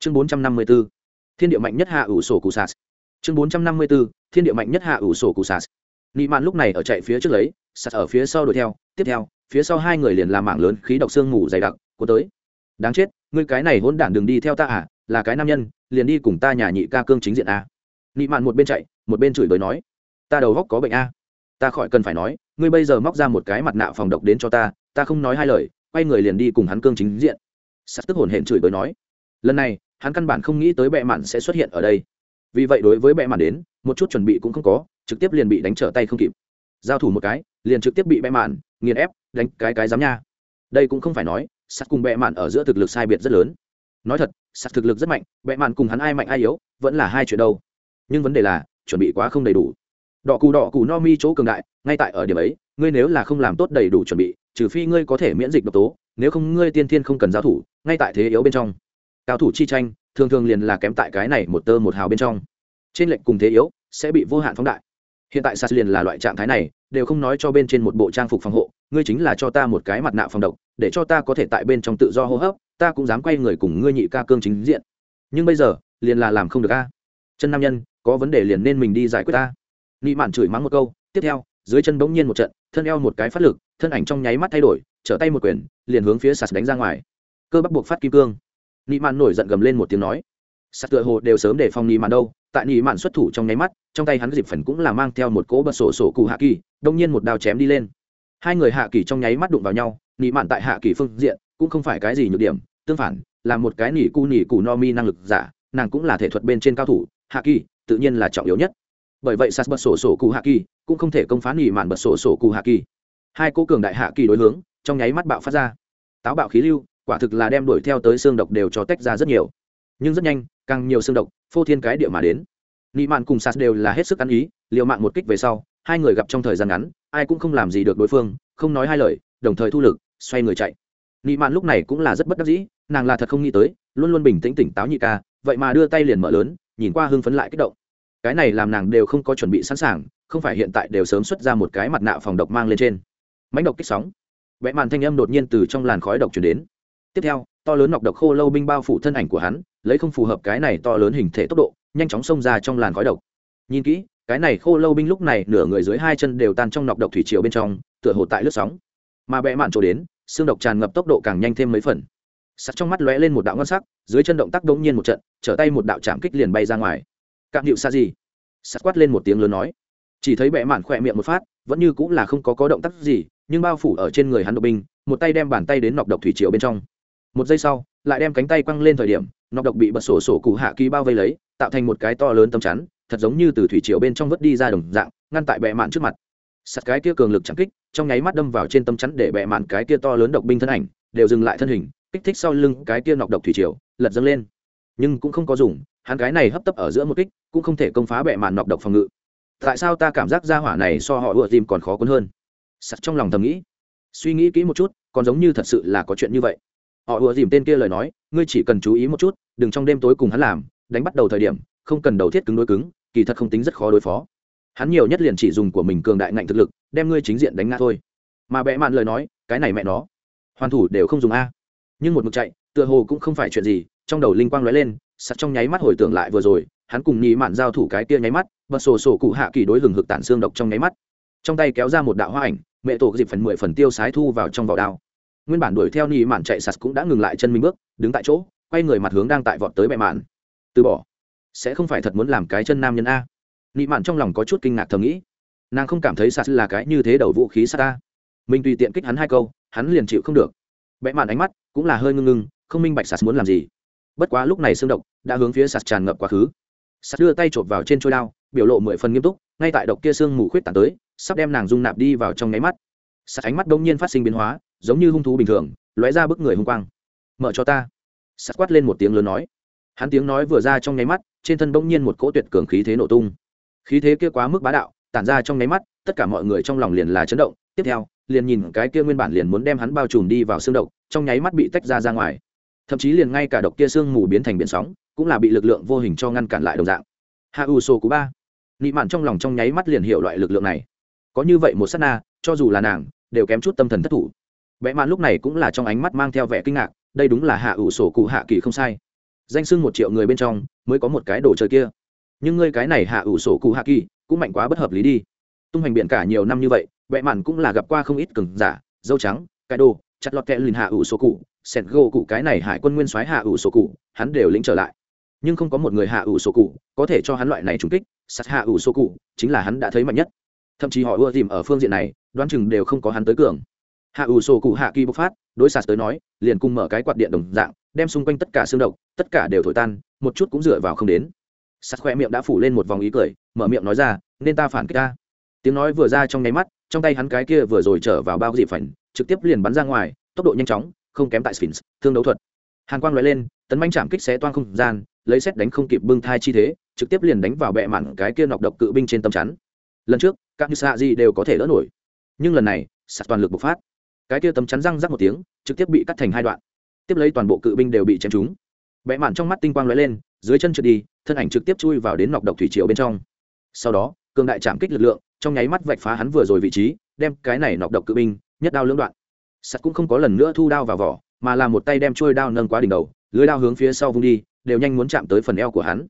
chương bốn trăm năm mươi b ố thiên địa mạnh nhất hạ ủ sổ cụ sas chương bốn trăm năm mươi b ố thiên địa mạnh nhất hạ ủ sổ cụ sas nị mạn lúc này ở chạy phía trước lấy sas ở phía sau đuổi theo. Tiếp theo, phía sau hai người liền làm mảng lớn khí độc xương ngủ dày đặc của tới. Đáng chết, ngươi cái này hỗn đản đừng đi theo ta à là cái nam nhân, liền đi cùng ta nhà nhị ca cương chính diện à. Nị mạn một bên chạy, một bên chửi bới nói, ta đầu góc có bệnh à. Ta khỏi cần phải nói, ngươi bây giờ móc ra một cái mặt nạ phòng độc đến cho ta ta không nói hai lời, quay người liền đi cùng hắn cương chính diện. Sắt tức hồn hển chửi bới nói, lần này hắn căn bản không nghĩ tới bệ mạn sẽ xuất hiện ở đây. Vì vậy đối với bệ mạn đến, một chút chuẩn bị cũng không có, trực tiếp liền bị đánh trở tay không kịp. Giao thủ một cái, liền trực tiếp bị bệ mạn nghiền ép, đánh cái cái dám nha. Đây cũng không phải nói, sắt cùng bệ mạn ở giữa thực lực sai biệt rất lớn. Nói thật, sắt thực lực rất mạnh bệ mạn cùng hắn ai mạnh ai yếu, vẫn là hai chuyện đâu. Nhưng vấn đề là, chuẩn bị quá không đầy đủ. Đỏ cù đỏ cù no mi chỗ cường đại, ngay tại ở điểm ấy, ngươi nếu là không làm tốt đầy đủ chuẩn bị, trừ phi ngươi có thể miễn dịch độc tố, nếu không ngươi tiên thiên không cần giao thủ, ngay tại thế yếu bên trong cao thủ chi tranh, thường thường liền là kém tại cái này một tơ một hào bên trong. Trên lệnh cùng thế yếu, sẽ bị vô hạn phóng đại. Hiện tại sas liền là loại trạng thái này, đều không nói cho bên trên một bộ trang phục phòng hộ, ngươi chính là cho ta một cái mặt nạ phòng độc, để cho ta có thể tại bên trong tự do hô hấp, ta cũng dám quay người cùng ngươi nhị ca cương chính diện. Nhưng bây giờ, liền là làm không được a. Chân nam nhân, có vấn đề liền nên mình đi giải quyết ta. Nị mạn chửi mắng một câu, tiếp theo, dưới chân bỗng nhiên một trận, thân eo một cái phát lực, thân ảnh trong nháy mắt thay đổi, trở tay một quyền, liền hướng phía sạt đánh ra ngoài. Cơ bắp buộc phát kim cương nị mạn nổi giận gầm lên một tiếng nói sạt tựa hồ đều sớm để phòng nị mạn đâu. Tại nị mạn xuất thủ trong nháy mắt, trong tay hắn dịp phần cũng là mang theo một cỗ bật sổ sổ cụ hạ kỳ, đông nhiên một đao chém đi lên. Hai người hạ kỳ trong nháy mắt đụng vào nhau, nị mạn tại hạ kỳ phương diện cũng không phải cái gì nhược điểm, tương phản, là một cái nỉ cu nỉ cụ no mi năng lực giả, nàng cũng là thể thuật bên trên cao thủ, hạ kỳ tự nhiên là trọng yếu nhất. Bởi vậy sas bật sổ sổ cụ hạ kỳ cũng không thể công phá nỉ mạn bật sổ sổ cụ hạ kỳ. Hai cố cường đại hạ kỳ đối hướng trong nháy mắt bạo phát ra. Táo bạo khí lưu quả thực là đem đuổi theo tới xương độc đều cho tách ra rất nhiều. Nhưng rất nhanh, càng nhiều xương độc, phô thiên cái địa mà đến. Nị mạn cùng sas đều là hết sức ăn ý liệu mạng một kích về sau, hai người gặp trong thời gian ngắn, ai cũng không làm gì được đối phương, không nói hai lời, đồng thời thu lực, xoay người chạy. Nị mạn lúc này cũng là rất bất đắc dĩ, nàng là thật không nghĩ tới, luôn luôn bình tĩnh tỉnh táo nhị ca, vậy mà đưa tay liền mở lớn, nhìn qua hưng phấn lại kích động. Cái này làm nàng đều không có chuẩn bị sẵn sàng, không phải hiện tại đều sớm xuất ra một cái mặt nạ phòng độc mang lên trên. Mãnh độc kích sóng. Vẽ màn thanh âm đột nhiên từ trong làn khói độc chuyển đến tiếp theo, to lớn nọc độc khô lâu binh bao phủ thân ảnh của hắn, lấy không phù hợp cái này to lớn hình thể tốc độ, nhanh chóng xông ra trong làn khói độc. Nhìn kỹ, cái này khô lâu binh lúc này nửa người dưới hai chân đều tan trong nọc độc thủy chiều bên trong, tựa hồ tại lướt sóng. Mà vẽ mạn trổ đến, xương độc tràn ngập tốc độ càng nhanh thêm mấy phần. Sắt trong mắt lóe lên một đạo ngân sắc, dưới chân động tác đống nhiên một trận, trở tay một đạo chạm kích liền bay ra ngoài. Cạm hiệu xa gì sắt quát lên một tiếng lớn nói. Chỉ thấy bệ mạn khỏe miệng một phát, vẫn như cũng là không có có động tác gì, nhưng bao phủ ở trên người hắn độc binh, một tay đem bàn tay đến nọc độc thủy triều bên trong một giây sau, lại đem cánh tay quăng lên thời điểm, nọc độc bị bật sổ sổ cụ hạ kỳ bao vây lấy, tạo thành một cái to lớn tấm chắn, thật giống như từ thủy triều bên trong vớt đi ra đồng dạng, ngăn tại bệ mạn trước mặt. Sắt cái kia cường lực chạm kích, trong nháy mắt đâm vào trên tấm chắn để bệ mạn cái kia to lớn độc binh thân ảnh, đều dừng lại thân hình, kích thích sau lưng cái kia nọc độc thủy triều, lật dâng lên. Nhưng cũng không có dùng, hắn cái này hấp tấp ở giữa một kích, cũng không thể công phá bệ mạn nọc độc phòng ngự. Tại sao ta cảm giác ra hỏa này so họ ùa tìm còn khó cuốn hơn? Sắt trong lòng thầm nghĩ. Suy nghĩ kỹ một chút, còn giống như thật sự là có chuyện như vậy họ ùa dìm tên kia lời nói, ngươi chỉ cần chú ý một chút, đừng trong đêm tối cùng hắn làm, đánh bắt đầu thời điểm, không cần đầu thiết cứng đối cứng, kỳ thật không tính rất khó đối phó. Hắn nhiều nhất liền chỉ dùng của mình cường đại ngạnh thực lực, đem ngươi chính diện đánh ngã thôi. Mà bẽ mạn lời nói, cái này mẹ nó, hoàn thủ đều không dùng a. Nhưng một mực chạy, tựa hồ cũng không phải chuyện gì, trong đầu linh quang lóe lên, sắt trong nháy mắt hồi tưởng lại vừa rồi, hắn cùng nhị mạn giao thủ cái kia nháy mắt, bật sổ sổ cụ hạ kỳ đối lừng hực tản xương độc trong nháy mắt. Trong tay kéo ra một đạo hoa ảnh, mẹ tổ dịp phần mười phần tiêu sái thu vào trong vỏ đao nguyên bản đuổi theo nhị mạn chạy sạt cũng đã ngừng lại chân mình bước, đứng tại chỗ, quay người mặt hướng đang tại vọt tới bệ mạn. Từ bỏ? Sẽ không phải thật muốn làm cái chân nam nhân a? Nhị mạn trong lòng có chút kinh ngạc thầm nghĩ. Nàng không cảm thấy sạt là cái như thế đầu vũ khí sạt ta mình tùy tiện kích hắn hai câu, hắn liền chịu không được. Bệ mạn ánh mắt cũng là hơi ngưng ngưng, không minh bạch sạt muốn làm gì. Bất quá lúc này xương độc đã hướng phía sạt tràn ngập quá khứ. Sạt đưa tay chộp vào trên trôi đao, biểu lộ mười phần nghiêm túc, ngay tại độc kia xương mù khuyết tàn tới, sắp đem nàng dung nạp đi vào trong nháy mắt. Sạt ánh mắt đông nhiên phát sinh biến hóa giống như hung thú bình thường, lóe ra bức người hung quang. Mở cho ta. Sắt quát lên một tiếng lớn nói. Hắn tiếng nói vừa ra trong nháy mắt, trên thân bỗng nhiên một cỗ tuyệt cường khí thế nổ tung. Khí thế kia quá mức bá đạo, tản ra trong nháy mắt, tất cả mọi người trong lòng liền là chấn động. Tiếp theo, liền nhìn cái kia nguyên bản liền muốn đem hắn bao trùm đi vào xương độc, trong nháy mắt bị tách ra ra ngoài. Thậm chí liền ngay cả độc kia xương mù biến thành biển sóng, cũng là bị lực lượng vô hình cho ngăn cản lại đồng dạng. Hạ u sô cú ba. Nị mạn trong lòng trong nháy mắt liền hiểu loại lực lượng này. Có như vậy một s á t na, cho dù là nàng, đều kém chút tâm thần thất thủ vẽ mạn lúc này cũng là trong ánh mắt mang theo vẻ kinh ngạc, đây đúng là hạ ủ sổ cụ hạ kỳ không sai. Danh sưng một triệu người bên trong, mới có một cái đồ chơi kia. Nhưng ngươi cái này hạ ủ sổ cụ hạ kỳ, cũng mạnh quá bất hợp lý đi. Tung hành biện cả nhiều năm như vậy vẽ mạn cũng là gặp qua không ít cừng giả, dâu trắng, cái đồ, chặt lọt kẹ lìn hạ ủ sổ cụ, sẹt gô cụ cái này hải quân nguyên soái hạ ủ sổ cụ, hắn đều lĩnh trở lại. Nhưng không có một người hạ ủ sổ cụ có thể cho hắn loại này trúng kích sắt hạ ủ sổ cụ chính là hắn đã thấy mạnh nhất. Thậm chí họ ưa tìm ở phương diện này, đoán chừng đều không có hắn tới cường hạ ủ sổ cụ hạ kỳ bộc phát, đối sạt tới nói, liền cùng mở cái quạt điện đồng dạng, đem xung quanh tất cả xương độc, tất cả đều thổi tan, một chút cũng dựa vào không đến. Sạt khoe miệng đã phủ lên một vòng ý cười, mở miệng nói ra, nên ta phản kích ta. Tiếng nói vừa ra trong nháy mắt, trong tay hắn cái kia vừa rồi trở vào bao dịp phảnh, trực tiếp liền bắn ra ngoài, tốc độ nhanh chóng, không kém tại sphinx, thương đấu thuật. Hàn quang nói lên, tấn manh chạm kích xé toang không gian, lấy xét đánh không kịp bưng thai chi thế, trực tiếp liền đánh vào bệ mặn cái kia nọc độc cự binh trên tâm chắn. Lần trước, các như xạ gì đều có thể đỡ nổi. Nhưng lần này, sạt toàn lực bộc phát cái kia tấm chắn răng rắc một tiếng, trực tiếp bị cắt thành hai đoạn. Tiếp lấy toàn bộ cự binh đều bị chém trúng. Bệ mạn trong mắt tinh quang lóe lên, dưới chân trượt đi, thân ảnh trực tiếp chui vào đến nọc độc thủy triều bên trong. Sau đó, cường đại chạm kích lực lượng, trong nháy mắt vạch phá hắn vừa rồi vị trí, đem cái này nọc độc cự binh, nhất đao lưỡng đoạn. Sắt cũng không có lần nữa thu đao vào vỏ, mà là một tay đem trôi đao nâng quá đỉnh đầu, lưới đao hướng phía sau vung đi, đều nhanh muốn chạm tới phần eo của hắn.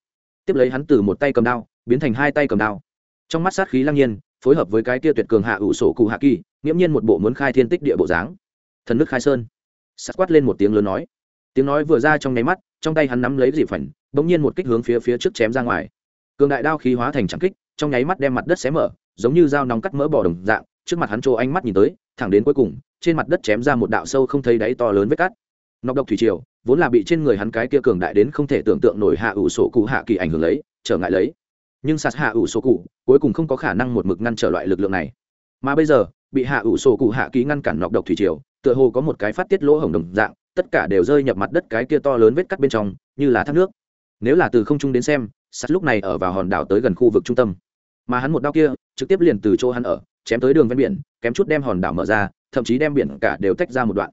Tiếp lấy hắn từ một tay cầm đao, biến thành hai tay cầm đao. Trong mắt sát khí lăng nhiên, phối hợp với cái tia tuyệt cường hạ ủ sổ cụ hạ kỳ nghiễm nhiên một bộ muốn khai thiên tích địa bộ dáng. Thần nước khai sơn. Sắt quát lên một tiếng lớn nói. Tiếng nói vừa ra trong nháy mắt, trong tay hắn nắm lấy dị phảnh, bỗng nhiên một kích hướng phía phía trước chém ra ngoài. Cường đại đao khí hóa thành trắng kích, trong nháy mắt đem mặt đất xé mở, giống như dao nóng cắt mỡ bỏ đồng dạng, trước mặt hắn trô ánh mắt nhìn tới, thẳng đến cuối cùng, trên mặt đất chém ra một đạo sâu không thấy đáy to lớn vết cắt. Nọc độc thủy triều, vốn là bị trên người hắn cái kia cường đại đến không thể tưởng tượng nổi hạ ủ sổ cụ hạ kỳ ảnh hưởng lấy, trở ngại lấy. Nhưng sạt hạ ủ sổ cụ, cuối cùng không có khả năng một mực ngăn trở loại lực lượng này. Mà bây giờ bị hạ ủ sổ cụ hạ ký ngăn cản nọc độc thủy triều, tựa hồ có một cái phát tiết lỗ hổng đồng dạng, tất cả đều rơi nhập mặt đất cái kia to lớn vết cắt bên trong, như là thác nước. Nếu là từ không trung đến xem, sắt lúc này ở vào hòn đảo tới gần khu vực trung tâm. Mà hắn một đao kia, trực tiếp liền từ chỗ hắn ở, chém tới đường ven biển, kém chút đem hòn đảo mở ra, thậm chí đem biển cả đều tách ra một đoạn.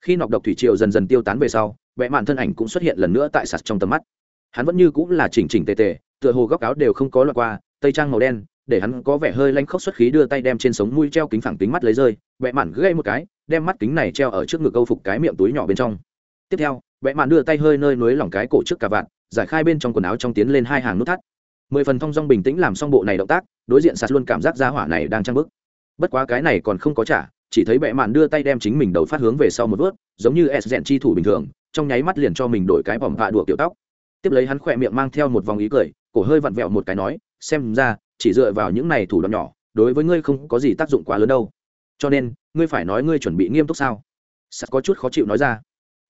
Khi nọc độc thủy triều dần dần tiêu tán về sau, vẽ mạn thân ảnh cũng xuất hiện lần nữa tại sạt trong tầm mắt. Hắn vẫn như cũng là chỉnh chỉnh tề tề, tựa hồ góc áo đều không có loại qua, tây trang màu đen để hắn có vẻ hơi lanh khốc xuất khí đưa tay đem trên sống mũi treo kính phẳng kính mắt lấy rơi vẽ mạn gây một cái, đem mắt kính này treo ở trước ngực câu phục cái miệng túi nhỏ bên trong. Tiếp theo vẽ mạn đưa tay hơi nơi nối lỏng cái cổ trước cả vạn giải khai bên trong quần áo trong tiến lên hai hàng nút thắt. Mười phần thong dong bình tĩnh làm xong bộ này động tác, đối diện sạt luôn cảm giác giá hỏa này đang trăng bức bất quá cái này còn không có trả, chỉ thấy bệ mạn đưa tay đem chính mình đầu phát hướng về sau một vớt giống như s dẹn chi thủ bình thường, trong nháy mắt liền cho mình đổi cái vòng vạ đùa kiểu tóc. Tiếp lấy hắn khỏe miệng mang theo một vòng ý cười, cổ hơi vặn vẹo một cái nói, xem ra chỉ dựa vào những này thủ đoạn nhỏ, đối với ngươi không có gì tác dụng quá lớn đâu. Cho nên, ngươi phải nói ngươi chuẩn bị nghiêm túc sao? Sắt có chút khó chịu nói ra.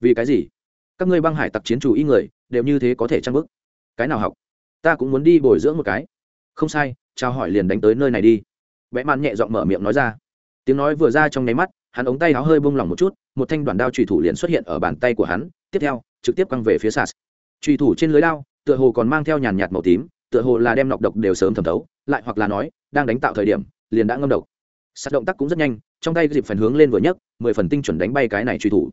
Vì cái gì? Các ngươi băng hải tặc chiến chủ y người, đều như thế có thể trang bức cái nào học? Ta cũng muốn đi bồi dưỡng một cái. Không sai trao hỏi liền đánh tới nơi này đi. Vẽ mạn nhẹ giọng mở miệng nói ra. Tiếng nói vừa ra trong nháy mắt, hắn ống tay áo hơi bông lỏng một chút, một thanh đoàn đao trùy thủ liền xuất hiện ở bàn tay của hắn, tiếp theo, trực tiếp căng về phía sas. Trùy thủ trên lưới đao, tựa hồ còn mang theo nhàn nhạt màu tím, tựa hồ là đem nọc độc đều sớm thẩm thấu lại hoặc là nói, đang đánh tạo thời điểm, liền đã ngâm độc. Sạt động tác cũng rất nhanh, trong tay dịp phần hướng lên vừa nhấc, mười phần tinh chuẩn đánh bay cái này truy thủ.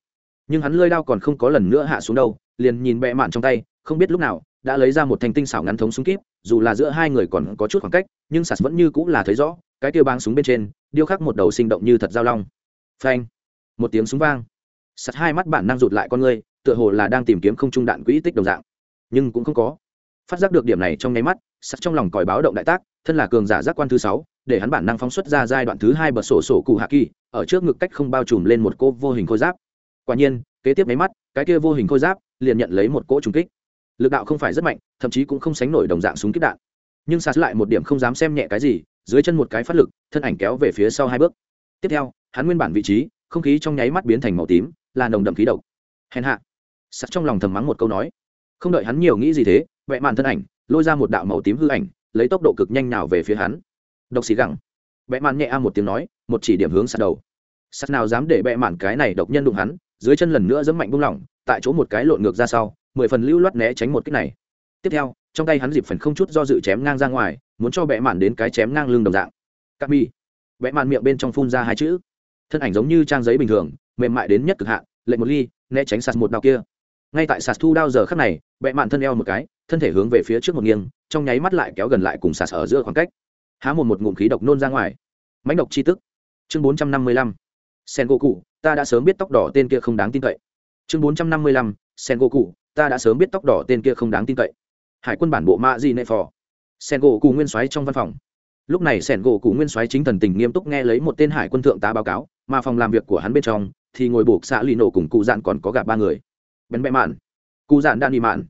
Nhưng hắn lơi đao còn không có lần nữa hạ xuống đâu, liền nhìn bẹ mạn trong tay, không biết lúc nào, đã lấy ra một thanh tinh xảo ngắn thống súng kíp, dù là giữa hai người còn có chút khoảng cách, nhưng sạt vẫn như cũng là thấy rõ, cái tiêu báng súng bên trên, điêu khắc một đầu sinh động như thật giao long. Phanh! Một tiếng súng vang. Sạt hai mắt bản năng rụt lại con người, tựa hồ là đang tìm kiếm không trung đạn quỹ tích đồng dạng. Nhưng cũng không có phát giác được điểm này trong nháy mắt, sắt trong lòng còi báo động đại tác, thân là cường giả giác quan thứ sáu, để hắn bản năng phóng xuất ra giai đoạn thứ hai bật sổ sổ cụ hạ kỳ, ở trước ngực cách không bao trùm lên một cô vô hình khôi giáp. Quả nhiên, kế tiếp máy mắt, cái kia vô hình khôi giáp liền nhận lấy một cỗ trùng kích. Lực đạo không phải rất mạnh, thậm chí cũng không sánh nổi đồng dạng súng kích đạn. Nhưng sạt lại một điểm không dám xem nhẹ cái gì, dưới chân một cái phát lực, thân ảnh kéo về phía sau hai bước. Tiếp theo, hắn nguyên bản vị trí, không khí trong nháy mắt biến thành màu tím, là nồng đậm khí độc. Hèn hạ. Sạt trong lòng thầm mắng một câu nói. Không đợi hắn nhiều nghĩ gì thế vẽ màn thân ảnh, lôi ra một đạo màu tím hư ảnh, lấy tốc độ cực nhanh nào về phía hắn. Độc xì gẳng. Vẽ màn nhẹ a một tiếng nói, một chỉ điểm hướng sạt đầu. Sạt nào dám để vẽ màn cái này độc nhân đụng hắn, dưới chân lần nữa dẫm mạnh buông lỏng, tại chỗ một cái lộn ngược ra sau, mười phần lưu loát né tránh một kích này. Tiếp theo, trong tay hắn dịp phần không chút do dự chém ngang ra ngoài, muốn cho vẽ mạn đến cái chém ngang lưng đồng dạng. Cắt mi vẽ mạn miệng bên trong phun ra hai chữ. Thân ảnh giống như trang giấy bình thường, mềm mại đến nhất cực hạn lệ một ly, né tránh sạt một đạo kia ngay tại sạt thu đao giờ khắc này bẹ mạn thân eo một cái, thân thể hướng về phía trước một nghiêng, trong nháy mắt lại kéo gần lại cùng sạt ở giữa khoảng cách. Há một một ngụm khí độc nôn ra ngoài. Mánh độc chi tức. Chương bốn trăm năm mươi lăm. Sen gỗ cụ ta đã sớm biết tóc đỏ tên kia không đáng tin cậy. Chương bốn trăm năm mươi lăm. Sen gỗ cụ ta đã sớm biết tóc đỏ tên kia không đáng tin cậy. Hải quân bản bộ mạ di nệ phò. Sen gỗ cụ nguyên soái trong văn phòng. Lúc này sẻn gỗ cụ nguyên soái chính thần tình nghiêm túc nghe lấy một tên hải quân thượng tá báo cáo, mà phòng làm việc của hắn bên trong thì ngồi buộc xã lì nổ cùng cụ dạn còn có gặp ba người bén bẹ mạn. Cụ dạn đạn đi mạn.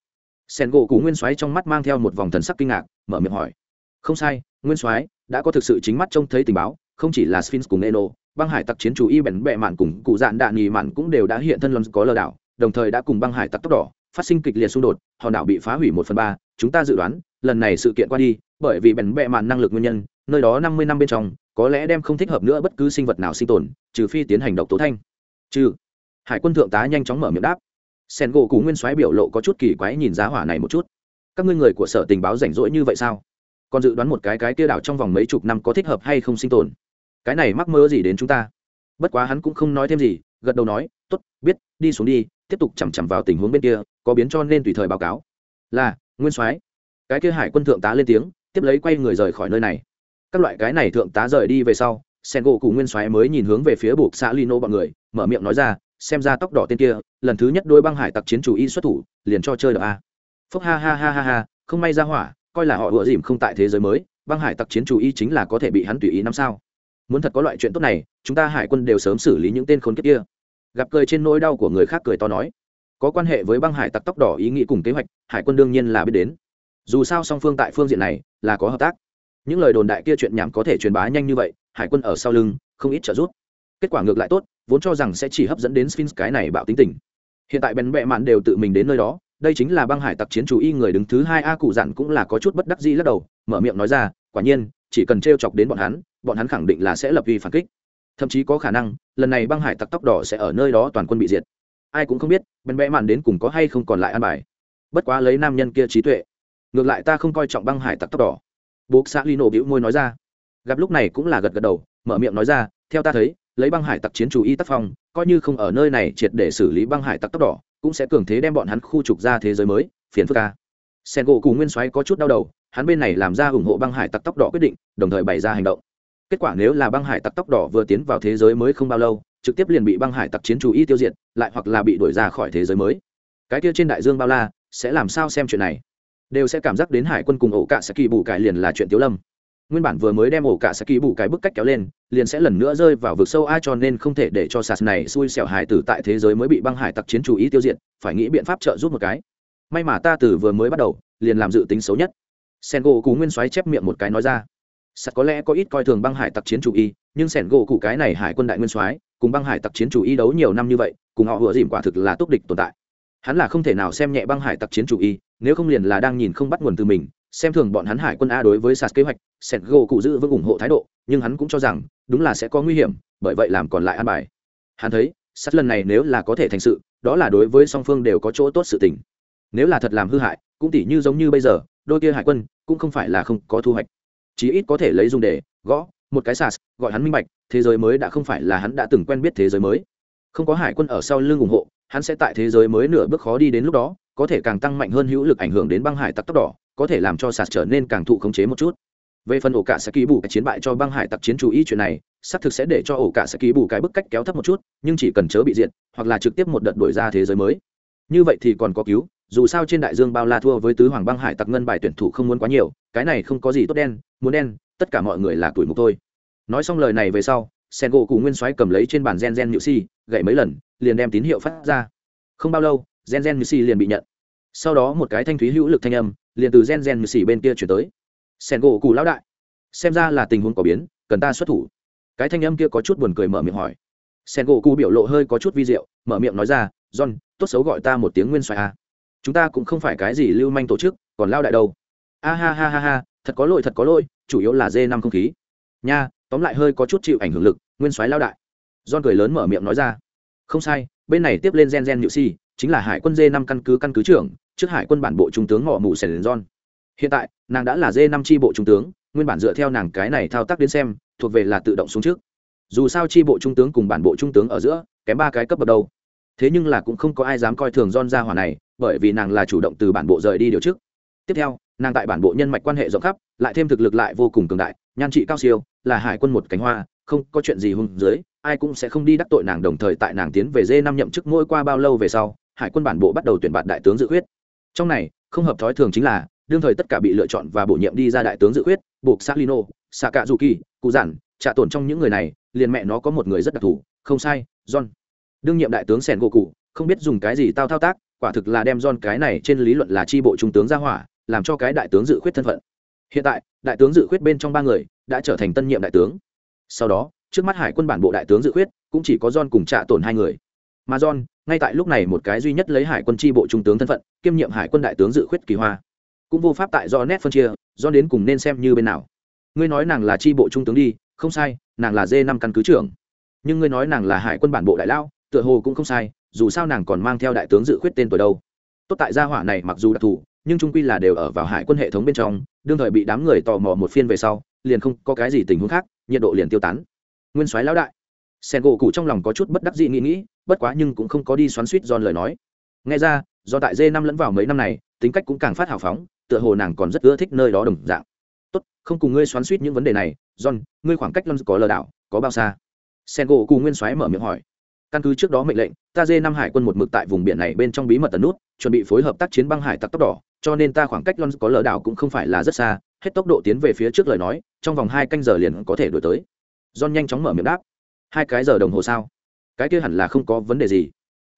Sen gỗ cụ nguyên soái trong mắt mang theo một vòng thần sắc kinh ngạc, mở miệng hỏi. Không sai, nguyên soái đã có thực sự chính mắt trông thấy tình báo, không chỉ là sphinx cùng eno, băng hải tặc chiến chủ y bén bẹ mạn cùng cụ dạn đạn nhì mạn cũng đều đã hiện thân lần có lờ đảo, đồng thời đã cùng băng hải tặc tốc đỏ, phát sinh kịch liệt xung đột, hòn đảo bị phá hủy một phần ba, chúng ta dự đoán, lần này sự kiện qua đi, bởi vì bèn bẹ mạn năng lực nguyên nhân, nơi đó năm mươi năm bên trong, có lẽ đem không thích hợp nữa bất cứ sinh vật nào sinh tồn, trừ phi tiến hành độc tố thanh. Trừ. Hải quân thượng tá nhanh chóng mở miệng đáp sen gỗ cú nguyên soái biểu lộ có chút kỳ quái nhìn giá hỏa này một chút. Các ngươi người của sở tình báo rảnh rỗi như vậy sao? Còn dự đoán một cái cái kia đảo trong vòng mấy chục năm có thích hợp hay không sinh tồn. Cái này mắc mơ gì đến chúng ta? Bất quá hắn cũng không nói thêm gì, gật đầu nói t ố t biết, đi xuống đi, tiếp tục chằm chằm vào tình huống bên kia, có biến cho nên tùy thời báo cáo. Là, nguyên soái. Cái kia hải quân thượng tá lên tiếng, tiếp lấy quay người rời khỏi nơi này. Các loại cái này thượng tá rời đi về sau, sen gỗ cụ nguyên soái mới nhìn hướng về phía buộc xã lino bọn người, mở miệng nói ra xem ra tóc đỏ tên kia, lần thứ nhất đôi băng hải tặc chiến chủ y xuất thủ, liền cho chơi được a. Phúc ha ha ha ha ha, không may ra hỏa, coi là họ ủa dìm không tại thế giới mới, băng hải tặc chiến chủ y chính là có thể bị hắn tùy ý năm sao. Muốn thật có loại chuyện tốt này, chúng ta hải quân đều sớm xử lý những tên khốn kiếp kia. Gặp cười trên nỗi đau của người khác cười to nói. Có quan hệ với băng hải tặc tóc đỏ ý nghĩ cùng kế hoạch, hải quân đương nhiên là biết đến. Dù sao song phương tại phương diện này, là có hợp tác. Những lời đồn đại kia chuyện nhảm có thể truyền bá nhanh như vậy, hải quân ở sau lưng, không ít trợ giúp kết quả ngược lại tốt, vốn cho rằng sẽ chỉ hấp dẫn đến sphinx cái này bạo tính tình. Hiện tại bèn bẹ mạn đều tự mình đến nơi đó, đây chính là băng hải tặc chiến chủ y người đứng thứ hai a cụ dặn cũng là có chút bất đắc dĩ lắc đầu, mở miệng nói ra, quả nhiên, chỉ cần t r e o chọc đến bọn hắn bọn hắn khẳng định là sẽ lập vi phản kích. Thậm chí có khả năng, lần này băng hải tặc tóc đỏ sẽ ở nơi đó toàn quân bị diệt. Ai cũng không biết, bèn bẹ mạn đến cùng có hay không còn lại an bài. Bất quá lấy nam nhân kia trí tuệ, ngược lại ta không coi trọng băng hải tặc tóc đỏ. Buộc xã lino bĩu môi nói ra. Gặp lúc này cũng là gật gật đầu, mở miệng nói ra, theo ta thấy lấy băng hải tặc chiến chủ y tác phong, coi như không ở nơi này triệt để xử lý băng hải tặc tóc đỏ, cũng sẽ cường thế đem bọn hắn khu trục ra thế giới mới, phiền phức ca sen gỗ cùng nguyên soái có chút đau đầu, hắn bên này làm ra ủng hộ băng hải tặc tóc đỏ quyết định, đồng thời bày ra hành động. Kết quả nếu là băng hải tặc tóc đỏ vừa tiến vào thế giới mới không bao lâu, trực tiếp liền bị băng hải tặc chiến chủ y tiêu diệt, lại hoặc là bị đuổi ra khỏi thế giới mới. Cái kia trên đại dương bao la, sẽ làm sao xem chuyện này? Đều sẽ cảm giác đến hải quân cùng ổ cạ sẽ kỳ bù cải liền là chuyện tiếu lâm nguyên bản vừa mới đem ổ cả sẽ kỳ bù cái bức cách kéo lên, liền sẽ lần nữa rơi vào vực sâu ai cho nên không thể để cho sạt này xui xẻo hải tử tại thế giới mới bị băng hải tặc chiến chủ ý tiêu diệt, phải nghĩ biện pháp trợ giúp một cái. May mà ta từ vừa mới bắt đầu, liền làm dự tính xấu nhất. Sen gỗ cú nguyên xoáy chép miệng một cái nói ra. Sạt có lẽ có ít coi thường băng hải tặc chiến chủ y nhưng sẻn gỗ cụ cái này hải quân đại nguyên soái cùng băng hải tặc chiến chủ y đấu nhiều năm như vậy, cùng họ vừa dìm quả thực là túc địch tồn tại. Hắn là không thể nào xem nhẹ băng hải tặc chiến chủ y nếu không liền là đang nhìn không bắt nguồn từ mình xem thường bọn hắn hải quân a đối với sạt kế hoạch, sẹt gỗ cụ giữ vững ủng hộ thái độ, nhưng hắn cũng cho rằng, đúng là sẽ có nguy hiểm, bởi vậy làm còn lại an bài. Hắn thấy sắt lần này nếu là có thể thành sự, đó là đối với song phương đều có chỗ tốt sự tình. Nếu là thật làm hư hại, cũng tỉ như giống như bây giờ, đôi kia hải quân cũng không phải là không có thu hoạch. Chí ít có thể lấy dùng để gõ một cái sas gọi hắn minh bạch, thế giới mới đã không phải là hắn đã từng quen biết thế giới mới. Không có hải quân ở sau lưng ủng hộ, hắn sẽ tại thế giới mới nửa bước khó đi đến lúc đó, có thể càng tăng mạnh hơn hữu lực ảnh hưởng đến băng hải tặc tốc đỏ có thể làm cho sạt trở nên càng thụ khống chế một chút. Về phần ổ cả sẽ ký bù cái chiến bại cho băng hải tặc chiến chú ý chuyện này, xác thực sẽ để cho ổ cả sẽ ký bù cái bức cách kéo thấp một chút, nhưng chỉ cần chớ bị diện hoặc là trực tiếp một đợt đổi ra thế giới mới. Như vậy thì còn có cứu, dù sao trên đại dương bao la thua với tứ hoàng băng hải tặc ngân bài tuyển thủ không muốn quá nhiều, cái này không có gì tốt đen, muốn đen, tất cả mọi người là tuổi mục thôi. Nói xong lời này về sau sen gỗ cụ nguyên soái cầm lấy trên bàn gen gen nhự si, gậy mấy lần, liền đem tín hiệu phát ra. Không bao lâu, gen gen nhự si liền bị nhận. Sau đó một cái thanh thúy hữu lực thanh âm liền từ gen gen nhự si bên kia chuyển tới. Sen gỗ cụ lão đại, xem ra là tình huống có biến, cần ta xuất thủ. Cái thanh âm kia có chút buồn cười mở miệng hỏi. Sen gỗ cụ biểu lộ hơi có chút vi diệu, mở miệng nói ra, john, tốt xấu gọi ta một tiếng nguyên xoài a. Chúng ta cũng không phải cái gì lưu manh tổ chức, còn lao đại đâu. A ha ha ha ha, thật có lỗi, thật có lỗi, chủ yếu là dê năm không khí. Nha, tóm lại hơi có chút chịu ảnh hưởng lực, nguyên soái lao đại. John cười lớn mở miệng nói ra. Không sai, bên này tiếp lên gen gen nhự si, chính là hải quân dê năm căn cứ căn cứ trưởng trước hải quân bản bộ trung tướng ngọ mù sèn John hiện tại, nàng đã là d năm tri bộ trung tướng, nguyên bản dựa theo nàng cái này thao tác đến xem, thuộc về là tự động xuống trước. Dù sao tri bộ trung tướng cùng bản bộ trung tướng ở giữa, kém ba cái cấp bậc đâu. Thế nhưng là cũng không có ai dám coi thường John ra hỏa này, bởi vì nàng là chủ động từ bản bộ rời đi điều trước. Tiếp theo, nàng tại bản bộ nhân mạch quan hệ rộng khắp, lại thêm thực lực lại vô cùng cường đại, nhan trị cao siêu, là hải quân một cánh hoa, không có chuyện gì hung dưới, ai cũng sẽ không đi đắc tội nàng đồng thời tại nàng tiến về dê năm nhậm chức mỗi qua bao lâu về sau, hải quân bản bộ bắt đầu tuyển bạn đại tướng dự khuyết trong này, không hợp thói thường chính là, đương thời tất cả bị lựa chọn và bổ nhiệm đi ra đại tướng dự khuyết, buộc salino xạ cạ dù kỳ cụ giản trả tổn trong những người này, liền mẹ nó có một người rất đặc thù, không sai, john. Đương nhiệm đại tướng sẻn gỗ cụ không biết dùng cái gì tao thao tác, quả thực là đem john cái này trên lý luận là tri bộ trung tướng ra hỏa, làm cho cái đại tướng dự khuyết thân phận. Hiện tại, đại tướng dự khuyết bên trong ba người đã trở thành tân nhiệm đại tướng. Sau đó, trước mắt hải quân bản bộ đại tướng dự khuyết cũng chỉ có john cùng trả tổn hai người mà john, ngay tại lúc này một cái duy nhất lấy hải quân tri bộ trung tướng thân phận, kiêm nhiệm hải quân đại tướng dự khuyết kỳ hoa. Cũng vô pháp tại do nét phân chia do đến cùng nên xem như bên nào. Ngươi nói nàng là tri bộ trung tướng đi, không sai, nàng là d năm căn cứ trưởng. Nhưng ngươi nói nàng là hải quân bản bộ đại lao, tựa hồ cũng không sai, dù sao nàng còn mang theo đại tướng dự khuyết tên tuổi đâu. Tốt tại gia hỏa này mặc dù đặc thù, nhưng trung quy là đều ở vào hải quân hệ thống bên trong, đương thời bị đám người tò mò một phiên về sau, liền không có cái gì tình huống khác, nhiệt độ liền tiêu tán. Nguyên soái lão đại. Sen gỗ cụ trong lòng có chút bất đắc dị nghĩ nghĩ bất quá nhưng cũng không có đi xoắn suýt John lời nói. Nghe ra, do tại dê năm lẫn vào mấy năm này, tính cách cũng càng phát hào phóng, tựa hồ nàng còn rất ưa thích nơi đó đồng dạng. Tốt, không cùng ngươi xoắn suýt những vấn đề này, john, ngươi khoảng cách Lâm có lờ đảo, có bao xa? Sen gỗ nguyên soái mở miệng hỏi. Căn cứ trước đó mệnh lệnh, ta dê năm hải quân một mực tại vùng biển này bên trong bí mật tần nút, chuẩn bị phối hợp tác chiến băng hải tặc tốc đỏ cho nên ta khoảng cách lon có lờ đảo cũng không phải là rất xa, hết tốc độ tiến về phía trước lời nói, trong vòng hai canh giờ liền có thể đuổi tới. John nhanh chóng mở miệng đáp. Hai cái giờ đồng hồ sao? Cái kia hẳn là không có vấn đề gì.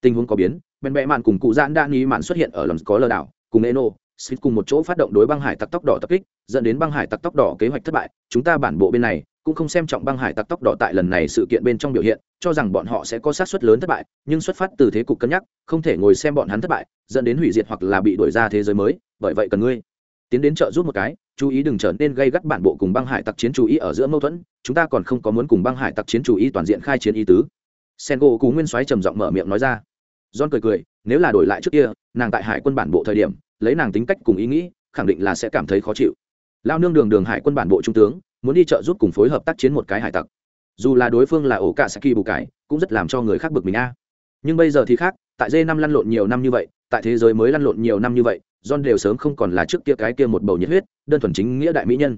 Tình huống có biến bèn bẹ mạn cùng cụ giãn đã nghĩ mạn xuất hiện ở lần có lờ đảo, cùng eno xịt cùng một chỗ phát động đối băng hải tặc tóc đỏ tập kích, dẫn đến băng hải tặc tóc đỏ kế hoạch thất bại. Chúng ta bản bộ bên này cũng không xem trọng băng hải tặc tóc đỏ tại lần này sự kiện bên trong biểu hiện, cho rằng bọn họ sẽ có sát suất lớn thất bại, nhưng xuất phát từ thế cục cân nhắc, không thể ngồi xem bọn hắn thất bại, dẫn đến hủy diệt hoặc là bị đuổi ra thế giới mới, bởi vậy cần ngươi. Tiến đến trợ giúp một cái, chú ý đừng trở nên gây gắt bản bộ cùng băng hải tặc chiến chú ý ở giữa mâu thuẫn, chúng ta còn không có muốn cùng băng hải tặc chiến chú ý toàn diện khai chiến ý tứ sen gỗ cú nguyên soái trầm giọng mở miệng nói ra. John cười cười, nếu là đổi lại trước kia, nàng tại hải quân bản bộ thời điểm, lấy nàng tính cách cùng ý nghĩ, khẳng định là sẽ cảm thấy khó chịu. Lao nương đường đường hải quân bản bộ trung tướng, muốn đi trợ giúp cùng phối hợp tác chiến một cái hải tặc. Dù là đối phương là ổ cả saki bù cái cũng rất làm cho người khác bực mình a. Nhưng bây giờ thì khác, tại d năm lăn lộn nhiều năm như vậy, tại thế giới mới lăn lộn nhiều năm như vậy, john đều sớm không còn là trước kia cái kia một bầu nhiệt huyết, đơn thuần chính nghĩa đại mỹ nhân.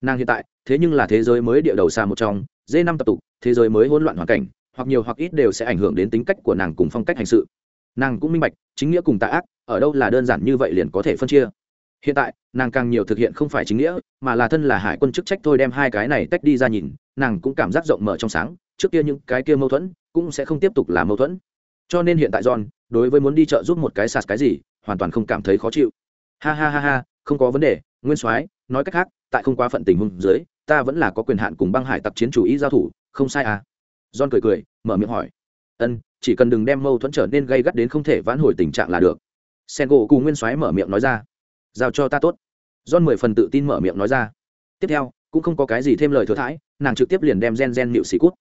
Nàng hiện tại, thế nhưng là thế giới mới địa đầu xa một trong d năm tập tục, thế giới mới hỗn loạn hoàn cảnh hoặc nhiều hoặc ít đều sẽ ảnh hưởng đến tính cách của nàng cùng phong cách hành sự. Nàng cũng minh bạch, chính nghĩa cùng tạ ác, ở đâu là đơn giản như vậy liền có thể phân chia. Hiện tại, nàng càng nhiều thực hiện không phải chính nghĩa, mà là thân là hải quân chức trách thôi đem hai cái này tách đi ra nhìn, nàng cũng cảm giác rộng mở trong sáng, trước kia những cái kia mâu thuẫn, cũng sẽ không tiếp tục là mâu thuẫn. Cho nên hiện tại john, đối với muốn đi chợ giúp một cái sạt cái gì, hoàn toàn không cảm thấy khó chịu. Ha ha ha ha, không có vấn đề, nguyên soái, nói cách khác, tại không quá phận tình huống dưới, ta vẫn là có quyền hạn cùng băng hải tặc chiến chủ ý giao thủ, không sai à john cười cười, mở miệng hỏi. Ân, chỉ cần đừng đem mâu thuẫn trở nên gây gắt đến không thể vãn hồi tình trạng là được. Sen gỗ cùng nguyên soái mở miệng nói ra. Giao cho ta tốt. John mười phần tự tin mở miệng nói ra. Tiếp theo, cũng không có cái gì thêm lời thừa thãi, nàng trực tiếp liền đem gen gen nịu xì cút.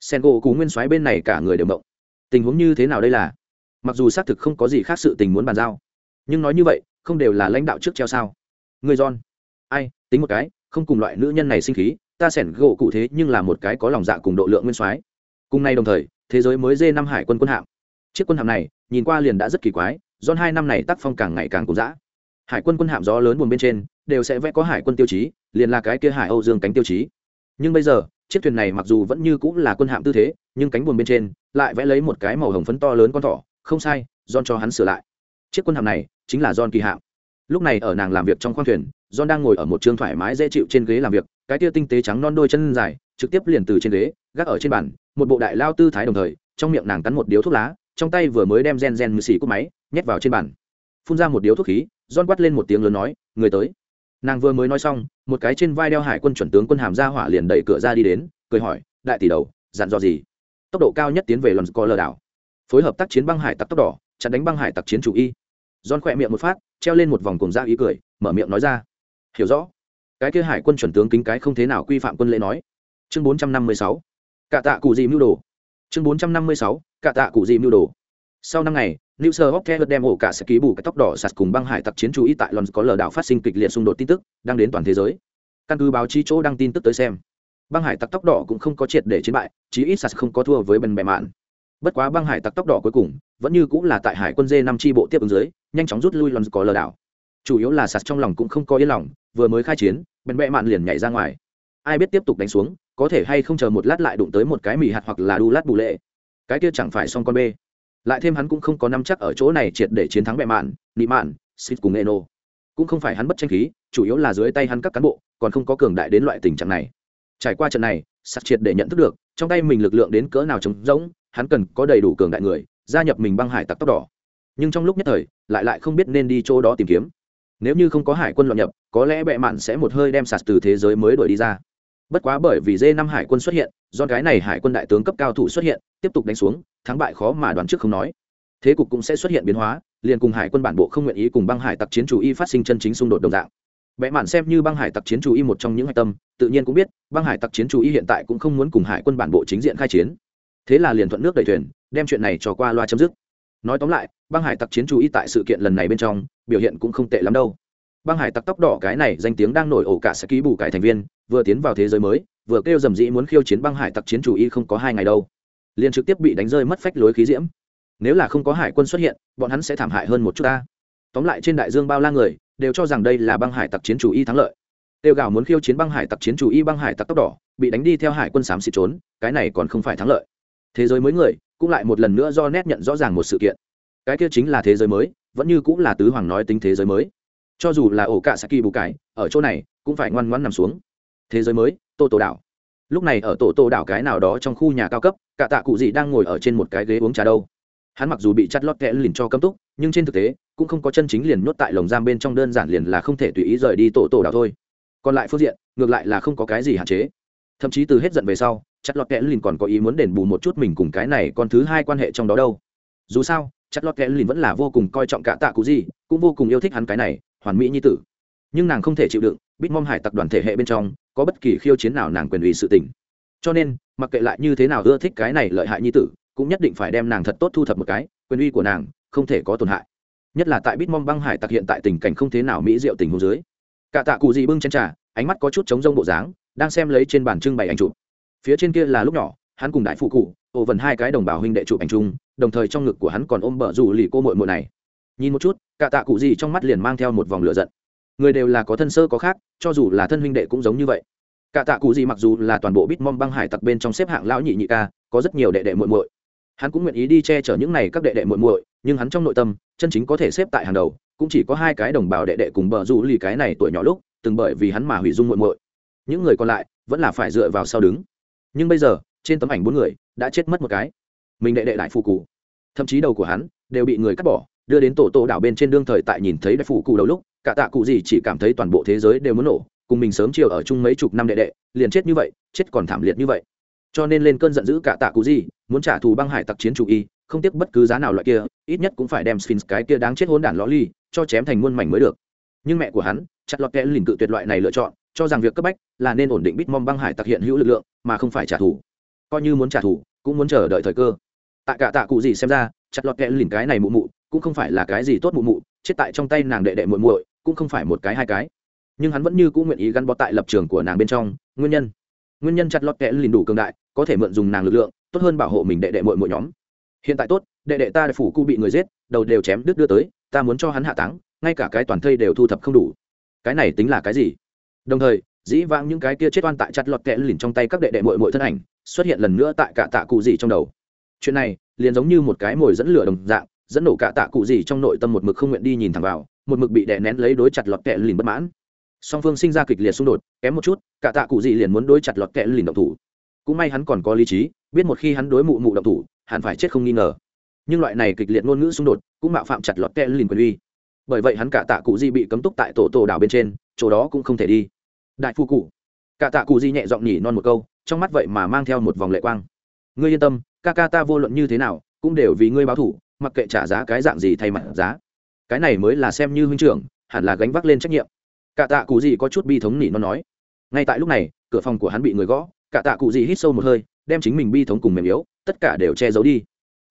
Sen gỗ cùng nguyên soái bên này cả người đều mộng. Tình huống như thế nào đây là? Mặc dù xác thực không có gì khác sự tình muốn bàn giao, nhưng nói như vậy, không đều là lãnh đạo trước treo sao? Người john, ai, tính một cái, không cùng loại nữ nhân này sinh khí, ta sẻn gỗ cụ thế nhưng là một cái có lòng dạ cùng độ lượng nguyên soái cùng nay đồng thời, thế giới mới dê năm hải quân quân hạm. Chiếc quân hạm này, nhìn qua liền đã rất kỳ quái do hai năm này tác phong càng ngày càng cục dã. Hải quân quân hạm gió lớn buồn bên trên, đều sẽ vẽ có hải quân tiêu chí, liền là cái kia hải âu dương cánh tiêu chí. Nhưng bây giờ, chiếc thuyền này mặc dù vẫn như cũng là quân hạm tư thế, nhưng cánh buồn bên trên lại vẽ lấy một cái màu hồng phấn to lớn con thỏ, không sai don cho hắn sửa lại. Chiếc quân hạm này chính là don kỳ hạm. Lúc này ở nàng làm việc trong khoang thuyền don đang ngồi ở một trường thoải mái dễ chịu trên ghế làm việc, cái tia tinh tế trắng non đôi chân dài, trực tiếp liền từ trên ghế, gác ở trên bàn một bộ đại lao tư thái đồng thời, trong miệng nàng cắn một điếu thuốc lá, trong tay vừa mới đem gen gen mười xì cúp máy nhét vào trên bàn. Phun ra một điếu thuốc khí don quát lên một tiếng lớn nói, người tới. Nàng vừa mới nói xong, một cái trên vai đeo hải quân chuẩn tướng quân hàm ra hỏa liền đẩy cửa ra đi đến, cười hỏi, đại tỷ đầu, dặn dò gì? Tốc độ cao nhất tiến về lần co lờ đảo. Phối hợp tác chiến băng hải tặc tốc đỏ chặn đánh băng hải tặc chiến chủ y. Don khỏe miệng một phát, treo lên một vòng cùng da ý cười, mở miệng nói ra, hiểu rõ. Cái kia hải quân chuẩn tướng kính cái không thế nào quy phạm quân lễ nói. Chương bốn trăm năm mươi sáu cả tạ cụ gì mưu đồ chương bốn trăm năm mươi sáu cả tạ cụ gì mưu đồ sau năm ngày New Sir Hawker đem ổ cả sẽ ký bù cái tóc đỏ sạt cùng băng hải tặc chiến chú ý tại London có lờ đảo phát sinh kịch liệt xung đột tin tức, đang đến toàn thế giới. Căn cứ báo chí chỗ đăng tin tức tới xem, băng hải tặc tóc đỏ cũng không có triệt để chiến bại, chí ít sạt không có thua với bần bè mạn. Bất quá băng hải tặc tóc đỏ cuối cùng vẫn như cũng là tại hải quân dê năm chi bộ tiếp ứng dưới, nhanh chóng rút lui London có lờ đảo. Chủ yếu là sạt trong lòng cũng không có yên lòng, vừa mới khai chiến, bần bè mạn liền nhảy ra ngoài. Ai biết tiếp tục đánh xuống, có thể hay không chờ một lát lại đụng tới một cái mì hạt hoặc là đu lát bù lệ. Cái kia chẳng phải xong con bê. Lại thêm hắn cũng không có năm chắc ở chỗ này triệt để chiến thắng bệ mạn, nị mạn xịt cùng eno. Cũng không phải hắn bất tranh khí, chủ yếu là dưới tay hắn các cán bộ, còn không có cường đại đến loại tình trạng này. Trải qua trận này sạt triệt để nhận thức được, trong tay mình lực lượng đến cỡ nào trống rỗng, hắn cần có đầy đủ cường đại người, gia nhập mình băng hải tặc tóc đỏ nhưng trong lúc nhất thời, lại lại không biết nên đi chỗ đó tìm kiếm. Nếu như không có hải quân loạn nhập, có lẽ bệ mạn sẽ một hơi đem sạt từ thế giới mới đuổi đi ra bất quá bởi vì dê năm hải quân xuất hiện, do cái này hải quân đại tướng cấp cao thủ xuất hiện, tiếp tục đánh xuống, thắng bại khó mà đoán trước không nói. Thế cục cũng sẽ xuất hiện biến hóa, liền cùng hải quân bản bộ không nguyện ý cùng băng hải tặc chiến chủ y phát sinh chân chính xung đột đồng dạng. Bệ mạn xem như băng hải tặc chiến chủ y một trong những hạch tâm, tự nhiên cũng biết, băng hải tặc chiến chủ y hiện tại cũng không muốn cùng hải quân bản bộ chính diện khai chiến. Thế là liền thuận nước đầy thuyền, đem chuyện này cho qua loa chấm dứt. Nói tóm lại, băng hải tặc chiến chủ y tại sự kiện lần này bên trong, biểu hiện cũng không tệ lắm đâu băng hải tặc tóc đỏ cái này danh tiếng đang nổi ổ cả sẽ ký bù cải thành viên, vừa tiến vào thế giới mới, vừa kêu dầm dĩ muốn khiêu chiến băng hải tặc chiến chủ y không có hai ngày đâu. Liền trực tiếp bị đánh rơi mất phách lối khí diễm. Nếu là không có hải quân xuất hiện, bọn hắn sẽ thảm hại hơn một chút ta. Tóm lại trên đại dương bao la người, đều cho rằng đây là băng hải tặc chiến chủ y thắng lợi. Tiêu gạo muốn khiêu chiến băng hải tặc chiến chủ y băng hải tặc tóc đỏ, bị đánh đi theo hải quân xám xịt trốn, cái này còn không phải thắng lợi. Thế giới mới người, cũng lại một lần nữa do nét nhận rõ ràng một sự kiện. Cái kia chính là thế giới mới, vẫn như cũng là tứ hoàng nói tính thế giới mới cho dù là ổ cả saki bù cải, ở chỗ này, cũng phải ngoan ngoãn nằm xuống. Thế giới mới tô tổ đảo. Lúc này ở tổ tô đảo cái nào đó trong khu nhà cao cấp, cả tạ cụ gì đang ngồi ở trên một cái ghế uống trà đâu. Hắn mặc dù bị chặt lót kẽ lìn cho cấm túc, nhưng trên thực tế, cũng không có chân chính liền nhốt tại lồng giam bên trong đơn giản liền là không thể tùy ý rời đi tổ tổ đảo thôi. Còn lại phương diện, ngược lại là không có cái gì hạn chế. Thậm chí từ hết giận về sau, chặt lót kẽ lìn còn có ý muốn đền bù một chút mình cùng cái này còn thứ hai quan hệ trong đó đâu. Dù sao, chặt lót kẽ lìn vẫn là vô cùng coi trọng cả tạ cụ gì, cũng vô cùng yêu thích hắn cái này hoàn mỹ như tử. Nhưng nàng không thể chịu đựng bít mong hải tập đoàn thể hệ bên trong, có bất kỳ khiêu chiến nào nàng quyền ủy sự tình. Cho nên, mặc kệ lại như thế nào ưa thích cái này lợi hại như tử, cũng nhất định phải đem nàng thật tốt thu thập một cái, quyền uy của nàng không thể có tổn hại. Nhất là tại bitmom băng hải tặc hiện tại tình cảnh không thế nào mỹ diệu tình hồ dưới. Cả tạ cụ gì bưng chân trà, ánh mắt có chút chống rông bộ dáng, đang xem lấy trên bàn trưng bày ảnh chụp. Phía trên kia là lúc nhỏ, hắn cùng đại phụ cụ, ổ vần hai cái đồng bào huynh đệ chụp ảnh chung, đồng thời trong ngực của hắn còn ôm bờ rủ lì cô mội mội này. Nhìn một chút cả tạ cụ gì trong mắt liền mang theo một vòng lửa giận. Người đều là có thân sơ có khác, cho dù là thân huynh đệ cũng giống như vậy. Cả tạ cụ gì mặc dù là toàn bộ bitmom băng hải tặc bên trong xếp hạng lão nhị nhị ca, có rất nhiều đệ đệ muội muội. Hắn cũng nguyện ý đi che chở những này các đệ đệ muội muội, nhưng hắn trong nội tâm, chân chính có thể xếp tại hàng đầu, cũng chỉ có hai cái đồng bào đệ đệ cùng bờ rủ lì cái này tuổi nhỏ lúc, từng bởi vì hắn mà hủy dung muội muội. Những người còn lại, vẫn là phải dựa vào sau đứng. Nhưng bây giờ, trên tấm ảnh bốn người, đã chết mất một cái. Mình đệ đệ đại phụ cụ thậm chí đầu của hắn, đều bị người cắt bỏ đưa đến tổ tổ đảo bên trên đương thời tại nhìn thấy đại phủ cụ đầu lúc, cả tạ cụ gì chỉ cảm thấy toàn bộ thế giới đều muốn nổ, cùng mình sớm chiều ở chung mấy chục năm đệ đệ, liền chết như vậy, chết còn thảm liệt như vậy. Cho nên lên cơn giận dữ cả tạ cụ gì, muốn trả thù băng hải tặc chiến chủ y, không tiếc bất cứ giá nào loại kia, ít nhất cũng phải đem sphinx cái kia đáng chết hôn đản lõ ly, cho chém thành muôn mảnh mới được. Nhưng mẹ của hắn, chặt lọt kẽ lìn cự tuyệt loại này lựa chọn, cho rằng việc cấp bách là nên ổn định bitmom băng hải tặc hiện hữu lực lượng, mà không phải trả thù. Coi như muốn trả thù, cũng muốn chờ đợi thời cơ. Tại cả tạ cụ gì xem ra, chặt lọt kẽ lìn cái này mụ mụ cũng không phải là cái gì tốt mụ mụ, chết tại trong tay nàng đệ đệ muội muội, cũng không phải một cái hai cái. Nhưng hắn vẫn như cũng nguyện ý gắn bó tại lập trường của nàng bên trong, nguyên nhân. Nguyên nhân chặt lọt kẽ lìn đủ cường đại, có thể mượn dùng nàng lực lượng, tốt hơn bảo hộ mình đệ đệ muội muội nhóm. Hiện tại tốt, đệ đệ ta phủ cu bị người giết, đầu đều chém đứt đưa tới, ta muốn cho hắn hạ táng, ngay cả cái toàn thây đều thu thập không đủ. Cái này tính là cái gì? Đồng thời, dĩ vãng những cái kia chết oan tại chặt lọt kẽ lìn trong tay các đệ đệ muội muội thân ảnh, xuất hiện lần nữa tại cả tạ cụ gì trong đầu. Chuyện này, liền giống như một cái mồi dẫn lửa đồng dạng dẫn nổ cả tạ cụ gì trong nội tâm một mực không nguyện đi nhìn thẳng vào, một mực bị đè nén lấy đối chặt lọt kẽ lìn bất mãn. Song phương sinh ra kịch liệt xung đột, kém một chút, cả tạ cụ gì liền muốn đối chặt lọt kẽ lìn động thủ. Cũng may hắn còn có lý trí, biết một khi hắn đối mụ mụ động thủ, hẳn phải chết không nghi ngờ. Nhưng loại này kịch liệt ngôn ngữ xung đột cũng mạo phạm chặt lọt kẽ lìn quyền uy. Bởi vậy hắn cả tạ cụ di bị cấm túc tại tổ tổ đảo bên trên, chỗ đó cũng không thể đi. Đại phu cụ. Cả tạ cụ di nhẹ giọng nhỉ non một câu, trong mắt vậy mà mang theo một vòng lệ quang. Ngươi yên tâm, ca ca ta vô luận như thế nào, cũng đều vì ngươi báo thủ mặc kệ trả giá cái dạng gì thay mặt giá. Cái này mới là xem như huynh trưởng, hẳn là gánh vác lên trách nhiệm. Cả tạ cụ gì có chút bi thống nỉ nó nói. Ngay tại lúc này, cửa phòng của hắn bị người gõ, cả tạ cụ gì hít sâu một hơi, đem chính mình bi thống cùng mềm yếu, tất cả đều che giấu đi.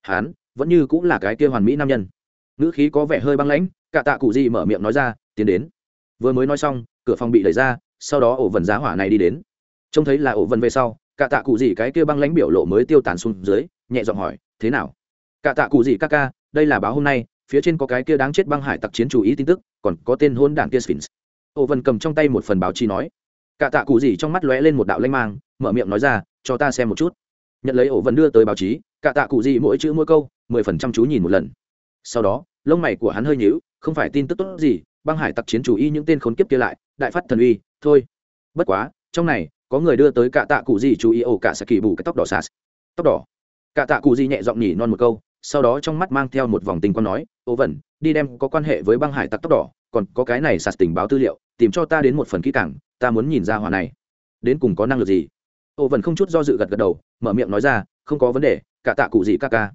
Hắn vẫn như cũng là cái kia hoàn mỹ nam nhân. Ngữ khí có vẻ hơi băng lãnh, cả tạ cụ gì mở miệng nói ra, tiến đến. Vừa mới nói xong, cửa phòng bị đẩy ra, sau đó ổ vần giá hỏa này đi đến. Trông thấy là ổ vần về sau, cả tạ cụ gì cái kia băng lãnh biểu lộ mới tiêu tàn xuống dưới, nhẹ giọng hỏi, thế nào? Cả tạ cụ gì ca ca, đây là báo hôm nay, phía trên có cái kia đáng chết băng hải tặc chiến chủ ý tin tức, còn có tên hôn đảng kia sphinx. Ô vân cầm trong tay một phần báo chí nói. Cả tạ cụ gì trong mắt lóe lên một đạo lanh mang, mở miệng nói ra, cho ta xem một chút. Nhận lấy ổ Vân đưa tới báo chí, cả tạ cụ gì mỗi chữ mỗi câu, mười phần trăm chú nhìn một lần. Sau đó, lông mày của hắn hơi nhíu, không phải tin tức tốt gì, băng hải tặc chiến chủ y những tên khốn kiếp kia lại, đại phát thần uy, thôi. Bất quá, trong này, có người đưa tới cả tạ cụ gì chú ý ổ cả sẽ kỳ bù cái tóc đỏ sạt tóc đỏ. Cả tạ cụ gì nhẹ giọng nhỉ non một câu sau đó trong mắt mang theo một vòng tình quan nói, ô vẩn đi đem có quan hệ với băng hải tặc tóc đỏ, còn có cái này sạt tình báo tư liệu, tìm cho ta đến một phần kỹ càng, ta muốn nhìn ra hỏa này. Đến cùng có năng lực gì? Ô vẩn không chút do dự gật gật đầu, mở miệng nói ra, không có vấn đề, cả tạ cụ gì ca ca.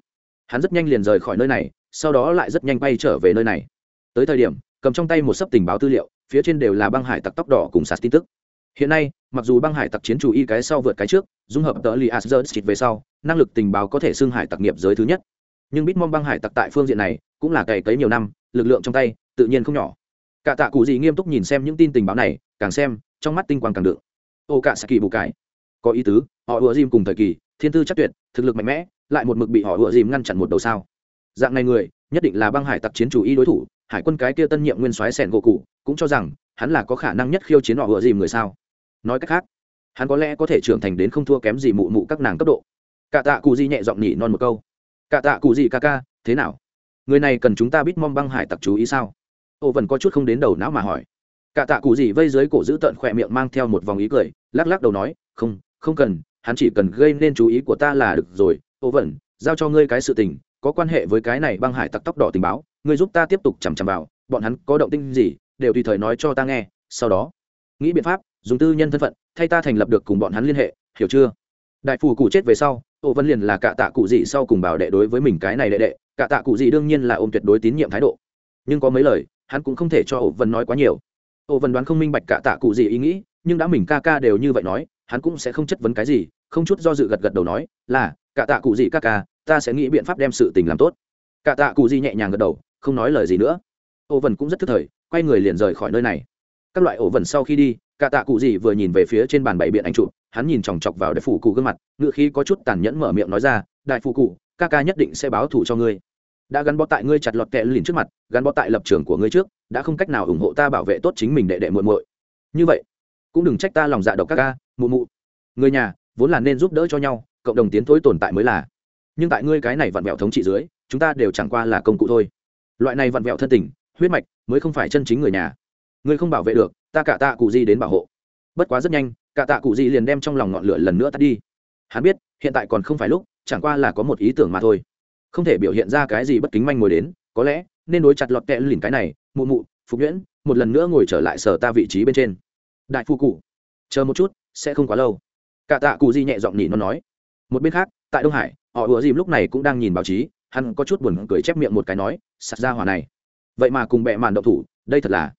Hắn rất nhanh liền rời khỏi nơi này, sau đó lại rất nhanh bay trở về nơi này. Tới thời điểm, cầm trong tay một sấp tình báo tư liệu, phía trên đều là băng hải tặc tóc đỏ cùng sạt tin tức. Hiện nay, mặc dù băng hải tặc chiến chủ y cái sau vượt cái trước, dung hợp tờ li asdert về sau, năng lực tình báo có thể xưng hải tặc nghiệp giới thứ nhất nhưng bitmom băng hải tặc tại phương diện này cũng là cày cấy nhiều năm lực lượng trong tay tự nhiên không nhỏ. Cả tạ cụ gì nghiêm túc nhìn xem những tin tình báo này càng xem trong mắt tinh quang càng đựng. Ô cả saki bù cải, có ý tứ họ ùa dìm cùng thời kỳ thiên tư chắc tuyệt thực lực mạnh mẽ lại một mực bị họ ùa dìm ngăn chặn một đầu sao. Dạng này người nhất định là băng hải tặc chiến chủ y đối thủ hải quân cái kia tân nhiệm nguyên soái sẻn gỗ cụ cũng cho rằng hắn là có khả năng nhất khiêu chiến họ ùa dìm người sao. Nói cách khác hắn có lẽ có thể trưởng thành đến không thua kém gì mụ mụ các nàng cấp độ. Cả tạ cụ di nhẹ giọng nhỉ non một câu cả tạ cụ gì ca ca, thế nào? Người này cần chúng ta biết mong băng hải tặc chú ý sao? Ô vẫn có chút không đến đầu não mà hỏi. Cả tạ cụ gì vây dưới cổ giữ tợn khỏe miệng mang theo một vòng ý cười, lắc lắc đầu nói, không không cần, hắn chỉ cần gây nên chú ý của ta là được rồi. Ô vẫn giao cho ngươi cái sự tình, có quan hệ với cái này băng hải tặc tóc đỏ tình báo, ngươi giúp ta tiếp tục chằm chằm vào, bọn hắn có động tinh gì, đều tùy thời nói cho ta nghe, sau đó, nghĩ biện pháp, dùng tư nhân thân phận, thay ta thành lập được cùng bọn hắn liên hệ, hiểu chưa? Đại phù cụ chết về sau ô vân liền là cả tạ cụ gì sau cùng bảo đệ đối với mình cái này đệ đệ, cả tạ cụ gì đương nhiên là ôm tuyệt đối tín nhiệm thái độ. Nhưng có mấy lời, hắn cũng không thể cho ô vân nói quá nhiều. Ô vân đoán không minh bạch cả tạ cụ gì ý nghĩ, nhưng đã mình ca ca đều như vậy nói, hắn cũng sẽ không chất vấn cái gì, không chút do dự gật gật đầu nói, là, cả tạ cụ gì ca ca, ta sẽ nghĩ biện pháp đem sự tình làm tốt. Cả tạ cụ gì nhẹ nhàng gật đầu, không nói lời gì nữa. Ô vân cũng rất thức thời, quay người liền rời khỏi nơi này. Các loại ổ vần sau khi đi, cả tạ cụ gì vừa nhìn về phía trên bàn bảy biện anh chụp hắn nhìn chòng chọc vào đại phủ cụ gương mặt ngựa khí có chút tàn nhẫn mở miệng nói ra, đại phủ cụ, ca ca nhất định sẽ báo thù cho ngươi. Đã gắn bó tại ngươi chặt lọt kẹ lìn trước mặt, gắn bó tại lập trường của ngươi trước, đã không cách nào ủng hộ ta bảo vệ tốt chính mình đệ đệ muội muội. Như vậy, cũng đừng trách ta lòng dạ độc ca ca, mụ mụ. Người nhà, vốn là nên giúp đỡ cho nhau, cộng đồng tiến thối tồn tại mới là. Nhưng tại ngươi cái này vặn vẹo thống trị dưới, chúng ta đều chẳng qua là công cụ thôi. Loại này vặn vẹo thân tình, huyết mạch mới không phải chân chính người nhà. Ngươi không bảo vệ được, ta cả tạ cụ di đến bảo hộ. Bất quá rất nhanh cả tạ cụ di liền đem trong lòng ngọn lửa lần nữa tắt đi. Hắn biết, hiện tại còn không phải lúc, chẳng qua là có một ý tưởng mà thôi. Không thể biểu hiện ra cái gì bất kính manh ngồi đến, có lẽ, nên đối chặt lọt kẹ lìn cái này, mụ mụ, phục nhuyễn, một lần nữa ngồi trở lại sở ta vị trí bên trên. Đại phu cụ, chờ một chút, sẽ không quá lâu. Cả tạ cụ di nhẹ giọng nhỉ nó nói. Một bên khác, tại đông hải, họ ùa dìm lúc này cũng đang nhìn báo chí, hắn có chút buồn cười chép miệng một cái nói, sạt ra hỏa này. Vậy mà cùng bẹ màn động thủ, đây thật là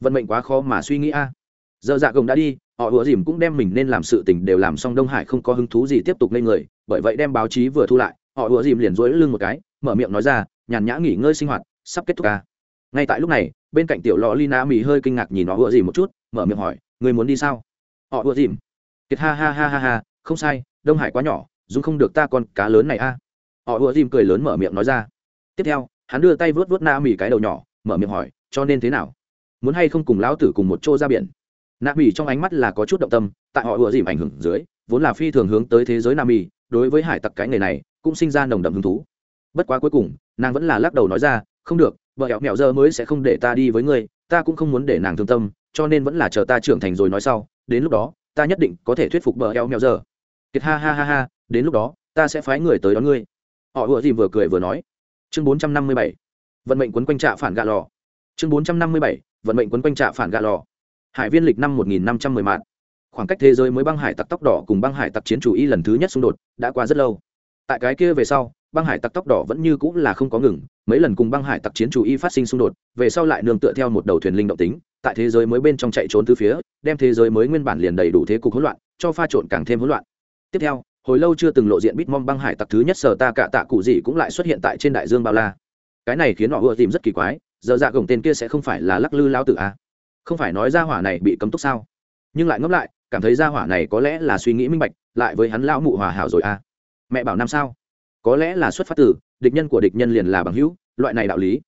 vận mệnh quá khó mà suy nghĩ a. Giờ dạ gồng đã đi họ ùa dìm cũng đem mình nên làm sự tình đều làm xong đông hải không có hứng thú gì tiếp tục lên người, bởi vậy đem báo chí vừa thu lại, họ ùa dìm liền dối lưng một cái, mở miệng nói ra, nhàn nhã nghỉ ngơi sinh hoạt, sắp kết thúc ca. Ngay tại lúc này, bên cạnh tiểu lò lina mì hơi kinh ngạc nhìn họ ùa dìm một chút, mở miệng hỏi, người muốn đi sao? Họ ùa dìm, kiệt ha ha ha ha ha, không sai, đông hải quá nhỏ dùng không được ta con cá lớn này a. Họ ùa dìm cười lớn mở miệng nói ra. Tiếp theo, hắn đưa tay vớt vớt na mì cái đầu nhỏ, mở miệng hỏi, cho nên thế nào? Muốn hay không cùng lão tử cùng một chỗ ra biển? Nạ mỹ trong ánh mắt là có chút động tâm, tại họ ùa dìm ảnh hưởng dưới, vốn là phi thường hướng tới thế giới nam mỹ đối với hải tặc cái nghề này cũng sinh ra nồng đậm hứng thú. Bất quá cuối cùng, nàng vẫn là lắc đầu nói ra, không được, vợ hẹo mẹo giờ mới sẽ không để ta đi với ngươi, ta cũng không muốn để nàng thương tâm, cho nên vẫn là chờ ta trưởng thành rồi nói sau, đến lúc đó, ta nhất định có thể thuyết phục vợ hẹo mẹo giờ. Kiệt ha ha ha ha, đến lúc đó, ta sẽ phái người tới đón ngươi. Họ ùa dìm vừa cười vừa nói. Chương bốn trăm năm mươi bảy, vận mệnh quấn quanh trạ phản gạ lò. Chương bốn trăm năm mươi bảy, vận mệnh quấn quanh trạ phản gạ lò hải viên lịch năm một nghìn năm trăm mười mạn khoảng cách thế giới mới băng hải tặc tóc đỏ cùng băng hải tặc chiến chủ y lần thứ nhất xung đột đã qua rất lâu. Tại cái kia về sau, băng hải tặc tóc đỏ vẫn như cũng là không có ngừng, mấy lần cùng băng hải tặc chiến chủ y phát sinh xung đột, về sau lại nương tựa theo một đầu thuyền linh động tính, tại thế giới mới bên trong chạy trốn từ phía, đem thế giới mới nguyên bản liền đầy đủ thế cục hỗn loạn, cho pha trộn càng thêm hỗn loạn. Tiếp theo, hồi lâu chưa từng lộ diện bít mong băng hải tặc thứ nhất sở ta cả tạ cụ gì cũng lại xuất hiện tại trên đại dương bao la. Cái này khiến họ ưa tìm rất kỳ quái, giờ dạ gồng tên kia sẽ không phải là lắc lư lao tử a à? Không phải nói ra hỏa này bị cấm túc sao? Nhưng lại ngẫm lại, cảm thấy ra hỏa này có lẽ là suy nghĩ minh bạch, lại với hắn lão mụ hòa hảo rồi à? mẹ bảo năm sao? Có lẽ là xuất phát từ, địch nhân của địch nhân liền là bằng hữu, loại này đạo lý.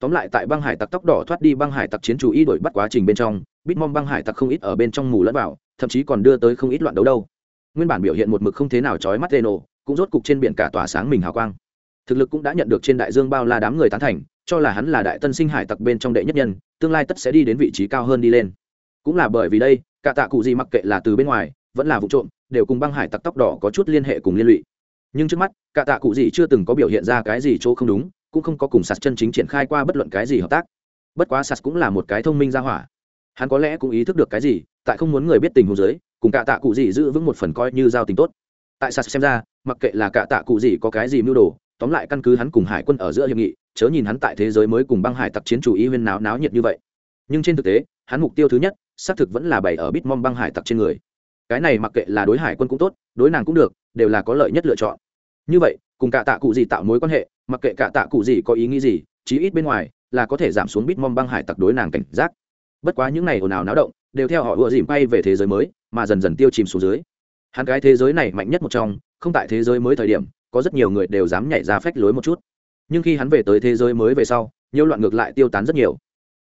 Tóm lại tại băng hải tặc tóc đỏ thoát đi băng hải tặc chiến chủ y đổi bắt quá trình bên trong, bitmom băng hải tặc không ít ở bên trong mù lẫn vào, thậm chí còn đưa tới không ít loạn đấu đâu. Nguyên bản biểu hiện một mực không thế nào trói mắt reno cũng rốt cục trên biển cả tỏa sáng mình hào quang thực lực cũng đã nhận được trên đại dương bao la đám người tán thành, cho là hắn là đại tân sinh hải tặc bên trong đệ nhất nhân, tương lai tất sẽ đi đến vị trí cao hơn đi lên. Cũng là bởi vì đây, cả tạ cụ gì mặc kệ là từ bên ngoài, vẫn là vụ trộm, đều cùng băng hải tặc tóc đỏ có chút liên hệ cùng liên lụy. Nhưng trước mắt, cả tạ cụ gì chưa từng có biểu hiện ra cái gì chỗ không đúng, cũng không có cùng sạt chân chính triển khai qua bất luận cái gì hợp tác. Bất quá sạt cũng là một cái thông minh ra hỏa. Hắn có lẽ cũng ý thức được cái gì, tại không muốn người biết tình huống giới cùng cả tạ cụ gì giữ vững một phần coi như giao tình tốt. Tại sạt xem ra, mặc kệ là cả tạ cụ gì có cái gì mưu đồ tóm lại căn cứ hắn cùng hải quân ở giữa hiệp nghị, chớ nhìn hắn tại thế giới mới cùng băng hải tặc chiến chủ ý huyên náo náo nhiệt như vậy. Nhưng trên thực tế, hắn mục tiêu thứ nhất, xác thực vẫn là bày ở bitmom băng hải tặc trên người. Cái này mặc kệ là đối hải quân cũng tốt, đối nàng cũng được, đều là có lợi nhất lựa chọn. Như vậy, cùng cả tạ cụ gì tạo mối quan hệ, mặc kệ cả tạ cụ gì có ý nghĩ gì, chí ít bên ngoài là có thể giảm xuống bitmom băng hải tặc đối nàng cảnh giác. Bất quá những này ồn ào náo động, đều theo họ ùa dìm bay về thế giới mới, mà dần dần tiêu chìm xuống dưới. Hắn cái thế giới này mạnh nhất một trong, không tại thế giới mới thời điểm có rất nhiều người đều dám nhảy ra phách lối một chút. Nhưng khi hắn về tới thế giới mới về sau nhiều loạn ngược lại tiêu tán rất nhiều.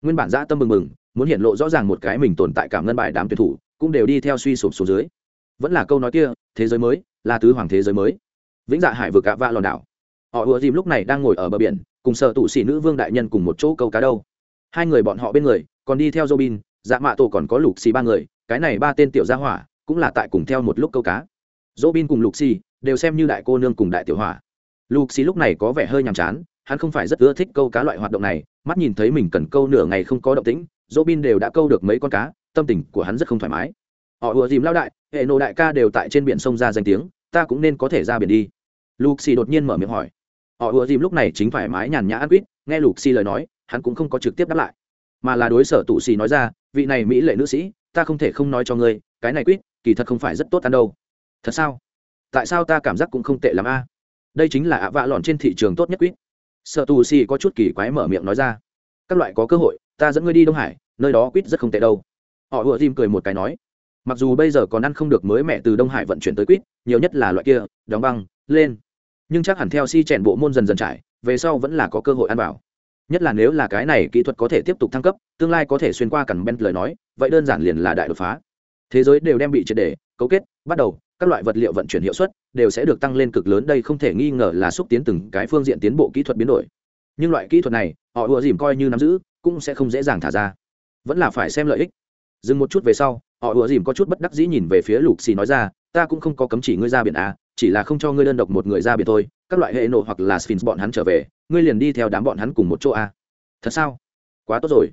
Nguyên bản dã tâm mừng mừng muốn hiện lộ rõ ràng một cái mình tồn tại cảm ngân bài đám tuyển thủ, cũng đều đi theo suy sụp xuống dưới. Vẫn là câu nói kia, thế giới mới, là tứ hoàng thế giới mới. Vĩnh dạ hải vực gạ vạ lòn đảo. Họ ùa dìm lúc này đang ngồi ở bờ biển, cùng sợ tụ sĩ nữ vương đại nhân cùng một chỗ câu cá đâu. Hai người bọn họ bên người, còn đi theo robin dạ mạ tổ còn có lục xì ba người, cái này ba tên tiểu gia hỏa, cũng là tại cùng theo một lúc câu cá. Robin cùng lục xì đều xem như đại cô nương cùng đại tiểu hỏa lục lúc này có vẻ hơi nhàm chán, hắn không phải rất ưa thích câu cá loại hoạt động này, mắt nhìn thấy mình cần câu nửa ngày không có động tĩnh, robin đều đã câu được mấy con cá, tâm tình của hắn rất không thoải mái. Họ ùa dìm lao đại, hệ nộ đại ca đều tại trên biển sông ra danh tiếng, ta cũng nên có thể ra biển đi. Lục đột nhiên mở miệng hỏi. Họ ùa dìm lúc này chính thoải mái nhàn nhã ăn quýt, nghe lục lời nói, hắn cũng không có trực tiếp đáp lại. Mà là đối sở tụ xì nói ra, vị này mỹ lệ nữ sĩ, ta không thể không nói cho ngươi, cái này quýt, kỳ thật không phải rất tốt ăn đâu. Thật sao? Tại sao ta cảm giác cũng không tệ lắm a? Đây chính là ạ vạ lọn trên thị trường tốt nhất quýt. Sợ tù xì có chút kỳ quái mở miệng nói ra. Các loại có cơ hội, ta dẫn ngươi đi đông hải, nơi đó quýt rất không tệ đâu. Họ ùa tim cười một cái nói. Mặc dù bây giờ còn ăn không được mới mẹ từ đông hải vận chuyển tới quýt, nhiều nhất là loại kia, đóng băng, lên. Nhưng chắc hẳn theo si chèn bộ môn dần dần trải, về sau vẫn là có cơ hội ăn vào. Nhất là nếu là cái này kỹ thuật có thể tiếp tục thăng cấp, tương lai có thể xuyên qua cằn bent lời nói, vậy đơn giản liền là đại đột phá. Thế giới đều đem bị triệt để, cấu kết, bắt đầu các loại vật liệu vận chuyển hiệu suất đều sẽ được tăng lên cực lớn, đây không thể nghi ngờ là xúc tiến từng cái phương diện tiến bộ kỹ thuật biến đổi. Nhưng loại kỹ thuật này, họ ùa dìm coi như nắm giữ, cũng sẽ không dễ dàng thả ra. Vẫn là phải xem lợi ích. Dừng một chút về sau, họ ùa dìm có chút bất đắc dĩ nhìn về phía lục xì nói ra, ta cũng không có cấm chỉ ngươi ra biển à chỉ là không cho ngươi đơn độc một người ra biển thôi, các loại hệ nộ hoặc là sphinx bọn hắn trở về, ngươi liền đi theo đám bọn hắn cùng một chỗ a thật sao? Quá tốt rồi.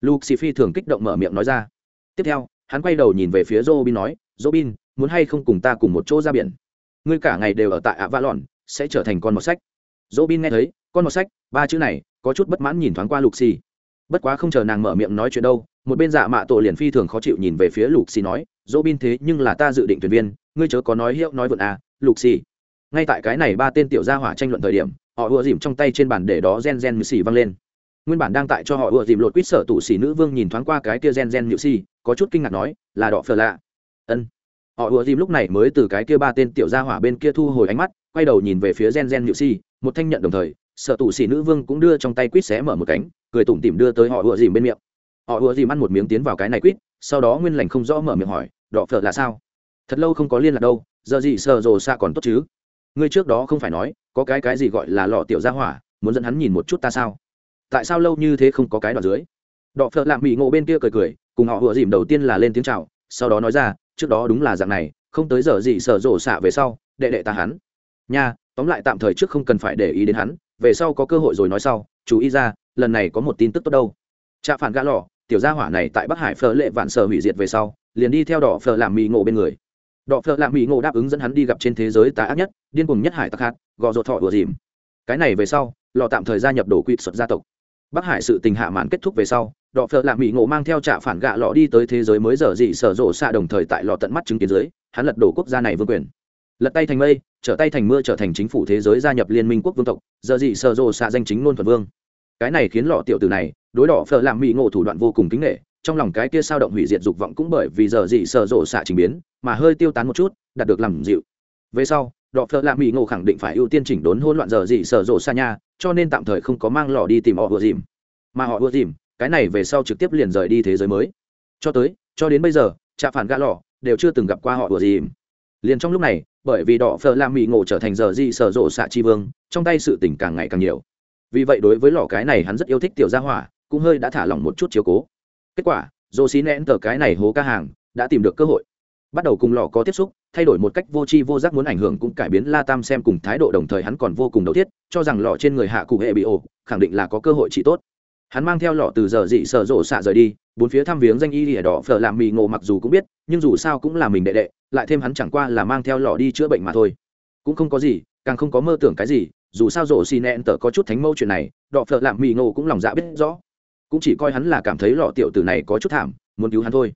Lục xì phi thường kích động mở miệng nói ra. Tiếp theo, hắn quay đầu nhìn về phía robin nói, robin muốn hay không cùng ta cùng một chỗ ra biển. Ngươi cả ngày đều ở tại ạ vạ lòn sẽ trở thành con một sách. Dỗ bin nghe thấy, con một sách, ba chữ này, có chút bất mãn nhìn thoáng qua lục xì bất quá không chờ nàng mở miệng nói chuyện đâu, một bên dạ mạ tổ liền phi thường khó chịu nhìn về phía lục xì nói dỗ bin thế nhưng là ta dự định thuyền viên, ngươi chớ có nói hiệu nói vượt à lục xì ngay tại cái này ba tên tiểu gia hỏa tranh luận thời điểm, họ ùa dìm trong tay trên bàn để đó gen gen nhự xì văng lên. Nguyên bản đang tại cho họ ùa dìm lột quýt sở tủ xì nữ vương nhìn thoáng qua cái kia gen gen nhự xì, có chút kinh ngạc nói, là đỏ phờ lạ. Ân họ ùa dìm lúc này mới từ cái kia ba tên tiểu gia hỏa bên kia thu hồi ánh mắt, quay đầu nhìn về phía gen gen nhự Si. một thanh nhận đồng thời, sợ tù xì nữ vương cũng đưa trong tay quýt xé mở một cánh, cười tủm tỉm đưa tới họ ùa dìm bên miệng. Họ ùa dìm ăn một miếng tiến vào cái này quýt, sau đó nguyên lành không rõ mở miệng hỏi đỏ phở là sao? Thật lâu không có liên lạc đâu, giờ gì sợ rồ xa còn tốt chứ? Ngươi trước đó không phải nói, có cái cái gì gọi là lọ tiểu gia hỏa, muốn dẫn hắn nhìn một chút ta sao? Tại sao lâu như thế không có cái đoạn dưới? Đọ phợ lạm mỹ ngộ bên kia cười cười, cùng họ vừa dìm đầu tiên là lên tiếng chào, sau đó nói ra trước đó đúng là dạng này, không tới giờ gì sở rộ xạ về sau, đệ đệ ta hắn. Nha, tóm lại tạm thời trước không cần phải để ý đến hắn, về sau có cơ hội rồi nói sau, chú ý ra, lần này có một tin tức tốt đâu. Trạ phản gã lò, tiểu gia hỏa này tại bắc hải phở lệ vạn sở hủy diệt về sau, liền đi theo đỏ phở làm mì ngộ bên người. Đỏ phở làm mì ngộ đáp ứng dẫn hắn đi gặp trên thế giới tà ác nhất, điên cùng nhất hải tắc hạt, gò rột thọ ùa dìm. Cái này về sau, lò tạm thời gia nhập đổ quỵt xuất gia tộc. Bắc hải sự tình hạ mãn kết thúc về sau Đọ phở làm mỹ ngộ mang theo trạ phản gạ lọ đi tới thế giới mới dở dị sở rộ xạ đồng thời tại lọ tận mắt chứng kiến dưới, hắn lật đổ quốc gia này vương quyền. Lật tay thành mây, trở tay thành mưa trở thành chính phủ thế giới gia nhập liên minh quốc vương tộc giờ dị sở rộ xạ danh chính ngôn thuận vương. Cái này khiến lọ tiểu tử này đối đỏ phở làm mỹ ngộ thủ đoạn vô cùng kính nghệ trong lòng cái kia sao động hủy diệt dục vọng cũng bởi vì giờ dị sở rộ xạ trình biến mà hơi tiêu tán một chút, đạt được làm dịu. Về sau đọ phở làm mỹ ngộ khẳng định phải ưu tiên chỉnh đốn hỗn loạn giờ dị sở rộ xa nha, cho nên tạm thời không có mang lọ đi tìm họ vừa dìm. Mà họ vừa dìm cái này về sau trực tiếp liền rời đi thế giới mới. Cho tới, cho đến bây giờ, trạ phản gã lò đều chưa từng gặp qua họ của gì. Liền trong lúc này, bởi vì đỏ phở làm mỹ ngộ trở thành giờ di sở rộ xạ chi vương, trong tay sự tình càng ngày càng nhiều. Vì vậy đối với lò cái này hắn rất yêu thích tiểu gia hỏa, cũng hơi đã thả lỏng một chút chiếu cố. Kết quả dô xí nén tờ cái này hố ca hàng, đã tìm được cơ hội. Bắt đầu cùng lò có tiếp xúc, thay đổi một cách vô tri vô giác muốn ảnh hưởng cũng cải biến la tam xem cùng thái độ đồng thời hắn còn vô cùng đầu thiết, cho rằng lò trên người hạ cụ hệ bị ổ, khẳng định là có cơ hội trị tốt hắn mang theo lọ từ giờ dị sợ rộ xạ rời đi, bốn phía thăm viếng danh y lìa đỏ phở làm mì ngộ mặc dù cũng biết, nhưng dù sao cũng là mình đệ đệ, lại thêm hắn chẳng qua là mang theo lọ đi chữa bệnh mà thôi. Cũng không có gì, càng không có mơ tưởng cái gì, dù sao rộ xì nẹn tờ có chút thánh mâu chuyện này, đỏ phở làm mì ngộ cũng lòng dạ biết rõ. Cũng chỉ coi hắn là cảm thấy lọ tiểu tử này có chút thảm, muốn cứu hắn thôi.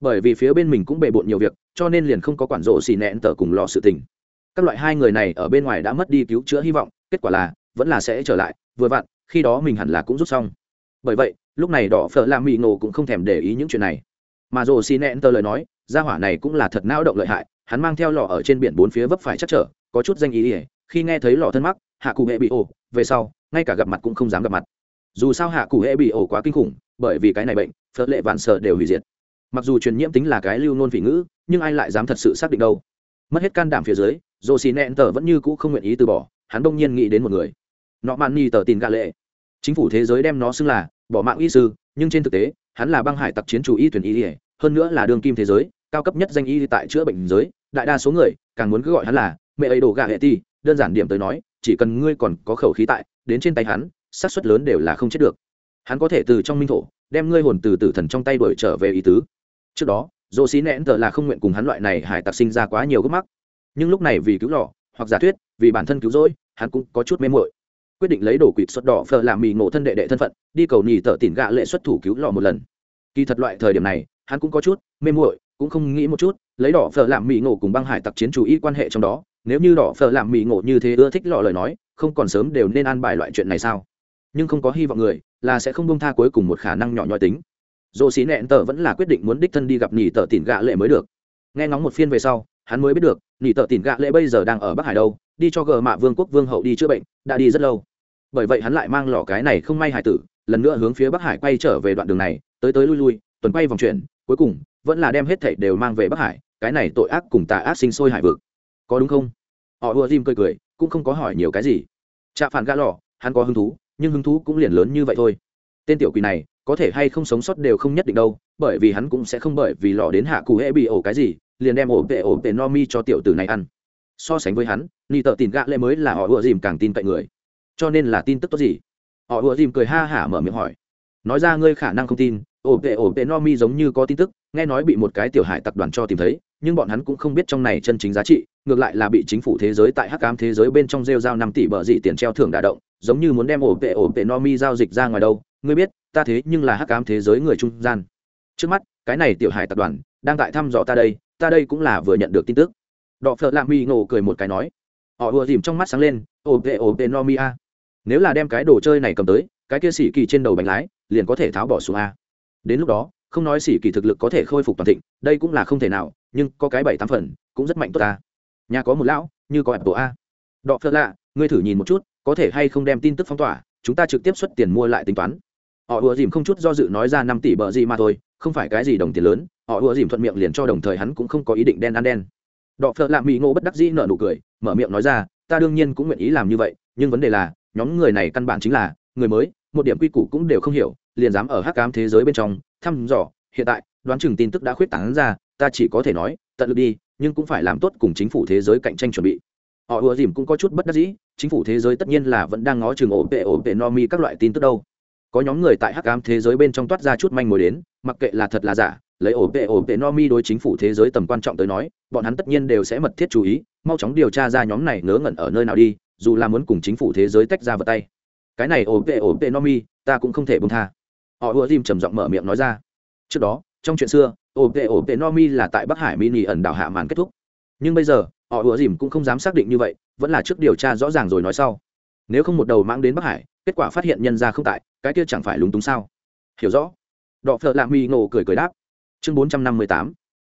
Bởi vì phía bên mình cũng bề bộn nhiều việc, cho nên liền không có quản rộ xì nẹn tờ cùng lọ sự tình. Các loại hai người này ở bên ngoài đã mất đi cứu chữa hy vọng, kết quả là vẫn là sẽ trở lại, vừa vặn, khi đó mình hẳn là cũng rút xong bởi vậy, lúc này đỏ phở làm mì ngộ cũng không thèm để ý những chuyện này. Mà rồ xì nẹn tờ lời nói, gia hỏa này cũng là thật não động lợi hại, hắn mang theo lò ở trên biển bốn phía vấp phải chắc trở, có chút danh ý ỉa khi nghe thấy lò thân mắc, hạ cụ hệ bị ổ, về sau, ngay cả gặp mặt cũng không dám gặp mặt. Dù sao hạ cụ hệ bị ổ quá kinh khủng, bởi vì cái này bệnh phật lệ vạn sợ đều hủy diệt. Mặc dù truyền nhiễm tính là cái lưu nôn vị ngữ, nhưng ai lại dám thật sự xác định đâu. Mất hết can đảm phía dưới, rồ xì nẹn tờ vẫn như cũ không nguyện ý từ bỏ, hắn đông nhiên nghĩ đến một người. Nọ man ni tờ tin gà lệ chính phủ thế giới đem nó xưng là bỏ mạng y sư, nhưng trên thực tế, hắn là băng hải tặc chiến chủ y tuyển y ỉa hơn nữa là đường kim thế giới, cao cấp nhất danh y tại chữa bệnh giới, đại đa số người, càng muốn cứ gọi hắn là mẹ ấy đồ gà hệ ti, đơn giản điểm tới nói, chỉ cần ngươi còn có khẩu khí tại, đến trên tay hắn, xác suất lớn đều là không chết được. Hắn có thể từ trong minh thổ, đem ngươi hồn từ tử thần trong tay đuổi trở về ý tứ. Trước đó dồ xí nẹn tờ là không nguyện cùng hắn loại này hải tặc sinh ra quá nhiều gốc mắc. Nhưng lúc này vì cứu lò, hoặc giả thuyết, vì bản thân cứu rỗi, hắn cũng có chút mê mội quyết định lấy đồ quỵt xuất đỏ phờ làm mì ngộ thân đệ đệ thân phận, đi cầu nhì tờ tỉn gạ lệ xuất thủ cứu lò một lần. Kỳ thật loại thời điểm này, hắn cũng có chút mê muội, cũng không nghĩ một chút, lấy đỏ phở làm mì ngộ cùng băng hải tặc chiến chủ ý quan hệ trong đó, nếu như đỏ phở làm mì ngộ như thế ưa thích lọ lời nói, không còn sớm đều nên an bài loại chuyện này sao? Nhưng không có hy vọng người, là sẽ không bông tha cuối cùng một khả năng nhỏ nhoi tính. Dồ xí nẹn tờ vẫn là quyết định muốn đích thân đi gặp nhì tờ tỉn gạ lệ mới được. Nghe ngóng một phiên về sau, hắn mới biết được, nhì tờ tỉn gạ lệ bây giờ đang ở bắc hải đâu, đi cho gờ mạ vương quốc vương hậu đi chữa bệnh, đã đi rất lâu bởi vậy hắn lại mang lọ cái này không may hải tử, lần nữa hướng phía bắc hải quay trở về đoạn đường này, tới tới lui lui, tuần quay vòng chuyển, cuối cùng, vẫn là đem hết thảy đều mang về bắc hải, cái này tội ác cùng tà ác sinh sôi hải vực. Có đúng không? Họ ùa dìm cười cười, cũng không có hỏi nhiều cái gì. Trạ phản gã lọ hắn có hứng thú, nhưng hứng thú cũng liền lớn như vậy thôi. Tên tiểu quỷ này, có thể hay không sống sót đều không nhất định đâu, bởi vì hắn cũng sẽ không bởi vì lọ đến hạ cụ hễ bị ổ cái gì, liền đem ổ vệ ổ vệ no mi cho tiểu tử này ăn. So sánh với hắn, ni tợ tìm gã lệ mới là họ ùa dìm càng tin cậy người cho nên là tin tức tốt gì? Họ ùa dìm cười ha hả mở miệng hỏi. Nói ra ngươi khả năng không tin, ổ vệ ổ vệ no mi giống như có tin tức, nghe nói bị một cái tiểu hải tập đoàn cho tìm thấy, nhưng bọn hắn cũng không biết trong này chân chính giá trị, ngược lại là bị chính phủ thế giới tại hắc ám thế giới bên trong rêu giao năm tỷ bờ dị tiền treo thưởng đả động, giống như muốn đem ổ vệ ổ vệ no mi giao dịch ra ngoài đâu. Ngươi biết, ta thế nhưng là hắc ám thế giới người trung gian. Trước mắt, cái này tiểu hải tập đoàn đang tại thăm dò ta đây ta đây cũng là vừa nhận được tin tức. Đọ phợ lạ mi ngộ cười một cái nói. Họ ùa dìm trong mắt sáng lên, ổ vệ ổ vệ no mi a nếu là đem cái đồ chơi này cầm tới, cái kia xỉ kỳ trên đầu bánh lái, liền có thể tháo bỏ xuống a. Đến lúc đó, không nói xỉ kỳ thực lực có thể khôi phục toàn thịnh, đây cũng là không thể nào, nhưng có cái bảy tám phần, cũng rất mạnh tốt ta nhà có một lão, như có apple a. Đọ phật lạ, ngươi thử nhìn một chút, có thể hay không đem tin tức phong tỏa, chúng ta trực tiếp xuất tiền mua lại tính toán. Họ ùa dìm không chút do dự nói ra năm tỷ bờ gì mà thôi, không phải cái gì đồng tiền lớn, họ ùa dìm thuận miệng liền cho đồng thời hắn cũng không có ý định đen ăn đen. Đọ phật lạ mỹ ngô bất đắc dĩ nợ nụ cười, mở miệng nói ra, ta đương nhiên cũng nguyện ý làm như vậy, nhưng vấn đề là nhóm người này căn bản chính là người mới, một điểm quy củ cũng đều không hiểu, liền dám ở hắc cám thế giới bên trong thăm dò. Hiện tại, đoán chừng tin tức đã khuyết tán ra, ta chỉ có thể nói, tận lực đi, nhưng cũng phải làm tốt cùng chính phủ thế giới cạnh tranh chuẩn bị. Họ ùa dìm cũng có chút bất đắc dĩ, chính phủ thế giới tất nhiên là vẫn đang ngó chừng ổ vệ ổ vệ no mi các loại tin tức đâu. Có nhóm người tại hắc ám thế giới bên trong toát ra chút manh mối đến, mặc kệ là thật là giả, lấy ổ vệ ổ vệ no mi đối chính phủ thế giới tầm quan trọng tới nói, bọn hắn tất nhiên đều sẽ mật thiết chú ý, mau chóng điều tra ra nhóm này ngớ ngẩn ở nơi nào đi dù là muốn cùng chính phủ thế giới tách ra vật tay. Cái này ổ vệ ổ vệ no mi, ta cũng không thể bông tha. Họ ùa dìm trầm giọng mở miệng nói ra. Trước đó, trong chuyện xưa ổ vệ ổ vệ no mi là tại bắc hải mini ẩn đảo hạ màn kết thúc. Nhưng bây giờ, họ ùa dìm cũng không dám xác định như vậy, vẫn là trước điều tra rõ ràng rồi nói sau. Nếu không một đầu mang đến bắc hải, kết quả phát hiện nhân ra không tại, cái kia chẳng phải lúng túng sao? Hiểu rõ. Đọ phợ lạ mi ngộ cười cười đáp. Chương bốn trăm năm mươi tám.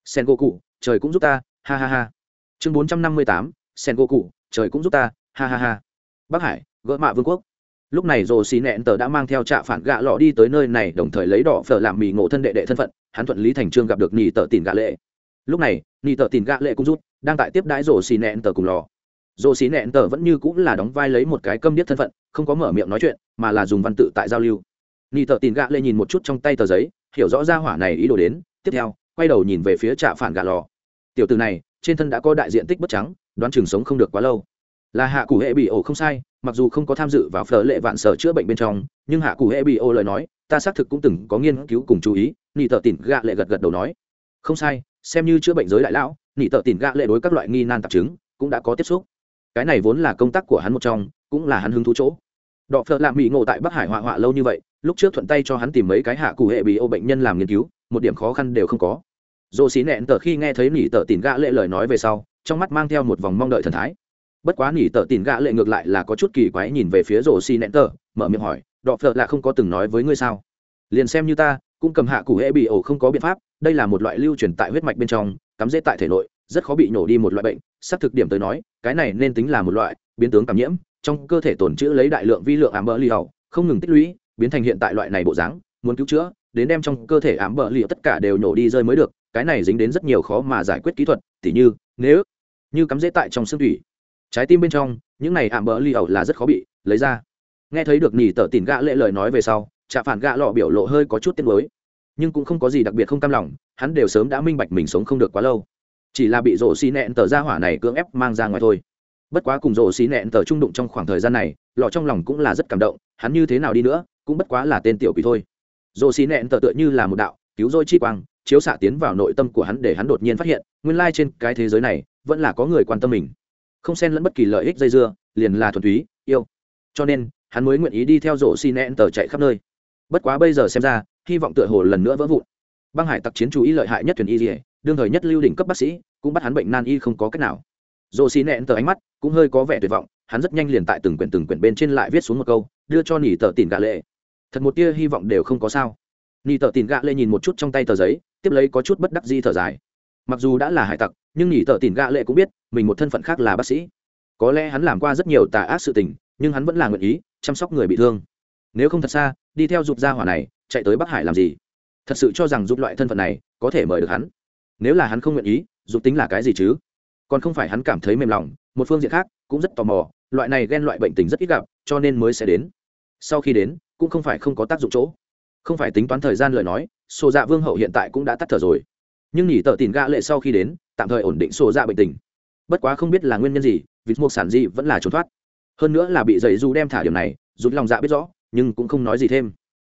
Sen gỗ cụ trời cũng giúp ta, ha ha ha. Chương bốn trăm năm mươi tám. Sen gỗ cụ trời cũng giúp ta ha ha ha. Bắc hải, gỡ mạ vương quốc. Lúc này rồ xì nẹn tờ đã mang theo trạ phản gạ lọ đi tới nơi này, đồng thời lấy đỏ phở làm mì ngộ thân đệ đệ thân phận, hắn thuận lý thành trương gặp được nỉ tờ tìm gạ lệ. Lúc này nỉ tờ tìm gạ lệ cũng rút, đang tại tiếp đãi Rồ xì nẹn tờ cùng lò. Rồ xì nẹn tờ vẫn như cũng là đóng vai lấy một cái câm điếc thân phận, không có mở miệng nói chuyện, mà là dùng văn tự tại giao lưu. Nị tờ tìm gạ lệ nhìn một chút trong tay tờ giấy, hiểu rõ ra hỏa này ý đồ đến, tiếp theo, quay đầu nhìn về phía trạ phản gạ lò tiểu từ này, trên thân đã có đại diện tích bất trắng, đoán chừng sống không được quá lâu là hạ cụ hệ bị ổ không sai, mặc dù không có tham dự vào phở lệ vạn sở chữa bệnh bên trong, nhưng hạ cụ hệ bị ổ lời nói, ta xác thực cũng từng có nghiên cứu cùng chú ý, nị tợ tìm gạ lệ gật gật đầu nói. Không sai, xem như chữa bệnh giới đại lão, nị tợ tìm gạ lệ đối các loại nghi nan tạp chứng cũng đã có tiếp xúc. Cái này vốn là công tác của hắn một trong, cũng là hắn hứng thú chỗ. Đọ phở làm mỹ ngộ tại bắc hải họa họa lâu như vậy, lúc trước thuận tay cho hắn tìm mấy cái hạ cụ hệ bị ô bệnh nhân làm nghiên cứu, một điểm khó khăn đều không có. Dồ xí nẹn tờ khi nghe thấy nỉ tờ tìm gạ lệ lời nói về sau, trong mắt mang theo một vòng mong đợi thần thái bất quá nỉ tờ tìm gã lệ ngược lại là có chút kỳ quái nhìn về phía rổ xi nẹn tờ, mở miệng hỏi, đọ phợ lạ không có từng nói với ngươi sao? Liền xem như ta, cũng cầm hạ cụ hệ bị ổ không có biện pháp, đây là một loại lưu truyền tại huyết mạch bên trong, cắm dễ tại thể nội, rất khó bị nổ đi một loại bệnh. Xác thực điểm tới nói, cái này nên tính là một loại biến tướng cảm nhiễm, trong cơ thể tồn trữ lấy đại lượng vi lượng ám bờ lì hầu không ngừng tích lũy, biến thành hiện tại loại này bộ dáng, muốn cứu chữa, đến đem trong cơ thể ám bờ lì tất cả đều nhổ đi rơi mới được, cái này dính đến rất nhiều khó mà giải quyết kỹ thuật, tỉ như, nếu như cắm dễ tại trong xương thủy trái tim bên trong những này ảm bỡ li ẩu là rất khó bị lấy ra. Nghe thấy được nhì tờ tìm gã lệ lời nói về sau trả phản gã lọ biểu lộ hơi có chút tiếc nuối, nhưng cũng không có gì đặc biệt không cam lòng hắn đều sớm đã minh bạch mình sống không được quá lâu. Chỉ là bị rổ xi nẹn tờ ra hỏa này cưỡng ép mang ra ngoài thôi. Bất quá cùng rổ xi nẹn tờ trung đụng trong khoảng thời gian này lọ trong lòng cũng là rất cảm động hắn như thế nào đi nữa cũng bất quá là tên tiểu quỷ thôi. Rổ xi nẹn tờ tựa như là một đạo cứu rỗi chi quang chiếu xạ tiến vào nội tâm của hắn để hắn đột nhiên phát hiện nguyên lai trên cái thế giới này vẫn là có người quan tâm mình không xen lẫn bất kỳ lợi ích dây dưa, liền là thuần túy, yêu. Cho nên, hắn mới nguyện ý đi theo rổ xi nẹn tờ chạy khắp nơi. Bất quá bây giờ xem ra, hy vọng tựa hồ lần nữa vỡ vụn. Băng hải tặc chiến chú ý lợi hại nhất thuyền y dỉa đương thời nhất lưu đỉnh cấp bác sĩ, cũng bắt hắn bệnh nan y không có cách nào. Rồ xì nẹn tờ ánh mắt cũng hơi có vẻ tuyệt vọng, hắn rất nhanh liền tại từng quyển từng quyển bên trên lại viết xuống một câu, đưa cho nỉ tờ tìm gạ lệ. Thật một tia hy vọng đều không có sao. Nỉ tờ tìm gạ lệ nhìn một chút trong tay tờ giấy, tiếp lấy có chút bất đắc di thở dài. Mặc dù đã là hải tặc nhưng nhỉ tờ tìm gạ lệ cũng biết, mình một thân phận khác là bác sĩ. Có lẽ hắn làm qua rất nhiều tà ác sự tình, nhưng hắn vẫn là nguyện ý chăm sóc người bị thương. Nếu không thật xa, đi theo dục gia hỏa này, chạy tới bắc hải làm gì? Thật sự cho rằng dục loại thân phận này có thể mời được hắn? Nếu là hắn không nguyện ý, dục tính là cái gì chứ? Còn không phải hắn cảm thấy mềm lòng, một phương diện khác cũng rất tò mò, loại này ghen loại bệnh tình rất ít gặp, cho nên mới sẽ đến. Sau khi đến, cũng không phải không có tác dụng chỗ. Không phải tính toán thời gian lời nói sổ dạ vương hậu hiện tại cũng đã tắt thở rồi. Nhưng nhỉ tờ tìm gã lệ sau khi đến tạm thời ổn định sổ dạ bệnh tình. Bất quá không biết là nguyên nhân gì, vịt một sản gì vẫn là trốn thoát. Hơn nữa là bị dậy du đem thả điểm này rút lòng dạ biết rõ, nhưng cũng không nói gì thêm.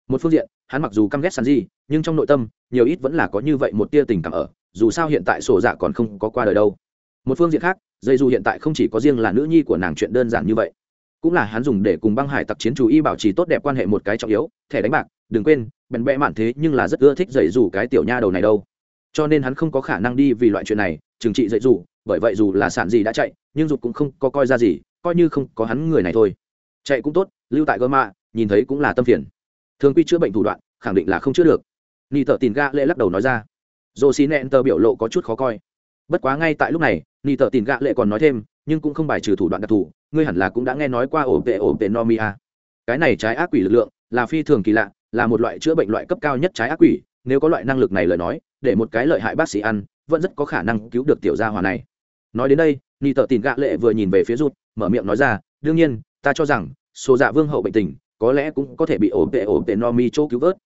Một phương diện, hắn mặc dù căm ghét sản gì nhưng trong nội tâm, nhiều ít vẫn là có như vậy một tia tình cảm ở, dù sao hiện tại sổ dạ còn không có qua đời đâu. Một phương diện khác dây dù hiện tại không chỉ có riêng là nữ nhi của nàng chuyện đơn giản như vậy, cũng là hắn dùng để cùng băng hải tặc chiến chủ y bảo trì tốt đẹp quan hệ một cái trọng yếu, thẻ đánh bạc, đừng quên, bèn bẽ mạn thế nhưng là rất ưa thích dạy dù cái tiểu nha đầu này đâu cho nên hắn không có khả năng đi vì loại chuyện này, trừng trị dạy dù, bởi vậy dù là sản gì đã chạy, nhưng dục cũng không có coi ra gì, coi như không có hắn người này thôi. Chạy cũng tốt, lưu tại gơ mạ nhìn thấy cũng là tâm phiền. Thường quy chữa bệnh thủ đoạn, khẳng định là không chữa được. Ni thợ tìm ga lệ lắc đầu nói ra. Dồ xì nẹn tờ biểu lộ có chút khó coi. Bất quá ngay tại lúc này ni thợ tìm gạ lệ còn nói thêm, nhưng cũng không bài trừ thủ đoạn đặc thù, ngươi hẳn là cũng đã nghe nói qua ổ tệ ổ tệ a cái này trái ác quỷ lực lượng là phi thường kỳ lạ, là một loại chữa bệnh loại cấp cao nhất trái ác quỷ, nếu có loại năng lực này lời nói để một cái lợi hại bác sĩ ăn, vẫn rất có khả năng cứu được tiểu gia hòa này. Nói đến đây ni tờ tìm gạ lệ vừa nhìn về phía rút mở miệng nói ra, đương nhiên, ta cho rằng, số dạ vương hậu bệnh tình, có lẽ cũng có thể bị ổ tệ ổ tệ no mi chỗ cứu vớt.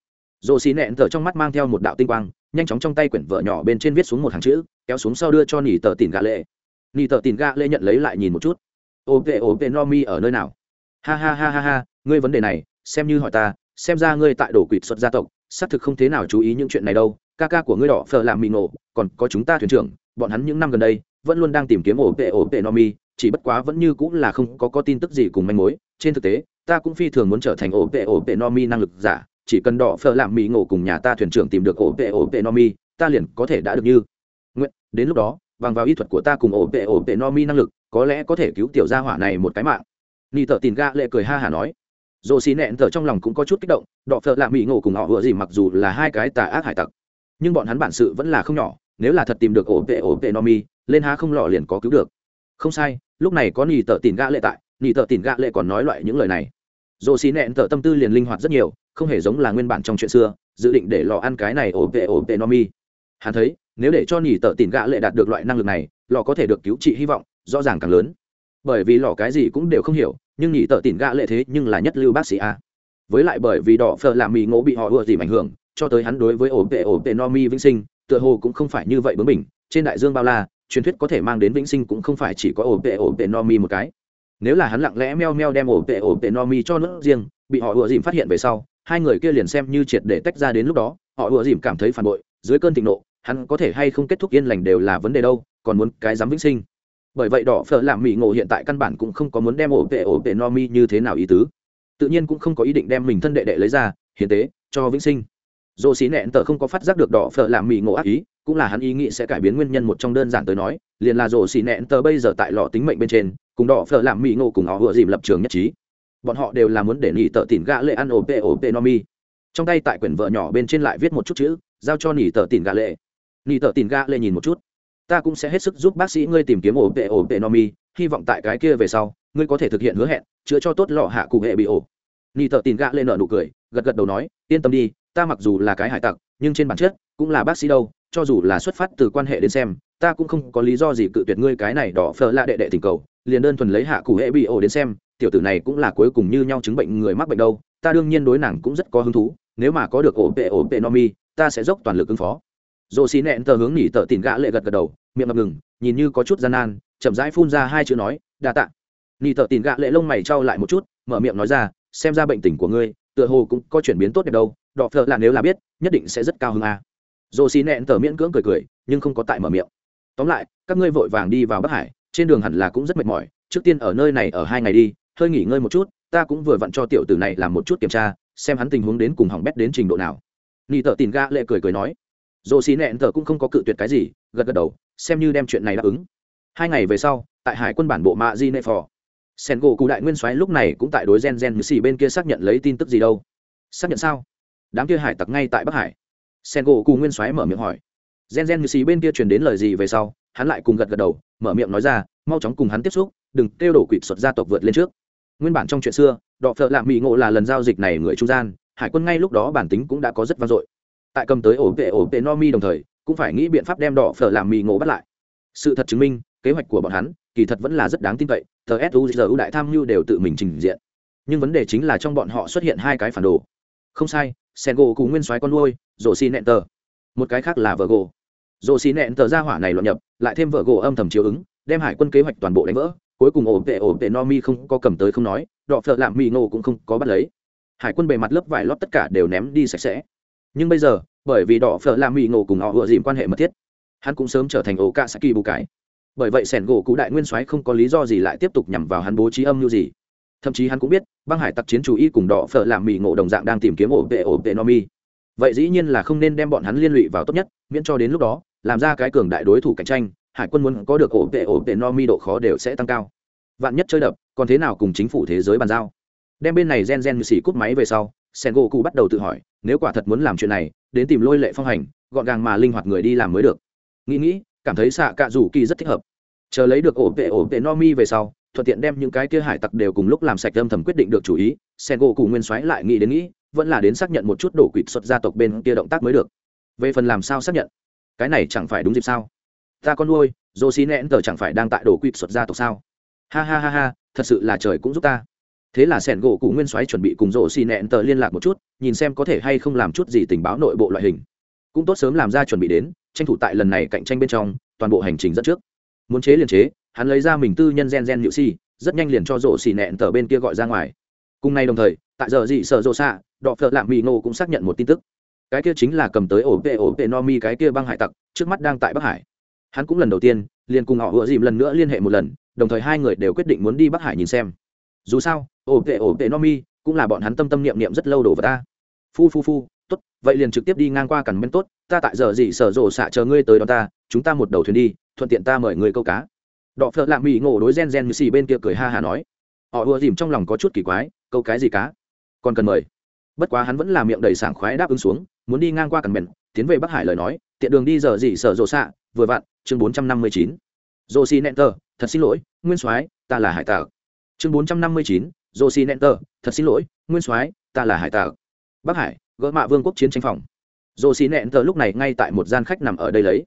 Rồ xì nẹn thở trong mắt mang theo một đạo tinh quang, nhanh chóng trong tay quyển vợ nhỏ bên trên viết xuống một hàng chữ, kéo xuống sau đưa cho nỉ tờ tìm gạ lệ. Nỉ tờ tìm gạ lệ nhận lấy lại nhìn một chút. Ổ tệ ổ tệ no mi ở nơi nào? Ha ha ha ha ha, ngươi vấn đề này, xem như hỏi ta, xem ra ngươi tại đổ quỵt xuất gia tộc xác thực không thế nào chú ý những chuyện này đâu, ca ca của ngươi đỏ phờ làm mì ngộ, còn có chúng ta thuyền trưởng, bọn hắn những năm gần đây, vẫn luôn đang tìm kiếm ổ tệ ổ tệ nomi chỉ bất quá vẫn như cũng là không có có tin tức gì cùng manh mối. Trên thực tế, ta cũng phi thường muốn trở thành ổ tệ ổ tệ nomi năng lực giả, chỉ cần đỏ phờ làm mì ngộ cùng nhà ta thuyền trưởng tìm được ổ tệ ổ tệ nomi ta liền có thể đã được như. Nguyện, đến lúc đó, bằng vào y thuật của ta cùng ổ tệ ổ tệ nomi năng lực, có lẽ có thể cứu tiểu gia hỏa này một cái mạng. Ni tờ tin ga lệ cười ha hả nói dồ xì nẹn thở trong lòng cũng có chút kích động, đọ phợ lạ mỹ ngộ cùng họ vừa gì mặc dù là hai cái tà ác hải tặc, nhưng bọn hắn bản sự vẫn là không nhỏ, nếu là thật tìm được ổ tệ ổ tệ nomi lên há không lọ liền có cứu được. Không sai, lúc này có nỉ tờ tìm gã lệ tại nỉ tờ tìm gã lệ còn nói loại những lời này. Dồ xì nẹn thở tâm tư liền linh hoạt rất nhiều, không hề giống là nguyên bản trong chuyện xưa, dự định để lò ăn cái này ổ vệ ổ vệ no mi. Hắn thấy, nếu để cho nỉ tợ tỉn gạ lệ đạt được loại năng lực này lò có thể được cứu trị hy vọng, rõ ràng càng lớn. Bởi vì lò cái gì cũng đều không hiểu nhưng nhị tợ tỉn gạ lệ thế nhưng là nhất lưu bác sĩ a. Với lại bởi vì đỏ phở làm mì ngộ bị họ ưa dìm ảnh hưởng, cho tới hắn đối với ổ tệ ổ tệ no mi vĩnh sinh, tựa hồ cũng không phải như vậy bướng mình trên đại dương bao la, truyền thuyết có thể mang đến vĩnh sinh cũng không phải chỉ có ổ tệ ổ tệ no mi một cái. Nếu là hắn lặng lẽ meo meo đem ổ tệ ổ tệ no mi cho nước riêng, bị họ ưa dìm phát hiện về sau, hai người kia liền xem như triệt để tách ra đến lúc đó, họ ưa dìm cảm thấy phản bội, dưới cơn thịnh nộ, hắn có thể hay không kết thúc yên lành đều là vấn đề đâu, còn muốn cái dám vĩnh sinh bởi vậy đỏ phở làm mỹ ngộ hiện tại căn bản cũng không có muốn đem ổ tệ ổ tệ no mi như thế nào ý tứ. Tự nhiên cũng không có ý định đem mình thân đệ đệ lấy ra, hiến tế, cho vĩnh sinh. Dồ xí nẹn tờ không có phát giác được đỏ phở làm mỹ ngộ ác ý, cũng là hắn ý nghĩ sẽ cải biến nguyên nhân một trong đơn giản tới nói, liền là rổ xì nẹn tờ bây giờ tại lò tính mệnh bên trên, cùng đỏ phở làm mỹ ngộ cùng họ vừa dìm lập trường nhất trí. Bọn họ đều là muốn để nỉ tờ tỉn gã lệ ăn ổ tệ ổ tệ no mi. Trong tay tại quyển vợ nhỏ bên trên lại viết một chút chữ, giao cho nỉ tờ tỉn gã lệ. Nỉ tờ tỉn gã lệ nhìn một chút ta cũng sẽ hết sức giúp bác sĩ ngươi tìm kiếm ổ tệ ổ tệ no mi, hy vọng tại cái kia về sau, ngươi có thể thực hiện hứa hẹn, chữa cho tốt lọ hạ cụ hệ bị ổ. Ni thợ tìm gạ lên nợ nụ cười, gật gật đầu nói, yên tâm đi, ta mặc dù là cái hải tặc, nhưng trên bản chất, cũng là bác sĩ đâu, cho dù là xuất phát từ quan hệ đến xem, ta cũng không có lý do gì cự tuyệt ngươi cái này đỏ phở lạ đệ đệ tình cầu, liền đơn thuần lấy hạ cụ hệ bị ổ đến xem, tiểu tử này cũng là cuối cùng như nhau chứng bệnh người mắc bệnh đâu, ta đương nhiên đối nàng cũng rất có hứng thú, nếu mà có được ổ tệ ổ tệ no mi, ta sẽ dốc toàn lực ứng phó. Dồ xì nẹn tờ hướng nỉ tờ tìm gã lệ gật gật đầu miệng ngập ngừng, nhìn như có chút gian nan, chậm rãi phun ra hai chữ nói, đa tạ. Nhị tờ tìm gạ lệ lông mày trao lại một chút, mở miệng nói ra, xem ra bệnh tình của ngươi, tựa hồ cũng có chuyển biến tốt đẹp đâu, đọ phợ là nếu là biết, nhất định sẽ rất cao hơn a à. dồ xì nẹn tờ miễn cưỡng cười cười, nhưng không có tại mở miệng. Tóm lại, các ngươi vội vàng đi vào bắc hải, trên đường hẳn là cũng rất mệt mỏi, trước tiên ở nơi này ở hai ngày đi, hơi nghỉ ngơi một chút, ta cũng vừa vặn cho tiểu tử này làm một chút kiểm tra, xem hắn tình huống đến cùng hỏng bét đến trình độ nào. Nhị tợ tìm ga lệ cười cười nói. Dồ xì nẹn tờ cũng không có cự tuyệt cái gì, gật gật đầu xem như đem chuyện này đáp ứng. Hai ngày về sau, tại hải quân bản bộ mạ di nệ phò, sen gỗ cụ đại nguyên soái lúc này cũng tại đối gen gen như xì bên kia xác nhận lấy tin tức gì đâu. Xác nhận sao? Đám kia hải tặc ngay tại bắc hải. Sen gỗ cụ nguyên soái mở miệng hỏi. Gen gen như xì bên kia truyền đến lời gì về sau, hắn lại cùng gật gật đầu, mở miệng nói ra, mau chóng cùng hắn tiếp xúc, đừng kêu đổ quỵt xuất gia tộc vượt lên trước. Nguyên bản trong chuyện xưa, đọ phợ lạ mỹ ngộ là lần giao dịch này người trung gian, hải quân ngay lúc đó bản tính cũng đã có rất vang dội. Tại cầm tới ổ vệ ổ vệ no mi đồng thời cũng phải nghĩ biện pháp đem đỏ phở làm mì ngộ bắt lại. Sự thật chứng minh, kế hoạch của bọn hắn, kỳ thật vẫn là rất đáng tin cậy, tờ suzu đại tham mưu đều tự mình trình diện. Nhưng vấn đề chính là trong bọn họ xuất hiện hai cái phản đồ. Không sai sen gỗ cùng nguyên soái con nuôi rổ xi nẹn tờ. Một cái khác là vợ gỗ rổ xi nẹn tờ ra hỏa này loạn nhập, lại thêm vợ gỗ âm thầm chiếu ứng, đem hải quân kế hoạch toàn bộ đánh vỡ, cuối cùng ổn tệ ổn tệ no mi không có cầm tới không nói đọ phợ lạm mì ngộ cũng không có bắt lấy. Hải quân bề mặt lớp vải lót tất cả đều ném đi sạch sẽ nhưng bây giờ, bởi vì đỏ phở làm mỹ ngộ cùng họ ựa dìm quan hệ mật thiết, hắn cũng sớm trở thành ổ ca saki bù cái bởi vậy sẻn gỗ cụ đại nguyên soái không có lý do gì lại tiếp tục nhằm vào hắn bố trí âm mưu gì. Thậm chí hắn cũng biết, băng hải tặc chiến chủ y cùng đỏ phở làm mỹ ngộ đồng dạng đang tìm kiếm ổ vệ ổ vệ no mi. Vậy dĩ nhiên là không nên đem bọn hắn liên lụy vào tốt nhất, miễn cho đến lúc đó, làm ra cái cường đại đối thủ cạnh tranh, hải quân muốn có được ổ vệ ổ vệ no mi độ khó đều sẽ tăng cao. Vạn nhất chơi đập, còn thế nào cùng chính phủ thế giới bàn giao? Đem bên này gen gen như xỉ cút máy về sau sen gỗ cụ bắt đầu tự hỏi, nếu quả thật muốn làm chuyện này, đến tìm lôi lệ phong hành, gọn gàng mà linh hoạt người đi làm mới được. Nghĩ nghĩ, cảm thấy xạ cạ rủ kỳ rất thích hợp. Chờ lấy được ổ vệ ổ vệ no mi về sau, thuận tiện đem những cái kia hải tặc đều cùng lúc làm sạch âm thầm quyết định được chủ ý, sen gỗ cụ nguyên soái lại nghĩ đến nghĩ, vẫn là đến xác nhận một chút đổ quỵt xuất gia tộc bên kia động tác mới được. Về phần làm sao xác nhận? Cái này chẳng phải đúng dịp sao? Ta con nuôi dô xí nẹn tờ chẳng phải đang tại đổ quỵt xuất gia tộc sao? Ha ha ha ha, thật sự là trời cũng giúp ta thế là sẻn gỗ cụ nguyên soái chuẩn bị cùng rổ xì nẹn tờ liên lạc một chút, nhìn xem có thể hay không làm chút gì tình báo nội bộ loại hình. Cũng tốt sớm làm ra chuẩn bị đến, tranh thủ tại lần này cạnh tranh bên trong, toàn bộ hành trình dẫn trước. Muốn chế liền chế, hắn lấy ra mình tư nhân gen gen nhự si rất nhanh liền cho rổ xì nẹn tờ bên kia gọi ra ngoài. Cùng nay đồng thời, tại giờ dị sợ rộ xạ, đọ phợ lạm mỹ nô cũng xác nhận một tin tức. Cái kia chính là cầm tới ổ vệ ổ vệ no mi cái kia băng hải tặc, trước mắt đang tại bắc hải. Hắn cũng lần đầu tiên, liền cùng họ vừa dìm lần nữa liên hệ một lần, đồng thời hai người đều quyết định muốn đi bắc hải nhìn xem dù sao ổ tệ ổ tệ, no mi cũng là bọn hắn tâm tâm niệm niệm rất lâu đổ vào ta. Phu phu phu tốt vậy liền trực tiếp đi ngang qua cằn men tốt ta tại giờ gì sở rộ xạ chờ ngươi tới đó ta chúng ta một đầu thuyền đi thuận tiện ta mời người câu cá. Đọ phợ lạ mỹ ngộ đối gen gen như xì bên kia cười ha hà nói. Họ ùa dìm trong lòng có chút kỳ quái câu cái gì cá? Còn cần mời. Bất quá hắn vẫn là miệng đầy sảng khoái đáp ứng xuống muốn đi ngang qua cằn men tiến về bắc hải lời nói tiện đường đi giờ gì sở rộ xạ vừa vặn chương bốn trăm năm mươi chín. Rộ xì nẹn tờ thật xin lỗi nguyên soái ta là hải tạc chương bốn trăm năm mươi chín rộ xì nẹn tờ thật xin lỗi, nguyên soái, ta là hải tạc. Bắc hải, gỡ mạ vương quốc chiến tranh phòng. Rộ nenter nẹn tờ lúc này ngay tại một gian khách nằm ở đây lấy.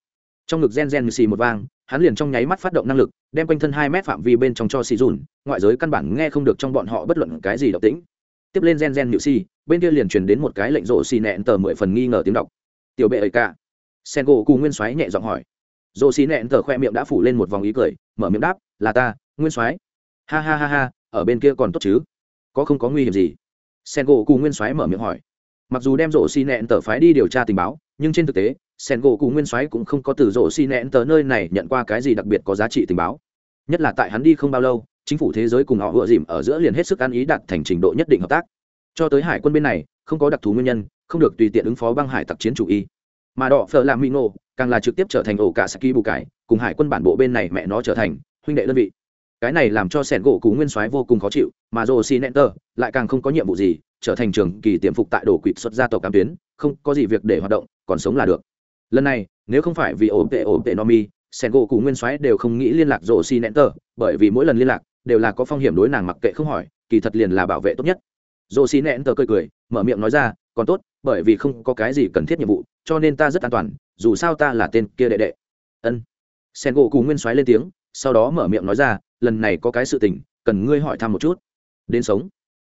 Trong ngực gen gen xì một vang, hắn liền trong nháy mắt phát động năng lực, đem quanh thân hai mét phạm vi bên trong cho xì dùn, ngoại giới căn bản nghe không được trong bọn họ bất luận cái gì động tĩnh. Tiếp lên gen gen nhự xì, bên kia liền truyền đến một cái lệnh rộ xì nẹn tờ mười phần nghi ngờ tiếng đọc. Tiểu bệ ấy cả sen gỗ cù nguyên soái nhẹ giọng hỏi. Rộ xì nẹn tờ khoe miệng đã phủ lên một vòng ý cười, mở miệng đáp, là ta, nguyên soái ha ha ha ha, ở bên kia còn tốt chứ? Có không có nguy hiểm gì? Sen gỗ cù nguyên soái mở miệng hỏi. Mặc dù đem rổ xi nẹn tờ phái đi điều tra tình báo, nhưng trên thực tế sen gỗ cù nguyên soái cũng không có từ rổ xi nẹn tờ nơi này nhận qua cái gì đặc biệt có giá trị tình báo. Nhất là tại hắn đi không bao lâu, chính phủ thế giới cùng họ vừa dìm ở giữa liền hết sức ăn ý đạt thành trình độ nhất định hợp tác. Cho tới hải quân bên này, không có đặc thù nguyên nhân, không được tùy tiện ứng phó băng hải tặc chiến chủ y. Mà đỏ phở làm mỹ ngộ càng là trực tiếp trở thành ổ cả saki bù cải cùng hải quân bản bộ bên này mẹ nó trở thành huynh đệ đơn vị cái này làm cho sẻn gỗ cú nguyên soái vô cùng khó chịu, mà rồ xi nẹn tờ lại càng không có nhiệm vụ gì, trở thành trường kỳ tiềm phục tại đổ quỵt xuất gia tộc cam tuyến, không có gì việc để hoạt động, còn sống là được. Lần này, nếu không phải vì ổn tệ ổn tệ no mi sẻn gỗ cú nguyên soái đều không nghĩ liên lạc rồ xi nẹn tờ, bởi vì mỗi lần liên lạc đều là có phong hiểm đối nàng mặc kệ không hỏi, kỳ thật liền là bảo vệ tốt nhất. Rồ xi nẹn tờ cười cười, mở miệng nói ra, còn tốt, bởi vì không có cái gì cần thiết nhiệm vụ, cho nên ta rất an toàn, dù sao ta là tên kia đệ đệ. Ân. Sen gỗ cù nguyên soái lên tiếng, sau đó mở miệng nói ra lần này có cái sự tình, cần ngươi hỏi thăm một chút. Đến sống.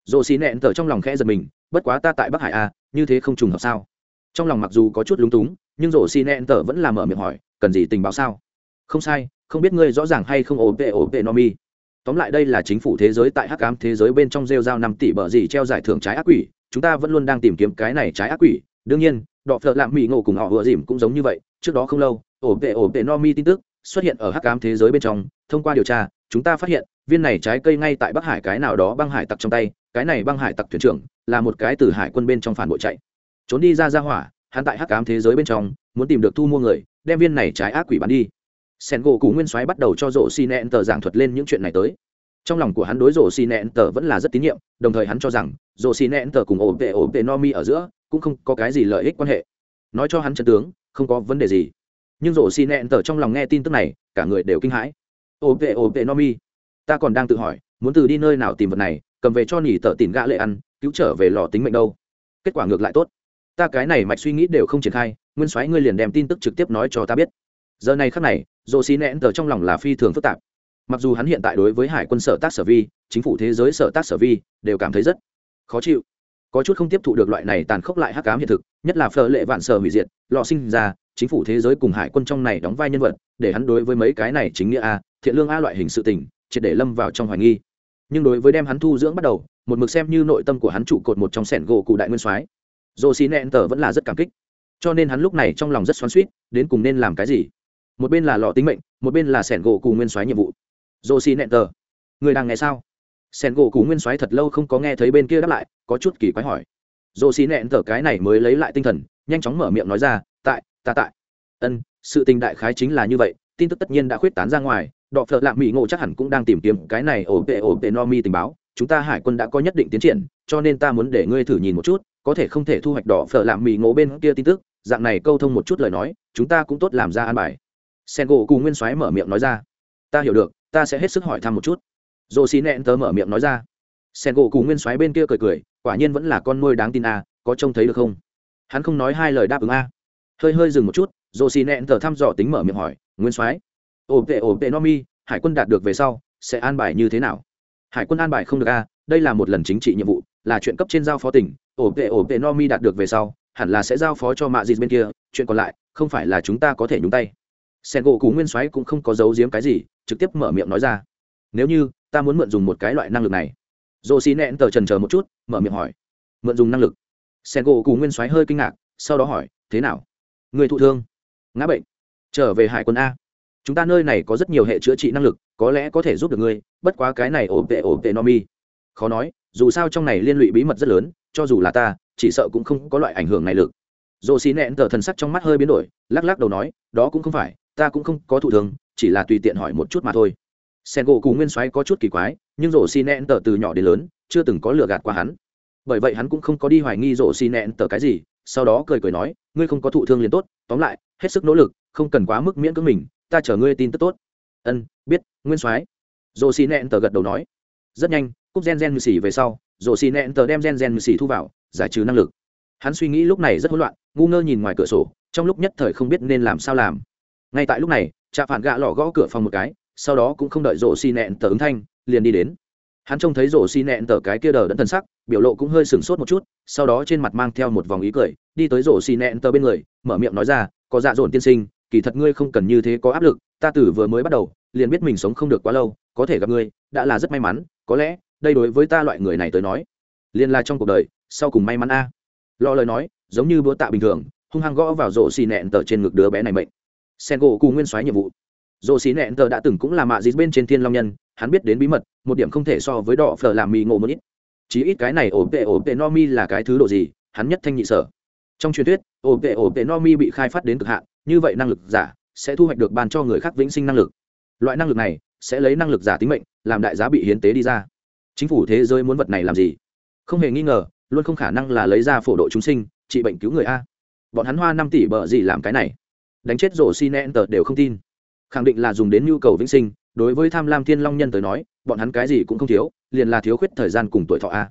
Dồ xì nẹn thở trong lòng khẽ giật mình, bất quá ta tại bắc hải a như thế không trùng hợp sao? Trong lòng mặc dù có chút lúng túng, nhưng rổ xì nẹn thở vẫn là mở miệng hỏi, cần gì tình báo sao? Không sai, không biết ngươi rõ ràng hay không, ổn tệ ổn tệ, no mi. Tóm lại đây là chính phủ thế giới, tại hắc ám thế giới bên trong rêu giao năm tỷ bờ gì treo giải thưởng trái ác quỷ, chúng ta vẫn luôn đang tìm kiếm cái này trái ác quỷ. Đương nhiên đọ phợ lạm mỹ ngộ cùng họ vừa dìm cũng giống như vậy, trước đó không lâu, ổn vệ ổn vệ no mi tin tức xuất hiện ở hắc ám thế giới bên trong, thông qua điều tra, chúng ta phát hiện, viên này trái cây ngay tại bắc hải cái nào đó băng hải tặc trong tay, cái này băng hải tặc thuyền trưởng, là một cái từ hải quân bên trong phản bội chạy. Trốn đi ra ra hỏa, hắn tại hắc ám thế giới bên trong, muốn tìm được thu mua người, đem viên này trái ác quỷ bán đi. Sen gỗ cụ nguyên soái bắt đầu cho rổ xi nẹn tờ giảng thuật lên những chuyện này tới. Trong lòng của hắn đối rổ xi nẹn tờ vẫn là rất tín nhiệm, đồng thời hắn cho rằng rổ xi nẹn tờ cùng ổ vệ ổ vệ no mi ở giữa, cũng không có cái gì lợi ích quan hệ. Nói cho hắn chân tướng, không có vấn đề gì nhưng rổ xì nẹn tờ trong lòng nghe tin tức này, cả người đều kinh hãi. Ổ vệ ổ vệ no mi ta còn đang tự hỏi, muốn từ đi nơi nào tìm vật này, cầm về cho nỉ tờ tìm gã lệ ăn, cứu trở về lò tính mệnh đâu? Kết quả ngược lại tốt. Ta cái này mạch suy nghĩ đều không triển khai, nguyên soái ngươi liền đem tin tức trực tiếp nói cho ta biết. Giờ này khắc này, rổ xì nẹn tờ trong lòng là phi thường phức tạp. Mặc dù hắn hiện tại đối với hải quân sở tác sở vi, chính phủ thế giới sở tác sở vi, đều cảm thấy rất khó chịu. Có chút không tiếp thụ được loại này tàn khốc lại hắc cám hiện thực, nhất là phở lệ vạn sở hủy diệt, lọ sinh ra chính phủ thế giới cùng hải quân trong này đóng vai nhân vật, để hắn đối với mấy cái này chính nghĩa a, thiện lương a loại hình sự tình, triệt để lâm vào trong hoài nghi. Nhưng đối với đem hắn thu dưỡng bắt đầu, một mực xem như nội tâm của hắn trụ cột một trong sẻn gỗ cụ đại nguyên soái. Dồ xì nẹn tờ vẫn là rất cảm kích. Cho nên hắn lúc này trong lòng rất xoắn suýt đến cùng nên làm cái gì? Một bên là lọ tính mệnh, một bên là sẻn gỗ cụ nguyên soái nhiệm vụ. Dồ xì nẹn tờ người đang nghe sao? Sẻn gỗ cụ nguyên soái thật lâu không có nghe thấy bên kia đáp lại, có chút kỳ quái hỏi. Dồ xì nẹn tờ cái này mới lấy lại tinh thần, nhanh chóng mở miệng nói ra ta tại. Ân sự tình đại khái chính là như vậy tin tức tất nhiên đã khuyết tán ra ngoài đọ phợ lạ mỹ ngộ chắc hẳn cũng đang tìm kiếm cái này ổ tệ, ổ tệ, no mi tình báo chúng ta hải quân đã có nhất định tiến triển cho nên ta muốn để ngươi thử nhìn một chút có thể không thể thu hoạch đỏ phở làm mỹ ngộ bên kia tin tức dạng này câu thông một chút lời nói chúng ta cũng tốt làm ra an bài. Sen gỗ cù nguyên soái mở miệng nói ra. Ta hiểu được ta sẽ hết sức hỏi thăm một chút. Dồ xì nẹn tớ mở miệng nói ra. Sen gỗ cù nguyên soái bên kia cười cười quả nhiên vẫn là con nuôi đáng tin a có trông thấy được không? Hắn không nói hai lời đáp ứng a hơi hơi dừng một chút dồ xì nẹn tờ thăm dò tính mở miệng hỏi, nguyên soái ổ tệ ổ tệ no mi, hải quân đạt được về sau, sẽ an bài như thế nào? Hải quân an bài không được a, đây là một lần chính trị nhiệm vụ, là chuyện cấp trên giao phó tỉnh. Ổ tệ ổ tệ no mi đạt được về sau, hẳn là sẽ giao phó cho mạ dịt bên kia, chuyện còn lại, không phải là chúng ta có thể nhúng tay. Sen gỗ cú nguyên soái cũng không có giấu giếm cái gì, trực tiếp mở miệng nói ra, nếu như ta muốn mượn dùng một cái loại năng lực này. Dồ xì nẹn tờ trần chờ một chút, mở miệng hỏi, mượn dùng năng lực? Sen gỗ cú nguyên soái hơi kinh ngạc, sau đó hỏi, thế nào? Người thụ thương. Ngã bệnh. Trở về hải quân a. Chúng ta nơi này có rất nhiều hệ chữa trị năng lực có lẽ có thể giúp được ngươi bất quá cái này ổn tệ ổn tệ no mi. Khó nói dù sao trong này liên lụy bí mật rất lớn cho dù là ta chỉ sợ cũng không có loại ảnh hưởng này lực. Dồ xì nẹn tờ thần sắc trong mắt hơi biến đổi lắc lắc đầu nói đó cũng không phải ta cũng không có thụ thương, chỉ là tùy tiện hỏi một chút mà thôi. Sen gỗ cù nguyên soái có chút kỳ quái nhưng rổ xì nẹn tờ từ nhỏ đến lớn chưa từng có lừa gạt qua hắn. Bởi vậy hắn cũng không có đi hoài nghi rổ xì nẹn tờ cái gì sau đó cười cười nói, ngươi không có thụ thương liền tốt, tóm lại, hết sức nỗ lực, không cần quá mức miễn cưỡng mình, ta chở ngươi tin tức tốt. Ân, biết, nguyên soái. Dồ xì nẹn tờ gật đầu nói. Rất nhanh cúc gen gen mười xỉ về sau dồ xì nẹn tờ đem gen gen mười xỉ thu vào, giải trừ năng lực. Hắn suy nghĩ lúc này rất hỗn loạn, ngu ngơ nhìn ngoài cửa sổ, trong lúc nhất thời không biết nên làm sao làm. Ngay tại lúc này cha phản gạ lò gõ cửa phòng một cái, sau đó cũng không đợi rổ xi nẹn tờ ứng thanh, liền đi đến hắn trông thấy rổ xi nẹn tờ cái kia đờ đẫn thân sắc, biểu lộ cũng hơi sửng sốt một chút, sau đó trên mặt mang theo một vòng ý cười, đi tới rổ xi nẹn tờ bên người, mở miệng nói ra, có dạ dồn tiên sinh, kỳ thật ngươi không cần như thế có áp lực, ta tử vừa mới bắt đầu, liền biết mình sống không được quá lâu, có thể gặp ngươi, đã là rất may mắn, có lẽ, đây đối với ta loại người này tới nói, liền là trong cuộc đời, sau cùng may mắn a. Lo lời nói, giống như búa tạ bình thường, hung hăng gõ vào rổ xì nẹn tờ trên ngực đứa bé này mệnh. Sen gỗ cù nguyên soái nhiệm vụ. Rổ xì nẹn tờ đã từng cũng là mạ dịt bên trên thiên long nhân hắn biết đến bí mật, một điểm không thể so với đỏ phở làm mì ngộ một ít. Chí ít cái này ổ tệ ổ tệ no mi là cái thứ độ gì, hắn nhất thanh nhị sở. Trong truyền thuyết, ổ tệ ổ tệ no mi bị khai phát đến cực hạn, như vậy năng lực giả sẽ thu hoạch được ban cho người khác vĩnh sinh năng lực. Loại năng lực này sẽ lấy năng lực giả tính mệnh, làm đại giá bị hiến tế đi ra. Chính phủ thế giới muốn vật này làm gì? Không hề nghi ngờ, luôn không khả năng là lấy ra phổ độ chúng sinh, trị bệnh cứu người a. Bọn hắn hoa năm tỷ bờ gì làm cái này? Đánh chết rổ xi nẹn tờ đều không tin. Khẳng định là dùng đến nhu cầu vĩnh sinh đối với tham lam thiên long nhân tới nói, bọn hắn cái gì cũng không thiếu, liền là thiếu khuyết thời gian cùng tuổi thọ a.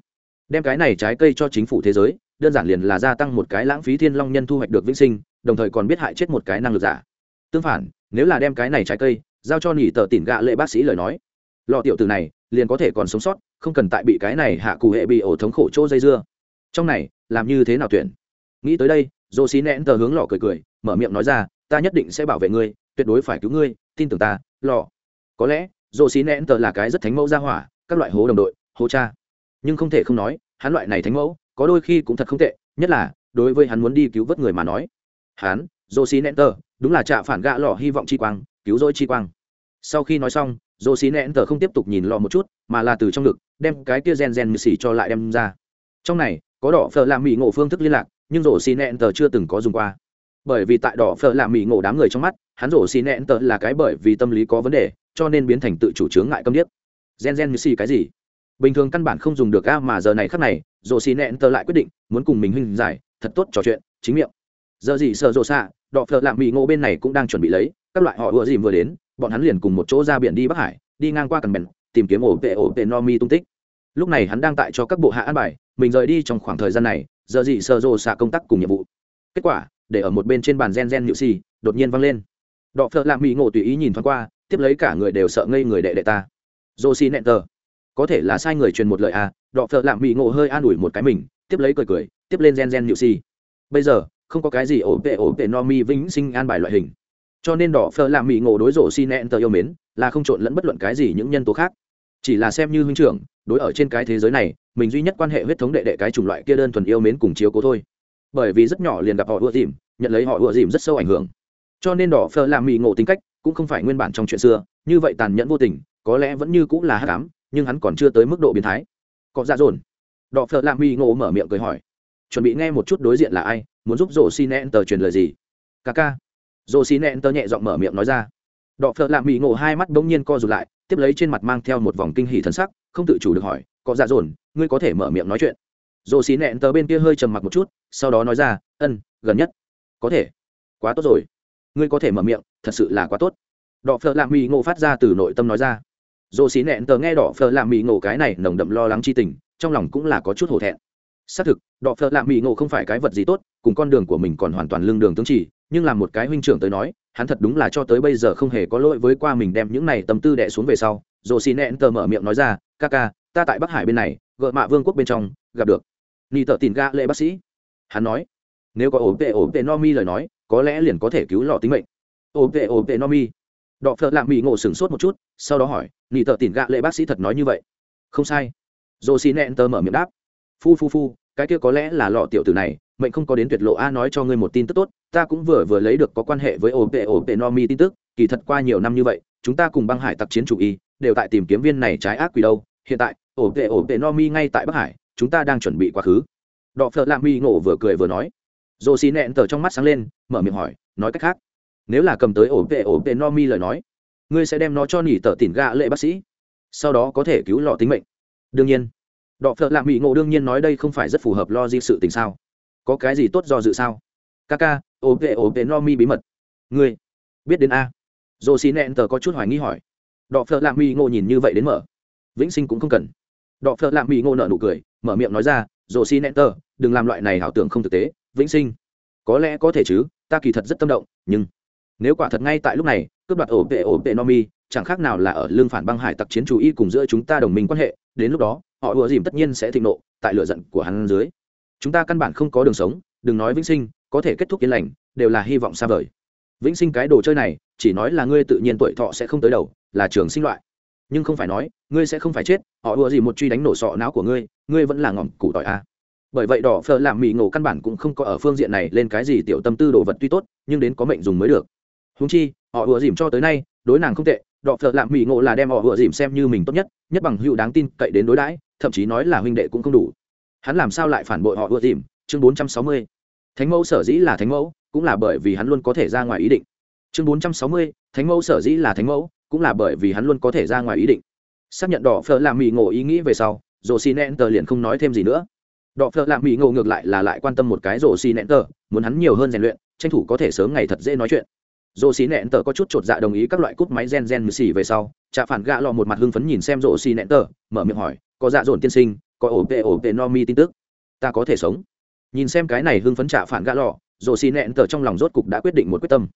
Đem cái này trái cây cho chính phủ thế giới, đơn giản liền là gia tăng một cái lãng phí thiên long nhân thu hoạch được vĩnh sinh, đồng thời còn biết hại chết một cái năng lực giả. Tương phản, nếu là đem cái này trái cây giao cho nỉ tờ tỉn gạ lệ bác sĩ lời nói, lọ tiểu từ này liền có thể còn sống sót, không cần tại bị cái này hạ cụ hệ bị ổ thống khổ chỗ dây dưa. Trong này, làm như thế nào tuyển? Nghĩ tới đây, dô xí nén tờ hướng lọ cười cười, mở miệng nói ra, ta nhất định sẽ bảo vệ ngươi, tuyệt đối phải cứu ngươi, tin tưởng ta, lọ có lẽ dô xí nén tờ là cái rất thánh mẫu ra hỏa, các loại hố đồng đội, hố cha. Nhưng không thể không nói, hắn loại này thánh mẫu, có đôi khi cũng thật không tệ, nhất là, đối với hắn muốn đi cứu vớt người mà nói. Hắn dô xí nén tờ, đúng là trạ phản gạ lọ hy vọng chi quang, cứu rỗi chi quang. Sau khi nói xong dồ xí nén tờ không tiếp tục nhìn lọ một chút, mà là từ trong ngực, đem cái kia gen gen như xỉ cho lại đem ra. Trong này, có đỏ phở làm mỹ ngộ phương thức liên lạc, nhưng rổ xì nẹn tờ chưa từng có dùng qua. Bởi vì tại đỏ phở làm mỹ ngộ đám người trong mắt, hắn rổ xì nẹn tờ là cái bởi vì tâm lý có vấn đề cho nên biến thành tự chủ chướng ngại câm điếc. Gen gen như xì cái gì? Bình thường căn bản không dùng được a mà giờ này khắc này rổ xì nẹn tờ lại quyết định, muốn cùng mình huynh giải, thật tốt trò chuyện, chính miệng. Giờ gì sợ rổ xạ, đọ phở lạm mỹ ngộ bên này cũng đang chuẩn bị lấy, các loại họ ùa dìm vừa đến, bọn hắn liền cùng một chỗ ra biển đi bắc hải, đi ngang qua cần bèn, tìm kiếm ổ vệ ổ vệ no mi tung tích. Lúc này hắn đang tại cho các bộ hạ an bài, mình rời đi trong khoảng thời gian này, giờ gì sơ rô xạ công tác cùng nhiệm vụ. Kết quả, để ở một bên trên bàn gen gen nhự xì, đột nhiên văng lên. Đọ phợ lạm mỹ ngộ tùy ý nhìn thoáng qua tiếp lấy cả người đều sợ ngây người đệ đệ ta. Dô xì nẹn tờ. Có thể là sai người truyền một lời à đọ phợ lạm mỹ ngộ hơi an ủi một cái mình, tiếp lấy cười cười, tiếp lên gen gen nhự si. Bây giờ, không có cái gì ổ vệ ổ vệ no mi vĩnh sinh an bài loại hình. Cho nên đỏ phở làm mỹ ngộ đối rổ xi nẹn tờ yêu mến, là không trộn lẫn bất luận cái gì những nhân tố khác. Chỉ là xem như huynh trưởng, đối ở trên cái thế giới này, mình duy nhất quan hệ huyết thống đệ đệ cái chủng loại kia đơn thuần yêu mến cùng chiếu cố thôi. Bởi vì rất nhỏ liền gặp họ ưa dìm, nhận lấy họ ưa dìm rất sâu ảnh hưởng cho nên đỏ phở làm mỹ ngộ tính cách cũng không phải nguyên bản trong chuyện xưa, như vậy tàn nhẫn vô tình, có lẽ vẫn như cũng là hát cám nhưng hắn còn chưa tới mức độ biến thái. Có dạ dồn. Đỏ phở làm mỹ ngộ mở miệng cười hỏi. Chuẩn bị nghe một chút đối diện là ai, muốn giúp rổ xi nẹn tờ truyền lời gì? Ca ca. Rổ xi nẹn tờ nhẹ giọng mở miệng nói ra. Đỏ phở làm mỹ ngộ hai mắt bỗng nhiên co rụt lại, tiếp lấy trên mặt mang theo một vòng kinh hỉ thần sắc, không tự chủ được hỏi, có dạ dồn, ngươi có thể mở miệng nói chuyện? Rổ xi nẹn tờ bên kia hơi trầm mặc một chút, sau đó nói ra, ân, gần nhất. Có thể. Quá tốt rồi ngươi có thể mở miệng, thật sự là quá tốt. Đỏ phở làm mỹ ngộ phát ra từ nội tâm nói ra. Rồ xí nẹn tờ nghe đỏ phở làm mỹ ngộ cái này nồng đậm lo lắng chi tình, trong lòng cũng là có chút hổ thẹn. Xác thực, đỏ phở lạ mỹ ngộ không phải cái vật gì tốt, cùng con đường của mình còn hoàn toàn lưng đường tương chỉ, nhưng là một cái huynh trưởng tới nói, hắn thật đúng là cho tới bây giờ không hề có lỗi với qua mình đem những này tâm tư đẻ xuống về sau. Rồ xì nẹn tờ mở miệng nói ra, ca ca, ta tại bắc hải bên này, gợ mạ vương quốc bên trong, gặp được. Ni tờ tìm ga lệ bác sĩ. Hắn nói nếu có ổ vệ ổ vệ no mi lời nói, có lẽ liền có thể cứu lọ tính mệnh. Ổ vệ ổ vệ no mi đọ phợ lạ mỹ ngộ sửng sốt một chút, sau đó hỏi ni tờ tìm gạ lệ bác sĩ thật nói như vậy? Không sai. Dồ xì nẹn tờ mở miệng đáp, phu phu phu, cái kia có lẽ là lọ tiểu tử này, mệnh không có đến tuyệt lộ a nói cho ngươi một tin tức tốt, ta cũng vừa vừa lấy được có quan hệ với ổ vệ ổ vệ no mi tin tức, kỳ thật qua nhiều năm như vậy, chúng ta cùng băng hải tặc chiến chủ y, đều tại tìm kiếm viên này trái ác quỷ đâu, hiện tại, ổ vệ ổ vệ no mi ngay tại bắc hải, chúng ta đang chuẩn bị quá khứ. Đọ phợ lạ mi ngộ vừa cười vừa nói dồ xì nẹn tờ trong mắt sáng lên, mở miệng hỏi, nói cách khác, nếu là cầm tới ổ vệ ổ vệ no mi lời nói, ngươi sẽ đem nó cho nỉ tờ tỉn gạ lệ bác sĩ, sau đó có thể cứu lọ tính mệnh. Đương nhiên, đọ phợ lạ mỹ ngộ đương nhiên nói đây không phải rất phù hợp lo di sự tình sao? Có cái gì tốt do dự sao? Ca ca, ổ vệ ổ vệ no mi bí mật. Ngươi, biết đến a. Dồ xì nẹn tờ có chút hoài nghi hỏi. Đọ phợ lạ mỹ ngộ nhìn như vậy đến mở. Vĩnh sinh cũng không cần. Đọ phợ lạ mỹ ngộ nợ nụ cười, mở miệng nói ra dồ xì nẹn tờ, đừng làm loại này ảo tưởng không thực tế vĩnh sinh. Có lẽ có thể chứ, ta kỳ thật rất tâm động, nhưng nếu quả thật ngay tại lúc này, cướp đoạt ổ vệ ổ vệ nomi, chẳng khác nào là ở lương phản băng hải tặc chiến chủ y cùng giữa chúng ta đồng minh quan hệ, đến lúc đó, họ ùa dìm tất nhiên sẽ thịnh nộ, tại lựa giận của hắn dưới. Chúng ta căn bản không có đường sống, đừng nói vĩnh sinh, có thể kết thúc yên lành, đều là hy vọng xa vời. Vĩnh sinh cái đồ chơi này, chỉ nói là ngươi tự nhiên tuổi thọ sẽ không tới đầu, là trường sinh loại. Nhưng không phải nói, ngươi sẽ không phải chết, họ ùa gì một truy đánh nổ sọ não của ngươi ngươi vẫn là ngỏm củ tỏi a bởi vậy đỏ phở làm mì ngộ căn bản cũng không có ở phương diện này, lên cái gì tiểu tâm tư đồ vật tuy tốt, nhưng đến có mệnh dùng mới được. Húng chi, họ ùa dìm cho tới nay, đối nàng không tệ, đỏ phở làm mì ngộ là đem họ ùa dìm xem như mình tốt nhất nhất bằng hữu đáng tin cậy đến đối đãi, thậm chí nói là huynh đệ cũng không đủ. Hắn làm sao lại phản bội họ ùa dìm? Chương bốn trăm sáu mươi. Thánh mẫu sở dĩ là thánh mẫu, cũng là bởi vì hắn luôn có thể ra ngoài ý định. Chương bốn trăm sáu mươi. Thánh mẫu sở dĩ là thánh mẫu, cũng là bởi vì hắn luôn có thể ra ngoài ý định. Xác nhận đỏ phở làm mì ngộ ý nghĩ về sau rồi xin liền không nói thêm gì nữa đọ phợ làm mỹ ngộ ngược lại là lại quan tâm một cái rổ xì nẹn tờ, muốn hắn nhiều hơn rèn luyện, tranh thủ có thể sớm ngày thật dễ nói chuyện. Rổ xì nẹn tờ có chút chột dạ đồng ý các loại cút máy gen gen mười xì về sau trà phản gạ lọ một mặt hưng phấn nhìn xem rổ xì nẹn tờ, mở miệng hỏi, có dạ dồn tiên sinh, có ổ tệ ổ tệ no mi tin tức? Ta có thể sống. Nhìn xem cái này hưng phấn trả phản gạ lọ, rổ xì nẹn tờ trong lòng rốt cục đã quyết định một quyết tâm.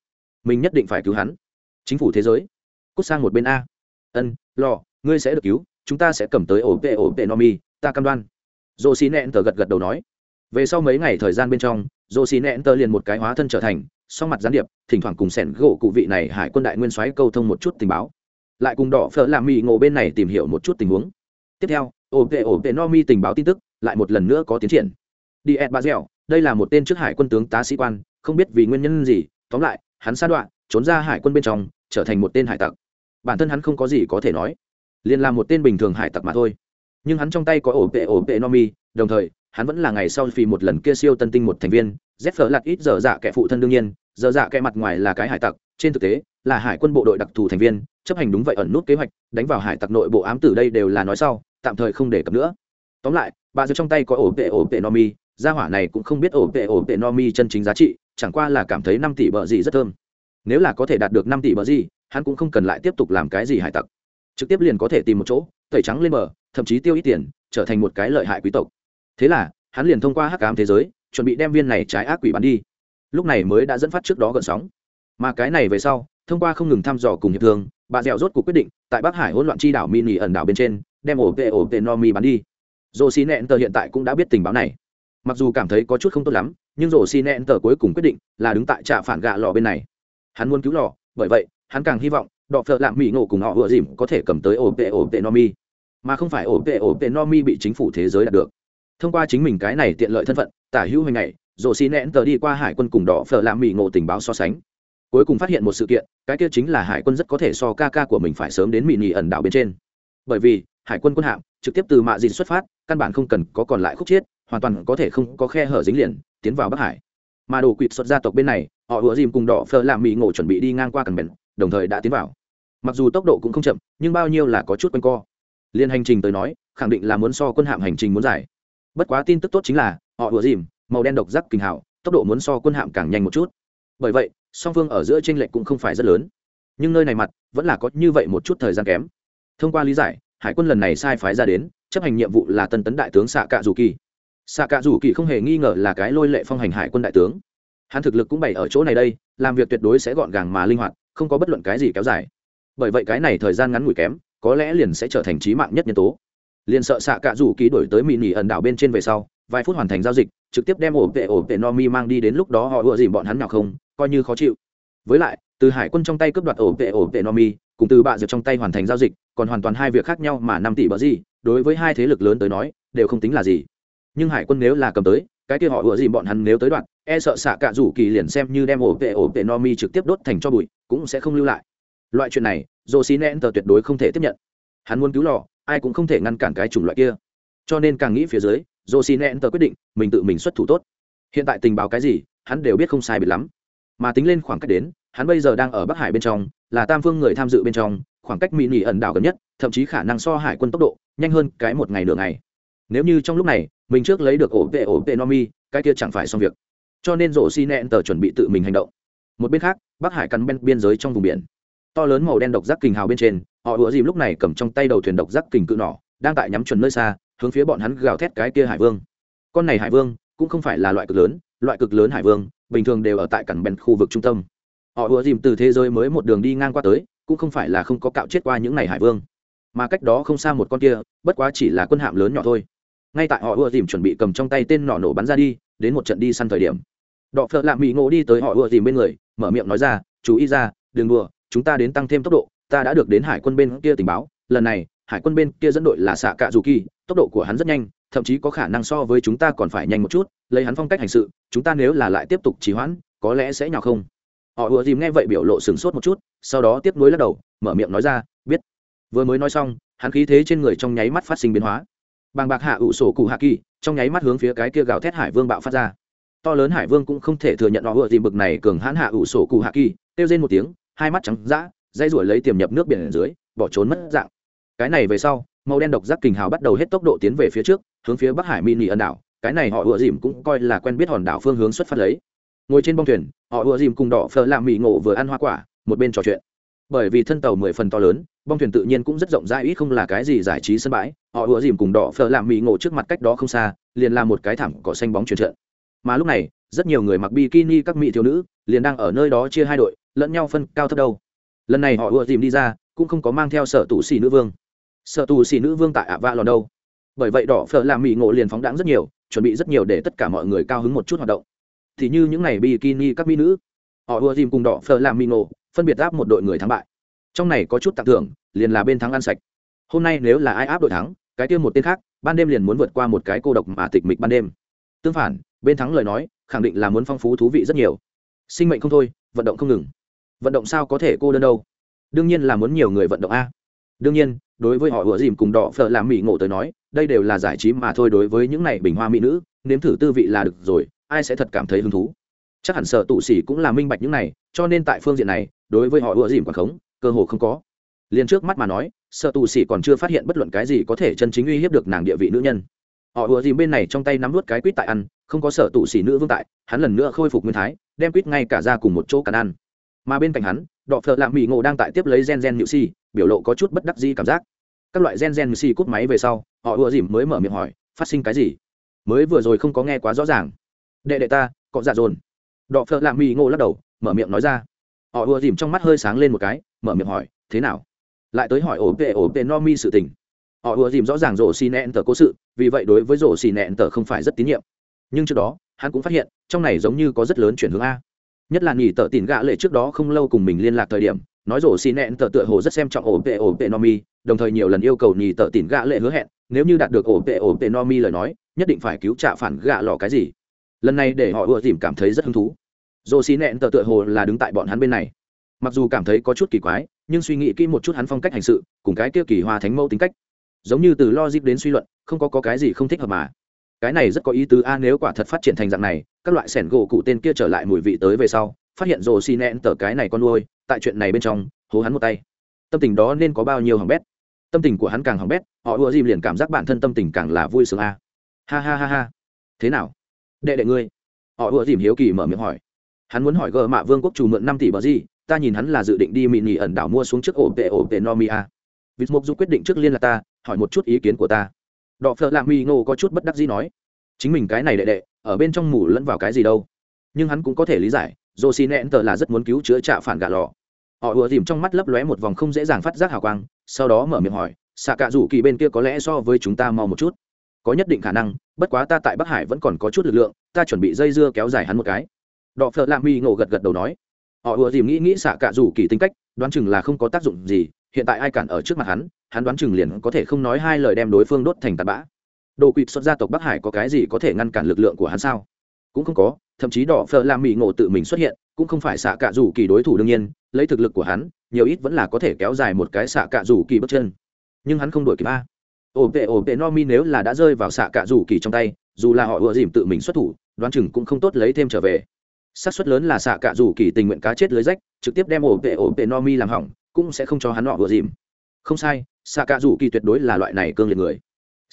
Mình nhất định phải cứu hắn. Chính phủ thế giới. Cút sang một bên a. Ân lò ngươi sẽ được cứu, chúng ta sẽ cầm tới ổ tệ ổ tệ no mi, ta cam đoan rồ xì nẹn tờ gật gật đầu nói. Về sau mấy ngày thời gian bên trong rồ xì nẹn tờ liền một cái hóa thân trở thành sau mặt gián điệp, thỉnh thoảng cùng sẻn gỗ cụ vị này hải quân đại nguyên soái câu thông một chút tình báo. Lại cùng đỏ phở làm mì ngộ bên này tìm hiểu một chút tình huống. Tiếp theo ổ tệ ổ tệ no mi tình báo tin tức lại một lần nữa có tiến triển. Đi ed ba dẻo, đây là một tên trước hải quân tướng tá sĩ quan, không biết vì nguyên nhân gì, tóm lại, hắn sa đoạn, trốn ra hải quân bên trong, trở thành một tên hải tặc. Bản thân hắn không có gì có thể nói, liền là một tên bình thường hải tặc mà thôi nhưng hắn trong tay có ổ tệ ổ tệ nomi đồng thời, hắn vẫn là ngày sau vì một lần kia siêu tân tinh một thành viên z phở lặt ít giờ dạ kẻ phụ thân đương nhiên, giờ dạ kẻ mặt ngoài là cái hải tặc, trên thực tế, là hải quân bộ đội đặc thù thành viên, chấp hành đúng vậy ẩn nút kế hoạch, đánh vào hải tặc nội bộ ám tử đây đều là nói sau, tạm thời không đề cập nữa. Tóm lại, bà giờ trong tay có ổ tệ ổ tệ nomi gia hỏa này cũng không biết ổ tệ ổ tệ nomi chân chính giá trị, chẳng qua là cảm thấy năm tỷ bờ gì rất thơm. Nếu là có thể đạt được năm tỷ bờ gì, hắn cũng không cần lại tiếp tục làm cái gì hải tặc. Trực tiếp liền có thể tìm một chỗ, tẩy trắng lên bờ thậm chí tiêu ít tiền, trở thành một cái lợi hại quý tộc. Thế là, hắn liền thông qua hắc ám thế giới, chuẩn bị đem viên này trái ác quỷ bắn đi. Lúc này mới đã dẫn phát trước đó gần sóng. Mà cái này về sau, thông qua không ngừng thăm dò cùng hiệp thương, bà dẻo rốt cuộc quyết định, tại bắc hải hỗn loạn chi đảo mini ẩn đảo bên trên, đem ổ tệ ổ tệ no mi bắn đi. Dồ xì nẹn tờ hiện tại cũng đã biết tình báo này. Mặc dù cảm thấy có chút không tốt lắm, nhưng dồ xì nẹn tờ cuối cùng quyết định là đứng tại trạ phản gạ lò bên này. Hắn muốn cứu lò, bởi vậy, hắn càng hy vọng, đọ phợ lạm mỹ ngộ cùng họ vừa dìm có thể cầm tới ổ tệ ổ tệ no mi mà không phải ổ tệ ổ tệ no mi bị chính phủ thế giới đạt được. Thông qua chính mình cái này tiện lợi thân phận, tả hữu hình này rộ xi nẹn tờ đi qua hải quân cùng đỏ phở làm mỹ ngộ tình báo so sánh. Cuối cùng phát hiện một sự kiện, cái kia chính là hải quân rất có thể so ca ca của mình phải sớm đến mỹ nghỉ ẩn đảo bên trên. Bởi vì, hải quân quân hạm, trực tiếp từ mạ dìn xuất phát, căn bản không cần có còn lại khúc chiết hoàn toàn có thể không có khe hở dính liền, tiến vào bắc hải. Mà đồ quỵt xuất gia tộc bên này, họ ủa dìm cùng đỏ phở làm mỹ ngộ chuẩn bị đi ngang qua cần bèn đồng thời đã tiến vào. Mặc dù tốc độ cũng không chậm, nhưng bao nhiêu là có chút quanh co liên hành trình tới nói, khẳng định là muốn so quân hạm hành trình muốn dài. Bất quá tin tức tốt chính là, họ ùa dìm, màu đen độc giác kinh hào tốc độ muốn so quân hạm càng nhanh một chút. Bởi vậy, song phương ở giữa tranh lệch cũng không phải rất lớn. Nhưng nơi này mặt, vẫn là có như vậy một chút thời gian kém. Thông qua lý giải, hải quân lần này sai phái ra đến, chấp hành nhiệm vụ là tân tấn đại tướng xạ cạ dù kỳ xạ cạ dù kỳ không hề nghi ngờ là cái lôi lệ phong hành hải quân đại tướng. Hắn thực lực cũng bày ở chỗ này đây, làm việc tuyệt đối sẽ gọn gàng mà linh hoạt, không có bất luận cái gì kéo dài. Bởi vậy cái này thời gian ngắn ngủi kém có lẽ liền sẽ trở thành trí mạng nhất nhân tố. Liền sợ xạ cạ rủ ký đổi tới mỹ nỉ ẩn đảo bên trên về sau, vài phút hoàn thành giao dịch, trực tiếp đem ổ vệ ổ vệ no mi mang đi đến lúc đó họ ựa dìm bọn hắn nào không, coi như khó chịu. Với lại, từ hải quân trong tay cướp đoạt ổ vệ ổ vệ no mi cùng từ bạ dược trong tay hoàn thành giao dịch, còn hoàn toàn hai việc khác nhau mà năm tỷ bờ gì, đối với hai thế lực lớn tới nói, đều không tính là gì. Nhưng hải quân nếu là cầm tới, cái kia họ ựa dìm bọn hắn nếu tới đoạn e sợ xạ cạ rủ kỳ liền xem như đem ổ vệ ổ vệ no mi trực tiếp đốt thành cho bụi, cũng sẽ không lưu lại. Loại chuyện này dồ xí nén tờ tuyệt đối không thể tiếp nhận. Hắn muốn cứu lò, ai cũng không thể ngăn cản cái chủng loại kia. Cho nên càng nghĩ phía dưới dồ xí nén tờ quyết định, mình tự mình xuất thủ tốt. Hiện tại tình báo cái gì, hắn đều biết không sai biệt lắm. Mà tính lên khoảng cách đến, hắn bây giờ đang ở bắc hải bên trong, là tam phương người tham dự bên trong, khoảng cách mỹ nỉ ẩn đảo gần nhất, thậm chí khả năng so hải quân tốc độ nhanh hơn cái một ngày nửa ngày. Nếu như trong lúc này, mình trước lấy được ổ vệ ổ vệ no mi cái kia chẳng phải xong việc. Cho nên rổ xi nẹn tờ chuẩn bị tự mình hành động. Một bên khác, bắc hải cắn bên biên giới trong vùng biển to lớn màu đen độc giác kình hào bên trên, họ ủa dìm lúc này cầm trong tay đầu thuyền độc giác kình cự nỏ, đang tại nhắm chuẩn nơi xa, hướng phía bọn hắn gào thét cái kia hải vương. Con này hải vương, cũng không phải là loại cực lớn, loại cực lớn hải vương, bình thường đều ở tại cẳng bèn khu vực trung tâm. Họ ủa dìm từ thế giới mới một đường đi ngang qua tới, cũng không phải là không có cạo chết qua những này hải vương. Mà cách đó không xa một con kia, bất quá chỉ là quân hạm lớn nhỏ thôi. Ngay tại họ ùa dìm chuẩn bị cầm trong tay tên nỏ nổ bắn ra đi, đến một trận đi săn thời điểm. Đọ phợ lạ mỹ ngộ đi tới họ ùa dìm bên người, mở miệng nói ra, chú ý ra, đừng đùa chúng ta đến tăng thêm tốc độ, ta đã được đến hải quân bên kia tình báo, lần này, hải quân bên kia dẫn đội là xạ cạ dù kỳ, tốc độ của hắn rất nhanh, thậm chí có khả năng so với chúng ta còn phải nhanh một chút, lấy hắn phong cách hành sự, chúng ta nếu là lại tiếp tục trì hoãn, có lẽ sẽ nhào không. Họ ùa dìm nghe vậy biểu lộ sửng sốt một chút, sau đó tiếp nối lắc đầu, mở miệng nói ra, biết. Vừa mới nói xong, hắn khí thế trên người trong nháy mắt phát sinh biến hóa. Bàng bạc hạ ủ sổ cụ hạ kỳ, trong nháy mắt hướng phía cái kia gào thét hải vương bạo phát ra. To lớn hải vương cũng không thể thừa nhận họ ùa dìm bực này cường hãn hạ ủ sổ cụ hạ kỳ, kêu trên một tiếng hai mắt trắng dã dây ruổi lấy tiềm nhập nước biển ở dưới, bỏ trốn mất dạng. Cái này về sau, màu đen độc giác kình hào bắt đầu hết tốc độ tiến về phía trước, hướng phía bắc hải mini ẩn đảo. Cái này họ ùa dìm cũng coi là quen biết hòn đảo phương hướng xuất phát lấy. Ngồi trên bông thuyền, họ ùa dìm cùng đỏ phờ làm mì ngộ vừa ăn hoa quả, một bên trò chuyện. Bởi vì thân tàu mười phần to lớn, bong thuyền tự nhiên cũng rất rộng rãi, ít không là cái gì giải trí sân bãi. Họ ùa dìm cùng đỏ phờ làm mì ngộ trước mặt cách đó không xa, liền là một cái thảm cỏ xanh bóng chuyển trận. Mà lúc này, rất nhiều người mặc bikini các mỹ thiếu nữ, liền đang ở nơi đó chia hai đội lẫn nhau phân cao thấp đâu. Lần này họ ùa dìm đi ra, cũng không có mang theo sở tù xì nữ vương. Sở tù xì nữ vương tại ạ vạ lòn đâu? Bởi vậy đỏ phở làm mỹ ngộ liền phóng đáng rất nhiều, chuẩn bị rất nhiều để tất cả mọi người cao hứng một chút hoạt động. Thì như những ngày bikini các mỹ nữ, họ ùa dìm cùng đỏ phở làm mỹ ngộ phân biệt áp một đội người thắng bại. Trong này có chút tặng thưởng, liền là bên thắng ăn sạch. Hôm nay nếu là ai áp đội thắng, cái tiêm một tên khác, ban đêm liền muốn vượt qua một cái cô độc mà tịch mịch ban đêm. Tương phản, bên thắng lời nói, khẳng định là muốn phong phú thú vị rất nhiều. Sinh mệnh không thôi, vận động không ngừng vận động sao có thể cô đơn đâu. Đương nhiên là muốn nhiều người vận động a. Đương nhiên, đối với họ ủa dìm cùng đỏ phở làm mỹ ngộ tới nói, đây đều là giải trí mà thôi đối với những này bình hoa mỹ nữ, nếm thử tư vị là được rồi, ai sẽ thật cảm thấy hứng thú. Chắc hẳn sợ tụ xỉ cũng là minh bạch những này, cho nên tại phương diện này, đối với họ ủa dìm quảng khống, cơ hồ không có. Liền trước mắt mà nói sợ tụ xỉ còn chưa phát hiện bất luận cái gì có thể chân chính uy hiếp được nàng địa vị nữ nhân. Họ ủa dìm bên này trong tay nắm nuốt cái quýt tại ăn, không có sợ tụ xỉ nữ vương tại, hắn lần nữa khôi phục nguyên thái, đem quýt ngay cả ra cùng một chỗ cắn ăn mà bên cạnh hắn, đọ phợ lạ mỹ ngộ đang tại tiếp lấy gen gen nhự si, biểu lộ có chút bất đắc dĩ cảm giác. Các loại gen gen nhự si cút máy về sau, họ ùa dìm mới mở miệng hỏi, phát sinh cái gì? Mới vừa rồi không có nghe quá rõ ràng. Đệ đệ ta, có dạ dồn. Đọ phợ lạ mỹ ngộ lắc đầu, mở miệng nói ra. Họ ùa dìm trong mắt hơi sáng lên một cái, mở miệng hỏi, thế nào? Lại tới hỏi ổ vệ ổ vệ no mi sự tình. Họ ùa dìm rõ ràng rổ xì nẹn tờ cố sự, vì vậy đối với rổ xì nẹn tờ không phải rất tín nhiệm. Nhưng trước đó, hắn cũng phát hiện, trong này giống như có rất lớn chuyển hướng a nhất là nghỉ tợ tìm gạ lệ trước đó không lâu cùng mình liên lạc thời điểm nói rổ xì nẹn tợ tựa hồ rất xem trọng ổ vệ ổ vệ nomi đồng thời nhiều lần yêu cầu nghỉ tợ tìm gạ lệ hứa hẹn nếu như đạt được ổ vệ ổ vệ nomi lời nói nhất định phải cứu trả phản gạ lò cái gì. Lần này để họ ưa dìm cảm thấy rất hứng thú. Rổ xì nẹn tợ tựa hồ là đứng tại bọn hắn bên này. Mặc dù cảm thấy có chút kỳ quái nhưng suy nghĩ kỹ một chút hắn phong cách hành sự cùng cái kia kỳ hoa thánh mẫu tính cách. Giống như từ logic đến suy luận không có, có cái gì không thích hợp mà cái này rất có ý tứ a, nếu quả thật phát triển thành dạng này, các loại sẻn gỗ cụ tên kia trở lại mùi vị tới về sau, phát hiện rồ xì nẹn tờ cái này con nuôi, tại chuyện này bên trong, hố hắn một tay. Tâm tình đó nên có bao nhiêu hỏng bét. Tâm tình của hắn càng hỏng bét, họ ùa dìm liền cảm giác bản thân tâm tình càng là vui sướng a. Ha ha ha ha. Thế nào? Đệ đệ ngươi. Họ ùa dìm hiếu kỳ mở miệng hỏi. Hắn muốn hỏi gờ mạ vương quốc chủ mượn năm tỷ bờ gì, ta nhìn hắn là dự định đi mị nỉ ẩn đảo mua xuống trước ổ tệ ổ tệ no mi a. Vịt mục du quyết định trước liên là ta, hỏi một chút ý kiến của ta. Đọ phợ lạ mi ngô có chút bất đắc dĩ nói chính mình cái này đệ đệ, ở bên trong mù lẫn vào cái gì đâu. Nhưng hắn cũng có thể lý giải dô xì nẹn tờ là rất muốn cứu chữa trạ phản gà lò họ ùa dìm trong mắt lấp lóe một vòng không dễ dàng phát giác hào quang, sau đó mở miệng hỏi xạ cạ rủ kỳ bên kia có lẽ so với chúng ta mau một chút? Có nhất định khả năng, bất quá ta tại bắc hải vẫn còn có chút lực lượng, ta chuẩn bị dây dưa kéo dài hắn một cái. Đọ phợ lạ mi ngộ gật gật đầu nói. Họ ùa dìm nghĩ nghĩ xạ cạ rủ kỳ tính cách, đoán chừng là không có tác dụng gì, hiện tại ai cản ở trước mặt hắn hắn đoán chừng liền có thể không nói hai lời đem đối phương đốt thành tạt bã đồ quỵt xuất gia tộc bắc hải có cái gì có thể ngăn cản lực lượng của hắn sao? Cũng không có, thậm chí đỏ phờ làm mỹ ngộ tự mình xuất hiện, cũng không phải xạ cạ rủ kỳ đối thủ đương nhiên, lấy thực lực của hắn, nhiều ít vẫn là có thể kéo dài một cái xạ cạ rủ kỳ bước chân. Nhưng hắn không đổi kịp a. Ổ vệ ổ vệ no mi nếu là đã rơi vào xạ cạ rủ kỳ trong tay, dù là họ ùa dìm tự mình xuất thủ, đoán chừng cũng không tốt lấy thêm trở về. Xác suất lớn là xạ cạ rủ kỳ tình nguyện cá chết lưới rách, trực tiếp đem ổ vệ ổ vệ no mi làm hỏng, cũng sẽ không cho hắn họ ùa dìm. Không sai, xạ cạ rủ kỳ tuyệt đối là loại này cương liệt người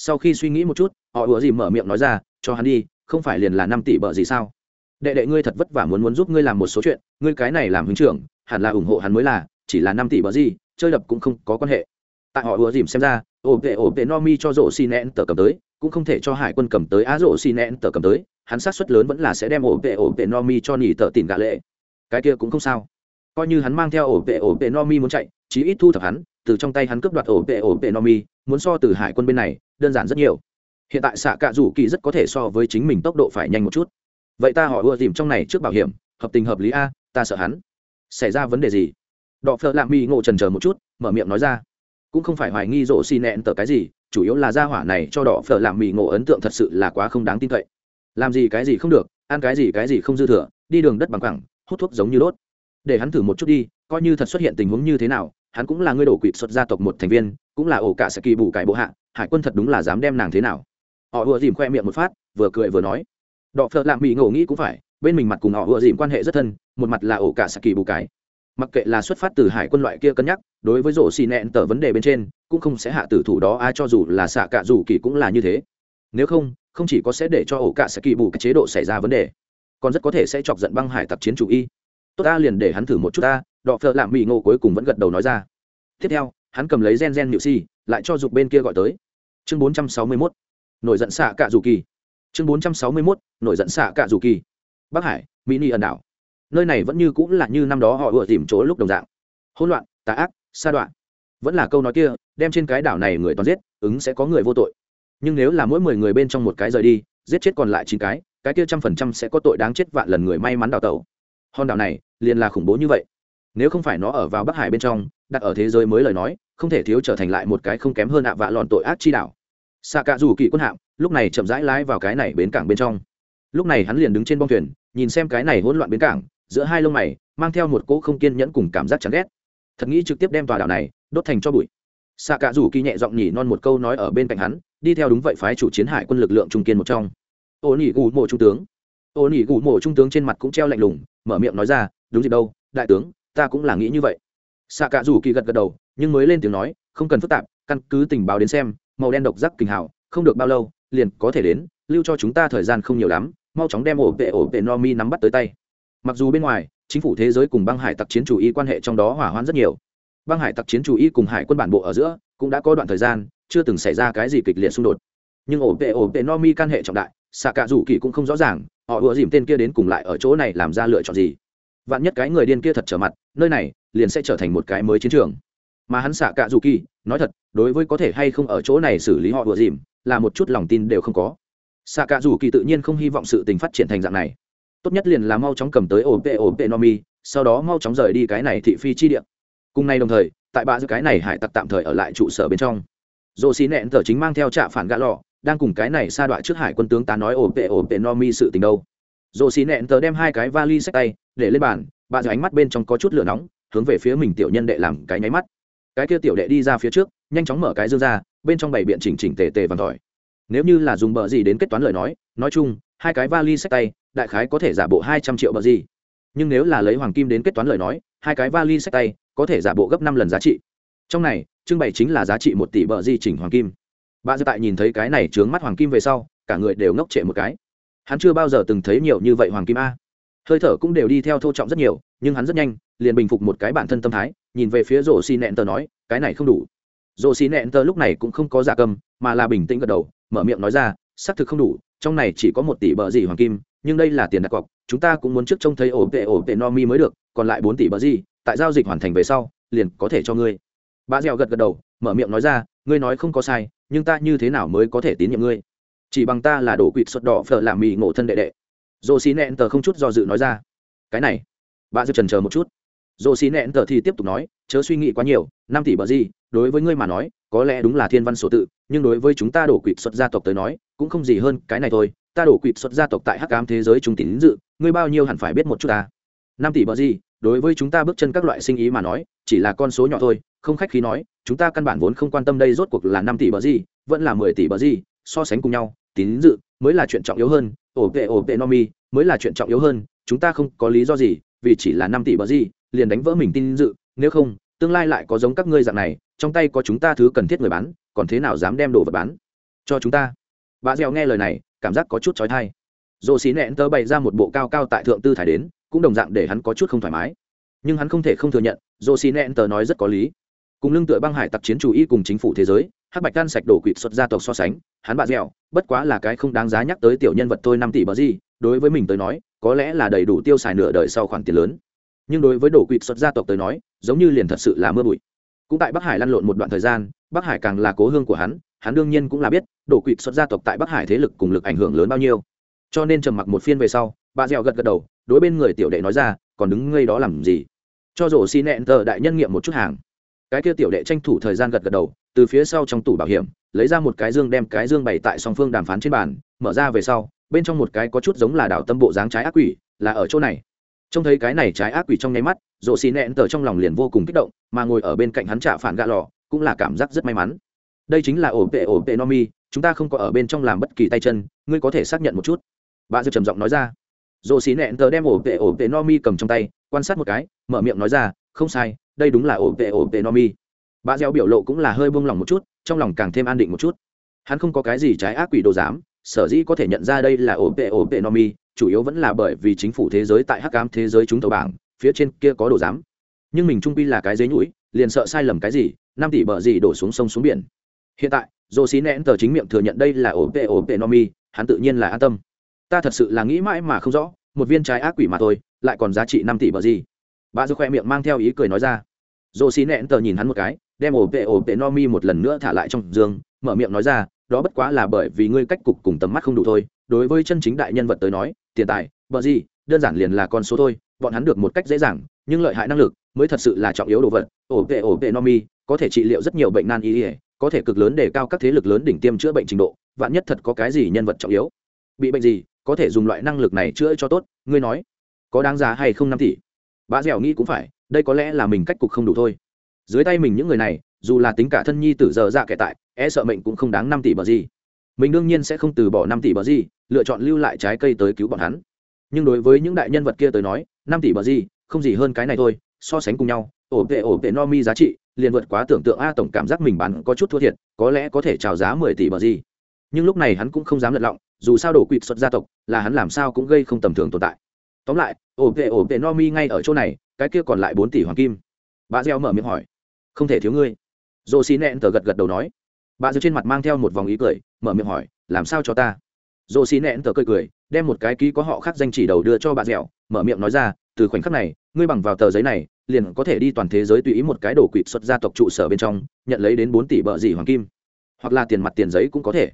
sau khi suy nghĩ một chút, họ ủa dìm mở miệng nói ra, cho hắn đi, không phải liền là năm tỷ bợ gì sao? Đệ đệ ngươi thật vất vả muốn muốn giúp ngươi làm một số chuyện, ngươi cái này làm hứng trưởng, hẳn là ủng hộ hắn mới là, chỉ là năm tỷ bợ gì, chơi đập cũng không có quan hệ. Tại họ ủa dìm xem ra, ổ vệ ổ vệ no mi cho rổ xi nẹn tờ cầm tới, cũng không thể cho hải quân cầm tới á rổ xi nẹn tờ cầm tới, hắn sát suất lớn vẫn là sẽ đem ổ vệ ổ vệ no mi cho nỉ tờ tìm gạ lệ. Cái kia cũng không sao. Coi như hắn mang theo ổ vệ ổ vệ no mi muốn chạy, chí ít thu thập hắn, từ trong tay hắn cướp đoạt ổ vệ ổ vệ no mi muốn so từ hải quân bên này, đơn giản rất nhiều. Hiện tại xạ cạ rủ kỳ rất có thể so với chính mình tốc độ phải nhanh một chút. Vậy ta hỏi ưa dìm trong này trước bảo hiểm, hợp tình hợp lý a, ta sợ hắn. Xảy ra vấn đề gì? Đọ phợ lạ mi ngộ trần chờ một chút, mở miệng nói ra. Cũng không phải hoài nghi rộ xi nẹn tờ cái gì, chủ yếu là gia hỏa này cho đỏ phở làm mì ngộ ấn tượng thật sự là quá không đáng tin cậy. Làm gì cái gì không được, ăn cái gì cái gì không dư thừa, đi đường đất bằng cẳng hút thuốc giống như đốt. Để hắn thử một chút đi, coi như thật xuất hiện tình huống như thế nào hắn cũng là người đổ quỵt xuất gia tộc một thành viên, cũng là ổ cả sẽ kỳ bù cải bộ hạ, hải quân thật đúng là dám đem nàng thế nào. Họ vừa dìm khoe miệng một phát, vừa cười vừa nói. Đọ phợ lạm bị ngộ nghĩ cũng phải, bên mình mặt cùng họ vừa dìm quan hệ rất thân, một mặt là ổ cả sẽ kỳ bù cải. Mặc kệ là xuất phát từ hải quân loại kia cân nhắc, đối với rổ xì nẹn tờ vấn đề bên trên, cũng không sẽ hạ tử thủ đó ai cho dù là xạ cả dù kỳ cũng là như thế. Nếu không không chỉ có sẽ để cho ổ cả sẽ kỳ bù cái chế độ xảy ra vấn đề, còn rất có thể sẽ chọc giận băng hải tặc chiến chủ y. Tốt ta liền để hắn thử một chút ta đọ phợ lạm mỹ ngộ cuối cùng vẫn gật đầu nói ra. Tiếp theo hắn cầm lấy gen gen nhự si lại cho dục bên kia gọi tới. Chương 461, nổi giận xạ cạ dù kỳ. Chương 461, nổi giận xạ cạ dù kỳ. Bắc hải mỹ ni ẩn đảo. Nơi này vẫn như cũng là như năm đó họ vừa tìm chỗ lúc đồng dạng. Hỗn loạn tà ác sa đoạn vẫn là câu nói kia đem trên cái đảo này người toàn giết ứng sẽ có người vô tội. Nhưng nếu là mỗi mười người bên trong một cái rời đi giết chết còn lại chín cái cái kia trăm phần trăm sẽ có tội đáng chết vạn lần người may mắn đào tẩu. Hòn đảo này liền là khủng bố như vậy nếu không phải nó ở vào bắc hải bên trong, đặt ở thế giới mới lời nói, không thể thiếu trở thành lại một cái không kém hơn ạ vạ lòn tội ác chi đảo xạ cạ dù kỳ quân hạm, lúc này chậm rãi lái vào cái này bến cảng bên trong. Lúc này hắn liền đứng trên bong thuyền, nhìn xem cái này hỗn loạn bến cảng, giữa hai lông mày, mang theo một cỗ không kiên nhẫn cùng cảm giác chán ghét. Thật nghĩ trực tiếp đem tòa đảo này đốt thành cho bụi. Xạ cả rủ kỳ nhẹ giọng nhỉ non một câu nói ở bên cạnh hắn, đi theo đúng vậy phái chủ chiến hải quân lực lượng trung kiên một trong. Ô nỉ gù mộ trung tướng. Ô nỉ gù mộ trung tướng trên mặt cũng treo lạnh lùng, mở miệng nói ra, đúng gì đâu, đại tướng ta cũng là nghĩ như vậy. Xạ cả dù kỳ gật gật đầu, nhưng mới lên tiếng nói, không cần phức tạp, căn cứ tình báo đến xem, màu đen độc giác kinh hào không được bao lâu, liền có thể đến, lưu cho chúng ta thời gian không nhiều lắm, mau chóng đem ổ vệ ổ vệ no mi nắm bắt tới tay. Mặc dù bên ngoài, chính phủ thế giới cùng băng hải tặc chiến chủ y quan hệ trong đó hỏa hoạn rất nhiều. Băng hải tặc chiến chủ y cùng hải quân bản bộ ở giữa, cũng đã có đoạn thời gian, chưa từng xảy ra cái gì kịch liệt xung đột. Nhưng ổ vệ ổ vệ no mi can hệ trọng đại xạ cả dù kỳ cũng không rõ ràng, họ ùa dìm tên kia đến cùng lại ở chỗ này làm ra lựa chọn gì vạn nhất cái người điên kia thật trở mặt, nơi này liền sẽ trở thành một cái mới chiến trường. Mà hắn xạ cả dù kỳ, nói thật, đối với có thể hay không ở chỗ này xử lý họ vừa dìm, là một chút lòng tin đều không có. Xạ cả dù kỳ tự nhiên không hy vọng sự tình phát triển thành dạng này. Tốt nhất liền là mau chóng cầm tới ổn tệ ổn tệ no mi, sau đó mau chóng rời đi cái này thị phi chi địa. Cùng nay đồng thời, tại ba giữa cái này hải tặc tạm thời ở lại trụ sở bên trong. Dồ xí nẹn tờ chính mang theo trạ phản gã lọ, đang cùng cái này sa đoạn trước hải quân tướng ta nói ổn tệ ổn tệ no mi sự tình đâu dồ xí nẹn tờ đem hai cái vali xách tay, để lên bàn, bà giờ ánh mắt bên trong có chút lửa nóng, hướng về phía mình tiểu nhân đệ làm cái nháy mắt. Cái kia tiểu đệ đi ra phía trước, nhanh chóng mở cái dương ra, bên trong bảy biện chỉnh chỉnh tề tề vàng tỏi. Nếu như là dùng bờ gì đến kết toán lời nói nói chung, hai cái vali xách tay, đại khái có thể giả bộ hai trăm triệu bờ gì. Nhưng nếu là lấy hoàng kim đến kết toán lời nói, hai cái vali xách tay, có thể giả bộ gấp năm lần giá trị. Trong này, trưng bày chính là giá trị một tỷ bờ di chỉnh hoàng kim. Bà dư tại nhìn thấy cái này trướng mắt hoàng kim về sau, cả người đều ngốc trệ một cái hắn chưa bao giờ từng thấy nhiều như vậy hoàng kim a. Hơi thở cũng đều đi theo thô trọng rất nhiều, nhưng hắn rất nhanh, liền bình phục một cái bản thân tâm thái, nhìn về phía rổ xi nẹn tờ nói, cái này không đủ. Rổ xi nẹn tờ lúc này cũng không có giả cầm mà là bình tĩnh gật đầu, mở miệng nói ra, xác thực không đủ, trong này chỉ có một tỷ bờ gì hoàng kim, nhưng đây là tiền đặt cọc, chúng ta cũng muốn trước trông thấy ổ tệ ổ tệ no mi mới được, còn lại bốn tỷ bờ gì, tại giao dịch hoàn thành về sau, liền có thể cho ngươi. Bà dẻo gật gật đầu, mở miệng nói ra, ngươi nói không có sai, nhưng ta như thế nào mới có thể tín nhiệm ngươi? Chỉ bằng ta là đổ quỵt xuất đỏ phở làm mì ngộ thân đệ đệ. Dồ xí nẹn tờ không chút do dự nói ra. Cái này, bà dư trần chờ một chút. Dồ xí nẹn tờ thì tiếp tục nói, chớ suy nghĩ quá nhiều, năm tỷ bờ gì, đối với ngươi mà nói, có lẽ đúng là thiên văn số tự, nhưng đối với chúng ta đổ quỵt xuất gia tộc tới nói, cũng không gì hơn cái này thôi. Ta đổ quỵt xuất gia tộc tại hắc ám thế giới chúng tín dự, ngươi bao nhiêu hẳn phải biết một chút ta. Năm tỷ bờ gì, đối với chúng ta bước chân các loại sinh ý mà nói, chỉ là con số nhỏ thôi, không khách khí nói, chúng ta căn bản vốn không quan tâm đây rốt cuộc là năm tỷ bờ gì, vẫn là mười tỷ bờ gì so sánh cùng nhau, tín dự mới là chuyện trọng yếu hơn, ổ vệ ổ vệ no mi mới là chuyện trọng yếu hơn, chúng ta không có lý do gì, vì chỉ là năm tỷ bờ gì, liền đánh vỡ mình tin dự, nếu không, tương lai lại có giống các ngươi dạng này, trong tay có chúng ta thứ cần thiết người bán, còn thế nào dám đem đồ vật bán cho chúng ta? Bà dẻo nghe lời này, cảm giác có chút trói thai dồ xí nẹn tớ bày ra một bộ cao cao tại thượng tư thải đến, cũng đồng dạng để hắn có chút không thoải mái. Nhưng hắn không thể không thừa nhận dồ xí nẹn tớ nói rất có lý cùng lưng tựa băng hải tặc chiến chủ y cùng chính phủ thế giới, hắc bạch can sạch đổ quỵt xuất gia tộc so sánh, hắn bạ dẻo, bất quá là cái không đáng giá nhắc tới tiểu nhân vật tôi năm tỷ bờ gì, đối với mình tới nói, có lẽ là đầy đủ tiêu xài nửa đời sau khoản tiền lớn. Nhưng đối với đổ quỵt xuất gia tộc tới nói, giống như liền thật sự là mưa bụi. Cũng tại bắc hải lăn lộn một đoạn thời gian, bắc hải càng là cố hương của hắn hắn đương nhiên cũng là biết, đổ quỵt xuất gia tộc tại bắc hải thế lực cùng lực ảnh hưởng lớn bao nhiêu. Cho nên trầm mặc một phiên về sau, bà dẻo gật gật đầu, đối bên người tiểu đệ nói ra, còn đứng ngây đó làm gì? Cho rổ xi nẹn tờ đại nhân nghiệm một chút hàng cái kia tiểu đệ tranh thủ thời gian gật gật đầu, từ phía sau trong tủ bảo hiểm, lấy ra một cái dương đem cái dương bày tại song phương đàm phán trên bàn, mở ra về sau, bên trong một cái có chút giống là đảo tâm bộ dáng trái ác quỷ, là ở chỗ này. Trông thấy cái này trái ác quỷ trong nháy mắt rộ xì nẹn tờ trong lòng liền vô cùng kích động, mà ngồi ở bên cạnh hắn trả phản gạ lò, cũng là cảm giác rất may mắn. Đây chính là ổ tệ ổ tệ no mi, chúng ta không có ở bên trong làm bất kỳ tay chân, ngươi có thể xác nhận một chút. Bà dư trầm giọng nói ra. Rộ xì nẹn tờ đem ổ tệ ổ tệ no mi cầm trong tay, quan sát một cái, mở miệng nói ra, không sai đây đúng là ổ tệ ổ tệ no mi bà gieo biểu lộ cũng là hơi buông lỏng một chút, trong lòng càng thêm an định một chút. Hắn không có cái gì trái ác quỷ đồ giám sở dĩ có thể nhận ra đây là ổ tệ ổ tệ no mi chủ yếu vẫn là bởi vì chính phủ thế giới tại hắc cám thế giới chúng tàu bảng, phía trên kia có đồ giám nhưng mình trung pi là cái dế nhũi, liền sợ sai lầm cái gì, năm tỷ bờ gì đổ xuống sông xuống biển. Hiện tại dồ xí nén tờ chính miệng thừa nhận đây là ổ tệ ổ tệ no mi hắn tự nhiên là an tâm. Ta thật sự là nghĩ mãi mà không rõ, một viên trái ác quỷ mà thôi, lại còn giá trị năm tỷ bờ gì. Bà dư khoe miệng mang theo ý cười nói ra dồ xí nẹn tờ nhìn hắn một cái, đem ổ vệ ổ vệ no mi một lần nữa thả lại trong giường, mở miệng nói ra, đó bất quá là bởi vì ngươi cách cục cùng tầm mắt không đủ thôi. Đối với chân chính đại nhân vật tới nói, tiền tài, bờ gì, đơn giản liền là con số thôi. Bọn hắn được một cách dễ dàng, nhưng lợi hại năng lực mới thật sự là trọng yếu đồ vật. Ổ vệ ổ vệ no mi có thể trị liệu rất nhiều bệnh nan y ỉa có thể cực lớn để cao các thế lực lớn đỉnh tiêm chữa bệnh trình độ, vạn nhất thật có cái gì nhân vật trọng yếu. Bị bệnh gì, có thể dùng loại năng lực này chữa cho tốt, ngươi nói, có đáng giá hay không năm tỷ? Bà dẻo nghĩ cũng phải đây có lẽ là mình cách cục không đủ thôi. Dưới tay mình những người này, dù là tính cả thân nhi tử giờ dạ kẻ tại e sợ mệnh cũng không đáng năm tỷ bờ gì. Mình đương nhiên sẽ không từ bỏ năm tỷ bờ gì, lựa chọn lưu lại trái cây tới cứu bọn hắn. Nhưng đối với những đại nhân vật kia tới nói, năm tỷ bờ gì, không gì hơn cái này thôi, so sánh cùng nhau, ổ tệ ổ tệ no mi giá trị, liền vượt quá tưởng tượng a tổng cảm giác mình bán có chút thua thiệt, có lẽ có thể trào giá mười tỷ bờ gì. Nhưng lúc này hắn cũng không dám lật lọng, dù sao đổ quỵt xuất gia tộc, là hắn làm sao cũng gây không tầm thường tồn tại tóm lại, ổ tệ ổ tệ no mi ngay ở chỗ này, cái kia còn lại bốn tỷ hoàng kim. Bà gieo mở miệng hỏi. Không thể thiếu ngươi. Dồ xì nẹn tờ gật gật đầu nói. Bà gieo trên mặt mang theo một vòng ý cười, mở miệng hỏi, làm sao cho ta? Dồ xì nẹn tờ cười cười, đem một cái ký có họ khác danh chỉ đầu đưa cho bà dẻo mở miệng nói ra, từ khoảnh khắc này, ngươi bằng vào tờ giấy này, liền có thể đi toàn thế giới tùy ý một cái đồ quỵt xuất gia tộc trụ sở bên trong, nhận lấy đến bốn tỷ bợ gì hoàng kim. Hoặc là tiền mặt tiền giấy cũng có thể.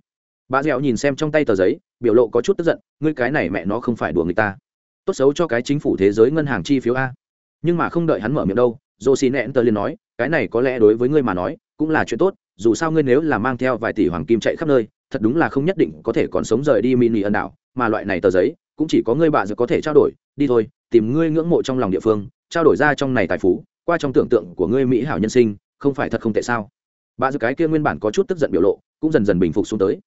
Bà dẻo nhìn xem trong tay tờ giấy, biểu lộ có chút tức giận, ngươi cái này mẹ nó không phải đùa người ta tốt xấu cho cái chính phủ thế giới ngân hàng chi phiếu a. Nhưng mà không đợi hắn mở miệng đâu dô xì nẹn tờ liền nói, cái này có lẽ đối với ngươi mà nói, cũng là chuyện tốt, dù sao ngươi nếu là mang theo vài tỷ hoàng kim chạy khắp nơi, thật đúng là không nhất định có thể còn sống rời đi mini ân đảo, mà loại này tờ giấy, cũng chỉ có ngươi bạn giờ có thể trao đổi, đi thôi, tìm ngươi ngưỡng mộ trong lòng địa phương, trao đổi ra trong này tài phú, qua trong tưởng tượng của ngươi mỹ hảo nhân sinh, không phải thật không tệ sao? Bạn giờ cái kia nguyên bản có chút tức giận biểu lộ, cũng dần dần bình phục xuống tới.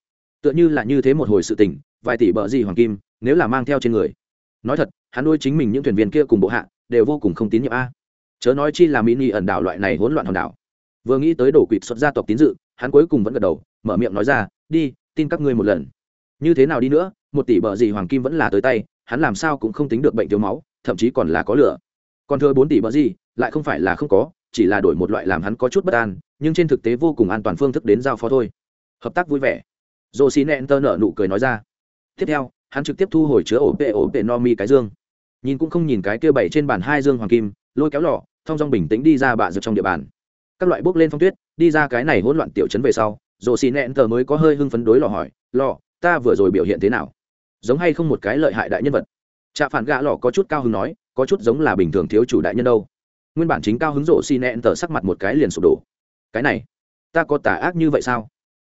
Tựa như là như thế một hồi sự tình, vài tỷ bợ gì hoàng kim, nếu là mang theo trên người nói thật, hắn nuôi chính mình những thuyền viên kia cùng bộ hạ, đều vô cùng không tín nhiệm a. Chớ nói chi là mỹ nghi ẩn đảo loại này hỗn loạn hòn đảo. Vừa nghĩ tới đổ quỵt xuất gia tộc tín dự, hắn cuối cùng vẫn gật đầu, mở miệng nói ra, đi, tin các ngươi một lần. Như thế nào đi nữa, một tỷ bờ gì hoàng kim vẫn là tới tay, hắn làm sao cũng không tính được bệnh thiếu máu, thậm chí còn là có lửa. Còn thừa bốn tỷ bờ gì, lại không phải là không có, chỉ là đổi một loại làm hắn có chút bất an, nhưng trên thực tế vô cùng an toàn phương thức đến giao phó thôi. Hợp tác vui vẻ. Dồ xì nẹn tơ nở nụ cười nói ra. Tiếp theo hắn trực tiếp thu hồi chứa ổ tệ ổ tệ no mi cái dương. Nhìn cũng không nhìn cái kia bảy trên bàn hai dương hoàng kim, lôi kéo lọ, thong dong bình tĩnh đi ra bạ dược trong địa bàn. Các loại bốc lên phong tuyết, đi ra cái này hỗn loạn tiểu chấn về sau rồ xì nẹn tờ mới có hơi hưng phấn đối lò hỏi lò ta vừa rồi biểu hiện thế nào? Giống hay không một cái lợi hại đại nhân vật? Trạ phản gạ lò có chút cao hứng nói, có chút giống là bình thường thiếu chủ đại nhân đâu. Nguyên bản chính cao hứng rộ xì nẹn tờ sắc mặt một cái liền sụp đổ. Cái này, ta có tà ác như vậy sao?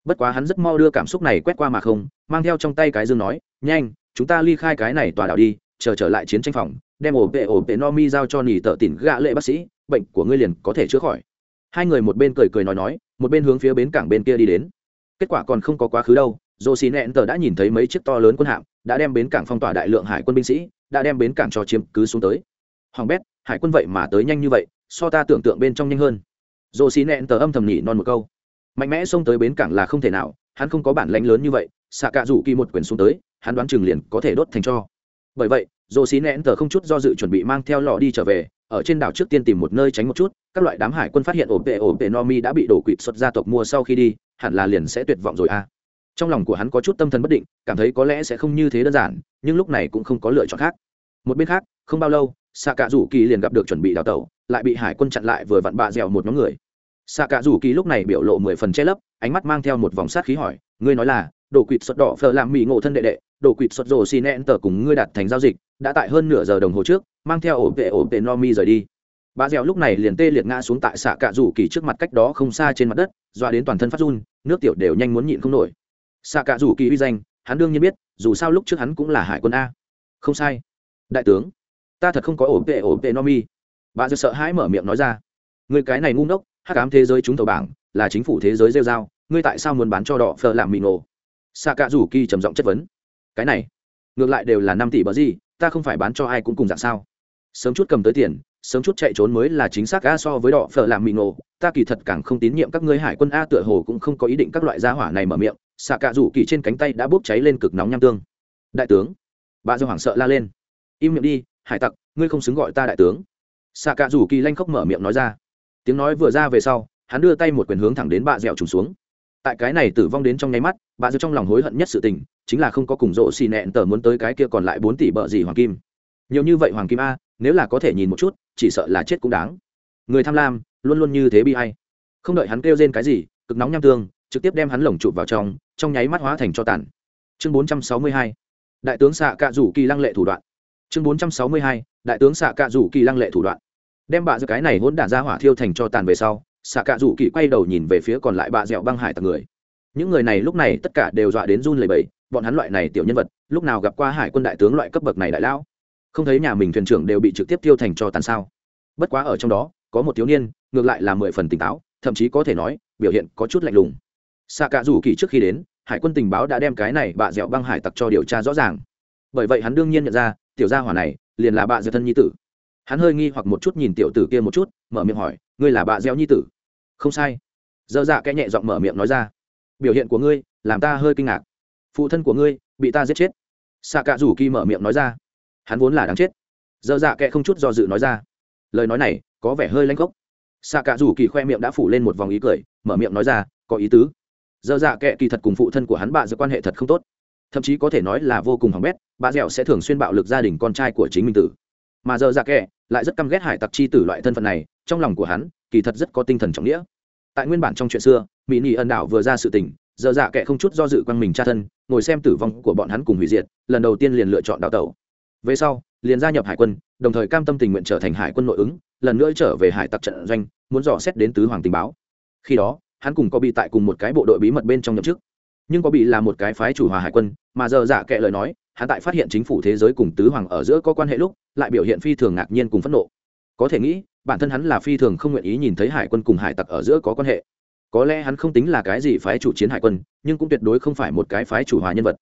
Bất quá hắn rất mau đưa cảm xúc này quét qua mà không, mang theo trong tay cái dương nói, nhanh, chúng ta ly khai cái này tòa đảo đi, chờ trở lại chiến tranh phòng, đem ổ vệ ổ vệ no mi giao cho nỉ tợ tỉn gạ lệ bác sĩ, bệnh của ngươi liền có thể chữa khỏi. Hai người một bên cười cười nói nói, một bên hướng phía bến cảng bên kia đi đến. Kết quả còn không có quá khứ đâu dồ xì nẹn tờ đã nhìn thấy mấy chiếc to lớn quân hạm, đã đem bến cảng phong tỏa đại lượng hải quân binh sĩ, đã đem bến cảng cho chiếm cứ xuống tới. Hoàng bét, hải quân vậy mà tới nhanh như vậy, so ta tưởng tượng bên trong nhanh hơn. Dồ xì nẹn tờ âm thầm nhỉ non một câu mạnh mẽ xông tới bến cảng là không thể nào, hắn không có bản lãnh lớn như vậy, xạ cạ rủ kỳ một quyển xuống tới, hắn đoán chừng liền có thể đốt thành cho. Bởi vậy dồ xí nẹn tờ không chút do dự chuẩn bị mang theo lò đi trở về, ở trên đảo trước tiên tìm một nơi tránh một chút, các loại đám hải quân phát hiện ổ tệ ổ tệ no mi đã bị đổ quỵt xuất gia tộc mua sau khi đi, hẳn là liền sẽ tuyệt vọng rồi a à. trong lòng của hắn có chút tâm thần bất định, cảm thấy có lẽ sẽ không như thế đơn giản, nhưng lúc này cũng không có lựa chọn khác. Một bên khác, không bao lâu, xạ cạ rủ kỳ liền gặp được chuẩn bị đào tẩu, lại bị hải quân chặn lại vừa vặn bạ dẻo một nhóm người xạ Cả rủ kỳ lúc này biểu lộ mười phần che lấp, ánh mắt mang theo một vòng sát khí hỏi, ngươi nói là, đồ quỵt xuất đỏ phờ làm mỹ ngộ thân đệ đệ, đồ quỵt xuất rồ xin nẹn tờ cùng ngươi đặt thành giao dịch, đã tại hơn nửa giờ đồng hồ trước, mang theo ổ vệ ổ vệ no mi rời đi. Bà dẻo lúc này liền tê liệt ngã xuống tại xạ cạ rủ kỳ trước mặt cách đó không xa trên mặt đất, dọa đến toàn thân phát run, nước tiểu đều nhanh muốn nhịn không nổi. Xạ cạ rủ kỳ uy danh, hắn đương nhiên biết, dù sao lúc trước hắn cũng là hải quân a. Không sai. Đại tướng, ta thật không có ổ vệ ổ vệ no mi. Bà dẻo sợ hãi mở miệng nói ra. Người cái này ngu ngốc hắc ám thế giới chúng tàu bảng, là chính phủ thế giới rêu dao ngươi tại sao muốn bán cho đỏ phờ làm mì nổ xạ cạ rủ kỳ trầm giọng chất vấn. Cái này, ngược lại đều là năm tỷ bờ gì, ta không phải bán cho ai cũng cùng dạng sao. Sớm chút cầm tới tiền, sớm chút chạy trốn mới là chính xác, a, so với đỏ phở làm mì nổ ta kỳ thật càng không tín nhiệm các ngươi hải quân a, tựa hồ cũng không có ý định các loại gia hỏa này mở miệng. Xạ cạ rủ kỳ trên cánh tay đã bốc cháy lên cực nóng nham tương. Đại tướng, bà do hoảng sợ la lên. Im miệng đi, hải tặc, ngươi không xứng gọi ta đại tướng. Xạ cạ rủ kỳ lanh khóc mở miệng nói ra tiếng nói vừa ra về sau, hắn đưa tay một quyền hướng thẳng đến bạ dẻo trùng xuống. Tại cái này tử vong đến trong nháy mắt bà dẻo trong lòng hối hận nhất sự tình, chính là không có cùng rộ xì nẹn tờ muốn tới cái kia còn lại bốn tỷ bợ gì hoàng kim. Nhiều như vậy hoàng kim a, nếu là có thể nhìn một chút, chỉ sợ là chết cũng đáng. Người tham lam, luôn luôn như thế bi hay không đợi hắn kêu rên cái gì, cực nóng nham tương, trực tiếp đem hắn lồng chụp vào trong trong nháy mắt hóa thành cho tàn. Chương bốn trăm sáu mươi hai, đại tướng xạ cạ rủ kỳ lăng lệ thủ đoạn. Chương bốn trăm sáu mươi hai, đại tướng xạ cạ rủ kỳ lăng lệ thủ đoạn đem bạ giữa cái này hỗn đản ra hỏa thiêu thành cho tàn về sau, xạ cạ rủ kỳ quay đầu nhìn về phía còn lại bạ dẻo băng hải tặc người. Những người này lúc này tất cả đều dọa đến run lầy bầy bọn hắn loại này tiểu nhân vật, lúc nào gặp qua hải quân đại tướng loại cấp bậc này đại lão? Không thấy nhà mình thuyền trưởng đều bị trực tiếp tiêu thành cho tàn sao? Bất quá ở trong đó, có một thiếu niên, ngược lại là mười phần tỉnh táo, thậm chí có thể nói, biểu hiện có chút lạnh lùng. Xạ cạ rủ kỳ trước khi đến, hải quân tình báo đã đem cái này bạ dẻo băng hải tặc cho điều tra rõ ràng. Bởi vậy hắn đương nhiên nhận ra, tiểu gia hỏa này liền là bạ dẻo thân nhi tử hắn hơi nghi hoặc một chút nhìn tiểu tử kia một chút, mở miệng hỏi, ngươi là bà dẻo nhi tử? Không sai. Dơ dạ cái nhẹ giọng mở miệng nói ra, biểu hiện của ngươi làm ta hơi kinh ngạc. Phụ thân của ngươi bị ta giết chết. Xạ cạ rủ kỳ mở miệng nói ra, hắn vốn là đáng chết. Dơ dạ kệ không chút do dự nói ra, lời nói này có vẻ hơi lanh gốc. Xạ cạ rủ kỳ khoe miệng đã phủ lên một vòng ý cười, mở miệng nói ra, có ý tứ. Dơ dạ kệ kỳ thật cùng phụ thân của hắn bà giữa quan hệ thật không tốt. Thậm chí có thể nói là vô cùng hỏng bét bà dẻo sẽ thường xuyên bạo lực gia đình con trai của chính mình tử mà giờ dạ kệ lại rất căm ghét hải tặc chi tử loại thân phận này, trong lòng của hắn, kỳ thật rất có tinh thần trọng nghĩa. Tại nguyên bản trong chuyện xưa, mỹ nị ân đảo vừa ra sự tình, giờ dạ kệ không chút do dự quăng mình cha thân, ngồi xem tử vong của bọn hắn cùng hủy diệt, lần đầu tiên liền lựa chọn đào tẩu. Về sau, liền gia nhập hải quân, đồng thời cam tâm tình nguyện trở thành hải quân nội ứng, lần nữa trở về hải tặc trận doanh, muốn dò xét đến tứ hoàng tình báo. Khi đó, hắn cùng có bị tại cùng một cái bộ đội bí mật bên trong nhậm chức. Nhưng có bị là một cái phái chủ hòa hải quân, mà giờ dạ kệ lời nói hắn tại phát hiện chính phủ thế giới cùng tứ hoàng ở giữa có quan hệ lúc, lại biểu hiện phi thường ngạc nhiên cùng phẫn nộ. Có thể nghĩ, bản thân hắn là phi thường không nguyện ý nhìn thấy hải quân cùng hải tặc ở giữa có quan hệ. Có lẽ hắn không tính là cái gì phái chủ chiến hải quân, nhưng cũng tuyệt đối không phải một cái phái chủ hòa nhân vật.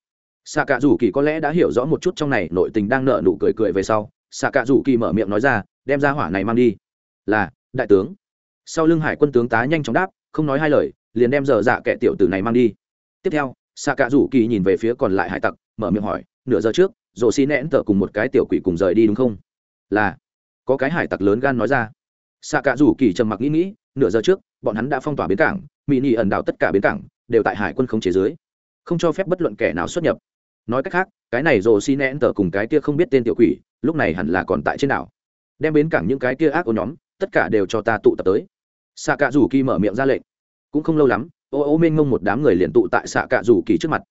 Xạ cạ rủ kỳ có lẽ đã hiểu rõ một chút trong này nội tình đang nợ nụ cười cười về sau xạ cạ rủ kỳ mở miệng nói ra, đem ra hỏa này mang đi. Là, đại tướng. Sau lưng hải quân tướng tá nhanh chóng đáp, không nói hai lời, liền đem dở dạ kẻ tiểu tử này mang đi. Tiếp theo xạ cạ rủ kỳ nhìn về phía còn lại hải tặc, mở miệng hỏi nửa giờ trước rổ xi nẽn tờ cùng một cái tiểu quỷ cùng rời đi đúng không? Là, có cái hải tặc lớn gan nói ra. Xạ cạ rủ kỳ trầm mặc nghĩ nghĩ, nửa giờ trước, bọn hắn đã phong tỏa bến cảng mỹ nị ẩn đảo tất cả bến cảng, đều tại hải quân không chế dưới. Không cho phép bất luận kẻ nào xuất nhập. Nói cách khác, cái này rồ xi nén tờ cùng cái kia không biết tên tiểu quỷ, lúc này hẳn là còn tại trên đảo. Đem bến cảng những cái kia ác ô nhóm, tất cả đều cho ta tụ tập tới. Xạ cạ rủ kỳ mở miệng ra lệnh. Cũng không lâu lắm, ô ô mênh ngông một đám người liền tụ tại xạ cạ rủ kỳ trước mặt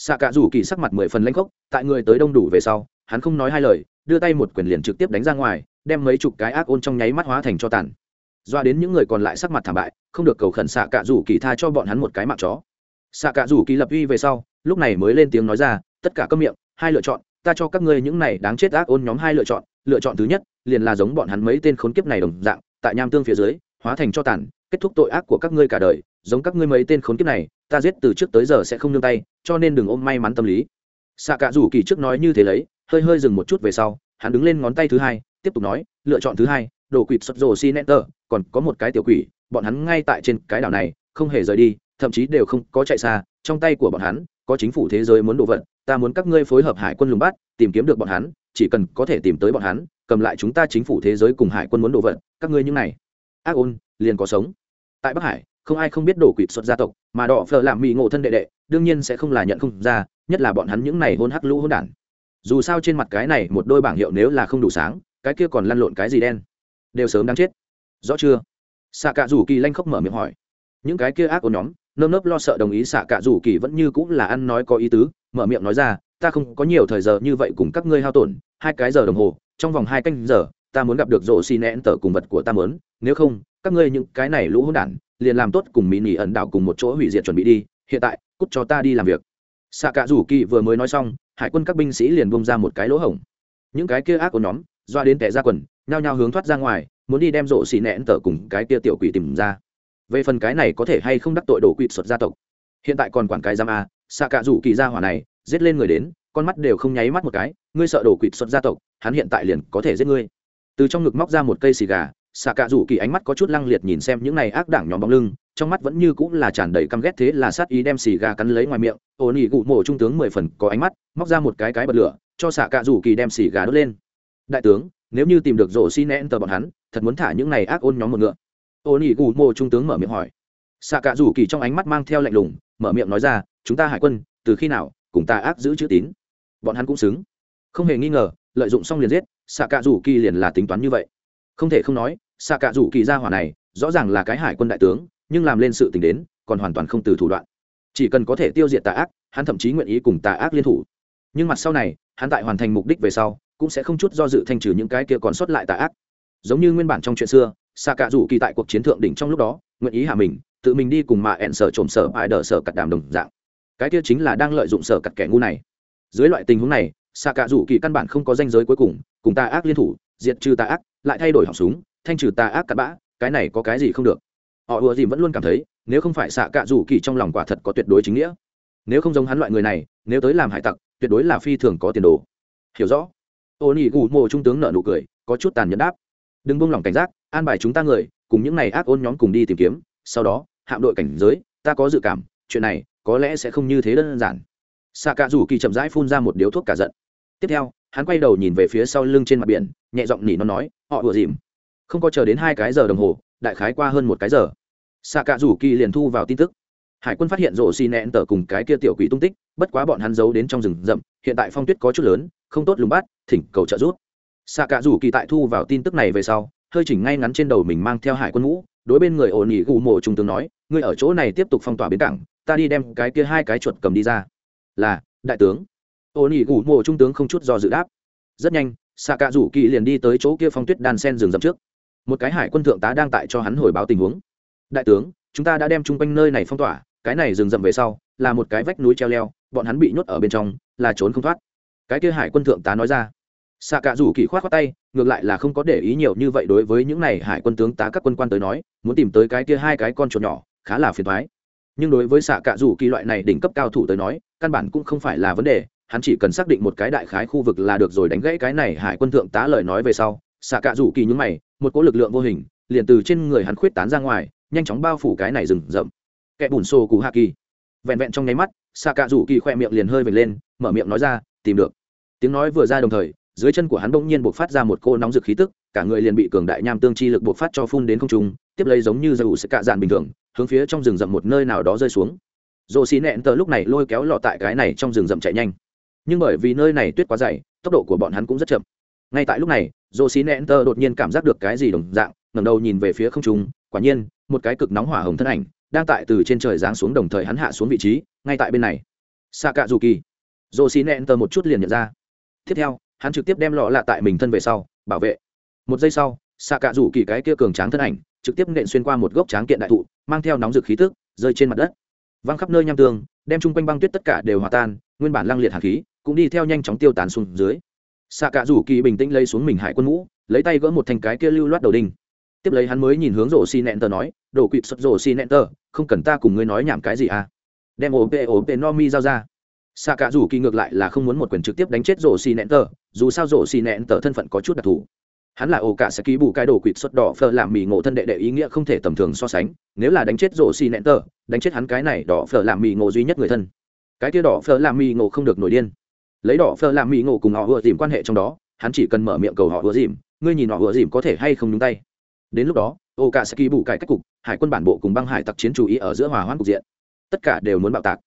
xạ cả rủ kỳ sắc mặt mười phần lãnh khốc, tại người tới đông đủ về sau, hắn không nói hai lời, đưa tay một quyền liền trực tiếp đánh ra ngoài, đem mấy chục cái ác ôn trong nháy mắt hóa thành cho tàn. Doa đến những người còn lại sắc mặt thảm bại, không được cầu khẩn xạ cả rủ kỳ tha cho bọn hắn một cái mạng chó. Xạ cả rủ kỳ lập uy về sau, lúc này mới lên tiếng nói ra, tất cả các miệng, hai lựa chọn, ta cho các ngươi những này đáng chết ác ôn nhóm hai lựa chọn lựa chọn thứ nhất, liền là giống bọn hắn mấy tên khốn kiếp này đồng dạng, tại nham tương phía dưới, hóa thành cho tàn, kết thúc tội ác của các ngươi cả đời giống các ngươi mấy tên khốn kiếp này, ta giết từ trước tới giờ sẽ không nương tay, cho nên đừng ôm may mắn tâm lý. Xạ Cả rủ kỳ trước nói như thế lấy, hơi hơi dừng một chút về sau, hắn đứng lên ngón tay thứ hai, tiếp tục nói, lựa chọn thứ hai, đồ quỵt sập rồ si netter còn có một cái tiểu quỷ, bọn hắn ngay tại trên cái đảo này, không hề rời đi, thậm chí đều không có chạy xa, trong tay của bọn hắn, có chính phủ thế giới muốn đổ vật ta muốn các ngươi phối hợp hải quân lùng bắt, tìm kiếm được bọn hắn, chỉ cần có thể tìm tới bọn hắn, cầm lại chúng ta chính phủ thế giới cùng hải quân muốn đổ vật các ngươi những này. Ác ôn, liền có sống. Tại bắc hải không ai không biết đổ quỵt xuất gia tộc, mà đỏ phờ làm mỹ ngộ thân đệ đệ, đương nhiên sẽ không là nhận không ra, nhất là bọn hắn những này hôn hắc lũ hôn đản. Dù sao trên mặt cái này một đôi bảng hiệu nếu là không đủ sáng, cái kia còn lăn lộn cái gì đen? Đều sớm đáng chết. Rõ chưa? Xạ cạ rủ kỳ lanh khóc mở miệng hỏi. Những cái kia ác ôn nhóm, nơm nớp lo sợ đồng ý xạ cạ rủ kỳ vẫn như cũng là ăn nói có ý tứ, mở miệng nói ra, ta không có nhiều thời giờ như vậy cùng các ngươi hao tổn, hai cái giờ đồng hồ, trong vòng hai canh giờ, ta muốn gặp được rổ xì nẹn tờ cùng vật của ta mớn nếu không, các ngươi những cái này lũ hỗn đản liền làm tốt cùng mỹ nỉ ẩn đảo cùng một chỗ hủy diệt chuẩn bị đi, hiện tại, cút cho ta đi làm việc. Xạ Cả rủ kỳ vừa mới nói xong, hải quân các binh sĩ liền bông ra một cái lỗ hổng. Những cái kia ác của nhóm, doa đến tẻ ra quần, nhao nhao hướng thoát ra ngoài, muốn đi đem rộ xì nẹn tở cùng cái kia tiểu quỷ tìm ra. Về phần cái này có thể hay không đắc tội đổ quỵ xuất gia tộc? Hiện tại còn quản cái giam a xạ Cả rủ kỳ ra hỏa này, giết lên người đến, con mắt đều không nháy mắt một cái, ngươi sợ đổ quỵ xuất gia tộc, hắn hiện tại liền có thể giết ngươi. Từ trong ngực móc ra một cây xì gà xạ cạ rủ kỳ ánh mắt có chút lăng liệt nhìn xem những này ác đảng nhóm bóng lưng, trong mắt vẫn như cũng là tràn đầy căm ghét thế là sát ý đem xì gà cắn lấy ngoài miệng ổ nỉ gụ mổ trung tướng mười phần có ánh mắt, móc ra một cái cái bật lửa, cho xạ cạ rủ kỳ đem xì gà đốt lên. Đại tướng, nếu như tìm được rổ xi nén tờ bọn hắn, thật muốn thả những này ác ôn nhóm một ngựa. Ổ nỉ gụ mổ trung tướng mở miệng hỏi. Xạ cạ rủ kỳ trong ánh mắt mang theo lạnh lùng, mở miệng nói ra, chúng ta hải quân, từ khi nào cùng ta ác giữ chữ tín? Bọn hắn cũng xứng. Không hề nghi ngờ, lợi dụng xong liền giết, xạ cạ rủ kỳ liền là tính toán như vậy. Không thể không nói xạ cạ rủ kỳ gia hỏa này, rõ ràng là cái hải quân đại tướng, nhưng làm lên sự tình đến, còn hoàn toàn không từ thủ đoạn. Chỉ cần có thể tiêu diệt tà ác, hắn thậm chí nguyện ý cùng tà ác liên thủ. Nhưng mặt sau này, hắn tại hoàn thành mục đích về sau, cũng sẽ không chút do dự thanh trừ những cái kia còn sót lại tà ác. Giống như nguyên bản trong chuyện xưa, xạ cạ rủ kỳ tại cuộc chiến thượng đỉnh trong lúc đó, nguyện ý hạ mình, tự mình đi cùng mà ẹn sở trộm sở bại đỡ sở cặt đàm đồng dạng. Cái kia chính là đang lợi dụng sở cặt kẻ ngu này. Dưới loại tình huống này, xạ cạ rủ kỳ căn bản không có danh giới cuối cùng cùng tà ác liên thủ, diệt trừ tà ác, lại thay đổi họng súng thanh trừ tà ác cặn bã, cái này có cái gì không được? Họ ùa dìm vẫn luôn cảm thấy, nếu không phải xạ cạ rủ kỳ trong lòng quả thật có tuyệt đối chính nghĩa. Nếu không giống hắn loại người này, nếu tới làm hải tặc, tuyệt đối là phi thường có tiền đồ. Hiểu rõ. Ô nhi gù mộ trung tướng nợ nụ cười, có chút tàn nhẫn đáp. Đừng buông lỏng cảnh giác, an bài chúng ta người, cùng những này ác ôn nhóm cùng đi tìm kiếm. Sau đó, hạm đội cảnh giới, ta có dự cảm, chuyện này có lẽ sẽ không như thế đơn giản. Xạ cạ rủ kỳ chậm rãi phun ra một điếu thuốc cả giận. Tiếp theo, hắn quay đầu nhìn về phía sau lưng trên mặt biển, nhẹ giọng nỉ nó nói, họ ùa dìm không có chờ đến hai cái giờ đồng hồ, đại khái qua hơn một cái giờ. Xạ cạ rủ kỳ liền thu vào tin tức. Hải quân phát hiện rổ xì nẹn tở cùng cái kia tiểu quỷ tung tích, bất quá bọn hắn giấu đến trong rừng rậm, hiện tại phong tuyết có chút lớn, không tốt lùng bắt, thỉnh cầu trợ giúp. Xạ cạ rủ kỳ tại thu vào tin tức này về sau, hơi chỉnh ngay ngắn trên đầu mình mang theo hải quân ngũ đối bên người ổn nghỉ gù mộ trung tướng nói, ngươi ở chỗ này tiếp tục phong tỏa bến cảng, ta đi đem cái kia hai cái chuột cầm đi ra. Là, đại tướng. Ổn nghỉ gù mộ trung tướng không chút do dự đáp. Rất nhanh xạ cạ rủ kỳ liền đi tới chỗ kia phong tuyết đan sen rừng rậm trước một cái hải quân thượng tá đang tại cho hắn hồi báo tình huống. Đại tướng, chúng ta đã đem chung quanh nơi này phong tỏa, cái này rừng rậm về sau, là một cái vách núi treo leo, bọn hắn bị nhốt ở bên trong, là trốn không thoát. Cái kia hải quân thượng tá nói ra. Xạ cả rủ kỳ khoát khoát tay, ngược lại là không có để ý nhiều như vậy đối với những này hải quân tướng tá các quân quan tới nói, muốn tìm tới cái kia hai cái con chuột nhỏ, khá là phiền thoái nhưng đối với xạ cả rủ kỳ loại này đỉnh cấp cao thủ tới nói, căn bản cũng không phải là vấn đề, hắn chỉ cần xác định một cái đại khái khu vực là được rồi đánh gãy cái này hải quân thượng tá lời nói về sau xạ cả rủ kỳ nhúng mày một cỗ lực lượng vô hình, liền từ trên người hắn khuyết tán ra ngoài, nhanh chóng bao phủ cái này rừng rậm. Kẻ bùn xô cú hạ kỳ. Vẹn vẹn trong nháy mắt xạ cạ rủ kỳ khoe miệng liền hơi vệt lên, mở miệng nói ra, tìm được. Tiếng nói vừa ra đồng thời, dưới chân của hắn bỗng nhiên buộc phát ra một cô nóng rực khí tức, cả người liền bị cường đại nham tương chi lực buộc phát cho phun đến không trung, tiếp lấy giống như dầu sẽ cạ dạn bình thường, hướng phía trong rừng rậm một nơi nào đó rơi xuống. Rồ xì nẹn tờ lúc này lôi kéo lọ tại cái này trong rừng rậm chạy nhanh. Nhưng bởi vì nơi này tuyết quá dày, tốc độ của bọn hắn cũng rất chậm. Ngay tại lúc này dô xí nẹn tơ đột nhiên cảm giác được cái gì đồng dạng, ngẩng đầu nhìn về phía không trung, quả nhiên, một cái cực nóng hỏa hồng thân ảnh, đang tại từ trên trời giáng xuống đồng thời hắn hạ xuống vị trí, ngay tại bên này. Xạ cạ dù kỳ dô xí nẹn tơ một chút liền nhận ra. Tiếp theo, hắn trực tiếp đem lọ lạ tại mình thân về sau, bảo vệ. Một giây sau xạ cạ rủ kỳ cái kia cường tráng thân ảnh, trực tiếp nện xuyên qua một gốc tráng kiện đại thụ, mang theo nóng rực khí tức, rơi trên mặt đất. Văng khắp nơi nham tương, đem chung quanh băng tuyết tất cả đều hòa tan, nguyên bản lăng liệt hạt khí, cũng đi theo nhanh chóng tiêu tán xuống dưới xạ Cả rủ kỳ bình tĩnh lấy xuống mình hải quân mũ lấy tay gỡ một thành cái kia lưu loát đầu đinh. Tiếp lấy hắn mới nhìn hướng rổ xi nẹn tờ nói đổ quỵt xuất rổ xi nẹn tờ, không cần ta cùng ngươi nói nhảm cái gì à? Đem ổ pê ổ pê no mi giao ra. Xạ cả rủ kỳ ngược lại là không muốn một quyền trực tiếp đánh chết rổ xi nẹn tờ, dù sao rổ xi nẹn tờ thân phận có chút đặc thù. Hắn là ổ cả sẽ ký bù cái đồ quỵt xuất đỏ phờ làm mì ngộ thân đệ đệ ý nghĩa không thể tầm thường so sánh, nếu là đánh chết rổ xi nẹn tờ, đánh chết hắn cái này đỏ phờ làm mì ngộ duy nhất người thân. Cái kia đỏ phờ làm mì ngộ không được nổi điên lấy đỏ phơ làm mỹ ngộ cùng họ vừa dìm quan hệ trong đó, hắn chỉ cần mở miệng cầu họ vừa dìm, ngươi nhìn họ vừa dìm có thể hay không nhúng tay. Đến lúc đó ô cả sẽ kỳ bù cải cách cục, hải quân bản bộ cùng băng hải tặc chiến chú ý ở giữa hòa hoãn cục diện. Tất cả đều muốn bạo tạc.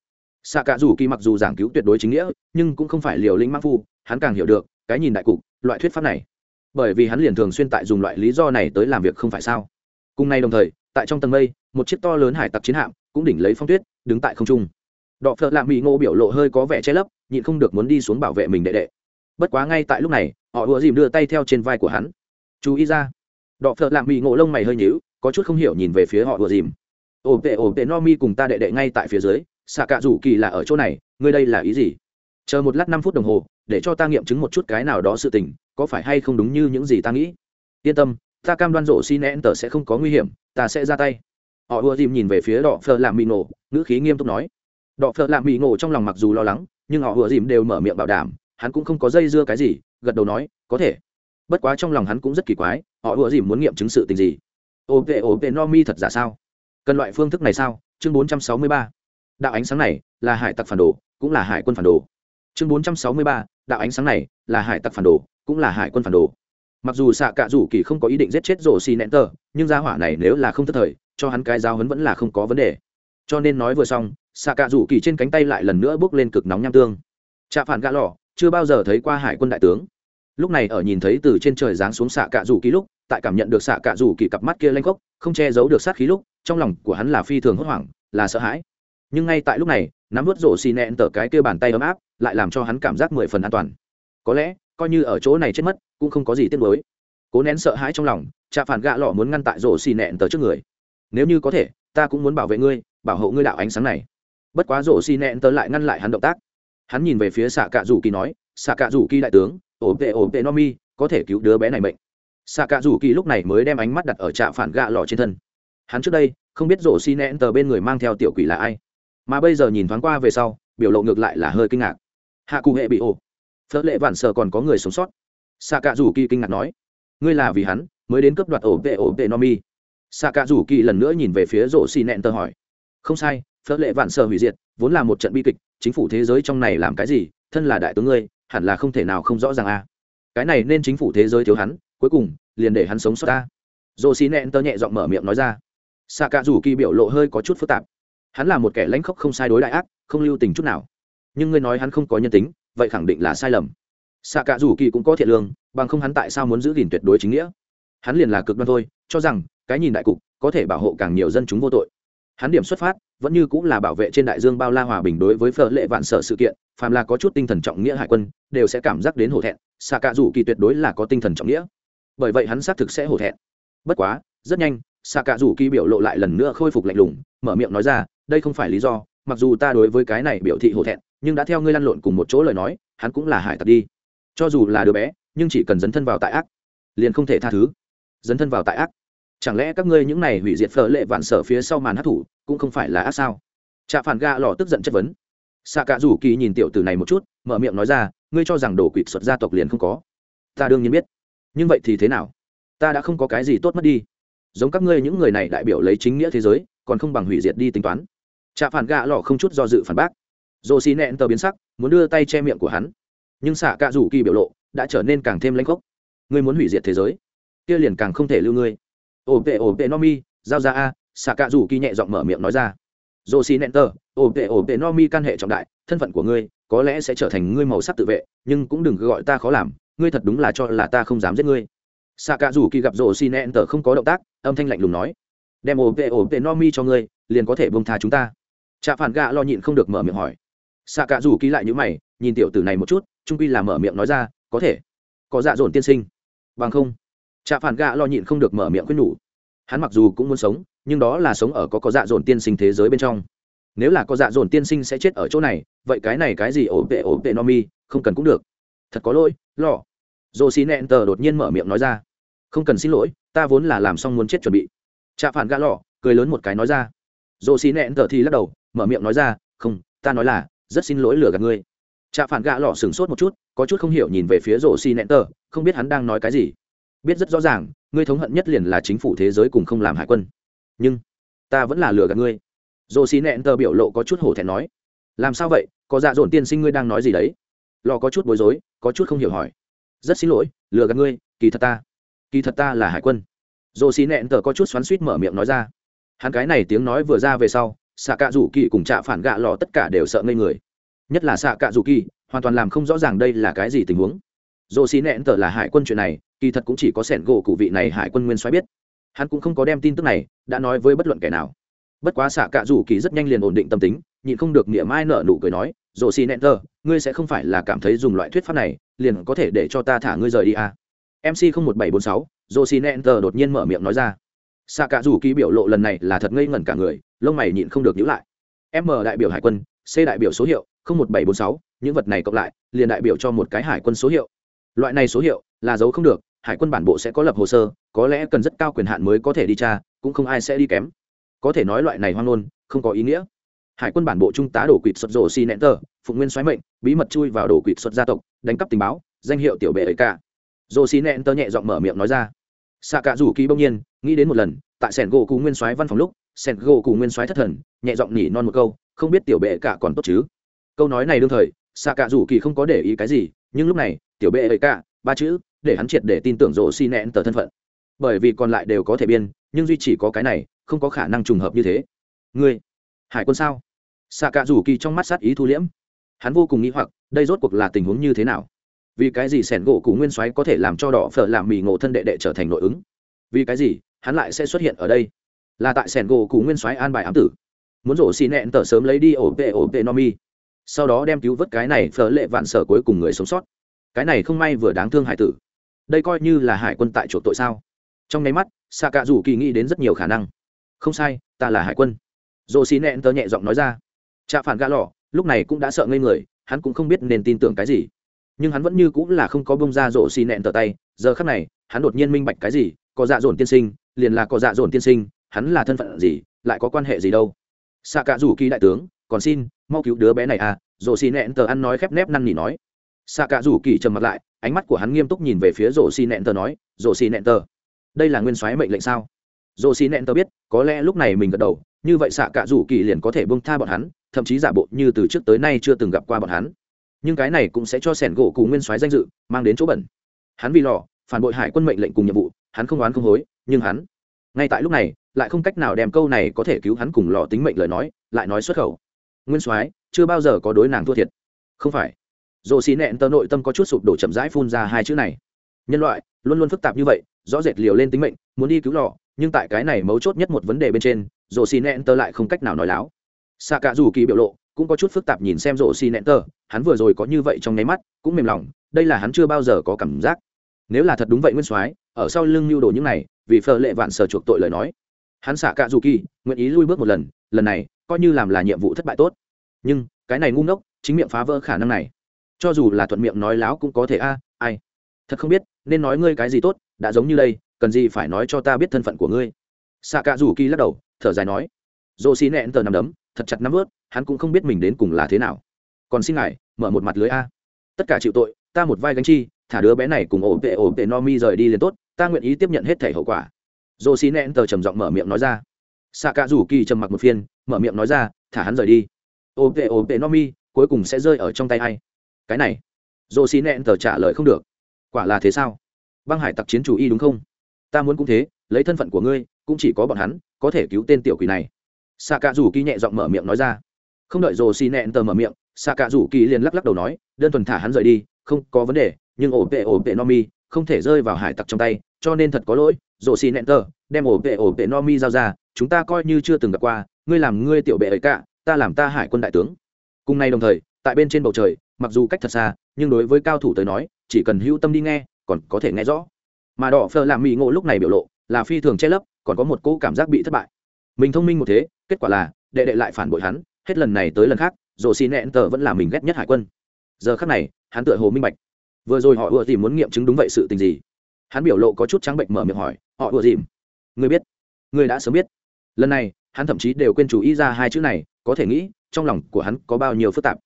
Xạ cả dù kỳ mặc dù giảng cứu tuyệt đối chính nghĩa, nhưng cũng không phải liều lĩnh mắc phu, hắn càng hiểu được, cái nhìn đại cục, loại thuyết pháp này. Bởi vì hắn liền thường xuyên tại dùng loại lý do này tới làm việc không phải sao? Cùng ngày đồng thời, tại trong tầng mây, một chiếc to lớn hải tặc chiến hạm cũng đỉnh lấy phong tuyết, đứng tại không trung đọ phợ lạ mỹ ngô biểu lộ hơi có vẻ che lấp, nhịn không được muốn đi xuống bảo vệ mình đệ đệ. Bất quá ngay tại lúc này, họ ùa dìm đưa tay theo trên vai của hắn. Chú ý ra. Đọ phợ lạ mỹ ngộ lông mày hơi nhíu, có chút không hiểu nhìn về phía họ ùa dìm. Ổ tệ ổ tệ, no mi cùng ta đệ đệ ngay tại phía dưới, xạ cạ rủ kỳ là ở chỗ này, ngươi đây là ý gì? Chờ một lát năm phút đồng hồ, để cho ta nghiệm chứng một chút cái nào đó sự tình, có phải hay không đúng như những gì ta nghĩ? Yên tâm, ta cam đoan rộ xin nén tờ sẽ không có nguy hiểm, ta sẽ ra tay. Họ ùa dìm nhìn về phía đọ phờ làm mì nổ ngữ khí nghiêm túc nói đọ phợ lạ mỹ ngộ trong lòng mặc dù lo lắng, nhưng họ vừa dìm đều mở miệng bảo đảm, hắn cũng không có dây dưa cái gì, gật đầu nói, có thể. Bất quá trong lòng hắn cũng rất kỳ quái, họ vừa dìm muốn nghiệm chứng sự tình gì? Ô vệ ô vệ no mi thật giả sao? Cần loại phương thức này sao? Chương bốn trăm sáu mươi ba. Đạo ánh sáng này là hải tặc phản đồ, cũng là hải quân phản đồ. Chương bốn trăm sáu mươi ba. Đạo ánh sáng này là hải tặc phản đồ, cũng là hải quân phản đồ. Mặc dù xạ cạ rủ kỳ không có ý định giết chết rổ xì nén tờ, nhưng gia hỏa này nếu là không thất thời, cho hắn cái giáo hấn vẫn là không có vấn đề. Cho nên nói vừa xong xạ cạ rủ kỳ trên cánh tay lại lần nữa bước lên cực nóng nham tương. Trạ phản gã lò chưa bao giờ thấy qua hải quân đại tướng. Lúc này ở nhìn thấy từ trên trời giáng xuống xạ cạ rủ kỳ lúc tại cảm nhận được xạ cạ rủ kỳ cặp mắt kia lanh gốc, không che giấu được sát khí lúc trong lòng của hắn là phi thường hốt hoảng là sợ hãi. Nhưng ngay tại lúc này nắm vớt rổ xì nẹn tờ cái kia bàn tay ấm áp lại làm cho hắn cảm giác mười phần an toàn. Có lẽ coi như ở chỗ này chết mất cũng không có gì tiếc nuối. Cố nén sợ hãi trong lòng trạ phản gạ lọ muốn ngăn tại rổ xì nẹn tờ trước người. Nếu như có thể ta cũng muốn bảo vệ ngươi bảo hộ ngươi đạo ánh sáng này bất quá rổ xi nẹn tớ lại ngăn lại hắn động tác. Hắn nhìn về phía xạ cạ rủ kỳ nói xạ cạ rủ kỳ đại tướng ổ tệ ổ tệ no mi có thể cứu đứa bé này mệnh. Xạ cạ rủ kỳ lúc này mới đem ánh mắt đặt ở trạm phản gạ lọ trên thân. Hắn trước đây không biết rổ xi nẹn tờ bên người mang theo tiểu quỷ là ai, mà bây giờ nhìn thoáng qua về sau, biểu lộ ngược lại là hơi kinh ngạc. Hạ cụ hệ bị ổ. Phớt lệ vạn sợ còn có người sống sót. Xạ cạ rủ kỳ kinh ngạc nói, ngươi là vì hắn mới đến cướp đoạt ổ vệ ổ vệ no mi xạ cạ rủ kỳ lần nữa nhìn về phía rổ xi nẹn tờ hỏi, không sai phớt lệ vạn sơ hủy diệt, vốn là một trận bi kịch, chính phủ thế giới trong này làm cái gì, thân là đại tướng ngươi, hẳn là không thể nào không rõ ràng a. Cái này nên chính phủ thế giới thiếu hắn, cuối cùng, liền để hắn sống sót ta. Dồ xì nẹn tơ nhẹ giọng mở miệng nói ra. Xạ cạ rủ kỳ biểu lộ hơi có chút phức tạp. Hắn là một kẻ lãnh khốc không sai đối đại ác, không lưu tình chút nào. Nhưng ngươi nói hắn không có nhân tính, vậy khẳng định là sai lầm. Xạ cạ rủ kỳ cũng có thiện lương, bằng không hắn tại sao muốn giữ gìn tuyệt đối chính nghĩa? Hắn liền là cực đoan thôi, cho rằng, cái nhìn đại cục, có thể bảo hộ càng nhiều dân chúng vô tội hắn điểm xuất phát, vẫn như cũng là bảo vệ trên đại dương bao la hòa bình đối với phở lệ vạn sở sự kiện, phàm là có chút tinh thần trọng nghĩa hải quân, đều sẽ cảm giác đến hổ thẹn, xạ cạ rủ kỳ tuyệt đối là có tinh thần trọng nghĩa. Bởi vậy hắn xác thực sẽ hổ thẹn. Bất quá, rất nhanh, xạ cạ rủ kỳ biểu lộ lại lần nữa khôi phục lạnh lùng, mở miệng nói ra, đây không phải lý do, mặc dù ta đối với cái này biểu thị hổ thẹn, nhưng đã theo ngươi lăn lộn cùng một chỗ lời nói, hắn cũng là hải tặc đi. Cho dù là đứa bé, nhưng chỉ cần dấn thân vào tại ác, liền không thể tha thứ. Dấn thân vào tại ác chẳng lẽ các ngươi những này hủy diệt phở lệ vạn sở phía sau màn hát thủ, cũng không phải là ác sao? Trạ phản ga lò tức giận chất vấn. Xạ cả rủ kỳ nhìn tiểu tử này một chút, mở miệng nói ra, ngươi cho rằng đồ quỵt xuất gia tộc liền không có. Ta đương nhiên biết. Nhưng vậy thì thế nào? Ta đã không có cái gì tốt mất đi. Giống các ngươi những người này đại biểu lấy chính nghĩa thế giới, còn không bằng hủy diệt đi tính toán. Trạ phản gạ lò không chút do dự phản bác. Dồ xì nẹn tờ biến sắc, muốn đưa tay che miệng của hắn. Nhưng xạ cạ rủ kỳ biểu lộ đã trở nên càng thêm lãnh khốc. Ngươi muốn hủy diệt thế giới, kia liền càng không thể lưu ngươi ổ tệ ổ tệ no mi giao ra a xạ cạ rủ kỳ nhẹ giọng mở miệng nói ra. Dồ xì nẹn tờ ổ tệ ổ tệ no mi căn hệ trọng đại, thân phận của ngươi có lẽ sẽ trở thành ngươi màu sắc tự vệ, nhưng cũng đừng gọi ta khó làm, ngươi thật đúng là cho là ta không dám giết ngươi. Xạ cạ rủ kỳ gặp rồ xì nẹn tờ không có động tác, âm thanh lạnh lùng nói, đem ổ tệ ổ tệ no mi cho ngươi, liền có thể bông tha chúng ta. Trạ phản gạ lo nhịn không được mở miệng hỏi. Xạ cạ rủ kỳ lại nhữ mày, nhìn tiểu tử này một chút, trung quy là mở miệng nói ra, có thể. Có dạ dồn tiên sinh. Bằng không trạ phản gạ lo nhịn không được mở miệng quyết nhủ. Hắn mặc dù cũng muốn sống, nhưng đó là sống ở có có dạ dồn tiên sinh thế giới bên trong. Nếu là có dạ dồn tiên sinh sẽ chết ở chỗ này, vậy cái này cái gì ổ vệ ổ vệ no mi, không cần cũng được. Thật có lỗi lò dồ xì nẹn tờ đột nhiên mở miệng nói ra. Không cần xin lỗi, ta vốn là làm xong muốn chết chuẩn bị. Trạ phản gạ lò cười lớn một cái nói ra. Dồ xì nẹn tờ thì lắc đầu, mở miệng nói ra, không, ta nói là, rất xin lỗi lừa gạt ngươi. Trạ phản gạ lò sửng sốt một chút, có chút không hiểu nhìn về phía rổ xi nẹn tờ, không biết hắn đang nói cái gì biết rất rõ ràng, ngươi thống hận nhất liền là chính phủ thế giới cùng không làm hải quân. Nhưng, ta vẫn là lừa gạt ngươi. Dồ xì nẹn tờ biểu lộ có chút hổ thẹn nói. Làm sao vậy? Có dạ dồn tiên sinh ngươi đang nói gì đấy? Lò có chút bối rối, có chút không hiểu hỏi. Rất xin lỗi, lừa gạt ngươi, kỳ thật ta, kỳ thật ta là hải quân. Dồ xì nẹn tờ có chút xoắn suýt mở miệng nói ra. Hắn cái này tiếng nói vừa ra về sau xạ cạ rủ kỳ cùng trạ phản gạ lò tất cả đều sợ ngây người. Nhất là xạ cạ rủ kỳ hoàn toàn làm không rõ ràng đây là cái gì tình huống. Dồ xì nẹn tờ là hải quân chuyện này kỳ thật cũng chỉ có sẻn gỗ cụ vị này hải quân nguyên soái biết. Hắn cũng không có đem tin tức này đã nói với bất luận kẻ nào. Bất quá xạ cạ rủ kỳ rất nhanh liền ổn định tâm tính, nhịn không được niệm ai nợ nụ cười nói rộ xì nẹn tơ ngươi sẽ không phải là cảm thấy dùng loại thuyết pháp này, liền có thể để cho ta thả ngươi rời đi à. mc một bảy bốn sáu rộ xì nẹn tơ đột nhiên mở miệng nói ra. Xạ cạ rủ kỳ biểu lộ lần này là thật ngây ngẩn cả người, lông mày nhịn không được nhữ lại. M đại biểu hải quân, c đại biểu số hiệu một bảy bốn sáu, những vật này cộng lại, liền đại biểu cho một cái hải quân số hiệu. Loại này số hiệu là giấu không được hải quân bản bộ sẽ có lập hồ sơ, có lẽ cần rất cao quyền hạn mới có thể đi tra, cũng không ai sẽ đi kém. Có thể nói loại này hoang ngôn, không có ý nghĩa. Hải quân bản bộ trung tá đổ quỵt xuất rổ xi nẹn tờ, phụng nguyên xoáy mệnh, bí mật chui vào đổ quỵt xuất gia tộc, đánh cắp tình báo, danh hiệu tiểu bệ ấy cả. Rổ xi nẹn tờ nhẹ giọng mở miệng nói ra. Xạ cả rủ kỳ bỗng nhiên, nghĩ đến một lần, tại sẻn gỗ cù nguyên soái văn phòng lúc, sẻn gỗ cù nguyên soái thất thần, nhẹ giọng nhỉ non một câu, không biết tiểu bệ cả còn tốt chứ? Câu nói này đương thời xạ cả rủ kỳ không có để ý cái gì, nhưng lúc này, tiểu bệ ấy cả, ba chữ để hắn triệt để tin tưởng rổ xi nẹn tờ thân phận. Bởi vì còn lại đều có thể biên, nhưng duy chỉ có cái này, không có khả năng trùng hợp như thế. Ngươi, hải quân sao? Xạ cạ rủ kỳ trong mắt sát ý thu liễm. Hắn vô cùng nghĩ hoặc, đây rốt cuộc là tình huống như thế nào? Vì cái gì sẻn gỗ cụ nguyên soái có thể làm cho đỏ phở làm mì ngộ thân đệ đệ trở thành nội ứng? Vì cái gì, hắn lại sẽ xuất hiện ở đây? Là tại sẻn gỗ cụ nguyên soái an bài ám tử. Muốn rổ xì nẹn tờ sớm lấy đi ổ vệ ổ vệ no mi. Sau đó đem cứu vớt cái này phở lệ vạn sở cuối cùng người sống sót. Cái này không may vừa đáng thương hải tử đây coi như là hải quân tại chỗ tội sao? Trong nháy mắt xạ cạ rủ kỳ nghĩ đến rất nhiều khả năng. Không sai, ta là hải quân. Dồ xì nẹn tờ nhẹ giọng nói ra. Trạ phản gã lò lúc này cũng đã sợ ngây người, hắn cũng không biết nên tin tưởng cái gì. Nhưng hắn vẫn như cũng là không có bông ra rổ xì nẹn tờ tay. Giờ khắc này, hắn đột nhiên minh bạch cái gì, có dạ dồn tiên sinh, liền là có dạ dồn tiên sinh, hắn là thân phận gì, lại có quan hệ gì đâu? Xạ cả rủ kỳ đại tướng, còn xin, mau cứu đứa bé này à rổ xì nẹn tờ ăn nói khép nép năn nỉ nói. Xạ cả rủ kỳ trầm mặt lại ánh mắt của hắn nghiêm túc nhìn về phía rổ xì nẹn tờ nói rổ xì nẹn tờ, đây là nguyên soái mệnh lệnh sao? Rổ xì nẹn tờ biết, có lẽ lúc này mình gật đầu, như vậy xạ cả rủ kỳ liền có thể bông tha bọn hắn, thậm chí giả bộ như từ trước tới nay chưa từng gặp qua bọn hắn. Nhưng cái này cũng sẽ cho sẻn gỗ cùng nguyên soái danh dự, mang đến chỗ bẩn. Hắn vì lò, phản bội hải quân mệnh lệnh cùng nhiệm vụ, hắn không oán không hối, nhưng hắn, ngay tại lúc này, lại không cách nào đem câu này có thể cứu hắn cùng lò tính mệnh lời nói, lại nói xuất khẩu. Nguyên soái, chưa bao giờ có đối nàng thua thiệt. Không phải dồ xì nẹn tờ nội tâm có chút sụp đổ chậm rãi phun ra hai chữ này. Nhân loại, luôn luôn phức tạp như vậy, rõ rệt liều lên tính mệnh, muốn đi cứu lò, nhưng tại cái này mấu chốt nhất một vấn đề bên trên dồ xì nẹn tờ lại không cách nào nói láo. Xạ cả dù kỳ biểu lộ cũng có chút phức tạp nhìn xem rổ xì nẹn tờ, hắn vừa rồi có như vậy trong nháy mắt, cũng mềm lòng, đây là hắn chưa bao giờ có cảm giác. Nếu là thật đúng vậy nguyên soái, ở sau lưng lưu đồ những này, vì phờ lệ vạn sở chuộc tội lời nói. Hắn xạ cạ dù kỳ, nguyện ý lui bước một lần lần này coi như làm là nhiệm vụ thất bại tốt. Nhưng, cái này ngu ngốc, chính miệng phá vỡ khả năng này cho dù là thuận miệng nói láo cũng có thể a, ai? Thật không biết, nên nói ngươi cái gì tốt, đã giống như đây, cần gì phải nói cho ta biết thân phận của ngươi? Xạ cạ rủ kỳ lắc đầu, thở dài nói. Dô xì nẹn tờ nằm đấm, thật chặt nắm ướt hắn cũng không biết mình đến cùng là thế nào. Còn xin ngài, mở một mặt lưới a. Tất cả chịu tội, ta một vai gánh chi, thả đứa bé này cùng ổ tệ ổ tệ no mi rời đi liền tốt, ta nguyện ý tiếp nhận hết thể hậu quả. Dồ xí nẹn tờ trầm giọng mở miệng nói ra. Xạ cạ rủ kỳ trầm mặc một phiên, mở miệng nói ra, thả hắn rời đi. Ổ tệ ổ tệ no mi, cuối cùng sẽ rơi ở trong tay hay cái này dồ xí nẹn tờ trả lời không được. Quả là thế sao? Băng hải tặc chiến chủ y đúng không? Ta muốn cũng thế, lấy thân phận của ngươi, cũng chỉ có bọn hắn, có thể cứu tên tiểu quỷ này. Xạ cạ rủ kỳ nhẹ giọng mở miệng nói ra. Không đợi rồ xì nẹn tờ mở miệng xạ cạ rủ kỳ liền lắc lắc đầu nói, đơn thuần thả hắn rời đi, không có vấn đề, nhưng ổ vệ ổ vệ no mi không thể rơi vào hải tặc trong tay, cho nên thật có lỗi rồ xì nẹn tờ, đem ổ vệ ổ vệ no mi giao ra, chúng ta coi như chưa từng gặp qua, ngươi làm ngươi tiểu bệ ấy cả, ta làm ta hải quân đại tướng. Cùng nay đồng thời tại bên trên bầu trời, mặc dù cách thật xa, nhưng đối với cao thủ tới nói, chỉ cần hữu tâm đi nghe, còn có thể nghe rõ. Mà đỏ phờ làm mỹ ngộ lúc này biểu lộ, là phi thường che lấp, còn có một cỗ cảm giác bị thất bại. Mình thông minh một thế, kết quả là, đệ đệ lại phản bội hắn, hết lần này tới lần khác, rồ xì nẹn tờ vẫn là mình ghét nhất hải quân. Giờ khác này, hắn tựa hồ minh bạch. Vừa rồi họ ùa dìm muốn nghiệm chứng đúng vậy sự tình gì? Hắn biểu lộ có chút trắng bệnh mở miệng hỏi, họ ùa dìm, người biết, người đã sớm biết. Lần này, hắn thậm chí đều quên chủ ý ra hai chữ này, có thể nghĩ, trong lòng của hắn có bao nhiêu phức tạp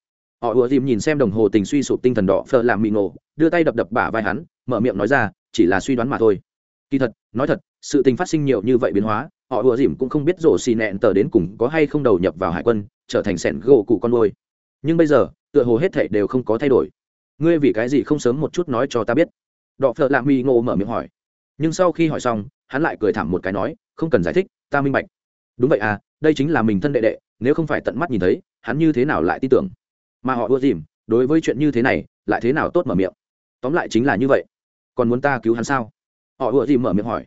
họ ùa dìm nhìn xem đồng hồ tình suy sụp tinh thần đỏ phờ làm mị nổ đưa tay đập đập bả vai hắn, mở miệng nói ra, chỉ là suy đoán mà thôi. Kỳ thật, nói thật, sự tình phát sinh nhiều như vậy biến hóa, họ ùa dìm cũng không biết rổ xì nẹn tờ đến cùng có hay không đầu nhập vào hải quân, trở thành sẻn gỗ cụ con nuôi. Nhưng bây giờ, tựa hồ hết thể đều không có thay đổi. Ngươi vì cái gì không sớm một chút nói cho ta biết? Đọ phợ lạ mi ngộ mở miệng hỏi. Nhưng sau khi hỏi xong, hắn lại cười thảm một cái nói, không cần giải thích, ta minh bạch. Đúng vậy à đây chính là mình thân đệ đệ, nếu không phải tận mắt nhìn thấy, hắn như thế nào lại tin tưởng? Mà họ ưa dìm, đối với chuyện như thế này, lại thế nào tốt mở miệng? Tóm lại chính là như vậy. Còn muốn ta cứu hắn sao? Họ ưa dìm mở miệng hỏi.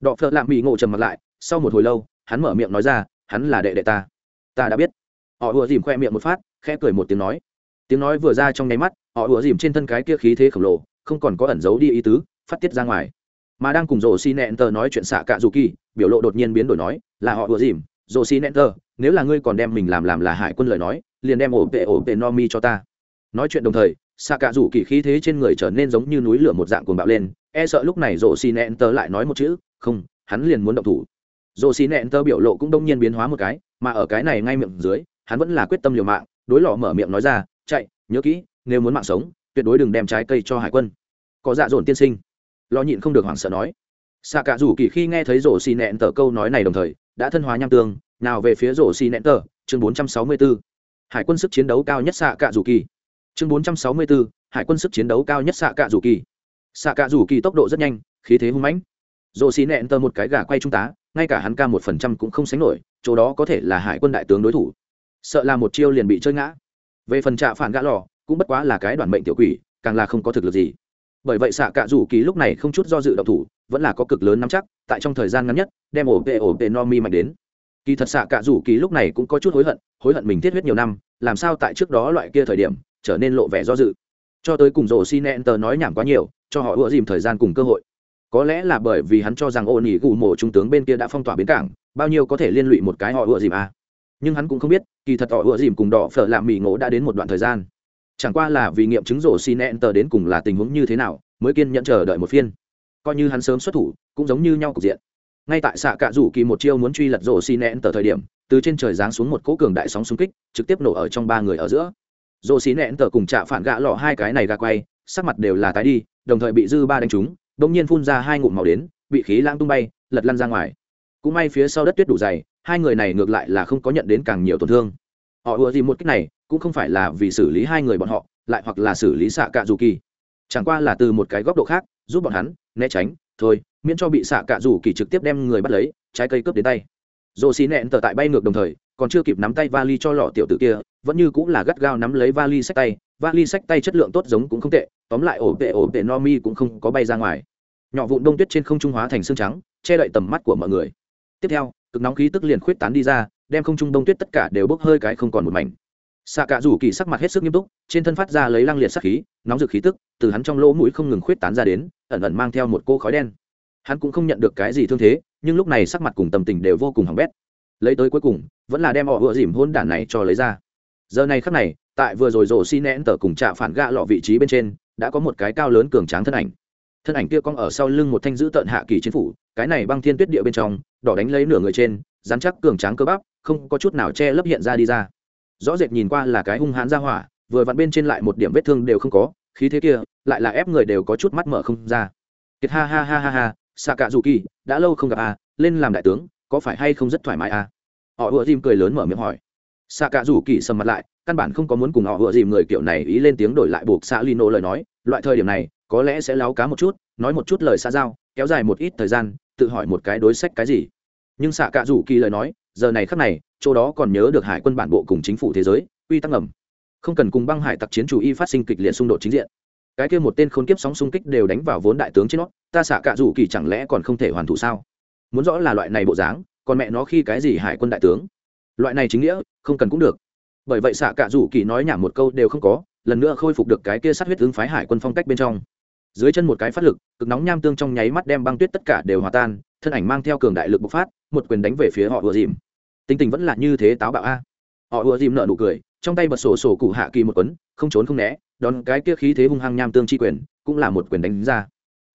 Đọ phợ lạm bị ngộ trầm mặt lại, sau một hồi lâu, hắn mở miệng nói ra, hắn là đệ đệ ta. Ta đã biết. Họ ưa dìm khoe miệng một phát, khẽ cười một tiếng nói. Tiếng nói vừa ra trong nháy mắt, họ ùa dìm trên thân cái kia khí thế khổng lồ, không còn có ẩn giấu đi ý tứ, phát tiết ra ngoài. Mà đang cùng rổ xi nẹn tờ nói chuyện xạ cạ dù kỳ, biểu lộ đột nhiên biến đổi nói, là họ ùa dìm rổ xi nẹn nếu là ngươi còn đem mình làm làm là hải quân lời nói, liền đem ổ vệ ổ vệ no mi cho ta. Nói chuyện đồng thời xạ Cả rủ kỳ khí thế trên người trở nên giống như núi lửa một dạng cuồng bạo lên e sợ lúc này rổ xi nẹn lại nói một chữ, không, hắn liền muốn động thủ. Rổ xi nẹn biểu lộ cũng đông nhiên biến hóa một cái, mà ở cái này ngay miệng dưới, hắn vẫn là quyết tâm liều mạng, đối lọ mở miệng nói ra, chạy, nhớ kỹ, nếu muốn mạng sống, tuyệt đối đừng đem trái cây cho hải quân. Có dạ dồn tiên sinh. Lo nhịn không được hoảng sợ nói. Xạ cả rủ kỳ khi nghe thấy rổ xì nẹn tờ câu nói này đồng thời đã thân hóa nham tương nào về phía rổ xì nẹn tờ chương bốn trăm sáu mươi 464. hải quân sức chiến đấu cao nhất xạ cạ rủ kỳ chương bốn trăm sáu mươi 464, hải quân sức chiến đấu cao nhất xạ cạ rủ kỳ xạ cạ rủ kỳ tốc độ rất nhanh khí thế hung mãnh. Rổ xì nẹn tờ một cái gà quay trung tá ngay cả hắn ca một phần trăm cũng không sánh nổi chỗ đó có thể là hải quân đại tướng đối thủ. Sợ là một chiêu liền bị chơi ngã. Về phần trạ phản gã lò cũng bất quá là cái đoàn mệnh tiểu quỷ càng là không có thực lực gì. Bởi vậy xạ cạ rủ kỳ lúc này không chút do dự động thủ vẫn là có cực lớn nắm chắc, tại trong thời gian ngắn nhất, đem ổ vệ ổ vệ no mi mạnh đến. Kỳ thật xạ cạ rủ kỳ lúc này cũng có chút hối hận hối hận mình thiết huyết nhiều năm, làm sao tại trước đó loại kia thời điểm, trở nên lộ vẻ do dự. Cho tới cùng rổ xin nẹn tờ nói nhảm quá nhiều, cho họ ủa dìm thời gian cùng cơ hội. Có lẽ là bởi vì hắn cho rằng ô nỉ gù mổ trung tướng bên kia đã phong tỏa bến cảng, bao nhiêu có thể liên lụy một cái họ ủa dìm à. nhưng hắn cũng không biết, kỳ thật họ ủa dìm cùng đỏ phở làm mì ngộ đã đến một đoạn thời gian. Chẳng qua là vì nghiệm chứng rổ xin nẹn tờ đến cùng là tình huống như thế nào, mới kiên nhẫn chờ đợi một phiên coi như hắn sớm xuất thủ, cũng giống như nhau cục diện. Ngay tại xạ cạ rủ kỳ một chiêu muốn truy lật rổ xi nẹn tờ thời điểm, từ trên trời giáng xuống một cỗ cường đại sóng xung kích, trực tiếp nổ ở trong ba người ở giữa. Rổ xi nẹn tờ cùng chạ phản gạ lọ hai cái này gà quay, sắc mặt đều là tái đi, đồng thời bị dư ba đánh trúng, bỗng nhiên phun ra hai ngụm màu đến, bị khí lãng tung bay, lật lăn ra ngoài. Cũng may phía sau đất tuyết đủ dày, hai người này ngược lại là không có nhận đến càng nhiều tổn thương. Họ ùa gì một cách này, cũng không phải là vì xử lý hai người bọn họ, lại hoặc là xử lý xạ cạ dù kỳ. Chẳng qua là từ một cái góc độ khác, giúp bọn hắn né tránh, thôi, miễn cho bị xạ cạ rủ kỳ trực tiếp đem người bắt lấy, trái cây cướp đến tay. Rồ xì nẹn tờ tại bay ngược đồng thời, còn chưa kịp nắm tay vali cho lọ tiểu tử kia, vẫn như cũng là gắt gao nắm lấy vali sách tay, vali sách tay chất lượng tốt giống cũng không tệ, tóm lại ổ vệ ổ vệ no mi cũng không có bay ra ngoài. Nhỏ vụn đông tuyết trên không trung hóa thành xương trắng, che đậy tầm mắt của mọi người. Tiếp theo, cực nóng khí tức liền khuyết tán đi ra, đem không trung đông tuyết tất cả đều bốc hơi cái không còn một mảnh xạ cả rủ kỳ sắc mặt hết sức nghiêm túc, trên thân phát ra lấy lăng liệt sắc khí, nóng rực khí tức, từ hắn trong lỗ mũi không ngừng khuyết tán ra đến, ẩn ẩn mang theo một cô khói đen. Hắn cũng không nhận được cái gì thương thế, nhưng lúc này sắc mặt cùng tâm tình đều vô cùng hỏng bét. Lấy tới cuối cùng, vẫn là đem họ vừa dìm hôn đản này cho lấy ra. Giờ này khắc này, tại vừa rồi rổ xi nén tở cùng trạ phản gạ lọ vị trí bên trên, đã có một cái cao lớn cường tráng thân ảnh. Thân ảnh kia cong ở sau lưng một thanh giữ tận hạ kỳ chiến phủ, cái này băng thiên tuyết địa bên trong, đỏ đánh lấy nửa người trên dán chắc cường tráng cơ bắp, không có chút nào che lấp hiện ra đi ra rõ rệt nhìn qua là cái hung hãn ra hỏa vừa vặn bên trên lại một điểm vết thương đều không có khí thế kia lại là ép người đều có chút mắt mở không ra. Kiệt ha ha ha ha ha xạ cạ dù kỳ đã lâu không gặp a à, lên làm đại tướng có phải hay không rất thoải mái a à? họ ùa dìm cười lớn mở miệng hỏi. Xạ cạ dù kỳ sầm mặt lại căn bản không có muốn cùng họ ùa dìm người kiểu này ý lên tiếng đổi lại buộc xạ lino lời nói loại thời điểm này có lẽ sẽ láo cá một chút nói một chút lời xa giao kéo dài một ít thời gian tự hỏi một cái đối sách cái gì. Nhưng xạ cạ dù kỳ lời nói giờ này khắc này, chỗ đó còn nhớ được hải quân bản bộ cùng chính phủ thế giới uy tắc ngầm. Không cần cùng băng hải tặc chiến chủ y phát sinh kịch liệt xung đột chính diện. Cái kia một tên khốn kiếp sóng xung kích đều đánh vào vốn đại tướng trên nó, ta xạ cạ rủ kỳ chẳng lẽ còn không thể hoàn thủ sao? Muốn rõ là loại này bộ dáng, còn mẹ nó khi cái gì hải quân đại tướng? Loại này chính nghĩa, không cần cũng được. Bởi vậy xạ cạ rủ kỳ nói nhảm một câu đều không có, lần nữa khôi phục được cái kia sát huyết ứng phái hải quân phong cách bên trong. Dưới chân một cái phát lực, cực nóng nham tương trong nháy mắt đem băng tuyết tất cả đều hòa tan, thân ảnh mang theo cường đại lực bộc phát một quyền đánh về phía họ ùa dìm. Tính tình vẫn là như thế táo bạo a. Họ ùa dìm nợ nụ cười, trong tay bật sổ sổ cụ hạ kỳ một quấn không trốn không né, đón cái kia khí thế hung hăng nham tương chi quyền, cũng là một quyền đánh ra.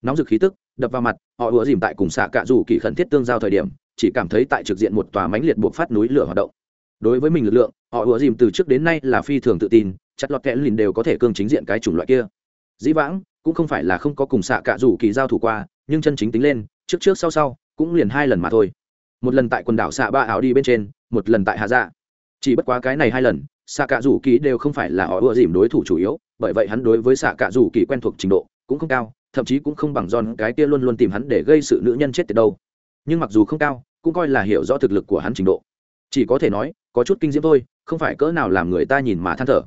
Nóng rực khí tức, đập vào mặt, họ ùa dìm tại cùng xạ cạ dù kỳ khẩn thiết tương giao thời điểm, chỉ cảm thấy tại trực diện một tòa mánh liệt buộc phát núi lửa hoạt động. Đối với mình lực lượng, họ ùa dìm từ trước đến nay là phi thường tự tin, chặt lọt kẽ lìn đều có thể cương chính diện cái chủng loại kia. Dĩ vãng, cũng không phải là không có cùng xạ cạ rủ kỳ giao thủ qua, nhưng chân chính tính lên, trước trước sau sau, cũng liền hai lần mà thôi một lần tại quần đảo xạ ba áo đi bên trên, một lần tại hạ dạ. Chỉ bất quá cái này hai lần xạ cạ rủ kỳ đều không phải là họ ưa dìm đối thủ chủ yếu, bởi vậy hắn đối với xạ cạ rủ kỳ quen thuộc trình độ cũng không cao, thậm chí cũng không bằng giòn cái kia luôn luôn tìm hắn để gây sự nữ nhân chết từ đâu. Nhưng mặc dù không cao, cũng coi là hiểu rõ thực lực của hắn trình độ. Chỉ có thể nói, có chút kinh diễm thôi, không phải cỡ nào làm người ta nhìn mà than thở.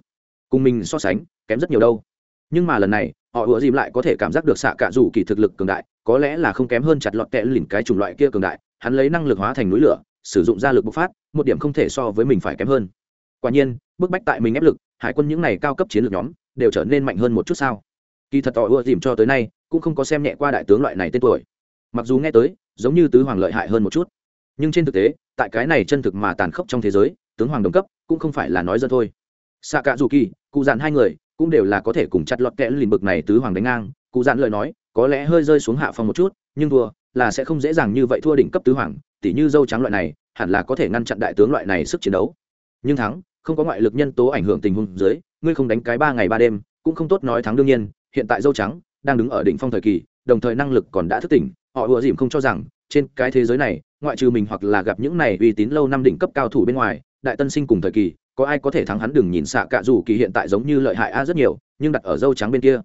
Cùng mình so sánh, kém rất nhiều đâu. Nhưng mà lần này, họ ùa dìm lại có thể cảm giác được xạ cạ rủ kỳ thực lực cường đại, có lẽ là không kém hơn chặt lọt kẽ lìn cái chủng loại kia cường đại hắn lấy năng lực hóa thành núi lửa, sử dụng ra lực bộc phát, một điểm không thể so với mình phải kém hơn. Quả nhiên, bức bách tại mình ép lực, hải quân những này cao cấp chiến lược nhóm, đều trở nên mạnh hơn một chút sao? Kỳ thật tỏ ưa dìm cho tới nay, cũng không có xem nhẹ qua đại tướng loại này tên tuổi. Mặc dù nghe tới, giống như tứ hoàng lợi hại hơn một chút. Nhưng trên thực tế, tại cái này chân thực mà tàn khốc trong thế giới, tướng hoàng đồng cấp, cũng không phải là nói dân thôi. Xạ cả dù kỳ cụ dạn hai người, cũng đều là có thể cùng chặt lọt kẽ lìn bực này tứ hoàng đánh ngang. Cụ dạn lời nói, có lẽ hơi rơi xuống hạ phong một chút, nhưng thua là sẽ không dễ dàng như vậy thua đỉnh cấp tứ hoàng tỷ như dâu trắng loại này, hẳn là có thể ngăn chặn đại tướng loại này sức chiến đấu. Nhưng thắng, không có ngoại lực nhân tố ảnh hưởng tình huống dưới, ngươi không đánh cái ba ngày ba đêm, cũng không tốt nói thắng đương nhiên, hiện tại dâu trắng đang đứng ở đỉnh phong thời kỳ, đồng thời năng lực còn đã thức tỉnh, họ ùa dìm không cho rằng, trên cái thế giới này, ngoại trừ mình hoặc là gặp những này uy tín lâu năm đỉnh cấp cao thủ bên ngoài, đại tân sinh cùng thời kỳ, có ai có thể thắng hắn đừng nhìn xạ cạ dù kỳ hiện tại giống như lợi hại a rất nhiều, nhưng đặt ở dâu trắng bên kia,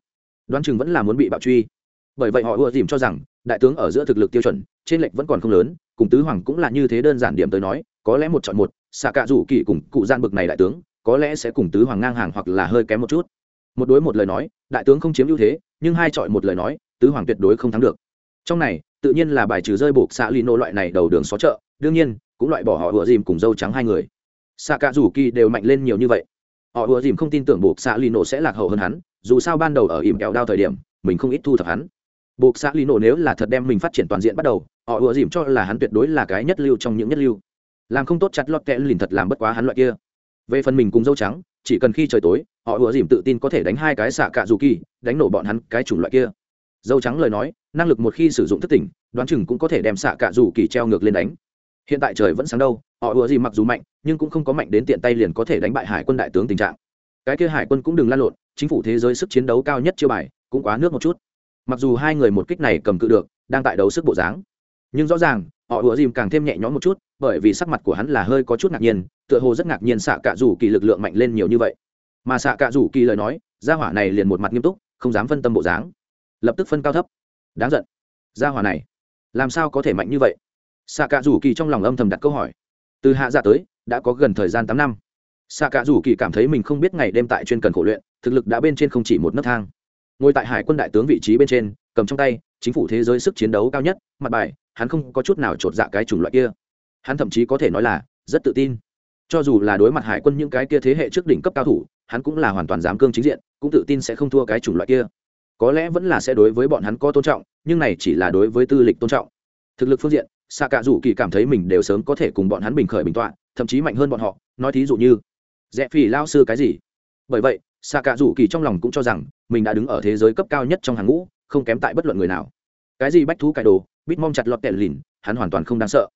đoán chừng vẫn là muốn bị bạo truy bởi vậy họ ưa dìm cho rằng, đại tướng ở giữa thực lực tiêu chuẩn, trên lệch vẫn còn không lớn, cùng tứ hoàng cũng là như thế đơn giản điểm tới nói, có lẽ một chọn một, xạ cạ rủ kỳ cùng cụ gian bực này đại tướng, có lẽ sẽ cùng tứ hoàng ngang hàng hoặc là hơi kém một chút. Một đối một lời nói, đại tướng không chiếm ưu thế, nhưng hai chọn một lời nói, tứ hoàng tuyệt đối không thắng được. Trong này, tự nhiên là bài trừ rơi buộc xạ lino loại này đầu đường xó chợ, đương nhiên, cũng loại bỏ họ ùa dìm cùng dâu trắng hai người. Xạ cạ rủ kỳ đều mạnh lên nhiều như vậy. Họ ùa dìm không tin tưởng buộc xạ lino sẽ lạc hậu hơn hắn, dù sao ban đầu ở ỉm kẹo đao thời điểm, mình không ít thu thập hắn buộc xã lý nổ nếu là thật đem mình phát triển toàn diện bắt đầu, họ ùa dìm cho là hắn tuyệt đối là cái nhất lưu trong những nhất lưu. Làm không tốt chặt lọt kẽ lìn thật làm bất quá hắn loại kia. Về phần mình cùng dâu trắng, chỉ cần khi trời tối, họ ùa dìm tự tin có thể đánh hai cái xạ cạ dù kỳ, đánh nổ bọn hắn cái chủng loại kia. Dâu trắng lời nói, năng lực một khi sử dụng thất tỉnh, đoán chừng cũng có thể đem xạ cạ dù kỳ treo ngược lên đánh. Hiện tại trời vẫn sáng đâu, họ ùa dìm mặc dù mạnh, nhưng cũng không có mạnh đến tiện tay liền có thể đánh bại hải quân đại tướng tình trạng. Cái kia hải quân cũng đừng lan lộn, chính phủ thế giới sức chiến đấu cao nhất chưa bài, cũng quá nước một chút mặc dù hai người một kích này cầm cự được, đang tại đấu sức bộ dáng. Nhưng rõ ràng, họ ùa dìm càng thêm nhẹ nhõm một chút, bởi vì sắc mặt của hắn là hơi có chút ngạc nhiên, tựa hồ rất ngạc nhiên xạ cạ rủ kỳ lực lượng mạnh lên nhiều như vậy. Mà xạ cạ rủ kỳ lời nói, gia hỏa này liền một mặt nghiêm túc, không dám phân tâm bộ dáng. Lập tức phân cao thấp. Đáng giận. Gia hỏa này, làm sao có thể mạnh như vậy? Xạ cạ rủ kỳ trong lòng âm thầm đặt câu hỏi. Từ hạ dạ tới, đã có gần thời gian tám năm. Xạ cạ rủ kỳ cảm thấy mình không biết ngày đêm tại chuyên cần khổ luyện, thực lực đã bên trên không chỉ một nấc thang ngồi tại hải quân đại tướng vị trí bên trên, cầm trong tay, chính phủ thế giới sức chiến đấu cao nhất, mặt bài, hắn không có chút nào chột dạ cái chủng loại kia. Hắn thậm chí có thể nói là rất tự tin. Cho dù là đối mặt hải quân những cái kia thế hệ trước đỉnh cấp cao thủ, hắn cũng là hoàn toàn dám cương chính diện, cũng tự tin sẽ không thua cái chủng loại kia. Có lẽ vẫn là sẽ đối với bọn hắn có tôn trọng, nhưng này chỉ là đối với tư lịch tôn trọng. Thực lực phương diện xạ cả dù kỳ cảm thấy mình đều sớm có thể cùng bọn hắn bình khởi bình tọa, thậm chí mạnh hơn bọn họ, nói thí dụ như rẽ phỉ lao sư cái gì? Bởi vậy xạ cả rủ kỳ trong lòng cũng cho rằng mình đã đứng ở thế giới cấp cao nhất trong hàng ngũ, không kém tại bất luận người nào. Cái gì bách thú cải đồ, bít mong chặt lọt tẻ lìn, hắn hoàn toàn không đáng sợ.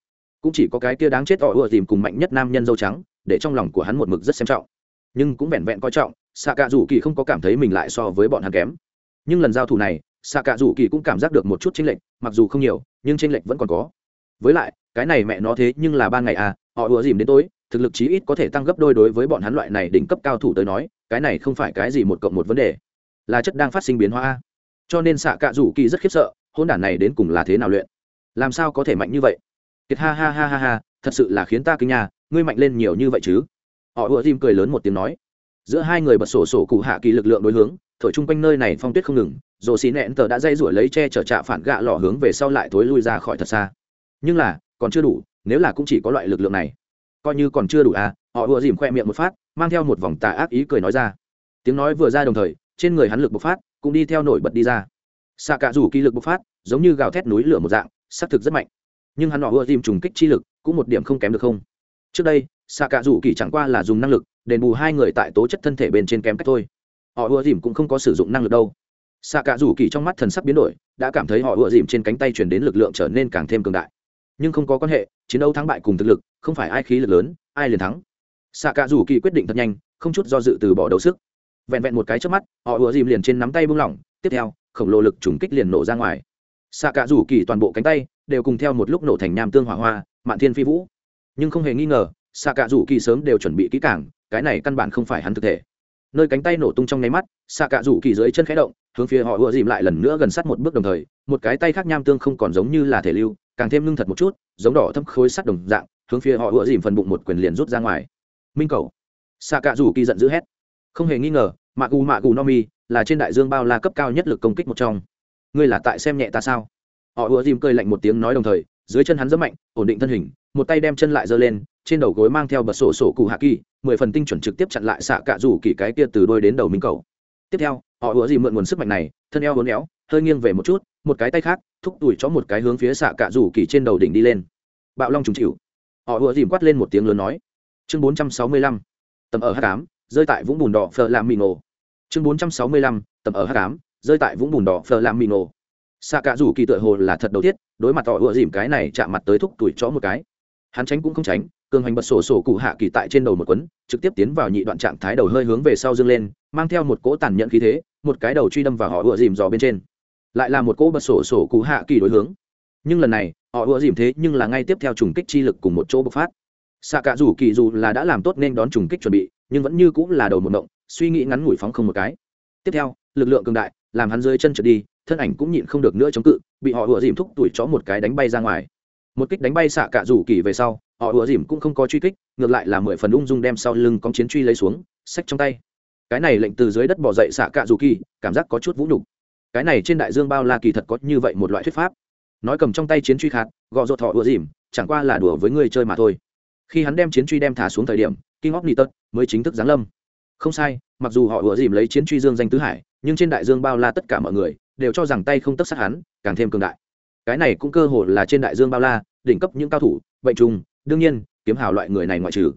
Cũng chỉ có cái kia đáng chết ỏ ùa tìm cùng mạnh nhất nam nhân dâu trắng, để trong lòng của hắn một mực rất xem trọng. Nhưng cũng vẹn vẹn coi trọng, xạ cả rủ kỳ không có cảm thấy mình lại so với bọn hắn kém. Nhưng lần giao thủ này, xạ cả rủ kỳ cũng cảm giác được một chút chênh lệch, mặc dù không nhiều, nhưng chênh lệch vẫn còn có. Với lại, cái này mẹ nó thế nhưng là ban ngày à họ ùa dìm đến tối thực lực chí ít có thể tăng gấp đôi đối với bọn hắn loại này đỉnh cấp cao thủ tới nói, cái này không phải cái gì một cộng một vấn đề. Là chất đang phát sinh biến hóa cho nên xạ cạ rủ kỳ rất khiếp sợ, hôn đản này đến cùng là thế nào luyện? Làm sao có thể mạnh như vậy? Kiệt ha ha ha ha ha, thật sự là khiến ta kinh nhà ngươi mạnh lên nhiều như vậy chứ? Họ ùa dìm cười lớn một tiếng nói. Giữa hai người bật sổ sổ cụ hạ kỳ lực lượng đối hướng, thổi chung quanh nơi này phong tuyết không ngừng, rồ xì nẹn tờ đã dây rủi lấy che chở trạ phản gạ lò hướng về sau lại thối lui ra khỏi thật xa. Nhưng là, còn chưa đủ, nếu là cũng chỉ có loại lực lượng này coi như còn chưa đủ à họ ùa dìm khoe miệng một phát, mang theo một vòng tà ác ý cười nói ra. Tiếng nói vừa ra đồng thời, trên người hắn lực bộc phát cũng đi theo nổi bật đi ra. Xạ cả rủ kỳ lực bộc phát, giống như gào thét núi lửa một dạng xác thực rất mạnh. Nhưng hắn họ ưa dìm trùng kích chi lực, cũng một điểm không kém được không. Trước đây, xạ cả rủ kỳ chẳng qua là dùng năng lực, đền bù hai người tại tố chất thân thể bên trên kém cách thôi. Họ ưa dìm cũng không có sử dụng năng lực đâu. Xạ cả rủ kỳ trong mắt thần sắc biến đổi, đã cảm thấy họ ưa dìm trên cánh tay chuyển đến lực lượng trở nên càng thêm cường đại nhưng không có quan hệ, chiến đấu thắng bại cùng thực lực, không phải ai khí lực lớn, ai liền thắng. Xạ cả rủ kỳ quyết định thật nhanh, không chút do dự từ bỏ đấu sức. Vẹn vẹn một cái trước mắt, họ ùa dìm liền trên nắm tay buông lỏng, tiếp theo, khổng lồ lực trùng kích liền nổ ra ngoài. Xạ cả rủ kỳ toàn bộ cánh tay đều cùng theo một lúc nổ thành nham tương hỏa hoa, mạn thiên phi vũ. Nhưng không hề nghi ngờ xạ cả rủ kỳ sớm đều chuẩn bị kỹ cảng cái này căn bản không phải hắn thực thể. Nơi cánh tay nổ tung trong nháy mắt xạ cả rủ kỳ dưới chân khẽ động, hướng phía họ ùa dìm lại lần nữa gần sát một bước đồng thời, một cái tay khác nham tương không còn giống như là thể lưu càng thêm ngưng thật một chút, giống đỏ thâm khối sắt đồng dạng, hướng phía họ ùa dìm phần bụng một quyền liền rút ra ngoài. Minh cầu. Xạ cạ rủ kỳ giận dữ hét. Không hề nghi ngờ mạ gù mạ gù no mi là trên đại dương bao la cấp cao nhất lực công kích một trong. Ngươi là tại xem nhẹ ta sao? Họ ùa dìm cười lạnh một tiếng nói đồng thời, dưới chân hắn rất mạnh, ổn định thân hình, một tay đem chân lại giơ lên, trên đầu gối mang theo bật sổ sổ cụ hạ kỳ, mười phần tinh chuẩn trực tiếp chặn lại xạ cạ rủ kỳ cái kia từ đôi đến đầu minh cầu. Tiếp theo, họ ùa dìm mượn nguồn sức mạnh này, thân eo hốn éo hơi nghiêng về một chút, một cái tay khác, thúc đuổi cho một cái hướng phía xạ cạ rủ kỳ trên đầu đỉnh đi lên. Bạo long trùng chịu. Họ ùa dìm quát lên một tiếng lớn nói. Chương bốn trăm sáu mươi lăm, tầm ở h tám rơi tại vũng bùn đỏ phờ làm mì nổ chương bốn trăm sáu mươi lăm, tầm ở h tám rơi tại vũng bùn đỏ phờ làm mì nổ xạ cạ rủ kỳ tựa hồ là thật đầu tiết, đối mặt họ ùa dìm cái này chạm mặt tới thúc tủi chó một cái. Hắn tránh cũng không tránh, cường hành bật sổ sổ cụ hạ kỳ tại trên đầu một quấn, trực tiếp tiến vào nhị đoạn trạng thái đầu hơi hướng về sau dâng lên, mang theo một cỗ tàn nhẫn khí thế, một cái đầu truy đâm vào họ ùa dìm dò bên trên lại là một cỗ bật sổ sổ cụ hạ kỳ đối hướng. Nhưng lần này, họ ùa dìm thế nhưng là ngay tiếp theo trùng kích chi lực cùng một chỗ bộc phát. Xạ cả dù kỳ dù là đã làm tốt nên đón trùng kích chuẩn bị, nhưng vẫn như cũng là đầu một động, suy nghĩ ngắn ngủi phóng không một cái. Tiếp theo, lực lượng cường đại, làm hắn rơi chân trượt đi, thân ảnh cũng nhịn không được nữa chống cự, bị họ ùa dìm thúc tuổi chó một cái đánh bay ra ngoài. Một kích đánh bay xạ cả rủ kỳ về sau, họ ùa dìm cũng không có truy kích, ngược lại là mười phần ung dung đem sau lưng con chiến truy lấy xuống sách trong tay. Cái này lệnh từ dưới đất bỏ dậy xạ cả rủ kỳ, cảm giác có chút vũ nhục cái này trên đại dương bao la kỳ thật có như vậy một loại thuyết pháp. Nói cầm trong tay chiến truy khát gọ rột thọ ùa dìm, chẳng qua là đùa với người chơi mà thôi. Khi hắn đem chiến truy đem thả xuống thời điểm kinh óc nị tật mới chính thức giáng lâm. Không sai, mặc dù họ ùa dìm lấy chiến truy dương danh tứ hải, nhưng trên đại dương bao la tất cả mọi người đều cho rằng tay không tất sát hắn, càng thêm cường đại. Cái này cũng cơ hội là trên đại dương bao la, đỉnh cấp những cao thủ, bệnh trùng, đương nhiên, kiếm hào loại người này ngoại trừ.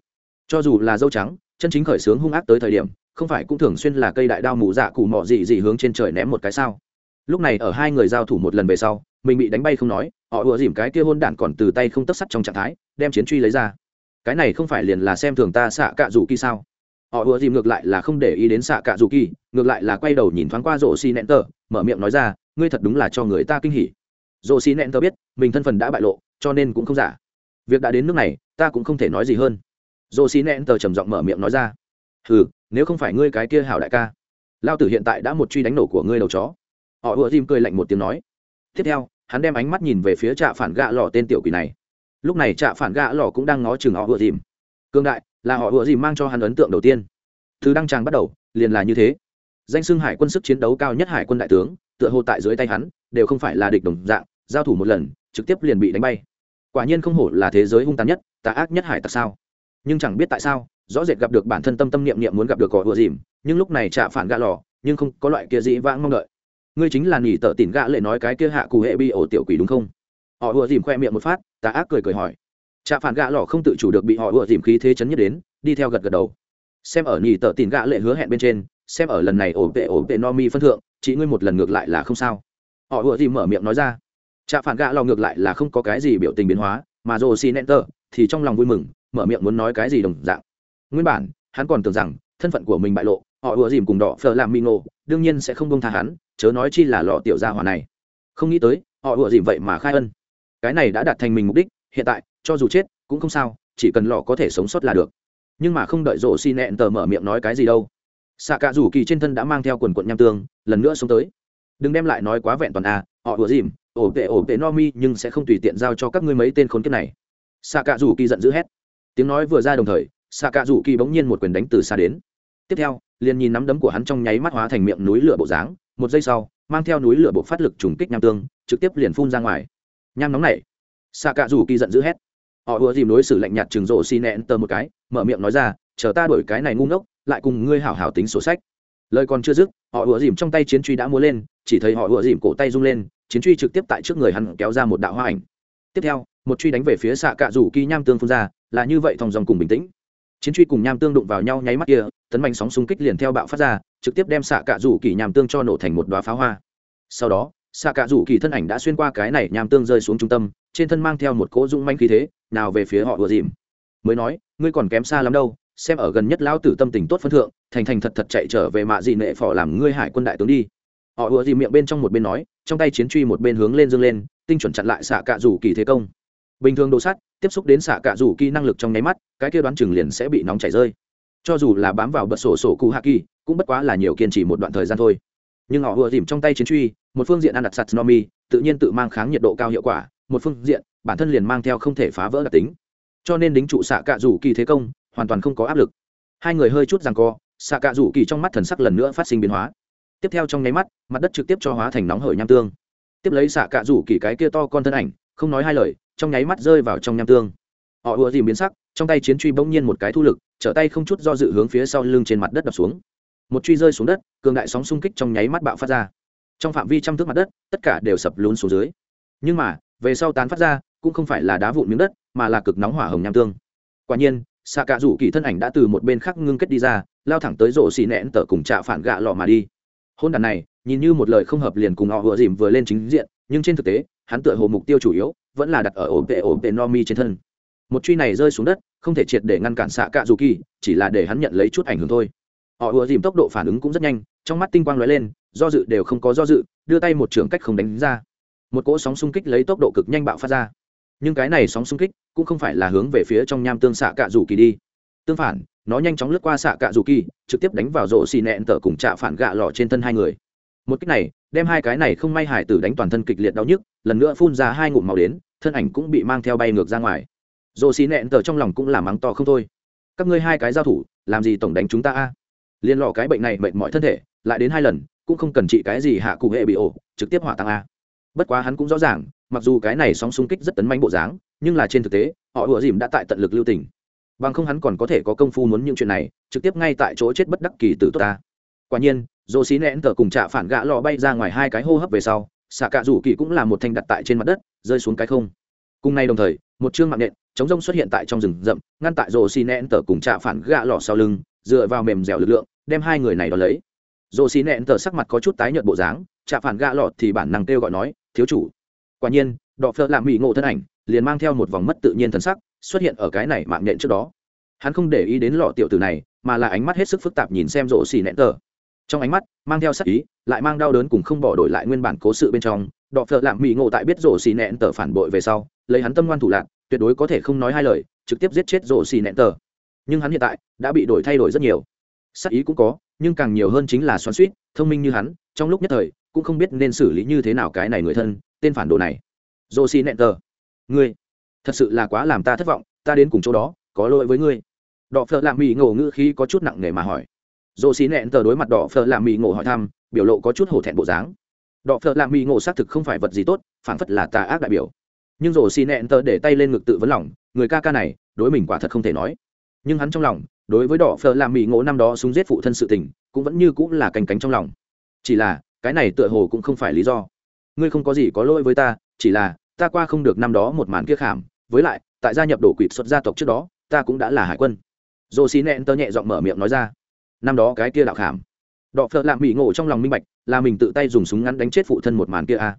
Cho dù là dâu trắng, chân chính khởi sướng hung ác tới thời điểm không phải cũng thường xuyên là cây đại đao mù dạ cụ mọ dị dị hướng trên trời ném một cái sao? Lúc này ở hai người giao thủ một lần về sau, mình bị đánh bay không nói, họ ùa dìm cái kia hôn đản còn từ tay không tất sắt trong trạng thái, đem chiến truy lấy ra. Cái này không phải liền là xem thường ta xạ cạ rủ kỳ sao? Họ ùa dìm ngược lại là không để ý đến xạ cạ rủ kỳ, ngược lại là quay đầu nhìn thoáng qua rổ xi nẹn tờ, mở miệng nói ra, ngươi thật đúng là cho người ta kinh hỉ. Rổ xi nẹn tờ biết, mình thân phần đã bại lộ, cho nên cũng không giả. Việc đã đến nước này, ta cũng không thể nói gì hơn. Rổ xi nẹn tờ trầm giọng mở miệng nói ra ừ nếu không phải ngươi cái kia hảo đại ca, lao tử hiện tại đã một truy đánh nổ của ngươi đầu chó. Họ ùa dìm cười lạnh một tiếng nói. Tiếp theo, hắn đem ánh mắt nhìn về phía trạ phản gạ lò tên tiểu quỷ này. Lúc này trạ phản gạ lò cũng đang ngó chừng họ ùa dìm. Cương đại, là họ ùa dìm mang cho hắn ấn tượng đầu tiên. Thứ đăng tràng bắt đầu, liền là như thế. Danh xưng hải quân sức chiến đấu cao nhất hải quân đại tướng, tựa hồ tại dưới tay hắn, đều không phải là địch đồng dạng, giao thủ một lần, trực tiếp liền bị đánh bay. Quả nhiên không hổ là thế giới hung tàn nhất, tà ác nhất hải tặc sao? Nhưng chẳng biết tại sao rõ rệt gặp được bản thân tâm tâm niệm niệm muốn gặp được cỏ ùa dìm nhưng lúc này trạ phản gạ lò nhưng không có loại kia dĩ vãng mong đợi. Ngươi chính là nỉ tợ tỉn gạ lệ nói cái kia hạ cụ hệ bi ổ tiểu quỷ đúng không? Họ ùa dìm khoe miệng một phát tà ác cười cười hỏi. Trạ phản gạ lò không tự chủ được bị họ ùa dìm khí thế chấn nhất đến đi theo gật gật đầu. Xem ở nỉ tợ tỉn gạ lệ hứa hẹn bên trên xem ở lần này ổ vệ ổ vệ no mi phân thượng chỉ ngươi một lần ngược lại là không sao. Họ ùa dìm mở miệng nói ra. Trạ phản gạ lò ngược lại là không có cái gì biểu tình biến hóa mà rồ xi nẹn tơ, thì trong lòng vui mừng mở miệng muốn nói cái gì đồng dạng. Nguyên bản hắn còn tưởng rằng thân phận của mình bại lộ họ ùa dìm cùng đỏ phờ làm mi ngộ đương nhiên sẽ không bông tha hắn chớ nói chi là lọ tiểu gia hỏa này. Không nghĩ tới họ ùa dìm vậy mà khai ân. Cái này đã đạt thành mình mục đích hiện tại cho dù chết cũng không sao chỉ cần lọ có thể sống sót là được. Nhưng mà không đợi rộ xi nẹn tờ mở miệng nói cái gì đâu. Xạ cả rủ kỳ trên thân đã mang theo quần quận nham tương lần nữa xuống tới. Đừng đem lại nói quá vẹn toàn a à, họ ùa dìm ổ tệ ổ tệ no mi nhưng sẽ không tùy tiện giao cho các ngươi mấy tên khốn kiếp này. Xạ cả rủ kỳ giận dữ hét tiếng nói vừa ra đồng thời xạ cạ rủ kỳ bỗng nhiên một quyền đánh từ xa đến. Tiếp theo, liền nhìn nắm đấm của hắn trong nháy mắt hóa thành miệng núi lửa bộ dáng, một giây sau, mang theo núi lửa bộ phát lực trùng kích nham tương, trực tiếp liền phun ra ngoài. Nham nóng này xạ cạ rủ kỳ giận dữ hét. Họ ùa dìm đối xử lạnh nhạt chừng rộ xi nẹn tờ một cái, mở miệng nói ra, chờ ta đổi cái này ngu ngốc, lại cùng ngươi hảo hảo tính sổ sách. Lời còn chưa dứt, họ ùa dìm trong tay chiến truy đã múa lên, chỉ thấy họ ùa dìm cổ tay rung lên, chiến truy trực tiếp tại trước người hắn kéo ra một đạo hoa ảnh. Tiếp theo, một truy đánh về phía xạ cạ rủ kỳ nham tương phun ra là như vậy thong dòng cùng bình tĩnh. Chiến truy cùng nham tương đụng vào nhau nháy mắt kia, tấn mạnh sóng xung kích liền theo bạo phát ra, trực tiếp đem xạ cạ rủ kỳ nham tương cho nổ thành một đoá pháo hoa. Sau đó xạ cạ rủ kỳ thân ảnh đã xuyên qua cái này nham tương rơi xuống trung tâm, trên thân mang theo một cỗ dung manh khí thế, nào về phía họ vừa dìm. Mới nói, ngươi còn kém xa lắm đâu, xem ở gần nhất lão tử tâm tình tốt phân thượng, thành thành thật thật chạy trở về mạ dị nệ phò làm ngươi hải quân đại tướng đi. Họ ùa dìm miệng bên trong một bên nói, trong tay chiến truy một bên hướng lên dương lên, tinh chuẩn chặn lại xạ cạ rủ kỳ thế công. Bình thường đồ sắt tiếp xúc đến xạ cạ rủ kỳ năng lực trong nháy mắt, cái kia đoán chừng liền sẽ bị nóng chảy rơi. Cho dù là bám vào bật sổ sổ cụ hạ kỳ, cũng bất quá là nhiều kiên trì một đoạn thời gian thôi. Nhưng họ vừa dìm trong tay chiến truy, một phương diện ăn đặt sạt nomi, tự nhiên tự mang kháng nhiệt độ cao hiệu quả, một phương diện, bản thân liền mang theo không thể phá vỡ đặc tính. Cho nên đính trụ xạ cạ rủ kỳ thế công, hoàn toàn không có áp lực. Hai người hơi chút rằng co, xạ cạ rủ kỳ trong mắt thần sắc lần nữa phát sinh biến hóa. Tiếp theo trong nháy mắt, mặt đất trực tiếp cho hóa thành nóng hởi nham tương. Tiếp lấy xạ cạ rủ kỳ cái kia to con thân ảnh, không nói hai lời trong nháy mắt rơi vào trong nham tương. Họ ùa dìm biến sắc, trong tay chiến truy bỗng nhiên một cái thu lực, trở tay không chút do dự hướng phía sau lưng trên mặt đất đập xuống. Một truy rơi xuống đất, cường đại sóng xung kích trong nháy mắt bạo phát ra. Trong phạm vi trăm thước mặt đất, tất cả đều sập lún xuống dưới. Nhưng mà, về sau tán phát ra, cũng không phải là đá vụn miếng đất, mà là cực nóng hỏa hồng nham tương. Quả nhiên xạ cạ rủ kỳ thân ảnh đã từ một bên khác ngưng kết đi ra, lao thẳng tới rổ xì nẹn tở cùng trạ phản gạ lọ mà đi. Hôn đàn này, nhìn như một lời không hợp liền cùng họ vừa dìm vừa lên chính diện, nhưng trên thực tế, hắn tựa hồ mục tiêu chủ yếu vẫn là đặt ở ổn vệ ổn vệ no mi trên thân. Một truy này rơi xuống đất, không thể triệt để ngăn cản xạ cạ dù kỳ, chỉ là để hắn nhận lấy chút ảnh hưởng thôi. Họ ùa dìm tốc độ phản ứng cũng rất nhanh, trong mắt tinh quang lóe lên, do dự đều không có do dự, đưa tay một trường cách không đánh ra. Một cỗ sóng xung kích lấy tốc độ cực nhanh bạo phát ra. Nhưng cái này sóng xung kích cũng không phải là hướng về phía trong nham tương xạ cạ dù kỳ đi. Tương phản, nó nhanh chóng lướt qua xạ cạ dù kỳ, trực tiếp đánh vào rộ xì nẹn tở cùng trạ phản gạ lọ trên thân hai người một cách này, đem hai cái này không may hải tử đánh toàn thân kịch liệt đau nhức, lần nữa phun ra hai ngụm màu đến, thân ảnh cũng bị mang theo bay ngược ra ngoài. Dồ xì nẹn tờ trong lòng cũng là mắng to không thôi. Các ngươi hai cái giao thủ, làm gì tổng đánh chúng ta a? Liên lọ cái bệnh này mệt mọi thân thể, lại đến hai lần, cũng không cần trị cái gì hạ cụ hệ bị ổ, trực tiếp hỏa tăng a. Bất quá hắn cũng rõ ràng, mặc dù cái này sóng xung kích rất tấn manh bộ dáng, nhưng là trên thực tế, họ ủa dìm đã tại tận lực lưu tình. Bằng không hắn còn có thể có công phu muốn những chuyện này, trực tiếp ngay tại chỗ chết bất đắc kỳ tử tốt ta. Quả nhiên dồ xí nén tờ cùng trả phản gã lò bay ra ngoài hai cái hô hấp về sau xạ cạ rủ kỳ cũng là một thanh đặt tại trên mặt đất, rơi xuống cái không. Cùng nay đồng thời, một chương mạng nện, chống rông xuất hiện tại trong rừng rậm, ngăn tại rồ xí nén tờ cùng trạ phản gã lò sau lưng, dựa vào mềm dẻo lực lượng, đem hai người này đ ó lấy. Rồ xí nén tờ sắc mặt có chút tái nhợt bộ dáng, trạ phản gã lò thì bản năng kêu gọi nói, thiếu chủ. Quả nhiên, đọ phơ làm mỹ ngộ thân ảnh, liền mang theo một vòng mất tự nhiên thân sắc, xuất hiện ở cái này mạng nện trước đó. Hắn không để ý đến lọ tiểu tử này, mà là ánh mắt hết sức phức tạp nhìn xem rổ xì nẹn tờ trong ánh mắt, mang theo sắc ý, lại mang đau đớn cùng không bỏ đổi lại nguyên bản cố sự bên trong, đọ phợ lạm mỹ ngộ tại biết rổ xì nẹn tờ phản bội về sau, lấy hắn tâm ngoan thủ lạc, tuyệt đối có thể không nói hai lời, trực tiếp giết chết rổ xì nẹn tờ. Nhưng hắn hiện tại đã bị đổi thay đổi rất nhiều. Sắc ý cũng có, nhưng càng nhiều hơn chính là xoắn suýt thông minh như hắn, trong lúc nhất thời, cũng không biết nên xử lý như thế nào cái này người thân, tên phản đồ này. Rổ xì nẹn tờ, ngươi, thật sự là quá làm ta thất vọng, ta đến cùng chỗ đó, có lỗi với ngươi. Đọ phợ lạm mỹ ngộ ngữ khí có chút nặng nề mà hỏi dồ xí nẹn tờ đối mặt đỏ phở làm mì ngộ hỏi thăm, biểu lộ có chút hổ thẹn bộ dáng. Đỏ phở làm mì ngộ xác thực không phải vật gì tốt phản phất là tà ác đại biểu. Nhưng rổ xí nẹn tờ để tay lên ngực tự vấn lòng, người ca ca này, đối mình quả thật không thể nói. Nhưng hắn trong lòng, đối với đỏ phở làm mì ngộ năm đó súng giết phụ thân sự tình, cũng vẫn như cũng là cành cánh trong lòng. Chỉ là, cái này tựa hồ cũng không phải lý do. Ngươi không có gì có lỗi với ta, chỉ là, ta qua không được năm đó một màn kia khảm. Với lại, tại gia nhập đổ quỵt xuất gia tộc trước đó, ta cũng đã là hải quân. Dồ xí nẹn tờ nhẹ giọng mở miệng nói ra năm đó cái kia đạo khảm. Đọ phợ lạ mỹ ngộ trong lòng minh bạch là mình tự tay dùng súng ngắn đánh chết phụ thân một màn kia a. À.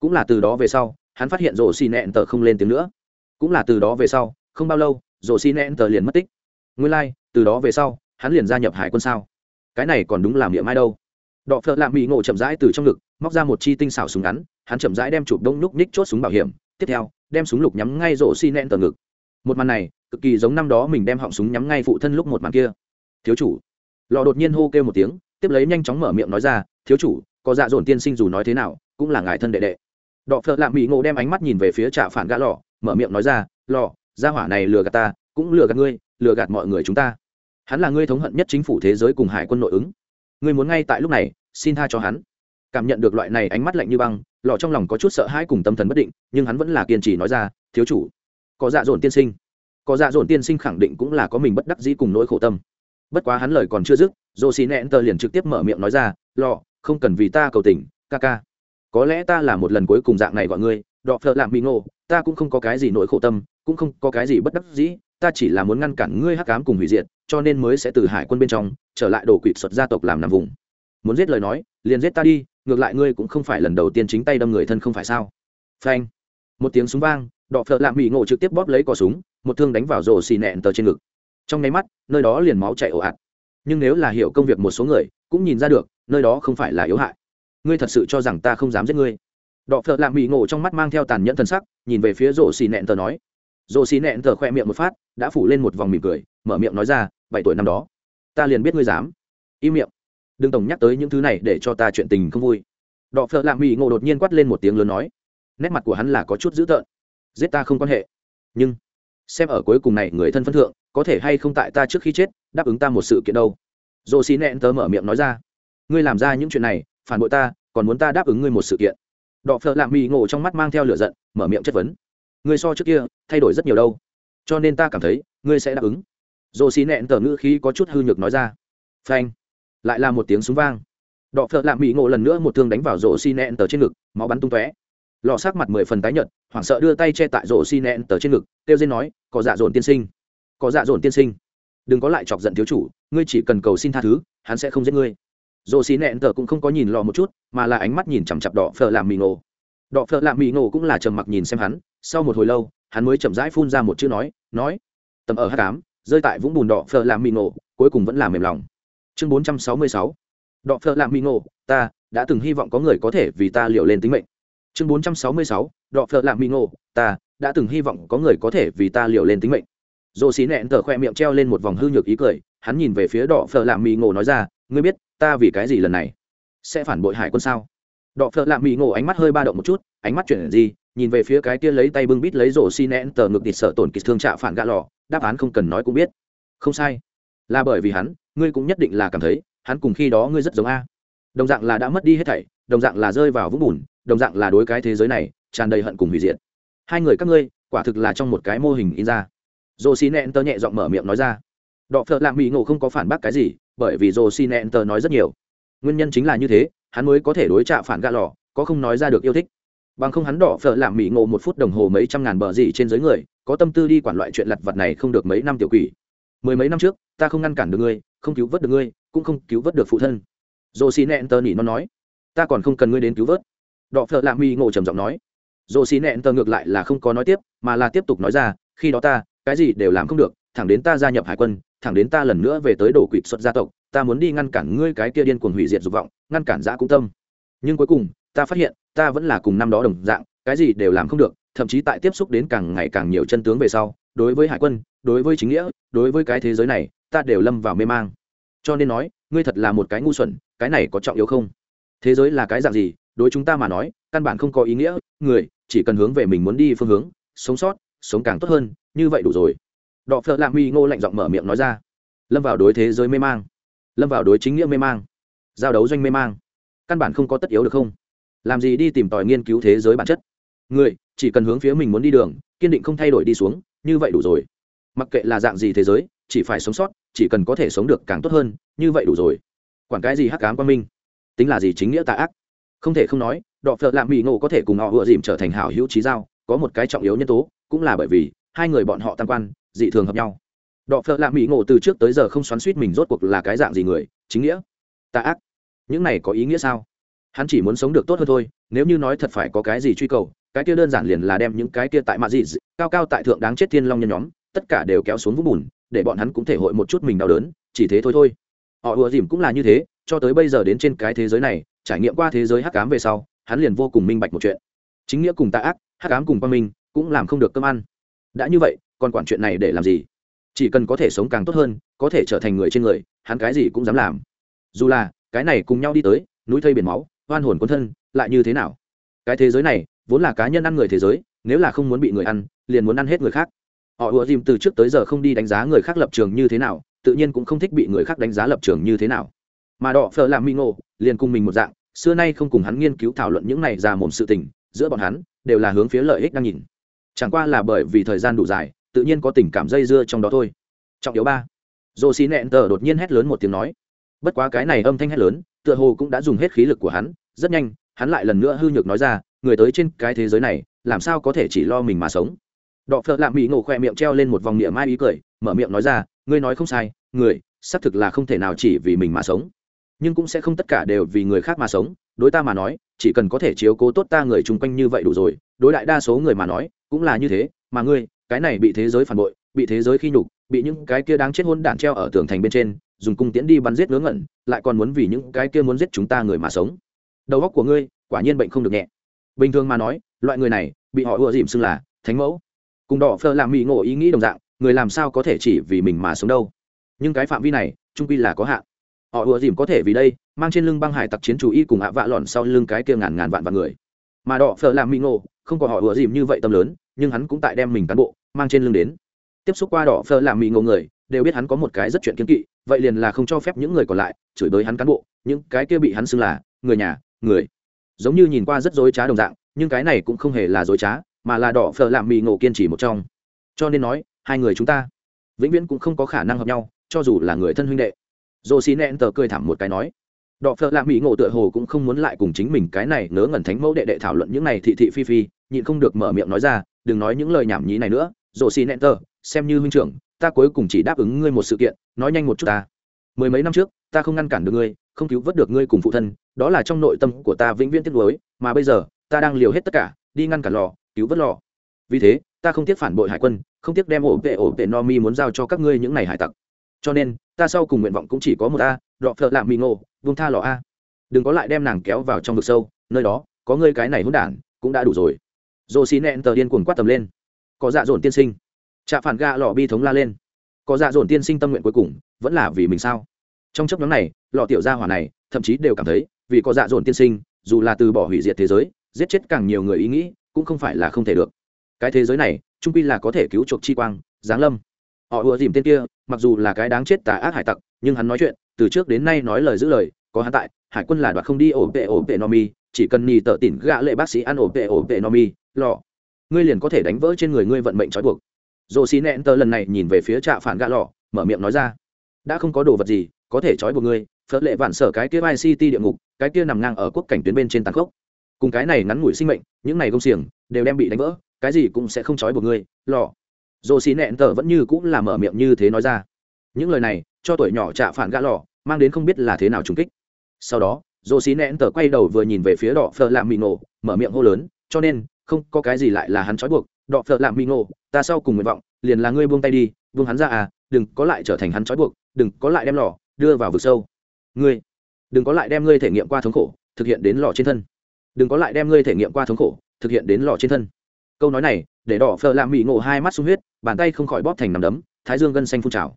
cũng là từ đó về sau hắn phát hiện rổ xì nẹn tờ không lên tiếng nữa. Cũng là từ đó về sau không bao lâu rổ xì nẹn tờ liền mất tích. Nguyên lai、like, từ đó về sau hắn liền gia nhập hải quân sao? Cái này còn đúng làm miệng mai đâu. Đọ phợ lạ mỹ ngộ chậm rãi từ trong ngực móc ra một chi tinh xảo súng ngắn hắn chậm rãi đem chụp đông núc ních chốt súng bảo hiểm tiếp theo đem súng lục nhắm ngay rổ xi nẹn tờ ngực. Một màn này cực kỳ giống năm đó mình đem họng súng nhắm ngay phụ thân lúc một màn kia. Thiếu chủ lò đột nhiên hô kêu một tiếng, tiếp lấy nhanh chóng mở miệng nói ra, thiếu chủ, có dạ dồn tiên sinh dù nói thế nào, cũng là ngài thân đệ đệ. Đọ phợ lạ mỹ ngộ đem ánh mắt nhìn về phía trạ phản gã lò, mở miệng nói ra, lò, gia hỏa này lừa gạt ta, cũng lừa gạt ngươi, lừa gạt mọi người chúng ta. Hắn là ngươi thống hận nhất chính phủ thế giới cùng hải quân nội ứng. Ngươi muốn ngay tại lúc này, xin tha cho hắn. Cảm nhận được loại này ánh mắt lạnh như băng, lò trong lòng có chút sợ hãi cùng tâm thần bất định, nhưng hắn vẫn là kiên trì nói ra, thiếu chủ, có dạ dồn tiên sinh. Có dạ dồn tiên sinh khẳng định cũng là có mình bất đắc dĩ cùng nỗi khổ tâm bất quá hắn lời còn chưa dứt dồ xì nẹn tờ liền trực tiếp mở miệng nói ra, lọ, không cần vì ta cầu tình, ca ca. Có lẽ ta là một lần cuối cùng dạng này gọi ngươi đọ phợ lạm bị ngộ ta cũng không có cái gì nỗi khổ tâm, cũng không có cái gì bất đắc dĩ, ta chỉ là muốn ngăn cản ngươi hắc cám cùng hủy diệt, cho nên mới sẽ từ hải quân bên trong trở lại đổ quỵ xuất gia tộc làm nằm vùng. Muốn giết lời nói, liền giết ta đi, ngược lại ngươi cũng không phải lần đầu tiên chính tay đâm người thân không phải sao? Phanh. Một tiếng súng vang đọ phợ lạm bị ngộ trực tiếp bóp lấy cò súng, một thương đánh vào rổ xì nẹn tờ trên ngực trong nháy mắt, nơi đó liền máu chạy ồ ạt. Nhưng nếu là hiểu công việc một số người, cũng nhìn ra được, nơi đó không phải là yếu hại. Ngươi thật sự cho rằng ta không dám giết ngươi? Đọ phợ lạ mỹ ngộ trong mắt mang theo tàn nhẫn thân sắc, nhìn về phía rổ xì nẹn tờ nói. Rổ xì nẹn tờ khoe miệng một phát, đã phủ lên một vòng mỉm cười, mở miệng nói ra, bảy tuổi năm đó, ta liền biết ngươi dám. Im miệng. Đừng tổng nhắc tới những thứ này để cho ta chuyện tình không vui. Đọ phợ lạ mỹ ngộ đột nhiên quát lên một tiếng lớn nói. Nét mặt của hắn là có chút dữ tợn. Giết ta không quan hệ. Nhưng, xem ở cuối cùng này người thân phân thượng có thể hay không tại ta trước khi chết, đáp ứng ta một sự kiện đâu. Dồ xì nẹn tớ mở miệng nói ra. Ngươi làm ra những chuyện này, phản bội ta, còn muốn ta đáp ứng ngươi một sự kiện. Đọ phợ lạ mỹ ngộ trong mắt mang theo lửa giận, mở miệng chất vấn. Ngươi so trước kia, thay đổi rất nhiều đâu. Cho nên ta cảm thấy, ngươi sẽ đáp ứng. Dồ xì nẹn tờ ngữ khí có chút hư nhược nói ra. Phanh. Lại là một tiếng súng vang. Đọ phợ lạ mỹ ngộ lần nữa một thương đánh vào rổ xi nẹn tờ trên ngực, máu bắn tung tóe. Lò sát mặt mười phần tái nhợt, hoảng sợ đưa tay che tại rổ xi nẹn tờ trên ngực, kêu dên nói, có dạ dồn tiên sinh có dạ dồn tiên sinh. Đừng có lại chọc giận thiếu chủ, ngươi chỉ cần cầu xin tha thứ, hắn sẽ không giết ngươi. Dồ xi nẹn tờ cũng không có nhìn lò một chút, mà là ánh mắt nhìn chằm chặp đọ phở làm mì ngộ. Đọ phở làm mì ngộ cũng là trầm mặc nhìn xem hắn, sau một hồi lâu, hắn mới chậm rãi phun ra một chữ nói nói, tầm ở h tám rơi tại vũng bùn đỏ phở làm mì ngộ, cuối cùng vẫn là mềm lòng. Chương bốn trăm sáu mươi sáu. Đỏ phở làm mì ngộ, ta đã từng hy vọng có người có thể vì ta liều lên tính mệnh. Chương bốn trăm sáu mươi sáu. Đỏ phở làm mì ngộ, ta đã từng hy vọng có người có thể vì ta liều lên tính mệnh dồ xí nẹn tờ khoe miệng treo lên một vòng hư nhược ý cười, hắn nhìn về phía đỏ phở Lạ Mị ngộ nói ra, ngươi biết ta vì cái gì lần này? Sẽ phản bội hải quân sao? Đỏ phở Lạ Mị ngộ ánh mắt hơi ba động một chút, ánh mắt chuyển gì, nhìn về phía cái kia lấy tay bưng bít lấy rổ xi nẹn tờ ngực địt sợ tổn kịch thương trạ phản gạ lò, đáp án không cần nói cũng biết. Không sai. Là bởi vì hắn, ngươi cũng nhất định là cảm thấy, hắn cùng khi đó ngươi rất giống a. Đồng dạng là đã mất đi hết thảy, đồng dạng là rơi vào vũng bùn, đồng dạng là đối cái thế giới này tràn đầy hận cùng hủy diệt. Hai người các ngươi, quả thực là trong một cái mô hình in ra dồ xi nẹn tờ nhẹ giọng mở miệng nói ra. Đọ phợ lạ mỹ ngộ không có phản bác cái gì, bởi vì dồ xi nẹn tờ nói rất nhiều. Nguyên nhân chính là như thế, hắn mới có thể đối trạ phản gạ lò, có không nói ra được yêu thích. Bằng không hắn đỏ phở làm mỹ ngộ một phút đồng hồ mấy trăm ngàn bờ gì trên giới người, có tâm tư đi quản loại chuyện lặt vặt này không được mấy năm tiểu quỷ. Mười mấy năm trước, ta không ngăn cản được ngươi, không cứu vớt được ngươi, cũng không cứu vớt được phụ thân. Dồ xì nẹn tờ nỉ nó nói. Ta còn không cần ngươi đến cứu vớt. Đỏ phở làm mỹ ngộ trầm giọng nói. Dồ xì nẹn tờ ngược lại là không có nói tiếp, mà là tiếp tục nói ra, khi đó ta cái gì đều làm không được, thẳng đến ta gia nhập hải quân, thẳng đến ta lần nữa về tới đổ quỵ xuất gia tộc, ta muốn đi ngăn cản ngươi cái kia điên cuồng hủy diệt dục vọng, ngăn cản giã cũng tâm. Nhưng cuối cùng, ta phát hiện, ta vẫn là cùng năm đó đồng dạng, cái gì đều làm không được, thậm chí tại tiếp xúc đến càng ngày càng nhiều chân tướng về sau, đối với hải quân, đối với chính nghĩa, đối với cái thế giới này, ta đều lâm vào mê mang. Cho nên nói, ngươi thật là một cái ngu xuẩn, cái này có trọng yếu không? Thế giới là cái dạng gì, đối chúng ta mà nói, căn bản không có ý nghĩa, người chỉ cần hướng về mình muốn đi phương hướng, sống sót, sống càng tốt hơn như vậy đủ rồi. Đọ phợ lạ mi ngô lạnh giọng mở miệng nói ra. Lâm vào đối thế giới mê mang. Lâm vào đối chính nghĩa mê mang. Giao đấu doanh mê mang. Căn bản không có tất yếu được không? Làm gì đi tìm tòi nghiên cứu thế giới bản chất? Người, chỉ cần hướng phía mình muốn đi đường, kiên định không thay đổi đi xuống, như vậy đủ rồi. Mặc kệ là dạng gì thế giới, chỉ phải sống sót, chỉ cần có thể sống được càng tốt hơn, như vậy đủ rồi. Quản cái gì hắc cám quan minh? Tính là gì chính nghĩa tà ác? Không thể không nói, đọ phợ lạ mỹ ngộ có thể cùng họ vừa dìm trở thành hảo hữu trí giao, có một cái trọng yếu nhân tố, cũng là bởi vì hai người bọn họ tam quan, dị thường hợp nhau. Đọ phợ lạ mỹ ngộ từ trước tới giờ không xoắn suýt mình rốt cuộc là cái dạng gì người, chính nghĩa? Tà ác. Những này có ý nghĩa sao? Hắn chỉ muốn sống được tốt hơn thôi, nếu như nói thật phải có cái gì truy cầu, cái kia đơn giản liền là đem những cái kia tại mạ dị cao cao tại thượng đáng chết thiên long nhân nhóm, tất cả đều kéo xuống vũng bùn, để bọn hắn cũng thể hội một chút mình đau đớn, chỉ thế thôi thôi. Họ ùa dìm cũng là như thế, cho tới bây giờ đến trên cái thế giới này, trải nghiệm qua thế giới hắc ám về sau, hắn liền vô cùng minh bạch một chuyện. Chính nghĩa cùng tạ ác, hắc ám cùng quan minh, cũng làm không được cơm ăn đã như vậy, còn quản chuyện này để làm gì? Chỉ cần có thể sống càng tốt hơn, có thể trở thành người trên người, hắn cái gì cũng dám làm. Dù là, cái này cùng nhau đi tới, núi thây biển máu, oan hồn quân thân, lại như thế nào? Cái thế giới này, vốn là cá nhân ăn người thế giới, nếu là không muốn bị người ăn, liền muốn ăn hết người khác. Họ ùa dìm từ trước tới giờ không đi đánh giá người khác lập trường như thế nào, tự nhiên cũng không thích bị người khác đánh giá lập trường như thế nào. Mà đỏ phở làm mi ngộ liền cùng mình một dạng, xưa nay không cùng hắn nghiên cứu thảo luận những này ra mồm sự tình, giữa bọn hắn, đều là hướng phía lợi ích đang nhìn chẳng qua là bởi vì thời gian đủ dài, tự nhiên có tình cảm dây dưa trong đó thôi. Trọng yếu ba. Dồ xì nẹn tờ đột nhiên hét lớn một tiếng nói. Bất quá cái này âm thanh hét lớn, tựa hồ cũng đã dùng hết khí lực của hắn. Rất nhanh, hắn lại lần nữa hư nhược nói ra, người tới trên cái thế giới này, làm sao có thể chỉ lo mình mà sống? Đọ phợ lạ mỹ ngộ khoe miệng treo lên một vòng niệm mai ý cười, mở miệng nói ra, ngươi nói không sai, người, xác thực là không thể nào chỉ vì mình mà sống. Nhưng cũng sẽ không tất cả đều vì người khác mà sống. Đối ta mà nói, chỉ cần có thể chiếu cố tốt ta người chung quanh như vậy đủ rồi. Đối đại đa số người mà nói cũng là như thế, mà ngươi, cái này bị thế giới phản bội, bị thế giới khi nhục, bị những cái kia đáng chết hôn đạn treo ở tường thành bên trên, dùng cung tiễn đi bắn giết ngớ ngẩn, lại còn muốn vì những cái kia muốn giết chúng ta người mà sống. Đầu óc của ngươi, quả nhiên bệnh không được nhẹ. Bình thường mà nói, loại người này, bị họ ùa dìm xưng là thánh mẫu. Cùng đỏ phơ làm mỹ ngộ ý nghĩ đồng dạng, người làm sao có thể chỉ vì mình mà sống đâu. Nhưng cái phạm vi này trung quy là có hạn. Họ ùa dìm có thể vì đây, mang trên lưng băng hải tặc chiến chủ y cùng ạ vạ lọn sau lưng cái kia ngàn ngàn vạn vạn người mà đỏ phở làm mỹ ngộ, không có họ ùa dìm như vậy tâm lớn, nhưng hắn cũng tại đem mình cán bộ, mang trên lưng đến. Tiếp xúc qua đỏ phở làm mỹ ngộ người, đều biết hắn có một cái rất chuyện kiên kỵ, vậy liền là không cho phép những người còn lại chửi bới hắn cán bộ, những cái kia bị hắn xưng là người nhà, người. Giống như nhìn qua rất dối trá đồng dạng, nhưng cái này cũng không hề là dối trá, mà là đỏ phở làm mỹ ngộ kiên trì một trong. Cho nên nói, hai người chúng ta vĩnh viễn cũng không có khả năng hợp nhau, cho dù là người thân huynh đệ. Dồ xì nẹn tờ cười thảm một cái nói đọ phợ lạ mỹ ngộ tựa hồ cũng không muốn lại cùng chính mình cái này ngớ ngẩn thánh mẫu đệ đệ thảo luận những này thị thị phi phi, nhịn không được mở miệng nói ra, đừng nói những lời nhảm nhí này nữa dồ xì nẹn tờ, xem như huynh trưởng, ta cuối cùng chỉ đáp ứng ngươi một sự kiện, nói nhanh một chút ta. Mười mấy năm trước, ta không ngăn cản được ngươi, không cứu vớt được ngươi cùng phụ thân, đó là trong nội tâm của ta vĩnh viễn tiếc nuối, mà bây giờ, ta đang liều hết tất cả, đi ngăn cản lò, cứu vớt lò. Vì thế, ta không tiếc phản bội hải quân, không tiếc đem ổ vệ ổ vệ no mi muốn giao cho các ngươi những này hải tặc. Cho nên, ta sau cùng nguyện vọng cũng chỉ có một a đọ phợ lạ mỹ ngộ vung tha lò a. Đừng có lại đem nàng kéo vào trong vực sâu, nơi đó, có ngươi cái này hôn đản, cũng đã đủ rồi. Dồ xì nẹn tờ điên cuồng quát tầm lên. Có dạ dồn tiên sinh. Trạ phản gạ lò bi thống la lên. Có dạ dồn tiên sinh tâm nguyện cuối cùng, vẫn là vì mình sao? Trong chấp nhóm này lò tiểu gia hỏa này, thậm chí đều cảm thấy, vì có dạ dồn tiên sinh, dù là từ bỏ hủy diệt thế giới, giết chết càng nhiều người ý nghĩ, cũng không phải là không thể được. Cái thế giới này, trung quy là có thể cứu chuộc chi quang, giáng lâm. Họ ùa dìm tên kia, mặc dù là cái đáng chết tà ác hải tặc, nhưng hắn nói chuyện từ trước đến nay nói lời giữ lời, có hắn tại, hải quân là đoạt không đi ổ vệ ổ vệ no mi chỉ cần nhì tợ tỉn gạ lệ bác sĩ ăn ổ vệ ổ vệ no mi lọ. Ngươi liền có thể đánh vỡ trên người ngươi vận mệnh trói buộc. Dồ xì nẹn tờ lần này nhìn về phía trạ phản gạ lọ, mở miệng nói ra. Đã không có đồ vật gì có thể trói buộc ngươi, phớt lệ vạn sở cái kia vai city địa ngục, cái kia nằm ngang ở quốc cảnh tuyến bên trên tàn khốc. Cùng cái này ngắn ngủi sinh mệnh, những này công xiềng, đều đem bị đánh vỡ, cái gì cũng sẽ không trói buộc ngươi, lọ. Dồ xì nẹn tờ vẫn như cũng là mở miệng như thế nói ra những lời này, cho tuổi nhỏ trạ phản gã lò, mang đến không biết là thế nào trùng kích. Sau đó dồ xí nẹn tờ quay đầu vừa nhìn về phía đỏ phờ làm mì nổ mở miệng hô lớn, cho nên, không có cái gì lại là hắn trói buộc. Đỏ phờ lạm mì nổ ta sau cùng nguyện vọng, liền là ngươi buông tay đi, buông hắn ra à đừng có lại trở thành hắn trói buộc, đừng có lại đem lò đưa vào vực sâu. Ngươi, đừng có lại đem ngươi thể nghiệm qua thống khổ, thực hiện đến lò trên thân. Đừng có lại đem ngươi thể nghiệm qua thống khổ, thực hiện đến lò trên thân. Câu nói này, để đỏ phờ lạm mì ngộ hai mắt sung huyết, bàn tay không khỏi bóp thành nằm đấm, thái dương gân xanh phun trào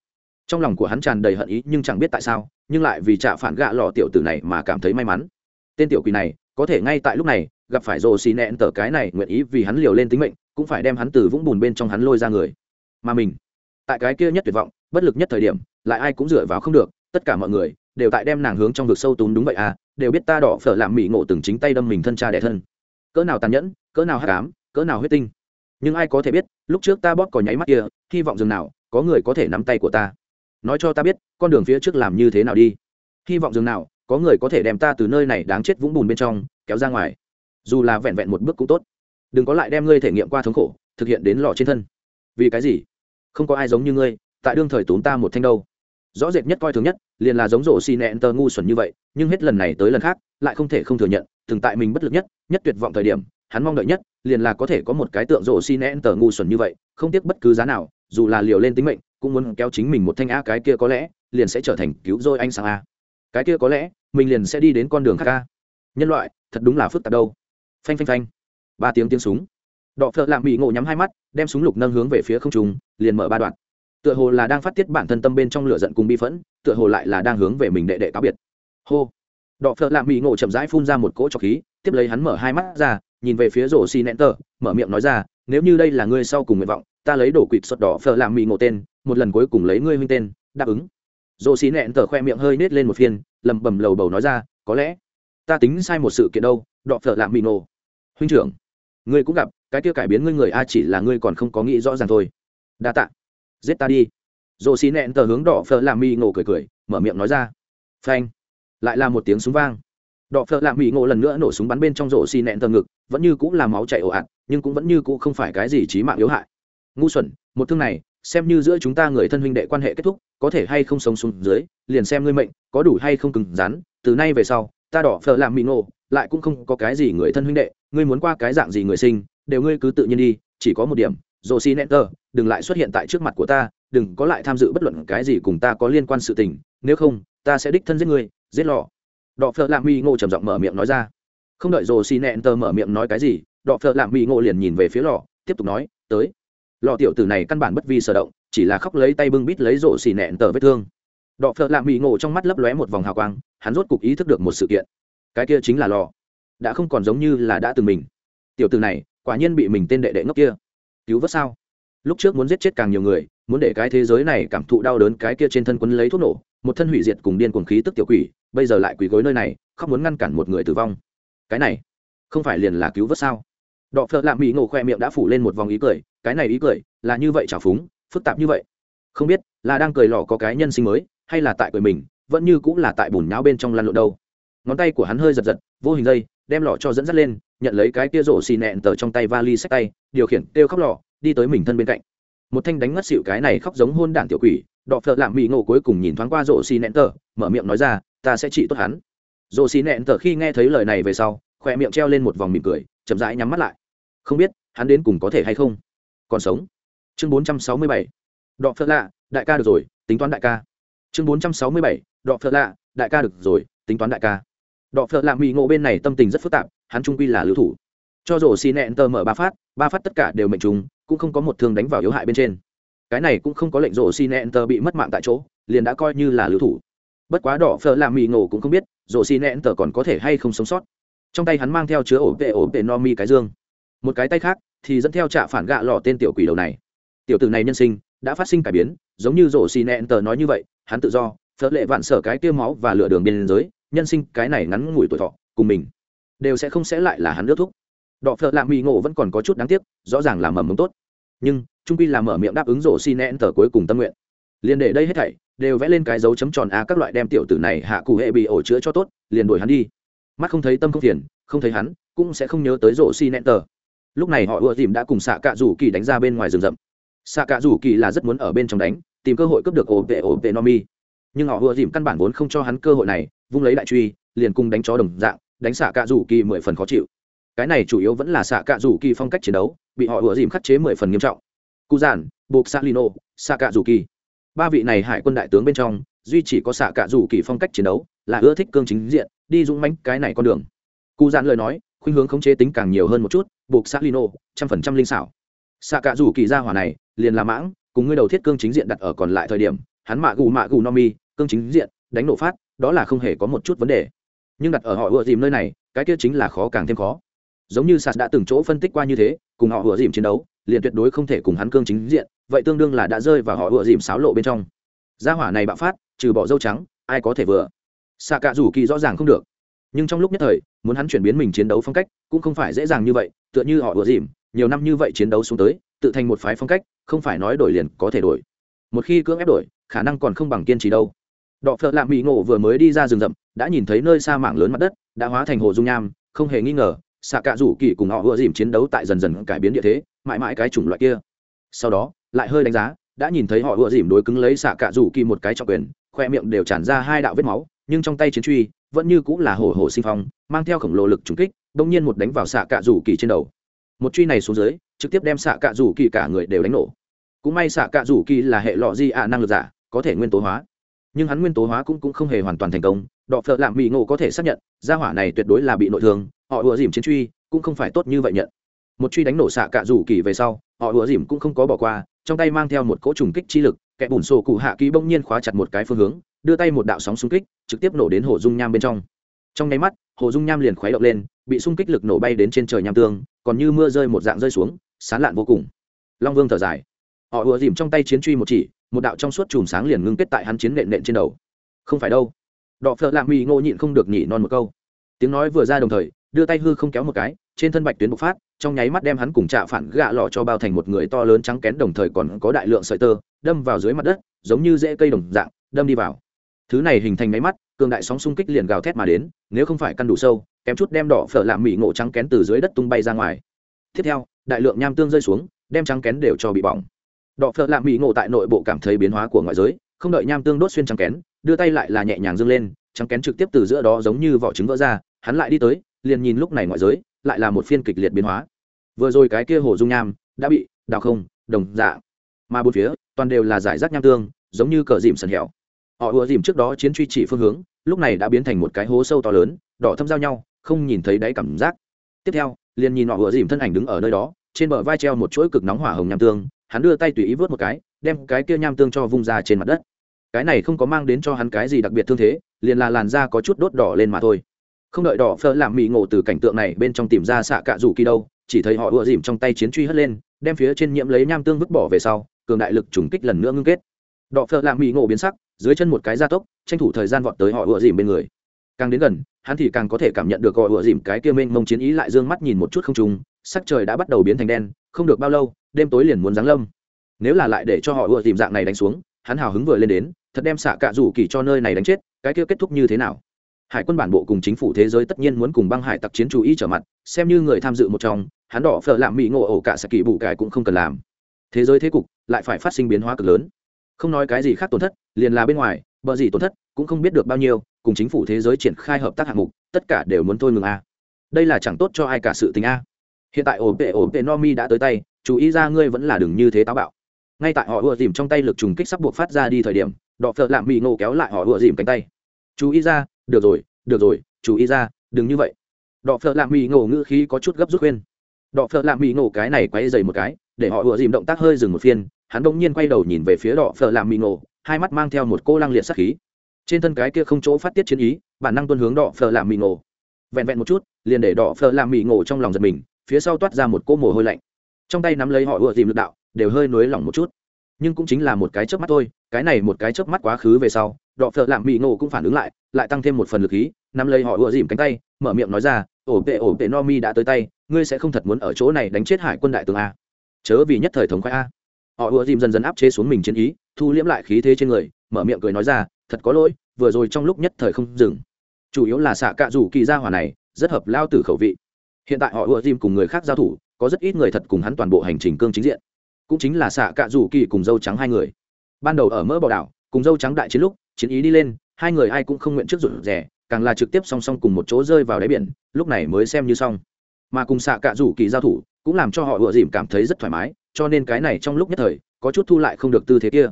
trong lòng của hắn tràn đầy hận ý, nhưng chẳng biết tại sao, nhưng lại vì trả phản gạ lò tiểu tử này mà cảm thấy may mắn. Tên tiểu quỷ này, có thể ngay tại lúc này, gặp phải rồ xì nẹn tờ cái này nguyện ý vì hắn liều lên tính mệnh, cũng phải đem hắn từ vũng bùn bên trong hắn lôi ra người. Mà mình, tại cái kia nhất tuyệt vọng, bất lực nhất thời điểm, lại ai cũng dựa vào không được, tất cả mọi người đều tại đem nàng hướng trong vực sâu túm đúng vậy à đều biết ta đỏ phở làm mỹ ngộ từng chính tay đâm mình thân cha đẻ thân. Cỡ nào tàn nhẫn, cỡ nào hát cám cỡ nào huyết tinh. Nhưng ai có thể biết, lúc trước ta bóp cò nháy mắt kia, hy vọng dường nào, có người có thể nắm tay của ta nói cho ta biết, con đường phía trước làm như thế nào đi. Hy vọng dường nào, có người có thể đem ta từ nơi này đáng chết vũng bùn bên trong, kéo ra ngoài. Dù là vẹn vẹn một bước cũng tốt. Đừng có lại đem ngươi thể nghiệm qua thống khổ, thực hiện đến lò trên thân. Vì cái gì? Không có ai giống như ngươi, tại đương thời tốn ta một thanh đâu. Rõ rệt nhất coi thường nhất, liền là giống rổ xì nẹn tờ ngu xuẩn như vậy, nhưng hết lần này tới lần khác, lại không thể không thừa nhận, từng tại mình bất lực nhất nhất tuyệt vọng thời điểm, hắn mong đợi nhất, liền là có thể có một cái tượng rổ xi nẹn tờ ngu xuẩn như vậy, không tiếc bất cứ giá nào, dù là liều lên tính mệnh cũng muốn kéo chính mình một thanh a cái kia có lẽ liền sẽ trở thành cứu rỗi anh sang a. Cái kia có lẽ mình liền sẽ đi đến con đường khác a. Nhân loại, thật đúng là phức tạp đâu. Phanh phanh phanh. Ba tiếng tiếng súng. Đọ phợ lạm bị ngộ nhắm hai mắt, đem súng lục nâng hướng về phía không trung, liền mở ba đoạn. Tựa hồ là đang phát tiết bản thân tâm bên trong lửa giận cùng bi phẫn, tựa hồ lại là đang hướng về mình đệ đệ cáo biệt. Hô. Đọ phợ lạm bị ngộ chậm rãi phun ra một cỗ trọc khí, tiếp lấy hắn mở hai mắt ra, nhìn về phía rổ xi nén tờ, mở miệng nói ra, nếu như đây là ngươi sau cùng nguyện vọng ta lấy đổ quỵt sọt đỏ phở làm mì ngộ tên, một lần cuối cùng lấy ngươi huynh tên, đáp ứng. Dồ xì nẹn tờ khoe miệng hơi nết lên một phiên lầm bầm lầu bầu nói ra, có lẽ ta tính sai một sự kiện đâu đọ phở làm mì ngộ. Huynh trưởng, ngươi cũng gặp, cái kia cải biến ngươi người a chỉ là ngươi còn không có nghĩ rõ ràng thôi. Đa tạ. Giết ta đi. Dồ xì nẹn tờ hướng đỏ phở làm mì ngộ cười cười, mở miệng nói ra. Phanh. Lại là một tiếng súng vang. Đọ phợ lạ mỹ ngộ lần nữa nổ súng bắn bên trong rổ xì nẹn tờ ngực, vẫn như cũng là máu chảy ồ ạt, nhưng cũng vẫn như cũng không phải cái gì trí mạng yếu hại ngu xuẩn, một thương này, xem như giữa chúng ta người thân huynh đệ quan hệ kết thúc, có thể hay không sống xuống dưới, liền xem ngươi mệnh, có đủ hay không cứng rắn, từ nay về sau, ta đỏ phở làm mỹ ngộ, lại cũng không có cái gì người thân huynh đệ, ngươi muốn qua cái dạng gì người sinh, đều ngươi cứ tự nhiên đi, chỉ có một điểm dồ xi nẹt tờ đừng lại xuất hiện tại trước mặt của ta, đừng có lại tham dự bất luận cái gì cùng ta có liên quan sự tình, nếu không, ta sẽ đích thân giết ngươi, giết lọ đọ phợ làm mỹ ngộ trầm giọng mở miệng nói ra. Không đợi rồ xi nẹn tờ mở miệng nói cái gì đọ phợ làm mỹ ngộ liền nhìn về phía lò, tiếp tục nói, tới lò tiểu tử này căn bản bất vi sở động, chỉ là khóc lấy tay bưng bít lấy rổ xì nẹn tờ vết thương. Đọ phợ lạm mỹ ngộ trong mắt lấp lóe một vòng hào quang, hắn rốt cục ý thức được một sự kiện. Cái kia chính là lò. Đã không còn giống như là đã từng mình. Tiểu tử này, quả nhiên bị mình tên đệ đệ ngốc kia. Cứu vớt sao? Lúc trước muốn giết chết càng nhiều người, muốn để cái thế giới này cảm thụ đau đớn cái kia trên thân quấn lấy thuốc nổ, một thân hủy diệt cùng điên cuồng khí tức tiểu quỷ, bây giờ lại quỳ gối nơi này không muốn ngăn cản một người tử vong. Cái này, không phải liền là cứu vớt sao? Đọ phợ lạ mỹ ngộ khoe miệng đã phủ lên một vòng ý cười cái này ý cười là như vậy trào phúng, phức tạp như vậy. Không biết là đang cười lò có cái nhân sinh mới, hay là tại cười mình, vẫn như cũng là tại bùn nháo bên trong lăn lộn đâu. Ngón tay của hắn hơi giật giật, vô hình dây, đem lọ cho dẫn dắt lên, nhận lấy cái kia rổ xì nẹn tờ trong tay vali sách tay, điều khiển, kêu khóc lọ đi tới mình thân bên cạnh. Một thanh đánh ngất xịu cái này khóc giống hôn đản tiểu quỷ, đọ phợ lạm mỹ ngộ cuối cùng nhìn thoáng qua rổ xì nẹn tờ, mở miệng nói ra, ta sẽ trị tốt hắn. Rổ xì nẹn tờ khi nghe thấy lời này về sau, khỏe miệng treo lên một vòng mỉm cười, chậm rãi nhắm mắt lại. Không biết hắn đến cùng có thể hay không còn sống. Chương bốn trăm sáu mươi bảy, đọ phật lạ, đại ca được rồi, tính toán đại ca. Chương bốn trăm sáu mươi bảy, đọ phật lạ, đại ca được rồi, tính toán đại ca. Đọ phật lạ mỹ ngộ bên này tâm tình rất phức tạp, hắn trung quy là lưu thủ. Cho rổ xì nẹn tờ mở ba phát ba phát tất cả đều mệnh trùng, cũng không có một thương đánh vào yếu hại bên trên. Cái này cũng không có lệnh rổ xì nẹn tờ bị mất mạng tại chỗ, liền đã coi như là lưu thủ. Bất quá đỏ phở làm mì ngộ cũng không biết rổ xì nẹn tờ còn có thể hay không sống sót. Trong tay hắn mang theo chứa ổ vệ ổ vệ no mi cái dương. Một cái tay khác thì dẫn theo trạ phản gạ lò tên tiểu quỷ đầu này. Tiểu tử này nhân sinh, đã phát sinh cải biến, giống như rổ xì nẹn tờ nói như vậy, hắn tự do, phớt lệ vạn sở cái tiêu máu và lửa đường biên giới, nhân sinh cái này ngắn ngủi tuổi thọ, cùng mình, đều sẽ không sẽ lại là hắn nước thúc. Đọ phợ lạ mỹ ngộ vẫn còn có chút đáng tiếc, rõ ràng là mầm mống tốt. Nhưng, trung quy là mở miệng đáp ứng rổ xì nẹn tờ cuối cùng tâm nguyện. Liền để đây hết thảy, đều vẽ lên cái dấu chấm tròn a, các loại đem tiểu tử này hạ cụ hệ bị ổ chữa cho tốt, liền đuổi hắn đi. Mắt không thấy tâm không phiền, không thấy hắn, cũng sẽ không nhớ tới rổ xì nẹn tờ lúc này họ ùa dìm đã cùng xạ cạ rủ kỳ đánh ra bên ngoài rừng rậm. Xạ cạ rủ kỳ là rất muốn ở bên trong đánh, tìm cơ hội cướp được ổ vệ ổ vệ no mi nhưng họ ùa dìm căn bản vốn không cho hắn cơ hội này, vung lấy đại truy, liền cùng đánh chó đồng dạng, đánh xạ cạ rủ kỳ mười phần khó chịu. Cái này chủ yếu vẫn là xạ cạ rủ kỳ phong cách chiến đấu, bị họ ùa dìm khắc chế mười phần nghiêm trọng. Cụ giản buộc xạ lino xạ cạ rủ kỳ ba vị này hải quân đại tướng bên trong, duy chỉ có xạ cạ rủ kỳ phong cách chiến đấu, là ưa thích cương chính diện, đi dũng mãnh cái này con đường. Cụ giản lời nói, khuynh hướng khống chế tính càng nhiều hơn một chút buộc xác lino, trăm phần trăm linh xảo. Xạ Cả rủ kỳ ra hỏa này, liền là mãng, cùng ngươi đầu thiết cương chính diện đặt ở còn lại thời điểm, hắn mạ gù mạ gù no mi, cương chính diện, đánh nổ phát, đó là không hề có một chút vấn đề. Nhưng đặt ở họ ựa dìm nơi này, cái kia chính là khó càng thêm khó. Giống như sas đã từng chỗ phân tích qua như thế, cùng họ ựa dìm chiến đấu, liền tuyệt đối không thể cùng hắn cương chính diện, vậy tương đương là đã rơi vào họ ựa dìm xáo lộ bên trong. Gia hỏa này bạo phát, trừ bỏ dâu trắng, ai có thể vừa? Xạ cạ rủ kỳ rõ ràng không được nhưng trong lúc nhất thời, muốn hắn chuyển biến mình chiến đấu phong cách, cũng không phải dễ dàng như vậy, tựa như họ ùa dìm, nhiều năm như vậy chiến đấu xuống tới, tự thành một phái phong cách, không phải nói đổi liền có thể đổi. Một khi cưỡng ép đổi, khả năng còn không bằng kiên trì đâu. Đọ phợ lạ mỹ ngộ vừa mới đi ra rừng rậm, đã nhìn thấy nơi xa mảng lớn mặt đất, đã hóa thành hồ dung nham, không hề nghi ngờ xạ cạ rủ kỳ cùng họ vừa dìm chiến đấu tại dần dần cải biến địa thế, mãi mãi cái chủng loại kia. Sau đó, lại hơi đánh giá, đã nhìn thấy họ vừa dìm đối cứng lấy xạ cạ rủ kỳ một cái trọng quyền, khoe miệng đều tràn ra hai đạo vết máu, nhưng trong tay chiến truy vẫn như cũng là hổ hổ sinh phong, mang theo khổng lồ lực trúng kích, bỗng nhiên một đánh vào xạ cạ rủ kỳ trên đầu. Một truy này xuống dưới, trực tiếp đem xạ cạ rủ kỳ cả người đều đánh nổ. Cũng may xạ cạ rủ kỳ là hệ lọ di ạ năng lực giả, có thể nguyên tố hóa. Nhưng hắn nguyên tố hóa cũng cũng không hề hoàn toàn thành công, đọ phợ lạm mỹ ngộ có thể xác nhận, gia hỏa này tuyệt đối là bị nội thương, họ ùa dìm chiến truy, cũng không phải tốt như vậy nhận. Một truy đánh nổ xạ cạ rủ kỳ về sau, họ ùa dìm cũng không có bỏ qua, trong tay mang theo một cỗ trùng kích chi lực, kẻ bùn sổ cụ hạ ký bỗng nhiên khóa chặt một cái phương hướng, đưa tay một đạo sóng xung kích trực tiếp nổ đến hồ dung nham bên trong. Trong nháy mắt, hồ dung nham liền khuấy động lên, bị xung kích lực nổ bay đến trên trời nham tương, còn như mưa rơi một dạng rơi xuống, sán lạn vô cùng. Long vương thở dài. Họ ùa dìm trong tay chiến truy một chỉ, một đạo trong suốt chùm sáng liền ngưng kết tại hắn chiến nện nện trên đầu. Không phải đâu. Đọ phợ lạ mỹ ngộ nhịn không được nhỉ non một câu. Tiếng nói vừa ra đồng thời, đưa tay hư không kéo một cái, trên thân bạch tuyến bộc phát, trong nháy mắt đem hắn cùng trạ phản gạ lọ cho bao thành một người to lớn trắng kén đồng thời còn có đại lượng sợi tơ, đâm vào dưới mặt đất, giống như rễ cây đồng dạng, đâm đi vào thứ này hình thành máy mắt, cường đại sóng xung kích liền gào thét mà đến, nếu không phải căn đủ sâu, kém chút đem đỏ phở làm mỹ ngộ trắng kén từ dưới đất tung bay ra ngoài. Tiếp theo, đại lượng nham tương rơi xuống, đem trắng kén đều cho bị bỏng. Đỏ phở làm mỹ ngộ tại nội bộ cảm thấy biến hóa của ngoại giới, không đợi nham tương đốt xuyên trắng kén, đưa tay lại là nhẹ nhàng dâng lên, trắng kén trực tiếp từ giữa đó giống như vỏ trứng vỡ ra, hắn lại đi tới, liền nhìn lúc này ngoại giới, lại là một phiên kịch liệt biến hóa. Vừa rồi cái kia hồ dung nham, đã bị đào không, đồng dạ mà bốn phía, toàn đều là giải rác nham tương, giống như cờ dìm sần hẻo họ ùa dìm trước đó chiến truy chỉ phương hướng, lúc này đã biến thành một cái hố sâu to lớn, đỏ thâm giao nhau, không nhìn thấy đáy cảm giác. Tiếp theo, liền nhìn họ ùa dìm thân ảnh đứng ở nơi đó, trên bờ vai treo một chuỗi cực nóng hỏa hồng nham tương, hắn đưa tay tùy ý vớt một cái, đem cái kia nham tương cho vung ra trên mặt đất. Cái này không có mang đến cho hắn cái gì đặc biệt thương thế, liền là làn da có chút đốt đỏ lên mà thôi. Không đợi đỏ phơ làm mị ngộ từ cảnh tượng này bên trong tìm ra xạ cạ rủ kỳ đâu, chỉ thấy họ ùa dìm trong tay chiến truy hất lên, đem phía trên nhiễm lấy nham tương vứt bỏ về sau, cường đại lực trùng kích lần nữa ngưng kết. Đỏ phơ làm mị ngộ biến sắc dưới chân một cái gia tốc, tranh thủ thời gian vọt tới họ ựa dìm bên người. Càng đến gần, hắn thì càng có thể cảm nhận được họ ựa dìm cái kia mênh mông chiến ý lại d ư ơ n g mắt nhìn một chút không trùng sắc trời đã bắt đầu biến thành đen, không được bao lâu, đêm tối liền muốn giáng lâm. Nếu là lại để cho họ ựa dìm dạng này đánh xuống, hắn hào hứng vừa lên đến, thật đem xạ cạ rủ kỳ cho nơi này đánh chết, cái kia kết thúc như thế nào? Hải quân bản bộ cùng chính phủ thế giới tất nhiên muốn cùng băng hải tặc chiến chú ý trở mặt, xem như người tham dự một trong, hắn đỏ phở lạm mỹ ngộ ổ cả sạc kỳ bù cải cũng không cần làm. Thế giới thế cục lại phải phát sinh biến hóa cực lớn. Không nói cái gì khác tổn thất liền là bên ngoài, bờ gì tổn thất cũng không biết được bao nhiêu, cùng chính phủ thế giới triển khai hợp tác hạng mục, tất cả đều muốn thôi ngừng a. Đây là chẳng tốt cho ai cả sự tình a. Hiện tại ổ tệ ổ tệ no mi đã tới tay, chú ý ra ngươi vẫn là đừng như thế táo bạo. Ngay tại họ ùa dìm trong tay lực trùng kích sắp buộc phát ra đi thời điểm đọ phợ lạm bị ngộ kéo lại họ ùa dìm cánh tay. Chú ý ra, được rồi được rồi, chú ý ra, đừng như vậy. Đọ phợ lạm bị ngộ ngữ khí có chút gấp rút khuyên. Đọ phợ lạm bị ngộ cái này quay dày một cái, để họ ùa dìm động tác hơi dừng một phiên, hắn bỗng nhiên quay đầu nhìn về phía đọ phở lạm mỹ ngộ hai mắt mang theo một cô lăng liệt sắc khí. Trên thân cái kia không chỗ phát tiết chiến ý, bản năng tuân hướng đỏ phở làm mì ngộ. Vẹn vẹn một chút, liền để đỏ phở làm mì ngộ trong lòng giật mình, phía sau toát ra một cô mồ hôi lạnh. Trong tay nắm lấy họ ùa dìm lực đạo, đều hơi nới lỏng một chút. Nhưng cũng chính là một cái chớp mắt thôi, cái này một cái chớp mắt quá khứ về sau đọ phợ làm mì ngộ cũng phản ứng lại lại tăng thêm một phần lực khí, nắm lấy họ ùa dìm cánh tay, mở miệng nói ra, ổ tệ ổ tệ no mi đã tới tay, ngươi sẽ không thật muốn ở chỗ này đánh chết hải quân đại tướng a. Chớ vì nhất thời thống khoái a họ ùa dìm dần dần áp chế xuống mình chiến ý, thu liễm lại khí thế trên người, mở miệng cười nói ra, thật có lỗi, vừa rồi trong lúc nhất thời không dừng. Chủ yếu là xạ cạ rủ kỳ gia hỏa này, rất hợp lao tử khẩu vị. Hiện tại họ ùa dìm cùng người khác giao thủ, có rất ít người thật cùng hắn toàn bộ hành trình cương chính diện. Cũng chính là xạ cạ rủ kỳ cùng dâu trắng hai người. Ban đầu ở mỡ bò đảo, cùng dâu trắng đại chiến lúc, chiến ý đi lên, hai người ai cũng không nguyện trước rụt rẻ càng là trực tiếp song song cùng một chỗ rơi vào đáy biển, lúc này mới xem như xong. Mà cùng xạ cạ rủ kỳ giao thủ, cũng làm cho họ ùa dìm cảm thấy rất thoải mái cho nên cái này trong lúc nhất thời, có chút thu lại không được tư thế kia.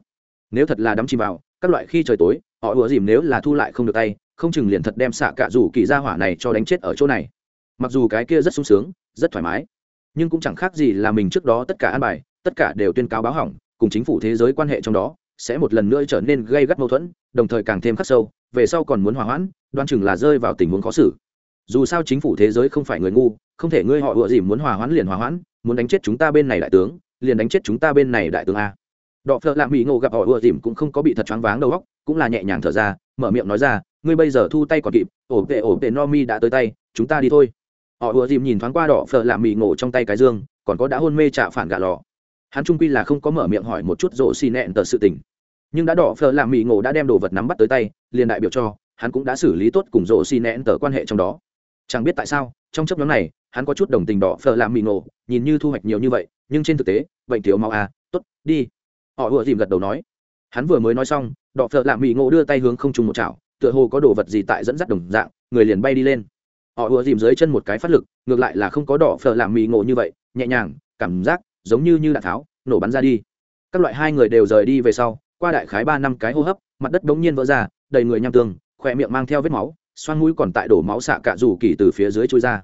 Nếu thật là đắm chìm vào, các loại khi trời tối, họ ùa dìm nếu là thu lại không được tay, không chừng liền thật đem xạ cạ rủ kỳ ra hỏa này cho đánh chết ở chỗ này. Mặc dù cái kia rất sung sướng, rất thoải mái, nhưng cũng chẳng khác gì là mình trước đó tất cả an bài, tất cả đều tuyên cáo báo hỏng, cùng chính phủ thế giới quan hệ trong đó, sẽ một lần nữa trở nên gây gắt mâu thuẫn, đồng thời càng thêm khắc sâu, về sau còn muốn hòa hoãn, đoan chừng là rơi vào tình huống khó xử. Dù sao chính phủ thế giới không phải người ngu, không thể ngươi họ ựa gì muốn hòa hoãn liền hòa hoãn, muốn đánh chết chúng ta bên này đại tướng liền đánh chết chúng ta bên này đại tướng a. Đọ phợ lạ mỹ ngộ gặp họ ùa dìm cũng không có bị thật choáng váng đầu góc cũng là nhẹ nhàng thở ra, mở miệng nói ra, ngươi bây giờ thu tay còn kịp, ổ tệ ổ tệ no mi đã tới tay, chúng ta đi thôi. Họ ùa dìm nhìn thoáng qua đỏ phợ lạng mỹ ngộ trong tay cái dương, còn có đã hôn mê trả phản gà lò. Hắn trung quy là không có mở miệng hỏi một chút rộ xì nẹn tờ sự tình. Nhưng đã đỏ phở làm mỹ ngộ đã đem đồ vật nắm bắt tới tay, liền đại biểu cho, hắn cũng đã xử lý tốt cùng rộ xì nẹn tờ quan hệ trong đó. Chẳng biết tại sao, trong chấp nhóm này hắn có chút đồng tình đỏ phở làm mì nổ, nhìn như thu hoạch nhiều như vậy, nhưng trên thực tế, bệnh thiếu máu à t ố t đi. Họ vừa dìm gật đầu nói. Hắn vừa mới nói xong, đỏ phở làm mì ngộ đưa tay hướng không trùng một chảo, tựa hồ có đồ vật gì tại dẫn dắt đồng dạng, người liền bay đi lên. Họ vừa dìm dưới chân một cái phát lực, ngược lại là không có đỏ phở làm mì ngộ như vậy, nhẹ nhàng, cảm giác giống như như đạn tháo, nổ bắn ra đi. Các loại hai người đều rời đi về sau, qua đại khái ba năm cái hô hấp, mặt đất bỗng nhiên vỡ ra, đầy người nham tương, khỏe miệng mang theo vết máu xoan mũi còn tại đổ máu xạ cạ rủ kỳ từ phía dưới chui ra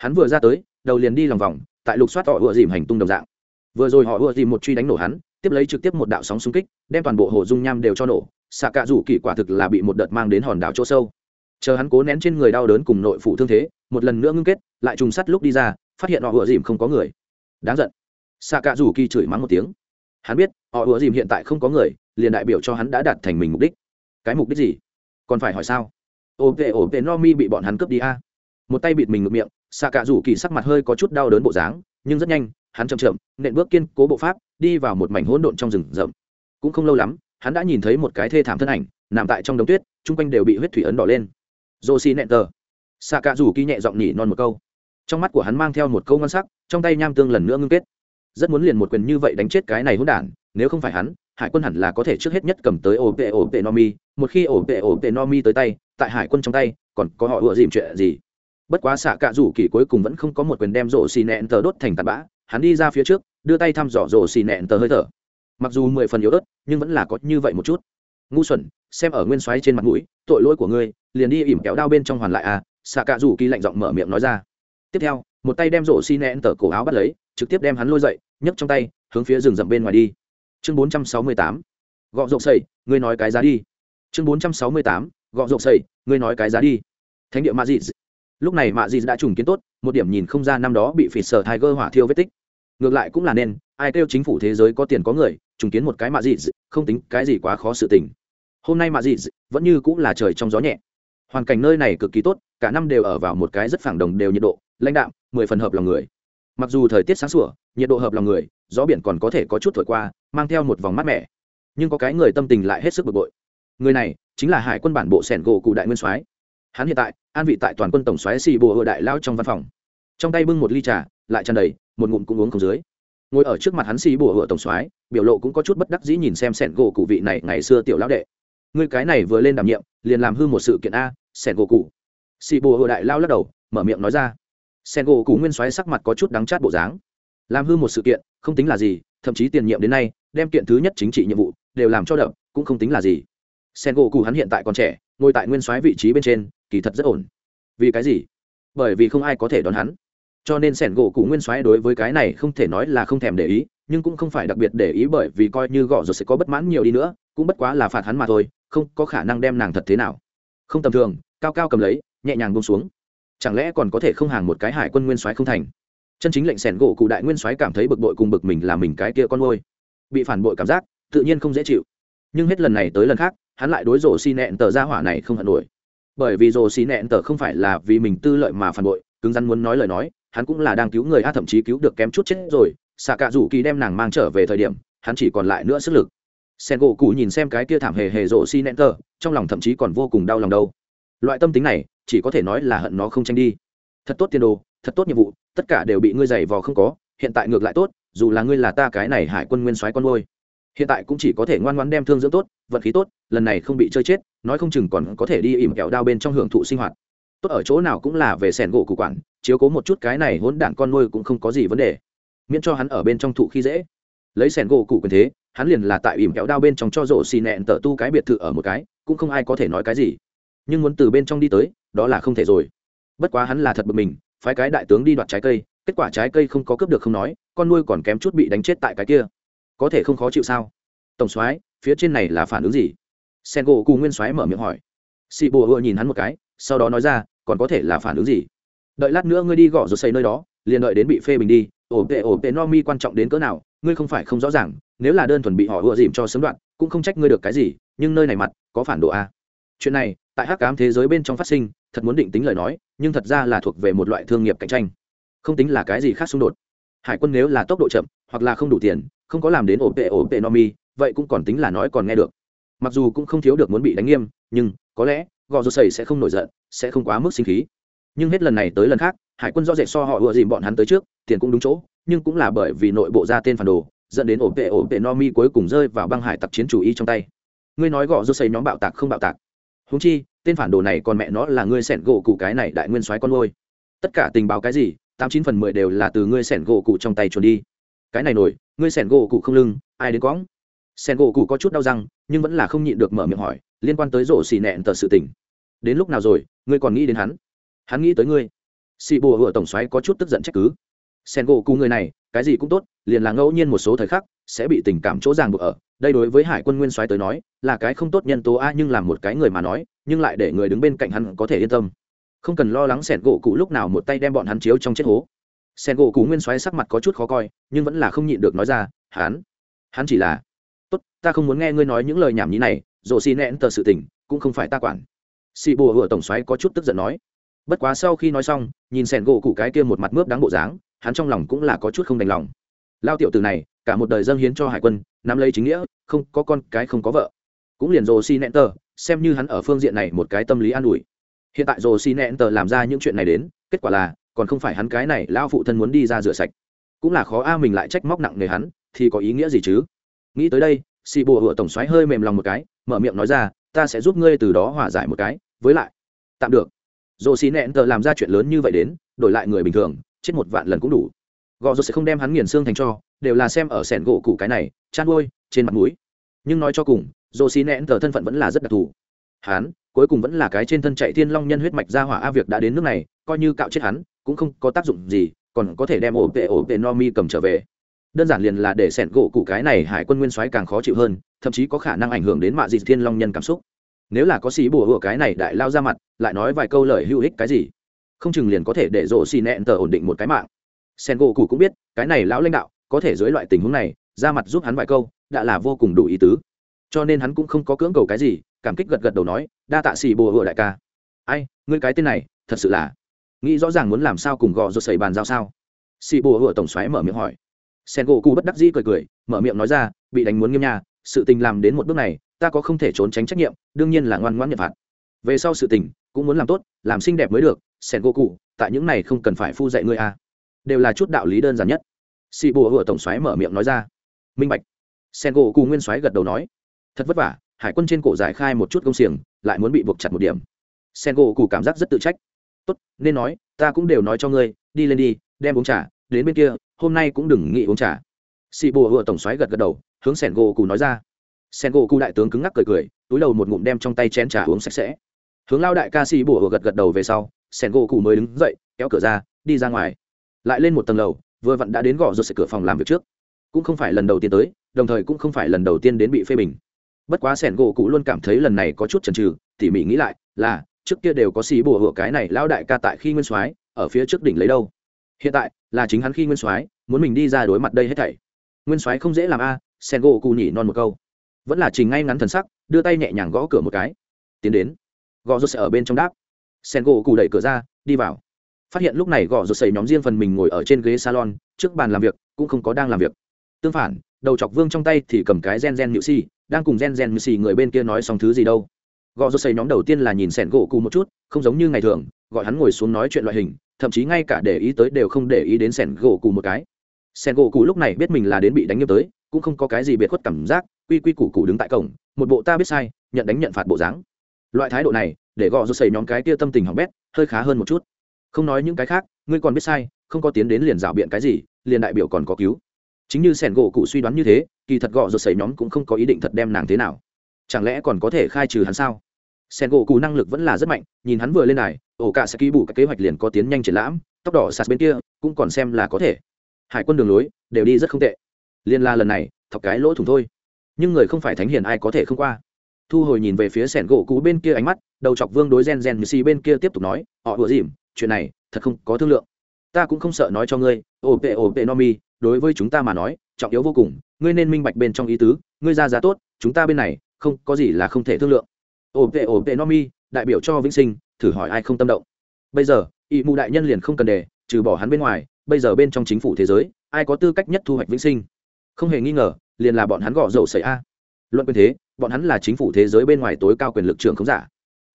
hắn vừa ra tới, đầu liền đi lòng vòng, tại lục soát họ ựa dìm hành tung đồng dạng. Vừa rồi họ ựa dìm một truy đánh nổ hắn, tiếp lấy trực tiếp một đạo sóng xung kích, đem toàn bộ hồ dung nham đều cho nổ. Xạ cạ rủ kỳ quả thực là bị một đợt mang đến hòn đảo chỗ sâu. Chờ hắn cố nén trên người đau đớn cùng nội phụ thương thế, một lần nữa ngưng kết, lại trùng sắt lúc đi ra, phát hiện họ ựa dìm không có người. Đáng giận. Xạ cạ rủ kỳ chửi mắng một tiếng. Hắn biết, họ ựa dìm hiện tại không có người, liền đại biểu cho hắn đã đạt thành mình mục đích. Cái mục đích gì? Còn phải hỏi sao? Ổ vệ ổ vệ no mi bị bọn hắn cướp đi a. Một tay bịt mình ngược miệng xạ cạ rủ kỳ sắc mặt hơi có chút đau đớn bộ dáng, nhưng rất nhanh, hắn chậm chậm, nện bước kiên cố bộ pháp, đi vào một mảnh hỗn độn trong rừng rậm. Cũng không lâu lắm, hắn đã nhìn thấy một cái thê thảm thân ảnh, nằm tại trong đống tuyết, chung quanh đều bị huyết thủy ấn đỏ lên. Dô xi nện tờ. Xạ cạ rủ kỳ nhẹ giọng nhỉ non một câu. Trong mắt của hắn mang theo một câu ngon sắc, trong tay nham tương lần nữa ngưng kết. Rất muốn liền một quyền như vậy đánh chết cái này hỗn đản, nếu không phải hắn, hải quân hẳn là có thể trước hết nhất cầm tới ổ vệ ổ vệ no mi một khi ổ vệ ổ vệ no mi tới tay, tại hải quân trong tay, còn có họ ựa dìm chuyện gì? Bất quá xạ cạ rủ kỳ cuối cùng vẫn không có một quyền đem rổ xì nẹn tờ đốt thành tạt bã, hắn đi ra phía trước, đưa tay thăm dò rổ xì nẹn tờ hơi thở. Mặc dù mười phần yếu ớt, nhưng vẫn là có như vậy một chút. Ngu xuẩn, xem ở nguyên xoáy trên mặt mũi, tội lỗi của ngươi, liền đi ỉm kéo đao bên trong hoàn lại à xạ cạ rủ kỳ lạnh giọng mở miệng nói ra. Tiếp theo, một tay đem rổ xì nẹn tờ cổ áo bắt lấy, trực tiếp đem hắn lôi dậy, nhấc trong tay, hướng phía rừng rậm bên ngoài đi. Chương bốn trăm sáu mươi tám, gọ rộng sầy ngươi nói cái giá đi. Chương bốn trăm sáu mươi tám, gọ rộng sầy ngươi nói cái giá đi. Thánh địa ma dị lúc này mạ dị đã trùng kiến tốt, một điểm nhìn không ra năm đó bị phỉ sở tiger hỏa thiêu vết tích. Ngược lại cũng là nên, ai kêu chính phủ thế giới có tiền có người, trùng kiến một cái mạ dị không tính cái gì quá khó sự tình. Hôm nay mạ dị vẫn như cũng là trời trong gió nhẹ. Hoàn cảnh nơi này cực kỳ tốt, cả năm đều ở vào một cái rất phẳng đồng đều nhiệt độ, lãnh đạm, mười phần hợp lòng người. Mặc dù thời tiết sáng sủa, nhiệt độ hợp lòng người, gió biển còn có thể có chút thổi qua, mang theo một vòng mát mẻ. Nhưng có cái người tâm tình lại hết sức bực bội. Người này chính là hải quân bản bộ sẻn gỗ cụ đại nguyên soái. Hắn hiện tại an vị tại toàn quân tổng xoáy xì bùa hựa đại lao trong văn phòng. Trong tay bưng một ly trà, lại tràn đầy, một ngụm cũng uống không dưới. Ngồi ở trước mặt hắn xì bùa hựa tổng xoáy biểu lộ cũng có chút bất đắc dĩ nhìn xem sẻn gỗ cụ vị này ngày xưa tiểu lão đệ. Người cái này vừa lên đảm nhiệm, liền làm hư một sự kiện a, sẻn gỗ cụ. Xì bùa hựa đại lao lắc đầu, mở miệng nói ra. Sẻn gỗ cụ nguyên soái sắc mặt có chút đắng chát bộ dáng. Làm hư một sự kiện, không tính là gì, thậm chí tiền nhiệm đến nay, đem kiện thứ nhất chính trị nhiệm vụ, đều làm cho đậm cũng không tính là gì. Sen gỗ cụ hắn hiện tại còn trẻ ngồi tại nguyên soái vị trí bên trên, kỳ thật rất ổn. Vì cái gì? Bởi vì không ai có thể đón hắn. Cho nên sẻn gỗ cụ nguyên soái đối với cái này không thể nói là không thèm để ý, nhưng cũng không phải đặc biệt để ý bởi vì coi như gõ rồi sẽ có bất mãn nhiều đi nữa, cũng bất quá là phạt hắn mà thôi, không có khả năng đem nàng thật thế nào. Không tầm thường, cao cao cầm lấy, nhẹ nhàng bông xuống. Chẳng lẽ còn có thể không hàng một cái hải quân nguyên soái không thành? Chân chính lệnh sẻn gỗ cụ đại nguyên soái cảm thấy bực bội cùng bực mình là mình cái kia con ngôi bị phản bội cảm giác, tự nhiên không dễ chịu. Nhưng hết lần này tới lần khác hắn lại đối rổ xi nẹn tờ ra hỏa này không hận nổi. Bởi vì rổ xi nẹn tờ không phải là vì mình tư lợi mà phản bội, cứng rắn muốn nói lời nói, hắn cũng là đang cứu người, a thậm chí cứu được kém chút chết rồi. Xạ cả rủ kỳ đem nàng mang trở về thời điểm, hắn chỉ còn lại nữa sức lực. Sen gỗ cụ nhìn xem cái kia thảm hề hề rổ xi nẹn tờ, trong lòng thậm chí còn vô cùng đau lòng đâu. Loại tâm tính này, chỉ có thể nói là hận nó không tranh đi. Thật tốt tiền đồ, thật tốt nhiệm vụ, tất cả đều bị ngươi giày vò không có, hiện tại ngược lại tốt, dù là ngươi là ta cái này hải quân nguyên soái con ngôi hiện tại cũng chỉ có thể ngoan ngoãn đem thương dưỡng tốt, vận khí tốt, lần này không bị chơi chết, nói không chừng còn có thể đi ỉm kẹo đao bên trong hưởng thụ sinh hoạt. Tốt ở chỗ nào cũng là về sẻn gỗ cụ quản, chiếu cố một chút cái này hỗn đản con nuôi cũng không có gì vấn đề. Miễn cho hắn ở bên trong thụ khi dễ. Lấy sẻn gỗ cụ quyền thế, hắn liền là tại ỉm kẹo đao bên trong cho rổ xì nẹn tờ tu cái biệt thự ở một cái, cũng không ai có thể nói cái gì. Nhưng muốn từ bên trong đi tới, đó là không thể rồi. Bất quá hắn là thật bực mình, phái cái đại tướng đi đoạt trái cây, kết quả trái cây không có cướp được không nói, con nuôi còn kém chút bị đánh chết tại cái kia có thể không khó chịu sao? Tổng soái, phía trên này là phản ứng gì? Sen gỗ cù nguyên soái mở miệng hỏi. Xị bùa hựa nhìn hắn một cái, sau đó nói ra, còn có thể là phản ứng gì? Đợi lát nữa ngươi đi gõ rồi xây nơi đó, liền đợi đến bị phê bình đi. Ổ tệ ổ tệ, no mi quan trọng đến cỡ nào, ngươi không phải không rõ ràng, nếu là đơn thuần bị họ ựa dìm cho sớm đoạn, cũng không trách ngươi được cái gì, nhưng nơi này mặt, có phản độ a à? chuyện này, tại hắc cám thế giới bên trong phát sinh, thật muốn định tính lời nói, nhưng thật ra là thuộc về một loại thương nghiệp cạnh tranh. Không tính là cái gì khác xung đột. Hải quân nếu là tốc độ chậm, hoặc là không đủ tiền không có làm đến ổn tệ ổn tệ no mi, vậy cũng còn tính là nói còn nghe được. Mặc dù cũng không thiếu được muốn bị đánh nghiêm, nhưng có lẽ gò rô sầy sẽ không nổi giận, sẽ không quá mức sinh khí. Nhưng hết lần này tới lần khác, hải quân do rệt so họ ùa dìm bọn hắn tới trước, tiền cũng đúng chỗ, nhưng cũng là bởi vì nội bộ ra tên phản đồ, dẫn đến ổn tệ ổn tệ no mi cuối cùng rơi vào băng hải tặc chiến chủ y trong tay. Ngươi nói gò rô sầy nhóm bạo tạc không bạo tạc? Húng chi, tên phản đồ này còn mẹ nó là ngươi sẻn gỗ cụ cái này đại nguyên soái con ngôi tất cả tình báo cái gì, tám chín phần mười đều là từ ngươi sẻn gỗ cụ trong tay trốn đi. Cái này nổi ngươi sẻn gỗ cụ không lưng, ai đến quõng? Sen gỗ cụ có chút đau răng, nhưng vẫn là không nhịn được mở miệng hỏi, liên quan tới rổ xì nẹn tờ sự tình. Đến lúc nào rồi, ngươi còn nghĩ đến hắn? Hắn nghĩ tới ngươi. Xì bùa hựa tổng xoáy có chút tức giận trách cứ. Sen gỗ cụ người này, cái gì cũng tốt, liền là ngẫu nhiên một số thời khắc, sẽ bị tình cảm chỗ ràng buộc ở. Đây đối với hải quân nguyên soái tới nói, là cái không tốt nhân tố a, nhưng làm một cái người mà nói, nhưng lại để người đứng bên cạnh hắn có thể yên tâm. Không cần lo lắng sẻn gỗ cụ lúc nào một tay đem bọn hắn chiếu trong chết hố. Sen gỗ cụ nguyên xoáy sắc mặt có chút khó coi, nhưng vẫn là không nhịn được nói ra, hắn hắn chỉ là, tốt, ta không muốn nghe ngươi nói những lời nhảm nhí này rồ xì nẹn tờ sự tình, cũng không phải ta quản. Xì bùa hựa tổng xoáy có chút tức giận nói. Bất quá sau khi nói xong, nhìn sẻn gỗ cụ cái kia một mặt mướp đáng bộ dáng, hắn trong lòng cũng là có chút không đành lòng. Lao tiểu từ này, cả một đời dâng hiến cho hải quân, nắm lấy chính nghĩa, không có con cái không có vợ. Cũng liền rồ xi nẹn tờ, xem như hắn ở phương diện này một cái tâm lý an ủi. Hiện tại rồ xi nẹn tờ làm ra những chuyện này đến, kết quả là còn không phải hắn cái này lao phụ thân muốn đi ra rửa sạch. Cũng là khó a, mình lại trách móc nặng nề hắn, thì có ý nghĩa gì chứ? Nghĩ tới đây xì bùa hựa tổng xoáy hơi mềm lòng một cái, mở miệng nói ra, ta sẽ giúp ngươi từ đó hòa giải một cái, với lại, tạm được. Dồ xì nẹn tờ làm ra chuyện lớn như vậy đến, đổi lại người bình thường, chết một vạn lần cũng đủ. Gò rồ sẽ không đem hắn nghiền xương thành cho, đều là xem ở sẻn gỗ củ cái này chăn ôi trên mặt mũi. Nhưng nói cho cùng dồ xì nẹn tờ thân phận vẫn là rất đặc thù. Hắn, cuối cùng vẫn là cái trên thân chạy thiên long nhân huyết mạch ra hỏa a việc đã đến nước này, coi như cạo chết hắn cũng không có tác dụng gì, còn có thể đem ổ tệ ổ tệ no mi cầm trở về. Đơn giản liền là để sẻn gỗ cụ cái này hải quân nguyên soái càng khó chịu hơn, thậm chí có khả năng ảnh hưởng đến mạ dị thiên long nhân cảm xúc. Nếu là có xì bùa hựa cái này đại lao ra mặt, lại nói vài câu lời hữu ích cái gì? Không chừng liền có thể để rổ xì nẹn tờ ổn định một cái mạng. Sen gỗ cụ cũng biết, cái này lão lãnh đạo, có thể dưới loại tình huống này, ra mặt giúp hắn vài câu, đã là vô cùng đủ ý tứ. Cho nên hắn cũng không có cưỡng cầu cái gì, cảm kích gật gật đầu nói, đa tạ xì bùa hựa đại ca. Ai, ngươi cái tên này, thật sự là nghĩ rõ ràng muốn làm sao cùng gò rột xảy bàn giao sao? Xì bồ hựa tổng xoáy mở miệng hỏi. Sen gỗ cụ bất đắc dĩ cười cười, mở miệng nói ra, bị đánh muốn nghiêm nhà sự tình làm đến một bước này, ta có không thể trốn tránh trách nhiệm, đương nhiên là ngoan ngoãn nhận phạt. Về sau sự tình, cũng muốn làm tốt, làm xinh đẹp mới được, sen gỗ cụ tại những này không cần phải phu dạy ngươi à. đều là chút đạo lý đơn giản nhất. Xì bồ hựa tổng xoáy mở miệng nói ra. Minh bạch. Sen gỗ cụ nguyên xoáy gật đầu nói. Thật vất vả, hải quân trên cổ giải khai một chút công xiềng, lại muốn bị buộc chặt một điểm. Sen gỗ cụ cảm giác rất tự trách tốt, nên nói, ta cũng đều nói cho ngươi, đi lên đi, đem uống trà, đến bên kia, hôm nay cũng đừng nghĩ uống trà. Sĩ bùa hựa tổng xoáy gật gật đầu, hướng Sẻn gỗ cụ nói ra. Sẻn gỗ cụ đại tướng cứng ngắc cười cười, túi đầu một ngụm đem trong tay chén trà uống sạch sẽ. Hướng lao đại ca Sĩ bùa hựa gật gật đầu về sau, Sẻn gỗ cụ mới đứng dậy, kéo cửa ra, đi ra ngoài. Lại lên một tầng lầu, vừa vặn đã đến gõ rồi sẽ cửa phòng làm việc trước. Cũng không phải lần đầu tiên tới, đồng thời cũng không phải lần đầu tiên đến bị phê bình. Bất quá sẻn gỗ cụ luôn cảm thấy lần này có chút chần trừ tỉ mỉ nghĩ lại, là trước kia đều có xì bùa hựa cái này lão đại ca tại khi nguyên soái, ở phía trước đỉnh lấy đâu. Hiện tại, là chính hắn khi nguyên soái, muốn mình đi ra đối mặt đây hết thảy. Nguyên soái không dễ làm a, sen gỗ cù nhỉ non một câu. Vẫn là trình ngay ngắn thần sắc, đưa tay nhẹ nhàng gõ cửa một cái. Tiến đến. Gõ rốt sẽ ở bên trong đáp. Sen gỗ cù đẩy cửa ra, đi vào. Phát hiện lúc này gõ rốt xầy nhóm riêng phần mình ngồi ở trên ghế salon, trước bàn làm việc, cũng không có đang làm việc. Tương phản, đầu chọc vương trong tay thì cầm cái gen gen nhự si đang cùng gen gen nhự si người bên kia nói xong thứ gì đâu gõ rốt xây nhóm đầu tiên là nhìn sẻn gỗ cụ một chút, không giống như ngày thường, gọi hắn ngồi xuống nói chuyện loại hình, thậm chí ngay cả để ý tới đều không để ý đến sẻn gỗ cụ một cái. Sẻn gỗ cụ lúc này biết mình là đến bị đánh nghiêm tới, cũng không có cái gì biệt khuất cảm giác, quy quy củ cụ đứng tại cổng, một bộ ta biết sai, nhận đánh nhận phạt bộ dáng. Loại thái độ này, để gõ rốt xây nhóm cái kia tâm tình hỏng bét, hơi khá hơn một chút. Không nói những cái khác, ngươi còn biết sai, không có tiến đến liền rảo biện cái gì, liền đại biểu còn có cứu. Chính như sẻn gỗ cụ suy đoán như thế, kỳ thật gõ rột xây nhóm cũng không có ý định thật đem nàng thế nào chẳng lẽ còn có thể khai trừ hắn sao? Sen gỗ cù năng lực vẫn là rất mạnh, nhìn hắn vừa lên này ổ cả sẽ ký bù các kế hoạch liền có tiến nhanh triển lãm, tóc đỏ sạt bên kia, cũng còn xem là có thể. Hải quân đường lối, đều đi rất không tệ. Liên la lần này, thọc cái lỗ thủng thôi. Nhưng người không phải thánh hiền ai có thể không qua. Thu hồi nhìn về phía sẻn gỗ cũ bên kia ánh mắt, đầu chọc vương đối gen gen như si bên kia tiếp tục nói, họ vừa dìm, chuyện này thật không có thương lượng. Ta cũng không sợ nói cho ngươi ồ pệ ồ pệ no mi, đối với chúng ta mà nói, trọng yếu vô cùng, ngươi nên minh bạch bên trong ý tứ, ngươi ra giá tốt, chúng ta bên này không, có gì là không thể thương lượng. Ổn tệ Ổn tệ no mi đại biểu cho vĩnh sinh, thử hỏi ai không tâm động. Bây giờ ỵ mù đại nhân liền không cần đề, trừ bỏ hắn bên ngoài, bây giờ bên trong chính phủ thế giới, ai có tư cách nhất thu hoạch vĩnh sinh? Không hề nghi ngờ, liền là bọn hắn gõ dầu xảy a. Luận quyền thế, bọn hắn là chính phủ thế giới bên ngoài tối cao quyền lực trưởng không giả.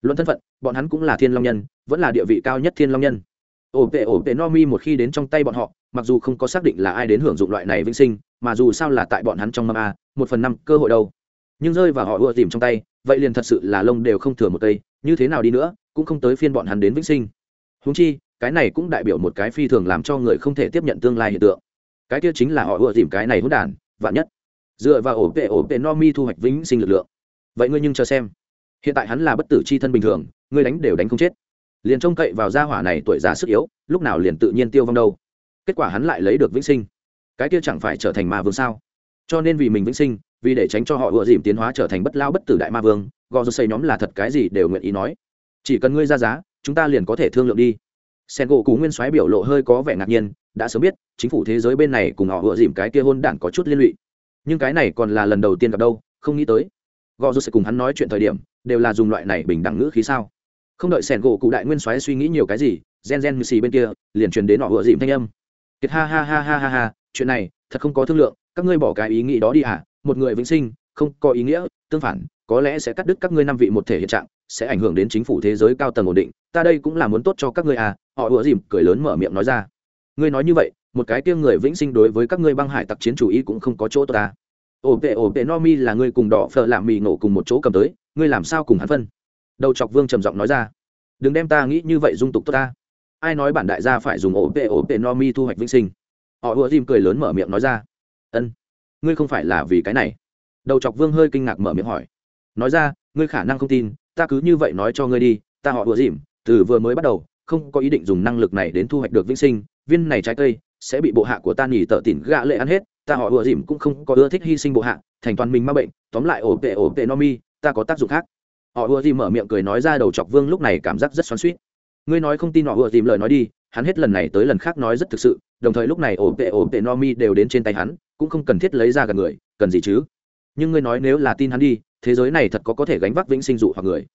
Luận thân phận, bọn hắn cũng là thiên long nhân, vẫn là địa vị cao nhất thiên long nhân. Ổn vệ Ổn vệ no mi một khi đến trong tay bọn họ, mặc dù không có xác định là ai đến hưởng dụng loại này vĩnh sinh, mà dù sao là tại bọn hắn trong mâm a, một phần năm cơ hội đâu nhưng rơi vào họ ưa tìm trong tay, vậy liền thật sự là lông đều không thừa một cây, như thế nào đi nữa, cũng không tới phiên bọn hắn đến vĩnh sinh. Húng chi, cái này cũng đại biểu một cái phi thường làm cho người không thể tiếp nhận tương lai hiện tượng. Cái kia chính là họ ưa tìm cái này hỗn đản, vạn nhất. Dựa vào ổ vệ ổ vệ no mi thu hoạch vĩnh sinh lực lượng. Vậy ngươi nhưng cho xem. Hiện tại hắn là bất tử c h i thân bình thường, ngươi đánh đều đánh không chết. Liền trông cậy vào gia hỏa này tuổi già sức yếu, lúc nào liền tự nhiên tiêu vong đâu. Kết quả hắn lại lấy được vĩnh sinh. Cái kia chẳng phải trở thành ma vương sao? Cho nên vì mình vĩnh sinh, vì để tránh cho họ ựa dìm tiến hóa trở thành bất lao bất tử đại ma vương, gò rô xây nhóm là thật cái gì đều nguyện ý nói. Chỉ cần ngươi ra giá, chúng ta liền có thể thương lượng đi. Sen gỗ cú nguyên soái biểu lộ hơi có vẻ ngạc nhiên, đã sớm biết, chính phủ thế giới bên này cùng họ ựa dìm cái kia hôn đản có chút liên lụy. Nhưng cái này còn là lần đầu tiên gặp đâu, không nghĩ tới. Gò rô sẽ cùng hắn nói chuyện thời điểm, đều là dùng loại này bình đẳng ngữ khí sao? Không đợi sẻn gỗ cụ đại nguyên soái suy nghĩ nhiều cái gì, gen gen như xì bên kia, liền truyền đến họ ựa dìm thanh âm. Kiệt ha ha ha ha ha ha, chuyện này, thật không có thương lượng các ngươi bỏ cái ý nghĩ đó đi à một người vĩnh sinh, không có ý nghĩa, tương phản, có lẽ sẽ cắt đứt các ngươi năm vị một thể hiện trạng, sẽ ảnh hưởng đến chính phủ thế giới cao tầng ổn định. Ta đây cũng là muốn tốt cho các ngươi à họ ủa dìm, cười lớn mở miệng nói ra. Ngươi nói như vậy, một cái kia người vĩnh sinh đối với các ngươi băng hải tặc chiến chủ ý cũng không có chỗ tốt ta. Ổ vệ ổ vệ no mi là ngươi cùng đỏ phở làm mì nổ cùng một chỗ cầm tới, ngươi làm sao cùng hắn phân? Đầu chọc vương trầm giọng nói ra. Đừng đem ta nghĩ như vậy dung tục tốt ta. Ai nói bản đại gia phải dùng ổ vệ ổ vệ no mi thu hoạch vĩnh sinh? Họ ùa dìm cười lớn mở miệng nói ra ân, ngươi không phải là vì cái này. Đầu chọc vương hơi kinh ngạc mở miệng hỏi. Nói ra, ngươi khả năng không tin, ta cứ như vậy nói cho ngươi đi, ta họ ùa dìm, từ vừa mới bắt đầu, không có ý định dùng năng lực này đến thu hoạch được vĩnh sinh, viên này trái cây sẽ bị bộ hạ của ta nhỉ tợ tỉn gạ lệ ăn hết, ta họ ùa dìm cũng không có ưa thích hy sinh bộ hạ, thành toàn mình ma bệnh, tóm lại ổ tệ ổ tệ no mi, ta có tác dụng khác. Họ ùa dìm mở miệng cười nói ra đầu chọc vương lúc này cảm giác rất xoắn suýt ngươi nói không tin họ ùa dìm lời nói đi hắn hết lần này tới lần khác nói rất thực sự, đồng thời lúc này ổ tệ ổ tệ no mi đều đến trên tay hắn, cũng không cần thiết lấy ra gần người, cần gì chứ? Nhưng ngươi nói nếu là tin hắn đi, thế giới này thật có có thể gánh vác vĩnh sinh dụ hoặc người.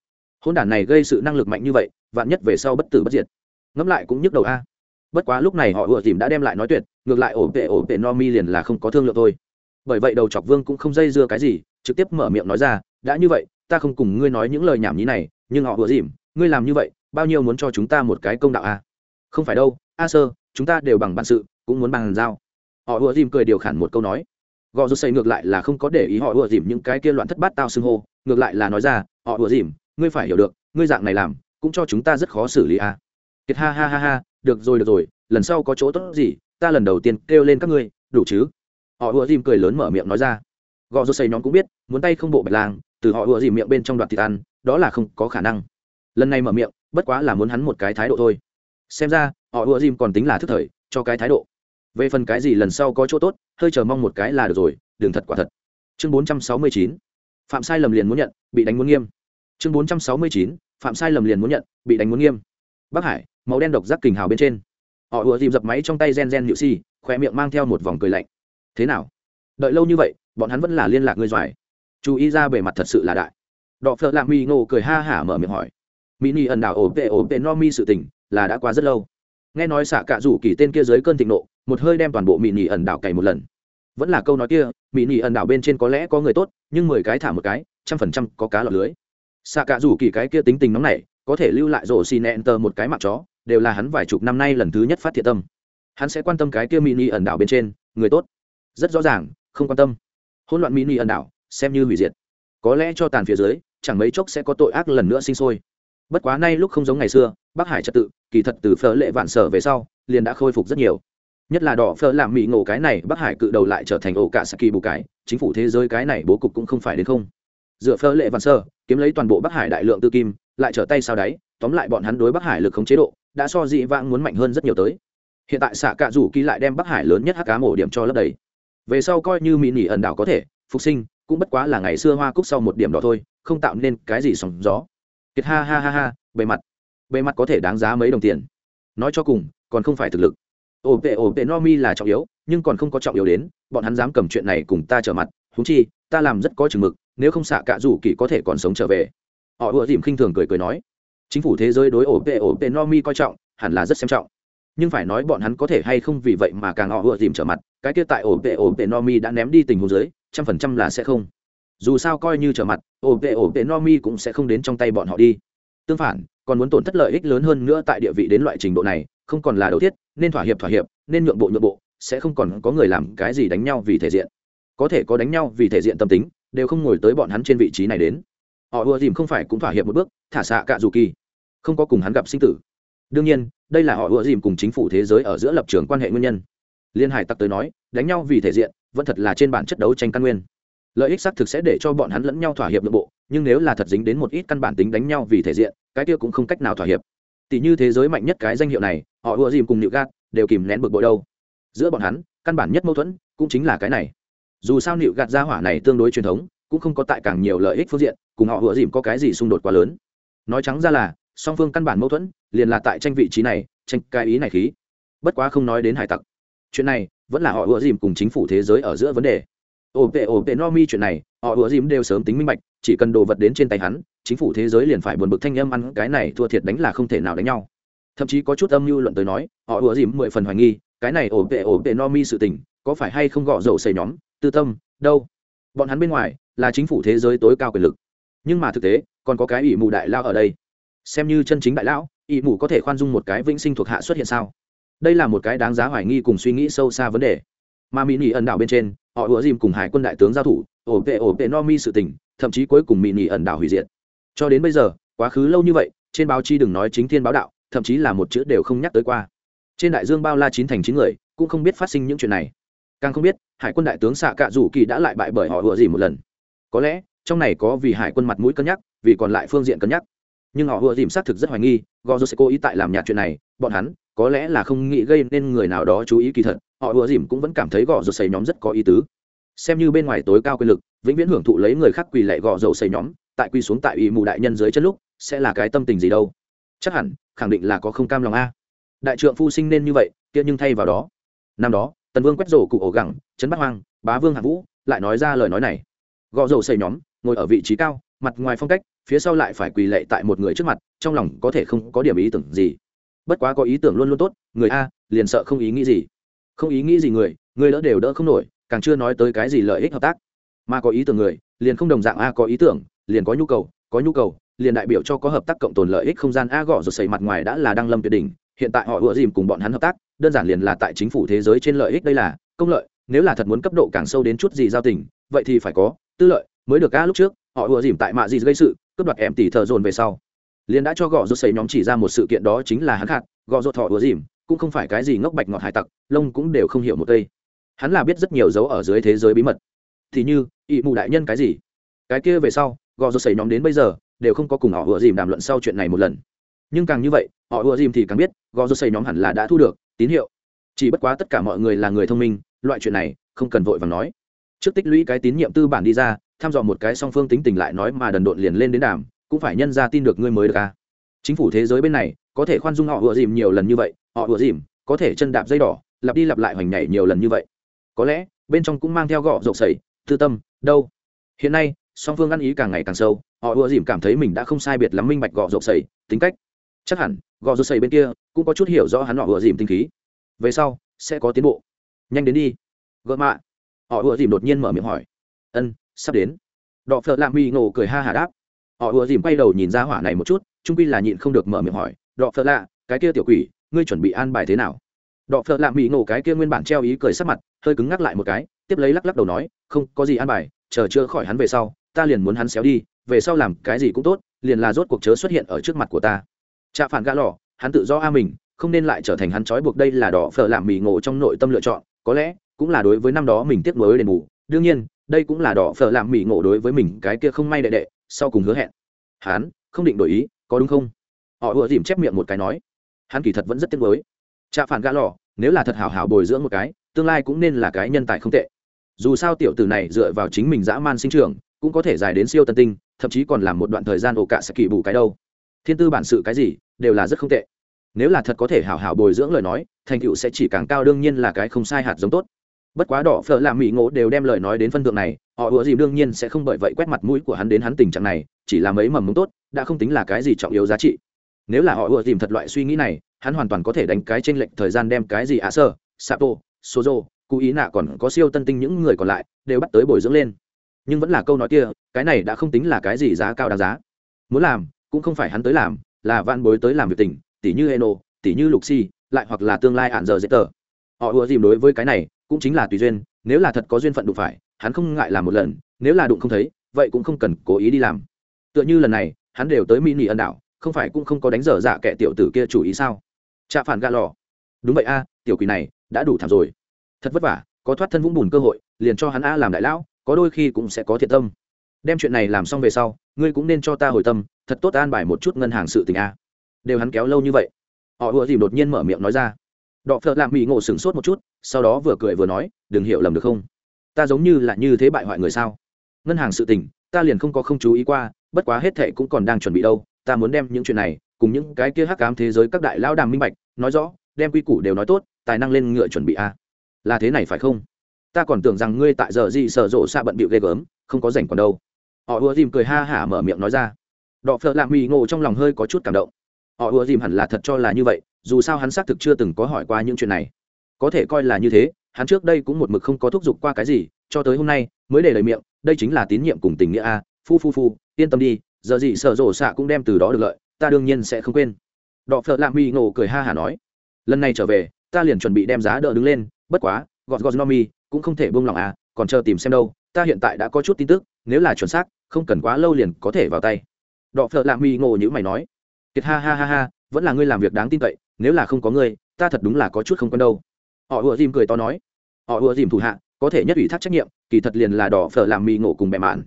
Hôn đản này gây sự năng lực mạnh như vậy, vạn nhất về sau bất tử bất diệt. Ngẫm lại cũng nhức đầu a. Bất quá lúc này họ ùa tìm đã đem lại nói tuyệt, ngược lại ổ tệ ổ tệ no mi liền là không có thương lượng thôi. Bởi vậy đầu chọc vương cũng không dây dưa cái gì, trực tiếp mở miệng nói ra, đã như vậy, ta không cùng ngươi nói những lời nhảm nhí này, nhưng họ ùa dìm, ngươi làm như vậy, bao nhiêu muốn cho chúng ta một cái công đạo a? Không phải đâu, a sơ, chúng ta đều bằng bản sự, cũng muốn bằng giao. Họ ùa dìm cười điều khản một câu nói. Gò rút xây ngược lại là không có để ý họ ùa dìm những cái kia loạn thất bát tao xưng hô, ngược lại là nói ra, họ ùa dìm, ngươi phải hiểu được, ngươi dạng này làm, cũng cho chúng ta rất khó xử lý a. Kiệt ha ha ha ha, được rồi được rồi, lần sau có chỗ tốt gì, ta lần đầu tiên kêu lên các ngươi, đủ chứ? Họ ùa dìm cười lớn mở miệng nói ra. Gò rút xây nhóm cũng biết, muốn tay không bộ bạch lang, từ họ ùa dìm miệng bên trong đoạn thịt ăn, đó là không có khả năng. Lần này mở miệng, bất quá là muốn hắn một cái thái độ thôi xem ra, họ ùa dìm còn tính là thức thời, cho cái thái độ. Về phần cái gì lần sau có chỗ tốt, hơi chờ mong một cái là được rồi đường thật quả thật. Chương bốn trăm sáu mươi chín, phạm sai lầm liền muốn nhận, bị đánh muốn nghiêm. Chương bốn trăm sáu mươi chín, phạm sai lầm liền muốn nhận, bị đánh muốn nghiêm. Bắc hải, màu đen độc giác kình hào bên trên. Họ ùa dìm dập máy trong tay gen gen nhự si khoe miệng mang theo một vòng cười lạnh. Thế nào? Đợi lâu như vậy, bọn hắn vẫn là liên lạc ngươi doài. Chú ý ra bề mặt thật sự là đại. Đọ phợ lạ mi ngô cười ha hả mở miệng hỏi. Mini ẩn đảo ổ vệ ổ vệ no mi sự tình là đã qua rất lâu. Nghe nói xạ cạ rủ kỳ tên kia dưới cơn thịnh nộ, một hơi đem toàn bộ mỹ nỉ ẩn đảo cày một lần. Vẫn là câu nói kia mỹ nỉ ẩn đảo bên trên có lẽ có người tốt, nhưng mười cái thả một cái, trăm phần trăm có cá lọt lưới. Xạ cạ rủ kỳ cái kia tính tình nóng này có thể lưu lại rổ xì nẹn tờ một cái mặt chó, đều là hắn vài chục năm nay lần thứ nhất phát thiệt tâm. Hắn sẽ quan tâm cái kia mỹ nỉ ẩn đảo bên trên, người tốt. Rất rõ ràng, không quan tâm. Hỗn loạn mỹ nỉ ẩn đảo, xem như hủy diệt. Có lẽ cho tàn phía dưới, chẳng mấy chốc sẽ có tội ác lần nữa sinh sôi bất quá nay lúc không giống ngày xưa, bắc hải trật tự, kỳ thật từ phở lệ vạn sở về sau, liền đã khôi phục rất nhiều. Nhất là đỏ phở làm mỹ ngộ cái này, bắc hải cự đầu lại trở thành ổ cả saki bù cái, chính phủ thế giới cái này bố cục cũng không phải đến không. Dựa phở lệ vạn sở, kiếm lấy toàn bộ bắc hải đại lượng tư kim, lại trở tay sao đáy, tóm lại bọn hắn đối bắc hải lực không chế độ, đã so dị vãng muốn mạnh hơn rất nhiều tới. Hiện tại xạ cạ rủ kỳ lại đem bắc hải lớn nhất hắc cá mổ điểm cho lấp đầy. Về sau coi như mỹ nỉ ẩn đảo có thể, phục sinh, cũng bất quá là ngày xưa hoa cúc sau một điểm đó thôi, không tạo nên cái gì sóng gió kiệt ha ha ha ha, bề mặt. Bề mặt có thể đáng giá mấy đồng tiền. Nói cho cùng, còn không phải thực lực. Ổ vệ ổ vệ no mi là trọng yếu, nhưng còn không có trọng yếu đến, bọn hắn dám cầm chuyện này cùng ta trở mặt. Húng chi, ta làm rất có chừng mực, nếu không xạ cả dù kỳ có thể còn sống trở về. Họ ùa dìm khinh thường cười cười nói. Chính phủ thế giới đối ổ vệ ổ vệ no mi coi trọng, hẳn là rất xem trọng. Nhưng phải nói bọn hắn có thể hay không vì vậy mà càng họ ùa dìm trở mặt, cái kia tại ổ vệ ổ vệ no mi đã ném đi tình huống dưới, trăm phần trăm là sẽ không dù sao coi như trở mặt, ổ vệ ổ vệ no mi cũng sẽ không đến trong tay bọn họ đi. Tương phản, còn muốn tổn thất lợi ích lớn hơn nữa tại địa vị đến loại trình độ này, không còn là đầu thiết, nên thỏa hiệp thỏa hiệp, nên nhượng bộ nhượng bộ, sẽ không còn có người làm cái gì đánh nhau vì thể diện. Có thể có đánh nhau vì thể diện tâm tính, đều không ngồi tới bọn hắn trên vị trí này đến. Họ ùa dìm không phải cũng thỏa hiệp một bước, thả xạ cạ dù kỳ. Không có cùng hắn gặp sinh tử. Đương nhiên, đây là họ ùa dìm cùng chính phủ thế giới ở giữa lập trường quan hệ nguyên nhân. Liên hải tặc tới nói, đánh nhau vì thể diện, vẫn thật là trên bản chất đấu tranh căn nguyên lợi ích xác thực sẽ để cho bọn hắn lẫn nhau thỏa hiệp nội bộ, nhưng nếu là thật dính đến một ít căn bản tính đánh nhau vì thể diện, cái kia cũng không cách nào thỏa hiệp. Tỷ như thế giới mạnh nhất cái danh hiệu này, họ ùa dìm cùng nịu gạt đều kìm nén bực bội đâu. Giữa bọn hắn, căn bản nhất mâu thuẫn cũng chính là cái này. Dù sao nịu gạt gia hỏa này tương đối truyền thống, cũng không có tại càng nhiều lợi ích phương diện, cùng họ ùa dìm có cái gì xung đột quá lớn. Nói trắng ra là, song phương căn bản mâu thuẫn, liền là tại tranh vị trí này, tranh cái ý này khí. Bất quá không nói đến hải tặc. Chuyện này, vẫn là họ ùa dìm cùng chính phủ thế giới ở giữa vấn đề ổ tệ ổ tệ, no mi chuyện này, họ ủa dìm đều sớm tính minh bạch, chỉ cần đồ vật đến trên tay hắn, chính phủ thế giới liền phải buồn bực thanh âm ăn, cái này thua thiệt đánh là không thể nào đánh nhau. Thậm chí có chút âm mưu luận tới nói, họ ủa dìm mười phần hoài nghi, cái này ổ tệ ổ tệ, no mi sự tình, có phải hay không gõ dầu xây nhóm, tư tâm, đâu? Bọn hắn bên ngoài, là chính phủ thế giới tối cao quyền lực. Nhưng mà thực tế, còn có cái ỷ mù đại lao ở đây. Xem như chân chính đại lão, ỷ mù có thể khoan dung một cái vĩnh sinh thuộc hạ xuất hiện sao? Đây là một cái đáng giá hoài nghi cùng suy nghĩ sâu xa vấn đề mà mỹ nỉ ẩn đảo bên trên, họ ủa dìm cùng hải quân đại tướng giao thủ, ổ vệ ổ vệ no mi sự tình, thậm chí cuối cùng mỹ nỉ ẩn đảo hủy diệt. Cho đến bây giờ, quá khứ lâu như vậy, trên báo chi đừng nói chính thiên báo đạo, thậm chí là một chữ đều không nhắc tới qua. Trên đại dương bao la chín thành chín người, cũng không biết phát sinh những chuyện này. Càng không biết, hải quân đại tướng xạ cạ rủ kỳ đã lại bại bởi họ ủa dìm một lần. Có lẽ, trong này có vì hải quân mặt mũi cân nhắc, vì còn lại phương diện cân nhắc nhưng họ ùa dìm xác thực rất hoài nghi gò sẽ cố ý tại làm nhạt chuyện này, bọn hắn có lẽ là không nghĩ gây nên người nào đó chú ý kỳ thật, họ ùa dìm cũng vẫn cảm thấy gò dô xây nhóm rất có ý tứ. Xem như bên ngoài tối cao quyền lực, vĩnh viễn hưởng thụ lấy người khác quỳ lệ gò dầu xây nhóm, tại quy xuống tại ủy mù đại nhân dưới chân lúc, sẽ là cái tâm tình gì đâu. Chắc hẳn, khẳng định là có không cam lòng a. Đại trượng phu sinh nên như vậy tiện nhưng thay vào đó. Năm đó, tần vương quét rổ cụ ổ gẳng, trấn bắc hoang, bá vương hạ vũ, lại nói ra lời nói này. Gò dầu xây nhóm, ngồi ở vị trí cao mặt ngoài phong cách, phía sau lại phải quỳ lệ tại một người trước mặt, trong lòng có thể không có điểm ý tưởng gì. Bất quá có ý tưởng luôn luôn tốt, người a, liền sợ không ý nghĩ gì. Không ý nghĩ gì người người đỡ đều đỡ không nổi, càng chưa nói tới cái gì lợi ích hợp tác. Mà có ý tưởng người, liền không đồng dạng a có ý tưởng, liền có nhu cầu, có nhu cầu, liền đại biểu cho có hợp tác cộng tồn lợi ích không gian a gõ rồi xây mặt ngoài đã là đăng lâm tuyệt đỉnh, hiện tại họ ủa dìm cùng bọn hắn hợp tác, đơn giản liền là tại chính phủ thế giới trên lợi ích đây là công lợi, nếu là thật muốn cấp độ càng sâu đến chút gì giao tình, vậy thì phải có tư lợi mới được ca lúc trước, họ ùa dìm tại mạ gì gây sự, cướp đoạt em tỷ thợ dồn về sau. Liền đã cho gõ rốt xây nhóm chỉ ra một sự kiện đó chính là hắn hạt gõ rốt thọ ủa dìm, cũng không phải cái gì ngốc bạch ngọt hải tặc, lông cũng đều không hiểu một cây. Hắn là biết rất nhiều dấu ở dưới thế giới bí mật. Thì như ỵ mù đại nhân cái gì? Cái kia về sau gò rột xảy nhóm đến bây giờ, đều không có cùng họ ùa dìm đàm luận sau chuyện này một lần. Nhưng càng như vậy, họ ùa dìm thì càng biết gò rột xảy nhóm hẳn là đã thu được tín hiệu. Chỉ bất quá tất cả mọi người là người thông minh, loại chuyện này không cần vội và nói. Trước tích lũy cái tín nhiệm tư bản đi ra thăm dò một cái song phương tính tình lại nói mà đần độn liền lên đến đàm, cũng phải nhân ra tin được ngươi mới được à. chính phủ thế giới bên này, có thể khoan dung họ ùa dìm nhiều lần như vậy, họ ùa dìm, có thể chân đạp dây đỏ, lặp đi lặp lại hoành nhảy nhiều lần như vậy. Có lẽ, bên trong cũng mang theo gọ rộng sẩy, tư tâm, đâu. Hiện nay, song phương ăn ý càng ngày càng sâu, họ ùa dìm cảm thấy mình đã không sai biệt lắm minh bạch gọ rộng sẩy, tính cách. Chắc hẳn, gọ rộng sẩy bên kia, cũng có chút hiểu rõ hắn họ ùa dìm tinh khí. Về sau, sẽ có tiến bộ. Nhanh đến đi. Gợ mạ. Họ ùa dìm đột nhiên mở miệng hỏi. Ân sắp đến. Đọ phợ lạ mỹ ngộ cười ha hà đáp. Họ ùa dìm quay đầu nhìn ra hỏa này một chút, trung quy là nhịn không được mở miệng hỏi, đọ phợ lạ, cái kia tiểu quỷ, ngươi chuẩn bị an bài thế nào? Đọ phợ lạ mỹ ngộ cái kia nguyên bản treo ý cười sắc mặt, hơi cứng ngắc lại một cái, tiếp lấy lắc lắc đầu nói, không, có gì an bài, chờ chữa khỏi hắn về sau, ta liền muốn hắn xéo đi, về sau làm cái gì cũng tốt, liền là rốt cuộc chớ xuất hiện ở trước mặt của ta. Trạ phản gã lò hắn tự do a mình, không nên lại trở thành hắn trói buộc đây là đỏ phở làm mì ngộ trong nội tâm lựa chọn, có lẽ cũng là đối với năm đó mình tiếp nối đền bù. Đương nhiên đây cũng là đỏ phở làm mỹ ngộ đối với mình, cái kia không may đệ đệ, sau cùng hứa hẹn. Hắn không định đổi ý, có đúng không? Họ ùa dìm chép miệng một cái nói. Hắn kỳ thật vẫn rất tiếc mới trạ phản gã lò, nếu là thật hảo hảo bồi dưỡng một cái, tương lai cũng nên là cái nhân tài không tệ. Dù sao tiểu tử này dựa vào chính mình dã man sinh trưởng, cũng có thể dài đến siêu tân tinh, thậm chí còn làm một đoạn thời gian ổ cả sẽ kỳ bù cái đâu. Thiên tư bản sự cái gì, đều là rất không tệ. Nếu là thật có thể hảo hảo bồi dưỡng lời nói, thành tựu sẽ chỉ càng cao đương nhiên là cái không sai hạt giống tốt bất quá đỏ phở làm mỹ ngộ đều đem lời nói đến phân thượng này, họ ủa gì đương nhiên sẽ không bởi vậy quét mặt mũi của hắn đến hắn tình trạng này, chỉ là mấy mầm mống tốt, đã không tính là cái gì trọng yếu giá trị. Nếu là họ ủa dìm thật loại suy nghĩ này, hắn hoàn toàn có thể đánh cái trên lệnh thời gian đem cái gì ạ sơ sapo sozo cụ ý nạ còn có siêu tân tinh những người còn lại đều bắt tới bồi dưỡng lên. Nhưng vẫn là câu nói kia, cái này đã không tính là cái gì giá cao đáng giá. Muốn làm, cũng không phải hắn tới làm, là van bối tới làm việc tỉnh tỷ như eno tỷ như lục si lại hoặc là tương lai hạn giờ dễ tờ họ ùa dìm đối với cái này cũng chính là tùy duyên, nếu là thật có duyên phận đụng phải, hắn không ngại làm một lần, nếu là đụng không thấy, vậy cũng không cần cố ý đi làm. Tựa như lần này, hắn đều tới mỹ nỉ ân đảo, không phải cũng không có đánh dở dạ kẻ tiểu tử kia chủ ý sao? Trạ phản gà lò. Đúng vậy a, tiểu quỷ này, đã đủ thảm rồi. Thật vất vả, có thoát thân vũng bùn cơ hội, liền cho hắn a làm đại lão, có đôi khi cũng sẽ có thiện tâm. Đem chuyện này làm xong về sau, ngươi cũng nên cho ta hồi tâm, thật tốt an bài một chút ngân hàng sự tình a. Đều hắn kéo lâu như vậy. Họ ùa dìm đột nhiên mở miệng nói ra đọ phợ làm mỹ ngộ sửng sốt một chút, sau đó vừa cười vừa nói, đừng hiểu lầm được không? Ta giống như là như thế bại hoại người sao? Ngân hàng sự tình, ta liền không có không chú ý qua, bất quá hết thệ cũng còn đang chuẩn bị đâu. Ta muốn đem những chuyện này, cùng những cái kia hắc ám thế giới các đại lão đàm minh bạch, nói rõ, đem quy củ đều nói tốt, tài năng lên ngựa chuẩn bị a. Là thế này phải không? Ta còn tưởng rằng ngươi tại giờ gì sở rộ xa bận bịu ghê gớm, không có rảnh còn đâu. Họ ùa dìm cười ha hả mở miệng nói ra. Đọ phợ lạ mỹ ngộ trong lòng hơi có chút cảm động. Họ ùa dìm hẳn là thật cho là như vậy dù sao hắn xác thực chưa từng có hỏi qua những chuyện này. Có thể coi là như thế, hắn trước đây cũng một mực không có thúc giục qua cái gì, cho tới hôm nay mới để lời miệng, đây chính là tín nhiệm cùng tình nghĩa a, phu phu phu, yên tâm đi, giờ gì sở rổ xạ cũng đem từ đó được lợi, ta đương nhiên sẽ không quên. Đọ phợ lạ mi ngộ cười ha hả nói, lần này trở về, ta liền chuẩn bị đem giá đỡ đứng lên, bất quá, gọt gọt no mi, cũng không thể buông lòng à còn chờ tìm xem đâu, ta hiện tại đã có chút tin tức, nếu là chuẩn xác, không cần quá lâu liền có thể vào tay. Đọ phợ lạ mi ngộ như mày nói, kiệt ha ha ha ha, vẫn là ngươi làm việc đáng tin cậy nếu là không có ngươi, ta thật đúng là có chút không quen đâu. Họ ùa dìm cười to nói. Họ ùa dìm thủ hạ, có thể nhất ủy thác trách nhiệm, kỳ thật liền là đỏ phở làm mì ngộ cùng bẹ mạn.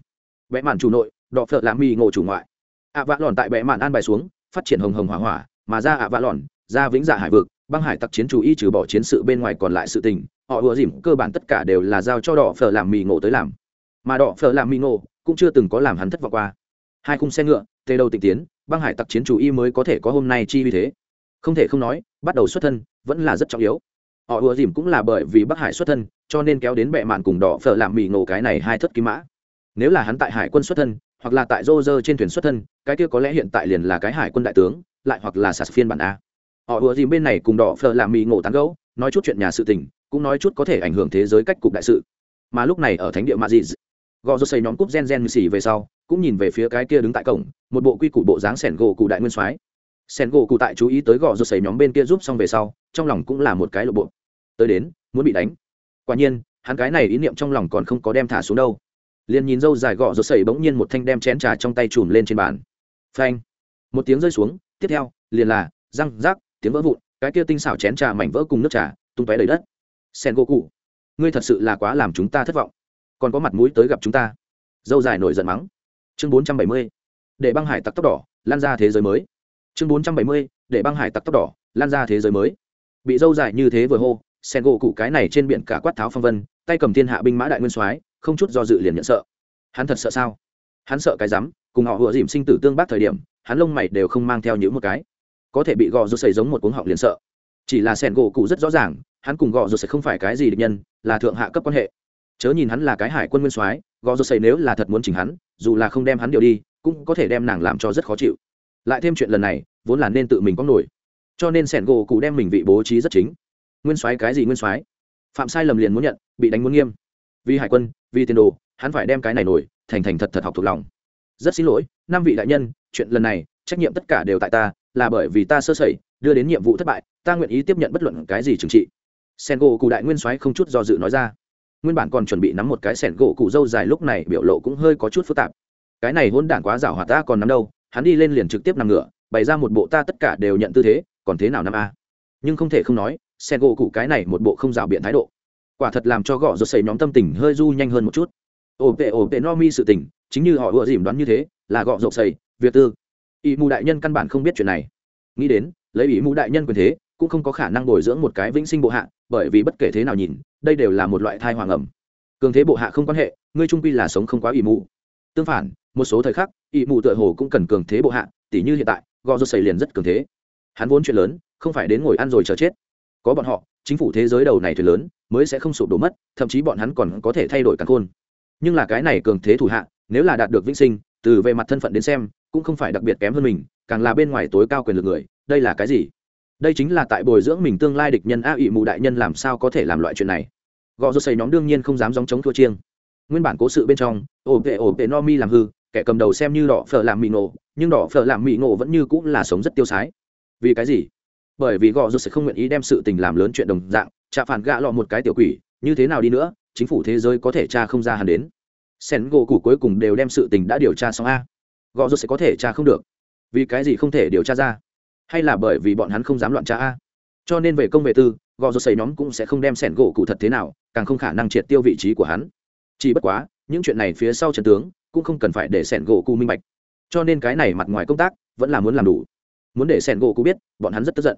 Bẹ mạn chủ nội, đỏ phở làm mì ngộ chủ ngoại. Ạ vạ lòn tại bẹ mạn an bài xuống, phát triển hồng hồng hỏa hỏa, mà ra ạ vạ lòn, ra vĩnh dạ hải vực, băng hải tặc chiến chủ y trừ bỏ chiến sự bên ngoài còn lại sự tình, họ ùa dìm cơ bản tất cả đều là giao cho đỏ phở làm mì ngộ tới làm. Mà đỏ phở làm mì ngộ cũng chưa từng có làm hắn thất vọng qua. Hai khung xe ngựa, tê đầu tịnh tiến, băng hải tặc chiến chủ y mới có thể có hôm nay chi vì thế không thể không nói, bắt đầu xuất thân vẫn là rất trọng yếu. Họ ùa dìm cũng là bởi vì bắc hải xuất thân, cho nên kéo đến bệ mạn cùng đỏ phở làm mì ngộ cái này hai thất ký mã. Nếu là hắn tại hải quân xuất thân, hoặc là tại rô rơ trên thuyền xuất thân, cái kia có lẽ hiện tại liền là cái hải quân đại tướng, lại hoặc là sạt phiên bản a. Họ ùa dìm bên này cùng đỏ phờ làm mì ngộ tán gấu nói chút chuyện nhà sự tình, cũng nói chút có thể ảnh hưởng thế giới cách cục đại sự. Mà lúc này ở thánh địa mazis gò rô xây nhóm cúp gen gen xì về sau, cũng nhìn về phía cái kia đứng tại cổng, một bộ quy củ bộ dáng sẻn gỗ cụ đại nguyên soái. Sen gỗ cụ tại chú ý tới gò rột xầy nhóm bên kia giúp xong về sau, trong lòng cũng là một cái lộ bộ. Tới đến, muốn bị đánh. Quả nhiên, hắn cái này ý niệm trong lòng còn không có đem thả xuống đâu. Liền nhìn dâu dài gọ rột sẩy bỗng nhiên một thanh đem chén trà trong tay chùm lên trên bàn. Phanh. Một tiếng rơi xuống, tiếp theo, liền là, răng, rác, tiếng vỡ vụn, cái kia tinh xảo chén trà mảnh vỡ cùng nước trà, tung tóe đầy đất. Sen gỗ cụ, ngươi thật sự là quá làm chúng ta thất vọng. Còn có mặt mũi tới gặp chúng ta. Dâu dài nổi giận mắng. Chương bốn trăm bảy mươi. Để băng hải tặc tóc đỏ, lan ra thế giới mới chương bốn trăm bảy mươi, để băng hải tặc tóc đỏ, lan ra thế giới mới. Bị dâu dài như thế vừa hô, sen gỗ cụ cái này trên biển cả quát tháo phong vân, tay cầm thiên hạ binh mã đại nguyên soái, không chút do dự liền nhận sợ. Hắn thật sợ sao? Hắn sợ cái rắm, cùng họ vừa dìm sinh tử tương bác thời điểm, hắn lông mày đều không mang theo những một cái. Có thể bị gò rô xây giống một cuống họng liền sợ. Chỉ là sen gỗ cụ rất rõ ràng, hắn cùng gò rô xây không phải cái gì địch nhân, là thượng hạ cấp quan hệ. Chớ nhìn hắn là cái hải quân nguyên soái, gò rô xây nếu là thật muốn chỉnh hắn, dù là không đem hắn điều đi, cũng có thể đem nàng làm cho rất khó chịu lại thêm chuyện lần này, vốn là nên tự mình có nổi. Cho nên sẻn gỗ cụ đem mình vị bố trí rất chính. Nguyên soái cái gì nguyên soái? Phạm sai lầm liền muốn nhận, bị đánh muốn nghiêm. Vì hải quân, vì tiền đồ, hắn phải đem cái này nổi, thành thành thật thật học thuộc lòng. Rất xin lỗi, năm vị đại nhân, chuyện lần này, trách nhiệm tất cả đều tại ta, là bởi vì ta sơ sẩy, đưa đến nhiệm vụ thất bại, ta nguyện ý tiếp nhận bất luận cái gì trừng trị. Sen gỗ cụ đại nguyên soái không chút do dự nói ra. Nguyên bản còn chuẩn bị nắm một cái sẻn gỗ cụ dâu dài lúc này biểu lộ cũng hơi có chút phức tạp. Cái này hôn đản quá giảo hòa ta còn nắm đâu hắn đi lên liền trực tiếp nằm ngửa, bày ra một bộ ta tất cả đều nhận tư thế, còn thế nào năm a? Nhưng không thể không nói sen gỗ cụ cái này một bộ không rào biện thái độ. Quả thật làm cho gõ rột xầy nhóm tâm tình hơi du nhanh hơn một chút. Ổn tệ ổn tệ no mi sự tình, chính như họ vừa dìm đoán như thế, là gọ rột xầy việc tư. Ỵ mù đại nhân căn bản không biết chuyện này. Nghĩ đến, lấy ỵ mù đại nhân quyền thế, cũng không có khả năng bồi dưỡng một cái vĩnh sinh bộ hạ, bởi vì bất kể thế nào nhìn, đây đều là một loại thai hoàng ẩm. Cường thế bộ hạ không quan hệ, ngươi trung quy là sống không quá ỵ mù tương phản, một số thời khắc ỵ mù tựa hồ cũng cần cường thế bộ hạ, tỉ như hiện tại, gò rô xây liền rất cường thế. Hắn vốn chuyện lớn, không phải đến ngồi ăn rồi chờ chết. Có bọn họ, chính phủ thế giới đầu này thuyền lớn, mới sẽ không sụp đổ mất, thậm chí bọn hắn còn có thể thay đổi căn khôn. Nhưng là cái này cường thế thủ hạ, nếu là đạt được vĩnh sinh, từ về mặt thân phận đến xem, cũng không phải đặc biệt kém hơn mình, càng là bên ngoài tối cao quyền lực người, đây là cái gì? Đây chính là tại bồi dưỡng mình tương lai địch nhân a ỵ mù đại nhân làm sao có thể làm loại chuyện này? Gò rô xây nhóm đương nhiên không dám dòng chống thua chiêng nguyên bản cố sự bên trong, ổ vệ ổ vệ no mi làm hư, kẻ cầm đầu xem như đỏ phở làm mị nổ nhưng đỏ phở làm mị nổ vẫn như cũng là sống rất tiêu sái. Vì cái gì? Bởi vì gò rút sẽ không nguyện ý đem sự tình làm lớn chuyện đồng dạng chạ phản gạ lọ một cái tiểu quỷ, như thế nào đi nữa, chính phủ thế giới có thể tra không ra hẳn đến. Sen gỗ củ cuối cùng đều đem sự tình đã điều tra xong a. Gò rút sẽ có thể tra không được. Vì cái gì không thể điều tra ra? Hay là bởi vì bọn hắn không dám loạn tra a? Cho nên về công về tư, gò rút xây nhóm cũng sẽ không đem sẻn gỗ cụ thật thế nào, càng không khả năng triệt tiêu vị trí của hắn chỉ bất quá, những chuyện này phía sau trần tướng cũng không cần phải để sẻn gỗ cụ minh bạch. Cho nên cái này mặt ngoài công tác vẫn là muốn làm đủ. Muốn để sẻn gỗ cụ biết, bọn hắn rất tức giận.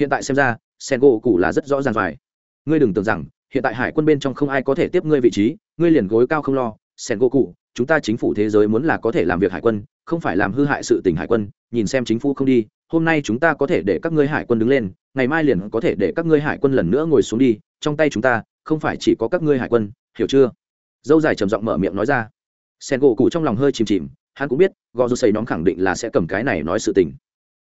Hiện tại xem ra, sẻn gỗ cụ là rất rõ ràng phải. Ngươi đừng tưởng rằng, hiện tại hải quân bên trong không ai có thể tiếp ngươi vị trí, ngươi liền gối cao không lo. Sen gỗ cụ chúng ta chính phủ thế giới muốn là có thể làm việc hải quân, không phải làm hư hại sự tình hải quân. Nhìn xem chính phủ không đi, hôm nay chúng ta có thể để các ngươi hải quân đứng lên, ngày mai liền có thể để các ngươi hải quân lần nữa ngồi xuống đi. Trong tay chúng ta, không phải chỉ có các ngươi hải quân, hiểu chưa? Dâu dài trầm giọng mở miệng nói ra. Sen gỗ cụ trong lòng hơi chìm chìm, hắn cũng biết, gò rô xây nhóm khẳng định là sẽ cầm cái này nói sự tình.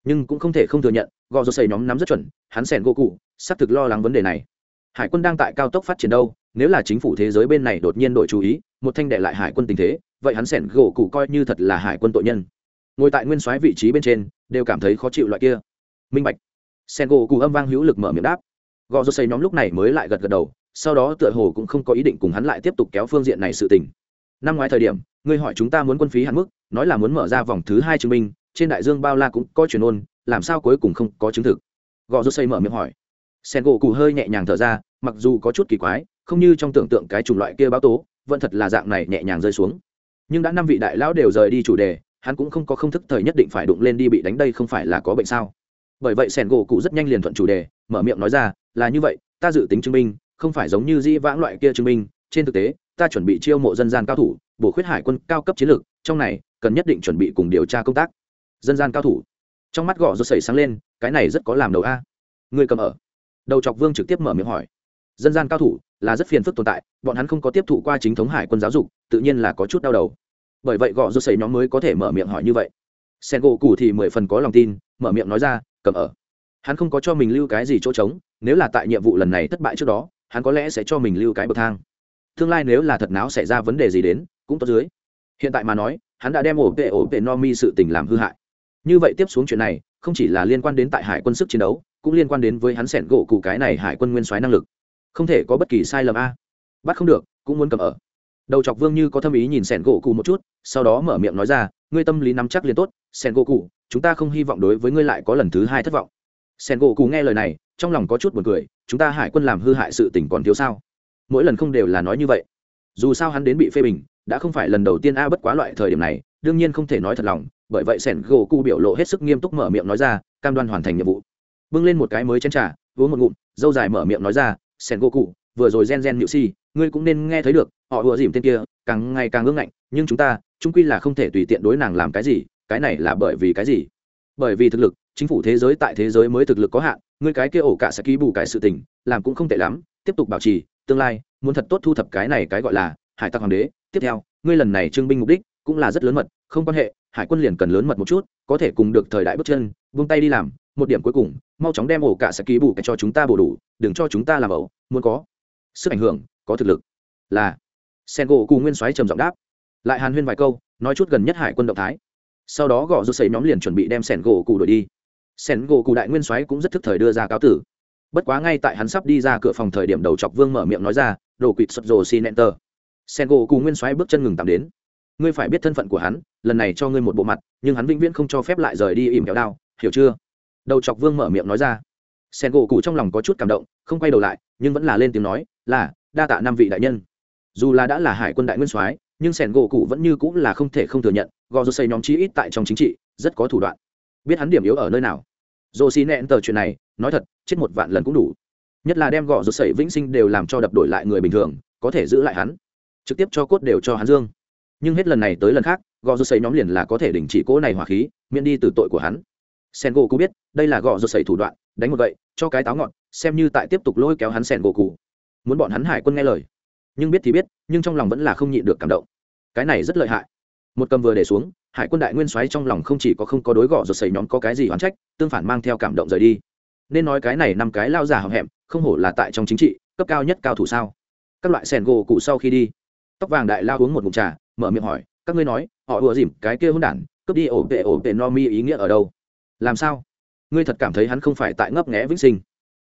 Nhưng cũng không thể không thừa nhận, gò rô xây nhóm nắm rất chuẩn, hắn sen gỗ cụ xác thực lo lắng vấn đề này. Hải quân đang tại cao tốc phát triển đâu, nếu là chính phủ thế giới bên này đột nhiên đổi chú ý, một thanh đệ lại hải quân tình thế, vậy hắn sẻn gỗ cụ coi như thật là hải quân tội nhân. Ngồi tại nguyên soái vị trí bên trên, đều cảm thấy khó chịu loại kia. Minh bạch. Sen gỗ cụ âm vang hữu lực mở miệng đáp. Gò rô xây nhóm lúc này mới lại gật gật đầu sau đó tựa hồ cũng không có ý định cùng hắn lại tiếp tục kéo phương diện này sự tình. Năm ngoái thời điểm, ngươi hỏi chúng ta muốn quân phí hạn mức, nói là muốn mở ra vòng thứ hai chứng minh, trên đại dương bao la cũng có truyền ôn, làm sao cuối cùng không có chứng thực? Gò rô xây mở miệng hỏi. Sen gỗ cụ hơi nhẹ nhàng thở ra, mặc dù có chút kỳ quái, không như trong tưởng tượng cái chủng loại kia báo tố, vẫn thật là dạng này nhẹ nhàng rơi xuống. Nhưng đã năm vị đại lão đều rời đi chủ đề, hắn cũng không có không thức thời nhất định phải đụng lên đi bị đánh đây không phải là có bệnh sao? Bởi vậy sẻn gỗ cụ rất nhanh liền thuận chủ đề, mở miệng nói ra, là như vậy, ta dự tính chứng minh không phải giống như di vãng loại kia chứng minh, trên thực tế, ta chuẩn bị chiêu mộ dân gian cao thủ, bổ khuyết hải quân cao cấp chiến lược, trong này, cần nhất định chuẩn bị cùng điều tra công tác. Dân gian cao thủ. Trong mắt gõ rột sẩy sáng lên, cái này rất có làm đầu a. Người cầm ở. Đầu chọc vương trực tiếp mở miệng hỏi. Dân gian cao thủ là rất phiền phức tồn tại, bọn hắn không có tiếp thụ qua chính thống hải quân giáo dục, tự nhiên là có chút đau đầu. Bởi vậy gõ rột sẩy nhóm mới có thể mở miệng hỏi như vậy. Sen gỗ củ thì mười phần có lòng tin, mở miệng nói ra, cầm ở. Hắn không có cho mình lưu cái gì chỗ trống, nếu là tại nhiệm vụ lần này thất bại trước đó hắn có lẽ sẽ cho mình lưu cái bậc thang. Tương lai nếu là thật náo xảy ra vấn đề gì đến, cũng tốt dưới. Hiện tại mà nói, hắn đã đem ổ vệ ổ vệ no mi sự tình làm hư hại. Như vậy tiếp xuống chuyện này, không chỉ là liên quan đến tại hải quân sức chiến đấu, cũng liên quan đến với hắn sẻn gỗ cụ cái này hải quân nguyên soái năng lực. Không thể có bất kỳ sai lầm a. Bắt không được, cũng muốn cầm ở. Đầu chọc vương như có tâm ý nhìn sẻn gỗ cụ một chút, sau đó mở miệng nói ra, ngươi tâm lý nắm chắc liền tốt sẻn gỗ cụ, chúng ta không hy vọng đối với ngươi lại có lần thứ hai thất vọng. Sẻn gỗ cụ nghe lời này trong lòng có chút buồn cười, chúng ta hải quân làm hư hại sự tình còn thiếu sao? Mỗi lần không đều là nói như vậy. Dù sao hắn đến bị phê bình, đã không phải lần đầu tiên a bất quá loại thời điểm này, đương nhiên không thể nói thật lòng, bởi vậy sẻn gỗ cụ biểu lộ hết sức nghiêm túc mở miệng nói ra, cam đoan hoàn thành nhiệm vụ. Bưng lên một cái mới chén trà, uống một ngụm, dâu dài mở miệng nói ra, sẻn gỗ cụ vừa rồi gen gen nhự si, ngươi cũng nên nghe thấy được, họ ùa dìm tên kia, càng ngày càng ngưng ngạnh, nhưng chúng ta, trung quy là không thể tùy tiện đối nàng làm cái gì, cái này là bởi vì cái gì? Bởi vì thực lực, chính phủ thế giới tại thế giới mới thực lực có hạn, ngươi cái kia ổ cả sẽ ký bù cái sự tình, làm cũng không tệ lắm, tiếp tục bảo trì, tương lai, muốn thật tốt thu thập cái này cái gọi là hải tặc hoàng đế. Tiếp theo, ngươi lần này trưng binh mục đích cũng là rất lớn mật, không quan hệ, hải quân liền cần lớn mật một chút, có thể cùng được thời đại bước chân vung tay đi làm, một điểm cuối cùng, mau chóng đem ổ cả sẽ ký bù cải cho chúng ta bổ đủ, đừng cho chúng ta làm ẩu, muốn có sức ảnh hưởng, có thực lực. Là sen gỗ cù nguyên soái trầm giọng đáp. Lại hàn huyên vài câu, nói chút gần nhất hải quân động thái sau đó gõ rút xấy nhóm liền chuẩn bị đem sẻn gỗ cụ đuổi đi. Sẻn gỗ cụ đại nguyên soái cũng rất thức thời đưa ra cáo tử. Bất quá ngay tại hắn sắp đi ra cửa phòng thời điểm đầu chọc vương mở miệng nói ra, đồ quỵt sập rồ xin enter sẻn gỗ cụ nguyên soái bước chân ngừng tạm đến. Ngươi phải biết thân phận của hắn, lần này cho ngươi một bộ mặt, nhưng hắn vĩnh viễn không cho phép lại rời đi ìm kéo đao, hiểu chưa? Đầu chọc vương mở miệng nói ra. Sen gỗ cụ trong lòng có chút cảm động, không quay đầu lại, nhưng vẫn là lên tiếng nói, là, đa tạ năm vị đại nhân. Dù là đã là hải quân đại nguyên soái nhưng sẻn gỗ cụ vẫn như cũng là không thể không thừa nhận, gò dô xây nhóm chí ít tại trong chính trị, rất có thủ đoạn. Biết hắn điểm yếu ở nơi nào? Dô xi nẹn tờ chuyện này, nói thật, chết một vạn lần cũng đủ. Nhất là đem gò dô xây vĩnh sinh đều làm cho đập đổi lại người bình thường, có thể giữ lại hắn. Trực tiếp cho cốt đều cho hắn dương. Nhưng hết lần này tới lần khác, gò dô xây nhóm liền là có thể đình chỉ cỗ này hỏa khí, miễn đi từ tội của hắn. Sen gỗ cụ biết, đây là gò dô xây thủ đoạn, đánh một gậy, cho cái táo ngọn, xem như tại tiếp tục lôi kéo hắn sen gỗ cụ. Muốn bọn hắn hải quân nghe lời nhưng biết thì biết, nhưng trong lòng vẫn là không nhịn được cảm động. Cái này rất lợi hại. Một cầm vừa để xuống, hải quân đại nguyên soái trong lòng không chỉ có không có đối gọ rồi xảy nhóm có cái gì oán trách, tương phản mang theo cảm động rời đi. Nên nói cái này năm cái lao giả hậm hẹm, không hổ là tại trong chính trị, cấp cao nhất cao thủ sao? Các loại sẻn gỗ cụ sau khi đi, tóc vàng đại lao uống một mụn trà, mở miệng hỏi, các ngươi nói, họ ùa dìm, cái kia hôn đản, cướp đi ổ vệ ổ vệ no mi ý nghĩa ở đâu? Làm sao? Ngươi thật cảm thấy hắn không phải tại ngấp nghẽ vĩnh sinh?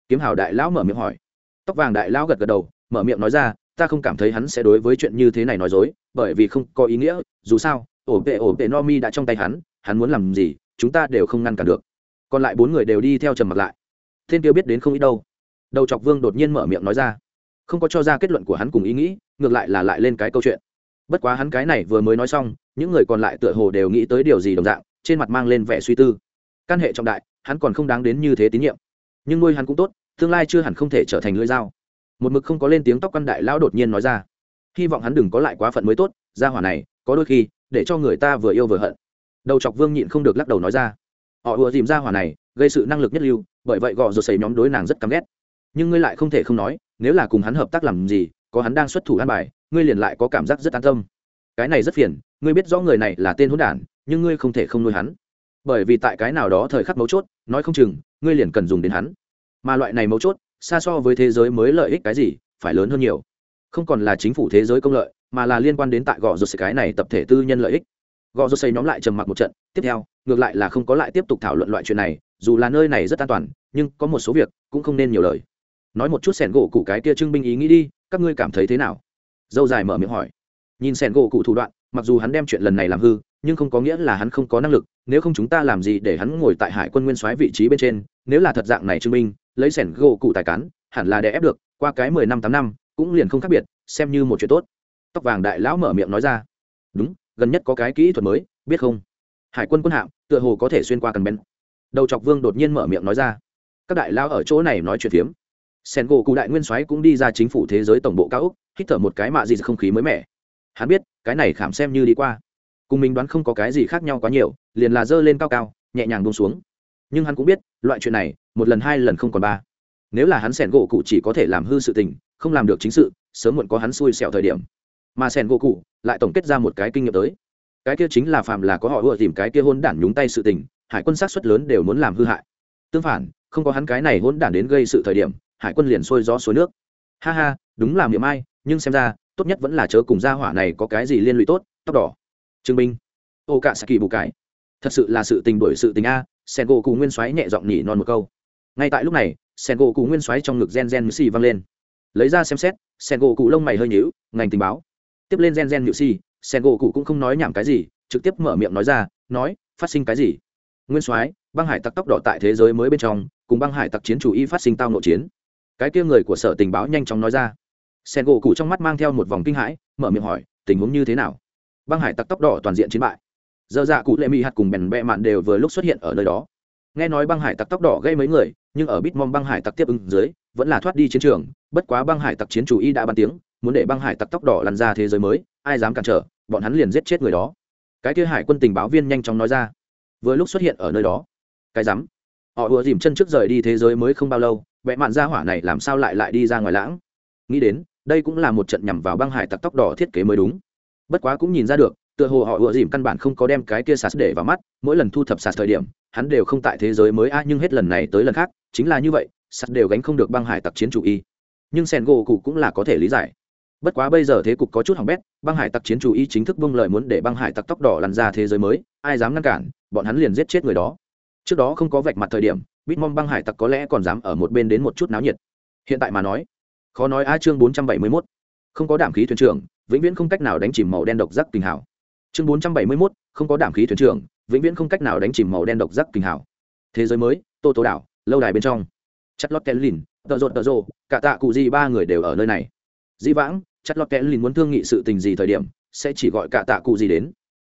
Kiếm hào đại lão mở miệng hỏi. Tóc vàng đại lão gật gật đầu, mở miệng nói ra ta không cảm thấy hắn sẽ đối với chuyện như thế này nói dối, bởi vì không có ý nghĩa, dù sao, ổ vệ ổ vệ no mi đã trong tay hắn hắn muốn làm gì, chúng ta đều không ngăn cản được. Còn lại bốn người đều đi theo trầm mặt lại. Thiên tiêu biết đến không ít đâu. Đầu chọc vương đột nhiên mở miệng nói ra. Không có cho ra kết luận của hắn cùng ý nghĩ, ngược lại là lại lên cái câu chuyện. Bất quá hắn cái này vừa mới nói xong, những người còn lại tựa hồ đều nghĩ tới điều gì đồng dạng, trên mặt mang lên vẻ suy tư. Căn hệ trọng đại, hắn còn không đáng đến như thế tín nhiệm. Nhưng nuôi hắn cũng tốt, tương lai chưa hẳn không thể trở thành lưỡi dao một mực không có lên tiếng tóc quan đại lão đột nhiên nói ra. Hy vọng hắn đừng có lại quá phận mới tốt ra hỏa này, có đôi khi, để cho người ta vừa yêu vừa hận. Đầu chọc vương nhịn không được lắc đầu nói ra. Họ ùa dìm ra hỏa này, gây sự năng lực nhất lưu, bởi vậy gọ rồi xầy nhóm đối nàng rất căm ghét. Nhưng ngươi lại không thể không nói, nếu là cùng hắn hợp tác làm gì, có hắn đang xuất thủ ăn bài, ngươi liền lại có cảm giác rất an tâm. Cái này rất phiền, ngươi biết rõ người này là tên hỗn đản, nhưng ngươi không thể không nuôi hắn. Bởi vì tại cái nào đó thời khắc mấu chốt, nói không chừng, ngươi liền cần dùng đến hắn. Mà loại này mấu chốt xa so với thế giới mới lợi ích cái gì, phải lớn hơn nhiều. Không còn là chính phủ thế giới công lợi, mà là liên quan đến tại gò rột cái này tập thể tư nhân lợi ích. Gò rột xây nhóm lại trầm mặc một trận, tiếp theo, ngược lại là không có lại tiếp tục thảo luận loại chuyện này, dù là nơi này rất an toàn, nhưng có một số việc cũng không nên nhiều lời. Nói một chút sẻn gỗ cụ cái kia trưng binh ý nghĩ đi, các ngươi cảm thấy thế nào? Dâu dài mở miệng hỏi. Nhìn sẻn gỗ cụ thủ đoạn, mặc dù hắn đem chuyện lần này làm hư, nhưng không có nghĩa là hắn không có năng lực, nếu không chúng ta làm gì để hắn ngồi tại hải quân nguyên soái vị trí bên trên, nếu là thật dạng này trưng minh lấy sẻn gỗ cụ tài cán, hẳn là đè ép được, qua cái mười năm tám năm, cũng liền không khác biệt, xem như một chuyện tốt. Tóc vàng đại lão mở miệng nói ra. Đúng, gần nhất có cái kỹ thuật mới, biết không? Hải quân quân hạm, tựa hồ có thể xuyên qua cần bén. Đầu chọc vương đột nhiên mở miệng nói ra. Các đại lão ở chỗ này nói chuyện phiếm. Sen gỗ cụ đại nguyên soái cũng đi ra chính phủ thế giới tổng bộ cao úc hít thở một cái mạ gì không khí mới mẻ. Hắn biết, cái này khảm xem như đi qua. Cùng mình đoán không có cái gì khác nhau quá nhiều, liền là dơ lên cao cao, nhẹ nhàng bông xuống nhưng hắn cũng biết, loại chuyện này, một lần hai lần không còn ba. Nếu là hắn sẻn gỗ cụ chỉ có thể làm hư sự tình, không làm được chính sự, sớm muộn có hắn xui xẻo thời điểm. Mà sẻn gỗ cụ lại tổng kết ra một cái kinh nghiệm tới. Cái kia chính là phạm là có họ ưa tìm cái kia hôn đản nhúng tay sự tình, hải quân sát xuất lớn đều muốn làm hư hại. Tương phản, không có hắn cái này hôn đản đến gây sự thời điểm, hải quân liền sôi gió suối nước. Ha ha, đúng là miệng ai, nhưng xem ra, tốt nhất vẫn là chớ cùng gia hỏa này có cái gì liên lụy tốt, tóc đỏ. Trương binh ô cả sa kỳ bù cái thật sự là sự tình đổi sự tình a sen gỗ cụ nguyên xoáy nhẹ giọng nhỉ non một câu. Ngay tại lúc này sen gỗ cụ nguyên xoáy trong ngực gen gen xì vang lên. Lấy ra xem xét sen gỗ cụ lông mày hơi nhíu, ngành tình báo. Tiếp lên gen gen nhự xì sen gỗ cụ cũng không nói nhảm cái gì, trực tiếp mở miệng nói ra, nói, phát sinh cái gì? Nguyên soái, băng hải tặc tóc đỏ tại thế giới mới bên trong, cùng băng hải tặc chiến chủ y phát sinh tao nội chiến. Cái kia người của sở tình báo nhanh chóng nói ra. Sen gỗ cụ trong mắt mang theo một vòng kinh hãi, mở miệng hỏi, tình huống như thế nào? Băng hải tặc tóc đỏ toàn diện chiến bại giờ dạ cụ lệ mỹ hạt cùng bèn bẹ mạn đều vừa lúc xuất hiện ở nơi đó. Nghe nói băng hải tặc tóc đỏ gây mấy người, nhưng ở bitmom băng hải tặc tiếp ứng dưới, vẫn là thoát đi chiến trường. Bất quá băng hải tặc chiến chủ y đã bàn tiếng, muốn để băng hải tặc tóc đỏ lăn ra thế giới mới, ai dám cản trở, bọn hắn liền giết chết người đó. Cái kia hải quân tình báo viên nhanh chóng nói ra. Vừa lúc xuất hiện ở nơi đó. Cái rắm. Họ vừa dìm chân trước rời đi thế giới mới không bao lâu vẽ mạn ra hỏa này làm sao lại lại đi ra ngoài lãng? Nghĩ đến, đây cũng là một trận nhằm vào băng hải tặc tóc đỏ thiết kế mới đúng. Bất quá cũng nhìn ra được tựa hồ họ ùa dìm căn bản không có đem cái kia sạt để vào mắt, mỗi lần thu thập sạt thời điểm, hắn đều không tại thế giới mới a, nhưng hết lần này tới lần khác, chính là như vậy sạt đều gánh không được băng hải tặc chiến chủ y. Nhưng sen gỗ cụ cũng là có thể lý giải. Bất quá bây giờ thế cục có chút hỏng bét, băng hải tặc chiến chủ y chính thức vâng lời muốn để băng hải tặc tóc đỏ lăn ra thế giới mới, ai dám ngăn cản, bọn hắn liền giết chết người đó. Trước đó không có vạch mặt thời điểm, bitmom băng hải tặc có lẽ còn dám ở một bên đến một chút náo nhiệt. Hiện tại mà nói, khó nói a chương bốn trăm bảy mươi mốt. Không có đảm khí thuyền trưởng, vĩnh viễn không cách nào đánh chìm màu đen độc giác tình hảo chương bốn trăm bảy mươi mốt, không có đảm khí thuyền trưởng, vĩnh viễn không cách nào đánh chìm màu đen độc giác kinh hảo. Thế giới mới, tô tô đảo, lâu đài bên trong. Chất lót kén lìn tợ rột tợ rồ, cả tạ cụ di ba người đều ở nơi này. Di vãng chất lót kén lìn muốn thương nghị sự tình gì thời điểm, sẽ chỉ gọi cả tạ cụ di đến.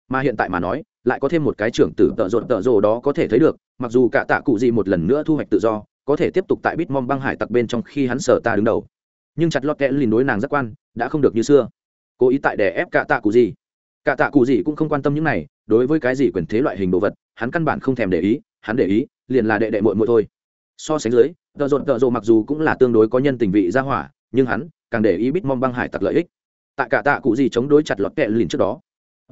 Mà hiện tại mà nói, lại có thêm một cái trưởng tử tợ rột tợ rồ đó có thể thấy được, mặc dù cả tạ cụ di một lần nữa thu hoạch tự do, có thể tiếp tục tại bitmom băng hải tặc bên trong khi hắn sở ta đứng đầu. Nhưng chặt lọt kẽ lìn đối nàng giác quan, đã không được như xưa. Cố ý tại đè ép cả tạ cụ gì cả tạ cụ gì cũng không quan tâm những này, đối với cái gì quyền thế loại hình đồ vật, hắn căn bản không thèm để ý, hắn để ý, liền là đệ đệ muội muội thôi. So sánh dưới, tợ rộn tợ rộ mặc dù cũng là tương đối có nhân tình vị ra hỏa, nhưng hắn càng để ý bít mong băng hải tặc lợi ích. Tại cả tạ cụ gì chống đối chặt lọt kẹ lìn trước đó.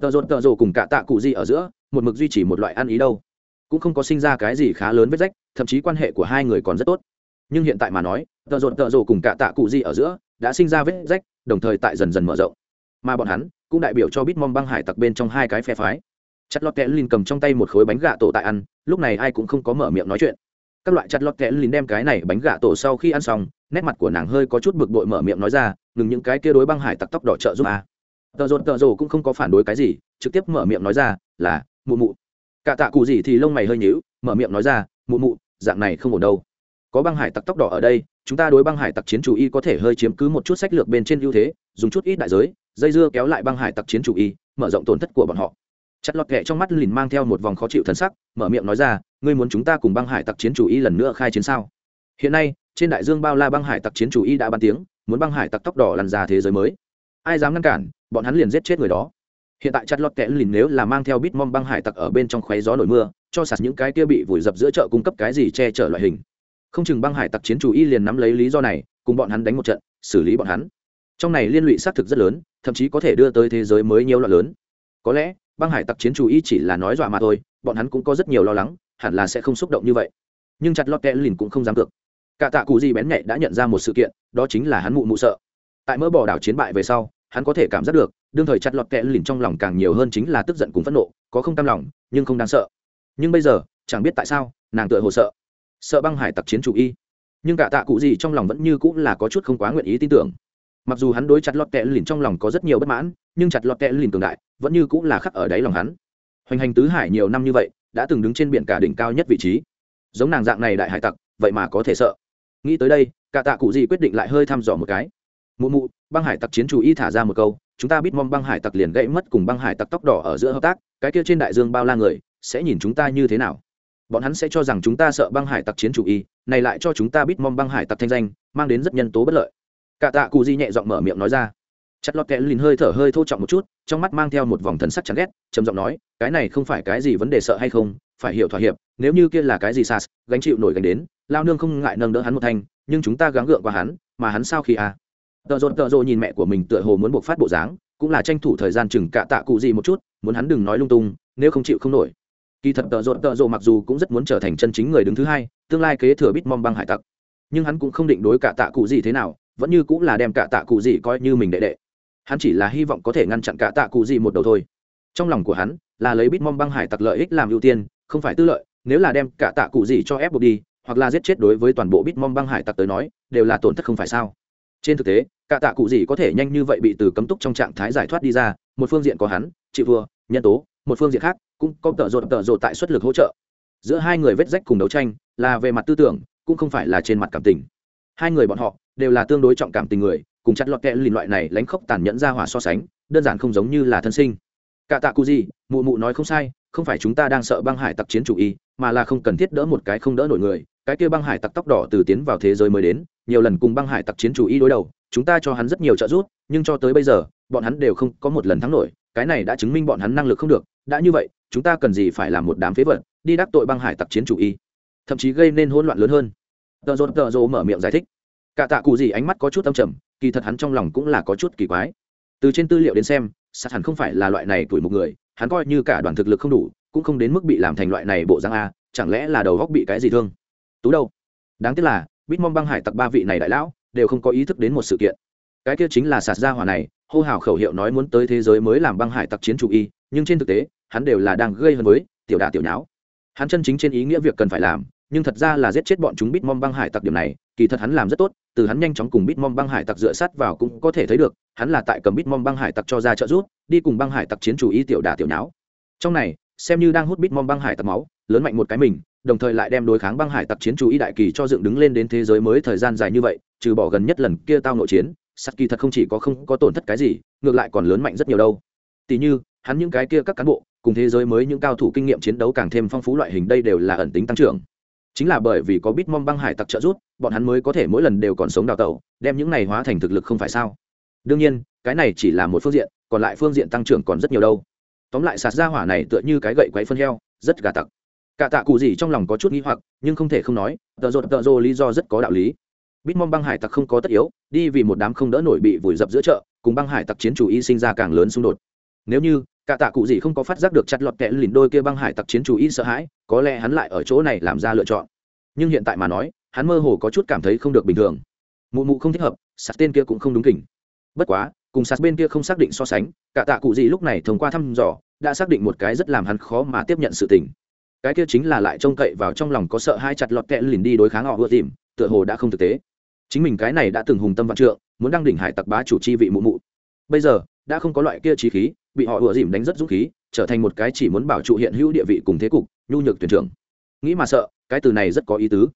Tợ rộn tợ rộ cùng cả tạ cụ gì ở giữa, một mực duy trì một loại ăn ý đâu. Cũng không có sinh ra cái gì khá lớn vết rách, thậm chí quan hệ của hai người còn rất tốt. Nhưng hiện tại mà nói, tợ rộn tợ rộ cùng cả tạ cụ gì ở giữa, đã sinh ra vết rách, đồng thời tại dần dần mở rộng. Mà bọn hắn cũng đại biểu cho Bitmom băng hải tặc bên trong hai cái phe phái. Chặt lọt kẽ lìn cầm trong tay một khối bánh gà tổ tại ăn, lúc này ai cũng không có mở miệng nói chuyện. Các loại chặt lọt kẽ lìn đem cái này bánh gà tổ sau khi ăn xong, nét mặt của nàng hơi có chút bực bội mở miệng nói ra, ngừng những cái kia đối băng hải tặc tóc đỏ trợ giúp a à. Tờ rột tờ rồ cũng không có phản đối cái gì, trực tiếp mở miệng nói ra, là, mụ mụ. Cả tạ cụ gì thì lông mày hơi nhíu, mở miệng nói ra, mụ mụ, dạng này không ổn đâu. Có băng hải tặc tóc đỏ ở đây, chúng ta đối băng hải tặc chiến chủ y có thể hơi chiếm cứ một chút sách lược bên trên ưu thế, dùng chút ít đại giới dây dưa kéo lại băng hải tặc chiến chủ y, mở rộng tổn thất của bọn họ. Chặt lọt kệ trong mắt lìn mang theo một vòng khó chịu thần sắc, mở miệng nói ra, ngươi muốn chúng ta cùng băng hải tặc chiến chủ y lần nữa khai chiến sao? Hiện nay, trên đại dương bao la băng hải tặc chiến chủ y đã ban tiếng, muốn băng hải tặc tóc đỏ lăn ra thế giới mới. Ai dám ngăn cản, bọn hắn liền giết chết người đó. Hiện tại chặt lọt kẽ lìn nếu là mang theo bít mom băng hải tặc ở bên trong khoé gió nổi mưa, cho sạt những cái kia bị vùi dập giữa chợ cung cấp cái gì che chở loại hình. Không chừng băng hải tặc chiến chủ y liền nắm lấy lý do này, cùng bọn hắn đánh một trận, xử lý bọn hắn trong này liên lụy xác thực rất lớn, thậm chí có thể đưa tới thế giới mới nhiều loại lớn. Có lẽ, băng hải tặc chiến chủ y chỉ là nói dọa mà thôi, bọn hắn cũng có rất nhiều lo lắng, hẳn là sẽ không xúc động như vậy. Nhưng chặt lọt kẽ lìn cũng không dám cược cả tạ cụ gì bén nhạy đã nhận ra một sự kiện, đó chính là hắn mụ mụ sợ. Tại mỡ bỏ đảo chiến bại về sau, hắn có thể cảm giác được, đương thời chặt lọt kẽ lìn trong lòng càng nhiều hơn chính là tức giận cùng phẫn nộ, có không tam lòng, nhưng không đáng sợ. Nhưng bây giờ, chẳng biết tại sao, nàng tựa hồ sợ. Sợ băng hải tặc chiến chủ y. Nhưng cả tạ cụ gì trong lòng vẫn như cũng là có chút không quá nguyện ý tin tưởng mặc dù hắn đối chặt lọt kẽ lìn trong lòng có rất nhiều bất mãn, nhưng chặt lọt kẽ lìn cường đại, vẫn như cũng là khắc ở đáy lòng hắn. Hoành hành tứ hải nhiều năm như vậy, đã từng đứng trên biển cả đỉnh cao nhất vị trí. Giống nàng dạng này đại hải tặc, vậy mà có thể sợ. Nghĩ tới đây, cả tạ cụ gì quyết định lại hơi thăm dò một cái. Mụ mụ, băng hải tặc chiến chủ y thả ra một câu, chúng ta biết mong băng hải tặc liền gãy mất cùng băng hải tặc tóc đỏ ở giữa hợp tác, cái kia trên đại dương bao la người, sẽ nhìn chúng ta như thế nào? Bọn hắn sẽ cho rằng chúng ta sợ băng hải tặc chiến chủ y, này lại cho chúng ta biết mong băng hải tặc thanh danh, mang đến rất nhân tố bất lợi cả tạ cụ di nhẹ giọng mở miệng nói ra. Chặt lọt kẽ lìn hơi thở hơi thô trọng một chút, trong mắt mang theo một vòng thần sắc chán ghét, trầm giọng nói, cái này không phải cái gì vấn đề sợ hay không? Phải hiểu thỏa hiệp, nếu như kia là cái gì sas, gánh chịu nổi gánh đến, lao nương không ngại nâng đỡ hắn một thanh, nhưng chúng ta gắng gượng qua hắn, mà hắn sao khi à? Tợ rột tợ rộ nhìn mẹ của mình tựa hồ muốn buộc phát bộ dáng, cũng là tranh thủ thời gian chừng cạ tạ cụ gì một chút, muốn hắn đừng nói lung tung, nếu không chịu không nổi. Kỳ thật tợ rột tợ rộ mặc dù cũng rất muốn trở thành chân chính người đứng thứ hai, tương lai kế thừa bít mong băng hải tặc, nhưng hắn cũng không định đối Cả tạ cụ gì thế nào vẫn như cũng là đem cả tạ cụ gì coi như mình đệ đệ. Hắn chỉ là hy vọng có thể ngăn chặn cả tạ cụ gì một đầu thôi. Trong lòng của hắn là lấy bít mong băng hải tặc lợi ích làm ưu tiên, không phải tư lợi, nếu là đem cả tạ cụ gì cho ép buộc đi, hoặc là giết chết đối với toàn bộ bít mong băng hải tặc tới nói, đều là tổn thất không phải sao. Trên thực tế, cả tạ cụ gì có thể nhanh như vậy bị từ cấm túc trong trạng thái giải thoát đi ra, một phương diện có hắn, chị vừa nhân tố, một phương diện khác cũng có tợ rột tợ rột tại xuất lực hỗ trợ. Giữa hai người vết rách cùng đấu tranh là về mặt tư tưởng, cũng không phải là trên mặt cảm tình. Hai người bọn họ đều là tương đối trọng cảm tình người, cùng chặt lọt kẹ lìn loại này lánh khóc tàn nhẫn ra hỏa so sánh, đơn giản không giống như là thân sinh. Cả tạ cụ gì, mụ mụ nói không sai, không phải chúng ta đang sợ băng hải tặc chiến chủ y, mà là không cần thiết đỡ một cái không đỡ nổi người, cái kia băng hải tặc tóc đỏ từ tiến vào thế giới mới đến, nhiều lần cùng băng hải tặc chiến chủ y đối đầu, chúng ta cho hắn rất nhiều trợ giúp, nhưng cho tới bây giờ, bọn hắn đều không có một lần thắng nổi, cái này đã chứng minh bọn hắn năng lực không được, đã như vậy, chúng ta cần gì phải làm một đám phế vật, đi đắc tội băng hải tặc chiến chủ y. Thậm chí gây nên hỗn loạn lớn hơn. Tợ rột tợ rồ mở miệng giải thích cả tạ cụ gì ánh mắt có chút âm trầm, kỳ thật hắn trong lòng cũng là có chút kỳ quái. Từ trên tư liệu đến xem, sát hẳn không phải là loại này tuổi một người, hắn coi như cả đoàn thực lực không đủ, cũng không đến mức bị làm thành loại này bộ răng a, chẳng lẽ là đầu góc bị cái gì thương? Tú đâu? Đáng tiếc là, bitmom băng hải tặc ba vị này đại lão, đều không có ý thức đến một sự kiện. Cái kia chính là sạt ra hỏa này, hô hào khẩu hiệu nói muốn tới thế giới mới làm băng hải tặc chiến chủ y, nhưng trên thực tế, hắn đều là đang gây hấn với tiểu đà tiểu nháo. Hắn chân chính trên ý nghĩa việc cần phải làm, nhưng thật ra là giết chết bọn chúng bitmom băng hải tặc điểm này, kỳ thật hắn làm rất tốt từ hắn nhanh chóng cùng bitmom băng hải tặc dựa sát vào cũng có thể thấy được, hắn là tại cầm bitmom băng hải tặc cho ra trợ giúp, đi cùng băng hải tặc chiến chủ ý tiểu đả tiểu nháo trong này, xem như đang hút bitmom băng hải tặc máu, lớn mạnh một cái mình, đồng thời lại đem đối kháng băng hải tặc chiến chủ ý đại kỳ cho dựng đứng lên đến thế giới mới thời gian dài như vậy, trừ bỏ gần nhất lần kia tao nội chiến, sát kỳ thật không chỉ có không có tổn thất cái gì, ngược lại còn lớn mạnh rất nhiều đâu. Tỷ như, hắn những cái kia các cán bộ, cùng thế giới mới những cao thủ kinh nghiệm chiến đấu càng thêm phong phú loại hình đây đều là ẩn tính tăng trưởng chính là bởi vì có bitmom băng hải tặc trợ giúp, bọn hắn mới có thể mỗi lần đều còn sống đào tẩu, đem những này hóa thành thực lực không phải sao? Đương nhiên, cái này chỉ là một phương diện, còn lại phương diện tăng trưởng còn rất nhiều đâu. Tóm lại sạt ra hỏa này tựa như cái gậy quấy phân heo, rất gà tặc. Cả tạ cụ gì trong lòng có chút nghi hoặc, nhưng không thể không nói, tợ rột tợ rô lý do rất có đạo lý. Bitmom băng hải tặc không có tất yếu, đi vì một đám không đỡ nổi bị vùi dập giữa chợ, cùng băng hải tặc chiến chủ y sinh ra càng lớn xung đột. Nếu như cả tạ cụ gì không có phát giác được chặt lọt kẽ lìn đôi kia băng hải tặc chiến chủ y sợ hãi, có lẽ hắn lại ở chỗ này làm ra lựa chọn. Nhưng hiện tại mà nói, hắn mơ hồ có chút cảm thấy không được bình thường. Mụ mụ không thích hợp, sạt tên kia cũng không đúng kỉnh. Bất quá, cùng sạt bên kia không xác định so sánh, cả tạ cụ gì lúc này thông qua thăm dò, đã xác định một cái rất làm hắn khó mà tiếp nhận sự tình. Cái kia chính là lại trông cậy vào trong lòng có sợ hai chặt lọt kẽ lìn đi đối kháng họ vừa tìm, tựa hồ đã không thực tế. Chính mình cái này đã từng hùng tâm vạn trượng, muốn đăng đỉnh hải tặc bá chủ chi vị mụ mụ. Bây giờ, đã không có loại kia trí khí bị họ ủa dìm đánh rất dũng khí, trở thành một cái chỉ muốn bảo trụ hiện hữu địa vị cùng thế cục, nhu nhược tuyển trưởng. Nghĩ mà sợ, cái từ này rất có ý tứ.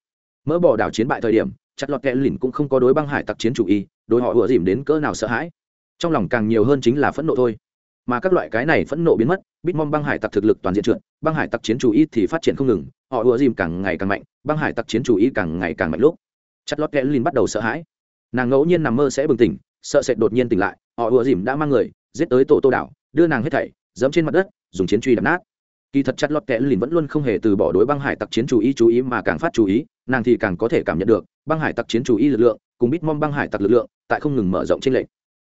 Mỡ bỏ đảo chiến bại thời điểm chặt lọt kẹ lìn cũng không có đối băng hải tặc chiến chủ y, đối họ ủa dìm đến cỡ nào sợ hãi. Trong lòng càng nhiều hơn chính là phẫn nộ thôi. Mà các loại cái này phẫn nộ biến mất bitmom băng hải tặc thực lực toàn diện trượt, băng hải tặc chiến chủ ý thì phát triển không ngừng, họ ủa dìm càng ngày càng mạnh, băng hải tặc chiến chủ ý càng ngày càng mạnh lúc. Chặt lót kẽ lìn bắt đầu sợ hãi. Nàng ngẫu nhiên nằm mơ sẽ bừng tỉnh, sợ sệt đột nhiên tỉnh lại, họ ủa dìm đã mang người, giết tới tổ tô đảo đưa nàng hết thảy, dẫm trên mặt đất, dùng chiến truy đập nát. Kỳ thật chặt lọt kẽ lìn vẫn luôn không hề từ bỏ đối băng hải tặc chiến chủ ý chú ý mà càng phát chú ý, nàng thì càng có thể cảm nhận được, băng hải tặc chiến chủ ý lực lượng, cùng bitmom băng hải tặc lực lượng, tại không ngừng mở rộng trên lệnh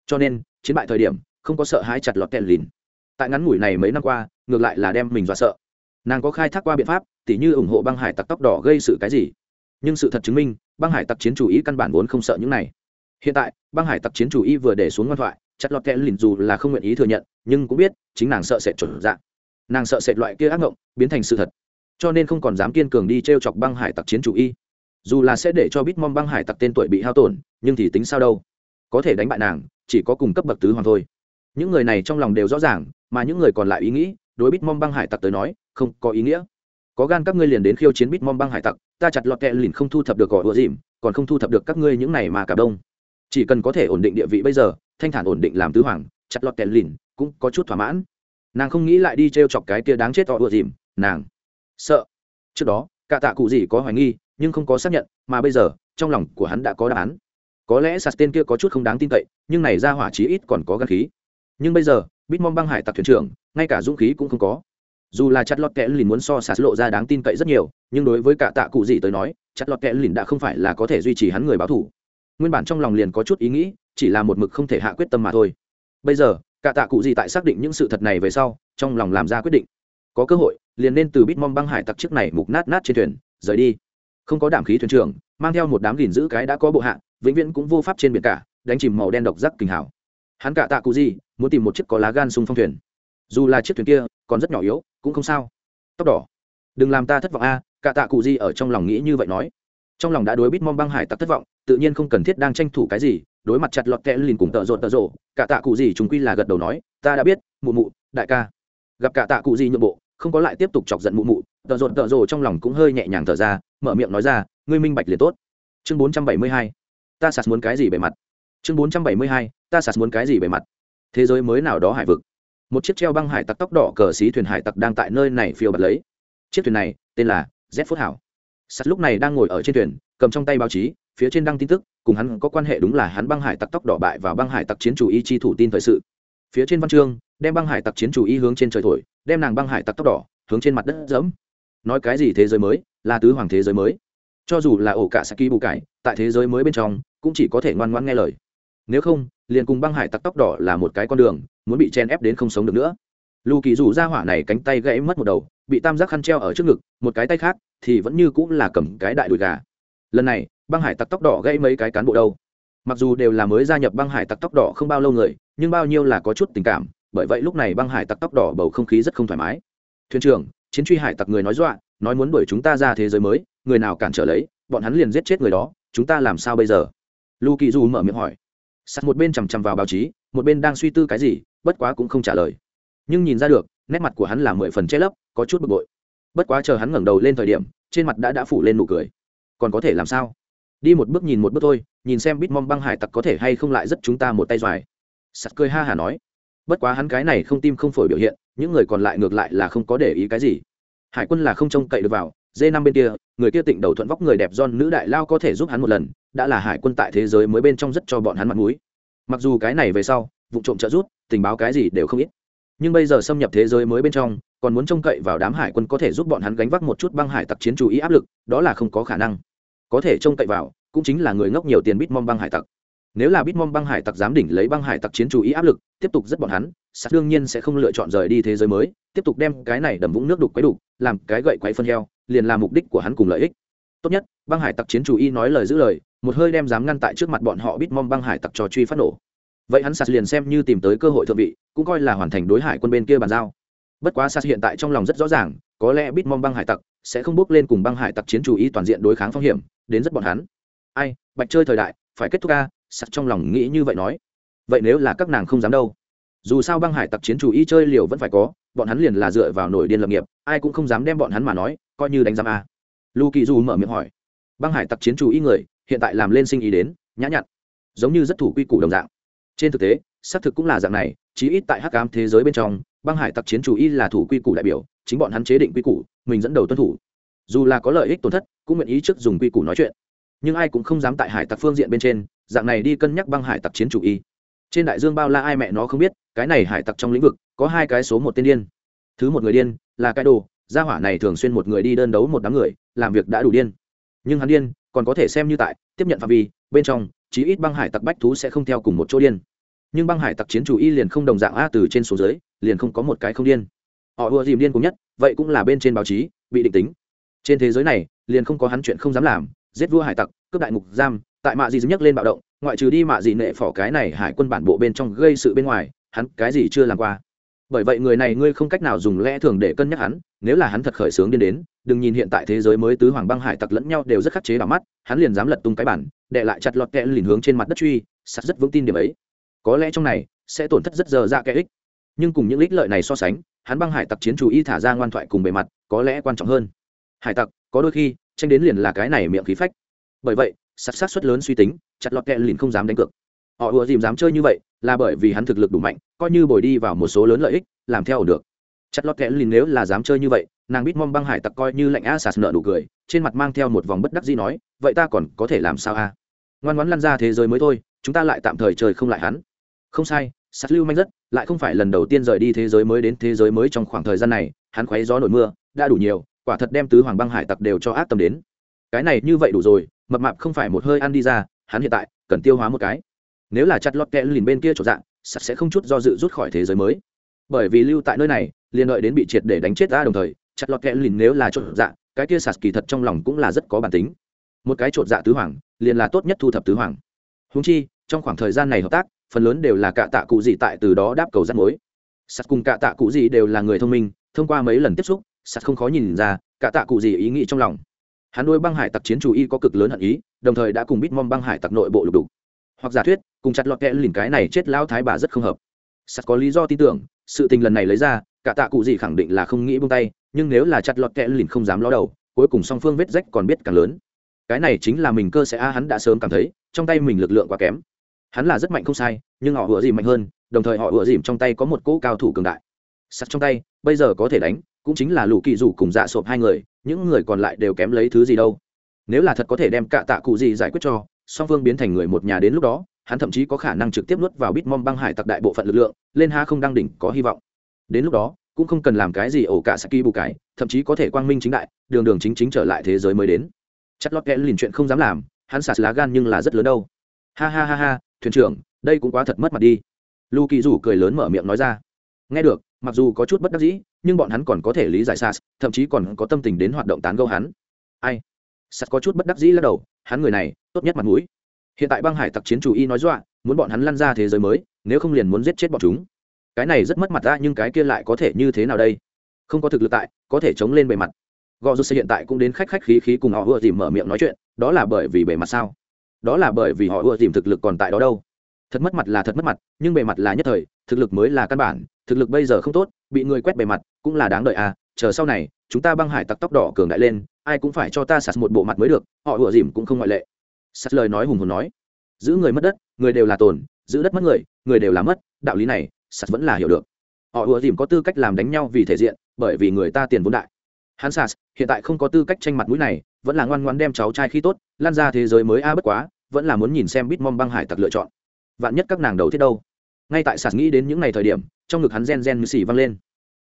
cho nên, chiến bại thời điểm, không có sợ hãi chặt lọt kẽ lìn. Tại ngắn ngủi này mấy năm qua, ngược lại là đem mình dọa sợ. Nàng có khai thác qua biện pháp, tỉ như ủng hộ băng hải tặc tóc đỏ gây sự cái gì. Nhưng sự thật chứng minh, băng hải tặc chiến chủ ý căn bản vốn không sợ những này. Hiện tại, băng hải tặc chiến chủ ý vừa để xuống ngoan thoại chặt lọt kẽ lìn dù là không nguyện ý thừa nhận, nhưng cũng biết, chính nàng sợ sệt chuẩn dạng nàng sợ sệt loại kia ác ngộng, biến thành sự thật. Cho nên không còn dám kiên cường đi t r e o chọc băng hải tặc chiến chủ y. Dù là sẽ để cho bít mong băng hải tặc tên tuổi bị hao tổn, nhưng thì tính sao đâu. Có thể đánh bại nàng, chỉ có cùng cấp bậc tứ hoàng thôi. Những người này trong lòng đều rõ ràng, mà những người còn lại ý nghĩ, đối bít mong băng hải tặc tới nói, không có ý nghĩa. Có gan các ngươi liền đến khiêu chiến bít mong băng hải tặc, ta chặt lọt kẹ lìn không thu thập được gõ ùa dìm, còn không thu thập được các ngươi những này mà cả đông chỉ cần có thể ổn định địa vị bây giờ, thanh thản ổn định làm tứ hoàng, chặt lọt kẹ lìn, cũng có chút thỏa mãn. Nàng không nghĩ lại đi t r e o chọc cái kia đáng chết gõ ùa dìm, nàng. Sợ. Trước đó, cả tạ cụ gì có hoài nghi, nhưng không có xác nhận, mà bây giờ, trong lòng của hắn đã có đáp án. Có lẽ sạt tên kia có chút không đáng tin cậy, nhưng này ra hỏa chí ít còn có gan khí. Nhưng bây giờ bitmom băng hải tặc thuyền trưởng, ngay cả dũng khí cũng không có. Dù là chặt lọt kẽ lìn muốn so sạt lộ ra đáng tin cậy rất nhiều, nhưng đối với cả tạ cụ gì tới nói, chặt lọt kẽ lìn đã không phải là có thể duy trì hắn người báo thủ nguyên bản trong lòng liền có chút ý nghĩ, chỉ là một mực không thể hạ quyết tâm mà thôi. Bây giờ, cả tạ cụ gì tại xác định những sự thật này về sau, trong lòng làm ra quyết định. Có cơ hội, liền nên từ bít mong băng hải tặc chiếc này mục nát nát trên thuyền, rời đi. Không có đảm khí thuyền trưởng, mang theo một đám gìn giữ cái đã có bộ hạ, vĩnh viễn cũng vô pháp trên biển cả, đánh chìm màu đen độc giác kinh hảo hắn cả tạ cụ gì, muốn tìm một chiếc có lá gan sung phong thuyền. Dù là chiếc thuyền kia, còn rất nhỏ yếu, cũng không sao. Tóc đỏ. Đừng làm ta thất vọng a, cả tạ cụ gì ở trong lòng nghĩ như vậy nói trong lòng đã đối bít mong băng hải tặc thất vọng, tự nhiên không cần thiết đang tranh thủ cái gì, đối mặt chặt lọt kẽ lìn cùng tợ rộn tợ rộ cả tạ cụ gì chúng quy là gật đầu nói, ta đã biết, mụ mụ, đại ca. Gặp cả tạ cụ gì nhượng bộ, không có lại tiếp tục chọc giận mụ mụ, tợ rộn tợ rộ trong lòng cũng hơi nhẹ nhàng thở ra, mở miệng nói ra, ngươi minh bạch liền tốt. Chương bốn trăm bảy mươi hai, ta sạt muốn cái gì bề mặt? Chương bốn trăm bảy mươi hai, ta sạt muốn cái gì bề mặt? Thế giới mới nào đó hải vực. Một chiếc treo băng hải tặc tóc đỏ cờ xí thuyền hải tặc đang tại nơi này phiêu bật lấy. Chiếc thuyền này tên là z phước hảo sắt lúc này đang ngồi ở trên thuyền, cầm trong tay báo chí, phía trên đăng tin tức, cùng hắn có quan hệ đúng là hắn băng hải tặc tóc đỏ bại và băng hải tặc chiến chủ y chi thủ tin thời sự. Phía trên văn chương, đem băng hải tặc chiến chủ y hướng trên trời thổi, đem nàng băng hải tặc tóc đỏ hướng trên mặt đất dẫm nói cái gì thế giới mới, là tứ hoàng thế giới mới. Cho dù là ổ cả saki bù cải, tại thế giới mới bên trong, cũng chỉ có thể ngoan ngoãn nghe lời. Nếu không, liền cùng băng hải tặc tóc đỏ là một cái con đường, muốn bị chen ép đến không sống được nữa. Lù kỳ Dù ra hỏa này cánh tay gãy mất một đầu bị tam giác khăn treo ở trước ngực, một cái tay khác thì vẫn như cũng là cầm cái đại đùi gà. Lần này, băng hải tặc tóc đỏ gãy mấy cái cán bộ đâu. Mặc dù đều là mới gia nhập băng hải tặc tóc đỏ không bao lâu người, nhưng bao nhiêu là có chút tình cảm, bởi vậy lúc này băng hải tặc tóc đỏ bầu không khí rất không thoải mái. Thuyền trưởng, chiến truy hải tặc người nói dọa, nói muốn đuổi chúng ta ra thế giới mới, người nào cản trở lấy, bọn hắn liền giết chết người đó, chúng ta làm sao bây giờ? Lu kỳ du mở miệng hỏi. Sắt một bên chằm chằm vào báo chí, một bên đang suy tư cái gì, bất quá cũng không trả lời. Nhưng nhìn ra được nét mặt của hắn là mười phần che lấp, có chút bực bội. Bất quá chờ hắn ngẩng đầu lên thời điểm, trên mặt đã đã phủ lên nụ cười. Còn có thể làm sao? Đi một bước nhìn một bước thôi, nhìn xem bít mong băng hải tặc có thể hay không lại rất chúng ta một tay dài. sắt cười ha hả nói. Bất quá hắn cái này không tim không phổi biểu hiện, những người còn lại ngược lại là không có để ý cái gì. Hải quân là không trông cậy được vào, d năm bên kia, người kia tịnh đầu thuận vóc người đẹp don nữ đại lao có thể giúp hắn một lần, đã là hải quân tại thế giới mới bên trong rất cho bọn hắn mặt mũi. Mặc dù cái này về sau, vụ trộm trợ rút tình báo cái gì đều không ít nhưng bây giờ xâm nhập thế giới mới bên trong, còn muốn trông cậy vào đám hải quân có thể giúp bọn hắn gánh vác một chút băng hải tặc chiến chú ý áp lực, đó là không có khả năng. Có thể trông cậy vào, cũng chính là người ngốc nhiều tiền bitmom băng hải tặc. Nếu là bitmom băng hải tặc dám đỉnh lấy băng hải tặc chiến chú ý áp lực, tiếp tục rất bọn hắn sắt đương nhiên sẽ không lựa chọn rời đi thế giới mới, tiếp tục đem cái này đầm vũng nước đục quấy đục, làm cái gậy quấy phân heo, liền là mục đích của hắn cùng lợi ích. Tốt nhất, băng hải tặc chiến chủ ý nói lời giữ lời, một hơi đem dám ngăn tại trước mặt bọn họ bitmom băng hải tặc trò truy phát nổ vậy hắn sạt liền xem như tìm tới cơ hội thượng vị, cũng coi là hoàn thành đối hải quân bên kia bàn giao. Bất quá sạt hiện tại trong lòng rất rõ ràng, có lẽ bitmom băng hải tặc, sẽ không bước lên cùng băng hải tặc chiến chủ ý toàn diện đối kháng phong hiểm, đến rất bọn hắn. Ai, bạch chơi thời đại, phải kết thúc ca sạt trong lòng nghĩ như vậy nói. Vậy nếu là các nàng không dám đâu? Dù sao băng hải tặc chiến chủ ý chơi liều vẫn phải có, bọn hắn liền là dựa vào nổi điên lập nghiệp, ai cũng không dám đem bọn hắn mà nói, coi như đánh giam a. Lu kỳ dù mở miệng hỏi. Băng hải tặc chiến chủ ý người, hiện tại làm lên sinh ý đến, nhã nhặn. Giống như rất thủ quy củ đồng dạng trên thực tế, xác thực cũng là dạng này, chí ít tại hắc ám thế giới bên trong, băng hải tặc chiến chủ y là thủ quy củ đại biểu, chính bọn hắn chế định quy củ, mình dẫn đầu tuân thủ. Dù là có lợi ích tổn thất, cũng nguyện ý trước dùng quy củ nói chuyện. Nhưng ai cũng không dám tại hải tặc phương diện bên trên, dạng này đi cân nhắc băng hải tặc chiến chủ y. Trên đại dương bao la ai mẹ nó không biết, cái này hải tặc trong lĩnh vực, có hai cái số một tên điên. Thứ một người điên, là cái đồ, gia hỏa này thường xuyên một người đi đơn đấu một đám người, làm việc đã đủ điên. Nhưng hắn điên, còn có thể xem như tại, tiếp nhận phạm vi, bên trong chí ít băng hải tặc bách thú sẽ không theo cùng một chỗ điên. Nhưng băng hải tặc chiến chủ y liền không đồng dạng a từ trên xuống dưới, liền không có một cái không điên. Họ ùa dìm điên cùng nhất, vậy cũng là bên trên báo chí, bị định tính. Trên thế giới này, liền không có hắn chuyện không dám làm, giết vua hải tặc, cướp đại ngục giam, tại mạ gì nhấc lên bạo động, ngoại trừ đi mạ gì nệ phỏ cái này hải quân bản bộ bên trong gây sự bên ngoài, hắn cái gì chưa làm qua bởi vậy người này ngươi không cách nào dùng lẽ thường để cân nhắc hắn, nếu là hắn thật khởi sướng đến đến, đừng nhìn hiện tại thế giới mới tứ hoàng băng hải tặc lẫn nhau đều rất khắc chế đỏ mắt, hắn liền dám lật tung cái bản, đệ lại chặt lọt kẽ lìn hướng trên mặt đất truy sắt rất vững tin điểm ấy. Có lẽ trong này sẽ tổn thất rất giờ ra kẽ ích. Nhưng cùng những ích lợi này so sánh, hắn băng hải tặc chiến chủ y thả ra ngoan thoại cùng bề mặt, có lẽ quan trọng hơn. Hải tặc, có đôi khi, tranh đến liền là cái này miệng khí phách. Bởi vậy sắt sát suất lớn suy tính, chặt lọt kẽ lìn không dám đánh cược. Họ ùa dìm dám chơi như vậy là bởi vì hắn thực lực đủ mạnh, coi như bồi đi vào một số lớn lợi ích, làm theo được. Chặt lót kẽ lìn nếu là dám chơi như vậy, nàng biết mong băng hải tặc coi như lạnh a sạt nợ đủ cười, trên mặt mang theo một vòng bất đắc dĩ nói, vậy ta còn có thể làm sao a? Ngoan ngoãn lăn ra thế giới mới thôi, chúng ta lại tạm thời chơi không lại hắn. Không sai, sạt lưu manh rất, lại không phải lần đầu tiên rời đi thế giới mới đến thế giới mới trong khoảng thời gian này, hắn khoáy gió nổi mưa, đã đủ nhiều, quả thật đem tứ hoàng băng hải tặc đều cho ác tâm đến. Cái này như vậy đủ rồi, mập mạp không phải một hơi ăn đi ra, hắn hiện tại cần tiêu hóa một cái nếu là chặt lọt kẽ lìn bên kia chỗ dạng sạt sẽ không chút do dự rút khỏi thế giới mới. Bởi vì lưu tại nơi này, liền đợi đến bị triệt để đánh chết ta đồng thời, chặt lọt kẽ lìn nếu là trộn dạng, cái kia sạt kỳ thật trong lòng cũng là rất có bản tính. Một cái trộn dạ tứ hoàng, liền là tốt nhất thu thập tứ hoàng. Húng chi, trong khoảng thời gian này hợp tác, phần lớn đều là cạ tạ cụ gì tại từ đó đáp cầu rắt mối. Sạt cùng cạ tạ cụ gì đều là người thông minh, thông qua mấy lần tiếp xúc sạt không khó nhìn ra, cạ tạ cụ gì ý nghĩ trong lòng. Hắn nuôi băng hải tặc chiến chủ y có cực lớn hận ý, đồng thời đã cùng bít mong băng hải tặc nội bộ lục đục hoặc giả thuyết, cùng chặt lọt kẽ lìn cái này chết lao thái bà rất không hợp. Sắt có lý do tin tưởng, sự tình lần này lấy ra, cả tạ cụ gì khẳng định là không nghĩ buông tay, nhưng nếu là chặt lọt kẽ lìn không dám ló đầu, cuối cùng song phương vết rách còn biết càng lớn. Cái này chính là mình cơ sẽ a hắn đã sớm cảm thấy, trong tay mình lực lượng quá kém. Hắn là rất mạnh không sai, nhưng họ ủa dìm mạnh hơn, đồng thời họ ủa dìm trong tay có một cỗ cao thủ cường đại. Sắt trong tay, bây giờ có thể đánh, cũng chính là lũ kỳ dù cùng dạ sộp hai người, những người còn lại đều kém lấy thứ gì đâu. Nếu là thật có thể đem cả tạ cụ gì giải quyết cho song phương biến thành người một nhà đến lúc đó, hắn thậm chí có khả năng trực tiếp nuốt vào bít mom băng hải tặc đại bộ phận lực lượng, lên ha không đăng đỉnh có hy vọng. Đến lúc đó, cũng không cần làm cái gì ổ cả saki bù cái thậm chí có thể quang minh chính đại, đường đường chính chính trở lại thế giới mới đến. Chất lót kẽ liền chuyện không dám làm, hắn sạt lá gan nhưng là rất lớn đâu. Ha ha ha ha, thuyền trưởng, đây cũng quá thật mất mặt đi. Lu kỳ rủ cười lớn mở miệng nói ra. Nghe được, mặc dù có chút bất đắc dĩ, nhưng bọn hắn còn có thể lý giải sas, thậm chí còn có tâm tình đến hoạt động tán gâu hắn. Ai? Sas có chút bất đắc dĩ lắc đầu hắn người này, tốt nhất mặt mũi. Hiện tại băng hải tặc chiến chủ y nói dọa, muốn bọn hắn lăn ra thế giới mới, nếu không liền muốn giết chết bọn chúng. Cái này rất mất mặt ra, nhưng cái kia lại có thể như thế nào đây? Không có thực lực tại, có thể chống lên bề mặt. Gò rút hiện tại cũng đến khách khách khí khí cùng họ ưa tìm mở miệng nói chuyện, đó là bởi vì bề mặt sao? Đó là bởi vì họ ưa tìm thực lực còn tại đó đâu. Thật mất mặt là thật mất mặt, nhưng bề mặt là nhất thời, thực lực mới là căn bản, thực lực bây giờ không tốt, bị người quét bề mặt cũng là đáng đợi à chờ sau này, chúng ta băng hải tặc tóc đỏ cường đại lên, ai cũng phải cho ta sạt một bộ mặt mới được, họ ủa dìm cũng không ngoại lệ. Sạt lời nói hùng hồn nói, giữ người mất đất, người đều là tồn, giữ đất mất người người đều là mất, đạo lý này, sạt vẫn là hiểu được. Họ ủa dìm có tư cách làm đánh nhau vì thể diện, bởi vì người ta tiền vốn đại. Hắn sạt, hiện tại không có tư cách tranh mặt mũi này, vẫn là ngoan ngoan đem cháu trai khi tốt, lan ra thế giới mới a à bất quá, vẫn là muốn nhìn xem bitmom băng hải tặc lựa chọn. Vạn nhất các nàng đầu thiết đâu. Ngay tại sạt nghĩ đến những ngày thời điểm, trong ngực hắn gen gen như xì văng lên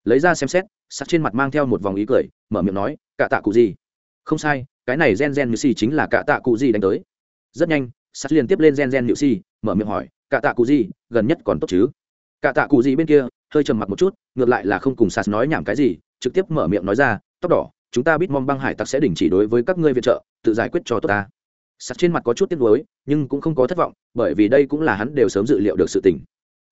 lấy ra xem xét sạt trên mặt mang theo một vòng ý cười, mở miệng nói, cả tạ cụ gì? Không sai, cái này gen gen như xì chính là cả tạ cụ gì đánh tới. Rất nhanh sạt liền tiếp lên gen gen như xì mở miệng hỏi, cả tạ cụ gì, gần nhất còn tốt chứ? Cả tạ cụ gì bên kia? hơi trầm mặc một chút, ngược lại là không cùng sạt nói nhảm cái gì, trực tiếp mở miệng nói ra, tóc đỏ, chúng ta biết mong băng hải tặc sẽ đình chỉ đối với các ngươi viện trợ, tự giải quyết cho tốt ta. Sạt trên mặt có chút tiếc nuối, nhưng cũng không có thất vọng, bởi vì đây cũng là hắn đều sớm dự liệu được sự tình.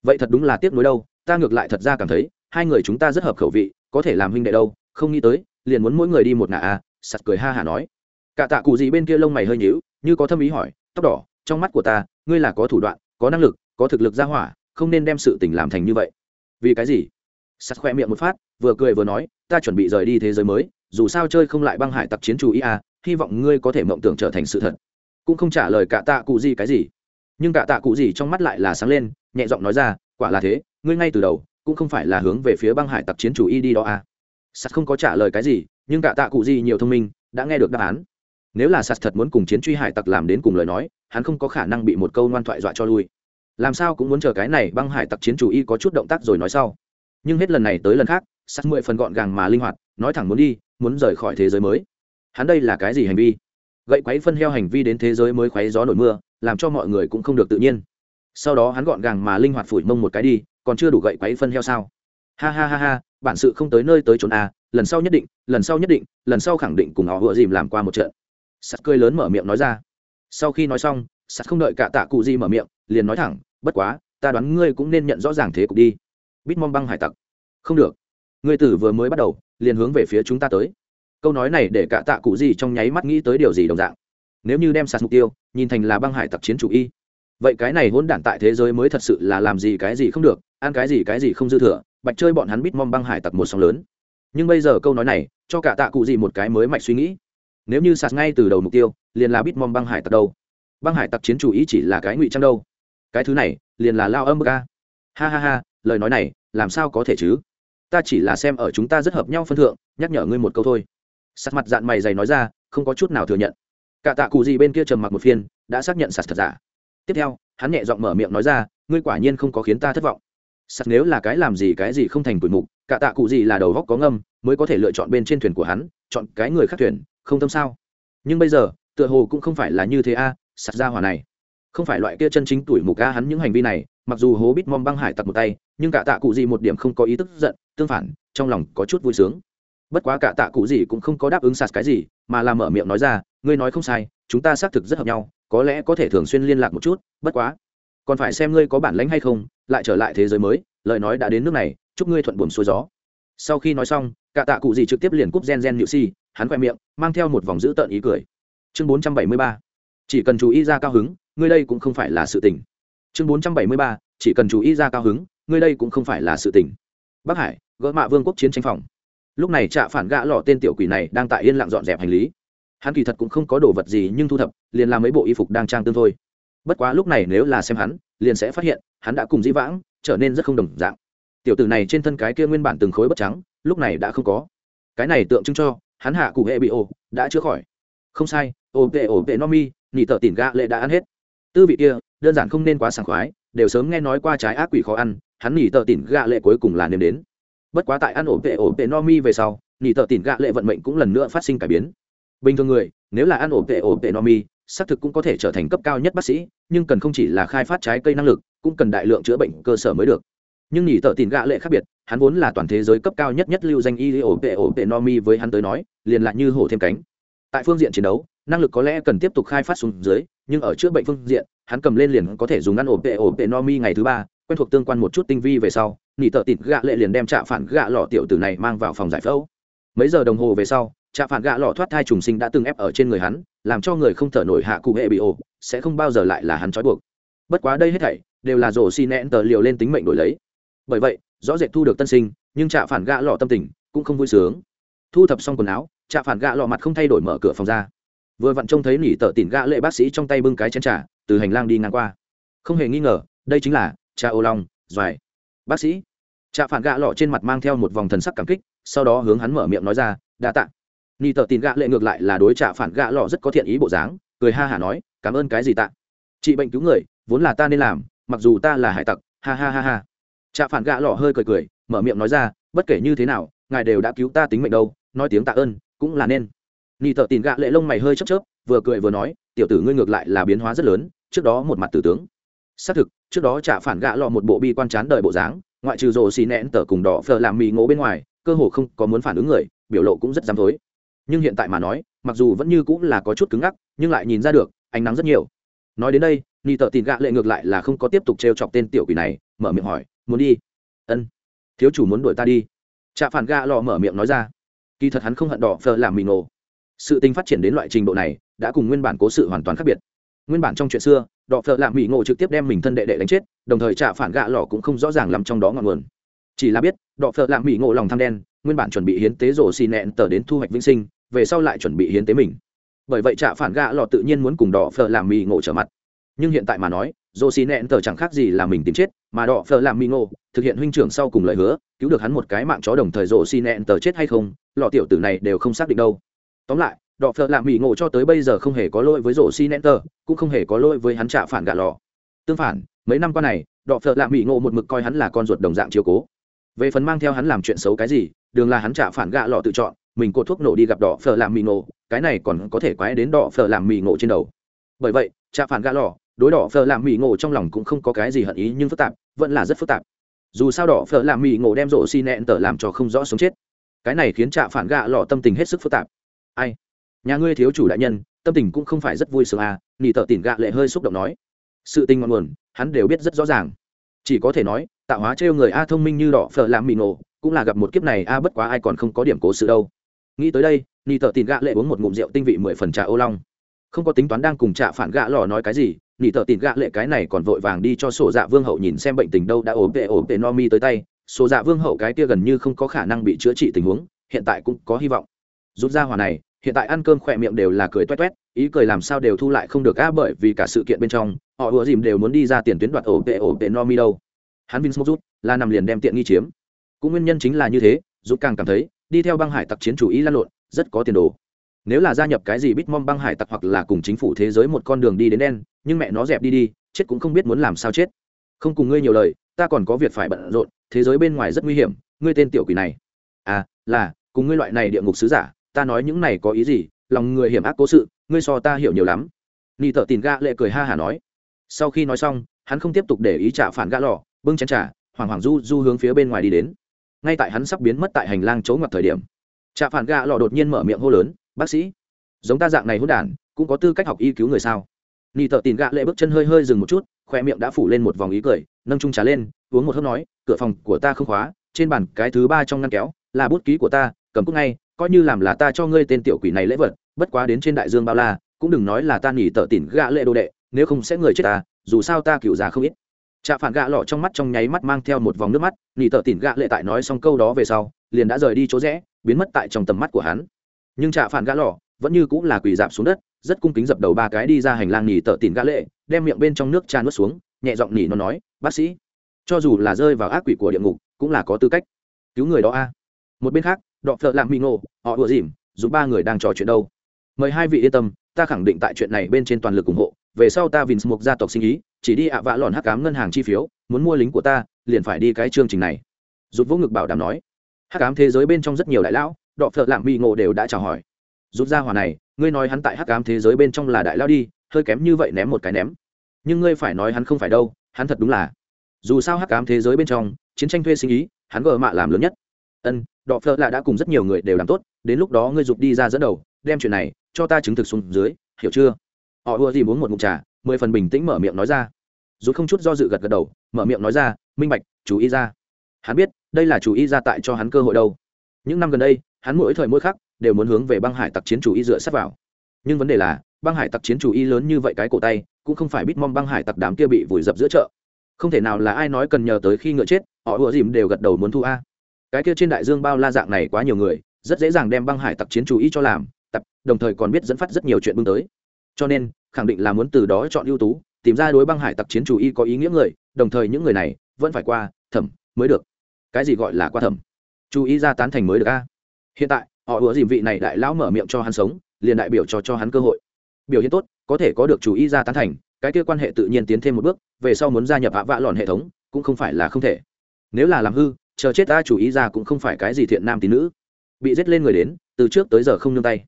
Vậy thật đúng là tiếc nuối đâu, ta ngược lại thật ra cảm thấy hai người chúng ta rất hợp khẩu vị có thể làm huynh đệ đâu không nghĩ tới liền muốn mỗi người đi một ngả a à, cười ha hả nói. Cả tạ cụ gì bên kia lông mày hơi nhíu như có thâm ý hỏi tóc đỏ trong mắt của ta ngươi là có thủ đoạn có năng lực có thực lực ra hỏa không nên đem sự tình làm thành như vậy. Vì cái gì? Sặt khoe miệng một phát vừa cười vừa nói ta chuẩn bị rời đi thế giới mới dù sao chơi không lại băng hải tặc chiến chủ ý à hy vọng ngươi có thể mộng tưởng trở thành sự thật. Cũng không trả lời cả tạ cụ gì cái gì. Nhưng cả tạ cụ gì trong mắt lại là sáng lên nhẹ giọng nói ra quả là thế ngươi ngay từ đầu cũng không phải là hướng về phía băng hải tặc chiến chủ y đi đó à. Sắt không có trả lời cái gì, nhưng cả tạ cụ gì nhiều thông minh, đã nghe được đáp án. Nếu là sắt thật muốn cùng chiến truy hải tặc làm đến cùng lời nói, hắn không có khả năng bị một câu ngoan thoại dọa cho lui. Làm sao cũng muốn chờ cái này băng hải tặc chiến chủ y có chút động tác rồi nói sau. Nhưng hết lần này tới lần khác, sắt mười phần gọn gàng mà linh hoạt, nói thẳng muốn đi, muốn rời khỏi thế giới mới. Hắn đây là cái gì hành vi? Gậy quấy phân heo hành vi đến thế giới mới khoáy gió nổi mưa, làm cho mọi người cũng không được tự nhiên. Sau đó hắn gọn gàng mà linh hoạt phủi mông một cái đi còn chưa đủ gậy quấy phân heo sao? Ha ha ha ha, bản sự không tới nơi tới trốn a à, lần sau nhất định, lần sau nhất định, lần sau khẳng định cùng họ vừa dìm làm qua một trận. Sắt cười lớn mở miệng nói ra. Sau khi nói xong, sắt không đợi cả tạ cụ gì mở miệng, liền nói thẳng, bất quá, ta đoán ngươi cũng nên nhận rõ ràng thế cục đi. Bít mong băng hải tặc. Không được. Ngươi tử vừa mới bắt đầu, liền hướng về phía chúng ta tới. Câu nói này để cả tạ cụ gì trong nháy mắt nghĩ tới điều gì đồng dạng. Nếu như đem sạt mục tiêu, nhìn thành là băng hải tặc chiến chủ y vậy cái này hôn đản tại thế giới mới thật sự là làm gì cái gì không được, ăn cái gì cái gì không dư thừa, bạch chơi bọn hắn bít mong băng hải tặc một sóng lớn. Nhưng bây giờ câu nói này, cho cả tạ cụ gì một cái mới mạch suy nghĩ. Nếu như sạt ngay từ đầu mục tiêu, liền là bít mong băng hải tặc đâu? Băng hải tặc chiến chủ ý chỉ là cái ngụy trang đâu? Cái thứ này, liền là lao âm ca ha ha ha, lời nói này, làm sao có thể chứ? Ta chỉ là xem ở chúng ta rất hợp nhau phân thượng, nhắc nhở ngươi một câu thôi. Sạt mặt dạn mày dày nói ra, không có chút nào thừa nhận. Cả tạ cụ gì bên kia trầm mặc một phiên, đã xác nhận sạt thật giả tiếp theo hắn nhẹ giọng mở miệng nói ra ngươi quả nhiên không có khiến ta thất vọng. Sắt nếu là cái làm gì cái gì không thành tuổi mục cả tạ cụ gì là đầu góc có ngâm mới có thể lựa chọn bên trên thuyền của hắn chọn cái người khác thuyền không tâm sao? Nhưng bây giờ tựa hồ cũng không phải là như thế a à, sạt ra hỏa này. Không phải loại kia chân chính tuổi mục a hắn những hành vi này mặc dù hố bít mom băng hải tặc một tay nhưng cả tạ cụ gì một điểm không có ý tức giận tương phản trong lòng có chút vui sướng. Bất quá cả tạ cụ gì cũng không có đáp ứng sạt cái gì mà là mở miệng nói ra ngươi nói không sai chúng ta xác thực rất hợp nhau có lẽ có thể thường xuyên liên lạc một chút, bất quá. Còn phải xem ngươi có bản lãnh hay không, lại trở lại thế giới mới, lời nói đã đến nước này, chúc ngươi thuận buồm xuôi gió. Sau khi nói xong, cả tạ cụ gì trực tiếp liền cúp gen gen nhự si hắn khoe miệng, mang theo một vòng dữ tợn ý cười. Chương bốn trăm bảy mươi ba, chỉ cần chú ý ra cao hứng, ngươi đây cũng không phải là sự tình. Chương bốn trăm bảy mươi ba, chỉ cần chú ý ra cao hứng, ngươi đây cũng không phải là sự tình. Bắc hải, gỡ mạ vương quốc chiến tranh phòng. Lúc này trạ phản gã lọ tên tiểu quỷ này đang tại yên lặng dọn dẹp hành lý hắn kỳ thật cũng không có đồ vật gì nhưng thu thập, liền làm mấy bộ y phục đang trang tương thôi. Bất quá lúc này nếu là xem hắn, liền sẽ phát hiện, hắn đã cùng dĩ vãng trở nên rất không đồng dạng. Tiểu tử này trên thân cái kia nguyên bản từng khối bất trắng, lúc này đã không có. Cái này tượng trưng cho, hắn hạ cụ hệ bị ổ, đã chữa khỏi. Không sai, ổ vệ ổ vệ no mi nhị tờ tỉn gạ lệ đã ăn hết. Tư vị kia, đơn giản không nên quá sảng khoái, đều sớm nghe nói qua trái ác quỷ khó ăn, hắn nhị tờ tỉn gạ lệ cuối cùng là nếm đến. Bất quá tại ăn ổ vệ ổ vệ no mi về sau nhị tờ tỉn gạ lệ vận mệnh cũng lần nữa phát sinh cải biến bình thường người, nếu là ăn Ổn Tệ Ổn Tệ no mi, xác thực cũng có thể trở thành cấp cao nhất bác sĩ, nhưng cần không chỉ là khai phát trái cây năng lực, cũng cần đại lượng chữa bệnh cơ sở mới được. Nhưng nhỉ tờ tỉn gạ lệ khác biệt, hắn vốn là toàn thế giới cấp cao nhất nhất lưu danh y Ổn Tệ Ổn Tệ no mi với hắn tới nói, liền lại như hổ thêm cánh. Tại phương diện chiến đấu, năng lực có lẽ cần tiếp tục khai phát xuống dưới, nhưng ở chữa bệnh phương diện, hắn cầm lên liền có thể dùng ăn Ổn Tệ Ổn Tệ no mi ngày thứ ba, quen thuộc tương quan một chút tinh vi về sau nỉ tợ tịt gạ lệ liền đem trạ phản gạ lọ tiểu tử này mang vào phòng giải phẫu. Mấy giờ đồng hồ về sau trạ phản gạ lọ thoát thai trùng sinh đã từng ép ở trên người hắn, làm cho người không thở nổi hạ cụ hệ bị ổ, sẽ không bao giờ lại là hắn trói buộc. Bất quá đây hết thảy, đều là rổ xi nẹn tờ liều lên tính mệnh đổi lấy. Bởi vậy, rõ rệt thu được tân sinh, nhưng trạ phản gạ lọ tâm tình cũng không vui sướng. Thu thập xong quần áo, trạ phản gạ lọ mặt không thay đổi mở cửa phòng ra. Vừa vặn trông thấy nỉ tợ tỉn gạ lệ bác sĩ trong tay bưng cái chén trà, từ hành lang đi ngang qua. Không hề nghi ngờ, đây chính là cha ô long, doài. Bác sĩ. Trạ phản gạ lọ trên mặt mang theo một vòng thần sắc cảm kích, sau đó hướng hắn mở miệng nói ra, đa tạ ni tờ tin gạ lệ ngược lại là đối trả phản gạ lọ rất có thiện ý bộ dáng, cười ha hả nói, cảm ơn cái gì tạ? Trị bệnh cứu người, vốn là ta nên làm, mặc dù ta là hải tặc, ha ha ha ha. Trạ phản gạ lọ hơi cười cười, mở miệng nói ra, bất kể như thế nào, ngài đều đã cứu ta tính mệnh đâu, nói tiếng tạ ơn, cũng là nên. Ni tờ tin gạ lệ lông mày hơi chớp chớp, vừa cười vừa nói, tiểu tử ngươi ngược lại là biến hóa rất lớn, trước đó một mặt tử tướng. Xác thực, trước đó trả phản gạ lọ một bộ bi quan chán đời bộ dáng, ngoại trừ rồ xì nẹn tờ cùng đỏ phờ làm mì ngố bên ngoài, cơ hồ không có muốn phản ứng người, biểu lộ cũng rất dám thối nhưng hiện tại mà nói, mặc dù vẫn như cũng là có chút cứng ngắc, nhưng lại nhìn ra được, ánh nắng rất nhiều. Nói đến đây ni tợ tìm gạ lệ ngược lại là không có tiếp tục trêu chọc tên tiểu quỷ này, mở miệng hỏi, muốn đi? Ân. Thiếu chủ muốn đuổi ta đi. Trạ phản gạ lọ mở miệng nói ra. Kỳ thật hắn không hận đỏ phờ làm mì nổ sự tình phát triển đến loại trình độ này, đã cùng nguyên bản cố sự hoàn toàn khác biệt. Nguyên bản trong chuyện xưa đọ phợ lạ mỹ ngộ trực tiếp đem mình thân đệ đệ đánh chết, đồng thời trả phản gạ lò cũng không rõ ràng làm trong đó ngọn nguồn. Chỉ là biết đọ phợ lạ mỹ ngộ lòng tham đen, nguyên bản chuẩn bị hiến tế rổ xì nẹn tờ đến thu hoạch vĩnh sinh về sau lại chuẩn bị hiến tế mình. Bởi vậy trạ phản gạ lọ tự nhiên muốn cùng đọ phở làm mì ngộ trở mặt. Nhưng hiện tại mà nói rổ xì nẹn tờ chẳng khác gì là mình tìm chết, mà đọ phở làm mì ngộ thực hiện huynh trưởng sau cùng lời hứa, cứu được hắn một cái mạng chó đồng thời rổ xì nẹn tờ chết hay không, lọ tiểu tử này đều không xác định đâu. Tóm lại, đọ phở làm mì ngộ cho tới bây giờ không hề có lỗi với rổ xi tờ, cũng không hề có lỗi với hắn trạ phản gạ lọ. Tương phản, mấy năm qua này, đọ phợ lạ mỹ ngộ một mực coi hắn là con ruột đồng dạng chiếu cố. Về phần mang theo hắn làm chuyện xấu cái gì, đường là hắn trả phản gạ lọ tự chọn mình cột thuốc nổ đi gặp đỏ phở làm mì ngộ, cái này còn có thể quái đến đỏ phở làm mì ngộ trên đầu. Bởi vậy, trạ phản gạ lò, đối đỏ phở làm mì ngộ trong lòng cũng không có cái gì hận ý nhưng phức tạp, vẫn là rất phức tạp. Dù sao đỏ phở làm mì ngộ đem rộ xi nẹn tờ làm cho không rõ sống chết. Cái này khiến trạ phản gạ lò tâm tình hết sức phức tạp. Ai? Nhà ngươi thiếu chủ đại nhân, tâm tình cũng không phải rất vui sướng à nỉ tợ tỉn gạ lệ hơi xúc động nói. Sự tình ngọn nguồn, hắn đều biết rất rõ ràng. Chỉ có thể nói, tạo hóa trêu người a thông minh như đỏ phở làm mì nổ cũng là gặp một kiếp này a, bất quá ai còn không có điểm cố sự đâu nghĩ tới đây, ni tờ tin gạ lệ uống một ngụm rượu tinh vị mười phần trà ô long. Không có tính toán đang cùng trạ phản gạ lò nói cái gì nỉ tợ tỉn gạ lệ cái này còn vội vàng đi cho sổ dạ vương hậu nhìn xem bệnh tình đâu đã ốm về ốm về no mi tới tay. Sổ dạ vương hậu cái kia gần như không có khả năng bị chữa trị tình huống, hiện tại cũng có hy vọng. Rút ra hòa này, hiện tại ăn cơm khỏe miệng đều là cười toét toét, ý cười làm sao đều thu lại không được á, bởi vì cả sự kiện bên trong, họ ùa dìm đều muốn đi ra tiền tuyến đoạt ổ vệ ổ vệ no mi đâu. Hắn vinh rút là nằm liền đem tiện nghi chiếm. Cũng nguyên nhân chính là như thế, rút càng cảm thấy đi theo băng hải tặc chiến chủ ý lan lộn, rất có tiền đồ. Nếu là gia nhập cái gì bitmom băng hải tặc hoặc là cùng chính phủ thế giới một con đường đi đến đen, nhưng mẹ nó dẹp đi đi, chết cũng không biết muốn làm sao chết. Không cùng ngươi nhiều lời, ta còn có việc phải bận rộn, thế giới bên ngoài rất nguy hiểm, ngươi tên tiểu quỷ này. À là, cùng ngươi loại này địa ngục sứ giả, ta nói những này có ý gì, lòng người hiểm ác cố sự, ngươi so ta hiểu nhiều lắm. Ni thợ tìm ga lệ cười ha hả nói. Sau khi nói xong, hắn không tiếp tục để ý trả phản gã lò bưng chén trả hoàng hoàng du du hướng phía bên ngoài đi đến ngay tại hắn sắp biến mất tại hành lang chỗ ngoặt thời điểm. Trạ phản gạ lò đột nhiên mở miệng hô lớn, bác sĩ, giống ta dạng này hôn đản, cũng có tư cách học y cứu người sao? Ni tợ tìm gạ lệ bước chân hơi hơi dừng một chút, khoe miệng đã phủ lên một vòng ý cười, nâng trung trà lên, uống một hớp nói, cửa phòng của ta không khóa, trên bàn cái thứ ba trong ngăn kéo, là bút ký của ta, cầm cúc ngay, coi như làm là ta cho ngươi tên tiểu quỷ này lễ vật, bất quá đến trên đại dương bao la, cũng đừng nói là ta nỉ tợ tỉn gạ lệ đồ đệ, nếu không sẽ người chết ta, dù sao ta cựu già không ít trạ phản gạ lọ trong mắt trong nháy mắt mang theo một vòng nước mắt, nỉ tợ tỉn gạ lệ tại nói xong câu đó về sau, liền đã rời đi chỗ rẽ, biến mất tại trong tầm mắt của hắn. Nhưng trạ phản gạ lọ vẫn như cũng là quỳ dạp xuống đất, rất cung kính dập đầu ba cái đi ra hành lang nỉ tợ tỉn gạ lệ, đem miệng bên trong nước tràn nuốt xuống, nhẹ giọng nỉ nó nói, bác sĩ, cho dù là rơi vào ác quỷ của địa ngục, cũng là có tư cách. Cứu người đó a. Một bên khác, đọ phợ lạng mỹ ngộ, họ ùa dìm, dù ba người đang trò chuyện đâu. Mời hai vị yên tâm, ta khẳng định tại chuyện này bên trên toàn lực ủng hộ về sau ta vinh mục gia tộc sinh ý, chỉ đi ạ vạ lòn hắc cám ngân hàng chi phiếu, muốn mua lính của ta, liền phải đi cái chương trình này. Rút vỗ ngực bảo đảm nói. Hắc cám thế giới bên trong rất nhiều đại lão, đọ phợ lạng mỹ ngộ đều đã chào hỏi. Rút ra hòa này, ngươi nói hắn tại hắc cám thế giới bên trong là đại lao đi, hơi kém như vậy ném một cái ném. Nhưng ngươi phải nói hắn không phải đâu, hắn thật đúng là. Dù sao hắc cám thế giới bên trong, chiến tranh thuê sinh ý, hắn gờ mạ làm lớn nhất. Ân, đọ phợ là đã cùng rất nhiều người đều làm tốt, đến lúc đó ngươi giục đi ra dẫn đầu, đem chuyện này cho ta chứng thực xuống dưới, hiểu chưa? Họ ưa gì muốn một mục trà, mười phần bình tĩnh mở miệng nói ra. Dù không chút do dự gật gật đầu, mở miệng nói ra, minh bạch, chú ý ra. Hắn biết, đây là chú ý ra tại cho hắn cơ hội đâu. Những năm gần đây, hắn mỗi thời mỗi khắc đều muốn hướng về băng hải tặc chiến chủ y dựa sát vào. Nhưng vấn đề là, băng hải tặc chiến chủ y lớn như vậy cái cổ tay, cũng không phải biết mong băng hải tặc đám kia bị vùi dập giữa chợ. Không thể nào là ai nói cần nhờ tới khi ngựa chết, họ ùa dìm đều gật đầu muốn thu a. Cái kia trên đại dương bao la dạng này quá nhiều người, rất dễ dàng đem băng hải tặc chiến chủ y cho làm, tập, đồng thời còn biết dẫn phát rất nhiều chuyện bưng tới cho nên, khẳng định là muốn từ đó chọn ưu tú, tìm ra đối băng hải tặc chiến chủ y có ý nghĩa người, đồng thời những người này vẫn phải qua thẩm mới được. Cái gì gọi là qua thẩm? Chú ý ra tán thành mới được a. Hiện tại, họ ủa dìm vị này đại lão mở miệng cho hắn sống, liền đại biểu cho cho hắn cơ hội. Biểu hiện tốt, có thể có được chú ý ra tán thành, cái kia quan hệ tự nhiên tiến thêm một bước, về sau muốn gia nhập hạ vạ lòn hệ thống, cũng không phải là không thể. Nếu là làm hư, chờ chết ta chủ ý ra cũng không phải cái gì thiện nam tín nữ. Bị giết lên người đến, từ trước tới giờ không nương tay.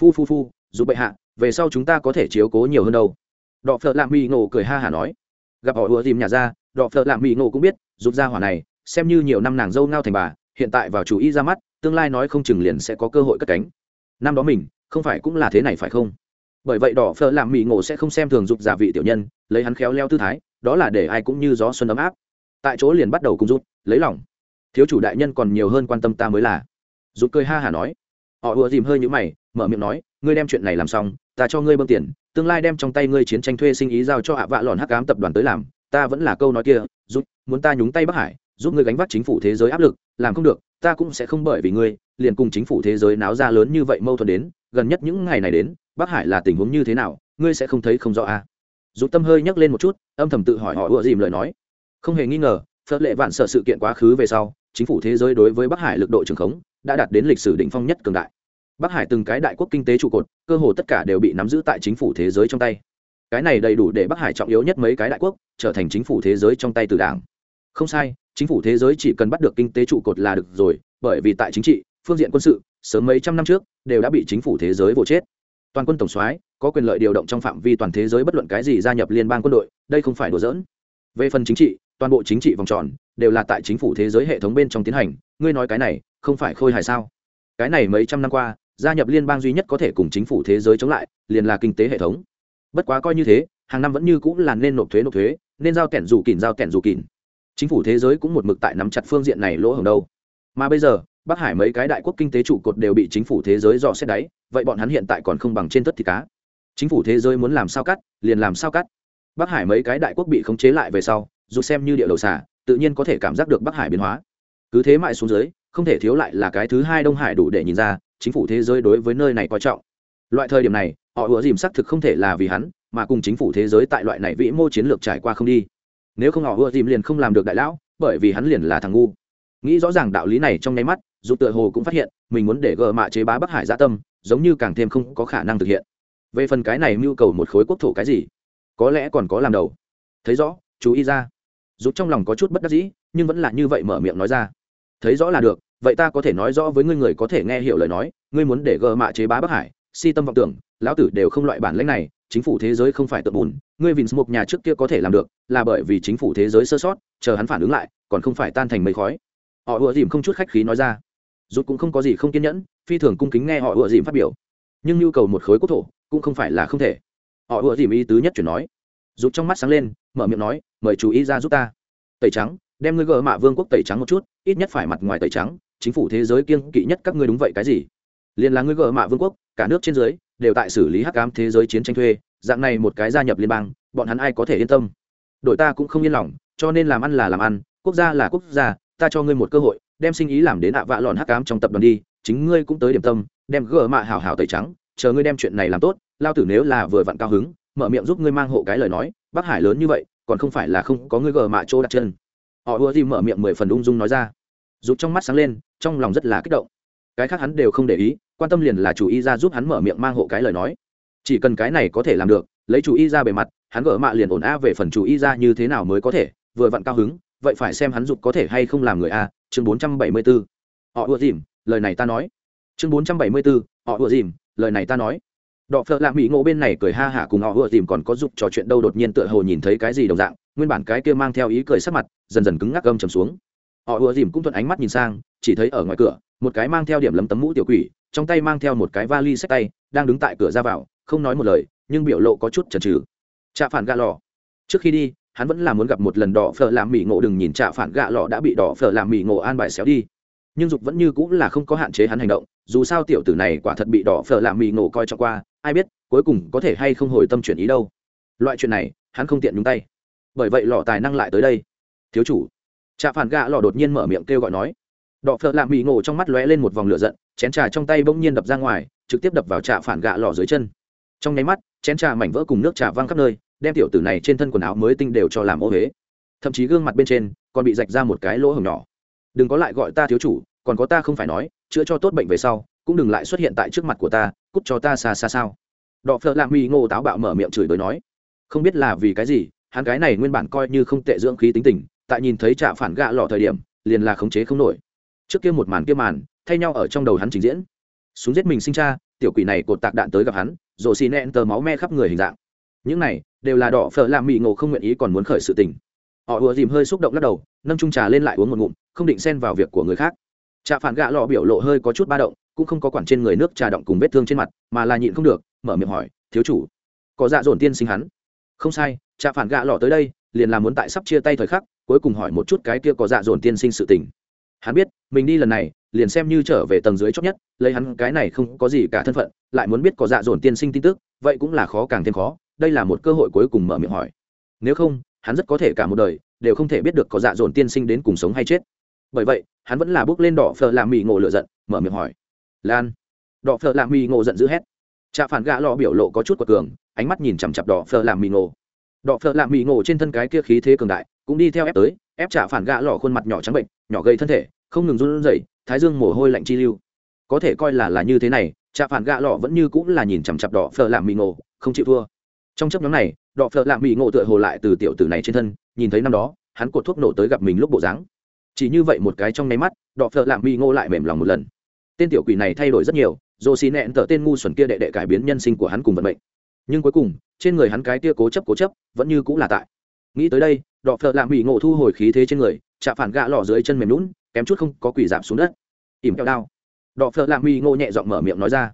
Phu phu phu dù bệ hạ về sau chúng ta có thể chiếu cố nhiều hơn đâu. Đọ phợ lạ mỹ ngộ cười ha hả nói. Gặp họ ùa tìm nhà ra, đọ phợ lạ mỹ ngộ cũng biết giúp ra hỏa này, xem như nhiều năm nàng dâu ngao thành bà, hiện tại vào chủ ý ra mắt, tương lai nói không chừng liền sẽ có cơ hội cất cánh. Năm đó mình, không phải cũng là thế này phải không? Bởi vậy đỏ phở làm mỹ ngộ sẽ không xem thường dục giả vị tiểu nhân, lấy hắn khéo leo tư thái, đó là để ai cũng như gió xuân ấm áp. Tại chỗ liền bắt đầu cùng rút lấy lòng. Thiếu chủ đại nhân còn nhiều hơn quan tâm ta mới là. Rút cười ha hả nói họ ùa dìm hơi nhũ mày, mở miệng nói, ngươi đem chuyện này làm xong, ta cho ngươi bơm tiền, tương lai đem trong tay ngươi chiến tranh thuê sinh ý giao cho hạ vạ lòn hắc ám tập đoàn tới làm, ta vẫn là câu nói kia, giúp, muốn ta nhúng tay bắc hải, giúp ngươi gánh vác chính phủ thế giới áp lực, làm không được, ta cũng sẽ không bởi vì ngươi, liền cùng chính phủ thế giới náo ra lớn như vậy mâu thuẫn đến, gần nhất những ngày này đến, bắc hải là tình huống như thế nào, ngươi sẽ không thấy không rõ à. giúp tâm hơi nhấc lên một chút, âm thầm tự hỏi họ ùa dìm lời nói không hề nghi ngờ phật lệ vạn sợ sự kiện quá khứ về sau, chính phủ thế giới đối với bắc hải lực độ trường khống đã đạt đến lịch sử đỉnh phong nhất cường đại. Bắc hải từng cái đại quốc kinh tế trụ cột, cơ hồ tất cả đều bị nắm giữ tại chính phủ thế giới trong tay. Cái này đầy đủ để bắc hải trọng yếu nhất mấy cái đại quốc trở thành chính phủ thế giới trong tay từ đảng. Không sai, chính phủ thế giới chỉ cần bắt được kinh tế trụ cột là được rồi, bởi vì tại chính trị, phương diện quân sự, sớm mấy trăm năm trước, đều đã bị chính phủ thế giới vỗ chết. Toàn quân tổng soái, có quyền lợi điều động trong phạm vi toàn thế giới bất luận cái gì gia nhập liên bang quân đội, đây không phải đùa giỡn. Về phần chính trị, toàn bộ chính trị vòng tròn, đều là tại chính phủ thế giới hệ thống bên trong tiến hành. Ngươi nói cái này không phải khôi hài sao? Cái này mấy trăm năm qua, gia nhập liên bang duy nhất có thể cùng chính phủ thế giới chống lại, liền là kinh tế hệ thống. Bất quá coi như thế, hàng năm vẫn như cũng là nên nộp thuế nộp thuế, nên giao kẻn dù kìn giao kẻn dù kìn chính phủ thế giới cũng một mực tại nắm chặt phương diện này lỗ hồng đâu. Mà bây giờ, bắc hải mấy cái đại quốc kinh tế trụ cột đều bị chính phủ thế giới dò xét đáy, vậy bọn hắn hiện tại còn không bằng trên tất thì cá. Chính phủ thế giới muốn làm sao cắt, liền làm sao cắt. Bắc hải mấy cái đại quốc bị khống chế lại về sau, dù xem như địa đầu xả tự nhiên có thể cảm giác được bắc hải biến hóa. Cứ thế mãi xuống dưới không thể thiếu lại là cái thứ hai đông hải đủ để nhìn ra, chính phủ thế giới đối với nơi này coi trọng. Loại thời điểm này, họ ủa dìm xác thực không thể là vì hắn, mà cùng chính phủ thế giới tại loại này vĩ mô chiến lược trải qua không đi. Nếu không họ ủa dìm liền không làm được đại lão, bởi vì hắn liền là thằng ngu. Nghĩ rõ ràng đạo lý này trong nháy mắt, dù tựa hồ cũng phát hiện, mình muốn để gờ mạ chế bá bắc hải gia tâm, giống như càng thêm không có khả năng thực hiện. Về phần cái này mưu cầu một khối quốc thổ cái gì, có lẽ còn có làm đầu. Thấy rõ, chú ý ra. Dù trong lòng có chút bất đắc dĩ, nhưng vẫn là như vậy mở miệng nói ra thấy rõ là được, vậy ta có thể nói rõ với ngươi người có thể nghe hiểu lời nói, ngươi muốn để gờ mạ chế bá bắc hải, si tâm vọng tưởng, lão tử đều không loại bản lãnh này, chính phủ thế giới không phải tự bùn, ngươi vì một nhà trước kia có thể làm được, là bởi vì chính phủ thế giới sơ sót, chờ hắn phản ứng lại, còn không phải tan thành mây khói. Họ ùa dìm không chút khách khí nói ra. Rút cũng không có gì không kiên nhẫn, phi thường cung kính nghe họ ùa dìm phát biểu. Nhưng nhu cầu một khối quốc thổ, cũng không phải là không thể. Họ ùa dìm ý tứ nhất chuyển nói. Rút trong mắt sáng lên, mở miệng nói, mời chú ý ra giúp ta. Tẩy trắng đem ngươi gỡ mạ vương quốc tẩy trắng một chút, ít nhất phải mặt ngoài tẩy trắng, chính phủ thế giới kiêng kỵ nhất các ngươi đúng vậy cái gì? Liền là ngươi gỡ mạ vương quốc, cả nước trên dưới, đều tại xử lý hắc ám thế giới chiến tranh thuê, dạng này một cái gia nhập liên bang, bọn hắn ai có thể yên tâm? Đội ta cũng không yên lòng, cho nên làm ăn là làm ăn, quốc gia là quốc gia, ta cho ngươi một cơ hội, đem sinh ý làm đến ạ vạ lọn hắc ám trong tập đoàn đi, chính ngươi cũng tới điểm tâm, đem gỡ mạ hảo hảo tẩy trắng, chờ ngươi đem chuyện này làm tốt, lao tử nếu là vừa vặn cao hứng, mở miệng giúp ngươi mang hộ cái lời nói, bắc hải lớn như vậy, còn không phải là không có ngươi gỡ mạ chỗ đặt chân họ ưa Dìm mở miệng mười phần ung dung nói ra. Rụt trong mắt sáng lên, trong lòng rất là kích động. Cái khác hắn đều không để ý, quan tâm liền là chủ y ra giúp hắn mở miệng mang hộ cái lời nói. Chỉ cần cái này có thể làm được, lấy chủ y ra bề mặt, hắn gỡ mạ liền ổn a về phần chủ y ra như thế nào mới có thể, vừa vặn cao hứng, vậy phải xem hắn giúp có thể hay không làm người a, chương bốn trăm bảy mươi bốn họ ưa dìm, lời này ta nói. Chương bốn trăm bảy mươi bốn họ ưa dìm, lời này ta nói. Đọ phợ lạ mỹ ngộ bên này cười ha hả cùng họ ưa dìm còn có dục trò chuyện đâu đột nhiên tựa hồ nhìn thấy cái gì đồng dạng nguyên bản cái kia mang theo ý cười sắc mặt, dần dần cứng ngắc gâm trầm xuống. Họ ùa dìm cũng thuận ánh mắt nhìn sang, chỉ thấy ở ngoài cửa, một cái mang theo điểm lấm tấm mũ tiểu quỷ, trong tay mang theo một cái vali sách tay, đang đứng tại cửa ra vào, không nói một lời, nhưng biểu lộ có chút chần chừ. Trạ phản gạ lò trước khi đi, hắn vẫn là muốn gặp một lần đỏ phở làm mỹ ngộ, đừng nhìn trạ phản gạ lò đã bị đỏ phở làm mỹ ngộ an bài xéo đi. Nhưng dục vẫn như cũng là không có hạn chế hắn hành động, dù sao tiểu tử này quả thật bị đỏ phở làm mỹ ngộ coi trọng qua, ai biết, cuối cùng có thể hay không hồi tâm chuyển ý đâu. Loại chuyện này, hắn không tiện nhúng tay bởi vậy lò tài năng lại tới đây. Thiếu chủ. Trạ phản gạ lò đột nhiên mở miệng kêu gọi nói. Đọ phợ lạ mỹ ngộ trong mắt lóe lên một vòng lửa giận, chén trà trong tay bỗng nhiên đập ra ngoài, trực tiếp đập vào trà phản gạ lò dưới chân. Trong nháy mắt, chén trà mảnh vỡ cùng nước trà văng khắp nơi, đem tiểu tử này trên thân quần áo mới tinh đều cho làm ô huế thậm chí gương mặt bên trên còn bị rạch ra một cái lỗ hồng nhỏ. Đừng có lại gọi ta thiếu chủ, còn có ta không phải nói, chữa cho tốt bệnh về sau, cũng đừng lại xuất hiện tại trước mặt của ta, cút cho ta xa xa sao. Đọ phợ lạ mỹ ngộ táo bạo mở miệng chửi bới nói. Không biết là vì cái gì hắn cái này nguyên bản coi như không tệ dưỡng khí tính tình, tại nhìn thấy trạ phản gạ lọ thời điểm, liền là khống chế không nổi. Trước kia một màn kia màn, thay nhau ở trong đầu hắn trình diễn. Súng giết mình sinh cha, tiểu quỷ này cột tạc đạn tới gặp hắn, rồi xì nẹn tờ máu me khắp người hình dạng. Những này, đều là đỏ phở làm mị ngộ không nguyện ý còn muốn khởi sự tình. Họ ùa dìm hơi xúc động lắc đầu, nâng trung trà lên lại uống một ngụm, không định xen vào việc của người khác. Trà phản gạ lọ biểu lộ hơi có chút ba động, cũng không có quản trên người nước trà động cùng vết thương trên mặt, mà là nhịn không được, mở miệng hỏi, thiếu chủ, có dạ dồn tiên sinh hắn? Không sai trạ phản gạ lọ tới đây, liền là muốn tại sắp chia tay thời khắc, cuối cùng hỏi một chút cái kia có dạ dồn tiên sinh sự tình. Hắn biết, mình đi lần này, liền xem như trở về tầng dưới chót nhất, lấy hắn cái này không có gì cả thân phận, lại muốn biết có dạ dồn tiên sinh tin tức, vậy cũng là khó càng thêm khó, đây là một cơ hội cuối cùng mở miệng hỏi. Nếu không, hắn rất có thể cả một đời, đều không thể biết được có dạ dồn tiên sinh đến cùng sống hay chết. Bởi vậy, hắn vẫn là bước lên đỏ phở làm mì ngộ lựa giận, mở miệng hỏi. Lan. Đỏ phở làm mì ngộ giận dữ hét. Trạ phản gã lọ biểu lộ có chút quật cường, ánh mắt nhìn chằm chặp đỏ phở làm mì ngộ đọ phợ lạ mỹ ngộ trên thân cái kia khí thế cường đại, cũng đi theo ép tới, ép trả phản gã lọ khuôn mặt nhỏ trắng bệnh, nhỏ gây thân thể, không ngừng run rẩy, thái dương mồ hôi lạnh chi lưu. Có thể coi là là như thế này, trả phản gã lọ vẫn như cũng là nhìn chằm chặp đọ phợ lạ mỹ ngộ, không chịu thua. Trong chấp nhóm này, đọ phợ lạ mỹ ngộ tựa hồ lại từ tiểu tử này trên thân, nhìn thấy năm đó, hắn cột thuốc nổ tới gặp mình lúc bộ dáng. Chỉ như vậy một cái trong nháy mắt, đọ phợ lạ mỹ ngộ lại mềm lòng một lần. Tên tiểu quỷ này thay đổi rất nhiều dồ xì nẹn tở tên ngu xuẩn kia đệ đệ cải biến nhân sinh của hắn cùng vận mệnh. Nhưng cuối cùng trên người hắn cái tia cố chấp cố chấp, vẫn như cũng là tại. Nghĩ tới đây, đọ phợ lạ mỹ ngộ thu hồi khí thế trên người, chạm phản gạ lò dưới chân mềm lún kém chút không có quỷ giảm xuống đất. Ỉm kẹo đao. Đọ phợ lạ mỹ ngộ nhẹ giọng mở miệng nói ra.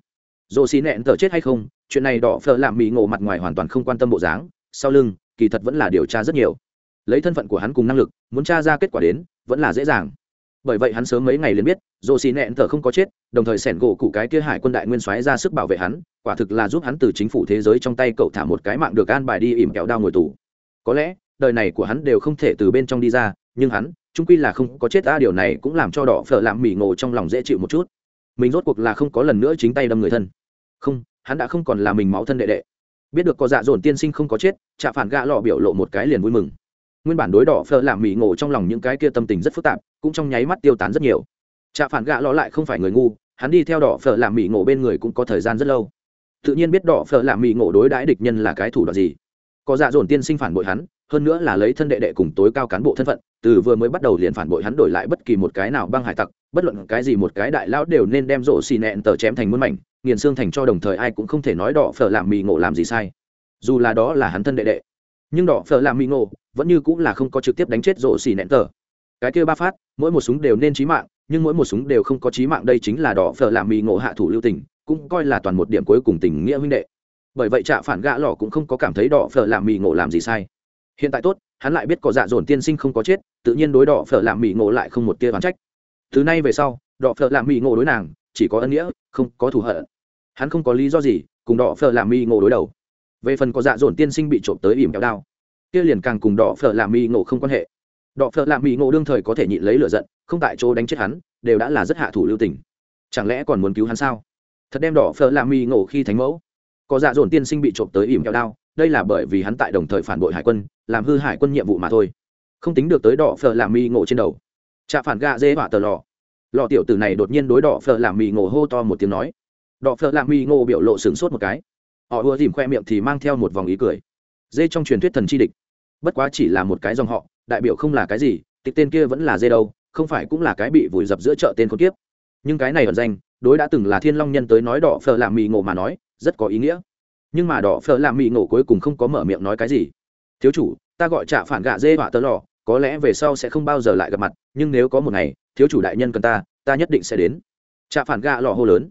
Dồ xì nẹn tờ chết hay không? Chuyện này đọ phợ lạ mỹ ngộ mặt ngoài hoàn toàn không quan tâm bộ dáng, sau lưng, kỳ thật vẫn là điều tra rất nhiều. Lấy thân phận của hắn cùng năng lực, muốn tra ra kết quả đến, vẫn là dễ dàng bởi vậy hắn sớm mấy ngày liền biết dồ xì nẹn thở không có chết, đồng thời sẻn gỗ cụ cái kia hải quân đại nguyên soái ra sức bảo vệ hắn, quả thực là giúp hắn từ chính phủ thế giới trong tay cậu thả một cái mạng được an bài đi ỉm kẹo đao ngồi tù. Có lẽ, đời này của hắn đều không thể từ bên trong đi ra, nhưng hắn trung quy là không có chết ta điều này cũng làm cho đỏ phở làm mỉ ngộ trong lòng dễ chịu một chút. Mình rốt cuộc là không có lần nữa chính tay đâm người thân. Không, hắn đã không còn là mình máu thân đệ đệ. Biết được có dạ dồn tiên sinh không có chết chạ phản gạ lọ biểu lộ một cái liền vui mừng nguyên bản đối đỏ phở làm mỹ ngộ trong lòng những cái kia tâm tình rất phức tạp, cũng trong nháy mắt tiêu tán rất nhiều. Trạ phản gạ lo lại không phải người ngu, hắn đi theo đỏ phở làm mỹ ngộ bên người cũng có thời gian rất lâu. Tự nhiên biết đỏ phở làm mỹ ngộ đối đãi địch nhân là cái thủ đoạn gì. Có dạ dồn tiên sinh phản bội hắn, hơn nữa là lấy thân đệ đệ cùng tối cao cán bộ thân phận, từ vừa mới bắt đầu liền phản bội hắn đổi lại bất kỳ một cái nào băng hải tặc, bất luận cái gì một cái đại lão đều nên đem rổ xì nẹn tờ chém thành muôn mảnh, nghiền xương thành cho đồng thời ai cũng không thể nói đỏ phở làm mì ngộ làm gì sai. Dù là đó là hắn thân đệ đệ. Nhưng đỏ phở làm mỹ ngộ vẫn như cũng là không có trực tiếp đánh chết rổ xì nẹn tờ. Cái kia ba phát, mỗi một súng đều nên chí mạng, nhưng mỗi một súng đều không có chí mạng đây chính là đỏ phở làm mì ngộ hạ thủ lưu tình, cũng coi là toàn một điểm cuối cùng tình nghĩa huynh đệ. Bởi vậy trạ phản gã lò cũng không có cảm thấy đỏ phở làm mì ngộ làm gì sai. Hiện tại tốt, hắn lại biết có dạ dồn tiên sinh không có chết, tự nhiên đối đỏ phở làm mì ngộ lại không một tia oán trách. Từ nay về sau, đỏ phở làm mì ngộ đối nàng, chỉ có ân nghĩa, không có thù hận. Hắn không có lý do gì, cùng đỏ phở làm mì ngộ đối đầu. Về phần có dạ dồn tiên sinh bị trộm tới ỉm kéo đao kia liền càng cùng đỏ phở làm mỹ ngộ không quan hệ. Đỏ phở làm mỹ ngộ đương thời có thể nhịn lấy lửa giận, không tại chỗ đánh chết hắn, đều đã là rất hạ thủ lưu tình. Chẳng lẽ còn muốn cứu hắn sao? Thật đem đỏ phở làm mỹ ngộ khi thánh mẫu. Có dạ dồn tiên sinh bị trộm tới ỉm kéo đao, đây là bởi vì hắn tại đồng thời phản bội hải quân, làm hư hải quân nhiệm vụ mà thôi. Không tính được tới đỏ phở làm mỹ ngộ trên đầu. Trạ phản gạ dê hỏa tờ lò. Lò tiểu tử này đột nhiên đối đỏ phở làm mỹ ngộ hô to một tiếng nói. Đỏ phở làm mỹ ngộ biểu lộ sửng sốt một cái. Họ ùa dìm khoe miệng thì mang theo một vòng ý cười dê trong truyền thuyết thần chi địch. Bất quá chỉ là một cái dòng họ, đại biểu không là cái gì tịch tên kia vẫn là dê đâu, không phải cũng là cái bị vùi dập giữa chợ tên khốn kiếp. Nhưng cái này ẩn danh, đối đã từng là thiên long nhân tới nói đỏ phở làm mì ngộ mà nói, rất có ý nghĩa. Nhưng mà đỏ phở làm mì ngộ cuối cùng không có mở miệng nói cái gì. Thiếu chủ, ta gọi trả phản gạ dê họa tớ lò, có lẽ về sau sẽ không bao giờ lại gặp mặt, nhưng nếu có một ngày, thiếu chủ đại nhân cần ta ta nhất định sẽ đến. Trả phản gạ lò hô lớn.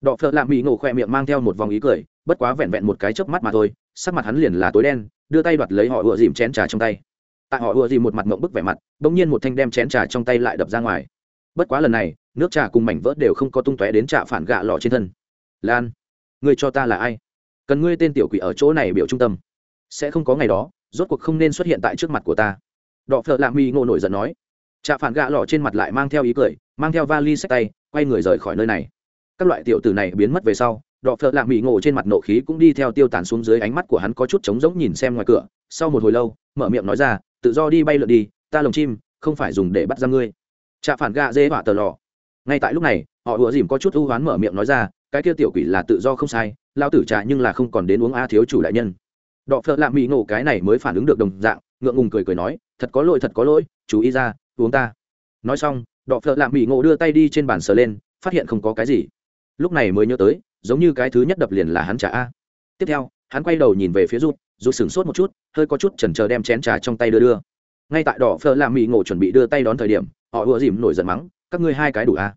Đỏ phở làm mì ngộ khoe miệng mang theo một vòng ý cười bất quá vẹn vẹn một cái chớp mắt mà thôi, sắc mặt hắn liền là tối đen, đưa tay đoạt lấy họ ùa dìm chén trà trong tay. Tại họ ùa dìm một mặt mộng bức vẻ mặt, bỗng nhiên một thanh đem chén trà trong tay lại đập ra ngoài. Bất quá lần này, nước trà cùng mảnh vỡ đều không có tung tóe đến trà phản gạ lọ trên thân. Lan, người cho ta là ai? Cần ngươi tên tiểu quỷ ở chỗ này biểu trung tâm. Sẽ không có ngày đó, rốt cuộc không nên xuất hiện tại trước mặt của ta. Đọ phợ lạ mi ngộ nổi giận nói. Trà phản gạ lọ trên mặt lại mang theo ý cười, mang theo vali sách tay, quay người rời khỏi nơi này. Các loại tiểu tử này biến mất về sau đọ phợ lạ mỹ ngộ trên mặt nộ khí cũng đi theo tiêu tàn xuống dưới ánh mắt của hắn có chút trống rỗng nhìn xem ngoài cửa. Sau một hồi lâu, mở miệng nói ra, tự do đi bay lượn đi, ta lồng chim, không phải dùng để bắt ra ngươi. Trạ phản gạ dê hỏa tờ lò. Ngay tại lúc này, họ ùa dìm có chút ưu hoán mở miệng nói ra, cái kia tiểu quỷ là tự do không sai lao tử trà nhưng là không còn đến uống a thiếu chủ đại nhân. Đọ phợ lạ mỹ ngộ cái này mới phản ứng được đồng dạng, ngượng ngùng cười cười nói, thật có lỗi, thật có lỗi, chú ý ra, uống ta. Nói xong, đọ phợ lạ mỹ ngộ đưa tay đi trên bàn sờ lên, phát hiện không có cái gì. Lúc này mới nhớ tới giống như cái thứ nhất đập liền là hắn trả a. Tiếp theo, hắn quay đầu nhìn về phía rút rút sửng sốt một chút, hơi có chút chần chờ đem chén trà trong tay đưa đưa. Ngay tại đỏ phở làm mỹ ngộ chuẩn bị đưa tay đón thời điểm, họ ùa dìm nổi giận mắng, các ngươi hai cái đủ a.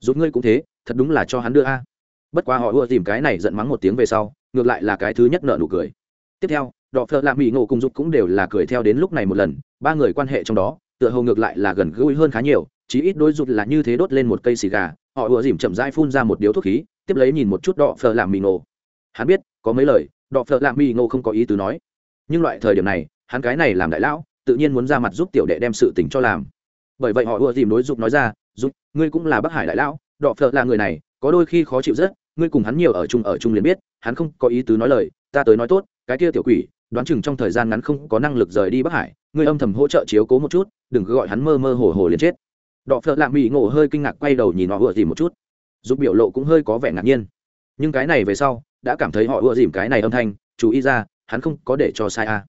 Rút ngươi cũng thế, thật đúng là cho hắn đưa a. Bất quá họ ùa dìm cái này giận mắng một tiếng về sau, ngược lại là cái thứ nhất nợ nụ cười. Tiếp theo, đỏ phở làm mỹ ngộ cùng rút cũng đều là cười theo đến lúc này một lần, ba người quan hệ trong đó, tựa hồ ngược lại là gần gũi hơn khá nhiều, chí ít đối rụt là như thế đốt lên một cây xì gà, họ ùa dìm chậm rãi phun ra một điếu thuốc khí tiếp lấy nhìn một chút đọ phờ làm mì ngộ hắn biết, có mấy lời, đọ phờ làm mì ngộ không có ý tứ nói. Nhưng loại thời điểm này, hắn cái này làm đại lão, tự nhiên muốn ra mặt giúp tiểu đệ đem sự tình cho làm. Bởi vậy họ ùa dìm đối dục nói ra, dục, ngươi cũng là bắc hải đại lão, đọ phờ là người này, có đôi khi khó chịu rất, ngươi cùng hắn nhiều ở chung ở chung liền biết, hắn không có ý tứ nói lời, ta tới nói tốt, cái kia tiểu quỷ, đoán chừng trong thời gian ngắn không có năng lực rời đi bắc hải, ngươi âm thầm hỗ trợ chiếu cố một chút, đừng cứ gọi hắn mơ mơ hồ hồ liền chết. Đọ phợ lạ mỹ ngộ hơi kinh ngạc quay đầu nhìn họ ùa dìm một chút giúp biểu lộ cũng hơi có vẻ ngạc nhiên. Nhưng cái này về sau, đã cảm thấy họ ưa dìm cái này âm thanh, chú ý ra, hắn không có để cho sai a.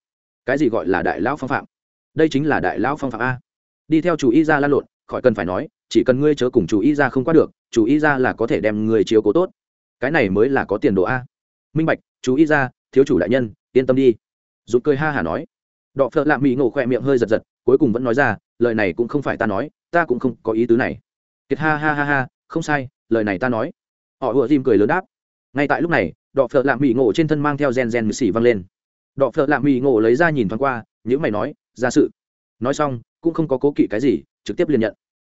Cái gì gọi là đại lão phong phạm? Đây chính là đại lão phong phạm a. Đi theo chú ý ra lan lộn, khỏi cần phải nói, chỉ cần ngươi chớ cùng chú ý ra không qua được, chú ý ra là có thể đem người chiếu cố tốt. Cái này mới là có tiền đồ a. Minh bạch, chú ý ra, thiếu chủ đại nhân, yên tâm đi. Rụt cười ha hả nói. Đọ phợ lạ mỹ ngộ khỏe miệng hơi giật giật, cuối cùng vẫn nói ra, lời này cũng không phải ta nói, ta cũng không có ý tứ này. Kiệt ha ha ha ha, không sai lời này ta nói. Họ ùa dìm cười lớn đáp. Ngay tại lúc này, đọ phợ lạ mỹ ngộ trên thân mang theo gen gen xỉ văng lên. Đọ phợ lạ mỹ ngộ lấy ra nhìn thoáng qua những mày nói, ra sự. Nói xong, cũng không có cố kỵ cái gì, trực tiếp liền nhận.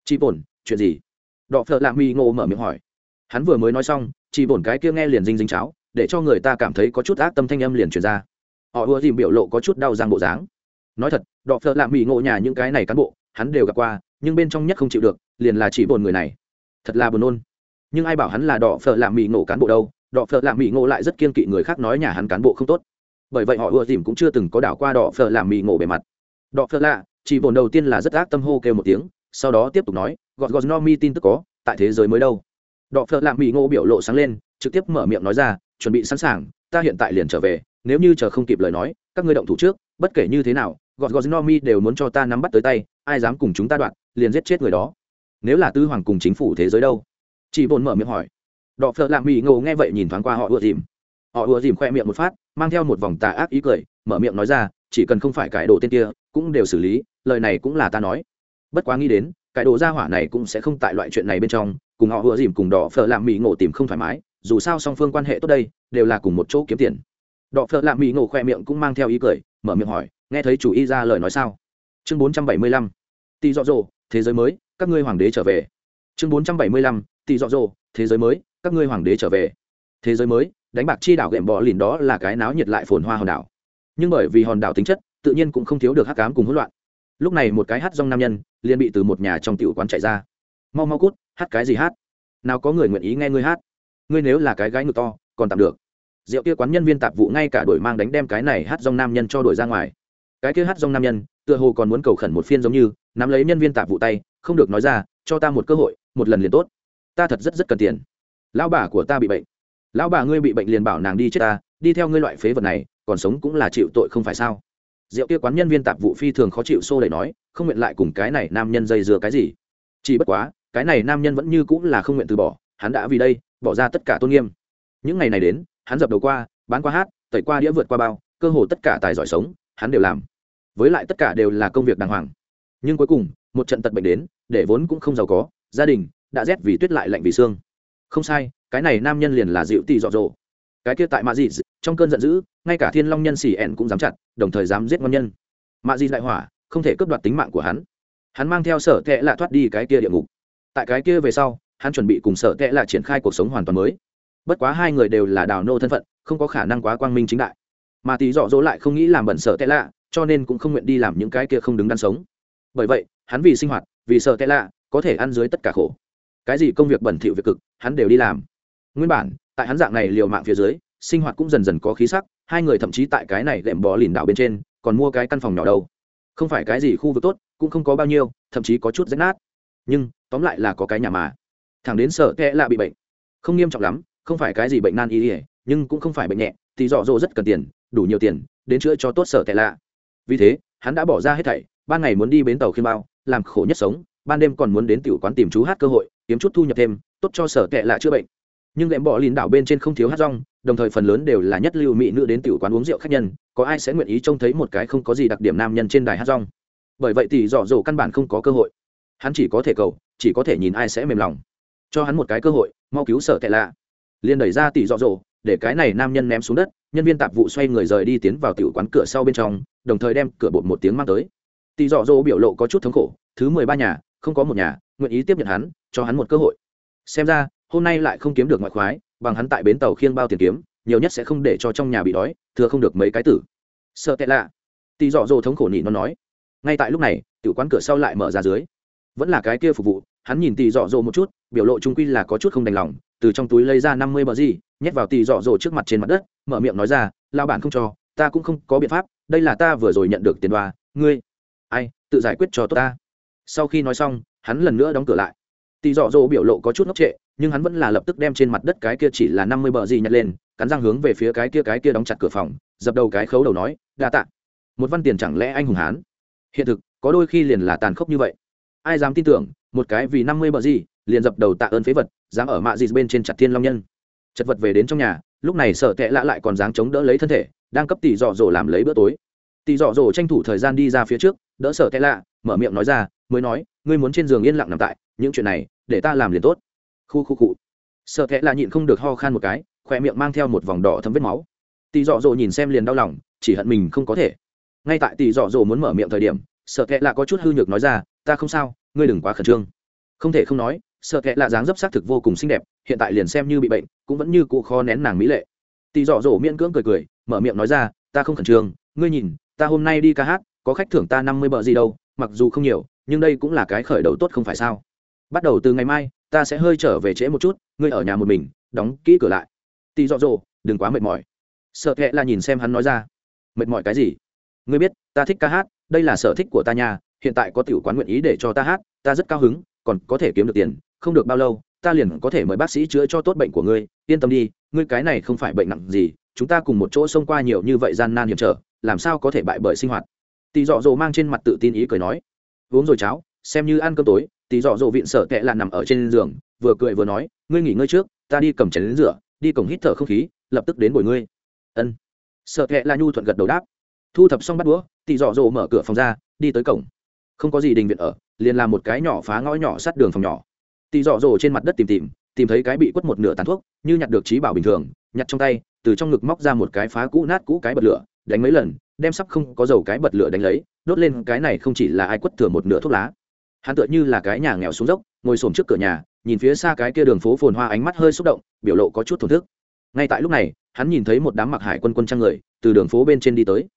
Chị bổn, chuyện gì? Đọ phợ lạ mỹ ngộ mở miệng hỏi. Hắn vừa mới nói xong chị bổn cái kia nghe liền dinh dính cháo, để cho người ta cảm thấy có chút ác tâm thanh âm liền truyền ra. Họ ùa dìm biểu lộ có chút đau răng bộ dáng. Nói thật, đọ phợ lạ mỹ ngộ nhà những cái này cán bộ, hắn đều gặp qua, nhưng bên trong nhất không chịu được, liền là chỉ bồn người này. Thật là buồn nôn nhưng ai bảo hắn là đỏ phở làm mỹ ngộ cán bộ đâu, đỏ phở làm mỹ ngộ lại rất kiên kỵ người khác nói nhà hắn cán bộ không tốt. Bởi vậy họ ưa dìm cũng chưa từng có đảo qua đỏ phở làm mỹ ngộ bề mặt. Đỏ phở lạ, chỉ bồn đầu tiên là rất ác tâm hô kêu một tiếng, sau đó tiếp tục nói, gọt gọt no mi tin tức có, tại thế giới mới đâu. Đỏ phở làm mỹ ngộ biểu lộ sáng lên, trực tiếp mở miệng nói ra, chuẩn bị sẵn sàng, ta hiện tại liền trở về, nếu như chờ không kịp lời nói, các ngươi động thủ trước, bất kể như thế nào, gọt gọt no mi đều muốn cho ta nắm bắt tới tay, ai dám cùng chúng ta đoạn, liền giết chết người đó. Nếu là tư hoàng cùng chính phủ thế giới đâu? Chị bồn mở miệng hỏi. Đọ phợ lạ mỹ ngộ nghe vậy nhìn thoáng qua họ ùa dìm. Họ ùa dìm khoe miệng một phát, mang theo một vòng tà ác ý cười, mở miệng nói ra, chỉ cần không phải cải đồ tên kia, cũng đều xử lý, lời này cũng là ta nói. Bất quá nghĩ đến cải đồ gia hỏa này cũng sẽ không tại loại chuyện này bên trong, cùng họ ùa dìm cùng đỏ phở làm mỹ ngộ tìm không thoải mái, dù sao song phương quan hệ tốt đây, đều là cùng một chỗ kiếm tiền. Đỏ phở làm mỹ ngộ khoe miệng cũng mang theo ý cười, mở miệng hỏi, nghe thấy chủ y ra lời nói sao? Chương bốn trăm bảy mươi lăm. Tỷ dọ dỗ, thế giới mới, các ngươi hoàng đế trở về. Chương bốn trăm bảy mươi lăm tỷ dọ dỗ thế giới mới, các ngươi hoàng đế trở về. Thế giới mới, đánh bạc chi đảo ghẹm bò lìn đó là cái náo nhiệt lại phồn hoa hòn đảo. Nhưng bởi vì hòn đảo tính chất, tự nhiên cũng không thiếu được hắc cám cùng hỗn loạn. Lúc này một cái hát rong nam nhân, liền bị từ một nhà trong tiểu quán chạy ra. Mau mau cút, hát cái gì hát? Nào có người nguyện ý nghe ngươi hát. Ngươi nếu là cái gái ngực to, còn tạm được. Rượu kia quán nhân viên tạp vụ ngay cả đổi mang đánh đem cái này hát rong nam nhân cho đổi ra ngoài. Cái kia hát rong nam nhân, tựa hồ còn muốn cầu khẩn một phiên giống như, nắm lấy nhân viên tạp vụ tay, không được nói ra, cho ta một cơ hội, một lần liền tốt ta thật rất rất cần tiền. Lão bà của ta bị bệnh. Lão bà ngươi bị bệnh liền bảo nàng đi chết ta, đi theo ngươi loại phế vật này, còn sống cũng là chịu tội không phải sao? Rượu kia quán nhân viên tạp vụ phi thường khó chịu xô đẩy nói, không nguyện lại cùng cái này nam nhân dây dưa cái gì. Chỉ bất quá, cái này nam nhân vẫn như cũng là không nguyện từ bỏ, hắn đã vì đây, bỏ ra tất cả tôn nghiêm. Những ngày này đến, hắn dập đầu qua, bán qua hát, tẩy qua đĩa vượt qua bao, cơ hồ tất cả tài giỏi sống, hắn đều làm. Với lại tất cả đều là công việc đàng hoàng. Nhưng cuối cùng, một trận tật bệnh đến, để vốn cũng không giàu có, gia đình đã rét vì tuyết lại lạnh vì xương. Không sai, cái này nam nhân liền là dịu tì dọ dỗ. Cái kia tại mạ dị trong cơn giận dữ, ngay cả thiên long nhân xỉ ẻn cũng dám chặt, đồng thời dám giết ngon nhân. Mạ dị đại hỏa, không thể cướp đoạt tính mạng của hắn. Hắn mang theo sở tệ lạ thoát đi cái kia địa ngục. Tại cái kia về sau, hắn chuẩn bị cùng sở tệ lạ triển khai cuộc sống hoàn toàn mới. Bất quá hai người đều là đào nô thân phận, không có khả năng quá quang minh chính đại. Mà tí dọ dỗ lại không nghĩ làm bẩn sở tệ lạ, cho nên cũng không nguyện đi làm những cái kia không đứng đắn sống. Bởi vậy, hắn vì sinh hoạt, vì sở tệ lạ, có thể ăn dưới tất cả khổ cái gì công việc bẩn thỉu việc cực, hắn đều đi làm. Nguyên bản, tại hắn dạng này liều mạng phía dưới, sinh hoạt cũng dần dần có khí sắc, hai người thậm chí tại cái này lệm bò lìn đảo bên trên, còn mua cái căn phòng nhỏ đâu. Không phải cái gì khu vực tốt, cũng không có bao nhiêu, thậm chí có chút rách nát. Nhưng, tóm lại là có cái nhà mà. Thằng đến sợ kẽ lạ bị bệnh. Không nghiêm trọng lắm, không phải cái gì bệnh nan y ỉa nhưng cũng không phải bệnh nhẹ, thì dọ dỗ rất cần tiền, đủ nhiều tiền, đến chữa cho tốt sợ tệ lạ. Vì thế, hắn đã bỏ ra hết thảy, ban ngày muốn đi bến tàu khiêm bao, làm khổ nhất sống ban đêm còn muốn đến tiểu quán tìm chú hát cơ hội, kiếm chút thu nhập thêm, tốt cho sở tệ lạ chữa bệnh. Nhưng lệm bỏ lìn đảo bên trên không thiếu hát rong, đồng thời phần lớn đều là nhất lưu mỹ nữ đến tiểu quán uống rượu khách nhân, có ai sẽ nguyện ý trông thấy một cái không có gì đặc điểm nam nhân trên đài hát rong? Bởi vậy thì dọ dỗ căn bản không có cơ hội. Hắn chỉ có thể cầu, chỉ có thể nhìn ai sẽ mềm lòng. Cho hắn một cái cơ hội, mau cứu sở tệ lạ. Liền đẩy ra tỷ dọ dỗ, để cái này nam nhân ném xuống đất, nhân viên tạp vụ xoay người rời đi tiến vào tiểu quán cửa sau bên trong, đồng thời đem cửa bột một tiếng mang tới. Tỷ dọ dỗ biểu lộ có chút thống khổ, thứ mười ba nhà không có một nhà, nguyện ý tiếp nhận hắn, cho hắn một cơ hội. Xem ra, hôm nay lại không kiếm được ngoại khoái, bằng hắn tại bến tàu khiêng bao tiền kiếm, nhiều nhất sẽ không để cho trong nhà bị đói, thừa không được mấy cái tử. Sợ tệ lạ. Tì dọ dỗ thống khổ nỉ nó nói. Ngay tại lúc này, tiểu quán cửa sau lại mở ra dưới. Vẫn là cái kia phục vụ, hắn nhìn tì dọ dỗ một chút, biểu lộ trung quy là có chút không đành lòng, từ trong túi lấy ra năm mươi bờ gì, nhét vào tì dọ dỗ trước mặt trên mặt đất, mở miệng nói ra lao bản không cho, ta cũng không có biện pháp, đây là ta vừa rồi nhận được tiền đoa ngươi, ai, tự giải quyết cho tốt ta sau khi nói xong, hắn lần nữa đóng cửa lại. Tỷ dọ dỗ biểu lộ có chút ngốc trệ, nhưng hắn vẫn là lập tức đem trên mặt đất cái kia chỉ là năm mươi bờ gì nhặt lên, cắn răng hướng về phía cái kia cái kia đóng chặt cửa phòng, dập đầu cái khấu đầu nói, đa tạ. Một văn tiền chẳng lẽ anh hùng hán? Hiện thực, có đôi khi liền là tàn khốc như vậy. Ai dám tin tưởng, một cái vì năm mươi bờ gì, liền dập đầu tạ ơn phế vật, dám ở mạ gì bên trên chặt thiên long nhân. Chật vật về đến trong nhà, lúc này sợ tệ lạ lại còn dáng chống đỡ lấy thân thể, đang cấp tỷ dọ dỗ làm lấy bữa tối tỷ dọ dỗ tranh thủ thời gian đi ra phía trước, đỡ sợ tệ lạ, mở miệng nói ra, mới nói, ngươi muốn trên giường yên lặng nằm tại, những chuyện này, để ta làm liền tốt. Khu khu cụ sợ tệ lạ nhịn không được ho khan một cái khoe miệng mang theo một vòng đỏ thấm vết máu. Tỷ dọ dỗ nhìn xem liền đau lòng, chỉ hận mình không có thể. Ngay tại tỷ dọ dỗ muốn mở miệng thời điểm sợ tệ lạ có chút hư nhược nói ra, ta không sao, ngươi đừng quá khẩn trương. Không thể không nói sợ kệ lạ dáng dấp xác thực vô cùng xinh đẹp, hiện tại liền xem như bị bệnh, cũng vẫn như cụ kho nén nàng mỹ lệ. Tỳ dọ dỗ miễn cưỡng cười cười, mở miệng nói ra, ta không khẩn trương, ngươi nhìn ta hôm nay đi ca hát, có khách thưởng ta năm mươi bờ gì đâu, mặc dù không nhiều, nhưng đây cũng là cái khởi đầu tốt không phải sao. Bắt đầu từ ngày mai, ta sẽ hơi trở về trễ một chút, ngươi ở nhà một mình, đóng kỹ cửa lại. Tì dọ dồ đừng quá mệt mỏi. Sợ thẹ là nhìn xem hắn nói ra. Mệt mỏi cái gì? Ngươi biết, ta thích ca hát, đây là sở thích của ta nhà hiện tại có tiểu quán nguyện ý để cho ta hát, ta rất cao hứng, còn có thể kiếm được tiền, không được bao lâu, ta liền có thể mời bác sĩ chữa cho tốt bệnh của ngươi, yên tâm đi, ngươi cái này không phải bệnh nặng gì, chúng ta cùng một chỗ xông qua nhiều như vậy gian nan hiểm trở làm sao có thể bại bởi sinh hoạt? Tỳ dọ dỗ mang trên mặt tự tin ý cười nói, uống rồi cháo, xem như ăn cơm tối. Tỳ dọ dỗ vịn sợ tệ là nằm ở trên giường, vừa cười vừa nói, ngươi nghỉ ngơi trước, ta đi cầm chén đến rửa, đi cổng hít thở không khí, lập tức đến bồi ngươi. Ân. Sợ tệ là nhu thuận gật đầu đáp. Thu thập xong bắt đũa tị dọ dỗ mở cửa phòng ra, đi tới cổng. Không có gì đình viện ở, liền làm một cái nhỏ phá ngõ nhỏ sát đường phòng nhỏ. Tị dọ dỗ trên mặt đất tìm tìm tìm thấy cái bị quất một nửa tàn thuốc, như nhặt được trí bảo bình thường, nhặt trong tay, từ trong ngực móc ra một cái phá cũ nát cũ cái bật lửa đánh mấy lần, đem sắp không có dầu cái bật lửa đánh lấy, đốt lên cái này không chỉ là ai quất thừa một nửa thuốc lá. Hắn tựa như là cái nhà nghèo xuống dốc, ngồi xổm trước cửa nhà, nhìn phía xa cái kia đường phố phồn hoa ánh mắt hơi xúc động, biểu lộ có chút thổn thức. Ngay tại lúc này, hắn nhìn thấy một đám mặc hải quân quân trang người, từ đường phố bên trên đi tới.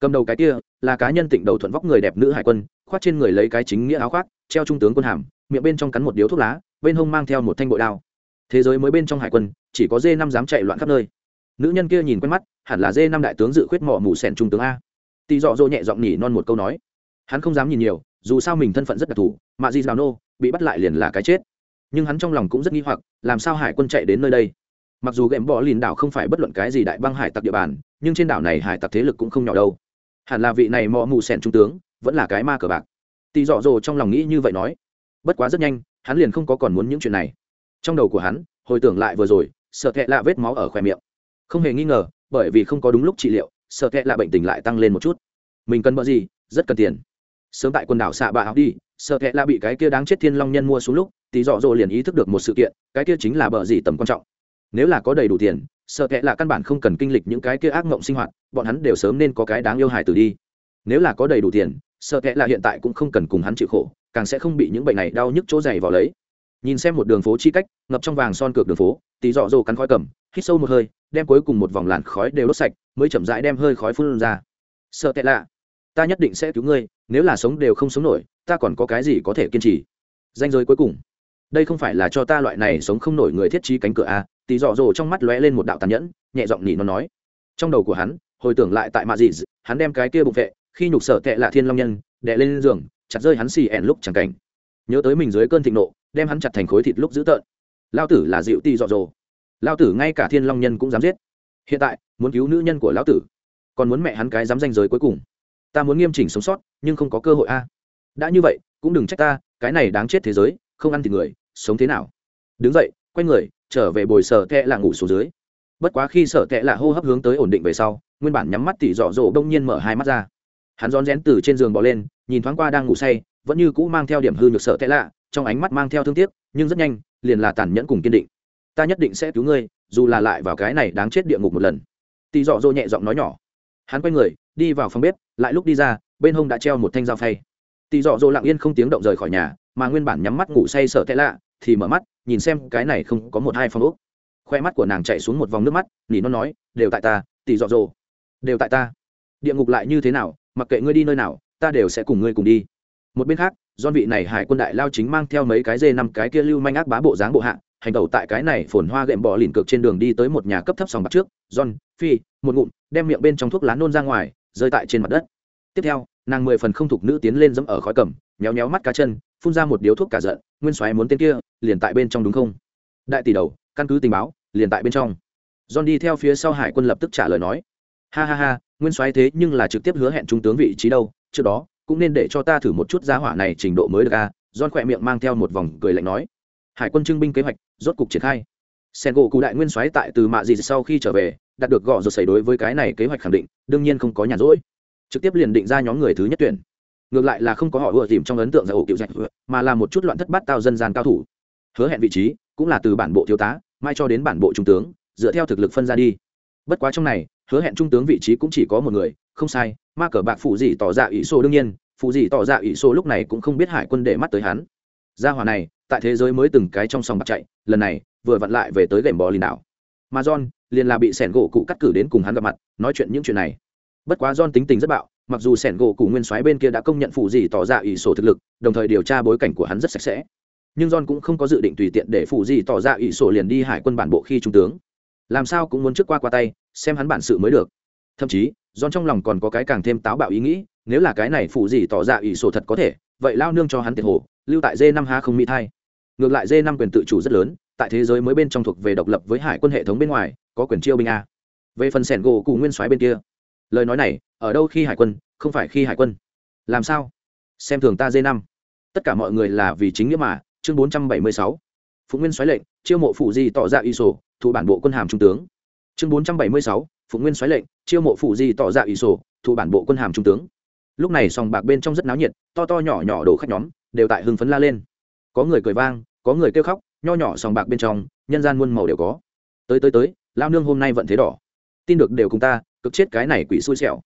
Cầm đầu cái kia, là cá nhân tịnh đầu thuận vóc người đẹp nữ hải quân, khoác trên người lấy cái chính nghĩa áo khoác, treo trung tướng quân hàm, miệng bên trong cắn một điếu thuốc lá, bên hông mang theo một thanh bội đao. Thế giới mới bên trong hải quân, chỉ có dê năm dám chạy loạn khắp nơi. Nữ nhân kia nhìn quen mắt hẳn là dê năm đại tướng dự khuyết mỏ mù sẻn trung tướng a. Tỳ dọ dỗ nhẹ giọng nhỉ non một câu nói. Hắn không dám nhìn nhiều, dù sao mình thân phận rất đặc thù, mà di giáo nô bị bắt lại liền là cái chết. Nhưng hắn trong lòng cũng rất nghi hoặc, làm sao hải quân chạy đến nơi đây? Mặc dù ghém bỏ lìn đảo không phải bất luận cái gì đại băng hải tặc địa bàn, nhưng trên đảo này hải tặc thế lực cũng không nhỏ đâu. Hẳn là vị này mò mù sẻn trung tướng, vẫn là cái ma cờ bạc. Tỳ dọ dỗ trong lòng nghĩ như vậy nói. Bất quá rất nhanh, hắn liền không có còn muốn những chuyện này. Trong đầu của hắn, hồi tưởng lại vừa rồi, sợ kệ lạ vết máu ở khoe miệng. Không hề nghi ngờ bởi vì không có đúng lúc trị liệu, sợ kệ là bệnh tình lại tăng lên một chút. Mình cần bỡ gì? Rất cần tiền. Sớm tại quần đảo xạ bạ học đi, sợ kệ là bị cái kia đáng chết thiên long nhân mua xuống lúc, tí dọ dỗ liền ý thức được một sự kiện, cái kia chính là bờ gì tầm quan trọng. Nếu là có đầy đủ tiền, sợ kệ là căn bản không cần kinh lịch những cái kia ác mộng sinh hoạt, bọn hắn đều sớm nên có cái đáng yêu hài từ đi. Nếu là có đầy đủ tiền, sợ kệ là hiện tại cũng không cần cùng hắn chịu khổ, càng sẽ không bị những bệnh này đau nhức chỗ dày vào lấy nhìn xem một đường phố chi cách, ngập trong vàng son cược đường phố, tí dọ dồ cắn khói cầm, hít sâu một hơi, đem cuối cùng một vòng làn khói đều đốt sạch, mới chậm rãi đem hơi khói phun ra. Sợ tệ lạ, ta nhất định sẽ cứu ngươi, nếu là sống đều không sống nổi, ta còn có cái gì có thể kiên trì? Danh giới cuối cùng. Đây không phải là cho ta loại này sống không nổi người thiết trí cánh cửa a tí dọ dồ trong mắt lóe lên một đạo tàn nhẫn, nhẹ giọng nhỉ nó nói. Trong đầu của hắn, hồi tưởng lại tại mạ dị hắn đem cái kia bụng vệ, khi nhục sợ tệ lạ thiên long nhân, đè lên giường, chặt rơi hắn xì ẻn lúc chẳng cảnh. Nhớ tới mình dưới cơn thịnh nộ đem hắn chặt thành khối thịt lúc dữ tợn. Lao tử là dịu ti dọ dồ lao tử ngay cả thiên long nhân cũng dám giết. Hiện tại, muốn cứu nữ nhân của lão tử, còn muốn mẹ hắn cái dám danh giới cuối cùng. Ta muốn nghiêm chỉnh sống sót, nhưng không có cơ hội a. Đã như vậy, cũng đừng trách ta, cái này đáng chết thế giới, không ăn thịt người, sống thế nào? Đứng dậy, quay người, trở về bồi sở tệ là ngủ xuống dưới. Bất quá khi sở tệ là hô hấp hướng tới ổn định về sau, nguyên bản nhắm mắt tỉ dọ dỗ đông nhiên mở hai mắt ra. Hắn rón rén từ trên giường bỏ lên, nhìn thoáng qua đang ngủ say, vẫn như cũ mang theo điểm hư nhược sợ tệ lạ trong ánh mắt mang theo thương tiếc, nhưng rất nhanh, liền là tàn nhẫn cùng kiên định. Ta nhất định sẽ cứu ngươi, dù là lại vào cái này đáng chết địa ngục một lần. Tỳ dọ dỗ nhẹ giọng nói nhỏ. Hắn quay người, đi vào phòng bếp, lại lúc đi ra, bên hông đã treo một thanh dao phay. Tỳ dọ dỗ lặng yên không tiếng động rời khỏi nhà, mà nguyên bản nhắm mắt ngủ say sợ tệ lạ, thì mở mắt, nhìn xem cái này không có một hai phong ốc. Khoe mắt của nàng chạy xuống một vòng nước mắt, nỉ nó nói, đều tại ta tỳ dọ dỗ. Đều tại ta. Địa ngục lại như thế nào, mặc kệ ngươi đi nơi nào, ta đều sẽ cùng ngươi cùng đi. Một bên khác do vị này hải quân đại lao chính mang theo mấy cái dê năm cái kia lưu manh ác bá bộ dáng bộ hạ, hành tẩu tại cái này phồn hoa gệm bỏ lìn cực trên đường đi tới một nhà cấp thấp sòng bạc trước. John phi, một ngụm, đem miệng bên trong thuốc lá nôn ra ngoài, rơi tại trên mặt đất. Tiếp theo, nàng mười phần không thục nữ tiến lên dẫm ở khói cầm nhéo nhéo mắt cá chân, phun ra một điếu thuốc cả giận, nguyên soái muốn tên kia, liền tại bên trong đúng không? Đại tỷ đầu, căn cứ tình báo, liền tại bên trong. John đi theo phía sau hải quân lập tức trả lời nói, ha ha ha, nguyên soái thế nhưng là trực tiếp hứa hẹn trung tướng vị trí đâu, trước đó cũng nên để cho ta thử một chút giá hỏa này trình độ mới được à? a don khỏe miệng mang theo một vòng cười lạnh nói. Hải quân trưng binh kế hoạch, rốt cục triển khai. Sen gỗ cụ đại nguyên soái tại từ mạ gì sau khi trở về, đạt được gõ rồi xảy đối với cái này kế hoạch khẳng định, đương nhiên không có nhàn rỗi. Trực tiếp liền định ra nhóm người thứ nhất tuyển. Ngược lại là không có họ ưa tìm trong ấn tượng giải ổ kiểu dạch mà là một chút loạn thất bát tao dân gian cao thủ. Hứa hẹn vị trí, cũng là từ bản bộ thiếu tá, mai cho đến bản bộ trung tướng, dựa theo thực lực phân ra đi bất quá trong này, hứa hẹn trung tướng vị trí cũng chỉ có một người, không sai, ma cờ bạc phụ dị tỏ ra ỷ số đương nhiên, phụ dị tỏ ra ỷ số lúc này cũng không biết hải quân để mắt tới hắn. Gia hỏa này, tại thế giới mới từng cái trong sòng bạc chạy, lần này, vừa vặn lại về tới gậy bò lìn đảo. Mà john, liền là bị sẻn gỗ cụ cắt cử đến cùng hắn gặp mặt, nói chuyện những chuyện này. Bất quá john tính tình rất bạo, mặc dù sẻn gỗ cụ nguyên soái bên kia đã công nhận phụ dị tỏ ra ỷ số thực lực, đồng thời điều tra bối cảnh của hắn rất sạch sẽ. Nhưng john cũng không có dự định tùy tiện để phụ dị tỏ ra ỷ số liền đi hải quân bản bộ khi trung tướng. Làm sao cũng muốn trước qua qua tay xem hắn bản sự mới được thậm chí John trong lòng còn có cái càng thêm táo bạo ý nghĩ, nếu là cái này phụ gì tỏ ra ỷ sổ thật có thể, vậy lao nương cho hắn tiền hồ, lưu tại d năm há không mỹ thai. Ngược lại d năm quyền tự chủ rất lớn, tại thế giới mới bên trong thuộc về độc lập với hải quân hệ thống bên ngoài, có quyền chiêu binh a. Về phần sẻn gỗ cụ nguyên soái bên kia, lời nói này, ở đâu khi hải quân, không phải khi hải quân. Làm sao? Xem thường ta d năm Tất cả mọi người là vì chính nghĩa mà, chương 476. Phụ nguyên soái lệnh, chiêu mộ phụ gì tỏ ra y sổ, thủ bản bộ quân hàm trung tướng chương bốn trăm bảy mươi sáu, phụ nguyên xoáy lệnh, chiêu mộ phụ di tỏ ra ủy sổ thủ bản bộ quân hàm trung tướng. Lúc này sòng bạc bên trong rất náo nhiệt, to to nhỏ nhỏ đổ khách nhóm đều tại hưng phấn la lên. Có người cười vang, có người kêu khóc, nho nhỏ sòng bạc bên trong, nhân gian muôn màu đều có. Tới tới tới lao nương hôm nay vận thế đỏ. Tin được đều cùng ta, cực chết cái này quỷ xui xẻo.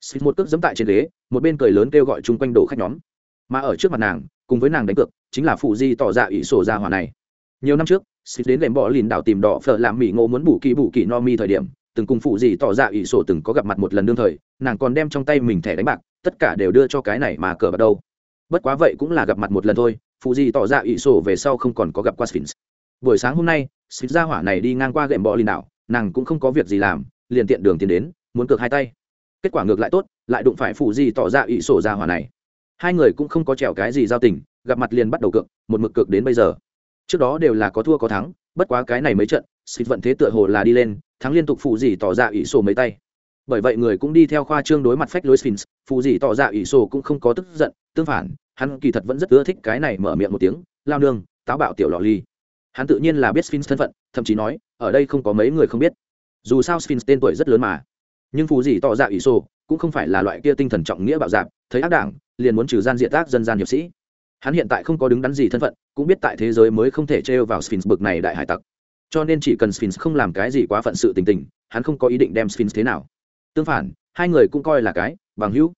Xịt một cước dẫm tại trên ghế, một bên cười lớn kêu gọi chung quanh đổ khách nhóm. Mà ở trước mặt nàng, cùng với nàng đánh cược, chính là phụ di tỏ ra ủy sổ ra hỏa này. Nhiều năm trước xịt đến lệm bỏ lìn đảo tìm đỏ phở làm mỹ ngộ muốn bù kỳ bù kỳ no mi thời điểm, từng cùng phụ gì tỏ ra ỷ sổ từng có gặp mặt một lần đương thời, nàng còn đem trong tay mình thẻ đánh bạc, tất cả đều đưa cho cái này mà cờ bắt đầu bất quá vậy cũng là gặp mặt một lần thôi, phụ gì tỏ ra ỷ sổ về sau không còn có gặp qua sphinx. Buổi sáng hôm nay xịt ra hỏa này đi ngang qua gệm bỏ lìn đảo, nàng cũng không có việc gì làm, liền tiện đường tiến đến, muốn cược hai tay. Kết quả ngược lại tốt, lại đụng phải phụ gì tỏ ra ỷ sổ ra hỏa này. Hai người cũng không có trèo cái gì giao tình, gặp mặt liền bắt đầu cược, một mực cược đến bây giờ trước đó đều là có thua có thắng, bất quá cái này mấy trận, xịt vận thế tựa hồ là đi lên, thắng liên tục phụ dì tỏ ra ỷ sổ mấy tay. Bởi vậy người cũng đi theo khoa trương đối mặt phách lối sphinx, phụ dì tỏ ra ỷ sổ cũng không có tức giận, tương phản, hắn kỳ thật vẫn rất ưa thích cái này mở miệng một tiếng, lao nương, táo bạo tiểu lọ ly. Hắn tự nhiên là biết sphinx thân phận, thậm chí nói, ở đây không có mấy người không biết. Dù sao sphinx tên tuổi rất lớn mà. Nhưng phù dì tỏ ra ỷ sổ cũng không phải là loại kia tinh thần trọng nghĩa bạo dạp thấy ác đảng, liền muốn trừ gian diện tác dân gian hiệp sĩ hắn hiện tại không có đứng đắn gì thân phận, cũng biết tại thế giới mới không thể trêu vào sphinx bực này đại hải tặc. Cho nên chỉ cần sphinx không làm cái gì quá phận sự tình tình, hắn không có ý định đem sphinx thế nào. Tương phản, hai người cũng coi là cái, bằng hữu.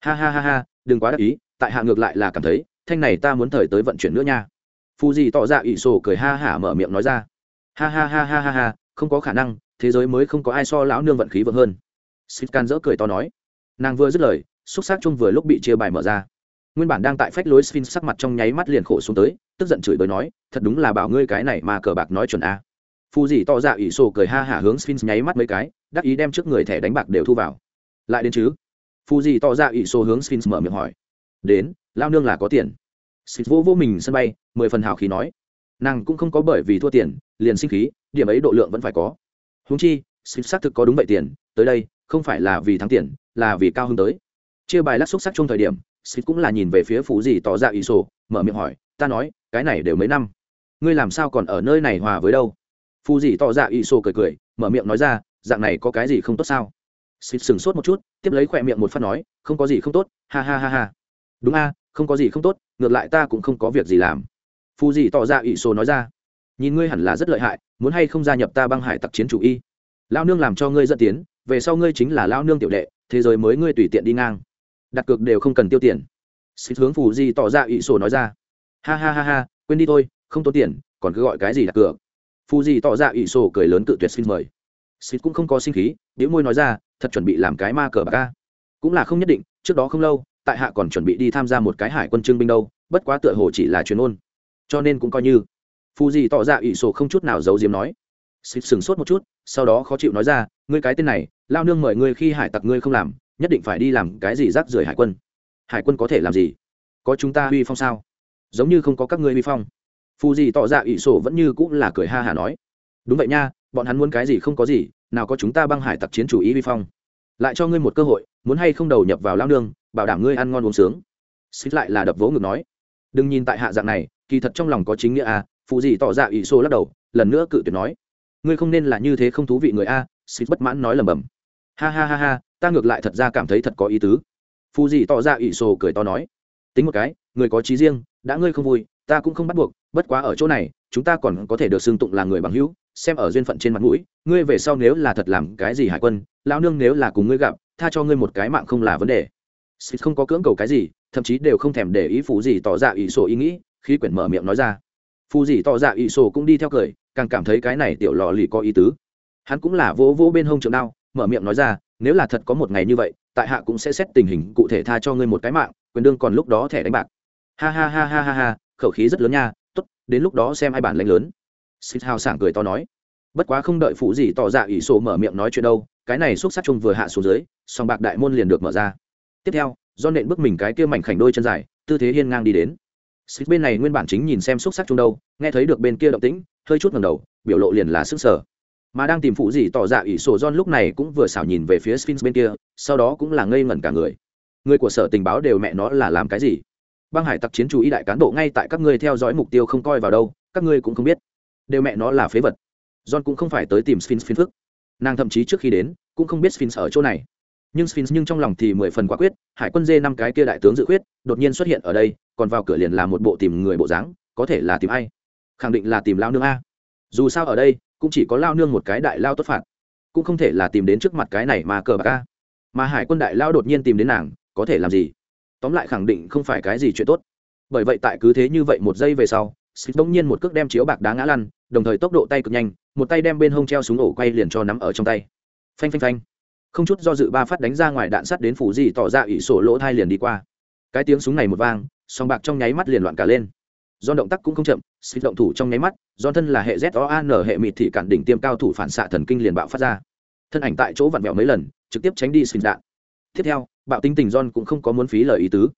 Ha ha ha ha, đừng quá đắc ý, tại hạ ngược lại là cảm thấy, thanh này ta muốn thời tới vận chuyển nữa nha. Phù gì tỏ ra ỷ sổ cười ha hả mở miệng nói ra. Ha ha ha ha ha ha, không có khả năng, thế giới mới không có ai so lão nương vận khí vượng hơn. Sít can dỡ cười to nói. Nàng vừa dứt lời, xúc xác chung vừa lúc bị chia bài mở ra nguyên bản đang tại phách lối sphinx sắc mặt trong nháy mắt liền khổ xuống tới, tức giận chửi bới nói, thật đúng là bảo ngươi cái này mà cờ bạc nói chuẩn a. Phù dì to dạ ỷ sổ cười ha hả hướng sphinx nháy mắt mấy cái, đắc ý đem trước người thẻ đánh bạc đều thu vào. Lại đến chứ? Phù dì to dạ ỷ sổ hướng sphinx mở miệng hỏi. Đến, lao nương là có tiền. Sphinx vô vô mình sân bay, mười phần hào khí nói. Nàng cũng không có bởi vì thua tiền, liền sinh khí, điểm ấy độ lượng vẫn phải có. Húng chi, sphinx xác thực có đúng vậy tiền, tới đây, không phải là vì thắng tiền, là vì cao hơn tới. Chia bài lắc xúc sắc chung thời điểm xịt cũng là nhìn về phía phú gì tỏ ra ý sổ, mở miệng hỏi, ta nói, cái này đều mấy năm? Ngươi làm sao còn ở nơi này hòa với đâu? Phú gì tỏ ra ý sổ cười cười, mở miệng nói ra, dạng này có cái gì không tốt sao? Xịt sừng sốt một chút, tiếp lấy khỏe miệng một phát nói, không có gì không tốt, ha ha ha ha. Đúng a, không có gì không tốt, ngược lại ta cũng không có việc gì làm. Phù gì tỏ ra ỷ sổ nói ra, nhìn ngươi hẳn là rất lợi hại, muốn hay không gia nhập ta băng hải tặc chiến chủ y? Lao nương làm cho ngươi dẫn tiến, về sau ngươi chính là lao nương tiểu đệ, thế giới mới ngươi tùy tiện đi ngang đặt cược đều không cần tiêu tiền. Xịt hướng phù di tỏ ra ỷ sổ nói ra. Ha ha ha ha, quên đi thôi, không tốn tiền, còn cứ gọi cái gì đặt cược. Phù di tỏ ra ỷ sổ cười lớn tự tuyệt xin mời. Xịt cũng không có sinh khí điếu môi nói ra, thật chuẩn bị làm cái ma cờ bạc ca cũng là không nhất định, trước đó không lâu, tại hạ còn chuẩn bị đi tham gia một cái hải quân trưng binh đâu, bất quá tựa hồ chỉ là chuyên ôn cho nên cũng coi như. Phù di tỏ ra ỷ sổ không chút nào giấu diếm nói. Xịt sừng sốt một chút, sau đó khó chịu nói ra, ngươi cái tên này, lao nương mời ngươi khi hải tặc ngươi không làm nhất định phải đi làm cái gì rác rưởi hải quân. Hải quân có thể làm gì? Có chúng ta huy phong sao? Giống như không có các ngươi huy phong. Phù gì tỏ ra ỷ sổ vẫn như cũng là cười ha hả nói. Đúng vậy nha, bọn hắn muốn cái gì không có gì, nào có chúng ta băng hải tặc chiến chủ ý huy phong. Lại cho ngươi một cơ hội, muốn hay không đầu nhập vào lao nương, bảo đảm ngươi ăn ngon uống sướng. Xích lại là đập vỗ ngực nói. Đừng nhìn tại hạ dạng này, kỳ thật trong lòng có chính nghĩa à phù gì tỏ ra ỷ sổ lắc đầu, lần nữa cự tuyệt nói. Ngươi không nên là như thế không thú vị người a xích bất mãn nói lầm bầm. Ha ha ha ha ta ngược lại thật ra cảm thấy thật có ý tứ. Phù dị tỏ ra ỷ sổ cười to nói, tính một cái, người có trí riêng, đã ngươi không vui, ta cũng không bắt buộc, bất quá ở chỗ này, chúng ta còn có thể được xưng tụng là người bằng hữu, xem ở duyên phận trên mặt mũi, ngươi về sau nếu là thật làm cái gì hải quân lao nương nếu là cùng ngươi gặp, tha cho ngươi một cái mạng không là vấn đề. Xịt không có cưỡng cầu cái gì, thậm chí đều không thèm để ý phù gì tỏ ra ỷ sổ ý nghĩ khi quyển mở miệng nói ra. Phù gì tỏ ra ỷ sổ cũng đi theo cười, càng cảm thấy cái này tiểu lò lì có ý tứ. Hắn cũng là vỗ vỗ bên hông trường đao, mở miệng nói ra nếu là thật có một ngày như vậy, tại hạ cũng sẽ xét tình hình cụ thể tha cho ngươi một cái mạng, quyền đương còn lúc đó thẻ đánh bạc. Ha ha ha ha ha ha, khẩu khí rất lớn nha, tốt, đến lúc đó xem ai bản lãnh lớn. Xích hào sảng cười to nói. Bất quá không đợi phụ gì tỏ ra ỷ sổ mở miệng nói chuyện đâu, cái này xúc sắc chung vừa hạ xuống dưới, song bạc đại môn liền được mở ra. Tiếp theo, do nện bước mình cái kia mảnh khảnh đôi chân dài, tư thế hiên ngang đi đến. Xích bên này nguyên bản chính nhìn xem xúc sắc chung đâu, nghe thấy được bên kia động tĩnh, hơi chút ngầm đầu, biểu lộ liền là sức sở mà đang tìm phụ gì tỏ dạ ỷ sổ john lúc này cũng vừa xảo nhìn về phía sphinx bên kia sau đó cũng là ngây ngẩn cả người. Người của sở tình báo đều mẹ nó là làm cái gì? Băng hải tặc chiến chủ ý đại cán bộ ngay tại các ngươi theo dõi mục tiêu không coi vào đâu các ngươi cũng không biết. Đều mẹ nó là phế vật. John cũng không phải tới tìm sphinx phiến phức. Nàng thậm chí trước khi đến cũng không biết sphinx ở chỗ này. Nhưng sphinx nhưng trong lòng thì mười phần quả quyết hải quân dê năm cái kia đại tướng dự quyết, đột nhiên xuất hiện ở đây còn vào cửa liền là một bộ tìm người bộ dáng có thể là tìm ai? Khẳng định là tìm lao nương a. Dù sao ở đây cũng chỉ có lao nương một cái đại lao tốt phạt, cũng không thể là tìm đến trước mặt cái này mà cờ bạc ca mà hải quân đại lao đột nhiên tìm đến nàng, có thể làm gì? Tóm lại khẳng định không phải cái gì chuyện tốt. Bởi vậy tại cứ thế như vậy một giây về sau xịt bỗng nhiên một cước đem chiếu bạc đá ngã lăn, đồng thời tốc độ tay cực nhanh, một tay đem bên hông treo súng ổ quay liền cho nắm ở trong tay. Phanh phanh phanh. Không chút do dự ba phát đánh ra ngoài đạn sắt đến phủ gì tỏ ra ỷ sổ lỗ thai liền đi qua. Cái tiếng súng này một vang, song bạc trong nháy mắt liền loạn cả lên do động tác cũng không chậm xịt động thủ trong nháy mắt do thân là hệ z o an hệ mịt thị cản đỉnh tiêm cao thủ phản xạ thần kinh liền bạo phát ra. Thân ảnh tại chỗ vặn vẹo mấy lần, trực tiếp tránh đi xịt đạn. Tiếp theo, bạo tinh tình john cũng không có muốn phí lời ý tứ.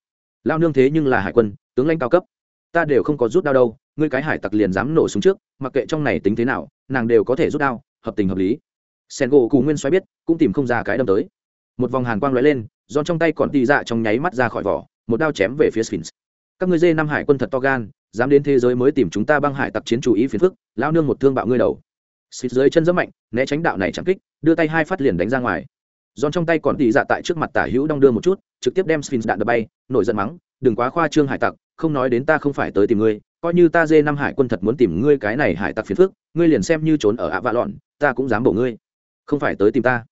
Lao nương thế nhưng là hải quân, tướng lãnh cao cấp. Ta đều không có rút đao đâu, ngươi cái hải tặc liền dám nổ súng trước, mặc kệ trong này tính thế nào, nàng đều có thể rút đao, hợp tình hợp lý. Sen gỗ cù nguyên xoáy biết, cũng tìm không ra cái đâm tới. Một vòng hàn quang lóe lên giòn trong tay còn tì dạ trong nháy mắt ra khỏi vỏ, một đao chém về phía sphinx. Các ngươi dê năm hải quân thật to gan dám đến thế giới mới tìm chúng ta băng hải tặc chiến chủ ý phiền phức, lao nương một thương bạo ngươi đầu. Xịt dưới chân rất mạnh, né tránh đạo này chẳng kích, đưa tay hai phát liền đánh ra ngoài. Giòn trong tay còn tỉ dạ tại trước mặt tả hữu đong đưa một chút, trực tiếp đem sphinx đạn đập bay, nổi giận mắng, đừng quá khoa trương hải tặc, không nói đến ta không phải tới tìm ngươi, coi như ta dê năm hải quân thật muốn tìm ngươi cái này hải tặc phiền phức, ngươi liền xem như trốn ở ạ vạ lọn, ta cũng dám bổ ngươi. Không phải tới tìm ta.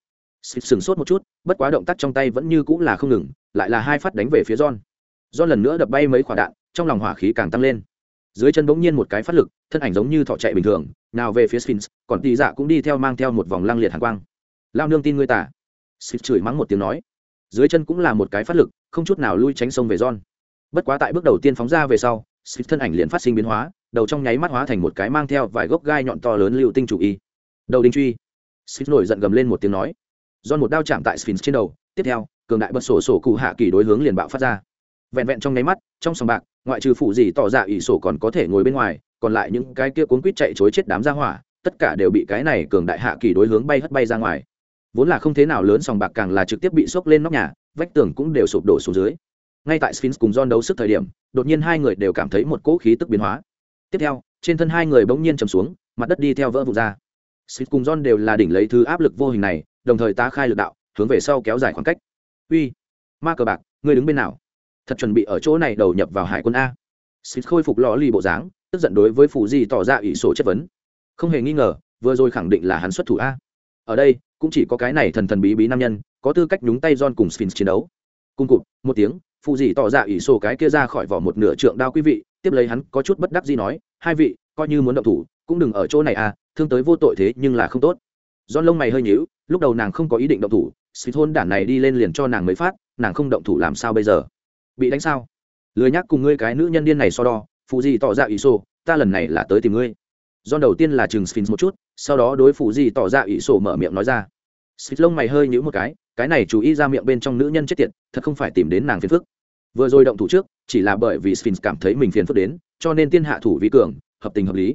Xịt sừng sốt một chút, bất quá động tác trong tay vẫn như cũng là không ngừng, lại là hai phát đánh về phía john john lần nữa đập bay mấy quả đạn trong lòng hỏa khí càng tăng lên. Dưới chân bỗng nhiên một cái phát lực, thân ảnh giống như thọ chạy bình thường, nào về phía sphinx, còn tì dạ cũng đi theo mang theo một vòng lăng liệt hàng quang. Lao nương tin ngươi tả sphinx chửi mắng một tiếng nói. Dưới chân cũng là một cái phát lực, không chút nào lui tránh sông về john. Bất quá tại bước đầu tiên phóng ra về sau, sphinx thân ảnh liền phát sinh biến hóa, đầu trong nháy mắt hóa thành một cái mang theo vài gốc gai nhọn to lớn lưu tinh chủ y. Đầu đinh truy. Sphinx nổi giận gầm lên một tiếng nói. Do một đao chạm tại sphinx trên đầu, tiếp theo, cường đại bật sổ sổ cụ hạ kỳ đối hướng liền bạo phát ra vẹn vẹn trong nháy mắt, trong sòng bạc, ngoại trừ phụ gì tỏ ra ỷ sổ còn có thể ngồi bên ngoài, còn lại những cái kia cuốn quýt chạy chối chết đám ra hỏa, tất cả đều bị cái này cường đại hạ kỳ đối hướng bay hất bay ra ngoài. Vốn là không thế nào lớn sòng bạc càng là trực tiếp bị sốc lên nóc nhà, vách tường cũng đều sụp đổ xuống dưới. Ngay tại sphinx cùng don đấu sức thời điểm, đột nhiên hai người đều cảm thấy một cỗ khí tức biến hóa. Tiếp theo, trên thân hai người bỗng nhiên chầm xuống, mặt đất đi theo vỡ vụt ra. Sphinx cùng don đều là đỉnh lấy thứ áp lực vô hình này, đồng thời tá khai lực đạo, hướng về sau kéo dài khoảng cách. Uy, ma cờ bạc, ngươi đứng bên nào? Thật chuẩn bị ở chỗ này đầu nhập vào hải quân a xịt khôi phục lò lì bộ dáng tức giận đối với phụ di tỏ ra ỷ sổ chất vấn không hề nghi ngờ vừa rồi khẳng định là hắn xuất thủ a ở đây cũng chỉ có cái này thần thần bí bí nam nhân có tư cách nhúng tay John cùng Sphinx chiến đấu. Cung cụt, một tiếng, phụ dì tỏ ra ỷ sổ cái kia ra khỏi vỏ một nửa trượng đao quý vị, tiếp lấy hắn có chút bất đắc dĩ nói, hai vị, coi như muốn động thủ, cũng đừng ở chỗ này à, thương tới vô tội thế nhưng là không tốt. John lông mày hơi nhíu, lúc đầu nàng không có ý định động thủ, Sphinx hôn đản này đi lên liền cho nàng mới phát, nàng không động thủ làm sao bây giờ? Bị đánh sao? Lười nhắc cùng ngươi cái nữ nhân điên này so đo, phụ gì tỏ ra ủy sổ, ta lần này là tới tìm ngươi. Do đầu tiên là chừng Sphinx một chút, sau đó đối phụ gì tỏ ra ủy sổ mở miệng nói ra Sphinx lông mày hơi nhữ một cái cái này chú ý ra miệng bên trong nữ nhân chết tiệt thật không phải tìm đến nàng phiền phức vừa rồi động thủ trước chỉ là bởi vì sphinx cảm thấy mình phiền phức đến cho nên tiên hạ thủ vi cường hợp tình hợp lý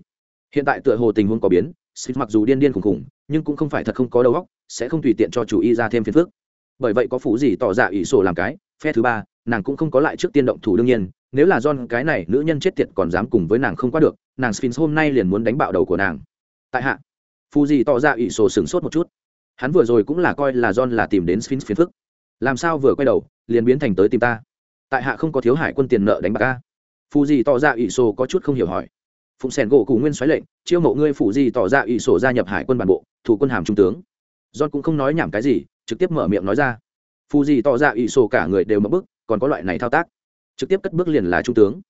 hiện tại tựa hồ tình huống có biến sphinx mặc dù điên điên khủng khủng, nhưng cũng không phải thật không có đầu óc sẽ không tùy tiện cho chủ y ra thêm phiền phức bởi vậy có phủ gì tỏ ra ủy sổ làm cái phe thứ ba, nàng cũng không có lại trước tiên động thủ đương nhiên, nếu là don cái này nữ nhân chết tiệt còn dám cùng với nàng không qua được, nàng sphinx hôm nay liền muốn đánh bạo đầu của nàng. Tại hạ phù gì tỏ ra ỷ sổ sửng sốt một chút. Hắn vừa rồi cũng là coi là john là tìm đến sphinx phiền phức. Làm sao vừa quay đầu, liền biến thành tới tìm ta? Tại hạ không có thiếu hải quân tiền nợ đánh bạc ca phù gì tỏ ra ỷ sổ có chút không hiểu hỏi. Phụng sẻn gỗ cụ nguyên xoáy lệnh, chiêu mộ ngươi phù gì tỏ ra ỷ sổ gia nhập hải quân bản bộ, thủ quân hàm trung tướng. John cũng không nói nhảm cái gì, trực tiếp mở miệng nói ra phù gì tỏ ra ỷ sổ cả người đều mất bức còn có loại này thao tác. Trực tiếp cất bước liền là trung tướng.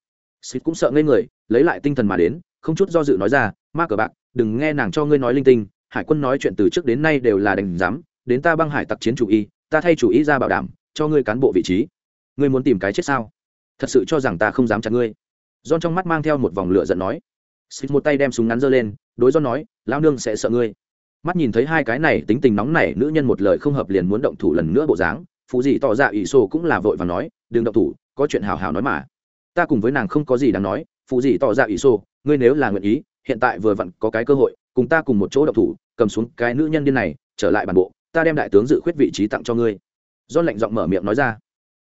Xịt cũng sợ ngây người, lấy lại tinh thần mà đến, không chút do dự nói ra, ma cờ bạc, đừng nghe nàng cho ngươi nói linh tinh, hải quân nói chuyện từ trước đến nay đều là đành dám đến ta băng hải tặc chiến chủ y, ta thay chủ y ra bảo đảm, cho ngươi cán bộ vị trí. Ngươi muốn tìm cái chết sao? Thật sự cho rằng ta không dám chặt ngươi. John trong mắt mang theo một vòng lửa giận nói. Xịt một tay đem súng ngắn giơ lên, đối John nói lao nương sẽ sợ ngươi. Mắt nhìn thấy hai cái này tính tình nóng nảy nữ nhân một lời không hợp liền muốn động thủ lần nữa bộ dáng phụ dị tỏ ra ủy sổ cũng là vội và nói, đừng động thủ, có chuyện hào hào nói mà. Ta cùng với nàng không có gì đáng nói phụ dị tỏ ra ủy sổ ngươi nếu là nguyện ý, hiện tại vừa vặn có cái cơ hội, cùng ta cùng một chỗ động thủ, cầm xuống cái nữ nhân điên này, trở lại bản bộ, ta đem đại tướng dự khuyết vị trí tặng cho ngươi. Do lệnh giọng mở miệng nói ra.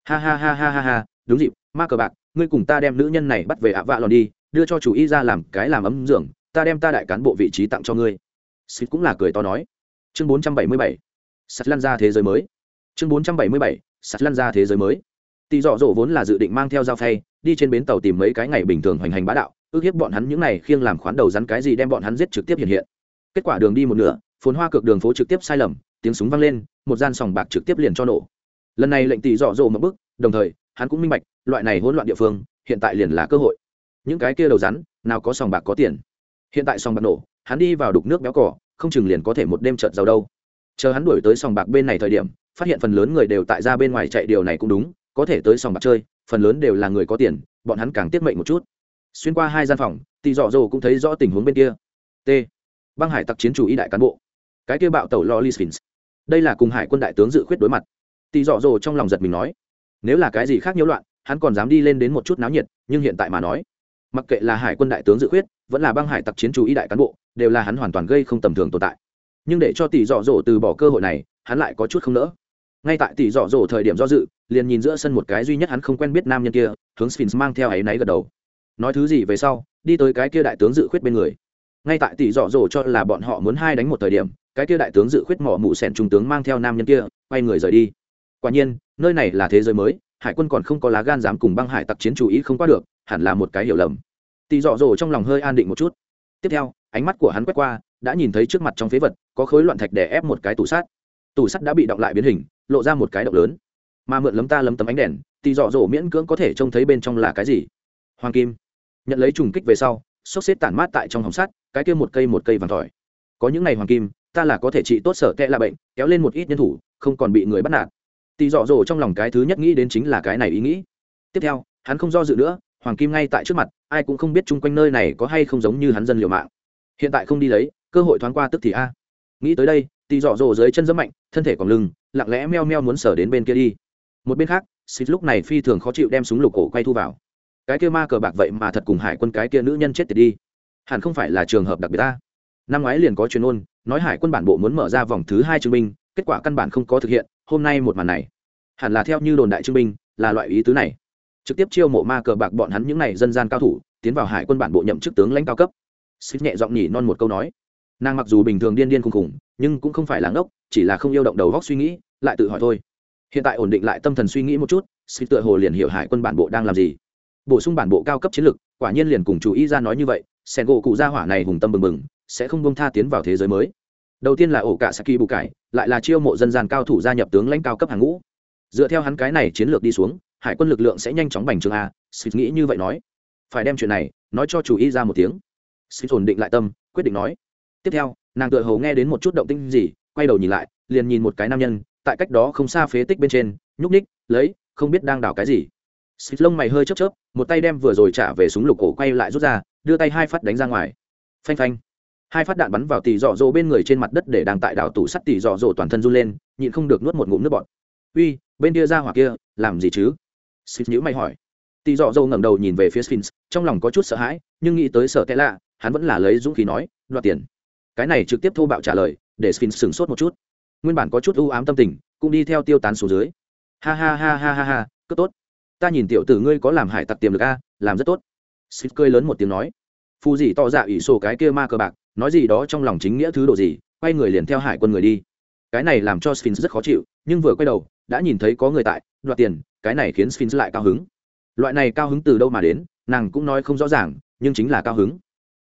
Ha ha ha ha ha ha, đúng dịp, ma cờ bạc, ngươi cùng ta đem nữ nhân này bắt về ạ vạ lòn đi, đưa cho chủ y ra làm cái làm ấm dưỡng ta đem ta đại cán bộ vị trí tặng cho ngươi. Xịt cũng là cười to nói. Chương 477. sắt lăn ra thế giới mới chương 477. sạt lăn ra thế giới mới. Tỷ dọ dỗ vốn là dự định mang theo dao phay, đi trên bến tàu tìm mấy cái ngày bình thường hoành hành bá đạo, ước hiếp bọn hắn những này khiêng làm khoán đầu rắn cái gì đem bọn hắn giết trực tiếp hiện hiện. Kết quả đường đi một nửa, phồn hoa cược đường phố trực tiếp sai lầm, tiếng súng vang lên, một gian sòng bạc trực tiếp liền cho nổ. Lần này lệnh tỷ dọ dỗ một bức đồng thời, hắn cũng minh bạch, loại này hỗn loạn địa phương, hiện tại liền là cơ hội. Những cái kia đầu rắn, nào có sòng bạc có tiền. Hiện tại sòng bạc nổ, hắn đi vào đục nước béo cỏ không chừng liền có thể một đêm trợt giàu đâu. Chờ hắn đuổi tới sòng bạc bên này thời điểm phát hiện phần lớn người đều tại ra bên ngoài chạy, điều này cũng đúng, có thể tới sòng bạc chơi, phần lớn đều là người có tiền, bọn hắn càng tiết mệnh một chút. Xuyên qua hai gian phòng, tỷ dọ dồ cũng thấy rõ tình huống bên kia. T. Băng hải tặc chiến chủ y đại cán bộ. Cái kia bạo tẩu lo lisfins đây là cùng hải quân đại tướng dự khuyết đối mặt. Tỷ dọ dồ trong lòng giật mình nói, nếu là cái gì khác nhiễu loạn, hắn còn dám đi lên đến một chút náo nhiệt, nhưng hiện tại mà nói, mặc kệ là hải quân đại tướng dự khuyết, vẫn là băng hải tặc chiến chủ y đại cán bộ, đều là hắn hoàn toàn gây không tầm thường tồn tại. Nhưng để cho tỷ dọ dỗ từ bỏ cơ hội này, hắn lại có chút không nỡ ngay tại tỷ dọ dỗ thời điểm do dự, liền nhìn giữa sân một cái duy nhất hắn không quen biết nam nhân kia, hướng sphinx mang theo áy náy gật đầu. Nói thứ gì về sau, đi tới cái kia đại tướng dự khuyết bên người. Ngay tại tỷ dọ dỗ cho là bọn họ muốn hai đánh một thời điểm, cái kia đại tướng dự khuyết mỏ mụ sẻn trung tướng mang theo nam nhân kia, quay người rời đi. Quả nhiên, nơi này là thế giới mới, hải quân còn không có lá gan dám cùng băng hải tặc chiến chủ ý không qua được, hẳn là một cái hiểu lầm. Tỷ dọ dỗ trong lòng hơi an định một chút. Tiếp theo, ánh mắt của hắn quét qua, đã nhìn thấy trước mặt trong phế vật, có khối loạn thạch để ép một cái tủ sắt tủ sắt đã bị động lại biến hình, lộ ra một cái động lớn. Mà mượn lấm ta lấm tấm ánh đèn, thì dọ dỗ miễn cưỡng có thể trông thấy bên trong là cái gì. Hoàng kim, nhận lấy trùng kích về sau xốc xếp tản mát tại trong hồng sắt, cái kia một cây một cây vàng tỏi có những ngày hoàng kim, ta là có thể trị tốt sở kẽ là bệnh, kéo lên một ít nhân thủ, không còn bị người bắt nạt. Tì dọ dỗ trong lòng cái thứ nhất nghĩ đến chính là cái này ý nghĩ. Tiếp theo, hắn không do dự nữa, hoàng kim ngay tại trước mặt, ai cũng không biết chung quanh nơi này có hay không giống như hắn dân liều mạng. Hiện tại không đi lấy, cơ hội thoáng qua tức thì a. Nghĩ tới đây tỷ dọ dỗ dưới chân dẫm mạnh, thân thể còn lưng, lặng lẽ meo meo muốn sở đến bên kia đi. Một bên khác xịt lúc này phi thường khó chịu đem súng lục cổ quay thu vào. Cái kia ma cờ bạc vậy mà thật cùng hải quân cái kia nữ nhân chết tiệt đi. Hẳn không phải là trường hợp đặc biệt ta. Năm ngoái liền có chuyên ôn nói hải quân bản bộ muốn mở ra vòng thứ hai chứng minh kết quả căn bản không có thực hiện, hôm nay một màn này. Hẳn là theo như đồn đại chứng minh là loại ý tứ này. Trực tiếp chiêu mộ ma cờ bạc bọn hắn những n à y dân gian cao thủ, tiến vào hải quân bản bộ nhậm chức tướng lãnh cao cấp. Xích nhẹ giọng nhỉ non một câu nói nàng mặc dù bình thường điên điên khùng khùng, nhưng cũng không phải là ngốc, chỉ là không yêu động đầu góc suy nghĩ, lại tự hỏi thôi. Hiện tại ổn định lại tâm thần suy nghĩ một chút xích tựa hồ liền hiểu hải quân bản bộ đang làm gì. Bổ sung bản bộ cao cấp chiến lược, quả nhiên liền cùng chú ý ra nói như vậy, sen gỗ cụ gia hỏa này hùng tâm bừng bừng, sẽ không bông tha tiến vào thế giới mới. Đầu tiên là ổ cả saki bù cải lại là chiêu mộ dân gian cao thủ gia nhập tướng lãnh cao cấp hàng ngũ. Dựa theo hắn cái này chiến lược đi xuống, hải quân lực lượng sẽ nhanh chóng bành trướng a xịt nghĩ như vậy nói. Phải đem chuyện này nói cho chủ ý ra một tiếng. Xịt ổn định lại tâm, quyết định nói tiếp theo, nàng tựa hầu nghe đến một chút động tinh gì, quay đầu nhìn lại, liền nhìn một cái nam nhân, tại cách đó không xa phế tích bên trên, nhúc ních lấy, không biết đang đào cái gì. Xịt lông mày hơi chớp chớp, một tay đem vừa rồi trả về súng lục cổ quay lại rút ra, đưa tay hai phát đánh ra ngoài. Phanh phanh. Hai phát đạn bắn vào tỷ dọ dỗ bên người trên mặt đất để đang tại đảo tủ sắt tỷ dọ dỗ toàn thân run lên, nhịn không được nuốt một ngụm nước bọt. Uy, bên kia ra hỏa kia, làm gì chứ? Xịt nhữ mày hỏi. Tỷ dọ dỗ ngẩng đầu nhìn về phía sphinx, trong lòng có chút sợ hãi, nhưng nghĩ tới sợ tệ lạ, hắn vẫn là lấy dũng khí nói, đoạt tiền cái này trực tiếp thô bạo trả lời, để sphinx sửng sốt một chút. Nguyên bản có chút ưu ám tâm tình, cũng đi theo tiêu tán xuống dưới. Ha ha ha ha ha ha, cứ tốt. Ta nhìn tiểu tử ngươi có làm hải tặc tiềm lực a, làm rất tốt. Sphinx cười lớn một tiếng nói. Phù dì tỏ dạ ủy sổ cái kia ma cờ bạc, nói gì đó trong lòng chính nghĩa thứ độ gì, quay người liền theo hải quân người đi. Cái này làm cho sphinx rất khó chịu, nhưng vừa quay đầu, đã nhìn thấy có người tại, đoạt tiền, cái này khiến sphinx lại cao hứng. Loại này cao hứng từ đâu mà đến, nàng cũng nói không rõ ràng, nhưng chính là cao hứng.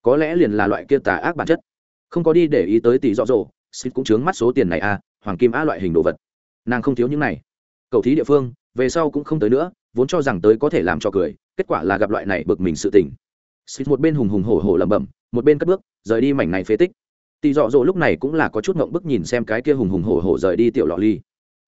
Có lẽ liền là loại kia tà ác bản chất không có đi để ý tới tỷ dọ dỗ, sphinx cũng chướng mắt số tiền này a hoàng kim a loại hình đồ vật. Nàng không thiếu những này. Cầu thí địa phương về sau cũng không tới nữa vốn cho rằng tới có thể làm cho cười kết quả là gặp loại này bực mình sự tình. Xịt một bên hùng hùng hổ hổ lẩm bẩm một bên cất bước rời đi mảnh này phế tích. Tỷ dọ dỗ lúc này cũng là có chút ngộng bức nhìn xem cái kia hùng hùng hổ hổ rời đi tiểu lọ ly.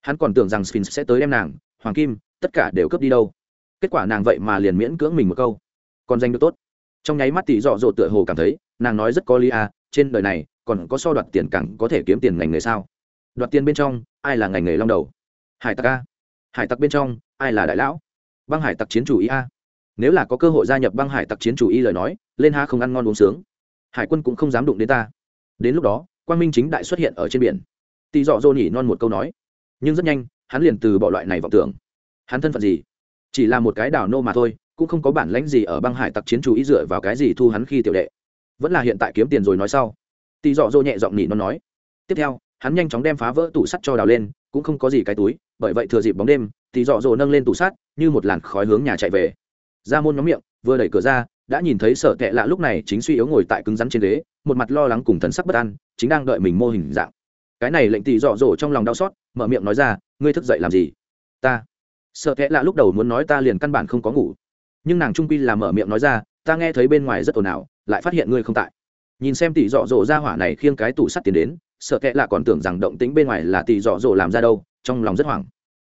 Hắn còn tưởng rằng sphinx sẽ tới đem nàng hoàng kim tất cả đều cướp đi đâu. Kết quả nàng vậy mà liền miễn cưỡng mình một câu. Còn danh được tốt. Trong nháy mắt tỷ dọ dỗ tựa hồ cảm thấy nàng nói rất có lý à trên đời này còn có so đoạt tiền càng có thể kiếm tiền ngành nghề sao? Đoạt tiền bên trong, ai là ngành nghề long đầu? Hải tặc a. Hải tặc bên trong, ai là đại lão? Băng hải tặc chiến chủ ý a. Nếu là có cơ hội gia nhập băng hải tặc chiến chủ y lời nói, lên ha không ăn ngon uống sướng. Hải quân cũng không dám đụng đến ta. Đến lúc đó, quang minh chính đại xuất hiện ở trên biển. Tỳ dọ dô nhỉ non một câu nói. Nhưng rất nhanh, hắn liền từ bỏ loại này vọng tưởng. Hắn thân phận gì? Chỉ là một cái đảo nô mà thôi, cũng không có bản lãnh gì ở băng hải tặc chiến chủ y dựa vào cái gì thu hắn khi tiểu đệ vẫn là hiện tại kiếm tiền rồi nói sau. Tỳ dọ dô nhẹ giọng nhỉ nó nói. Tiếp theo, hắn nhanh chóng đem phá vỡ tủ sắt cho đào lên, cũng không có gì cái túi, bởi vậy thừa dịp bóng đêm tỳ dọ dỗ nâng lên tủ sắt, như một làn khói hướng nhà chạy về. Ra môn nhóm miệng, vừa đẩy cửa ra, đã nhìn thấy sở tệ lạ lúc này chính suy yếu ngồi tại cứng rắn trên ghế, một mặt lo lắng cùng thần sắc bất an, chính đang đợi mình mô hình dạng. Cái này lệnh tỳ dọ dỗ trong lòng đau xót, mở miệng nói ra, ngươi thức dậy làm gì? Ta. Sợ kẽ lạ lúc đầu muốn nói ta liền căn bản không có ngủ. Nhưng nàng trung quy là mở miệng nói ra, ta nghe thấy bên ngoài rất ồn ào lại phát hiện ngươi không tại. Nhìn xem tỷ dọ dỗ ra hỏa này khiêng cái tủ sắt tiến đến, sợ kệ lạ còn tưởng rằng động tĩnh bên ngoài là tỷ dọ dỗ làm ra đâu, trong lòng rất hoảng.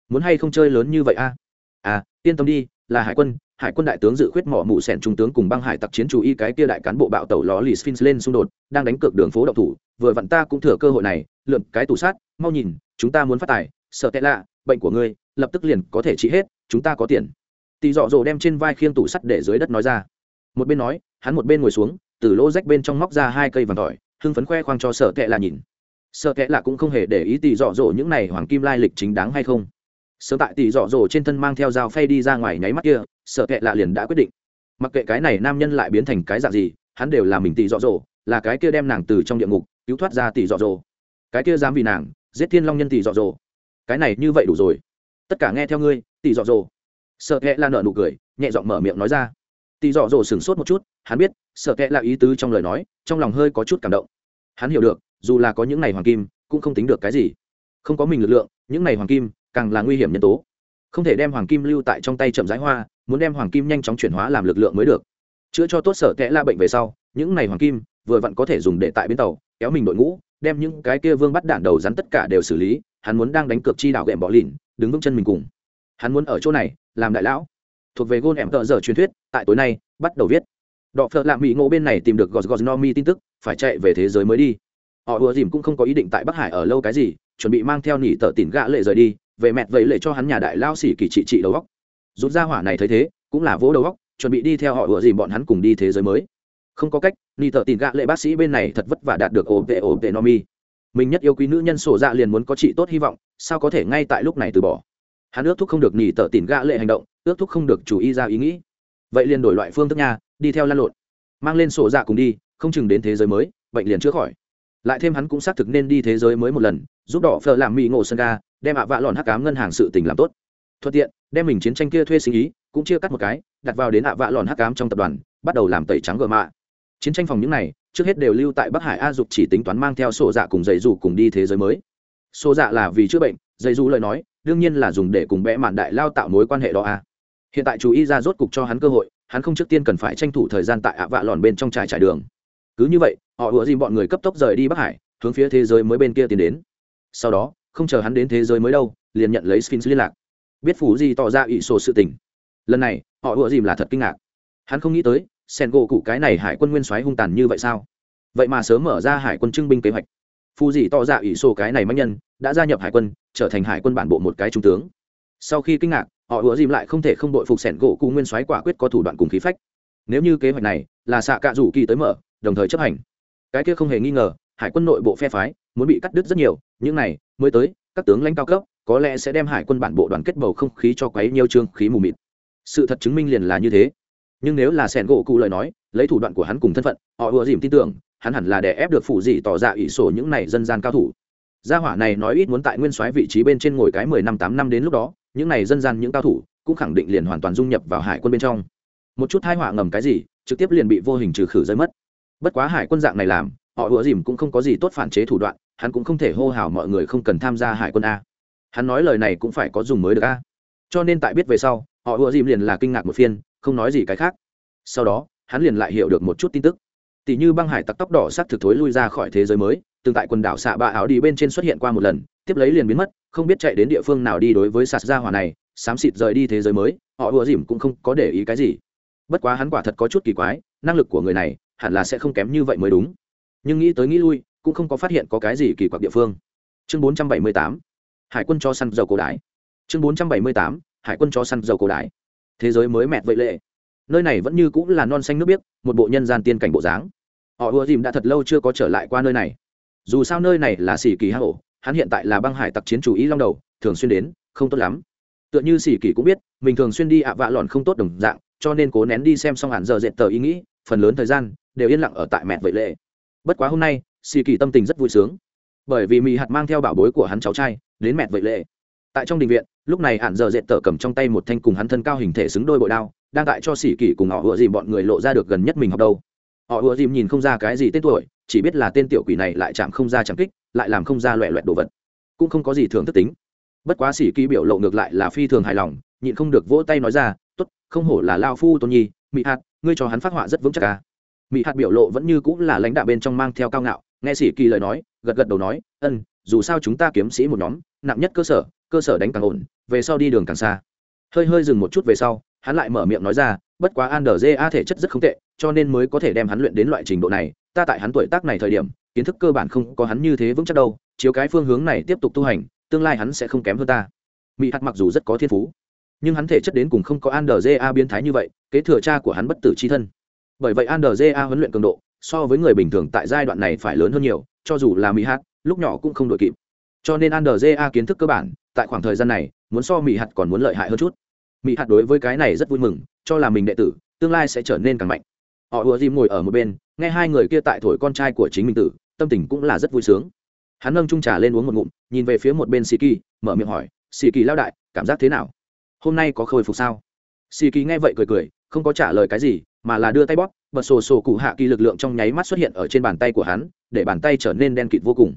Muốn hay không chơi lớn như vậy a? À yên tâm đi, là hải quân hải quân đại tướng dự khuyết mỏ mụ sẻn trung tướng cùng băng hải tặc chiến chủ y cái kia đại cán bộ bạo tàu ló lì sphinx lên xung đột, đang đánh cược đường phố đậu thủ, vừa vặn ta cũng thừa cơ hội này, lượm cái tủ sát mau nhìn, chúng ta muốn phát tài, sợ tệ lạ, bệnh của ngươi, lập tức liền có thể trị hết, chúng ta có tiền. Tỳ dọ dỗ đem trên vai khiêng tủ sắt để dưới đất nói ra. Một bên nói hắn một bên ngồi xuống, từ lỗ rách bên trong móc ra hai cây vàng tỏi, hưng phấn khoe khoang cho sợ tệ là nhìn. Sợ tệ là cũng không hề để ý tỳ dọ dỗ những này hoàng kim lai lịch chính đáng hay không. Sớm tại tỷ dọ dỗ trên thân mang theo dao phay đi ra ngoài nháy mắt kia sợ kệ là liền đã quyết định. Mặc kệ cái này nam nhân lại biến thành cái dạng gì, hắn đều là mình tỷ dọ dỗ, là cái kia đem nàng từ trong địa ngục cứu thoát ra tỷ dọ dỗ. Cái kia dám vì nàng, giết thiên long nhân tỷ dọ dỗ. Cái này như vậy đủ rồi. Tất cả nghe theo ngươi, tỷ dọ dỗ. Sợ kệ là nợ nụ cười, nhẹ giọng mở miệng nói ra. Tỷ dọ dỗ sửng sốt một chút hắn biết, sợ kệ là ý tứ trong lời nói, trong lòng hơi có chút cảm động. Hắn hiểu được, dù là có những ngày hoàng kim, cũng không tính được cái gì. Không có mình lực lượng, những ngày hoàng kim, càng là nguy hiểm nhân tố. Không thể đem hoàng kim lưu tại trong tay chậm rãi hoa, muốn đem hoàng kim nhanh chóng chuyển hóa làm lực lượng mới được. Chữa cho tốt sở kẽ la bệnh về sau, những này hoàng kim, vừa vặn có thể dùng để tại bến tàu, kéo mình đội ngũ, đem những cái kia vương bắt đạn đầu rắn tất cả đều xử lý, hắn muốn đang đánh cược chi đảo ghẹm bỏ lìn, đứng vững chân mình cùng. Hắn muốn ở chỗ này, làm đại lão. Thuộc về gôn em tợ giờ truyền thuyết, tại tối nay, bắt đầu viết đọ phợ lạ mỹ ngộ bên này tìm được gos gos no mi tin tức, phải chạy về thế giới mới đi. Họ ùa dìm cũng không có ý định tại bắc hải ở lâu cái gì, chuẩn bị mang theo nỉ tờ tỉn gạ lệ rời đi, về mẹt vậy lệ cho hắn nhà đại lao xỉ kỳ trị trị đầu góc rút ra hỏa này thấy thế, cũng là vỗ đầu góc chuẩn bị đi theo họ ủa gì bọn hắn cùng đi thế giới mới. Không có cách, nỉ tờ tìm gạ lệ bác sĩ bên này thật vất vả đạt được ổ vệ ổ vệ no mi. Mình nhất yêu quý nữ nhân sổ dạ liền muốn có chị tốt hy vọng, sao có thể ngay tại lúc này từ bỏ? Hắn ước thúc không được nỉ tờ tìm gạ lệ hành động, ước thúc không được chủ ý ra ý nghĩ vậy liền đổi loại phương thức nha, đi theo lan lộn. Mang lên sổ dạ cùng đi, không chừng đến thế giới mới, bệnh liền chữa khỏi. Lại thêm hắn cũng xác thực nên đi thế giới mới một lần, giúp đỏ phở làm mỹ ngộ sân ga, đem ạ vạ lòn hắc cám ngân hàng sự tình làm tốt. Thuận tiện, đem mình chiến tranh kia thuê sinh ý, cũng chia cắt một cái, đặt vào đến ạ vạ lòn hắc cám trong tập đoàn, bắt đầu làm tẩy trắng gờ mạ. Chiến tranh phòng những này, trước hết đều lưu tại bắc hải a dục chỉ tính toán mang theo sổ dạ cùng dạy dù cùng đi thế giới mới. Sổ dạ là vì chữa bệnh dạy dù lời nói, đương nhiên là dùng để cùng bẽ mạn đại lao tạo mối quan hệ đó a hiện tại chú ý ra rốt cục cho hắn cơ hội, hắn không trước tiên cần phải tranh thủ thời gian tại ạ vạ lòn bên trong trải trải đường. Cứ như vậy, họ ủa dìm bọn người cấp tốc rời đi bắc hải, hướng phía thế giới mới bên kia tiến đến. Sau đó, không chờ hắn đến thế giới mới đâu, liền nhận lấy sphinx liên lạc. Biết phủ gì tỏ ra ỷ sổ sự tình. Lần này, họ ủa dìm là thật kinh ngạc. Hắn không nghĩ tới, sen gỗ cụ cái này hải quân nguyên soái hung tàn như vậy sao? Vậy mà sớm mở ra hải quân trưng binh kế hoạch. Phù dị tỏ ra ỷ sổ cái này mạnh nhân, đã gia nhập hải quân, trở thành hải quân bản bộ một cái trung tướng. Sau khi kinh ngạc họ ủa dìm lại không thể không đội phục sẻn gỗ cụ nguyên soái quả quyết có thủ đoạn cùng khí phách. Nếu như kế hoạch này là xạ cạ rủ kỳ tới mở, đồng thời chấp hành. Cái kia không hề nghi ngờ, hải quân nội bộ phe phái muốn bị cắt đứt rất nhiều, những này mới tới, các tướng lãnh cao cấp có lẽ sẽ đem hải quân bản bộ đoàn kết bầu không khí cho quấy nhiều trương khí mù mịt. Sự thật chứng minh liền là như thế. Nhưng nếu là sẻn gỗ cụ lời nói, lấy thủ đoạn của hắn cùng thân phận, họ ủa dìm tin tưởng, hắn hẳn là để ép được phụ dị tỏ ra ỷ sổ những này dân gian cao thủ. Gia hỏa này nói ít muốn tại nguyên soái vị trí bên trên ngồi cái mười năm tám năm đến lúc đó những này dân gian những cao thủ cũng khẳng định liền hoàn toàn dung nhập vào hải quân bên trong. Một chút hai họa ngầm cái gì, trực tiếp liền bị vô hình trừ khử rơi mất. Bất quá hải quân dạng này làm, họ ủa dìm cũng không có gì tốt phản chế thủ đoạn, hắn cũng không thể hô hào mọi người không cần tham gia hải quân a. Hắn nói lời này cũng phải có dùng mới được a. Cho nên tại biết về sau, họ ủa dìm liền là kinh ngạc một phiên, không nói gì cái khác. Sau đó, hắn liền lại hiểu được một chút tin tức. Tỷ như băng hải tặc tóc đỏ sắc thực thối lui ra khỏi thế giới mới, từng tại quần đảo xạ bạ áo đi bên trên xuất hiện qua một lần tiếp lấy liền biến mất không biết chạy đến địa phương nào đi đối với sạt ra hỏa này xám xịt rời đi thế giới mới họ ùa dìm cũng không có để ý cái gì. Bất quá hắn quả thật có chút kỳ quái năng lực của người này hẳn là sẽ không kém như vậy mới đúng. Nhưng nghĩ tới nghĩ lui cũng không có phát hiện có cái gì kỳ quặc địa phương. Chương 478, hải quân cho săn dầu cổ đái chương 478, hải quân cho săn dầu cổ đái thế giới mới mẹt vậy lệ. Nơi này vẫn như cũng là non xanh nước biếc một bộ nhân gian tiên cảnh bộ dáng. Họ ùa dìm đã thật lâu chưa có trở lại qua nơi này. Dù sao nơi này là xỉ kỳ hạ hổ hắn hiện tại là băng hải tặc chiến chủ ý long đầu, thường xuyên đến, không tốt lắm. Tựa như xỉ kỳ cũng biết, mình thường xuyên đi ạ vạ lòn không tốt đồng dạng, cho nên cố nén đi xem xong hẳn giờ dệt tờ ý nghĩ, phần lớn thời gian đều yên lặng ở tại mẹ vậy lệ. Bất quá hôm nay xì kỳ tâm tình rất vui sướng. Bởi vì mì hạt mang theo bảo bối của hắn cháu trai, đến mẹ vậy lệ. Tại trong đình viện, lúc này hẳn giờ dệt tờ cầm trong tay một thanh cùng hắn thân cao hình thể xứng đôi bội đao, đang tại cho sĩ kỳ cùng họ ùa dìm bọn người lộ ra được gần nhất mình học đâu họ ùa dìm nhìn không ra cái gì tên tuổi, chỉ biết là tên tiểu quỷ này lại chạm không ra chẳng kích, lại làm không ra loẹ loẹt đồ vật. Cũng không có gì thường thức tính. Bất quá xỉ kỷ biểu lộ ngược lại là phi thường hài lòng, nhịn không được vỗ tay nói ra t ố t không hổ là lao phu tôn nhi, mị hạt, ngươi cho hắn phát họa rất vững chắc ca Mị hạt biểu lộ vẫn như cũng là lãnh đạo bên trong mang theo cao ngạo, nghe xỉ kỳ lời nói, gật gật đầu nói, ân, dù sao chúng ta kiếm sĩ một nhóm, nặng nhất cơ sở cơ sở đánh càng ổn, về sau đi đường càng xa. Hơi hơi dừng một chút về sau, hắn lại mở miệng nói ra, bất quá an đờ a thể chất rất không tệ cho nên mới có thể đem hắn luyện đến loại trình độ này, ta tại hắn tuổi tác này thời điểm, kiến thức cơ bản không có hắn như thế vững chắc đâu, chiếu cái phương hướng này tiếp tục tu hành, tương lai hắn sẽ không kém hơn ta. Mỹ hạt mặc dù rất có thiên phú, nhưng hắn thể chất đến cùng không có an đờ a biến thái như vậy, kế thừa cha của hắn bất tử c h i thân. Bởi vậy an đờ a huấn luyện cường độ, so với người bình thường tại giai đoạn này phải lớn hơn nhiều, cho dù là mỹ hạt, lúc nhỏ cũng không đội kịp. Cho nên an đờ a kiến thức cơ bản, tại khoảng thời gian này, muốn so mỹ hạt còn muốn lợi hại hơn chút. Mỹ hạt đối với cái này rất vui mừng, cho là mình đệ tử, tương lai sẽ trở nên càng mạnh họ ùa dìm ngồi ở một bên, nghe hai người kia tại thổi con trai của chính mình tử, tâm tình cũng là rất vui sướng. Hắn nâng trung trà lên uống một ngụm, nhìn về phía một bên Sĩ kỳ, mở miệng hỏi, Sĩ kỳ lao đại, cảm giác thế nào? Hôm nay có khôi phục sao? Sĩ kỳ nghe vậy cười cười, không có trả lời cái gì, mà là đưa tay bóp, bật sổ sổ cụ hạ kỳ lực lượng trong nháy mắt xuất hiện ở trên bàn tay của hắn, để bàn tay trở nên đen kịt vô cùng.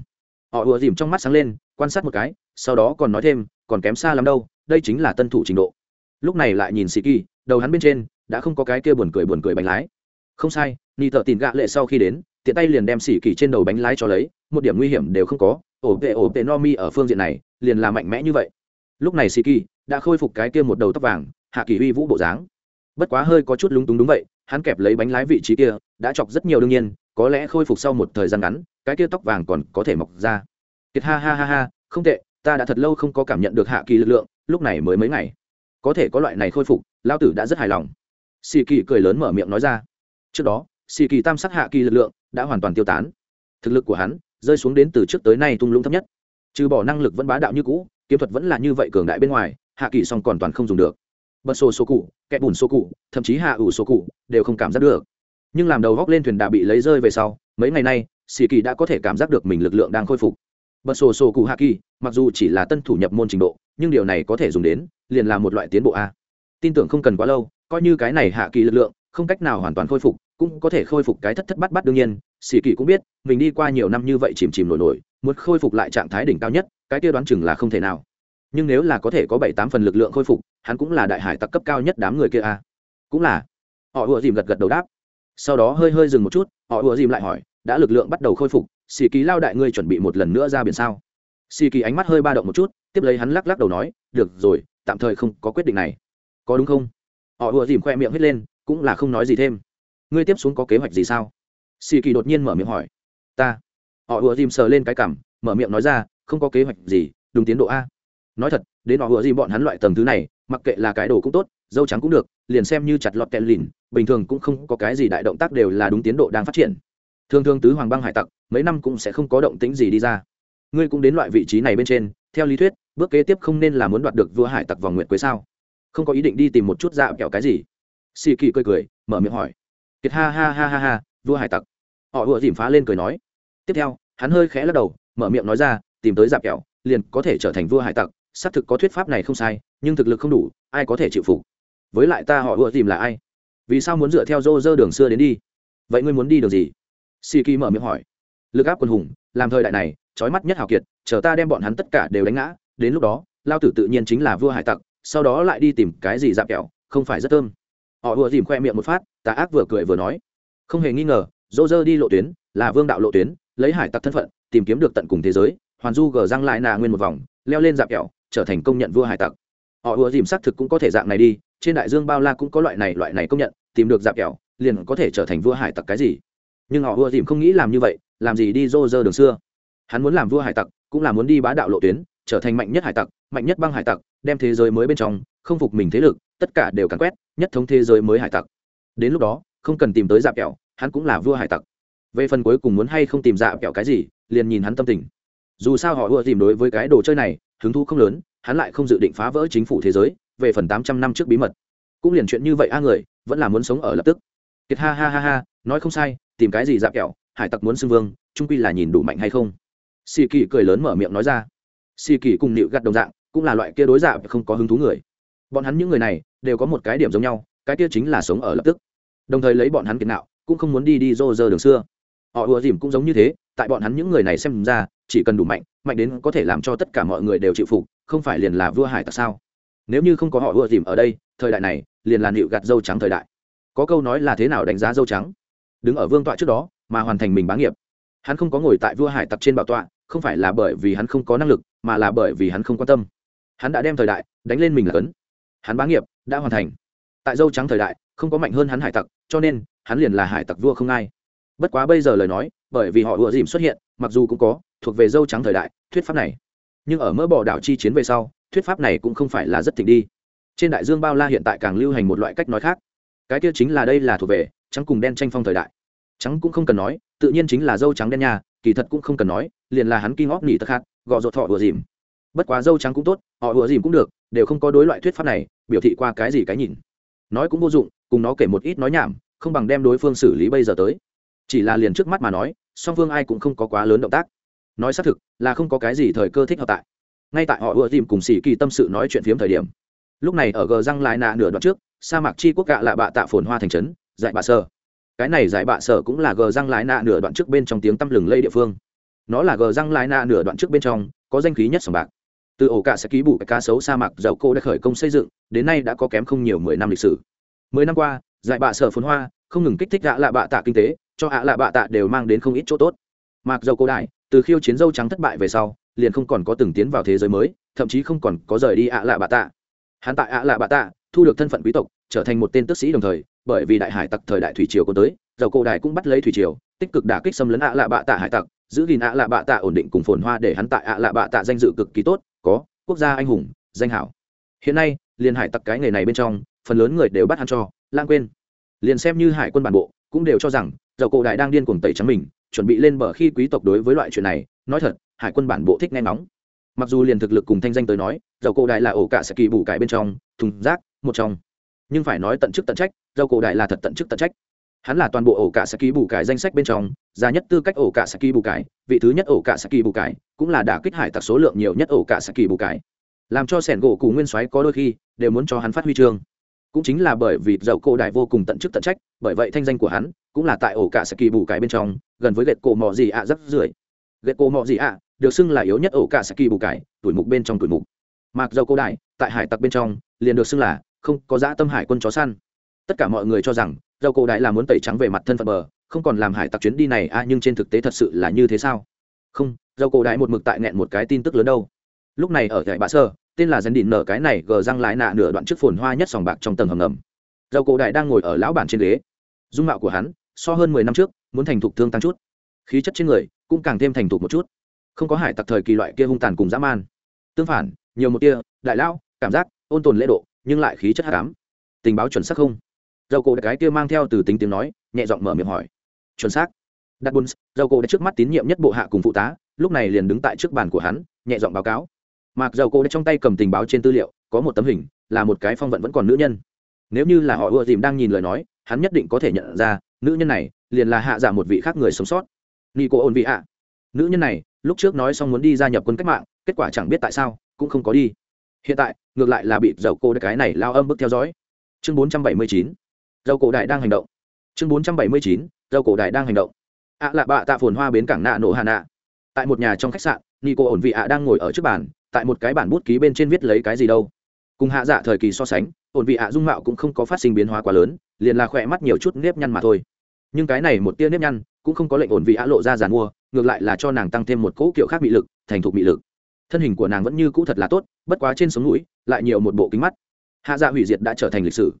Họ ùa dìm trong mắt sáng lên, quan sát một cái, sau đó còn nói thêm, còn kém xa lắm đâu, đây chính là tân thủ trình độ. Lúc này lại nhìn sĩ kỳ, đầu hắn bên trên, đã không có cái kia buồn cười buồn cười bánh lái không sai, ni thợ tìm gạ lệ sau khi đến, tiện tay liền đem xỉ kỳ trên đầu bánh lái cho lấy, một điểm nguy hiểm đều không có, ổ vệ ổ vệ no mi ở phương diện này, liền là mạnh mẽ như vậy. Lúc này xỉ kỳ đã khôi phục cái kia một đầu tóc vàng, hạ kỳ uy vũ bộ dáng. Bất quá hơi có chút lúng túng đúng vậy, hắn kẹp lấy bánh lái vị trí kia, đã chọc rất nhiều đương nhiên, có lẽ khôi phục sau một thời gian ngắn, cái kia tóc vàng còn có thể mọc ra. Kiệt ha ha ha ha, không tệ, ta đã thật lâu không có cảm nhận được hạ kỳ lực lượng, lúc này mới mấy ngày. Có thể có loại này khôi phục lao tử đã rất hài lòng. Xì kỳ cười lớn mở miệng nói ra trước đó xì kỳ tam sắc hạ kỳ lực lượng đã hoàn toàn tiêu tán. Thực lực của hắn rơi xuống đến từ trước tới nay tung lũng thấp nhất. Trừ bỏ năng lực vẫn bá đạo như cũ, kiếm thuật vẫn là như vậy cường đại bên ngoài, hạ kỳ song còn toàn không dùng được. Bật sổ số cụ, kẻ bùn số cụ, thậm chí hạ ủ số cụ đều không cảm giác được. Nhưng làm đầu góc lên thuyền đà bị lấy rơi về sau, mấy ngày nay xì kỳ đã có thể cảm giác được mình lực lượng đang khôi phục. Bật sổ sổ cụ hạ kỳ, mặc dù chỉ là tân thủ nhập môn trình độ, nhưng điều này có thể dùng đến liền là một loại tiến bộ a. Tin tưởng không cần quá lâu, coi như cái này hạ kỳ lực lượng không cách nào hoàn toàn khôi phục, cũng có thể khôi phục cái thất thất bát bát đương nhiên, sĩ kỳ cũng biết, mình đi qua nhiều năm như vậy chìm chìm nổi nổi, muốn khôi phục lại trạng thái đỉnh cao nhất, cái kia đoán chừng là không thể nào. Nhưng nếu là có thể có bảy tám phần lực lượng khôi phục, hắn cũng là đại hải tặc cấp cao nhất đám người kia a. Cũng là. Họ ùa dìm gật gật đầu đáp. Sau đó hơi hơi dừng một chút, họ ùa dìm lại hỏi, đã lực lượng bắt đầu khôi phục, sĩ kỳ lao đại ngươi chuẩn bị một lần nữa ra biển sao? Sĩ kỳ ánh mắt hơi ba động một chút, tiếp lấy hắn lắc lắc đầu nói, được rồi, tạm thời không có quyết định này. Có đúng không? Họ ùa dìm khoe miệng hết lên cũng là không nói gì thêm. Ngươi tiếp xuống có kế hoạch gì sao? Xì kỳ đột nhiên mở miệng hỏi. Ta. Họ ùa dìm sờ lên cái cảm, mở miệng nói ra, không có kế hoạch gì, đúng tiến độ a. Nói thật, đến họ ùa dìm bọn hắn loại tầng thứ này, mặc kệ là cái đồ cũng tốt, dâu trắng cũng được, liền xem như chặt lọt kẹn lìn, bình thường cũng không có cái gì đại động tác đều là đúng tiến độ đang phát triển. Thường thường tứ hoàng băng hải tặc, mấy năm cũng sẽ không có động tĩnh gì đi ra. Ngươi cũng đến loại vị trí này bên trên, theo lý thuyết, bước kế tiếp không nên là muốn đoạt được vua hải tặc vòng nguyện quế sao? Không có ý định đi tìm một chút dạo kẹo cái gì xì kỳ cười cười, mở miệng hỏi. Kiệt ha ha ha ha ha, vua hải tặc. Họ vừa dìm phá lên cười nói. Tiếp theo, hắn hơi khẽ lắc đầu, mở miệng nói ra, tìm tới dạp kẹo, liền có thể trở thành vua hải tặc. Xác thực có thuyết pháp này không sai, nhưng thực lực không đủ, ai có thể chịu phục? Với lại ta họ vừa dìm là ai? Vì sao muốn dựa theo dô dơ đường xưa đến đi? Vậy ngươi muốn đi đường gì? Xì kỳ mở miệng hỏi. Lực áp quân hùng, làm thời đại này, trói mắt nhất hào kiệt, chờ ta đem bọn hắn tất cả đều đánh ngã, đến lúc đó, lao tử tự nhiên chính là vua hải tặc, sau đó lại đi tìm cái gì dạp kẹo, không phải rất thơm họ vừa dìm khoe miệng một phát, tà ác vừa cười vừa nói. Không hề nghi ngờ dô dơ đi lộ tuyến, là vương đạo lộ tuyến, lấy hải tặc thân phận, tìm kiếm được tận cùng thế giới, hoàn du gờ răng lại nà nguyên một vòng, leo lên dạp kẹo, trở thành công nhận vua hải tặc. Họ vừa dìm xác thực cũng có thể dạng này đi, trên đại dương bao la cũng có loại này loại này công nhận, tìm được dạp kẹo, liền có thể trở thành vua hải tặc cái gì. Nhưng họ vừa dìm không nghĩ làm như vậy, làm gì đi rô dơ đường xưa. Hắn muốn làm vua hải tặc, cũng là muốn đi bá đạo lộ tuyến, trở thành mạnh nhất hải tặc, mạnh nhất băng hải tặc, đem thế giới mới bên trong không phục mình thế lực, tất cả đều càn quét, nhất thống thế giới mới hải tặc. Đến lúc đó, không cần tìm tới dạp kẹo, hắn cũng là vua hải tặc. Về phần cuối cùng muốn hay không tìm dạp kẹo cái gì, liền nhìn hắn tâm tình. Dù sao họ ưa tìm đối với cái đồ chơi này, hứng thú không lớn, hắn lại không dự định phá vỡ chính phủ thế giới, về phần tám trăm năm trước bí mật. Cũng liền chuyện như vậy a người, vẫn là muốn sống ở lập tức. Kiệt ha ha ha ha, nói không sai, tìm cái gì dạp kẹo, hải tặc muốn xưng vương trung quy là nhìn đủ mạnh hay không? Xì kỳ cười lớn mở miệng nói ra. Xì kỳ cùng nịu gặt đồng dạng, cũng là loại kia đối dạng không có hứng thú người bọn hắn những người này đều có một cái điểm giống nhau, cái kia chính là sống ở lập tức. Đồng thời lấy bọn hắn kiến nạo, cũng không muốn đi đi rô rơ đường xưa. Họ ùa dìm cũng giống như thế, tại bọn hắn những người này xem ra, chỉ cần đủ mạnh mạnh đến có thể làm cho tất cả mọi người đều chịu phục, không phải liền là vua hải tặc sao? Nếu như không có họ ùa dìm ở đây, thời đại này liền là nịu gạt dâu trắng thời đại. Có câu nói là thế nào đánh giá dâu trắng? Đứng ở vương tọa trước đó, mà hoàn thành mình bá nghiệp. Hắn không có ngồi tại vua hải tặc trên bảo tọa, không phải là bởi vì hắn không có năng lực, mà là bởi vì hắn không quan tâm. Hắn đã đem thời đại đánh lên mình là cấn hắn bá nghiệp đã hoàn thành. Tại dâu trắng thời đại không có mạnh hơn hắn hải tặc cho nên hắn liền là hải tặc vua không ai. Bất quá bây giờ lời nói bởi vì họ ùa dìm xuất hiện mặc dù cũng có thuộc về dâu trắng thời đại thuyết pháp này. Nhưng ở mỡ bỏ đảo chi chiến về sau thuyết pháp này cũng không phải là rất thịnh đi. Trên đại dương bao la hiện tại càng lưu hành một loại cách nói khác. Cái kia chính là đây là thuộc về trắng cùng đen tranh phong thời đại. Trắng cũng không cần nói tự nhiên chính là dâu trắng đen nhà, kỳ thật cũng không cần nói liền là hắn kinh óc nỉ tật khác gọ rột thọ ùa dìm. Bất quá dâu trắng cũng tốt họ ùa dìm cũng được đều không có đối loại thuyết pháp này, biểu thị qua cái gì cái nhìn. Nói cũng vô dụng, cùng nó kể một ít nói nhảm, không bằng đem đối phương xử lý bây giờ tới. Chỉ là liền trước mắt mà nói, song phương ai cũng không có quá lớn động tác. Nói xác thực, là không có cái gì thời cơ thích hợp tại. Ngay tại họ vừa dìm cùng xỉ kỳ tâm sự nói chuyện phiếm thời điểm, lúc này ở gờ răng lại nạ nửa đoạn trước, sa mạc chi quốc gạ lạ bạ tạ phồn hoa thành trấn dạy bạ sơ cái này giải bạ sở cũng là gờ răng lái nạ nửa đoạn trước bên trong tiếng tăm lừng lây địa phương. Nó là gờ răng lái nạ nửa đoạn trước bên trong, có danh khí nhất sòng bạc từ ổ cả sẽ ký bù cái cá sấu sa mạc dầu cô đã khởi công xây dựng, đến nay đã có kém không nhiều mười năm lịch sử. Mười năm qua, giải bạ sở phồn hoa không ngừng kích thích ạ lạ bạ tạ kinh tế, cho ạ lạ bạ tạ đều mang đến không ít chỗ tốt. Mặc dầu cô đại, từ khiêu chiến dâu trắng thất bại về sau, liền không còn có từng tiến vào thế giới mới, thậm chí không còn có rời đi ạ lạ bạ tạ. Hắn tại ạ lạ bạ tạ, thu được thân phận quý tộc, trở thành một tên tước sĩ đồng thời, bởi vì đại hải tặc thời đại thủy triều có tới, dầu cổ đại cũng bắt lấy thủy triều, tích cực đả kích xâm lấn ạ lạ bạ tạ hải tặc, giữ gìn ạ lạ bạ tạ ổn định cùng phồn hoa để hắn tại ạ lạ bạ tạ danh dự cực kỳ tốt có, quốc gia anh hùng, danh hảo. Hiện nay liền hải tặc cái nghề này bên trong, phần lớn người đều bắt hắn cho, lãng quên. Liền xem như hải quân bản bộ, cũng đều cho rằng, dầu cổ đại đang điên cuồng tẩy trắng mình, chuẩn bị lên bờ khi quý tộc đối với loại chuyện này, nói thật, hải quân bản bộ thích nghe ngóng. Mặc dù liền thực lực cùng thanh danh tới nói, dầu cổ đại là ổ cả sẽ kỳ bù cải bên trong, thùng rác, một trong. Nhưng phải nói tận chức tận trách, dầu cổ đại là thật tận chức tận trách hắn là toàn bộ ổ cả saki bù cải danh sách bên trong, già nhất tư cách ổ cả saki bù cải, vị thứ nhất ổ cả saki bù cải, cũng là đả kích hải tặc số lượng nhiều nhất ổ cả saki bù cải. Làm cho sẻn gỗ cù nguyên soái có đôi khi đều muốn cho hắn phát huy chương cũng chính là bởi vì dầu cổ đại vô cùng tận chức tận trách, bởi vậy thanh danh của hắn cũng là tại ổ cả saki bù cải bên trong, gần với gậy cổ mò gì ạ à, rất rưởi gậy cổ mò gì ạ à, được xưng là yếu nhất ổ cả saki bù cải, tuổi mục bên trong tuổi mục. Mặc dầu cổ đại, tại hải tặc bên trong, liền được xưng là không có dã tâm hải quân chó săn. Tất cả mọi người cho rằng dầu cổ đại là muốn tẩy trắng về mặt thân phận bờ không còn làm hải tặc chuyến đi này a à, nhưng trên thực tế thật sự là như thế sao? Không dầu cổ đại một mực tại nghẹn một cái tin tức lớn đâu. Lúc này ở tại bạ sơ tên là dân đỉnh nở cái này gờ răng lái nạ nửa đoạn trước phồn hoa nhất sòng bạc trong tầng hầm ngầm. Dầu cổ đại đang ngồi ở lão bản trên ghế. Dung mạo của hắn so hơn mười năm trước muốn thành thục thương tăng chút. Khí chất trên người cũng càng thêm thành thục một chút. Không có hải tặc thời kỳ loại kia hung tàn cùng dã man. Tương phản nhiều một kia đại lão cảm giác ôn tồn lễ độ nhưng lại khí chất hát cám tình báo chuẩn xác không? Dầu cổ cái kia mang theo từ tính tiếng nói, nhẹ giọng mở miệng hỏi. Chuẩn xác. Đặt bùn dầu cổ đã trước mắt tín nhiệm nhất bộ hạ cùng phụ tá, lúc này liền đứng tại trước bàn của hắn, nhẹ giọng báo cáo. Mặc dầu cổ đã trong tay cầm tình báo trên tư liệu, có một tấm hình, là một cái phong vận vẫn còn nữ nhân. Nếu như là họ ưa dìm đang nhìn lời nói, hắn nhất định có thể nhận ra, nữ nhân này liền là hạ giả một vị khác người sống sót. Nghi cô ôn vị ạ. Nữ nhân này, lúc trước nói xong muốn đi gia nhập quân cách mạng, kết quả chẳng biết tại sao, cũng không có đi. Hiện tại, ngược lại là bị dầu cô cái này lao âm bức theo dõi. Chương bốn trăm bảy mươi chín dầu cổ đại đang hành động. Chương bốn trăm bảy mươi chín, dầu cổ đại đang hành động. Ạ à lạ bạ tạ phồn hoa bến cảng nạ nổ hà nạ. Tại một nhà trong khách sạn, nico ổn vị ạ đang ngồi ở trước bàn, tại một cái bản bút ký bên trên viết lấy cái gì đâu. Cùng hạ dạ thời kỳ so sánh, ổn vị ạ dung mạo cũng không có phát sinh biến hóa quá lớn, liền là khỏe mắt nhiều chút nếp nhăn mà thôi. Nhưng cái này một tia nếp nhăn, cũng không có lệnh ổn vị ạ lộ ra giàn mua, ngược lại là cho nàng tăng thêm một cỗ kiểu khác bị lực, thành thục bị lực. Thân hình của nàng vẫn như cũ thật là tốt, bất quá trên sống mũi, lại nhiều một bộ kính mắt. Hạ dạ hủy diệt đã trở thành lịch sử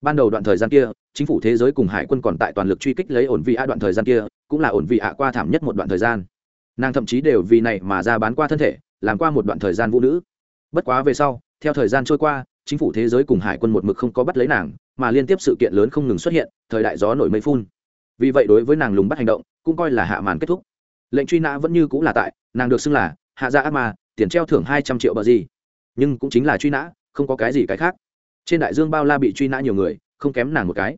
ban đầu đoạn thời gian kia, chính phủ thế giới cùng hải quân còn tại toàn lực truy kích lấy ổn vị ạ đoạn thời gian kia, cũng là ổn vị ạ qua thảm nhất một đoạn thời gian. Nàng thậm chí đều vì này mà ra bán qua thân thể, làm qua một đoạn thời gian vũ nữ. Bất quá về sau, theo thời gian trôi qua, chính phủ thế giới cùng hải quân một mực không có bắt lấy nàng, mà liên tiếp sự kiện lớn không ngừng xuất hiện, thời đại gió nổi mây phun. Vì vậy đối với nàng lùng bắt hành động, cũng coi là hạ màn kết thúc. Lệnh truy nã vẫn như cũng là tại, nàng được xưng là hạ gia ác ma, tiền treo thưởng hai trăm triệu bờ gì. Nhưng cũng chính là truy nã, không có cái gì cái khác trên đại dương bao la bị truy nã nhiều người, không kém nàng một cái.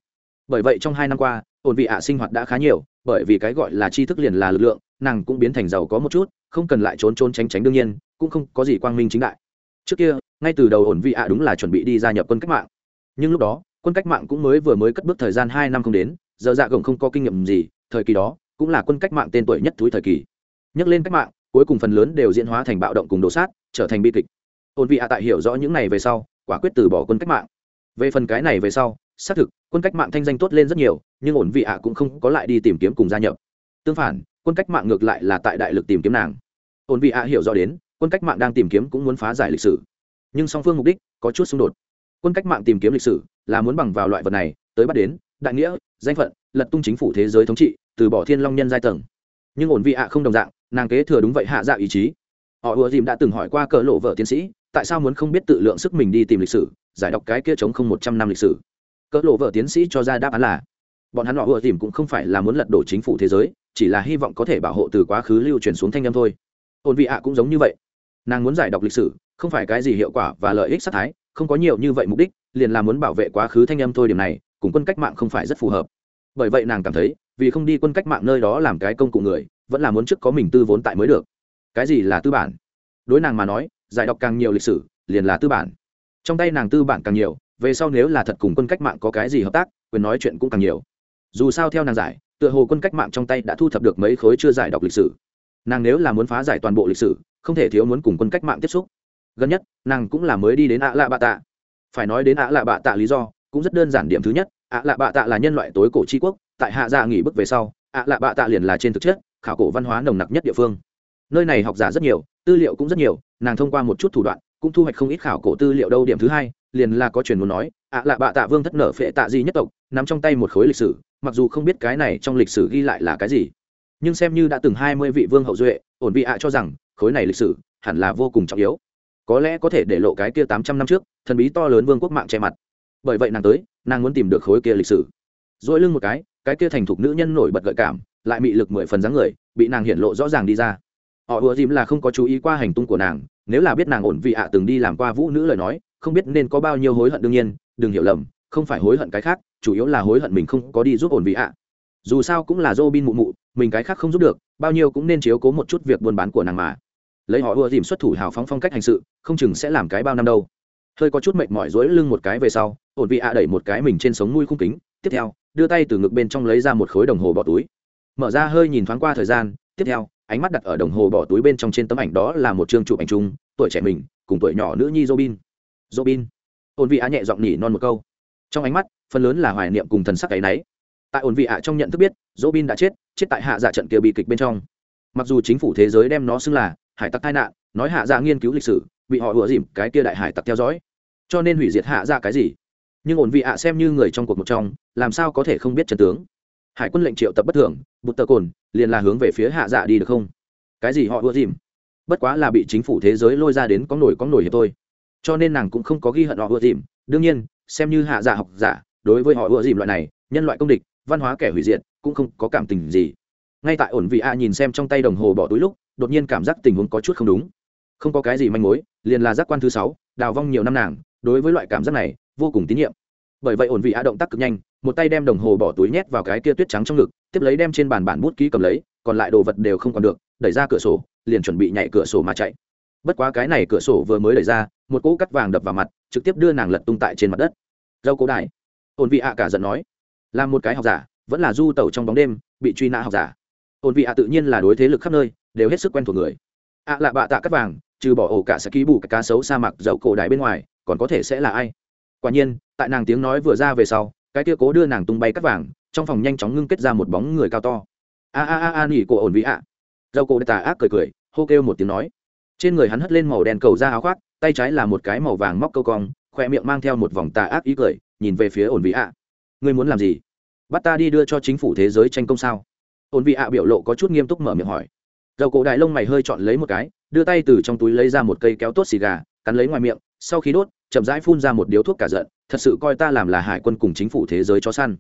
Bởi vậy trong hai năm qua, ổn vị ạ sinh hoạt đã khá nhiều, bởi vì cái gọi là tri thức liền là lực lượng, nàng cũng biến thành giàu có một chút, không cần lại trốn trốn tránh tránh đương nhiên, cũng không có gì quang minh chính đại. Trước kia, ngay từ đầu ổn vị ạ đúng là chuẩn bị đi gia nhập quân cách mạng. Nhưng lúc đó, quân cách mạng cũng mới vừa mới cất bước thời gian hai năm không đến, giờ dạ gồng không có kinh nghiệm gì, thời kỳ đó cũng là quân cách mạng tên tuổi nhất túi thời kỳ. Nhắc lên cách mạng, cuối cùng phần lớn đều diễn hóa thành bạo động cùng đổ sát, trở thành bi kịch. Ổn vị ạ tại hiểu rõ những này về sau quả quyết từ bỏ quân cách mạng. Về phần cái này về sau, xác thực, quân cách mạng thanh danh tốt lên rất nhiều, nhưng ổn vị ạ cũng không có lại đi tìm kiếm cùng gia nhập. Tương phản, quân cách mạng ngược lại là tại đại lực tìm kiếm nàng. Ổn vị ạ hiểu rõ đến, quân cách mạng đang tìm kiếm cũng muốn phá giải lịch sử. Nhưng song phương mục đích có chút xung đột. Quân cách mạng tìm kiếm lịch sử là muốn bằng vào loại vật này, tới bắt đến, đại nghĩa, danh phận, lật tung chính phủ thế giới thống trị, từ bỏ thiên long nhân giai tầng. Nhưng ổn vị ạ không đồng dạng, nàng kế thừa đúng vậy hạ dạ ý chí. Họ ùa dìm đã từng hỏi qua cỡ lộ vợ tiến sĩ tại sao muốn không biết tự lượng sức mình đi tìm lịch sử, giải đọc cái kia chống không một trăm năm lịch sử? Cỡ lộ vợ tiến sĩ cho ra đáp án là, bọn hắn họ vừa tìm cũng không phải là muốn lật đổ chính phủ thế giới, chỉ là hy vọng có thể bảo hộ từ quá khứ lưu truyền xuống thanh âm thôi. Ổn vị ạ cũng giống như vậy. Nàng muốn giải đọc lịch sử, không phải cái gì hiệu quả và lợi ích sát thái, không có nhiều như vậy mục đích, liền là muốn bảo vệ quá khứ thanh âm thôi điểm này, cùng quân cách mạng không phải rất phù hợp. Bởi vậy nàng cảm thấy, vì không đi quân cách mạng nơi đó làm cái công cụ người, vẫn là muốn trước có mình tư vốn tại mới được. Cái gì là tư bản? Đối nàng mà nói giải đọc càng nhiều lịch sử, liền là tư bản. Trong tay nàng tư bản càng nhiều, về sau nếu là thật cùng quân cách mạng có cái gì hợp tác, quyền nói chuyện cũng càng nhiều. Dù sao theo nàng giải, tựa hồ quân cách mạng trong tay đã thu thập được mấy khối chưa giải đọc lịch sử. Nàng nếu là muốn phá giải toàn bộ lịch sử, không thể thiếu muốn cùng quân cách mạng tiếp xúc. Gần nhất, nàng cũng là mới đi đến ạ lạ bạ tạ phải nói đến ạ lạ bạ tạ lý do, cũng rất đơn giản điểm thứ nhất ạ lạ bạ tạ là nhân loại tối cổ tri quốc, tại hạ gia nghỉ bức về sau ạ lạ bạ tạ liền là trên thực chất, khảo cổ văn hóa nồng nặc nhất địa phương. Nơi này học giả rất nhiều tư liệu cũng rất nhiều, nàng thông qua một chút thủ đoạn, cũng thu hoạch không ít khảo cổ tư liệu đâu. Điểm thứ hai, liền là có truyền muốn nói, ạ lạ bạ tạ vương thất nở phệ tạ di nhất tộc nằm trong tay một khối lịch sử, mặc dù không biết cái này trong lịch sử ghi lại là cái gì, nhưng xem như đã từng hai mươi vị vương hậu duệ, ổn vị ạ cho rằng, khối này lịch sử, hẳn là vô cùng trọng yếu. Có lẽ có thể để lộ cái kia tám trăm năm trước, thần bí to lớn vương quốc mạng che mặt. Bởi vậy nàng tới, nàng muốn tìm được khối kia lịch sử. Dỗi lưng một cái cái kia thành thục nữ nhân nổi bật gợi cảm, lại bị lực mười phần dáng người, bị nàng hiện lộ rõ ràng đi ra họ ùa dìm là không có chú ý qua hành tung của nàng, nếu là biết nàng ổn vị ạ từng đi làm qua vũ nữ lời nói, không biết nên có bao nhiêu hối hận đương nhiên, đừng hiểu lầm, không phải hối hận cái khác, chủ yếu là hối hận mình không có đi giúp ổn vị ạ. Dù sao cũng là dô bin mụ mụ, mình cái khác không giúp được, bao nhiêu cũng nên chiếu cố một chút việc buôn bán của nàng mà. Lấy họ ùa dìm xuất thủ hào phóng phong cách hành sự, không chừng sẽ làm cái bao năm đâu. Hơi có chút mệt mỏi dối lưng một cái về sau, ổn vị ạ đẩy một cái mình trên sống nuôi khung kính, tiếp theo, đưa tay từ ngực bên trong lấy ra một khối đồng hồ bỏ túi. Mở ra hơi nhìn thoáng qua thời gian, tiếp theo ánh mắt đặt ở đồng hồ bỏ túi bên trong trên tấm ảnh đó là một chương chụp ảnh chung, tuổi trẻ mình, cùng tuổi nhỏ nữ nhi robin. Robin. Ổn vị ạ nhẹ giọng nhỉ non một câu. Trong ánh mắt, phần lớn là hoài niệm cùng thần sắc cái náy tại ổn vị ạ trong nhận thức biết, robin đã chết chết tại hạ giả trận kia bị kịch bên trong. Mặc dù chính phủ thế giới đem nó xưng là hải tặc tai nạn, nói hạ giả nghiên cứu lịch sử, bị họ ủa dìm cái kia đại hải tặc theo dõi. Cho nên hủy diệt hạ giả cái gì? Nhưng ổn vị ạ xem như người trong cuộc một trong, làm sao có thể không biết trần tướng? Hải quân lệnh triệu tập bất thường, bụt tờ cồn liền là hướng về phía hạ dạ đi được không? Cái gì họ ưa dìm? Bất quá là bị chính phủ thế giới lôi ra đến có nổi có nổi hiệp thôi. Cho nên nàng cũng không có ghi hận họ ưa dìm. Đương nhiên, xem như hạ dạ học giả, đối với họ ưa dìm loại này, nhân loại công địch, văn hóa kẻ hủy diệt, cũng không có cảm tình gì. Ngay tại ổn vị a nhìn xem trong tay đồng hồ bỏ túi lúc, đột nhiên cảm giác tình huống có chút không đúng. Không có cái gì manh mối, liền là giác quan thứ sáu, đào vong nhiều năm nàng, đối với loại cảm giác này, vô cùng tín nhiệm. Bởi vậy ổn vị a động tác cực nhanh một tay đem đồng hồ bỏ túi nhét vào cái kia tuyết trắng trong ngực, tiếp lấy đem trên bàn bản bút ký cầm lấy, còn lại đồ vật đều không còn được, đẩy ra cửa sổ, liền chuẩn bị nhảy cửa sổ mà chạy. Bất quá cái này cửa sổ vừa mới đẩy ra, một cỗ cắt vàng đập vào mặt, trực tiếp đưa nàng lật tung tại trên mặt đất. Dâu cố đại. Ổn vị a cả giận nói, là một cái học giả, vẫn là du tẩu trong bóng đêm, bị truy nã học giả. Ổn vị ạ tự nhiên là đối thế lực khắp nơi, đều hết sức quen thuộc người. Ạ lạ bạ tạ cắt vàng, trừ bỏ ổ cả sẽ ký bù cái cá sấu sa mạc dầu cổ đại bên ngoài, còn có thể sẽ là ai? Quả nhiên, tại nàng tiếng nói vừa ra về sau cái kia cố đưa nàng tung bay cắt vàng, trong phòng nhanh chóng ngưng kết ra một bóng người cao to. A a a a, nỉ cổ ổn vị ạ. Dầu cổ tà ác cười cười, hô kêu một tiếng nói. Trên người hắn hất lên màu đen cầu ra áo khoác, tay trái là một cái màu vàng móc câu cong khoe miệng mang theo một vòng tà ác ý cười, nhìn về phía ổn vị ạ. Ngươi muốn làm gì? Bắt ta đi đưa cho chính phủ thế giới tranh công sao? Ổn vị ạ biểu lộ có chút nghiêm túc mở miệng hỏi. Dầu cổ đại lông mày hơi chọn lấy một cái, đưa tay từ trong túi lấy ra một cây kéo tốt xì gà, cắn lấy ngoài miệng, sau khi đốt chậm rãi phun ra một điếu thuốc cả giận, thật sự coi ta làm là hải quân cùng chính phủ thế giới cho săn.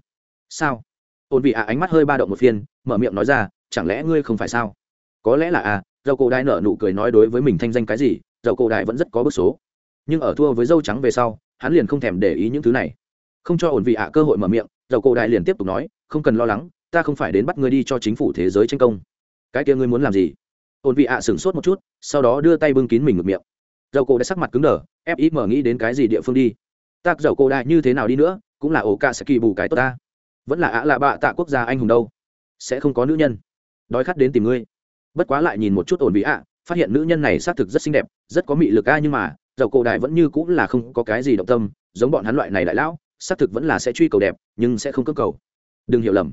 Sao? Ổn vị ạ ánh mắt hơi ba động một phiên, mở miệng nói ra, chẳng lẽ ngươi không phải sao? Có lẽ là à dầu cổ đại nở nụ cười nói đối với mình thanh danh cái gì, dầu cổ đại vẫn rất có bức số. Nhưng ở thua với dâu trắng về sau, hắn liền không thèm để ý những thứ này. Không cho ổn vị ạ cơ hội mở miệng, dầu cổ đại liền tiếp tục nói, không cần lo lắng, ta không phải đến bắt ngươi đi cho chính phủ thế giới tranh công. Cái kia ngươi muốn làm gì? Ổn vị ạ sửng sốt một chút, sau đó đưa tay bưng kín mình ngược miệng dầu cổ đã sắc mặt cứng đờ, ép ý mở nghĩ đến cái gì địa phương đi. Tác dầu cổ đại như thế nào đi nữa, cũng là ổ cả sẽ kỳ bù cái tốt ta. Vẫn là ạ lạ bạ tạ quốc gia anh hùng đâu. Sẽ không có nữ nhân. Đói khát đến tìm ngươi. Bất quá lại nhìn một chút ổn bị ạ, phát hiện nữ nhân này xác thực rất xinh đẹp, rất có mị lực a, nhưng mà, dầu cổ đại vẫn như cũng là không có cái gì động tâm, giống bọn hắn loại này đại lão, xác thực vẫn là sẽ truy cầu đẹp, nhưng sẽ không cơ cầu. Đừng hiểu lầm.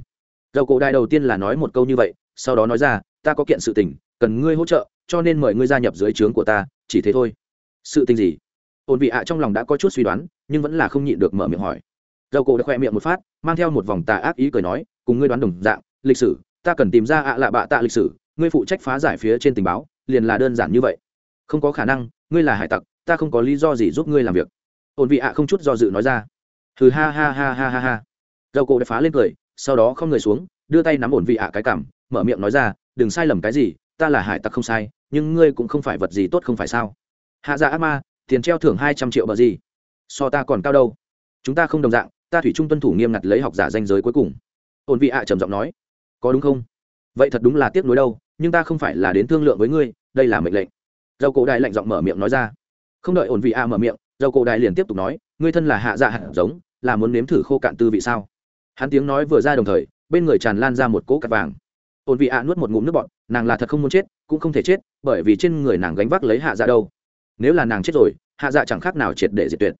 Dầu cổ đại đầu tiên là nói một câu như vậy, sau đó nói ra, ta có kiện sự tình, cần ngươi hỗ trợ, cho nên mời ngươi gia nhập dưới trướng của ta, chỉ thế thôi sự tình gì? Ổn vị ạ trong lòng đã có chút suy đoán, nhưng vẫn là không nhịn được mở miệng hỏi. Dầu cổ đã khoe miệng một phát, mang theo một vòng tà ác ý cười nói, cùng ngươi đoán đồng dạng, lịch sử, ta cần tìm ra ạ lạ bạ tạ lịch sử, ngươi phụ trách phá giải phía trên tình báo, liền là đơn giản như vậy. Không có khả năng, ngươi là hải tặc, ta không có lý do gì giúp ngươi làm việc. Ổn vị ạ không chút do dự nói ra. Hừ ha ha ha ha ha ha. Dầu cổ đã phá lên cười, sau đó không người xuống, đưa tay nắm ổn vị ạ cái cảm mở miệng nói ra, đừng sai lầm cái gì, ta là hải tặc không sai, nhưng ngươi cũng không phải vật gì tốt không phải sao? Hạ dạ ác ma, tiền treo thưởng hai trăm triệu bờ gì? So ta còn cao đâu? Chúng ta không đồng dạng, ta thủy trung tuân thủ nghiêm ngặt lấy học giả danh giới cuối cùng. Ổn vị ạ trầm giọng nói. Có đúng không? Vậy thật đúng là tiếc nuối đâu, nhưng ta không phải là đến thương lượng với ngươi, đây là mệnh lệnh. Dầu cổ đại lạnh giọng mở miệng nói ra. Không đợi ổn vị ạ mở miệng dầu cổ đại liền tiếp tục nói, ngươi thân là hạ dạ hạt giống, là muốn nếm thử khô cạn tư vị sao? Hắn tiếng nói vừa ra đồng thời, bên người tràn lan ra một cỗ cắt vàng. Ổn vị ạ nuốt một ngụm nước bọt, nàng là thật không muốn chết, cũng không thể chết, bởi vì trên người nàng gánh vác lấy hạ dạ đâu nếu là nàng chết rồi, hạ dạ chẳng khác nào triệt để diệt tuyệt.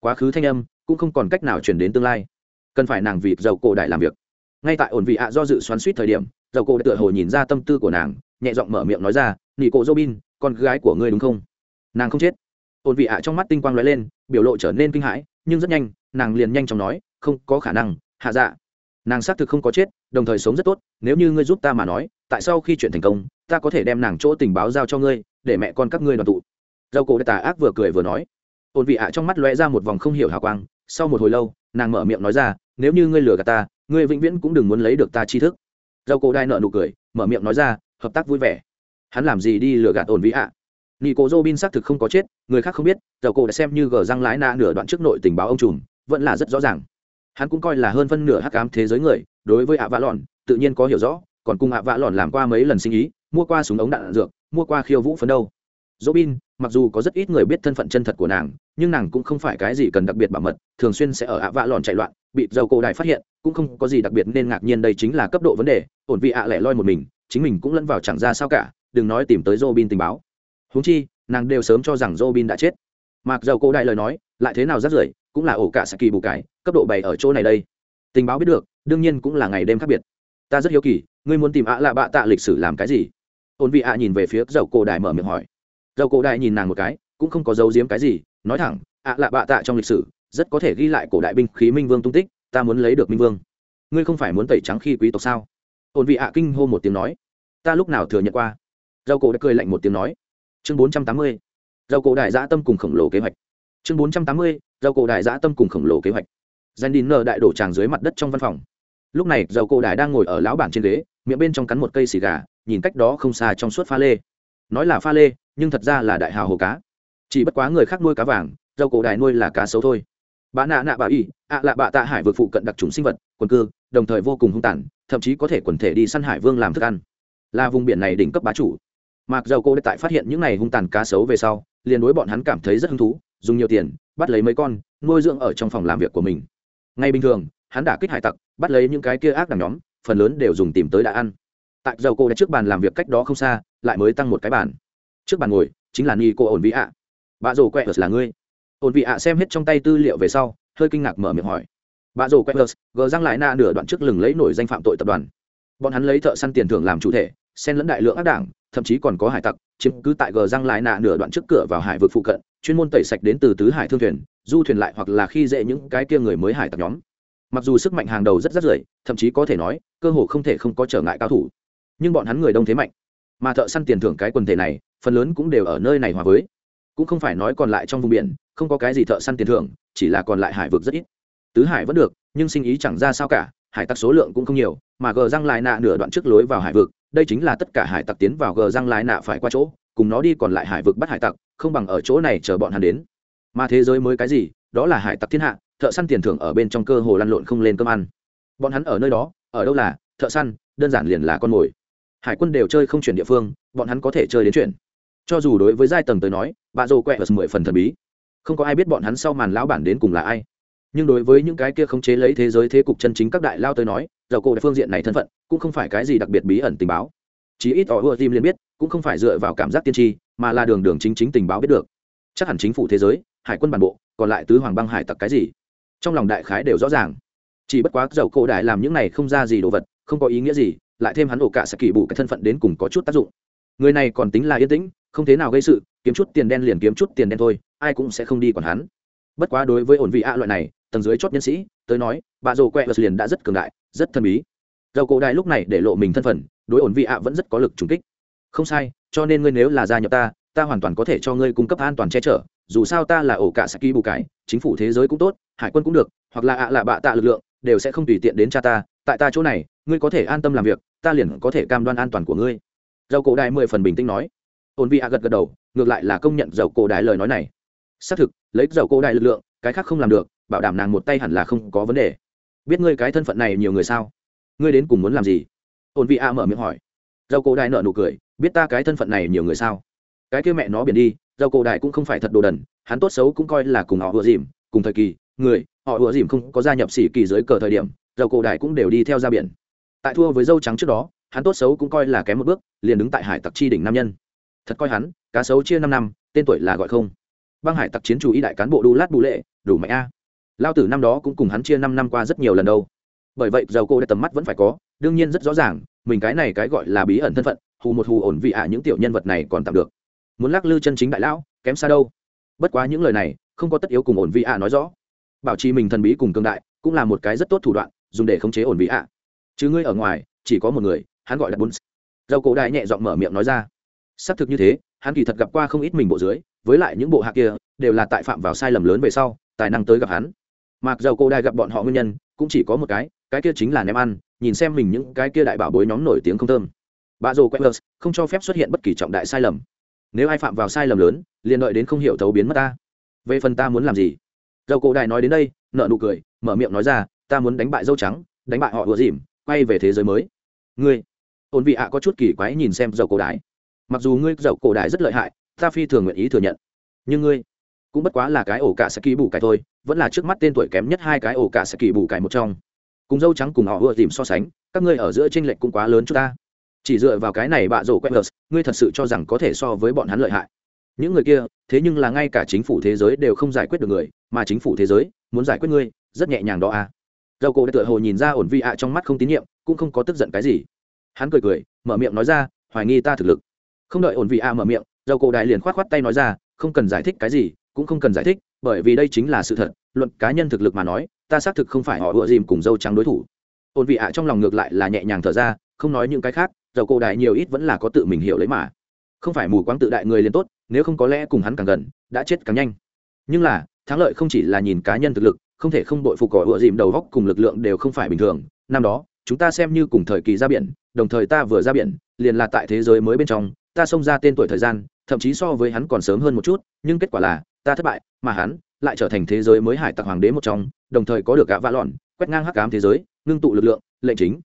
Quá khứ thanh âm cũng không còn cách nào chuyển đến tương lai. Cần phải nàng vì dầu cổ đại làm việc. Ngay tại ổn vị ạ do dự xoắn suýt thời điểm, dầu cổ đã tựa hồ nhìn ra tâm tư của nàng, nhẹ giọng mở miệng nói ra nị cổ robin, con gái của ngươi đúng không? Nàng không chết. Ổn vị ạ trong mắt tinh quang lóe lên, biểu lộ trở nên kinh hãi, nhưng rất nhanh, nàng liền nhanh chóng nói, không có khả năng, hạ dạ. Nàng xác thực không có chết, đồng thời sống rất tốt, nếu như ngươi giúp ta mà nói, tại sao khi chuyện thành công, ta có thể đem nàng chỗ tình báo giao cho ngươi, để mẹ con các ngươi đoàn tụ dầu cổ tà ác vừa cười vừa nói. Ổn vị ạ trong mắt lóe ra một vòng không hiểu hào quang, sau một hồi lâu, nàng mở miệng nói ra, nếu như ngươi lừa gạt ta, ngươi vĩnh viễn cũng đừng muốn lấy được ta tri thức. Dầu cổ đai nợ nụ cười, mở miệng nói ra, hợp tác vui vẻ. Hắn làm gì đi lừa gạt ổn vị ạ? Nị cổ dô bin xác thực không có chết, người khác không biết dầu cổ đã xem như gờ răng lái na nửa đoạn trước nội tình báo ông trùm, vẫn là rất rõ ràng. Hắn cũng coi là hơn phân nửa hắc ám thế giới người, đối với ạ vã lòn, tự nhiên có hiểu rõ, còn cùng ạ vã lòn làm qua mấy lần sinh ý, mua qua súng ống đạn dược, mua qua khiêu vũ phấn đâu dỗ bin mặc dù có rất ít người biết thân phận chân thật của nàng, nhưng nàng cũng không phải cái gì cần đặc biệt bảo mật, thường xuyên sẽ ở ạ vạ lòn chạy loạn, bị dầu cổ đại phát hiện, cũng không có gì đặc biệt nên ngạc nhiên đây chính là cấp độ vấn đề, ổn vị ạ lẻ loi một mình, chính mình cũng lẫn vào chẳng ra sao cả, đừng nói tìm tới dô bin tình báo. Húng chi, nàng đều sớm cho rằng dô bin đã chết. Mặc dầu cổ đại lời nói, lại thế nào rắt rưởi, cũng là ổ cả saki bù cải, cấp độ bảy ở chỗ này đây. Tình báo biết được, đương nhiên cũng là ngày đêm khác biệt. Ta rất hiếu kỳ, ngươi muốn tìm ạ lạ bạ tạ lịch sử làm cái gì? Ổn vị ạ nhìn về phía dầu cổ đại mở miệng hỏi dầu cổ đại nhìn nàng một cái, cũng không có dấu giếm cái gì, nói thẳng, ạ lạ bạ tạ trong lịch sử, rất có thể ghi lại cổ đại binh khí minh vương tung tích, ta muốn lấy được minh vương. Ngươi không phải muốn tẩy trắng khi quý tộc sao? Ổn vị ạ kinh hô một tiếng nói. Ta lúc nào thừa nhận qua? Dầu cổ đã cười lạnh một tiếng nói. Chương bốn trăm tám mươi, dầu cổ đại dã tâm cùng khổng lồ kế hoạch. Chương bốn trăm tám mươi, dầu cổ đại dã tâm cùng khổng lồ kế hoạch. Danh đi nợ đại đổ tràng dưới mặt đất trong văn phòng. Lúc này, dầu cổ đại đang ngồi ở lão bản trên ghế, miệng bên trong cắn một cây xì gà, nhìn cách đó không xa trong suốt pha lê. Nói là pha lê nhưng thật ra là đại hào hồ cá. Chỉ bất quá người khác nuôi cá vàng dâu cổ đài nuôi là cá sấu thôi. Bà nạ nạ bà y ạ lạ bạ tạ hải vượt phụ cận đặc trùng sinh vật, quần cư, đồng thời vô cùng hung tàn, thậm chí có thể quần thể đi săn hải vương làm thức ăn. Là vùng biển này đỉnh cấp bá chủ. Mặc dầu cô đã tại phát hiện những này hung tàn cá sấu về sau, liền đối bọn hắn cảm thấy rất hứng thú, dùng nhiều tiền, bắt lấy mấy con, nuôi dưỡng ở trong phòng làm việc của mình. Ngay bình thường, hắn đã kích hải tặc, bắt lấy những cái kia ác đằng nhóm, phần lớn đều dùng tìm tới đã ăn. Tại dầu cô đã trước bàn làm việc cách đó không xa, lại mới tăng một cái bàn trước bàn ngồi, chính là ni cô ổn vị ạ bà rồ quẹt là ngươi. Ổn vị ạ xem hết trong tay tư liệu về sau, hơi kinh ngạc mở miệng hỏi. Bà rồ quẹt gờ răng lại na nửa đoạn trước lừng lấy nổi danh phạm tội tập đoàn. Bọn hắn lấy thợ săn tiền thưởng làm chủ thể, xen lẫn đại lượng ác đảng, thậm chí còn có hải tặc, chiếm cứ tại gờ răng lại nạ nửa đoạn trước cửa vào hải vực phụ cận, chuyên môn tẩy sạch đến từ tứ hải thương thuyền, du thuyền lại hoặc là khi dễ những cái kia người mới hải tặc nhóm. Mặc dù sức mạnh hàng đầu rất rất rưỡi, thậm chí có thể nói, cơ hồ không thể không có trở ngại cao thủ. Nhưng bọn hắn người đông thế mạnh. Mà thợ săn tiền thưởng cái quần thể này phần lớn cũng đều ở nơi này hòa với. Cũng không phải nói còn lại trong vùng biển, không có cái gì thợ săn tiền thưởng, chỉ là còn lại hải vực rất ít. Tứ hải vẫn được, nhưng sinh ý chẳng ra sao cả, hải tặc số lượng cũng không nhiều, mà gờ răng lại nạ nửa đoạn trước lối vào hải vực, đây chính là tất cả hải tặc tiến vào gờ răng lại nạ phải qua chỗ, cùng nó đi còn lại hải vực bắt hải tặc, không bằng ở chỗ này chờ bọn hắn đến. Mà thế giới mới cái gì, đó là hải tặc thiên hạ, thợ săn tiền thưởng ở bên trong cơ hồ lăn lộn không lên cơm ăn. Bọn hắn ở nơi đó, ở đâu là, thợ săn, đơn giản liền là con mồi. Hải quân đều chơi không chuyển địa phương, bọn hắn có thể chơi đến chuyển cho dù đối với giai tầng tới nói, bà dô quẹt mười phần thần bí. Không có ai biết bọn hắn sau màn lão bản đến cùng là ai. Nhưng đối với những cái kia khống chế lấy thế giới thế cục chân chính các đại lao tới nói, dầu cổ phương diện này thân phận, cũng không phải cái gì đặc biệt bí ẩn tình báo. Chí ít họ ưa tim liền biết, cũng không phải dựa vào cảm giác tiên tri, mà là đường đường chính chính tình báo biết được. Chắc hẳn chính phủ thế giới, hải quân bản bộ, còn lại tứ hoàng băng hải tặc cái gì? Trong lòng đại khái đều rõ ràng. Chỉ bất quá dầu cổ đại làm những này không ra gì đồ vật, không có ý nghĩa gì, lại thêm hắn ổ cả sẽ kỳ bù cái thân phận đến cùng có chút tác dụng. Người này còn tính là yên tĩnh không thế nào gây sự kiếm chút tiền đen liền kiếm chút tiền đen thôi ai cũng sẽ không đi còn hắn. Bất quá đối với ổn vị a loại này tầng dưới chót nhân sĩ tới nói bà rồ quẹ liền đã rất cường đại rất thân bí. Dầu cổ đại lúc này để lộ mình thân phận đối ổn vị a vẫn rất có lực trùng kích. Không sai cho nên ngươi nếu là gia nhập ta ta hoàn toàn có thể cho ngươi cung cấp an toàn che chở dù sao ta là ổ cả saki bù cải, chính phủ thế giới cũng tốt hải quân cũng được hoặc là ạ là bạ tạ lực lượng đều sẽ không tùy tiện đến cha ta tại ta chỗ này ngươi có thể an tâm làm việc ta liền có thể cam đoan an toàn của ngươi. Dầu cổ đại mười phần bình tĩnh nói ổn vị a gật gật đầu, ngược lại là công nhận dầu cổ đại lời nói này. Xác thực, lấy dầu cổ đại lực lượng, cái khác không làm được, bảo đảm nàng một tay hẳn là không có vấn đề. Biết ngươi cái thân phận này nhiều người sao? Ngươi đến cùng muốn làm gì? Ổn vị a mở miệng hỏi. Dầu cổ đại nợ nụ cười, biết ta cái thân phận này nhiều người sao? Cái kia mẹ nó biển đi, dầu cổ đại cũng không phải thật đồ đần, hắn tốt xấu cũng coi là cùng họ vừa dìm, cùng thời kỳ, người, họ vừa dìm không có gia nhập sĩ kỳ dưới cờ thời điểm, dầu cổ đại cũng đều đi theo ra biển. Tại thua với dâu trắng trước đó, hắn tốt xấu cũng coi là kém một bước, liền đứng tại hải tặc chi đỉnh nam nhân thật coi hắn, cá sấu chia năm năm, tên tuổi là gọi không? Băng hải tặc chiến chủ y đại cán bộ đu lát bù lệ, đủ mạnh a. Lao tử năm đó cũng cùng hắn chia năm năm qua rất nhiều lần đâu. Bởi vậy dầu cô đã tầm mắt vẫn phải có, đương nhiên rất rõ ràng, mình cái này cái gọi là bí ẩn thân phận, hù một hù ổn vị ạ những tiểu nhân vật này còn tạm được. Muốn lắc lư chân chính đại lão, kém xa đâu. Bất quá những lời này, không có tất yếu cùng ổn vị ạ nói rõ. Bảo trì mình thần bí cùng cương đại, cũng là một cái rất tốt thủ đoạn, dùng để khống chế ổn vị ạ. Chứ ngươi ở ngoài, chỉ có một người, hắn gọi là bún dầu cổ đại nhẹ giọng mở miệng nói ra xác thực như thế, hắn kỳ thật gặp qua không ít mình bộ dưới, với lại những bộ hạ kia, đều là tại phạm vào sai lầm lớn về sau, tài năng tới gặp hắn. Mặc dầu cô đài gặp bọn họ nguyên nhân, cũng chỉ có một cái cái kia chính là ném ăn, nhìn xem mình những cái kia đại bảo bối nhóm nổi tiếng không thơm. Bà dồ quẹt không cho phép xuất hiện bất kỳ trọng đại sai lầm. Nếu ai phạm vào sai lầm lớn, liền đợi đến không hiểu thấu biến mất ta. Về phần ta muốn làm gì? Dầu cổ đại nói đến đây nợ nụ cười, mở miệng nói ra, ta muốn đánh bại dâu trắng, đánh bại họ ùa dìm, quay về thế giới mới. Ngươi, ổn vị ạ, có chút kỳ quái nhìn xem dầu cổ đại mặc dù ngươi dậu cổ đại rất lợi hại, ta phi thường nguyện ý thừa nhận. Nhưng ngươi cũng bất quá là cái ổ cả sẽ kỳ bù cải thôi, vẫn là trước mắt tên tuổi kém nhất hai cái ổ cả sẽ kỳ bù cải một trong. Cùng dâu trắng cùng họ ưa tìm so sánh, các ngươi ở giữa tranh lệch cũng quá lớn cho ta. Chỉ dựa vào cái này bạ rổ quét lờ ngươi thật sự cho rằng có thể so với bọn hắn lợi hại. Những người kia, thế nhưng là ngay cả chính phủ thế giới đều không giải quyết được người, mà chính phủ thế giới muốn giải quyết ngươi, rất nhẹ nhàng đó à. Dầu cổ đã tựa hồ nhìn ra ổn vi ạ trong mắt không tín nhiệm, cũng không có tức giận cái gì. Hắn cười cười, mở miệng nói ra, hoài nghi ta thực lực không đợi ổn vị a mở miệng, dầu cổ đại liền khoát khoát tay nói ra, không cần giải thích cái gì, cũng không cần giải thích, bởi vì đây chính là sự thật, luận cá nhân thực lực mà nói, ta xác thực không phải họ ựa dìm cùng dâu trắng đối thủ. Ổn vị a trong lòng ngược lại là nhẹ nhàng thở ra, không nói những cái khác, dầu cổ đại nhiều ít vẫn là có tự mình hiểu lấy mà. Không phải mù quáng tự đại người liền tốt, nếu không có lẽ cùng hắn càng gần, đã chết càng nhanh. Nhưng là, thắng lợi không chỉ là nhìn cá nhân thực lực, không thể không đội phục cỏ ựa dìm đầu góc cùng lực lượng đều không phải bình thường. Năm đó, chúng ta xem như cùng thời kỳ ra biển, đồng thời ta vừa ra biển, liền là tại thế giới mới bên trong ta xông ra tên tuổi thời gian, thậm chí so với hắn còn sớm hơn một chút, nhưng kết quả là, ta thất bại, mà hắn lại trở thành thế giới mới hải tặc hoàng đế một trong, đồng thời có được gã vã lọn, quét ngang hắc cám thế giới, ngưng tụ lực lượng, lệnh chính.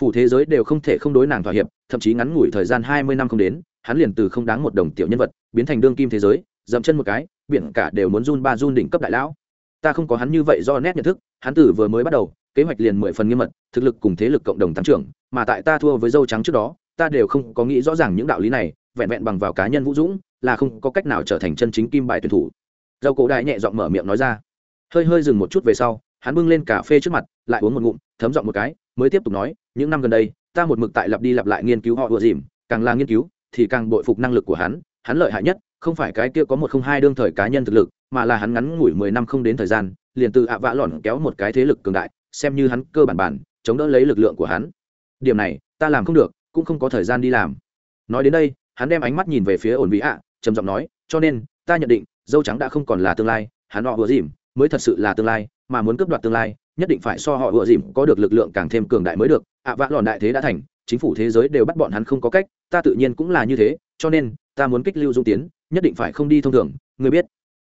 Phủ thế giới đều không thể không đối nàng thỏa hiệp, thậm chí ngắn ngủi thời gian hai mươi năm không đến, hắn liền từ không đáng một đồng tiểu nhân vật, biến thành đương kim thế giới, dậm chân một cái, biển cả đều muốn run ba run đỉnh cấp đại lão. Ta không có hắn như vậy do nét nhận thức, hắn từ vừa mới bắt đầu, kế hoạch liền mười phần nghiêm mật, thực lực cùng thế lực cộng đồng tăng trưởng, mà tại ta thua với dâu trắng trước đó ta đều không có nghĩ rõ ràng những đạo lý này, vẹn vẹn bằng vào cá nhân vũ dũng, là không có cách nào trở thành chân chính kim bài tuyển thủ. Dầu cổ đại nhẹ giọng mở miệng nói ra. Hơi hơi dừng một chút về sau, hắn bưng lên cà phê trước mặt, lại uống một ngụm, thấm giọng một cái, mới tiếp tục nói, những năm gần đây, ta một mực tại lặp đi lặp lại nghiên cứu họ ùa dìm, càng là nghiên cứu, thì càng bội phục năng lực của hắn hắn lợi hại nhất, không phải cái kia có một không hai đương thời cá nhân thực lực, mà là hắn ngắn ngủi mười năm không đến thời gian, liền từ ạ vã lỏn kéo một cái thế lực cường đại, xem như hắn cơ bản bản, chống đỡ lấy lực lượng của hắn. Điểm này, ta làm không được cũng không có thời gian đi làm. Nói đến đây, hắn đem ánh mắt nhìn về phía ổn vĩ ạ, trầm giọng nói, cho nên, ta nhận định, dâu trắng đã không còn là tương lai, hắn họ vừa dìm, mới thật sự là tương lai, mà muốn cướp đoạt tương lai, nhất định phải so họ vừa dìm có được lực lượng càng thêm cường đại mới được. Ạ vã lòn đại thế đã thành, chính phủ thế giới đều bắt bọn hắn không có cách, ta tự nhiên cũng là như thế, cho nên, ta muốn kích lưu dung tiến, nhất định phải không đi thông thường, người biết.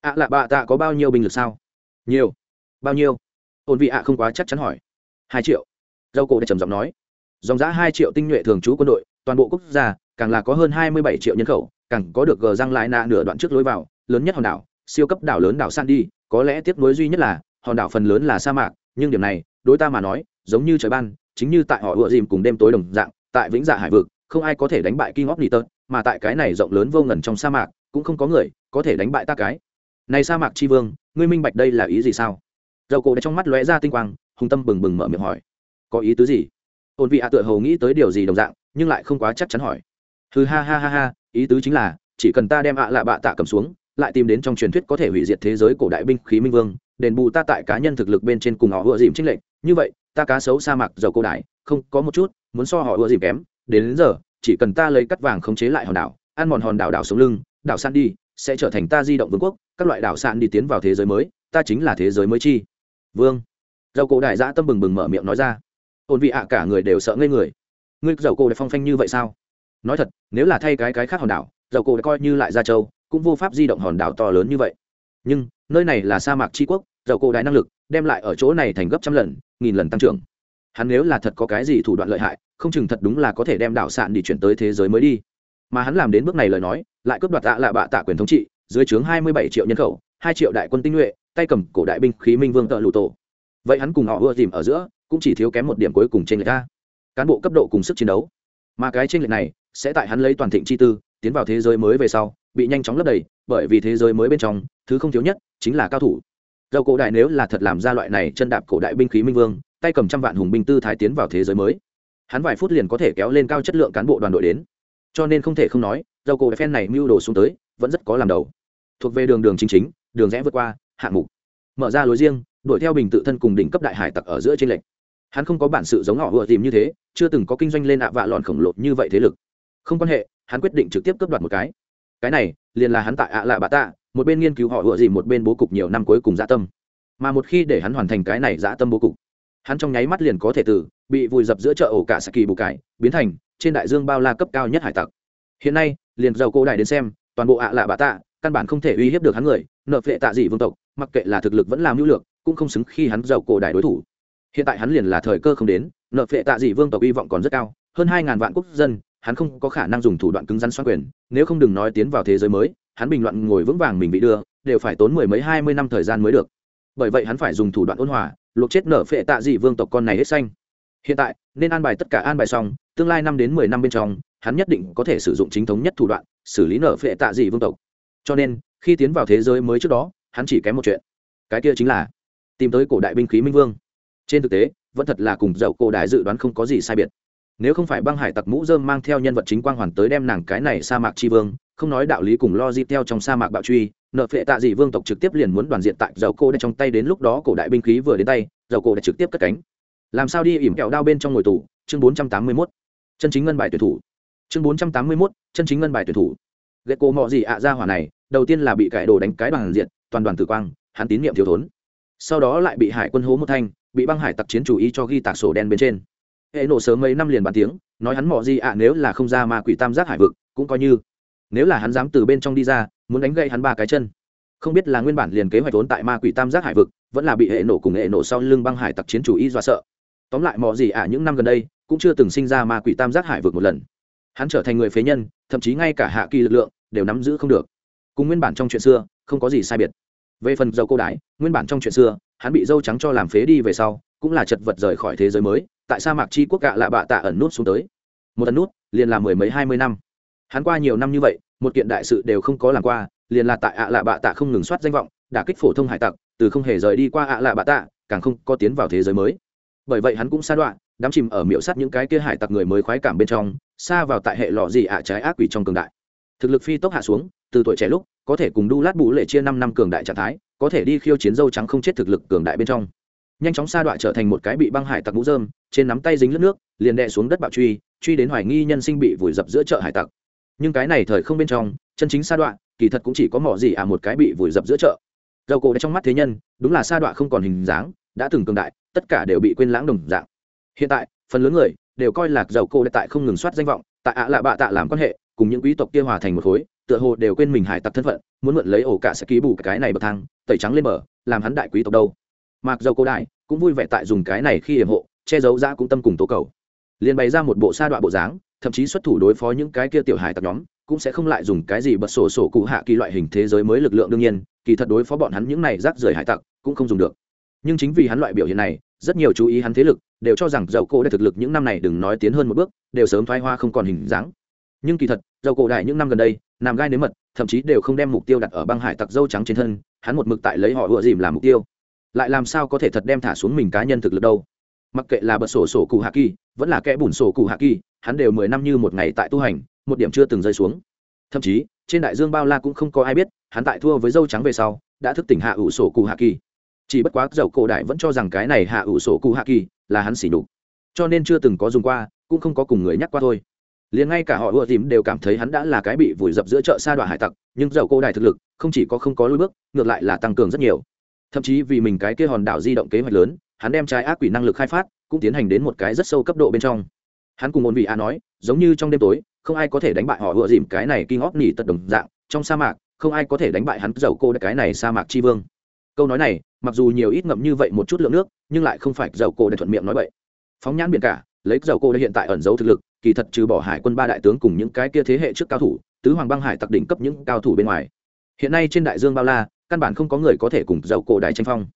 Ạ à lạ bạ tạ có bao nhiêu binh lực sao? Nhiều. Bao nhiêu? Ổn vị ạ không quá chắc chắn hỏi. Hai triệu. Dâu cổ đã trầm giọng nói dòng giã hai triệu tinh nhuệ thường trú quân đội toàn bộ quốc gia càng là có hơn hai mươi bảy triệu nhân khẩu càng có được gờ răng lại nạ nửa đoạn trước lối vào lớn nhất hòn đảo siêu cấp đảo lớn đảo san đi có lẽ tiếc nuối duy nhất là hòn đảo phần lớn là sa mạc nhưng điểm này đối ta mà nói giống như trời ban chính như tại họ ựa dìm cùng đêm tối đồng dạng tại vĩnh dạ hải vực không ai có thể đánh bại King of Newton, mà tại cái này rộng lớn vô ngần trong sa mạc, cũng không có người có thể đánh bại ta cái. Này sa mạc chi vương, ngươi minh bạch đây là ý gì sao? Dầu cổ trong mắt lóe ra tinh quang, hùng tâm bừng bừng mở miệng hỏi. Có ý tứ gì? Ôn vị ạ tựa hồ nghĩ tới điều gì đồng dạng, nhưng lại không quá chắc chắn hỏi. Hừ ha ha ha ha, ý tứ chính là, chỉ cần ta đem ạ lạ bạ tạ cầm xuống, lại tìm đến trong truyền thuyết có thể hủy diệt thế giới cổ đại binh khí minh vương, đền bù ta tại cá nhân thực lực bên trên cùng họ ựa dìm trinh lệnh, như vậy, ta cá xấu sa mạc dầu cổ đại, không có một chút, muốn so họ ựa dìm kém, đến, đến giờ chỉ cần ta lấy cắt vàng khống chế lại hòn đảo ăn mòn hòn đảo đảo sống lưng đảo san đi sẽ trở thành ta di động vương quốc các loại đảo san đi tiến vào thế giới mới ta chính là thế giới mới chi. Vương. Dầu cổ đại giã tâm bừng bừng mở miệng nói ra ổn vị ạ cả người đều sợ ngây người. Ngươi dầu cổ đã phong phanh như vậy sao? Nói thật, nếu là thay cái cái khác hòn đảo, dầu cổ đã coi như lại ra châu, cũng vô pháp di động hòn đảo to lớn như vậy. Nhưng, nơi này là sa mạc tri quốc, dầu cổ đại năng lực, đem lại ở chỗ này thành gấp trăm lần, nghìn lần tăng trưởng. Hắn nếu là thật có cái gì thủ đoạn lợi hại, không chừng thật đúng là có thể đem đảo sạn đi chuyển tới thế giới mới đi. Mà hắn làm đến bước này lời nói, lại cướp đoạt tạ lạ bạ tạ quyền thống trị, dưới trướng hai mươi bảy triệu nhân khẩu, hai triệu đại quân tinh nhuệ, tay cầm cổ đại binh khí minh vương tợ lụ tổ. Vậy hắn cùng họ ưa tìm ở giữa cũng chỉ thiếu kém một điểm cuối cùng trên lệch ra. Cán bộ cấp độ cùng sức chiến đấu. Mà cái trên lệch này sẽ tại hắn lấy toàn thịnh chi tư, tiến vào thế giới mới về sau, bị nhanh chóng lấp đầy, bởi vì thế giới mới bên trong, thứ không thiếu nhất chính là cao thủ. Dầu cổ đại nếu là thật làm ra loại này chân đạp cổ đại binh khí minh vương, tay cầm trăm vạn hùng binh tư thái tiến vào thế giới mới, hắn vài phút liền có thể kéo lên cao chất lượng cán bộ đoàn đội đến. Cho nên không thể không nói, dầu cổ phen này mưu đồ xuống tới, vẫn rất có làm đầu. Thuộc về đường đường chính chính, đường rẽ vượt qua, hạng mục. Mở ra lối riêng, đuổi theo bình tự thân cùng đỉnh cấp đại hải tặc ở giữa trên lệnh hắn không có bản sự giống họ vừa tìm như thế, chưa từng có kinh doanh lên ạ vạ lòn khổng lồ như vậy thế lực. Không quan hệ, hắn quyết định trực tiếp cướp đoạt một cái. Cái này, liền là hắn tại ạ lạ bạ tạ, một bên nghiên cứu họ vừa gì, một bên bố cục nhiều năm cuối cùng dã tâm. Mà một khi để hắn hoàn thành cái này dã tâm bố cục, hắn trong nháy mắt liền có thể từ bị vùi dập giữa chợ ổ cả saki bù cải, biến thành trên đại dương bao la cấp cao nhất hải tặc. Hiện nay, liền giàu cô đại đến xem, toàn bộ ạ lạ bạ tạ, căn bản không thể uy hiếp được hắn người, nợ phệ tạ dị vương tộc, mặc kệ là thực lực vẫn làm hữu lược, cũng không xứng khi hắn giàu cổ đại đối thủ hiện tại hắn liền là thời cơ không đến, nợ phệ tạ dị vương tộc hy vọng còn rất cao, hơn hai ngàn vạn quốc dân, hắn không có khả năng dùng thủ đoạn cứng rắn xoan quyền, nếu không đừng nói tiến vào thế giới mới, hắn bình luận ngồi vững vàng mình bị đưa, đều phải tốn mười mấy hai mươi năm thời gian mới được. Bởi vậy hắn phải dùng thủ đoạn ôn hòa, luộc chết nở phệ tạ dị vương tộc con này hết xanh. Hiện tại, nên an bài tất cả an bài xong, tương lai năm đến mười năm bên trong, hắn nhất định có thể sử dụng chính thống nhất thủ đoạn, xử lý nở phệ tạ dị vương tộc. Cho nên, khi tiến vào thế giới mới trước đó, hắn chỉ kém một chuyện. Cái kia chính là tìm tới cổ đại binh khí minh vương trên thực tế, vẫn thật là cùng dậu cổ đại dự đoán không có gì sai biệt. Nếu không phải băng hải tặc mũ dơm mang theo nhân vật chính quang hoàn tới đem nàng cái này sa mạc tri vương, không nói đạo lý cùng lo di theo trong sa mạc bạo truy, nợ phệ tạ dị vương tộc trực tiếp liền muốn đoàn diện tại dầu cô đã trong tay đến lúc đó cổ đại binh khí vừa đến tay dầu cô đã trực tiếp cất cánh. Làm sao đi ỉm kẹo đao bên trong ngồi tù? Chương bốn trăm tám mươi mốt. Chân chính ngân bài tuyển thủ. Chương bốn trăm tám mươi mốt. Chân chính ngân bài tuyển thủ. Ghệ cô mọ gì ạ ra hỏa này, đầu tiên là bị cải đồ đánh cái bằng diện, toàn đoàn tử quang, hắn tín nhiệm thiếu thốn. Sau đó lại bị hải quân hố một thanh bị băng hải tặc chiến chủ ý cho ghi tạc sổ đen bên trên. Hệ nổ sớm mấy năm liền bàn tiếng, nói hắn mọ gì ạ, nếu là không ra ma quỷ tam giác hải vực, cũng coi như. Nếu là hắn dám từ bên trong đi ra, muốn đánh gậy hắn ba cái chân. Không biết là nguyên bản liền kế hoạch vốn tại ma quỷ tam giác hải vực, vẫn là bị hệ nổ cùng hệ nổ sau lưng băng hải tặc chiến chủ y dọa sợ. Tóm lại mọi gì ạ, những năm gần đây, cũng chưa từng sinh ra ma quỷ tam giác hải vực một lần. Hắn trở thành người phế nhân, thậm chí ngay cả hạ kỳ lực lượng, đều nắm giữ không được. Cùng nguyên bản trong chuyện xưa, không có gì sai biệt. Về phần dầu cô đái, nguyên bản trong chuyện xưa hắn bị dâu trắng cho làm phế đi về sau, cũng là chật vật rời khỏi thế giới mới, tại sa mạc chi quốc gạ lạ bạ tạ ẩn nút xuống tới. Một ẩn nút, liền là mười mấy hai mươi năm. Hắn qua nhiều năm như vậy, một kiện đại sự đều không có làm qua, liền là tại ạ lạ bạ tạ không ngừng soát danh vọng, đả kích phổ thông hải tặc, từ không hề rời đi qua ạ lạ bạ tạ, càng không có tiến vào thế giới mới. Bởi vậy hắn cũng xa đoạn đắm chìm ở miệu sắt những cái kia hải tặc người mới khoái cảm bên trong xa vào tại hệ lọ gì ạ trái ác quỷ trong cường đại. Thực lực phi tốc hạ xuống, từ tuổi trẻ lúc, có thể cùng đu lát bù lệ chia năm năm cường đại trạng thái có thể đi khiêu chiến dâu trắng không chết thực lực cường đại bên trong. Nhanh chóng sa đoạn trở thành một cái bị băng hải tặc mũ dơm trên nắm tay dính lướt nước, liền đè xuống đất bạo truy truy đến hoài nghi nhân sinh bị vùi dập giữa chợ hải tặc. Nhưng cái này thời không bên trong, chân chính sa đoạn kỳ thật cũng chỉ có mỏ gì à một cái bị vùi dập giữa chợ. Dầu cổ trong mắt thế nhân, đúng là sa đoạn không còn hình dáng, đã từng cường đại, tất cả đều bị quên lãng đồng dạng. Hiện tại, phần lớn người đều coi lạc dầu cổ tại không ngừng soát danh vọng, tại ạ lạ bạ tạ làm quan hệ, cùng những quý tộc kia hòa thành một khối tựa hồ đều quên mình hải tặc thân phận, muốn mượn lấy ổ cả sẽ ký bù cái này bậc thang, tẩy trắng lên bờ, làm hắn đại quý tộc đâu. Mặc dầu cô đại cũng vui vẻ tại dùng cái này khi hiểm hộ, che giấu ra cũng tâm cùng tố cầu. Liền bày ra một bộ sa đoạn bộ dáng, thậm chí xuất thủ đối phó những cái kia tiểu hải tặc nhóm, cũng sẽ không lại dùng cái gì bật sổ sổ cụ hạ kỳ loại hình thế giới mới lực lượng đương nhiên, kỳ thật đối phó bọn hắn những này rác rưởi hải tặc cũng không dùng được. Nhưng chính vì hắn loại biểu hiện này, rất nhiều chú ý hắn thế lực đều cho rằng dầu cô đã thực lực những năm này đừng nói tiến hơn một bước, đều sớm thoái hoa không còn hình dáng nhưng kỳ thật, dầu cổ đại những năm gần đây nằm gai nếm mật, thậm chí đều không đem mục tiêu đặt ở băng hải tặc dâu trắng trên thân, hắn một mực tại lấy họ ựa dìm làm mục tiêu. Lại làm sao có thể thật đem thả xuống mình cá nhân thực lực đâu? Mặc kệ là bật sổ sổ cụ hạ kỳ, vẫn là kẽ bùn sổ cụ hạ kỳ, hắn đều mười năm như một ngày tại tu hành, một điểm chưa từng rơi xuống. Thậm chí, trên đại dương bao la cũng không có ai biết, hắn tại thua với dâu trắng về sau, đã thức tỉnh hạ ủ sổ cụ hạ kỳ. Chỉ bất quá dầu cổ đại vẫn cho rằng cái này hạ ủ sổ cụ hạ kỳ là hắn xỉ đục cho nên chưa từng có dùng qua, cũng không có cùng người nhắc qua thôi liền ngay cả họ ưa tìm đều cảm thấy hắn đã là cái bị vùi dập giữa chợ sa đoạn hải tặc, nhưng dầu cô đài thực lực, không chỉ có không có lối bước, ngược lại là tăng cường rất nhiều. Thậm chí vì mình cái kia hòn đảo di động kế hoạch lớn, hắn đem trái ác quỷ năng lực khai phát, cũng tiến hành đến một cái rất sâu cấp độ bên trong. Hắn cùng ôn vị a nói, giống như trong đêm tối, không ai có thể đánh bại họ ựa dìm cái này kinh óc nỉ tật đồng dạng, trong sa mạc, không ai có thể đánh bại hắn dầu cô cái này sa mạc tri vương. Câu nói này, mặc dù nhiều ít ngậm như vậy một chút lượng nước, nhưng lại không phải dầu cô đài thuận miệng nói vậy. Phóng nhãn biển cả, lấy dầu cô hiện tại ẩn giấu thực lực kỳ thật trừ bỏ hải quân ba đại tướng cùng những cái kia thế hệ trước cao thủ, tứ hoàng băng hải tặc đỉnh cấp những cao thủ bên ngoài. Hiện nay trên đại dương bao la, căn bản không có người có thể cùng dầu cổ đại tranh phong.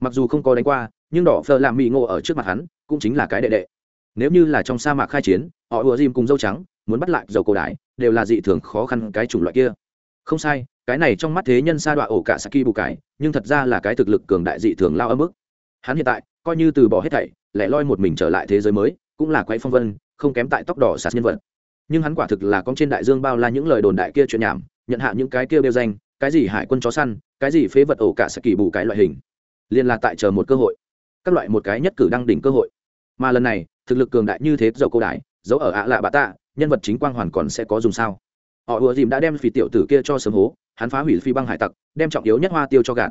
Mặc dù không có đánh qua, nhưng đỏ phờ làm mỹ ngộ ở trước mặt hắn, cũng chính là cái đệ đệ. Nếu như là trong sa mạc khai chiến, họ ùa dìm cùng dâu trắng, muốn bắt lại dầu cổ đại, đều là dị thường khó khăn cái chủng loại kia. Không sai, cái này trong mắt thế nhân sa đọa ổ cả saki bù cải, nhưng thật ra là cái thực lực cường đại dị thường lao âm ức. Hắn hiện tại, coi như từ bỏ hết thảy, lẻ loi một mình trở lại thế giới mới, cũng là quay phong vân không kém tại tóc đỏ sạt nhân vật. Nhưng hắn quả thực là con trên đại dương bao la những lời đồn đại kia chuyện nhảm, nhận hạ những cái kia đeo danh, cái gì hải quân chó săn, cái gì phế vật ổ cả saki bù cái loại hình. Liền là tại chờ một cơ hội. Các loại một cái nhất cử đăng đỉnh cơ hội. Mà lần này, thực lực cường đại như thế dầu câu đại dấu ở ạ lạ bà tạ, nhân vật chính quang hoàn còn sẽ có dùng sao? Họ ùa dìm đã đem phì tiểu tử kia cho sớm hố, hắn phá hủy phi băng hải tặc, đem trọng yếu nhất hoa tiêu cho gạt.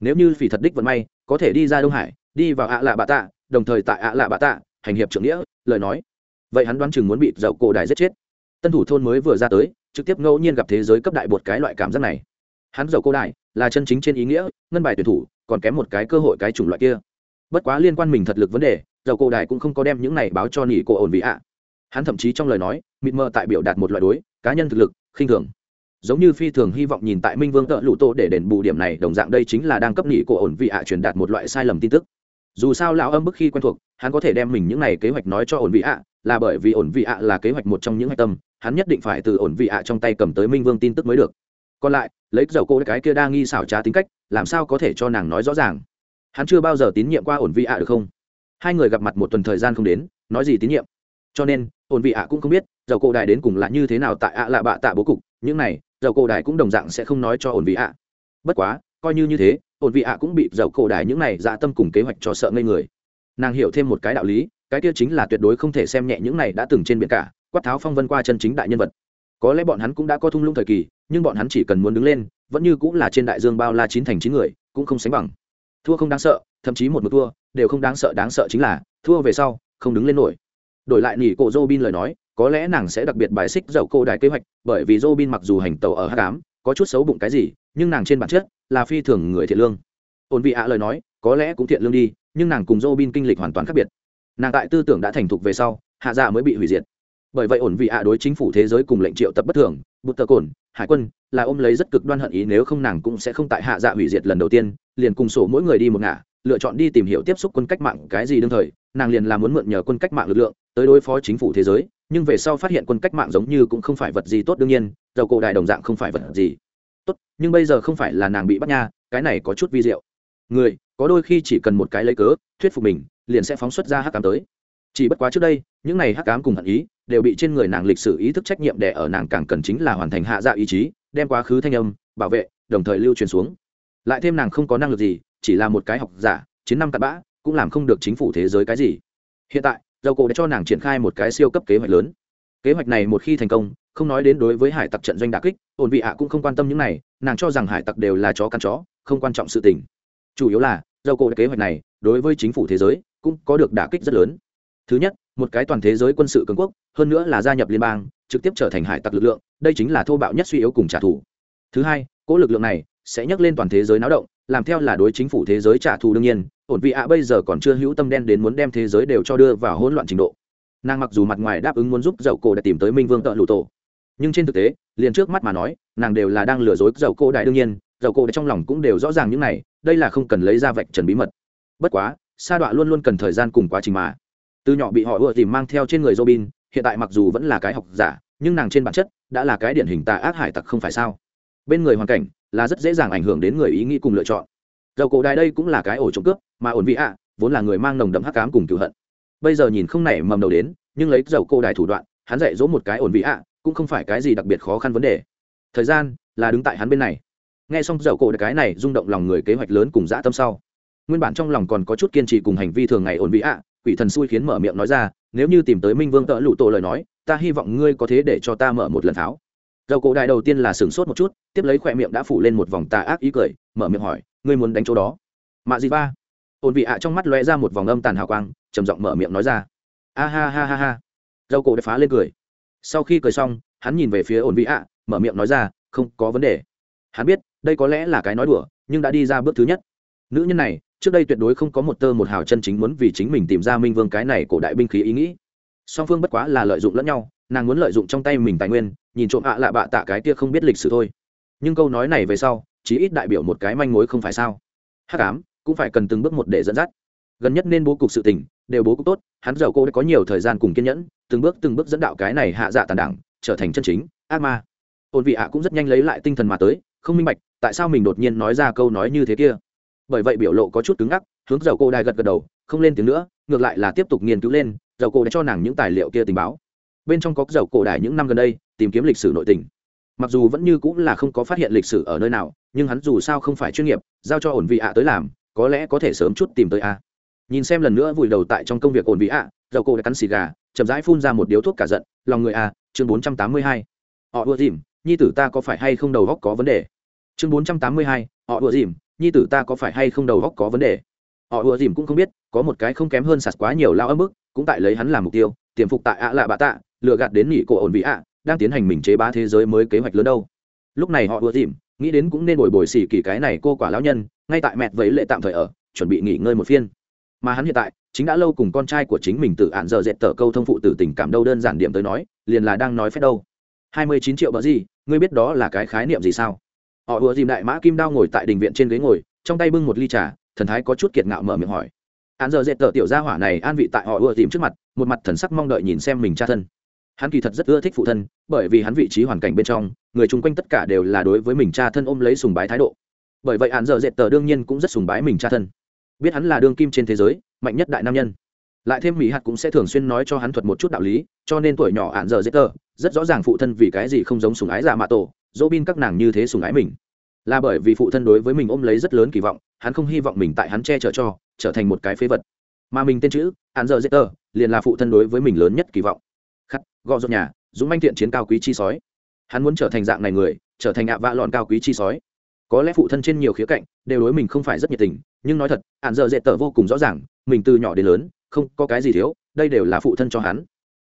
Nếu như phì thật đích vận may, có thể đi ra đông hải, đi vào ạ lạ bà tạ, đồng thời tại ạ lạ bà tạ, hành hiệp trưởng nghĩa, lời nói vậy hắn đoán chừng muốn bị dậu cổ đại giết chết. Tân thủ thôn mới vừa ra tới, trực tiếp ngẫu nhiên gặp thế giới cấp đại bột cái loại cảm giác này. Hắn dậu cổ đại là chân chính trên ý nghĩa, ngân bài tuyển thủ, còn kém một cái cơ hội cái chủng loại kia. Bất quá liên quan mình thật lực vấn đề, dậu cổ đại cũng không có đem những này báo cho nỉ cổ ổn vị ạ. Hắn thậm chí trong lời nói, mịt mờ tại biểu đạt một loại đối, cá nhân thực lực, khinh thường. Giống như phi thường hy vọng nhìn tại minh vương tợ lụ tô để đền bù điểm này, đồng dạng đây chính là đang cấp nỉ cổ ổn vị ạ truyền đạt một loại sai lầm tin tức. Dù sao lão âm bức khi quen thuộc, hắn có thể đem mình những này kế hoạch nói cho ổn vị ạ là bởi vì ổn vị ạ là kế hoạch một trong những hạch tâm, hắn nhất định phải từ ổn vị ạ trong tay cầm tới minh vương tin tức mới được. Còn lại, lấy dầu cô cái kia đa nghi xảo trá tính cách, làm sao có thể cho nàng nói rõ ràng? Hắn chưa bao giờ tín nhiệm qua ổn vị ạ được không? Hai người gặp mặt một tuần thời gian không đến, nói gì tín nhiệm? Cho nên, ổn vị ạ cũng không biết, dầu cô đại đến cùng là như thế nào tại ạ lạ bạ tạ bố cục, những này, dầu cô đại cũng đồng dạng sẽ không nói cho ổn vị ạ. Bất quá, coi như như thế, ổn vị ạ cũng bị dầu cổ đại những này dạ tâm cùng kế hoạch cho sợ ngây người. Nàng hiểu thêm một cái đạo lý cái kia chính là tuyệt đối không thể xem nhẹ những này đã từng trên biển cả, quát tháo phong vân qua chân chính đại nhân vật. Có lẽ bọn hắn cũng đã có thung lũng thời kỳ, nhưng bọn hắn chỉ cần muốn đứng lên, vẫn như cũng là trên đại dương bao la chín thành chín người, cũng không sánh bằng. Thua không đáng sợ, thậm chí một mực thua, đều không đáng sợ đáng sợ chính là, thua về sau, không đứng lên nổi. Đổi lại nỉ cổ Robin lời nói, có lẽ nàng sẽ đặc biệt bài xích dậu cô đài kế hoạch, bởi vì Robin mặc dù hành tàu ở h tám có chút xấu bụng cái gì, nhưng nàng trên bản chất là phi thường người thiện lương. Ổn vị ạ lời nói, có lẽ cũng thiện lương đi, nhưng nàng cùng Robin kinh lịch hoàn toàn khác biệt nàng tại tư tưởng đã thành thục về sau, hạ dạ mới bị hủy diệt. Bởi vậy ổn vị ạ đối chính phủ thế giới cùng lệnh triệu tập bất thường bút tờ cồn, hải quân, là ôm lấy rất cực đoan hận ý nếu không nàng cũng sẽ không tại hạ dạ hủy diệt lần đầu tiên, liền cùng sổ mỗi người đi một ngả, lựa chọn đi tìm hiểu tiếp xúc quân cách mạng cái gì đương thời, nàng liền là muốn mượn nhờ quân cách mạng lực lượng tới đối phó chính phủ thế giới, nhưng về sau phát hiện quân cách mạng giống như cũng không phải vật gì tốt đương nhiên, dầu cổ đại đồng dạng không phải vật gì tốt, nhưng bây giờ không phải là nàng bị bắt nha, cái này có chút vi diệu. Người, có đôi khi chỉ cần một cái lấy cớ, thuyết phục mình liền sẽ phóng xuất ra hắc cám tới. Chỉ bất quá trước đây, những này hắc cám cùng hận ý đều bị trên người nàng lịch sử ý thức trách nhiệm đẻ ở nàng càng cần chính là hoàn thành hạ dạ ý chí, đem quá khứ thanh âm, bảo vệ, đồng thời lưu truyền xuống. Lại thêm nàng không có năng lực gì, chỉ là một cái học giả, chiến năm cặn bã, cũng làm không được chính phủ thế giới cái gì. Hiện tại, dầu cổ đã cho nàng triển khai một cái siêu cấp kế hoạch lớn. Kế hoạch này một khi thành công, không nói đến đối với hải tặc trận doanh đà kích, ổn vị ạ cũng không quan tâm những này, nàng cho rằng hải tặc đều là chó căn chó, không quan trọng sự tình. Chủ yếu là, dầu cổ kế hoạch này, đối với chính phủ thế giới cũng có được đả kích rất lớn. Thứ nhất, một cái toàn thế giới quân sự cường quốc, hơn nữa là gia nhập liên bang, trực tiếp trở thành hải tặc lực lượng, đây chính là thô bạo nhất suy yếu cùng trả thù. Thứ hai, cỗ lực lượng này sẽ nhắc lên toàn thế giới náo động, làm theo là đối chính phủ thế giới trả thù đương nhiên, ổn vị ạ bây giờ còn chưa hữu tâm đen đến muốn đem thế giới đều cho đưa vào hỗn loạn trình độ. Nàng mặc dù mặt ngoài đáp ứng muốn giúp dậu cổ để tìm tới minh vương tợ lụ tổ, nhưng trên thực tế, liền trước mắt mà nói, nàng đều là đang lừa dối dậu cổ đại đương nhiên dậu cổ trong lòng cũng đều rõ ràng những này, đây là không cần lấy ra vạch trần bí mật. Bất quá sa đọa luôn luôn cần thời gian cùng quá trình mà. Từ nhỏ bị họ ưa tìm mang theo trên người robin, hiện tại mặc dù vẫn là cái học giả, nhưng nàng trên bản chất đã là cái điển hình tà ác hải tặc không phải sao? Bên người hoàn cảnh là rất dễ dàng ảnh hưởng đến người ý nghĩ cùng lựa chọn. Dầu cổ đài đây cũng là cái ổ trộm cướp, mà ổn vị ạ, vốn là người mang nồng đậm hắc cám cùng cựu hận. Bây giờ nhìn không nảy mầm đầu đến, nhưng lấy dầu cổ đài thủ đoạn, hắn dạy dỗ một cái ổn vị ạ, cũng không phải cái gì đặc biệt khó khăn vấn đề. Thời gian là đứng tại hắn bên này. Nghe xong dầu cổ cái này rung động lòng người kế hoạch lớn cùng dã tâm sau nguyên bản trong lòng còn có chút kiên trì cùng hành vi thường ngày ổn vị ạ, quỷ thần xui khiến mở miệng nói ra, nếu như tìm tới minh vương tợ lụ tổ lời nói, ta hy vọng ngươi có thế để cho ta mở một lần tháo. Dầu cổ đại đầu tiên là sửng sốt một chút, tiếp lấy khỏe miệng đã phủ lên một vòng tà ác ý cười, mở miệng hỏi, ngươi muốn đánh chỗ đó? Mạ gì ba. Ổn vị ạ trong mắt lóe ra một vòng âm tàn hào quang, trầm giọng mở miệng nói ra. A ha ha ha ha. Dầu cổ đã phá lên cười. Sau khi cười xong, hắn nhìn về phía ổn vị ạ, mở miệng nói ra, không có vấn đề. Hắn biết, đây có lẽ là cái nói đùa, nhưng đã đi ra bước thứ nhất. Nữ nhân này trước đây tuyệt đối không có một tơ một hào chân chính muốn vì chính mình tìm ra minh vương cái này cổ đại binh khí ý nghĩ. Song phương bất quá là lợi dụng lẫn nhau, nàng muốn lợi dụng trong tay mình tài nguyên, nhìn trộm ạ lạ bạ tạ cái kia không biết lịch sử thôi. Nhưng câu nói này về sau, chí ít đại biểu một cái manh mối không phải sao? Hắc ám, cũng phải cần từng bước một để dẫn dắt. Gần nhất nên bố cục sự tình, đều bố cục tốt, hắn giàu cô đã có nhiều thời gian cùng kiên nhẫn, từng bước từng bước dẫn đạo cái này hạ dạ tàn đảng, trở thành chân chính, ác ma. Ôn vị ạ cũng rất nhanh lấy lại tinh thần mà tới, không minh bạch, tại sao mình đột nhiên nói ra câu nói như thế kia? Bởi vậy biểu lộ có chút cứng ngắc, hướng dầu cô đài gật gật đầu, không lên tiếng nữa, ngược lại là tiếp tục nghiên cứu lên, dầu cô đã cho nàng những tài liệu kia tình báo. Bên trong có dầu cổ đài những năm gần đây, tìm kiếm lịch sử nội tình. Mặc dù vẫn như cũng là không có phát hiện lịch sử ở nơi nào, nhưng hắn dù sao không phải chuyên nghiệp, giao cho ổn vị ạ tới làm, có lẽ có thể sớm chút tìm tới a. Nhìn xem lần nữa vùi đầu tại trong công việc ổn vị ạ, dầu cổ đã cắn xì gà, chậm rãi phun ra một điếu thuốc cả giận, lòng người a, chương bốn trăm tám mươi hai. Họ ưa dìm, nhi tử ta có phải hay không đầu góc có vấn đề? Chương bốn trăm tám mươi hai, họ ưa dìm nhi tử ta có phải hay không đầu góc có vấn đề? Họ ùa dìm cũng không biết, có một cái không kém hơn sạt quá nhiều lao ấm bức, cũng tại lấy hắn làm mục tiêu, tiềm phục tại ạ lạ bạ tạ lựa gạt đến nghỉ cổ ổn vị ạ, đang tiến hành mình chế bá thế giới mới kế hoạch lớn đâu. Lúc này họ ùa dìm, nghĩ đến cũng nên bồi bồi xỉ kỳ cái này cô quả lão nhân, ngay tại mẹt vẫy lệ tạm thời ở, chuẩn bị nghỉ ngơi một phiên. Mà hắn hiện tại, chính đã lâu cùng con trai của chính mình tự ạn giờ dệt tờ câu thông phụ tử tình cảm đâu đơn giản điểm tới nói, liền là đang nói phép đâu. Hai mươi chín triệu bỡ gì, ngươi biết đó là cái khái niệm gì sao? Họ ùa dìm đại mã kim đao ngồi tại đình viện trên ghế ngồi, trong tay bưng một ly trà, thần thái có chút kiệt ngạo mở miệng hỏi. Hắn giờ dệt tờ tiểu gia hỏa này an vị tại họ ùa dìm trước mặt, một mặt thần sắc mong đợi nhìn xem mình cha thân. Hắn kỳ thật rất ưa thích phụ thân, bởi vì hắn vị trí hoàn cảnh bên trong, người chung quanh tất cả đều là đối với mình cha thân ôm lấy sùng bái thái độ. Bởi vậy hắn giờ dệt tờ đương nhiên cũng rất sùng bái mình cha thân. Biết hắn là đương kim trên thế giới, mạnh nhất đại nam nhân. Lại thêm mỹ hạt cũng sẽ thường xuyên nói cho hắn thuật một chút đạo lý, cho nên tuổi nhỏ hạn giờ dễ tờ, rất rõ ràng phụ thân vì cái gì không giống sùng ái giả mạ tổ dỗ bin các nàng như thế sùng ái mình. Là bởi vì phụ thân đối với mình ôm lấy rất lớn kỳ vọng, hắn không hy vọng mình tại hắn che chở cho, trở thành một cái phế vật. Mà mình tên chữ, hắn giờ dễ tờ liền là phụ thân đối với mình lớn nhất kỳ vọng. Khắc gò dột nhà, dũng manh thiện chiến cao quý chi sói. Hắn muốn trở thành dạng này người, trở thành ạ vạ lọn cao quý chi sói. Có lẽ phụ thân trên nhiều khía cạnh, đều đối mình không phải rất nhiệt tình, nhưng nói thật, hắn giờ dễ tờ vô cùng rõ ràng, mình từ nhỏ đến lớn, không có cái gì thiếu, đây đều là phụ thân cho hắn.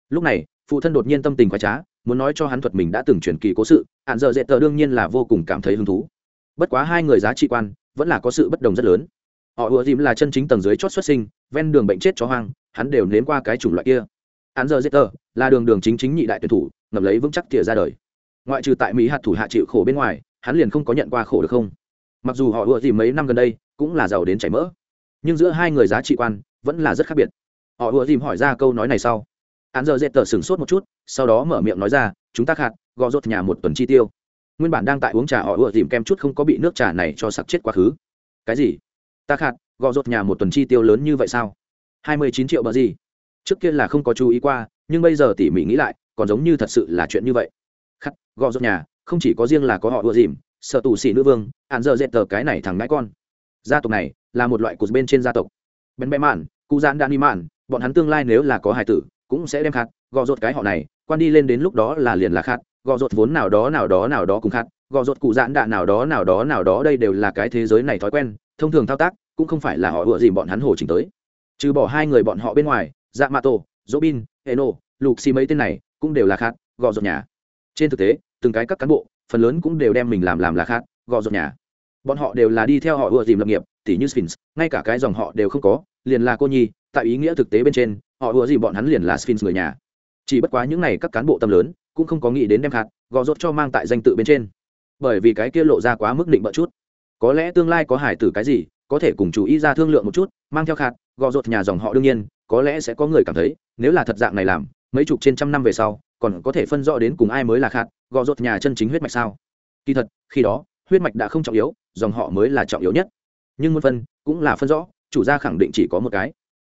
Lúc này, phụ thân đột nhiên tâm tình khoái trá muốn nói cho hắn thuật mình đã từng truyền kỳ cố sự hạn giờ dễ tờ đương nhiên là vô cùng cảm thấy hứng thú. Bất quá hai người giá trị quan, vẫn là có sự bất đồng rất lớn. Họ ùa dìm là chân chính tầng dưới chót xuất sinh, ven đường bệnh chết chó hoang, hắn đều nếm qua cái chủng loại kia. Hắn giờ dễ tờ là đường đường chính chính nhị đại tuyển thủ ngầm lấy vững chắc tỉa ra đời. Ngoại trừ tại mỹ hạt thủ hạ chịu khổ bên ngoài, hắn liền không có nhận qua khổ được không? Mặc dù họ ùa dìm mấy năm gần đây cũng là giàu đến chảy mỡ, nhưng giữa hai người giá trị quan vẫn là rất khác biệt. Họ ùa dìm hỏi ra câu nói này sau hắn giờ dễ tờ sửng sốt một chút, sau đó mở miệng nói ra, chúng ta khạt gò rốt nhà một tuần chi tiêu. Nguyên bản đang tại uống trà, họ ựa dìm kem chút không có bị nước trà này cho sặc chết quá khứ. Cái gì? Ta khạt gò rốt nhà một tuần chi tiêu lớn như vậy sao? Hai mươi chín triệu bờ gì? Trước kia là không có chú ý qua, nhưng bây giờ tỉ mỉ nghĩ lại, còn giống như thật sự là chuyện như vậy. Khát gò rốt nhà, không chỉ có riêng là có họ ựa dìm, sợ tù xỉ nữ vương hạn giờ dệt tờ cái này thằng ngãi con. Gia tộc này là một loại cụt bên trên gia tộc. Bên bẽ mạn, cụ giãn đan đi mạn, bọn hắn tương lai nếu là có hài tử cũng sẽ đem khát, gò rột cái họ này, quan đi lên đến lúc đó là liền là khát, gò rột vốn nào đó nào đó nào đó cùng khát, gò rột cụ giãn đạ nào đó nào đó nào đó đây đều là cái thế giới này thói quen, thông thường thao tác cũng không phải là họ ủa gì bọn hắn hồ chỉnh tới. Trừ bỏ hai người bọn họ bên ngoài dạ mạ tổ dỗ bin eno lục xì mấy tên này cũng đều là khát, gò rột nhà. Trên thực tế, từng cái các cán bộ, phần lớn cũng đều đem mình làm làm là khát, gò rột nhà. Bọn họ đều là đi theo họ ủa dìm lập nghiệp tỷ như sphinx, ngay cả cái dòng họ đều không có, liền là cô nhi, tại ý nghĩa thực tế bên trên họ ùa gì bọn hắn liền là sphinx người nhà. Chỉ bất quá những này các cán bộ tâm lớn, cũng không có nghĩ đến đem khạt gò rốt cho mang tại danh tự bên trên. Bởi vì cái kia lộ ra quá mức định bợ chút. Có lẽ tương lai có hải tử cái gì, có thể cùng chú ý ra thương lượng một chút, mang theo khạt gò rốt nhà dòng họ đương nhiên, có lẽ sẽ có người cảm thấy, nếu là thật dạng này làm, mấy chục trên trăm năm về sau, còn có thể phân rõ đến cùng ai mới là khạt gò rốt nhà chân chính huyết mạch sao? Kỳ thật, khi đó, huyết mạch đã không trọng yếu, dòng họ mới là trọng yếu nhất. Nhưng muốn phân cũng là phân rõ, chủ gia khẳng định chỉ có một cái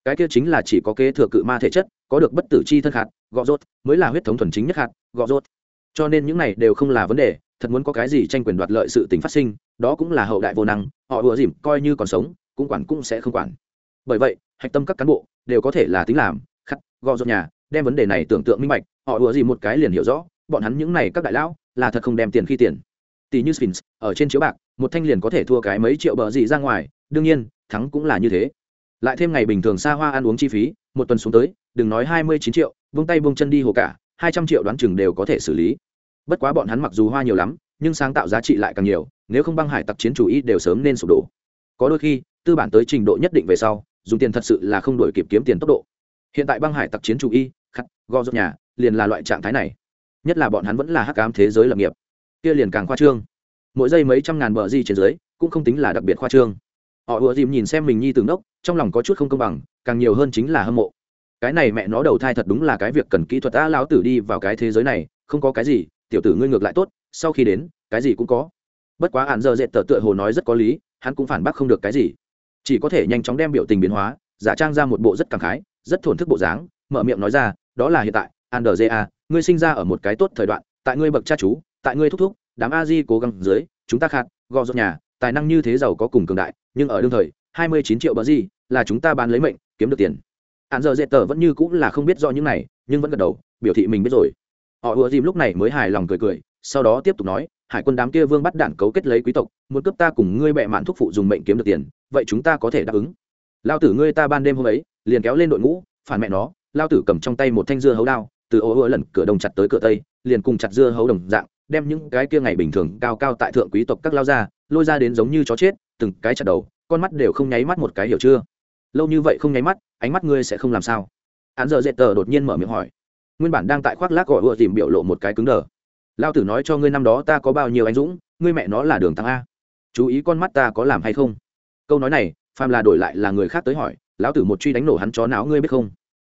cái kia chính là chỉ có kế thừa cự ma thể chất có được bất tử chi thân hạt, gọ rốt mới là huyết thống thuần chính nhất hạt, gọ rốt. Cho nên những này đều không là vấn đề thật muốn có cái gì tranh quyền đoạt lợi sự tình phát sinh đó cũng là hậu đại vô năng họ ùa dìm coi như còn sống cũng quản cũng sẽ không quản. Bởi vậy hạch tâm các cán bộ đều có thể là tính làm khắc gọ rốt nhà đem vấn đề này tưởng tượng minh bạch họ ùa dìm một cái liền hiểu rõ bọn hắn những này các đại lão là thật không đem tiền khi tiền. Tỷ như sphinx ở trên chiếu bạc một thanh liền có thể thua cái mấy triệu bờ gì ra ngoài đương nhiên thắng cũng là như thế lại thêm ngày bình thường xa hoa ăn uống chi phí, một tuần xuống tới, đừng nói hai mươi chín triệu, vung tay vung chân đi hồ cả, hai trăm triệu đoán chừng đều có thể xử lý. Bất quá bọn hắn mặc dù hoa nhiều lắm, nhưng sáng tạo giá trị lại càng nhiều, nếu không băng hải tặc chiến chủ ý đều sớm nên sụp đổ. Có đôi khi, tư bản tới trình độ nhất định về sau, dùng tiền thật sự là không đổi kịp kiếm tiền tốc độ. Hiện tại băng hải tặc chiến chủ y, khắc go dốc nhà, liền là loại trạng thái này. Nhất là bọn hắn vẫn là hắc ám thế giới lập nghiệp. Kia liền càng khoa trương. Mỗi giây mấy trăm ngàn bờ di trên dưới, cũng không tính là đặc biệt khoa trương họ ùa dìm nhìn xem mình nhi từng đốc, trong lòng có chút không công bằng, càng nhiều hơn chính là hâm mộ. Cái này mẹ nó đầu thai thật đúng là cái việc cần kỹ thuật đã lão tử đi vào cái thế giới này, không có cái gì, tiểu tử ngươi ngược lại tốt, sau khi đến, cái gì cũng có. Bất quá hạn giờ dệt tờ tựa hồ nói rất có lý, hắn cũng phản bác không được cái gì. Chỉ có thể nhanh chóng đem biểu tình biến hóa, giả trang ra một bộ rất cảm khái, rất thổn thức bộ dáng, mở miệng nói ra, đó là hiện tại andrja à, ngươi sinh ra ở một cái tốt thời đoạn, tại ngươi bậc cha chú, tại ngươi thúc thúc, đám a di cố gắng dưới, chúng ta khát, gò dọn nhà, tài năng như thế giàu có cùng cường đại nhưng ở đương thời, hai mươi chín triệu bờ gì là chúng ta bán lấy mệnh, kiếm được tiền. Hạn giờ dễ tờ vẫn như cũng là không biết do những này, nhưng vẫn gật đầu, biểu thị mình biết rồi. Họ ùa dìm lúc này mới hài lòng cười cười, sau đó tiếp tục nói, hải quân đám kia vương bắt đạn cấu kết lấy quý tộc, muốn cướp ta cùng ngươi bệ mạn thúc phụ dùng mệnh kiếm được tiền, vậy chúng ta có thể đáp ứng. Lao tử ngươi ta ban đêm hôm ấy, liền kéo lên đội ngũ, phản mẹ nó. Lao tử cầm trong tay một thanh dưa hấu đao, từ ô ùa lần cửa đông chặt tới cửa tây, liền cùng chặt dưa hấu đồng dạng, đem những cái kia ngày bình thường cao cao tại thượng quý tộc các lao ra, lôi ra đến giống như chó chết từng cái chặt đầu, con mắt đều không nháy mắt một cái hiểu chưa? Lâu như vậy không nháy mắt, ánh mắt ngươi sẽ không làm sao? Hắn giờ dệt tờ đột nhiên mở miệng hỏi. Nguyên bản đang tại khoác lác gọi ựa tìm biểu lộ một cái cứng đờ. Lao tử nói cho ngươi năm đó ta có bao nhiêu anh dũng, ngươi mẹ nó là đường tăng a. Chú ý con mắt ta có làm hay không? Câu nói này, phàm là đổi lại là người khác tới hỏi, lão tử một truy đánh nổ hắn chó não ngươi biết không?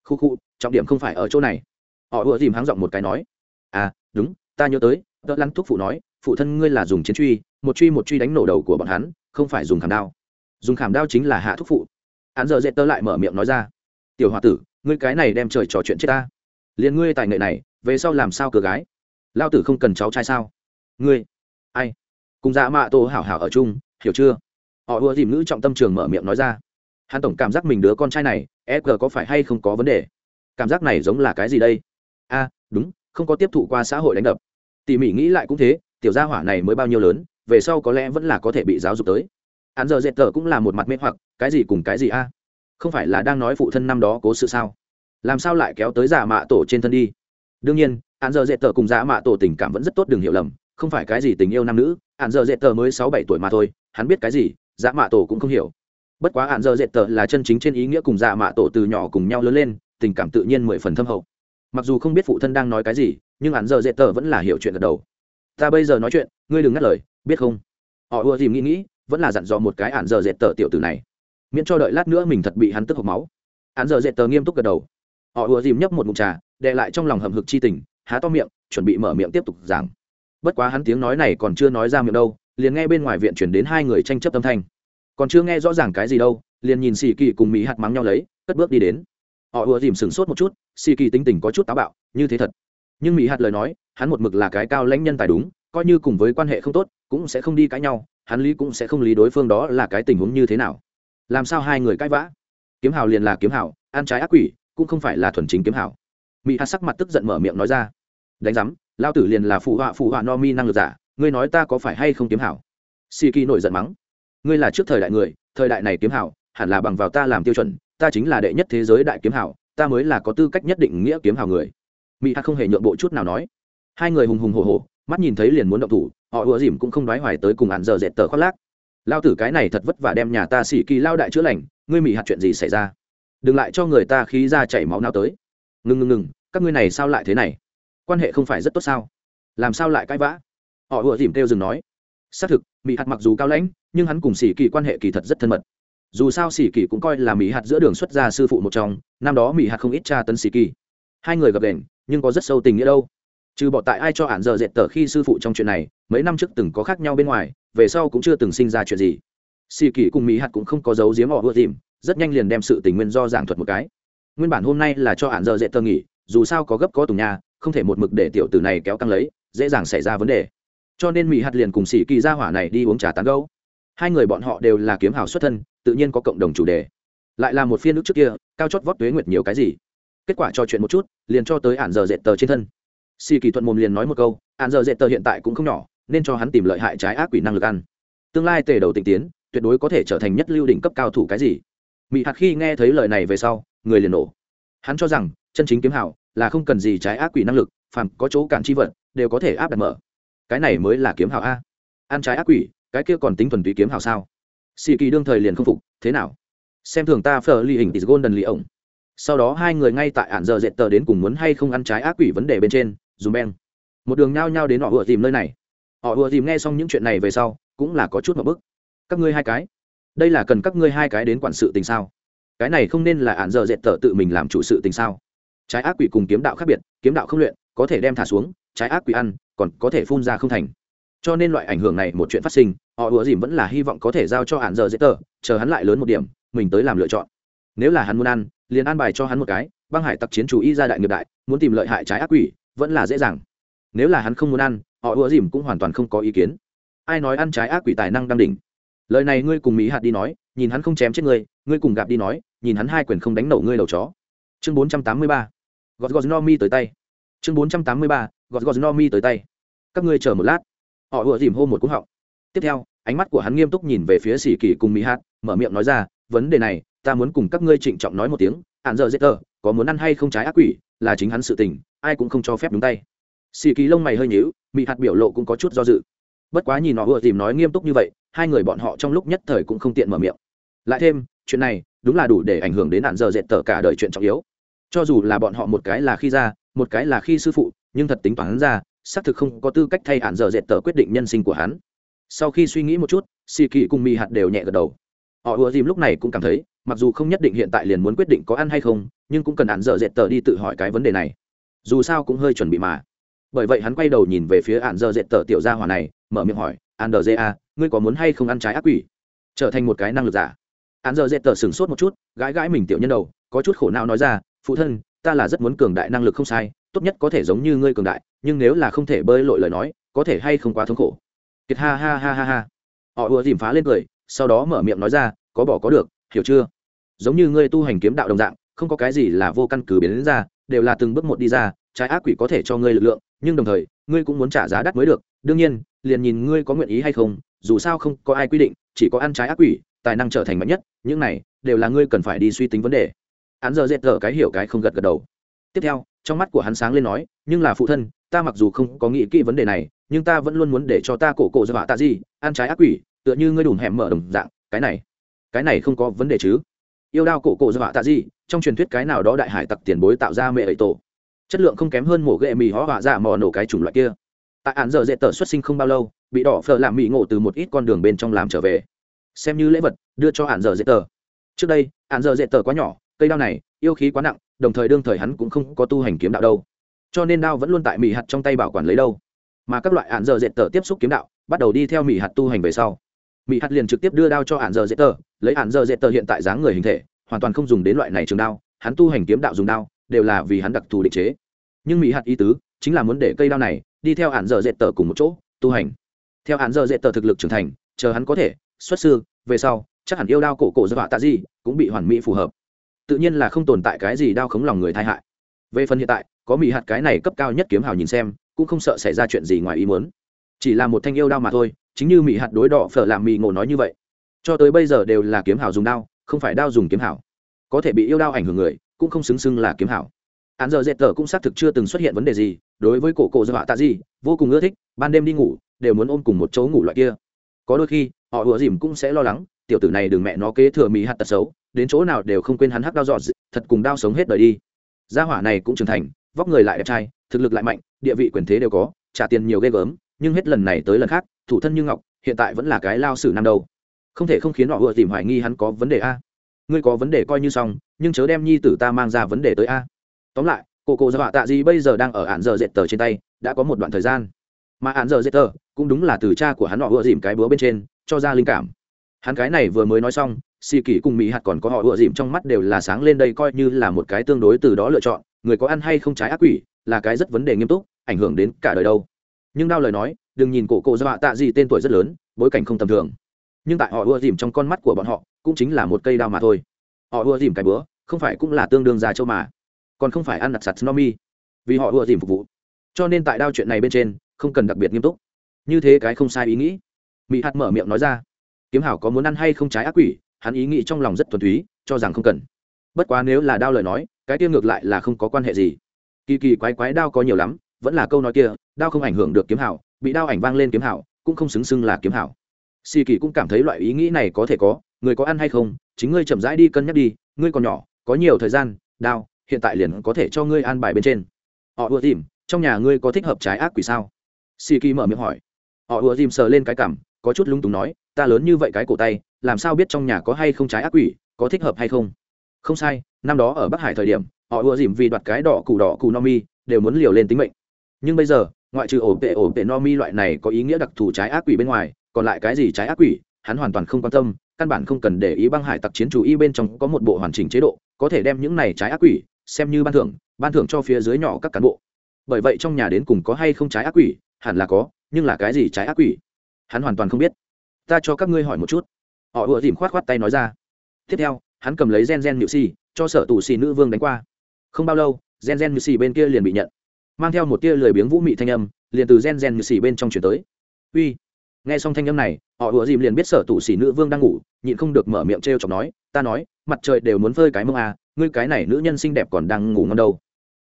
Khu khu, trọng điểm không phải ở chỗ này. Họ ùa dìm háng giọng một cái nói. À đúng, ta nhớ tới, tớ lăn thuốc phụ nói, phụ thân ngươi là dùng chiến truy, một truy một truy đánh nổ đầu của bọn hắn không phải dùng khảm đao. Dùng khảm đao chính là hạ thuốc phụ. Hắn giờ dễ tơ lại mở miệng nói ra. Tiểu h o a tử, ngươi cái này đem trời trò chuyện chết ta. Liền ngươi tài nghệ này, về sau làm sao cửa gái? Lao tử không cần cháu trai sao? Ngươi, ai? Cùng dạ mạ tô hảo hảo ở chung, hiểu chưa? Họ ùa dìm nữ trọng tâm trường mở miệng nói ra. Hắn tổng cảm giác mình đứa con trai này e g có phải hay không có vấn đề? Cảm giác này giống là cái gì đây? A, đúng, không có tiếp thụ qua xã hội đánh đập. Tỉ mỉ nghĩ lại cũng thế, tiểu gia hỏa này mới bao nhiêu lớn về sau có lẽ vẫn là có thể bị giáo dục tới. Hắn giờ dệt tờ cũng là một mặt mê hoặc, cái gì cùng cái gì a? Không phải là đang nói phụ thân năm đó cố sự sao? Làm sao lại kéo tới giả mạ tổ trên thân đi? Đương nhiên hắn giờ dệt tờ cùng giả mạ tổ tình cảm vẫn rất tốt đừng hiểu lầm, không phải cái gì tình yêu nam nữ hắn giờ dệt tờ mới sáu bảy tuổi mà thôi, hắn biết cái gì, giả mạ tổ cũng không hiểu. Bất quá hạn giờ dệt tờ là chân chính trên ý nghĩa cùng giả mạ tổ từ nhỏ cùng nhau lớn lên, tình cảm tự nhiên mười phần thâm hậu. Mặc dù không biết phụ thân đang nói cái gì, nhưng hạn giờ dệt tờ vẫn là hiểu chuyện gật đầu. Ta bây giờ nói chuyện, ngươi đừng ngắt lời biết không? Họ ùa dìm nghĩ nghĩ, vẫn là dặn dò một cái ạn giờ dệt tờ tiểu tử này. Miễn cho đợi lát nữa mình thật bị hắn tức hộc máu. Ạn giờ dệt tờ nghiêm túc gật đầu. Họ ùa dìm nhấp một mụn trà đệ lại trong lòng hầm hực chi tình, há to miệng, chuẩn bị mở miệng tiếp tục giảng. Bất quá hắn tiếng nói này còn chưa nói ra miệng đâu, liền nghe bên ngoài viện chuyển đến hai người tranh chấp âm thanh. Còn chưa nghe rõ ràng cái gì đâu, liền nhìn xì kỳ cùng mỹ hạt mắng nhau lấy, cất bước đi đến. Họ ùa dìm sửng sốt một chút xì kỳ tính tình có chút táo bạo, như thế thật. Nhưng mỹ hạt lời nói, hắn một mực là cái cao lãnh nhân tài đúng, coi như cùng với quan hệ không tốt cũng sẽ không đi cãi nhau, hắn lý cũng sẽ không lý đối phương đó là cái tình huống như thế nào. Làm sao hai người cãi vã? Kiếm hào liền là kiếm hào, ăn trái ác quỷ, cũng không phải là thuần chính kiếm hào. Mỹ hạt sắc mặt tức giận mở miệng nói ra. Đánh giám lao tử liền là phụ họa phụ họa no mi năng lực giả, ngươi nói ta có phải hay không kiếm hảo si kỳ nổi giận mắng. Ngươi là trước thời đại người, thời đại này kiếm hảo hẳn là bằng vào ta làm tiêu chuẩn, ta chính là đệ nhất thế giới đại kiếm hảo ta mới là có tư cách nhất định nghĩa kiếm hảo người. Mỹ hạt không hề nhượng bộ chút nào nói. Hai người hùng hùng hồ hồ mắt nhìn thấy liền muốn động thủ, họ ùa dìm cũng không đoái hoài tới cùng hạn giờ dệt tờ khoác lác. Lao tử cái này thật vất vả đem nhà ta xỉ kỳ lao đại chữa lành, ngươi mỹ hạt chuyện gì xảy ra? Đừng lại cho người ta khí ra chảy máu nào tới. Ngừng ngừng ngừng các ngươi này sao lại thế này? Quan hệ không phải rất tốt sao? Làm sao lại cãi vã? Họ ùa dìm kêu dừng nói. Xác thực mỹ hạt mặc dù cao lãnh, nhưng hắn cùng xỉ kỳ quan hệ kỳ thật rất thân mật. Dù sao xỉ kỳ cũng coi là mỹ hạt giữa đường xuất gia sư phụ một trong, năm đó mỹ hạt không ít tra tấn xỉ kỳ. Hai người gặp đèn nhưng có rất sâu tình nghĩa đâu trừ bỏ tại ai cho hạn giờ dệt tờ khi sư phụ trong chuyện này, mấy năm trước từng có khác nhau bên ngoài, về sau cũng chưa từng sinh ra chuyện gì. Sĩ kỳ cùng mỹ hạt cũng không có dấu giếm họ ùa dìm rất nhanh liền đem sự tình nguyên do giảng thuật một cái. Nguyên bản hôm nay là cho hạn giờ dệt tờ nghỉ, dù sao có gấp có tùng nhà không thể một mực để tiểu tử này kéo căng lấy, dễ dàng xảy ra vấn đề. Cho nên mỹ hạt liền cùng sĩ kỳ gia hỏa này đi uống trà tán gấu hai người bọn họ đều là kiếm hào xuất thân, tự nhiên có cộng đồng chủ đề. Lại là một phiên nước trước kia, cao chót vót tuế nguyệt nhiều cái gì. Kết quả trò chuyện một chút, liền cho tới ản giờ dệt tờ trên thân. Si kỳ thuận mồm liền nói một câu ản giờ dệt tờ hiện tại cũng không nhỏ, nên cho hắn tìm lợi hại trái ác quỷ năng lực ăn. Tương lai tề đầu tịnh tiến, tuyệt đối có thể trở thành nhất lưu đỉnh cấp cao thủ cái gì? Mị hạt khi nghe thấy lời này về sau, người liền nổ. Hắn cho rằng, chân chính kiếm hảo là không cần gì trái ác quỷ năng lực, phàm có chỗ cản chi vật, đều có thể áp đặt mở. Cái này mới là kiếm hảo a. Ăn trái ác quỷ, cái kia còn tính thuần túy kiếm hảo sao? Xì kỳ đương thời liền không phục, thế nào? Xem thường ta phờ ly hình tis golden lì ổng. Sau đó hai người ngay tại ản giờ dệt tờ đến cùng muốn hay không ăn trái ác quỷ vấn đề bên trên dùm beng. Một đường nhao nhao đến họ vừa tìm nơi này. Họ vừa tìm nghe xong những chuyện này về sau, cũng là có chút một bức. Các ngươi hai cái? Đây là cần các ngươi hai cái đến quản sự tình sao? Cái này không nên là ạn giờ dệt tở tự mình làm chủ sự tình sao? Trái ác quỷ cùng kiếm đạo khác biệt, kiếm đạo không luyện, có thể đem thả xuống, trái ác quỷ ăn, còn có thể phun ra không thành. Cho nên loại ảnh hưởng này một chuyện phát sinh, họ ủa dìm vẫn là hy vọng có thể giao cho hạn giờ dễ tờ chờ hắn lại lớn một điểm, mình tới làm lựa chọn. Nếu là hắn muốn ăn, liền ăn bài cho hắn một cái, băng hải tặc chiến chủ y ra đại nghiệp đại, muốn tìm lợi hại trái ác quỷ vẫn là dễ dàng. Nếu là hắn không muốn ăn họ ủa dìm cũng hoàn toàn không có ý kiến. Ai nói ăn trái ác quỷ tài năng đang đỉnh? Lời này ngươi cùng mỹ hạt đi nói nhìn hắn không chém chết ngươi ngươi cùng gặp đi nói nhìn hắn hai quyền không đánh nổ ngươi đầu chó. Chương bốn trăm tám mươi ba. Gọt gọt no mi tới tay. Chương bốn trăm tám mươi ba. Gọt gọt no mi tới tay. Các ngươi chờ một lát. Họ ùa dìm hô một cú họng. Tiếp theo ánh mắt của hắn nghiêm túc nhìn về phía xỉ kỳ cùng mỹ hạt, mở miệng nói ra vấn đề này ta muốn cùng các ngươi trịnh trọng nói một tiếng hạn giờ dễ tờ có muốn ăn hay không trái ác quỷ là chính hắn sự tình ai cũng không cho phép đúng tay. Xì kỳ lông mày hơi nhíu, Mị hạt biểu lộ cũng có chút do dự. Bất quá nhìn họ vừa tìm nói nghiêm túc như vậy, hai người bọn họ trong lúc nhất thời cũng không tiện mở miệng. Lại thêm, chuyện này đúng là đủ để ảnh hưởng đến hạn giờ dệt tờ cả đời chuyện trọng yếu. Cho dù là bọn họ một cái là khi ra, một cái là khi sư phụ, nhưng thật tính toán ra, xác thực không có tư cách thay hạn giờ dệt tờ quyết định nhân sinh của hắn. Sau khi suy nghĩ một chút, xì kỳ cùng Mị hạt đều nhẹ gật đầu. Họ ùa dìm lúc này cũng cảm thấy, mặc dù không nhất định hiện tại liền muốn quyết định có ăn hay không, nhưng cũng cần hạn dở dệt tờ đi tự hỏi cái vấn đề này dù sao cũng hơi chuẩn bị mà. Bởi vậy hắn quay đầu nhìn về phía ạn dơ dệt tờ tiểu gia hỏa này, mở miệng hỏi an đờ a ngươi có muốn hay không ăn trái ác quỷ? Trở thành một cái năng lực giả. Hạn dở dệt tờ sửng sốt một chút, gãi gãi mình tiểu nhân đầu, có chút khổ não nói ra, phụ thân, ta là rất muốn cường đại năng lực không sai, tốt nhất có thể giống như ngươi cường đại, nhưng nếu là không thể bơi lội lời nói, có thể hay không quá thống khổ. Kiệt ha ha ha ha ha. Họ ùa dìm phá lên cười, sau đó mở miệng nói ra, có bỏ có được, hiểu chưa? Giống như ngươi tu hành kiếm đạo đồng dạng, không có cái gì là vô căn cứ biến đến ra đều là từng bước một đi ra, trái ác quỷ có thể cho ngươi lực lượng, nhưng đồng thời, ngươi cũng muốn trả giá đắt mới được. Đương nhiên, liền nhìn ngươi có nguyện ý hay không, dù sao không có ai quy định, chỉ có ăn trái ác quỷ, tài năng trở thành mạnh nhất, những này đều là ngươi cần phải đi suy tính vấn đề. Hắn giờ dệt dở cái hiểu cái không gật gật đầu. Tiếp theo, trong mắt của hắn sáng lên nói, nhưng là phụ thân, ta mặc dù không có nghĩ kỹ vấn đề này, nhưng ta vẫn luôn muốn để cho ta cổ cổ ra vạ tạ gì, ăn trái ác quỷ, tựa như ngươi đủ hẻm mở đồng dạng, cái này cái này không có vấn đề chứ? Yêu đao cổ cổ ra vạ tạ gì, trong truyền thuyết cái nào đó đại hải tặc tiền bối tạo ra mẹ ấy tổ. Chất lượng không kém hơn mổ ghệ mì hó họa dạ mò nổ cái chủng loại kia. Tại án giờ dễ tờ xuất sinh không bao lâu, bị đỏ phở làm mỹ ngộ từ một ít con đường bên trong làm trở về. Xem như lễ vật, đưa cho án giờ dễ tờ. Trước đây, án giờ dễ tờ quá nhỏ, cây đao này, yêu khí quá nặng, đồng thời đương thời hắn cũng không có tu hành kiếm đạo đâu. Cho nên đao vẫn luôn tại mỹ hạt trong tay bảo quản lấy đâu. Mà các loại án giờ dệt tờ tiếp xúc kiếm đạo, bắt đầu đi theo mỹ hạt tu hành về sau mỹ hạt liền trực tiếp đưa đao cho hạn giờ dễ tờ, lấy hạn giờ dễ tờ hiện tại dáng người hình thể, hoàn toàn không dùng đến loại này trường đao, hắn tu hành kiếm đạo dùng đao, đều là vì hắn đặc thù định chế. Nhưng mỹ hạt ý tứ, chính là muốn để cây đao này đi theo hạn giờ dễ tờ cùng một chỗ, tu hành. Theo hạn giờ dễ tờ thực lực trưởng thành, chờ hắn có thể, xuất sư, về sau, chắc hẳn yêu đao cổ cổ do họa tạ gì cũng bị hoàn mỹ phù hợp. Tự nhiên là không tồn tại cái gì đao khống lòng người tai hại. Về phần hiện tại, có mỹ hạt cái này cấp cao nhất kiếm hào nhìn xem, cũng không sợ xảy ra chuyện gì ngoài ý muốn. Chỉ là một thanh yêu đao mà thôi chính như mỹ hạt đối đỏ phở làm mị ngộ nói như vậy. Cho tới bây giờ đều là kiếm hảo dùng đao, không phải đao dùng kiếm hảo. Có thể bị yêu đao ảnh hưởng người, cũng không xứng xưng là kiếm hảo. Án giờ dệt tờ cũng xác thực chưa từng xuất hiện vấn đề gì, đối với cổ cổ do họa tạ gì, vô cùng ưa thích, ban đêm đi ngủ, đều muốn ôm cùng một chỗ ngủ loại kia. Có đôi khi, họ ùa dìm cũng sẽ lo lắng, tiểu tử này đừng mẹ nó kế thừa mỹ hạt tật xấu, đến chỗ nào đều không quên hắn hắc đao dọn thật cùng đao sống hết đời đi. Gia hỏa này cũng trưởng thành, vóc người lại đẹp trai, thực lực lại mạnh, địa vị quyền thế đều có, trả tiền nhiều ghê gớm nhưng hết lần này tới lần khác, thủ thân như ngọc, hiện tại vẫn là cái lao sử nam đầu. Không thể không khiến họ vừa tìm hoài nghi hắn có vấn đề a. Ngươi có vấn đề coi như xong, nhưng chớ đem nhi tử ta mang ra vấn đề tới a. Tóm lại, cô cô dọa tạ gì bây giờ đang ở hạn giờ dệt tờ trên tay, đã có một đoạn thời gian. Mà hạn giờ dệt tờ cũng đúng là từ cha của hắn họ vừa dìm cái búa bên trên, cho ra linh cảm. Hắn cái này vừa mới nói xong, xì kỳ cùng mỹ hạt còn có họ ựa dìm trong mắt đều là sáng lên đây coi như là một cái tương đối từ đó lựa chọn, người có ăn hay không trái ác quỷ, là cái rất vấn đề nghiêm túc, ảnh hưởng đến cả đời đâu nhưng đau lời nói, đừng nhìn cổ cổ dọa tạ gì tên tuổi rất lớn, bối cảnh không tầm thường. Nhưng tại họ ưa dìm trong con mắt của bọn họ, cũng chính là một cây đao mà thôi. Họ ưa dìm cái bữa, không phải cũng là tương đương già châu mà. Còn không phải ăn đặt sạch no mi. Vì họ ưa dìm phục vụ. Cho nên tại đao chuyện này bên trên, không cần đặc biệt nghiêm túc. Như thế cái không sai ý nghĩ. Mỹ hạt mở miệng nói ra. Kiếm hảo có muốn ăn hay không trái ác quỷ? Hắn ý nghĩ trong lòng rất thuần túy, cho rằng không cần. Bất quá nếu là đao lời nói, cái kia ngược lại là không có quan hệ gì. Kỳ kỳ quái quái đao có nhiều lắm, vẫn là câu nói kia đao không ảnh hưởng được kiếm hảo, bị đao ảnh vang lên kiếm hảo, cũng không xứng xưng là kiếm hảo. Xì kỳ cũng cảm thấy loại ý nghĩ này có thể có, người có ăn hay không, chính ngươi chậm rãi đi cân nhắc đi, ngươi còn nhỏ, có nhiều thời gian, đao, hiện tại liền có thể cho ngươi an bài bên trên. Họ ùa tìm trong nhà ngươi có thích hợp trái ác quỷ sao? Xì kỳ mở miệng hỏi. Họ ùa tìm sờ lên cái cảm, có chút lung túng nói, ta lớn như vậy cái cổ tay, làm sao biết trong nhà có hay không trái ác quỷ, có thích hợp hay không? Không sai, năm đó ở bắc hải thời điểm, họ ùa dìm vì đoạt cái đỏ cù đỏ cù no mi, đều muốn liều lên tính mệnh. Nhưng bây giờ ngoại trừ ổ tệ ổ tệ no mi loại này có ý nghĩa đặc thù trái ác quỷ bên ngoài, còn lại cái gì trái ác quỷ, hắn hoàn toàn không quan tâm, căn bản không cần để ý băng hải tặc chiến chủ y bên trong có một bộ hoàn chỉnh chế độ, có thể đem những này trái ác quỷ, xem như ban thưởng ban thưởng cho phía dưới nhỏ các cán bộ. Bởi vậy trong nhà đến cùng có hay không trái ác quỷ? Hẳn là có, nhưng là cái gì trái ác quỷ? Hắn hoàn toàn không biết. Ta cho các ngươi hỏi một chút. Họ ùa dìm khoát khoát tay nói ra. Tiếp theo, hắn cầm lấy gen gen nhự xì cho sở tù xì nữ vương đánh qua. Không bao lâu, gen gen nhự xì bên kia liền bị nhận mang theo một tia lười biếng vũ mị thanh âm, liền từ gen gen như xì bên trong chuyển tới. Uy. Nghe xong thanh âm này, họ ùa dìm liền biết sở tủ xì nữ vương đang ngủ, nhịn không được mở miệng t r e o chọc nói, ta nói, mặt trời đều muốn phơi cái mông à ngươi cái này nữ nhân xinh đẹp còn đang ngủ ngon đâu.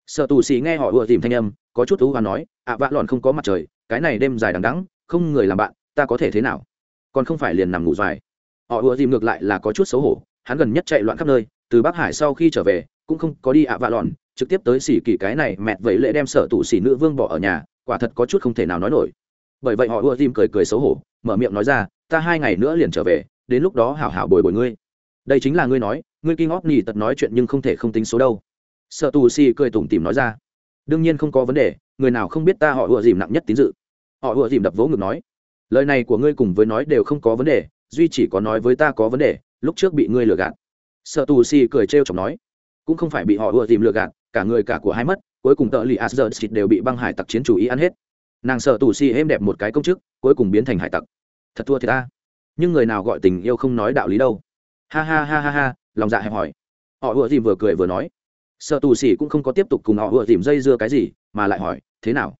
Sở tủ xì nghe họ ùa dìm thanh âm, có chút thú và nói ạ vạ lòn không có mặt trời, cái này đêm dài đằng đắng không người làm bạn, ta có thể thế nào? Còn không phải liền nằm ngủ dài họ ùa dìm ngược lại là có chút xấu hổ, hắn gần nhất chạy loạn khắp nơi, từ bắc hải sau khi trở về, cũng không có đi ạ vạ lòn trực tiếp tới xỉ kỳ cái này mẹt vậy lệ đem sở tù xỉ nữ vương bỏ ở nhà, quả thật có chút không thể nào nói nổi. Bởi vậy họ ưa dìm cười cười xấu hổ, mở miệng nói ra, ta hai ngày nữa liền trở về, đến lúc đó hảo hảo bồi bồi ngươi. Đây chính là ngươi nói, ngươi kinh óc nhì tật nói chuyện nhưng không thể không tính số đâu. Sợ tù si cười tủm tỉm nói ra, đương nhiên không có vấn đề, người nào không biết ta họ ưa dìm nặng nhất tín dự. Họ ưa dìm đập vỗ ngực nói, lời này của ngươi cùng với nói đều không có vấn đề, duy chỉ có nói với ta có vấn đề, lúc trước bị ngươi lừa gạt. Sợ tù xì cười trêu chọc nói cũng không phải bị họ ùa dìm lừa gạt, cả người cả của hai mất, cuối cùng tợ lì asher đều bị băng hải tặc chiến chủ ý ăn hết. Nàng sợ tù xì êm đẹp một cái công chức, cuối cùng biến thành hải tặc. Thật thua thì ta. Nhưng người nào gọi tình yêu không nói đạo lý đâu. Ha ha ha ha ha, lòng dạ hẹp hỏi họ ùa dìm vừa cười vừa nói. Sợ tù xỉ cũng không có tiếp tục cùng họ ùa dìm dây dưa cái gì, mà lại hỏi, thế nào?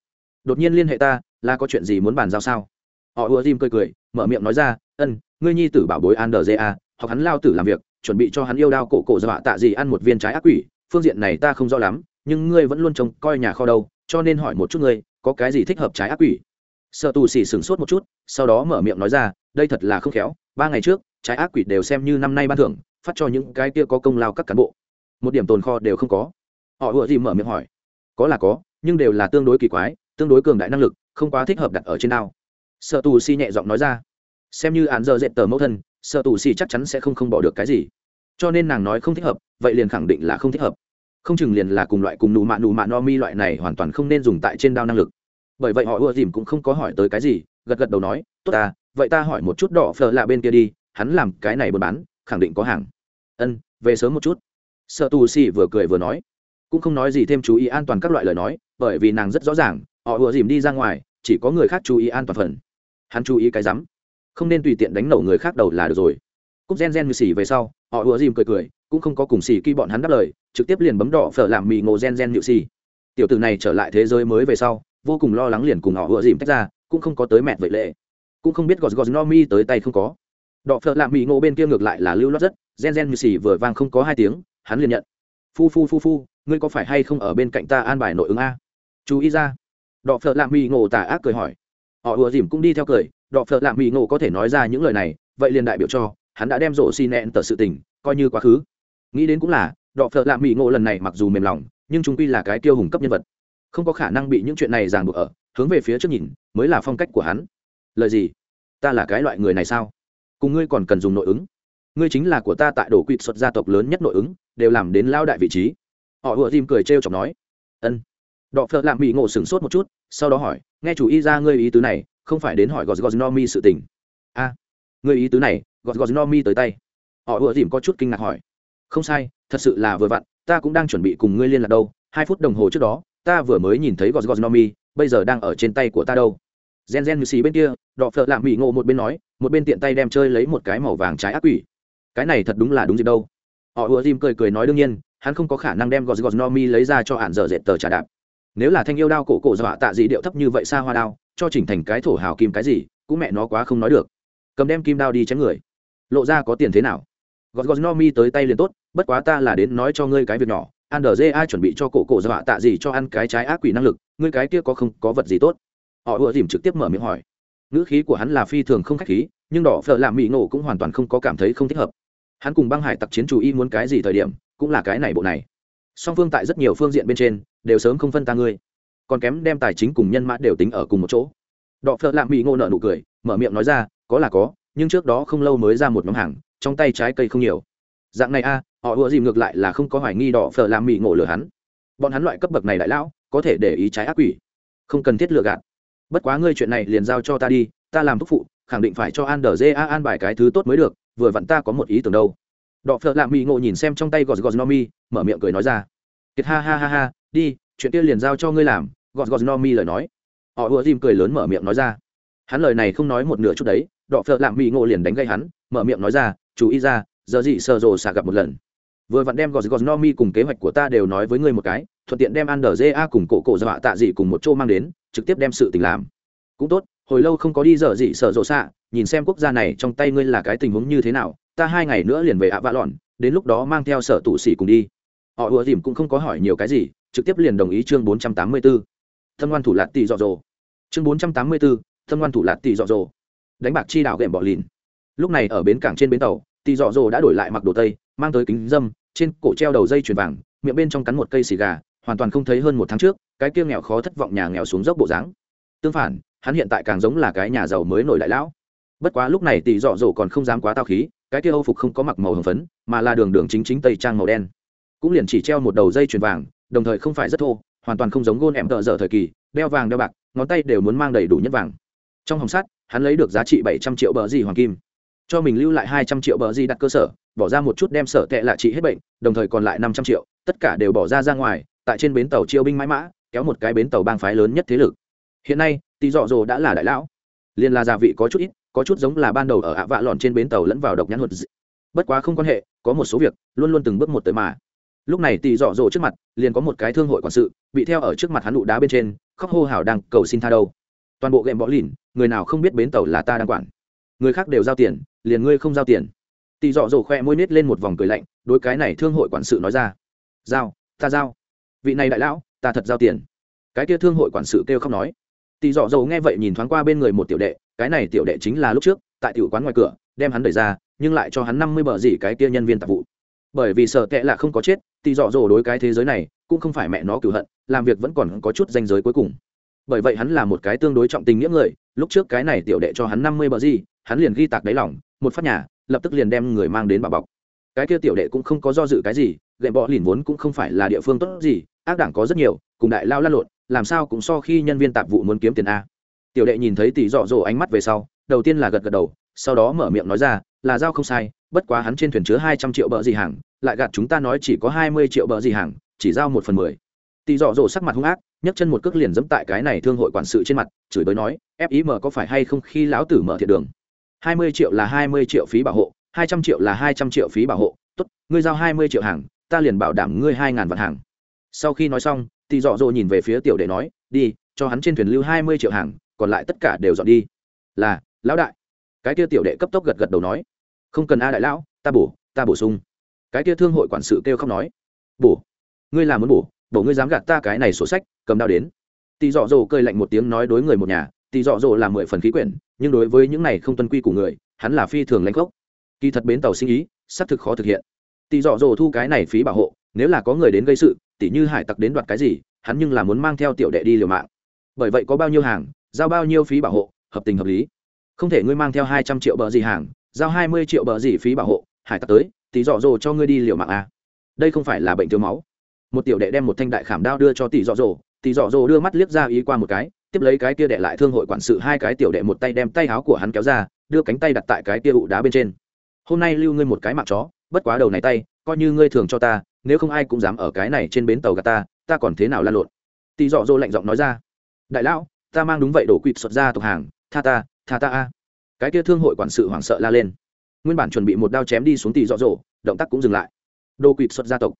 Đột nhiên liên hệ ta, là có chuyện gì muốn bàn giao sao? Họ ùa dìm cười cười, mở miệng nói ra, ân, ngươi nhi tử bảo bối an đờ ja hoặc hắn lao tử làm việc chuẩn bị cho hắn yêu đao cổ cổ dọa tạ gì ăn một viên trái ác quỷ, phương diện này ta không rõ lắm, nhưng ngươi vẫn luôn trông coi nhà kho đâu, cho nên hỏi một chút ngươi, có cái gì thích hợp trái ác quỷ? Sợ tù xỉ sửng sốt một chút, sau đó mở miệng nói ra, đây thật là không khéo, ba ngày trước, trái ác quỷ đều xem như năm nay ban thưởng, phát cho những cái kia có công lao các cán bộ. Một điểm tồn kho đều không có. Họ ùa gì mở miệng hỏi. Có là có, nhưng đều là tương đối kỳ quái, tương đối cường đại năng lực, không quá thích hợp đặt ở trên đao. Sợ tù xì nhẹ giọng nói ra. Xem như án giờ dệt tờ mẫu thân sợ tù xì chắc chắn sẽ không không bỏ được cái gì. Cho nên nàng nói không thích hợp, vậy liền khẳng định là không thích hợp. Không chừng liền là cùng loại cùng nụ mạ nụ mạ no mi loại này hoàn toàn không nên dùng tại trên đao năng lực. Bởi vậy họ ưa dìm cũng không có hỏi tới cái gì, gật gật đầu nói, tốt ta, vậy ta hỏi một chút đỏ phờ lạ bên kia đi, hắn làm cái này buôn bán, khẳng định có hàng. Ân, về sớm một chút. Sợ tù xì vừa cười vừa nói. Cũng không nói gì thêm chú ý an toàn các loại lời nói, bởi vì nàng rất rõ ràng, họ ưa dìm đi ra ngoài, chỉ có người khác chú ý an toàn phần. Hắn chú ý cái rắm không nên tùy tiện đánh nổ người khác đầu là được rồi. Cúc gen gen như xì về sau, họ ùa dìm cười cười, cũng không có cùng xì khi bọn hắn đáp lời, trực tiếp liền bấm đỏ phở làm mì ngộ gen gen nhự xì. Tiểu tử này trở lại thế giới mới về sau, vô cùng lo lắng liền cùng họ ùa dìm tách ra, cũng không có tới mẹ vậy lệ. Cũng không biết gọt gọt no mi tới tay không có. Đỏ phở làm mì ngộ bên kia ngược lại là lưu loát rất, gen gen như xì vừa vang không có hai tiếng, hắn liền nhận. Phu phu phu phu, ngươi có phải hay không ở bên cạnh ta an bài nội ứng a? Chú ý ra. Đỏ phở làm mì ngộ tà ác cười hỏi. Họ ùa dìm cũng đi theo cười đọ phợ lạ mỹ ngộ có thể nói ra những lời này, vậy liền đại biểu cho, hắn đã đem rổ xi nẹn tờ sự tình, coi như quá khứ. Nghĩ đến cũng là, đọ phợ lạ mỹ ngộ lần này mặc dù mềm lòng, nhưng chúng quy là cái tiêu hùng cấp nhân vật. Không có khả năng bị những chuyện này ràng buộc ở, hướng về phía trước nhìn, mới là phong cách của hắn. Lời gì? Ta là cái loại người này sao? Cùng ngươi còn cần dùng nội ứng. Ngươi chính là của ta tại đổ quỵt xuất gia tộc lớn nhất nội ứng, đều làm đến lao đại vị trí. Họ vừa dìm cười trêu chọc nói. Ân. Đọ phợ lạ mỹ ngộ sửng sốt một chút, sau đó hỏi, nghe chủ y ra ngươi ý tứ này không phải đến hỏi gos gos no mi sự tình. A à, ngươi ý tứ này gos gos no mi tới tay. Họ ùa dìm có chút kinh ngạc hỏi. Không sai thật sự là vừa vặn ta cũng đang chuẩn bị cùng ngươi liên lạc đâu. Hai phút đồng hồ trước đó ta vừa mới nhìn thấy gos gos no mi bây giờ đang ở trên tay của ta đâu. Gen gen như xì bên kia đọ phợ lạ mỹ ngộ một bên nói một bên tiện tay đem chơi lấy một cái màu vàng trái ác quỷ. Cái này thật đúng là đúng gì đâu. Họ ùa dìm cười cười nói đương nhiên hắn không có khả năng đem gos gos no mi lấy ra cho hạn dở dệt tờ trả đạp nếu là thanh yêu đao cổ cổ dọa tạ dị điệu thấp như vậy xa hoa đao, cho chỉnh thành cái thổ hào kim cái gì, cũng mẹ nó quá không nói được. Cầm đem kim đao đi chém người. Lộ ra có tiền thế nào? Gọt gọt no mi tới tay liền tốt, bất quá ta là đến nói cho ngươi cái việc nhỏ. An đờ ai chuẩn bị cho cổ cổ dọa tạ gì cho ăn cái trái ác quỷ năng lực, ngươi cái kia có không, có vật gì tốt? Họ ùa dìm trực tiếp mở miệng hỏi. Ngữ khí của hắn là phi thường không khách khí, nhưng đỏ phở làm mỹ ngộ cũng hoàn toàn không có cảm thấy không thích hợp. Hắn cùng băng hải tặc chiến chủ y muốn cái gì thời điểm, cũng là cái này bộ này song phương tại rất nhiều phương diện bên trên đều sớm không phân ta ngươi. Còn kém đem tài chính cùng nhân mã đều tính ở cùng một chỗ. Đọ phợ lạm bị ngô nợ nụ cười, mở miệng nói ra, có là có, nhưng trước đó không lâu mới ra một nhóm hàng, trong tay trái cây không nhiều. Dạng này a, họ ùa dìm ngược lại là không có hoài nghi đỏ phở làm mị ngộ lừa hắn. Bọn hắn loại cấp bậc này đại lão, có thể để ý trái ác quỷ. Không cần thiết lừa gạt. Bất quá ngươi chuyện này liền giao cho ta đi, ta làm thúc phụ, khẳng định phải cho an đờ dê a an bài cái thứ tốt mới được, vừa vặn ta có một ý tưởng đâu đọ phợ lạ mỹ ngộ nhìn xem trong tay gọt gọt no mi mở miệng cười nói ra. Kiệt ha ha ha ha, đi, chuyện kia liền giao cho ngươi làm gọt gọt no mi lời nói. Họ ùa dìm cười lớn mở miệng nói ra. Hắn lời này không nói một nửa chút đấy, đọ phợ lạ mỹ ngộ liền đánh gây hắn, mở miệng nói ra, chú ý ra, giờ gì sợ rồ xả gặp một lần. Vừa vặn đem gọt gọt no mi cùng kế hoạch của ta đều nói với ngươi một cái, thuận tiện đem ăn đờ ja cùng cổ cổ dọa tạ dị cùng một chỗ mang đến, trực tiếp đem sự tình làm. Cũng tốt, hồi lâu không có đi dở dị sợ rộ xạ nhìn xem quốc gia này trong tay ngươi là cái tình huống như thế nào ta hai ngày nữa liền về ạ vạ lọn đến lúc đó mang theo sở tụ xỉ cùng đi. Họ ùa dìm cũng không có hỏi nhiều cái gì trực tiếp liền đồng ý chương bốn trăm tám mươi 484. thân ngoan thủ lạt tỷ dọ dồ chương bốn trăm tám mươi 484, thân ngoan thủ lạt tỷ dọ dồ đánh bạc chi đạo ghệm bỏ lìn. Lúc này ở bến cảng trên bến tàu tỷ dọ dồ đã đổi lại mặc đồ tây mang tới kính dâm trên cổ treo đầu dây chuyền vàng miệng bên trong cắn một cây xì gà hoàn toàn không thấy hơn một tháng trước cái kia nghèo khó thất vọng nhà nghèo xuống dốc bộ dáng. Tương phản hắn hiện tại càng giống là cái nhà giàu mới nổi đại lão bất quá lúc này tỷ dọ dỗ còn không dám quá tao khí, cái kia âu phục không có mặc màu hồng phấn, mà là đường đường chính chính tây trang màu đen. Cũng liền chỉ treo một đầu dây chuyền vàng, đồng thời không phải rất thô, hoàn toàn không giống gôn em tợ dở thời kỳ, đeo vàng đeo bạc, ngón tay đều muốn mang đầy đủ nhất vàng. Trong hồng sắt, hắn lấy được giá trị bảy trăm triệu bờ gì hoàng kim. Cho mình lưu lại hai trăm triệu bờ gì đặt cơ sở, bỏ ra một chút đem sở tệ lạ trị hết bệnh, đồng thời còn lại năm trăm triệu, tất cả đều bỏ ra ra ngoài, tại trên bến tàu chiêu binh mãi mã, kéo một cái bến tàu bang phái lớn nhất thế lực. Hiện nay, tỷ dọ dồ đã là đại lão. Liền là gia vị có chút ít có chút giống là ban đầu ở ạ vạ lọn trên bến tàu lẫn vào độc nhãn hụt bất quá không quan hệ, có một số việc, luôn luôn từng bước một tới mà. Lúc này tỷ dọ dỗ trước mặt, liền có một cái thương hội quản sự, bị theo ở trước mặt hắn đụ đá bên trên, khóc hô hào đang cầu xin tha đâu. Toàn bộ ghẹm bỏ lìn, người nào không biết bến tàu là ta đang quản. Người khác đều giao tiền, liền ngươi không giao tiền. Tỷ dọ dỗ khoe môi nết lên một vòng cười lạnh, đối cái này thương hội quản sự nói ra. Giao, ta giao. Vị này đại lão, ta thật giao tiền. Cái kia thương hội quản sự kêu không nói. Tỷ dọ dỗ nghe vậy nhìn thoáng qua bên người một tiểu đệ cái này tiểu đệ chính là lúc trước, tại tiểu quán ngoài cửa, đem hắn đẩy ra, nhưng lại cho hắn năm mươi bờ gì cái kia nhân viên tạp vụ. Bởi vì sợ tệ là không có chết, thì dọ dỗ đối cái thế giới này, cũng không phải mẹ nó cửu hận, làm việc vẫn còn có chút danh giới cuối cùng. Bởi vậy hắn là một cái tương đối trọng tình nghĩa người, lúc trước cái này tiểu đệ cho hắn năm mươi bờ gì, hắn liền ghi tạc đáy lỏng một phát nhà, lập tức liền đem người mang đến bà bọc. Cái kia tiểu đệ cũng không có do dự cái gì, gậy bọ lìn vốn cũng không phải là địa phương tốt gì, ác đảng có rất nhiều, cùng đại lao lăn lộn, làm sao cũng so khi nhân viên tạp vụ muốn kiếm tiền a tiểu đệ nhìn thấy tỷ dọ dỗ ánh mắt về sau, đầu tiên là gật gật đầu, sau đó mở miệng nói ra, là giao không sai, bất quá hắn trên thuyền chứa hai trăm triệu bợ gì hàng, lại gạt chúng ta nói chỉ có hai mươi triệu bợ gì hàng, chỉ giao một phần mười. Tỷ dọ dỗ sắc mặt hung ác, nhấc chân một cước liền dẫm tại cái này thương hội quản sự trên mặt, chửi bới nói fim có phải hay không khi lão tử mở thiện đường? Hai mươi triệu là hai mươi triệu phí bảo hộ, hai trăm triệu là hai trăm triệu phí bảo hộ, tốt, ngươi giao hai mươi triệu hàng, ta liền bảo đảm ngươi hai ngàn vạn hàng. Sau khi nói xong, tỷ dọ dỗ nhìn về phía tiểu đệ nói, đi, cho hắn trên thuyền lưu hai mươi triệu hàng còn lại tất cả đều dọn đi. Là, lão đại. Cái kia tiểu đệ cấp tốc gật gật đầu nói. Không cần a đại lão, ta bổ ta bổ sung. Cái kia thương hội quản sự kêu không nói. Bổ. Ngươi làm muốn bổ bổ ngươi dám gạt ta cái này sổ sách, cầm đao đến. Tỳ dọ dỗ cơi lạnh một tiếng nói đối người một nhà, tỳ dọ dỗ là mười phần khí quyển, nhưng đối với những này không tuân quy của người, hắn là phi thường lãnh gốc. Kỳ thật bến tàu sinh ý, xác thực khó thực hiện. Tỷ dọ dồ thu cái này phí bảo hộ, nếu là có người đến gây sự tỷ như hải tặc đến đoạt cái gì, hắn nhưng là muốn mang theo tiểu đệ đi liều mạng. Bởi vậy có bao nhiêu hàng giao bao nhiêu phí bảo hộ, hợp tình hợp lý. Không thể ngươi mang theo hai trăm triệu bờ gì hàng, giao hai mươi triệu bờ gì phí bảo hộ, hải tặc tới tỷ dọ dồ cho ngươi đi liều mạng à. đây không phải là bệnh thiếu máu. Một tiểu đệ đem một thanh đại khảm đao đưa cho tỷ dọ dồ tỷ dọ dồ đưa mắt liếc ra ý qua một cái, tiếp lấy cái kia đệ lại thương hội quản sự hai cái tiểu đệ một tay đem tay áo của hắn kéo ra, đưa cánh tay đặt tại cái kia ụ đá bên trên. Hôm nay lưu ngươi một cái mạng chó, bất quá đầu này tay, coi như ngươi thường cho ta, nếu không ai cũng dám ở cái này trên bến tàu gà ta ta còn thế nào lan lộn? Tỷ dọ dỗ lạnh giọng nói ra. Đại lão ta mang đúng vậy đổ quỵt xuất ra tộc hàng, tha ta tha ta a. Cái kia thương hội quản sự hoảng sợ la lên. Nguyên bản chuẩn bị một đao chém đi xuống tỷ dọ dỗ, động tác cũng dừng lại. Đồ quỵt xuất gia tộc.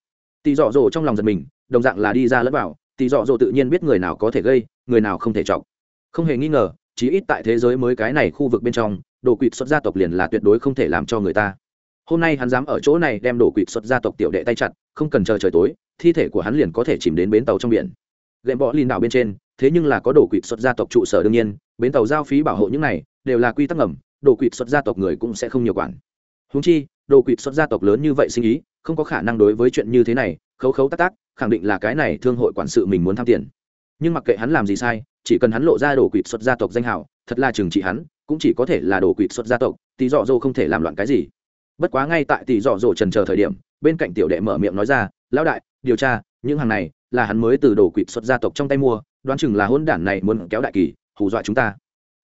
Tỷ dọ dỗ trong lòng giật mình, đồng dạng là đi ra lẫn vào, tỷ dọ dỗ tự nhiên biết người nào có thể gây, người nào không thể chọc. Không hề nghi ngờ, chí ít tại thế giới mới cái này khu vực bên trong đồ quỵt xuất gia tộc liền là tuyệt đối không thể làm cho người ta. Hôm nay hắn dám ở chỗ này đem đồ quỵt xuất gia tộc tiểu đệ tay chặt, không cần chờ trời tối, thi thể của hắn liền có thể chìm đến bến tàu trong biển gậy bọ lìn đảo bên trên, thế nhưng là có đồ quỵt xuất gia tộc trụ sở đương nhiên, bến tàu giao phí bảo hộ những này đều là quy tắc ngầm, đồ quỵt xuất gia tộc người cũng sẽ không nhiều quản. Húng chi, đồ quỵt xuất gia tộc lớn như vậy sinh ý, không có khả năng đối với chuyện như thế này, khấu khấu tác tác, khẳng định là cái này thương hội quản sự mình muốn tham tiền. Nhưng mặc kệ hắn làm gì sai, chỉ cần hắn lộ ra đồ quỵt xuất gia tộc danh hào, thật là chừng trị hắn, cũng chỉ có thể là đồ quỵt xuất gia tộc, tỷ dọ dô không thể làm loạn cái gì. Bất quá ngay tại tỷ dọ dỗ trần chờ thời điểm, bên cạnh tiểu đệ mở miệng nói ra, lão đại, điều tra, những hàng này là hắn mới từ đồ quỵt xuất gia tộc trong tay mua, đoán chừng là hôn đản này muốn kéo đại kỳ, hù dọa chúng ta.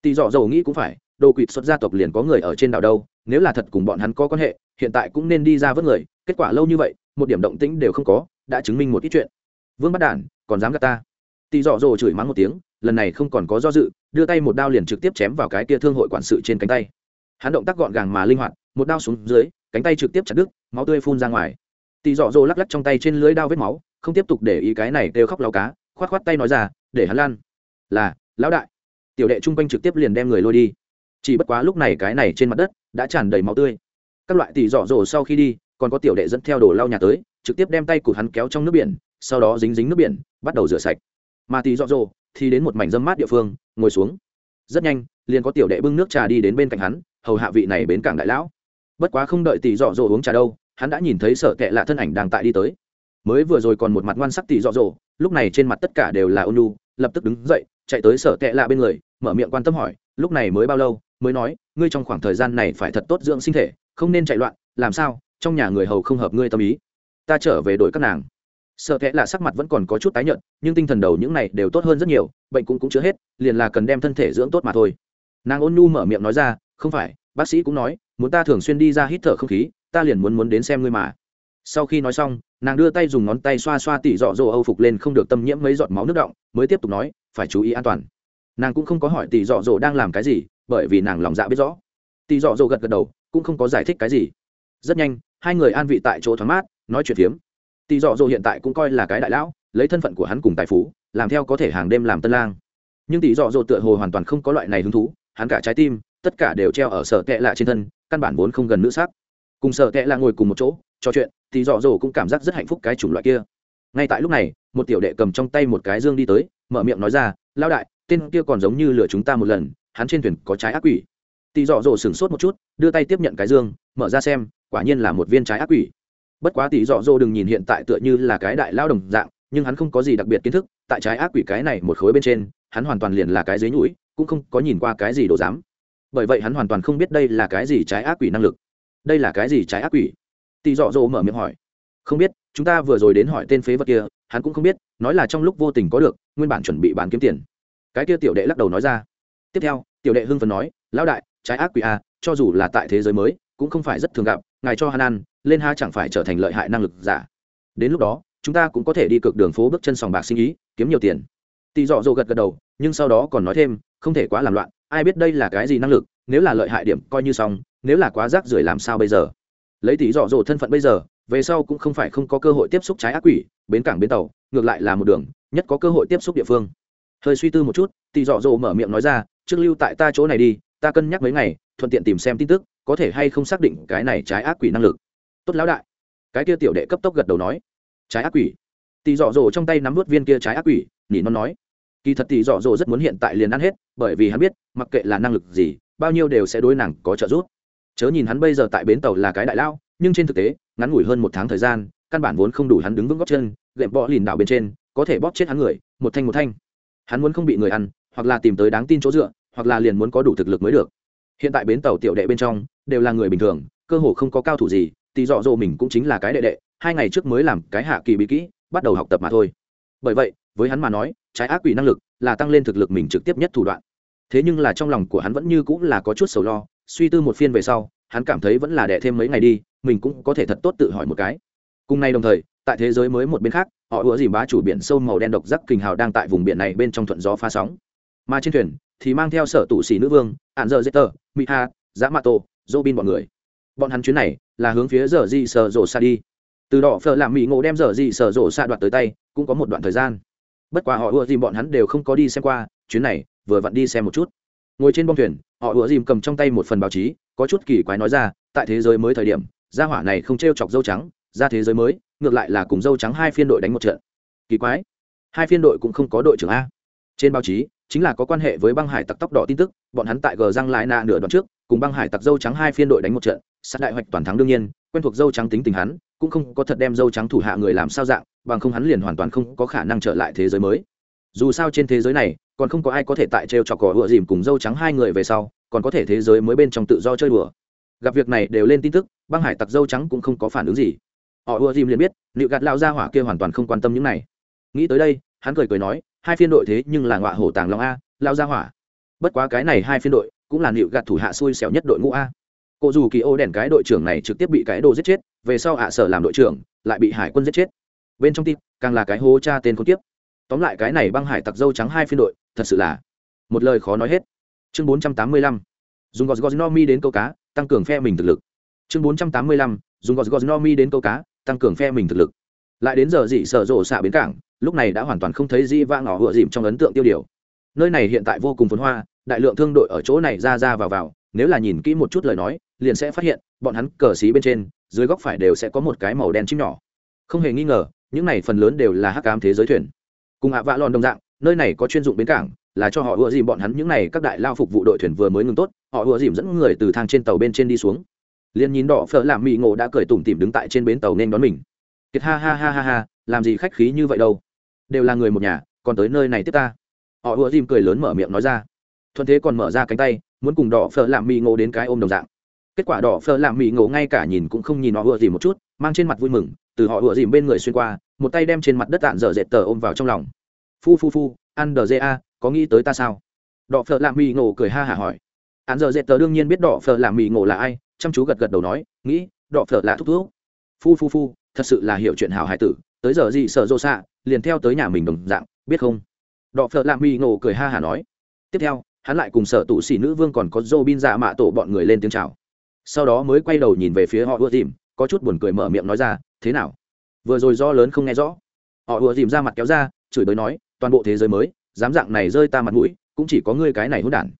Tỳ dọ dầu nghĩ cũng phải, đồ quỵt xuất gia tộc liền có người ở trên đảo đâu, nếu là thật cùng bọn hắn có quan hệ, hiện tại cũng nên đi ra vớt người, kết quả lâu như vậy, một điểm động tĩnh đều không có, đã chứng minh một ít chuyện. Vương bắt đản, còn dám gạt ta? Tỳ dọ dầu chửi mắng một tiếng, lần này không còn có do dự, đưa tay một đao liền trực tiếp chém vào cái kia thương hội quản sự trên cánh tay. Hắn động tác gọn gàng mà linh hoạt, một đao xuống dưới, cánh tay trực tiếp chặt đứt, máu tươi phun ra ngoài. Tỳ dọ dỗ lắc lắc trong tay trên lưới đao vết máu không tiếp tục để ý cái này kêu khóc lao cá, khoát khoát tay nói ra, để hắn lan. Là, lão đại. Tiểu đệ trung quanh trực tiếp liền đem người lôi đi. Chỉ bất quá lúc này cái này trên mặt đất đã tràn đầy máu tươi. Các loại tỉ dọ dỗ sau khi đi, còn có tiểu đệ dẫn theo đồ lau nhà tới, trực tiếp đem tay của hắn kéo trong nước biển, sau đó dính dính nước biển, bắt đầu rửa sạch. Mà tỉ dọ dỗ thì đến một mảnh dâm mát địa phương, ngồi xuống. Rất nhanh, liền có tiểu đệ bưng nước trà đi đến bên cạnh hắn, hầu hạ vị này bến cảng đại lão. Bất quá không đợi tỷ dọ dỗ uống trà đâu, hắn đã nhìn thấy sợ kệ lạ thân ảnh đang tại đi tới mới vừa rồi còn một mặt ngoan sắc tỷ dọ dỗ, lúc này trên mặt tất cả đều là ônu lập tức đứng dậy, chạy tới sở tệ lạ bên người, mở miệng quan tâm hỏi, lúc này mới bao lâu? Mới nói, ngươi trong khoảng thời gian này phải thật tốt dưỡng sinh thể, không nên chạy loạn, làm sao? Trong nhà người hầu không hợp ngươi tâm ý. Ta trở về đổi các nàng. Sợ kẽ là sắc mặt vẫn còn có chút tái nhợt, nhưng tinh thần đầu những này đều tốt hơn rất nhiều, bệnh cũng cũng chưa hết, liền là cần đem thân thể dưỡng tốt mà thôi. Nàng ôn nhu mở miệng nói ra, không phải, bác sĩ cũng nói, muốn ta thường xuyên đi ra hít thở không khí, ta liền muốn muốn đến xem ngươi mà sau khi nói xong, nàng đưa tay dùng ngón tay xoa xoa tỉ dọ dỗ âu phục lên không được tâm nhiễm mấy giọt máu nước động, mới tiếp tục nói, phải chú ý an toàn. Nàng cũng không có hỏi tỉ dọ dỗ đang làm cái gì, bởi vì nàng lòng dạ biết rõ. Tỉ dọ dỗ gật gật đầu, cũng không có giải thích cái gì. Rất nhanh, hai người an vị tại chỗ thoáng mát, nói chuyện phiếm. Tỉ dọ dỗ hiện tại cũng coi là cái đại lão, lấy thân phận của hắn cùng tài phú, làm theo có thể hàng đêm làm tân lang. Nhưng tỉ dọ dỗ tựa hồ hoàn toàn không có loại này hứng thú, hắn cả trái tim, tất cả đều treo ở sở tệ lạ trên thân, căn bản vốn không gần nữ sắc. Cùng sở tệ lạ ngồi cùng một chỗ trò chuyện, thì dọ dỗ cũng cảm giác rất hạnh phúc cái chủng loại kia. Ngay tại lúc này, một tiểu đệ cầm trong tay một cái dương đi tới, mở miệng nói ra lao đại, tên kia còn giống như lừa chúng ta một lần, hắn trên thuyền có trái ác quỷ. Tỳ dọ dỗ sửng sốt một chút, đưa tay tiếp nhận cái dương, mở ra xem, quả nhiên là một viên trái ác quỷ. Bất quá tỷ dọ dỗ đừng nhìn hiện tại tựa như là cái đại lao đồng dạng, nhưng hắn không có gì đặc biệt kiến thức, tại trái ác quỷ cái này một khối bên trên, hắn hoàn toàn liền là cái dưới nhũi cũng không có nhìn qua cái gì đồ dám. Bởi vậy hắn hoàn toàn không biết đây là cái gì trái ác quỷ năng lực. Đây là cái gì trái ác quỷ? Tỳ dọ dỗ mở miệng hỏi. Không biết, chúng ta vừa rồi đến hỏi tên phế vật kia, hắn cũng không biết, nói là trong lúc vô tình có được, nguyên bản chuẩn bị bán kiếm tiền. Cái kia tiểu đệ lắc đầu nói ra. Tiếp theo, tiểu đệ hưng phần nói, lão đại, trái ác quỷ a cho dù là tại thế giới mới, cũng không phải rất thường gặp, ngài cho hắn ăn, lên ha chẳng phải trở thành lợi hại năng lực giả. Đến lúc đó, chúng ta cũng có thể đi cực đường phố bước chân sòng bạc sinh ý, kiếm nhiều tiền. Tỳ dọ dỗ gật gật đầu, nhưng sau đó còn nói thêm, không thể quá làm loạn, ai biết đây là cái gì năng lực, nếu là lợi hại điểm coi như xong, nếu là quá rác rưởi làm sao bây giờ? Lấy tỷ dọ dỗ thân phận bây giờ, về sau cũng không phải không có cơ hội tiếp xúc trái ác quỷ, bến cảng bến tàu, ngược lại là một đường, nhất có cơ hội tiếp xúc địa phương. Hơi suy tư một chút tỷ dọ dỗ mở miệng nói ra, trước lưu tại ta chỗ này đi, ta cân nhắc mấy ngày, thuận tiện tìm xem tin tức, có thể hay không xác định cái này trái ác quỷ năng lực. Tốt lão đại. Cái kia tiểu đệ cấp tốc gật đầu nói. Trái ác quỷ? Tỷ dọ dỗ trong tay nắm vớt viên kia trái ác quỷ, nhỉ nó nói. Kỳ thật tỷ dọ dỗ rất muốn hiện tại liền ăn hết, bởi vì hắn biết, mặc kệ là năng lực gì, bao nhiêu đều sẽ đối nàng có trợ giúp chớ nhìn hắn bây giờ tại bến tàu là cái đại lao, nhưng trên thực tế, ngắn ngủi hơn một tháng thời gian, căn bản vốn không đủ hắn đứng vững góc chân gệm bọ lìn đảo bên trên, có thể bóp chết hắn người, một thanh một thanh. Hắn muốn không bị người ăn, hoặc là tìm tới đáng tin chỗ dựa, hoặc là liền muốn có đủ thực lực mới được. Hiện tại bến tàu tiểu đệ bên trong, đều là người bình thường, cơ hồ không có cao thủ gì thì dọ dỗ mình cũng chính là cái đệ đệ, hai ngày trước mới làm cái hạ kỳ bí kỹ, bắt đầu học tập mà thôi. Bởi vậy, với hắn mà nói, trái ác quỷ năng lực là tăng lên thực lực mình trực tiếp nhất thủ đoạn. Thế nhưng là trong lòng của hắn vẫn như cũng là có chút sầu lo suy tư một phiên về sau, hắn cảm thấy vẫn là đẻ thêm mấy ngày đi, mình cũng có thể thật tốt tự hỏi một cái. Cùng nay đồng thời, tại thế giới mới một bên khác, họ ủa dìm bá chủ biển sâu màu đen độc giác kình hào đang tại vùng biển này bên trong thuận gió phá sóng. Mà trên thuyền, thì mang theo sở tụ sĩ nữ vương ạn dơ dê tơ mỹ ha dã mạ tô, dô bin bọn người. Bọn hắn chuyến này là hướng phía giờ di sở rổ xa đi. Từ đỏ phở làm mỹ ngộ đem giờ di sở rổ xa đoạt tới tay, cũng có một đoạn thời gian. Bất quá họ ủa dìm bọn hắn đều không có đi xem qua, chuyến này vừa vặn đi xem một chút ngồi trên bông thuyền, họ ủa dìm cầm trong tay một phần báo chí, có chút kỳ quái nói ra, tại thế giới mới thời điểm, gia hỏa này không t r e o chọc dâu trắng, ra thế giới mới, ngược lại là cùng dâu trắng hai phiên đội đánh một trận. Kỳ quái. Hai phiên đội cũng không có đội trưởng a. Trên báo chí, chính là có quan hệ với băng hải tặc tóc đỏ tin tức, bọn hắn tại gờ răng lại nạ nửa đoạn trước, cùng băng hải tặc dâu trắng hai phiên đội đánh một trận, sát đại hoạch toàn thắng đương nhiên, quen thuộc dâu trắng tính tình hắn, cũng không có thật đem dâu trắng thủ hạ người làm sao dạng, bằng không hắn liền hoàn toàn không có khả năng trở lại thế giới mới dù sao trên thế giới này, còn không có ai có thể tại trêu chọc cỏ ựa dìm cùng dâu trắng hai người về sau, còn có thể thế giới mới bên trong tự do chơi đùa. Gặp việc này đều lên tin tức, băng hải tặc dâu trắng cũng không có phản ứng gì. Họ ưa dìm liền biết, liệu gạt lao ra hỏa kia hoàn toàn không quan tâm những này. Nghĩ tới đây, hắn cười cười nói, hai phiên đội thế nhưng là ngọa hổ tàng long a lao ra hỏa. Bất quá cái này hai phiên đội, cũng là liệu gạt thủ hạ xui xẻo nhất đội ngũ a. Cụ dù kỳ ô đèn cái đội trưởng này trực tiếp bị cái đồ giết chết, về sau hạ sở làm đội trưởng, lại bị hải quân giết chết. Bên trong tim càng là cái hố cha tên con tiếp tóm lại cái này băng hải tặc dâu trắng hai phiên đội, thật sự là một lời khó nói hết. Chương bốn trăm tám mươi lăm, dùng gos gos no mi đến câu cá, tăng cường phe mình thực lực. Chương bốn trăm tám mươi lăm, dùng gos gos no mi đến câu cá, tăng cường phe mình thực lực. Lại đến giờ dị sở rộ xạ bến cảng, lúc này đã hoàn toàn không thấy di vang ngỏ hựa dìm trong ấn tượng tiêu điều. Nơi này hiện tại vô cùng phấn hoa, đại lượng thương đội ở chỗ này ra ra vào vào, nếu là nhìn kỹ một chút lời nói, liền sẽ phát hiện, bọn hắn cờ xí bên trên, dưới góc phải đều sẽ có một cái màu đen chim nhỏ. Không hề nghi ngờ, những này phần lớn đều là hắc ám thế giới thuyền cùng hạ vạ lòn đồng dạng, nơi này có chuyên dụng bến cảng, là cho họ ùa dìm bọn hắn những này các đại lao phục vụ đội thuyền vừa mới ngừng tốt, họ ùa dìm dẫn người từ thang trên tàu bên trên đi xuống. Liền nhìn đỏ phở làm mỹ ngộ đã cười tủm tỉm đứng tại trên bến tàu nên đón mình. Kiệt ha ha ha ha ha, làm gì khách khí như vậy đâu? Đều là người một nhà, còn tới nơi này tiếp ta. Họ ùa dìm cười lớn mở miệng nói ra. Thuận thế còn mở ra cánh tay, muốn cùng đỏ phở làm mỹ ngộ đến cái ôm đồng dạng. Kết quả đỏ phở làm mỹ ngộ ngay cả nhìn cũng không nhìn họ ùa dìm một chút, mang trên mặt vui mừng, từ họ ùa dìm bên người xuyên qua một tay đem trên mặt đất tạn dở dệt tờ ôm vào trong lòng. Phu phu phu, ăn đờ ja có nghĩ tới ta sao? Đỏ phở làm mì ngộ cười ha hả hỏi. Hắn giờ dệt tờ đương nhiên biết đỏ phở làm mì ngộ là ai, chăm chú gật gật đầu nói, nghĩ, đỏ phở là thúc thúc. Phu phu phu, thật sự là hiểu chuyện hảo hải tử, tới giờ gì sợ rô xạ, liền theo tới nhà mình đồng dạng, biết không? Đỏ phở làm mì ngộ cười ha hả nói. Tiếp theo, hắn lại cùng sở tụ xỉ nữ vương còn có dô bin dạ mạ tổ bọn người lên tiếng chào. Sau đó mới quay đầu nhìn về phía họ ưa tìm, có chút buồn cười mở miệng nói ra, thế nào? Vừa rồi do lớn không nghe rõ. Họ ùa dìm ra mặt kéo ra, chửi bới nói, toàn bộ thế giới mới, dám dạng này rơi ta mặt mũi, cũng chỉ có ngươi cái này hôn đản.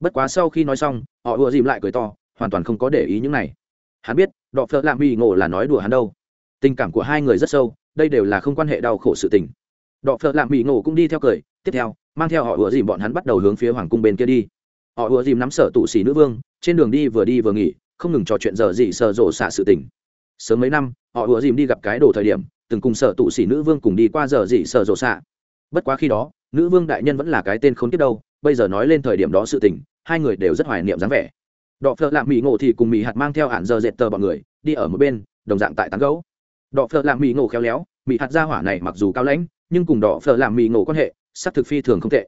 Bất quá sau khi nói xong, họ ùa dìm lại cười to, hoàn toàn không có để ý những này. Hắn biết, đọ phợ lạm bị ngộ là nói đùa hắn đâu. Tình cảm của hai người rất sâu, đây đều là không quan hệ đau khổ sự tình. Đọ phợ lạm bị ngộ cũng đi theo cười, tiếp theo, mang theo họ ùa dìm bọn hắn bắt đầu hướng phía hoàng cung bên kia đi. Họ ùa dìm nắm sở tụ xỉ nữ vương, trên đường đi vừa đi vừa nghỉ, không ngừng trò chuyện giờ gì sờ rộ xạ sự tình sớm mấy năm, họ ùa dìm đi gặp cái đồ thời điểm, từng cùng sở tụ sĩ nữ vương cùng đi qua giờ gì sở rộ xạ. Bất quá khi đó, nữ vương đại nhân vẫn là cái tên khốn kiếp đâu, bây giờ nói lên thời điểm đó sự tình, hai người đều rất hoài niệm dáng vẻ. Đọ phợ lạm mỹ ngộ thì cùng mỹ hạt mang theo hạn giờ dệt tờ bọn người, đi ở một bên, đồng dạng tại tán gấu đọ phợ lạm mỹ ngộ khéo léo mỹ hạt gia hỏa này mặc dù cao lãnh, nhưng cùng đọ phợ lạm mỹ ngộ quan hệ sắc thực phi thường không tệ.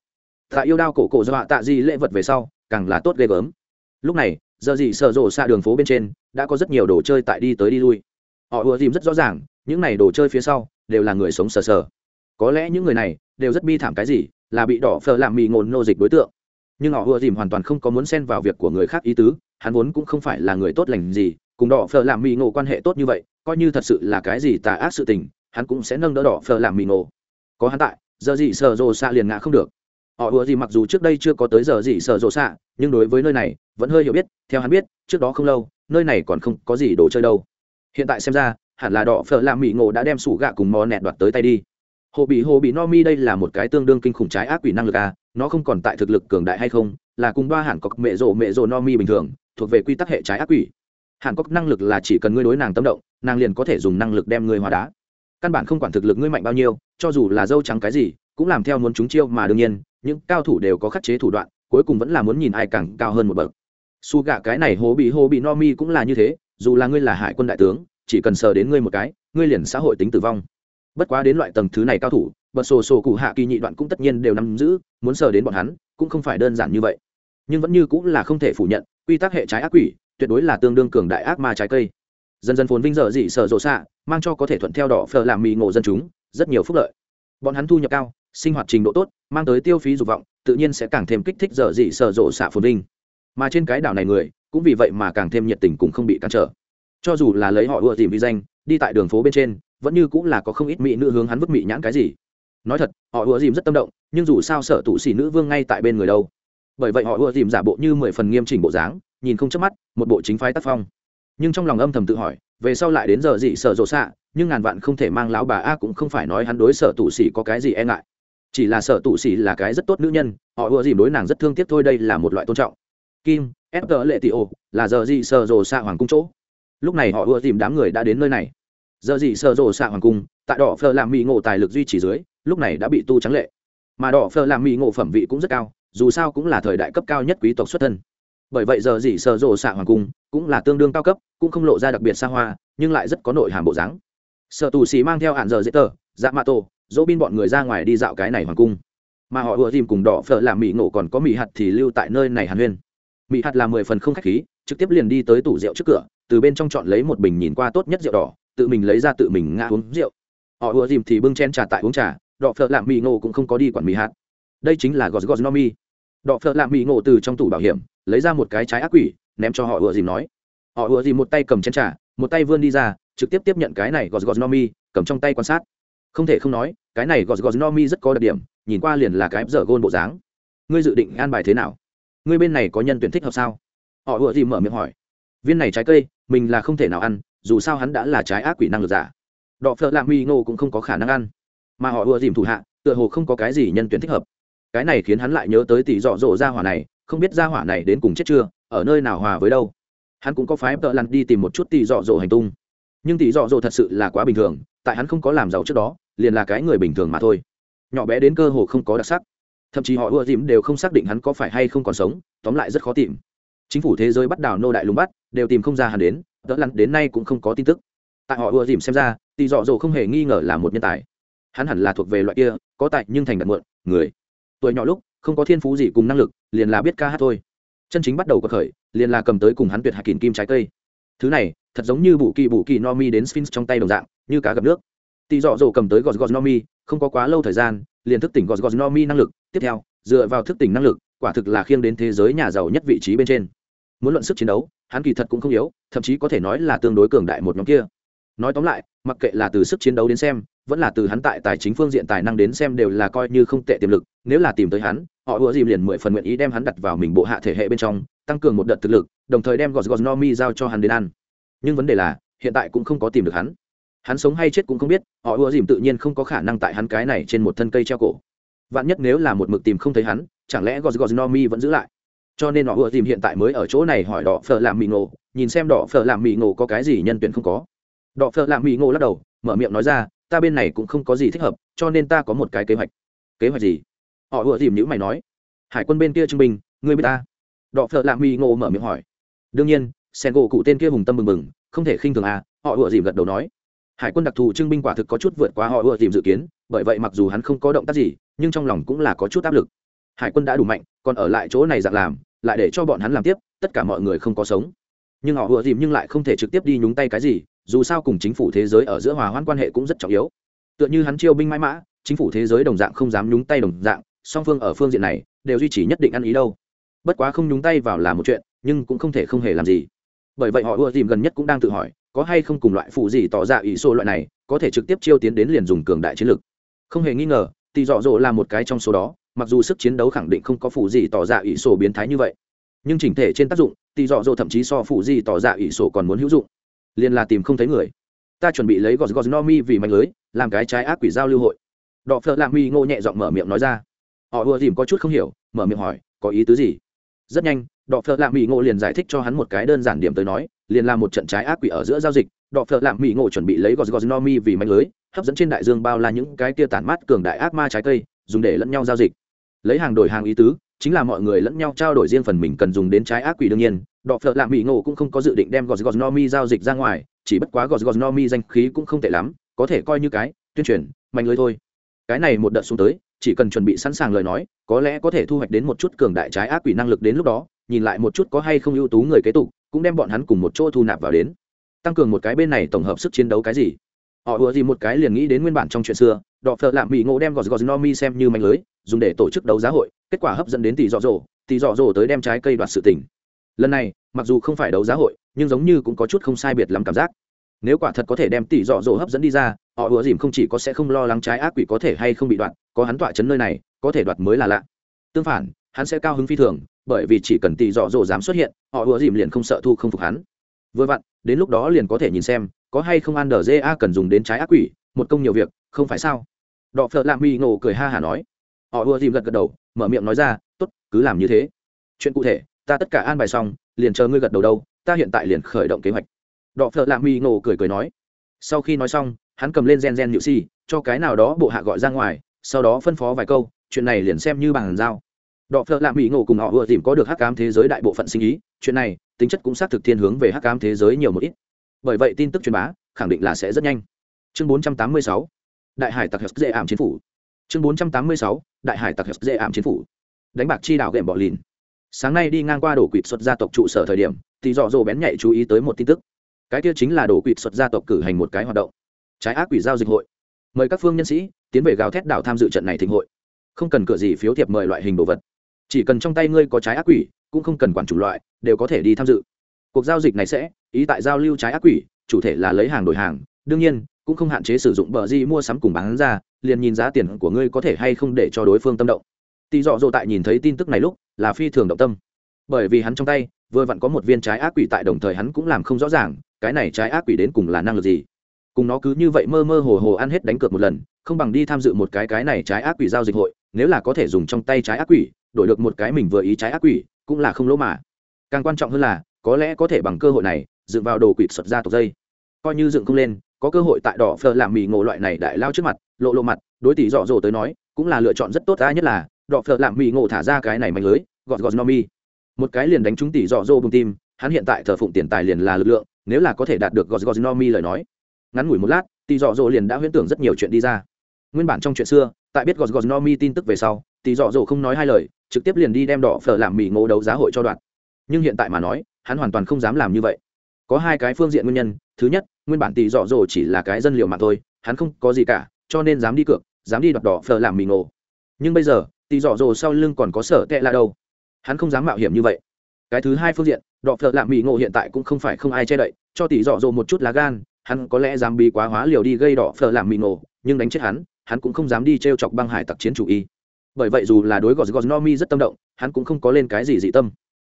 Tại yêu đao cổ cổ do hạ tạ di lễ vật về sau, càng là tốt ghê gớm. Lúc này giờ gì sợ rộ xa đường phố bên trên, đã có rất nhiều đồ chơi tại đi tới đi lui. Họ ùa dìm rất rõ ràng, những này đồ chơi phía sau, đều là người sống sờ sờ. Có lẽ những người này, đều rất bi thảm cái gì, là bị đỏ phờ làm mì ngồn nô dịch đối tượng. Nhưng họ ùa dìm hoàn toàn không có muốn xen vào việc của người khác ý tứ, hắn vốn cũng không phải là người tốt lành gì, cùng đỏ phờ làm mì ngộ quan hệ tốt như vậy, coi như thật sự là cái gì tà ác sự tình, hắn cũng sẽ nâng đỡ đỏ phờ làm mì ngộ. Có hắn tại, giờ gì sờ rồ xạ liền ngã không được họ ùa gì mặc dù trước đây chưa có tới giờ gì sợ rộ xạ, nhưng đối với nơi này, vẫn hơi hiểu biết. Theo hắn biết, trước đó không lâu, nơi này còn không có gì đồ chơi đâu. Hiện tại xem ra, hẳn là đỏ phở làm mỹ ngộ đã đem sủ gạ cùng mò nẹt đoạt tới tay đi. Hồ bị hồ bị no mi đây là một cái tương đương kinh khủng trái ác quỷ năng lực à nó không còn tại thực lực cường đại hay không, là cùng ba hẳn có mẹ rộ mẹ rộ no mi bình thường, thuộc về quy tắc hệ trái ác quỷ. Hẳn có năng lực là chỉ cần ngươi đối nàng tâm động, nàng liền có thể dùng năng lực đem ngươi hóa đá. Căn bản không quản thực lực ngươi mạnh bao nhiêu, cho dù là dâu trắng cái gì, cũng làm theo muốn chúng chiêu mà đương nhiên những cao thủ đều có khắc chế thủ đoạn, cuối cùng vẫn là muốn nhìn ai càng cao hơn một bậc. Su gạ cái này hố bị hố bị no mi cũng là như thế, dù là ngươi là hải quân đại tướng, chỉ cần sờ đến ngươi một cái, ngươi liền xã hội tính tử vong. Bất quá đến loại tầng thứ này cao thủ, bật sổ sổ cụ hạ kỳ nhị đoạn cũng tất nhiên đều nắm giữ, muốn sờ đến bọn hắn, cũng không phải đơn giản như vậy. Nhưng vẫn như cũng là không thể phủ nhận, quy tắc hệ trái ác quỷ, tuyệt đối là tương đương cường đại ác ma trái cây. Dần dần phồn vinh dở dị sở rộ xạ, mang cho có thể thuận theo đỏ phờ làm mì ngộ dân chúng, rất nhiều phúc lợi. Bọn hắn thu nhập cao, sinh hoạt trình độ tốt mang tới tiêu phí dục vọng, tự nhiên sẽ càng thêm kích thích dở dị sở rộ xạ phồn vinh. Mà trên cái đảo này người, cũng vì vậy mà càng thêm nhiệt tình cũng không bị cản trở. Cho dù là lấy họ ưa tìm vi danh, đi tại đường phố bên trên, vẫn như cũng là có không ít mỹ nữ hướng hắn vứt mỹ nhãn cái gì. Nói thật, họ ưa dìm rất tâm động, nhưng dù sao sợ tụ xỉ nữ vương ngay tại bên người đâu. Bởi vậy họ ưa dìm giả bộ như mười phần nghiêm chỉnh bộ dáng, nhìn không chớp mắt, một bộ chính phái tác phong. Nhưng trong lòng âm thầm tự hỏi, về sau lại đến giờ dị sợ rộ xạ, nhưng ngàn vạn không thể mang lão bà a cũng không phải nói hắn đối sở tụ xỉ có cái gì e ngại chỉ là sở tụ xỉ là cái rất tốt nữ nhân, họ ưa dìm đối nàng rất thương tiếc thôi, đây là một loại tôn trọng. Kim fg lệ tị ô, là giờ gì sợ rồ xạ hoàng cung chỗ. Lúc này họ ưa dìm đám người đã đến nơi này. Giờ gì sợ rồ xạ hoàng cung, tại đỏ phờ làm mỹ ngộ tài lực duy trì dưới, lúc này đã bị tu trắng lệ. Mà đỏ phờ làm mỹ ngộ phẩm vị cũng rất cao, dù sao cũng là thời đại cấp cao nhất quý tộc xuất thân. Bởi vậy giờ gì sợ rồ xạ hoàng cung cũng là tương đương cao cấp, cũng không lộ ra đặc biệt xa hoa, nhưng lại rất có nội hàm bộ dáng. Sợ tù xì mang theo hạn giờ dễ tờ dạ mã tổ dỗ bin bọn người ra ngoài đi dạo cái này hoàng cung. Mà họ ùa dìm cùng đỏ phở làm mỹ nổ còn có mỹ hạt thì lưu tại nơi này hàn huyên. Mỹ hạt là mười phần không khách khí, trực tiếp liền đi tới tủ rượu trước cửa, từ bên trong chọn lấy một bình nhìn qua tốt nhất rượu đỏ, tự mình lấy ra tự mình ngã uống rượu. Họ ùa dìm thì bưng chen trà tại uống trà, đỏ phở làm mỹ nổ cũng không có đi quản mỹ hạt. Đây chính là gos gos no mi. Đỏ phở làm mỹ nổ từ trong tủ bảo hiểm, lấy ra một cái trái ác quỷ, ném cho họ ùa dìm nói. Họ ùa dìm một tay cầm chén trà, một tay vươn đi ra, trực tiếp tiếp nhận cái này gos gos no mi, cầm trong tay quan sát không thể không nói, cái này gos gos no mi rất có đặc điểm, nhìn qua liền là cái dở gôn bộ dáng. Ngươi dự định an bài thế nào? Ngươi bên này có nhân tuyển thích hợp sao? Họ ùa dìm mở miệng hỏi. Viên này trái cây, mình là không thể nào ăn, dù sao hắn đã là trái ác quỷ năng lực giả. Đọ phợ lạ mi ngô cũng không có khả năng ăn. Mà họ ùa dìm thủ hạ, tựa hồ không có cái gì nhân tuyển thích hợp. Cái này khiến hắn lại nhớ tới tỷ dọ dỗ ra hỏa này, không biết ra hỏa này đến cùng chết chưa, ở nơi nào hòa với đâu. Hắn cũng có phái tợ lặn đi tìm một chút tỷ dọ dỗ hành tung. Nhưng tỷ dọ dỗ thật sự là quá bình thường, tại hắn không có làm giàu trước đó liền là cái người bình thường mà thôi. Nhỏ bé đến cơ hồ không có đặc sắc. Thậm chí họ ưa dìm đều không xác định hắn có phải hay không còn sống, tóm lại rất khó tìm. Chính phủ thế giới bắt đảo nô đại lùng bắt, đều tìm không ra hắn đến đỡ lặn đến nay cũng không có tin tức. Tại họ ưa dìm xem ra, tỷ dọ dỗ không hề nghi ngờ là một nhân tài. Hắn hẳn là thuộc về loại kia, có tại nhưng thành đặt muộn, người. Tuổi nhỏ lúc, không có thiên phú gì cùng năng lực, liền là biết ca hát thôi. Chân chính bắt đầu có khởi, liền là cầm tới cùng hắn tuyệt hạ kìm kim trái cây. Thứ này, thật giống như bù kỳ bù kỳ no mi đến sphinx trong tay đồng dạng, như cá gặp nước tỷ dọ dỗ cầm tới gos gos nomi không có quá lâu thời gian, liền thức tỉnh gos gos nomi năng lực. Tiếp theo, dựa vào thức tỉnh năng lực, quả thực là khiêng đến thế giới nhà giàu nhất vị trí bên trên. Muốn luận sức chiến đấu, hắn kỳ thật cũng không yếu, thậm chí có thể nói là tương đối cường đại một nhóm kia. Nói tóm lại, mặc kệ là từ sức chiến đấu đến xem, vẫn là từ hắn tại tài chính phương diện tài năng đến xem đều là coi như không tệ tiềm lực, nếu là tìm tới hắn, họ ùa dìm liền mười phần nguyện ý đem hắn đặt vào mình bộ hạ thể hệ bên trong, tăng cường một đợt thực lực, đồng thời đem gos gos nomi giao cho hắn đến ăn. Nhưng vấn đề là, hiện tại cũng không có tìm được hắn hắn sống hay chết cũng không biết họ ùa dìm tự nhiên không có khả năng tại hắn cái này trên một thân cây treo cổ. Vạn nhất nếu là một mực tìm không thấy hắn chẳng lẽ gos gos no mi vẫn giữ lại? Cho nên họ ùa dìm hiện tại mới ở chỗ này hỏi đỏ phở làm mì ngộ nhìn xem đỏ phở làm mì ngộ có cái gì nhân tuyển không có. Đỏ phở làm mì ngộ lắc đầu mở miệng nói ra ta bên này cũng không có gì thích hợp cho nên ta có một cái kế hoạch. Kế hoạch gì? Họ ùa dìm nhữ mày nói. Hải quân bên kia chứng minh, ngươi biết ta? Đọ phợ lạ mi ngộ mở miệng hỏi. Đương nhiên sen gỗ cụ tên kia hùng tâm mừng mừng không thể khinh thường à? Họ ùa dìm gật đầu nói hải quân đặc thù trưng binh quả thực có chút vượt qua họ ưa dìm dự kiến, bởi vậy mặc dù hắn không có động tác gì, nhưng trong lòng cũng là có chút áp lực. Hải quân đã đủ mạnh, còn ở lại chỗ này dạng làm, lại để cho bọn hắn làm tiếp, tất cả mọi người không có sống. Nhưng họ ưa dìm nhưng lại không thể trực tiếp đi nhúng tay cái gì, dù sao cùng chính phủ thế giới ở giữa hòa hoãn quan hệ cũng rất trọng yếu. Tựa như hắn chiêu binh mãi mã, chính phủ thế giới đồng dạng không dám nhúng tay đồng dạng, song phương ở phương diện này, đều duy trì nhất định ăn ý đâu. Bất quá không nhúng tay vào là một chuyện, nhưng cũng không thể không hề làm gì. Bởi vậy họ ưa tìm gần nhất cũng đang tự hỏi có hay không cùng loại phụ gì tỏ ra ỷ số loại này, có thể trực tiếp chiêu tiến đến liền dùng cường đại chiến lực. Không hề nghi ngờ, tỷ dọ dỗ là một cái trong số đó, mặc dù sức chiến đấu khẳng định không có phụ gì tỏ ra ỷ số biến thái như vậy. Nhưng chỉnh thể trên tác dụng, tỷ dọ dỗ thậm chí so phụ gì tỏ ra ỷ số còn muốn hữu dụng. Liền là tìm không thấy người. Ta chuẩn bị lấy gos gos no mi vì mạnh lưới, làm cái trái ác quỷ giao lưu hội. Đọ phợ lạ mi ngô nhẹ giọng mở miệng nói ra. Họ ùa dìm có chút không hiểu, mở miệng hỏi, có ý tứ gì? Rất nhanh, đọ phợ lạ mỹ ngộ liền giải thích cho hắn một cái đơn giản điểm tới nói, liền là một trận trái ác quỷ ở giữa giao dịch, đọ phợ lạ mỹ ngộ chuẩn bị lấy gos gos no mi vì manh lưới, hấp dẫn trên đại dương bao la những cái tia tản mát cường đại ác ma trái cây, dùng để lẫn nhau giao dịch. Lấy hàng đổi hàng ý tứ, chính là mọi người lẫn nhau trao đổi riêng phần mình cần dùng đến trái ác quỷ đương nhiên, đọ phợ lạ mỹ ngộ cũng không có dự định đem gos gos no mi giao dịch ra ngoài, chỉ bất quá gos gos no mi danh khí cũng không tệ lắm, có thể coi như cái, tuyên truyền mạnh lưới thôi. Cái này một đợt xuống tới chỉ cần chuẩn bị sẵn sàng lời nói, có lẽ có thể thu hoạch đến một chút cường đại trái ác quỷ năng lực đến lúc đó, nhìn lại một chút có hay không ưu tú người kế tục, cũng đem bọn hắn cùng một chỗ thu nạp vào đến. Tăng cường một cái bên này tổng hợp sức chiến đấu cái gì? Họ ùa gì một cái liền nghĩ đến nguyên bản trong chuyện xưa, đọ phợ lạm mỹ ngộ đem gọt gọt no mi xem như mạnh lưới, dùng để tổ chức đấu giá hội, kết quả hấp dẫn đến tỷ dọ dỗ tỷ dọ dỗ tới đem trái cây đoạt sự tình. Lần này, mặc dù không phải đấu giá hội, nhưng giống như cũng có chút không sai biệt lắm cảm giác. Nếu quả thật có thể đem tỷ dọ dỗ hấp dẫn đi ra họ ùa dìm không chỉ có sẽ không lo lắng trái ác quỷ có thể hay không bị đoạt, có hắn tọa chấn nơi này, có thể đoạt mới là lạ. Tương phản, hắn sẽ cao hứng phi thường, bởi vì chỉ cần tỷ dọ dỗ dám xuất hiện, họ ùa dìm liền không sợ thu không phục hắn. Vừa vặn, đến lúc đó liền có thể nhìn xem, có hay không ăn đờ ja cần dùng đến trái ác quỷ, một công nhiều việc, không phải sao? Đọ phợ lạ mi ngộ cười ha hả nói. Họ ùa dìm gật gật đầu, mở miệng nói ra, tốt, cứ làm như thế. Chuyện cụ thể, ta tất cả an bài xong, liền chờ ngươi gật đầu đâu, ta hiện tại liền khởi động kế hoạch. Đọ phợ lạ mi ngộ cười cười nói. Sau khi nói xong hắn cầm lên gen gen nhự si, cho cái nào đó bộ hạ gọi ra ngoài, sau đó phân phó vài câu, chuyện này liền xem như bằng giao. Đọ phợ lạ mỹ ngộ cùng họ vừa tìm có được hắc cám thế giới đại bộ phận sinh ý, chuyện này, tính chất cũng xác thực thiên hướng về hắc cám thế giới nhiều một ít. Bởi vậy tin tức truyền bá, khẳng định là sẽ rất nhanh. Chương 486 đại hải tặc dễ ảm chiến phủ. Chương 486 đại hải tặc dễ ảm chiến phủ. Đánh bạc chi đảo ghệm bỏ lìn. Sáng nay đi ngang qua đổ quỵt xuất gia tộc trụ sở thời điểm, thì dọ dồ bén nhạy chú ý tới một tin tức. Cái kia chính là đổ quỵt xuất gia tộc cử hành một cái hoạt động trái ác quỷ giao dịch hội. Mời các phương nhân sĩ tiến về gào thét đảo tham dự trận này thịnh hội. Không cần cửa gì phiếu thiệp mời loại hình đồ vật. Chỉ cần trong tay ngươi có trái ác quỷ, cũng không cần quản chủng loại, đều có thể đi tham dự. Cuộc giao dịch này sẽ, ý tại giao lưu trái ác quỷ, chủ thể là lấy hàng đổi hàng. Đương nhiên, cũng không hạn chế sử dụng bờ di mua sắm cùng bán ra, liền nhìn giá tiền của ngươi có thể hay không để cho đối phương tâm động. Tỳ dọ dỗ tại nhìn thấy tin tức này lúc, là phi thường động tâm. Bởi vì hắn trong tay, vừa vặn có một viên trái ác quỷ tại đồng thời hắn cũng làm không rõ ràng, cái này trái ác quỷ đến cùng là năng lực gì cùng nó cứ như vậy mơ mơ hồ hồ ăn hết đánh cược một lần, không bằng đi tham dự một cái cái này trái ác quỷ giao dịch hội, nếu là có thể dùng trong tay trái ác quỷ, đổi được một cái mình vừa ý trái ác quỷ, cũng là không lỗ mà. Càng quan trọng hơn là, có lẽ có thể bằng cơ hội này, dựng vào đồ quỷ xuất ra tộc dây. Coi như dựng không lên, có cơ hội tại đỏ phờ làm mì ngộ loại này đại lao trước mặt, lộ lộ mặt, đối tỷ dọ dỗ tới nói, cũng là lựa chọn rất tốt ta nhất là, đỏ phờ làm mì ngộ thả ra cái này mạnh lưới, gọt gọt no mi. Một cái liền đánh trúng tỷ dọ dỗ bùng tim, hắn hiện tại thờ phụng tiền tài liền là lực lượng, nếu là có thể đạt được gọt gọt no mi lời nói ngắn ngủi một lát tỷ dọ dỗ liền đã huyễn tưởng rất nhiều chuyện đi ra. Nguyên bản trong chuyện xưa, tại biết gọt gọt no mi tin tức về sau tỷ dọ dỗ không nói hai lời, trực tiếp liền đi đem đỏ phở làm mì ngộ đấu giá hội cho đoạn. Nhưng hiện tại mà nói, hắn hoàn toàn không dám làm như vậy. Có hai cái phương diện nguyên nhân, thứ nhất, nguyên bản tỷ dọ dỗ chỉ là cái dân liệu mà thôi, hắn không có gì cả, cho nên dám đi cược, dám đi đoạt đỏ phở làm mì ngộ nhưng bây giờ tỷ dọ dỗ sau lưng còn có sở tệ là đâu? Hắn không dám mạo hiểm như vậy. Cái thứ hai phương diện, đỏ phở làm mì ngộ hiện tại cũng không phải không ai che đậy, cho tỷ dọ dỗ một chút lá gan hắn có lẽ dám bị quá hóa liều đi gây đỏ phở làm mì nổ nhưng đánh chết hắn hắn cũng không dám đi t r e o chọc băng hải tặc chiến chủ y. Bởi vậy dù là đối gọt gọt no mi rất tâm động, hắn cũng không có lên cái gì dị tâm.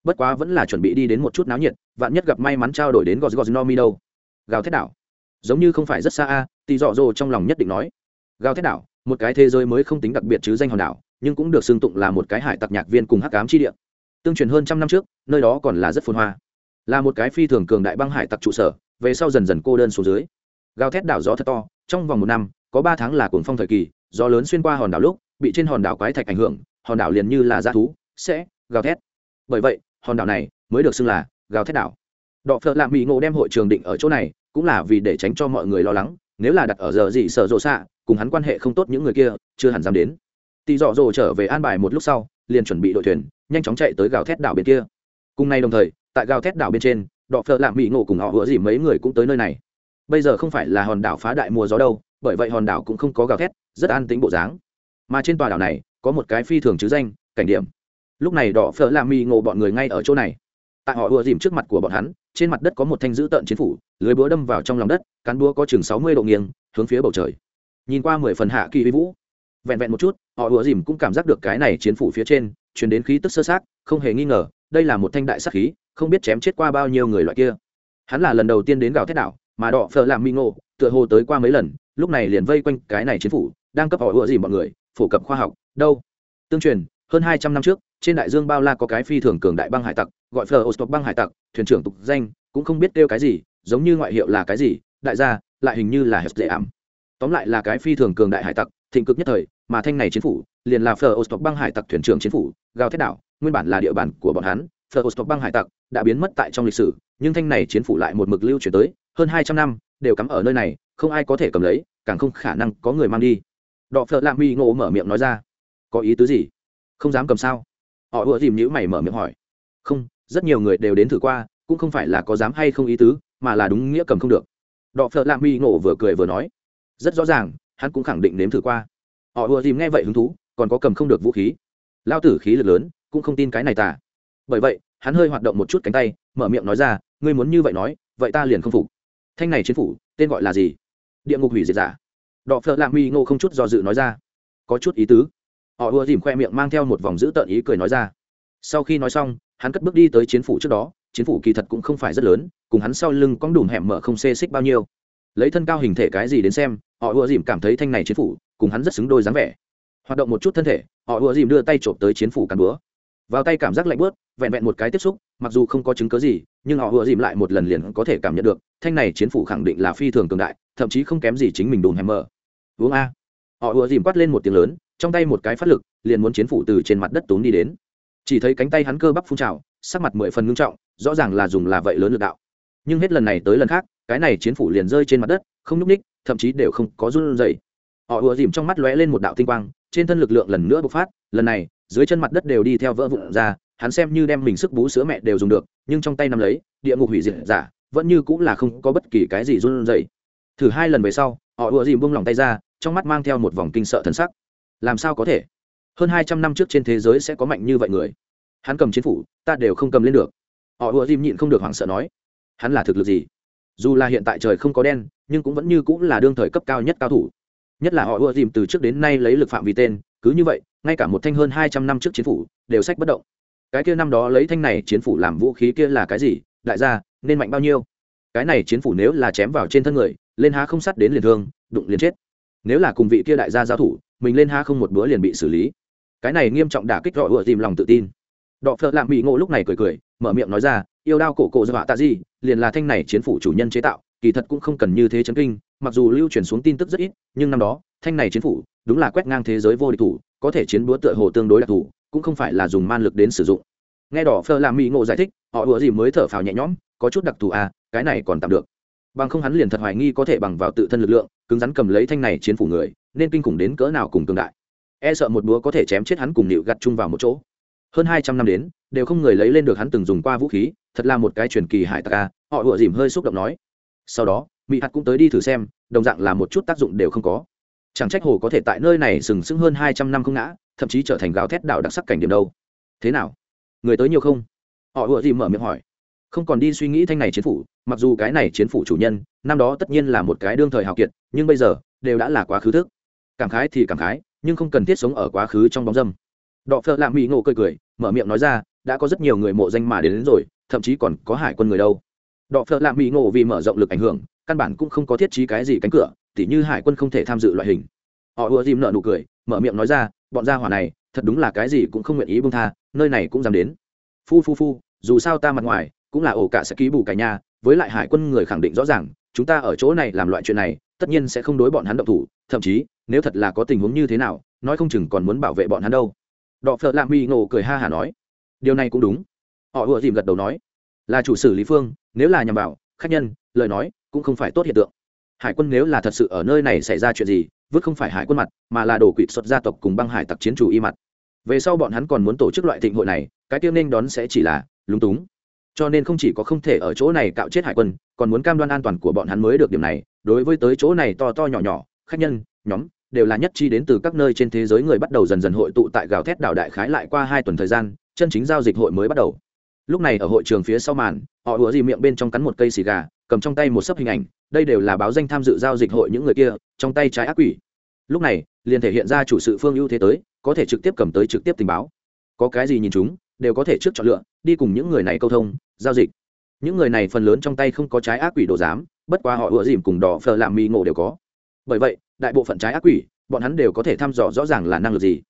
Bất quá vẫn là chuẩn bị đi đến một chút náo nhiệt, vạn nhất gặp may mắn trao đổi đến gọt gọt no mi đâu. Gào thét đảo. Giống như không phải rất xa a, tì dọ dồ trong lòng nhất định nói. Gào thét đảo, một cái thế giới mới không tính đặc biệt chứ danh hòn đảo, nhưng cũng được xưng tụng là một cái hải tặc nhạc viên cùng hắc cám chi địa. Tương truyền hơn trăm năm trước, nơi đó còn là rất phồn hoa. Là một cái phi thường cường đại băng hải tặc trụ sở về sau dần dần cô đơn xuống dưới. Gào thét đảo gió thật to, trong vòng một năm, có ba tháng là cuồng phong thời kỳ, gió lớn xuyên qua hòn đảo lúc, bị trên hòn đảo quái thạch ảnh hưởng, hòn đảo liền như là dã thú, sẽ gào thét. Bởi vậy, hòn đảo này mới được xưng là gào thét đảo. Đọ phợ lạ mỹ ngộ đem hội trường định ở chỗ này, cũng là vì để tránh cho mọi người lo lắng, nếu là đặt ở giờ gì sợ rộ xạ, cùng hắn quan hệ không tốt những người kia, chưa hẳn dám đến. Tỳ dọ dồ trở về an bài một lúc sau, liền chuẩn bị đội thuyền, nhanh chóng chạy tới gào thét đảo bên kia. Cùng nay đồng thời, tại gào thét đảo bên trên đọ phợ lạ mỹ ngộ cùng họ hứa gì mấy người cũng tới nơi này. Bây giờ không phải là hòn đảo phá đại mùa gió đâu, bởi vậy hòn đảo cũng không có gào thét, rất an tính bộ dáng. Mà trên tòa đảo này, có một cái phi thường chứ danh, cảnh điểm. Lúc này đỏ phở làm mì ngộ bọn người ngay ở chỗ này. Tại họ ùa dìm trước mặt của bọn hắn, trên mặt đất có một thanh dữ tợn chiến phủ, lưới búa đâm vào trong lòng đất, cán búa có chừng sáu mươi độ nghiêng, hướng phía bầu trời. Nhìn qua mười phần hạ kỳ vi vũ, vẹn vẹn một chút, họ ùa dìm cũng cảm giác được cái này chiến phủ phía trên chuyển đến khí tức sơ sát, không hề nghi ngờ đây là một thanh đại sắc khí, không biết chém chết qua bao nhiêu người loại kia. Hắn là lần đầu tiên đến gào thét đảo, mà đỏ phở làm mi ngộ tựa hồ tới qua mấy lần, lúc này liền vây quanh cái này chiến phủ, đang cấp họ ựa gì mọi người, phổ cập khoa học, đâu? Tương truyền, hơn hai trăm năm trước, trên đại dương bao la có cái phi thường cường đại băng hải tặc, gọi phờ ostop băng hải tặc, thuyền trưởng tục danh, cũng không biết kêu cái gì, giống như ngoại hiệu là cái gì, đại gia, lại hình như là hết dễ ảm tóm lại là cái phi thường cường đại hải tặc, thịnh cực nhất thời mà thanh này chiến phủ liền là phờ ostok băng hải tặc thuyền trưởng chiến phủ gào thét đảo, nguyên bản là địa bàn của bọn hắn. Phờ ostok băng hải tặc đã biến mất tại trong lịch sử, nhưng thanh này chiến phủ lại một mực lưu chuyển tới, hơn hai trăm năm, đều cắm ở nơi này, không ai có thể cầm lấy, càng không khả năng có người mang đi. Đọ phờ lạ mi ngộ mở miệng nói ra, có ý tứ gì? Không dám cầm sao? Họ ùa dìm nhữ mày mở miệng hỏi. Không, rất nhiều người đều đến thử qua, cũng không phải là có dám hay không ý tứ, mà là đúng nghĩa cầm không được. Đọ phợ lạ mi ngộ vừa cười vừa nói, rất rõ ràng, hắn cũng khẳng định nếm thử qua họ ùa dìm nghe vậy hứng thú, còn có cầm không được vũ khí. Lao tử khí lực lớn, cũng không tin cái này tả bởi vậy, hắn hơi hoạt động một chút cánh tay, mở miệng nói ra, ngươi muốn như vậy nói, vậy ta liền không phục. Thanh này chiến phủ, tên gọi là gì? Địa ngục hủy diệt giả. Đọ phợ lạ mi ngộ không chút do dự nói ra. Có chút ý tứ. Họ ùa dìm khoe miệng mang theo một vòng dữ tợn ý cười nói ra. Sau khi nói xong, hắn cất bước đi tới chiến phủ trước đó, chiến phủ kỳ thật cũng không phải rất lớn, cùng hắn sau lưng cong đùm hẻm mở không xê xích bao nhiêu. Lấy thân cao hình thể cái gì đến xem, họ ùa dìm cảm thấy thanh này chiến phủ cùng hắn rất xứng đôi dáng vẻ. Hoạt động một chút thân thể, họ ùa dìm đưa tay trộm tới chiến phủ cắn búa. Vào tay cảm giác lạnh bớt vẹn vẹn một cái tiếp xúc, mặc dù không có chứng cớ gì, nhưng họ ùa dìm lại một lần liền có thể cảm nhận được, thanh này chiến phủ khẳng định là phi thường cường đại, thậm chí không kém gì chính mình đùm hèm mờ. Uống a. Họ ùa dìm quát lên một tiếng lớn, trong tay một cái phát lực, liền muốn chiến phủ từ trên mặt đất tốn đi đến. Chỉ thấy cánh tay hắn cơ bắp phun trào, sắc mặt mười phần ngưng trọng, rõ ràng là dùng là vậy lớn lực đạo. Nhưng hết lần này tới lần khác, cái này chiến phủ liền rơi trên mặt đất, không nhúc ních thậm chí đều không có run dày họ ùa dìm trong mắt lóe lên một đạo tinh quang, trên thân lực lượng lần nữa bộc phát, lần này, dưới chân mặt đất đều đi theo vỡ vụn ra, hắn xem như đem mình sức bú sữa mẹ đều dùng được, nhưng trong tay nắm lấy, địa ngục hủy diệt giả, vẫn như cũng là không có bất kỳ cái gì run dày thử hai lần về sau, họ ùa dìm buông lòng tay ra, trong mắt mang theo một vòng kinh sợ thần sắc. Làm sao có thể? Hơn hai trăm năm trước trên thế giới sẽ có mạnh như vậy người. Hắn cầm chiến phủ, ta đều không cầm lên được. Họ ùa dìm nhịn không được hoảng sợ nói. Hắn là thực lực gì? Dù là hiện tại trời không có đen, nhưng cũng vẫn như cũng là đương thời cấp cao nhất cao thủ nhất là họ ưa dìm từ trước đến nay lấy lực phạm vi tên, cứ như vậy, ngay cả một thanh hơn hai trăm năm trước chiến phủ đều sách bất động. Cái kia năm đó lấy thanh này chiến phủ làm vũ khí kia là cái gì? Đại gia, nên mạnh bao nhiêu? Cái này chiến phủ nếu là chém vào trên thân người, lên há không sắt đến liền thương, đụng liền chết. Nếu là cùng vị kia đại gia giao thủ, mình lên há không một bữa liền bị xử lý. Cái này nghiêm trọng đả kích gọi ưa dìm lòng tự tin. Đọ phợ lạm bị ngộ lúc này cười cười, mở miệng nói ra, yêu đao cổ cổ dọa tạ gì, liền là thanh này chiến phủ chủ nhân chế tạo, kỳ thật cũng không cần như thế chấn kinh mặc dù lưu truyền xuống tin tức rất ít, nhưng năm đó, thanh này chiến phủ, đúng là quét ngang thế giới vô địch thủ, có thể chiến búa tựa hồ tương đối đặc thủ cũng không phải là dùng man lực đến sử dụng. Nghe đỏ phơ làm mỹ ngộ giải thích, họ ủa gì mới thở phào nhẹ nhõm, có chút đặc thù à cái này còn tạm được. Bằng không hắn liền thật hoài nghi có thể bằng vào tự thân lực lượng, cứng rắn cầm lấy thanh này chiến phủ người, nên kinh khủng đến cỡ nào cùng tương đại. E sợ một búa có thể chém chết hắn cùng nịu gặt chung vào một chỗ. Hơn hai trăm năm đến, đều không người lấy lên được hắn từng dùng qua vũ khí, thật là một cái truyền kỳ hải tặc a họ ủa dìm hơi xúc động nói. Sau đó mỹ hạt cũng tới đi thử xem đồng dạng là một chút tác dụng đều không có. Chẳng trách hồ có thể tại nơi này sừng sững hơn hai trăm năm không ngã thậm chí trở thành gáo thét đảo đặc sắc cảnh điểm đâu. Thế nào? Người tới nhiều không? Họ ủa gì mở miệng hỏi. Không còn đi suy nghĩ thanh này chiến phủ mặc dù cái này chiến phủ chủ nhân năm đó tất nhiên là một cái đương thời hào kiệt nhưng bây giờ đều đã là quá khứ thức. Cảm khái thì cảm khái nhưng không cần thiết sống ở quá khứ trong bóng dâm. Đọ phợ lạ mỹ ngộ cười cười mở miệng nói ra đã có rất nhiều người mộ danh mà đến, đến rồi thậm chí còn có hải quân người đâu. Đọ phợ lạ mỹ ngộ vì mở rộng lực ảnh hưởng căn bản cũng không có thiết trí cái gì cánh cửa, tỉ như hải quân không thể tham dự loại hình. Họ ùa dìm nợ nụ cười, mở miệng nói ra, bọn gia hỏa này, thật đúng là cái gì cũng không nguyện ý bông tha, nơi này cũng dám đến. Phu phu phu, dù sao ta mặt ngoài, cũng là ổ cả sẽ ký bù cả nhà, với lại hải quân người khẳng định rõ ràng, chúng ta ở chỗ này làm loại chuyện này, tất nhiên sẽ không đối bọn hắn động thủ, thậm chí, nếu thật là có tình huống như thế nào, nói không chừng còn muốn bảo vệ bọn hắn đâu. Đọ phợ lạ mi ngộ cười ha hả nói, điều này cũng đúng. Họ ùa dìm gật đầu nói, là chủ sử lý phương, nếu là nhằm bảo khách nhân lời nói cũng không phải tốt hiện tượng. Hải quân nếu là thật sự ở nơi này xảy ra chuyện gì, vứt không phải hải quân mặt, mà là đổ quỵt xuất gia tộc cùng băng hải tặc chiến chủ y mặt. Về sau bọn hắn còn muốn tổ chức loại thịnh hội này, cái tiêu nên đón sẽ chỉ là lúng túng. Cho nên không chỉ có không thể ở chỗ này cạo chết hải quân, còn muốn cam đoan an toàn của bọn hắn mới được điểm này. Đối với tới chỗ này to to nhỏ nhỏ, khách nhân, nhóm, đều là nhất chi đến từ các nơi trên thế giới người bắt đầu dần dần hội tụ tại gào thét đảo đại khái lại qua hai tuần thời gian, chân chính giao dịch hội mới bắt đầu. Lúc này ở hội trường phía sau màn, họ ùa gì miệng bên trong cắn một cây xì gà cầm trong tay một sấp hình ảnh, đây đều là báo danh tham dự giao dịch hội những người kia, trong tay trái ác quỷ. Lúc này, liền thể hiện ra chủ sự phương ưu thế tới, có thể trực tiếp cầm tới trực tiếp tình báo. Có cái gì nhìn chúng, đều có thể trước chọn lựa, đi cùng những người này câu thông, giao dịch. Những người này phần lớn trong tay không có trái ác quỷ đồ giám, bất quá họ ủa dìm cùng đỏ phờ làm mì ngộ đều có. Bởi vậy, đại bộ phận trái ác quỷ, bọn hắn đều có thể thăm dò rõ ràng là năng lực gì.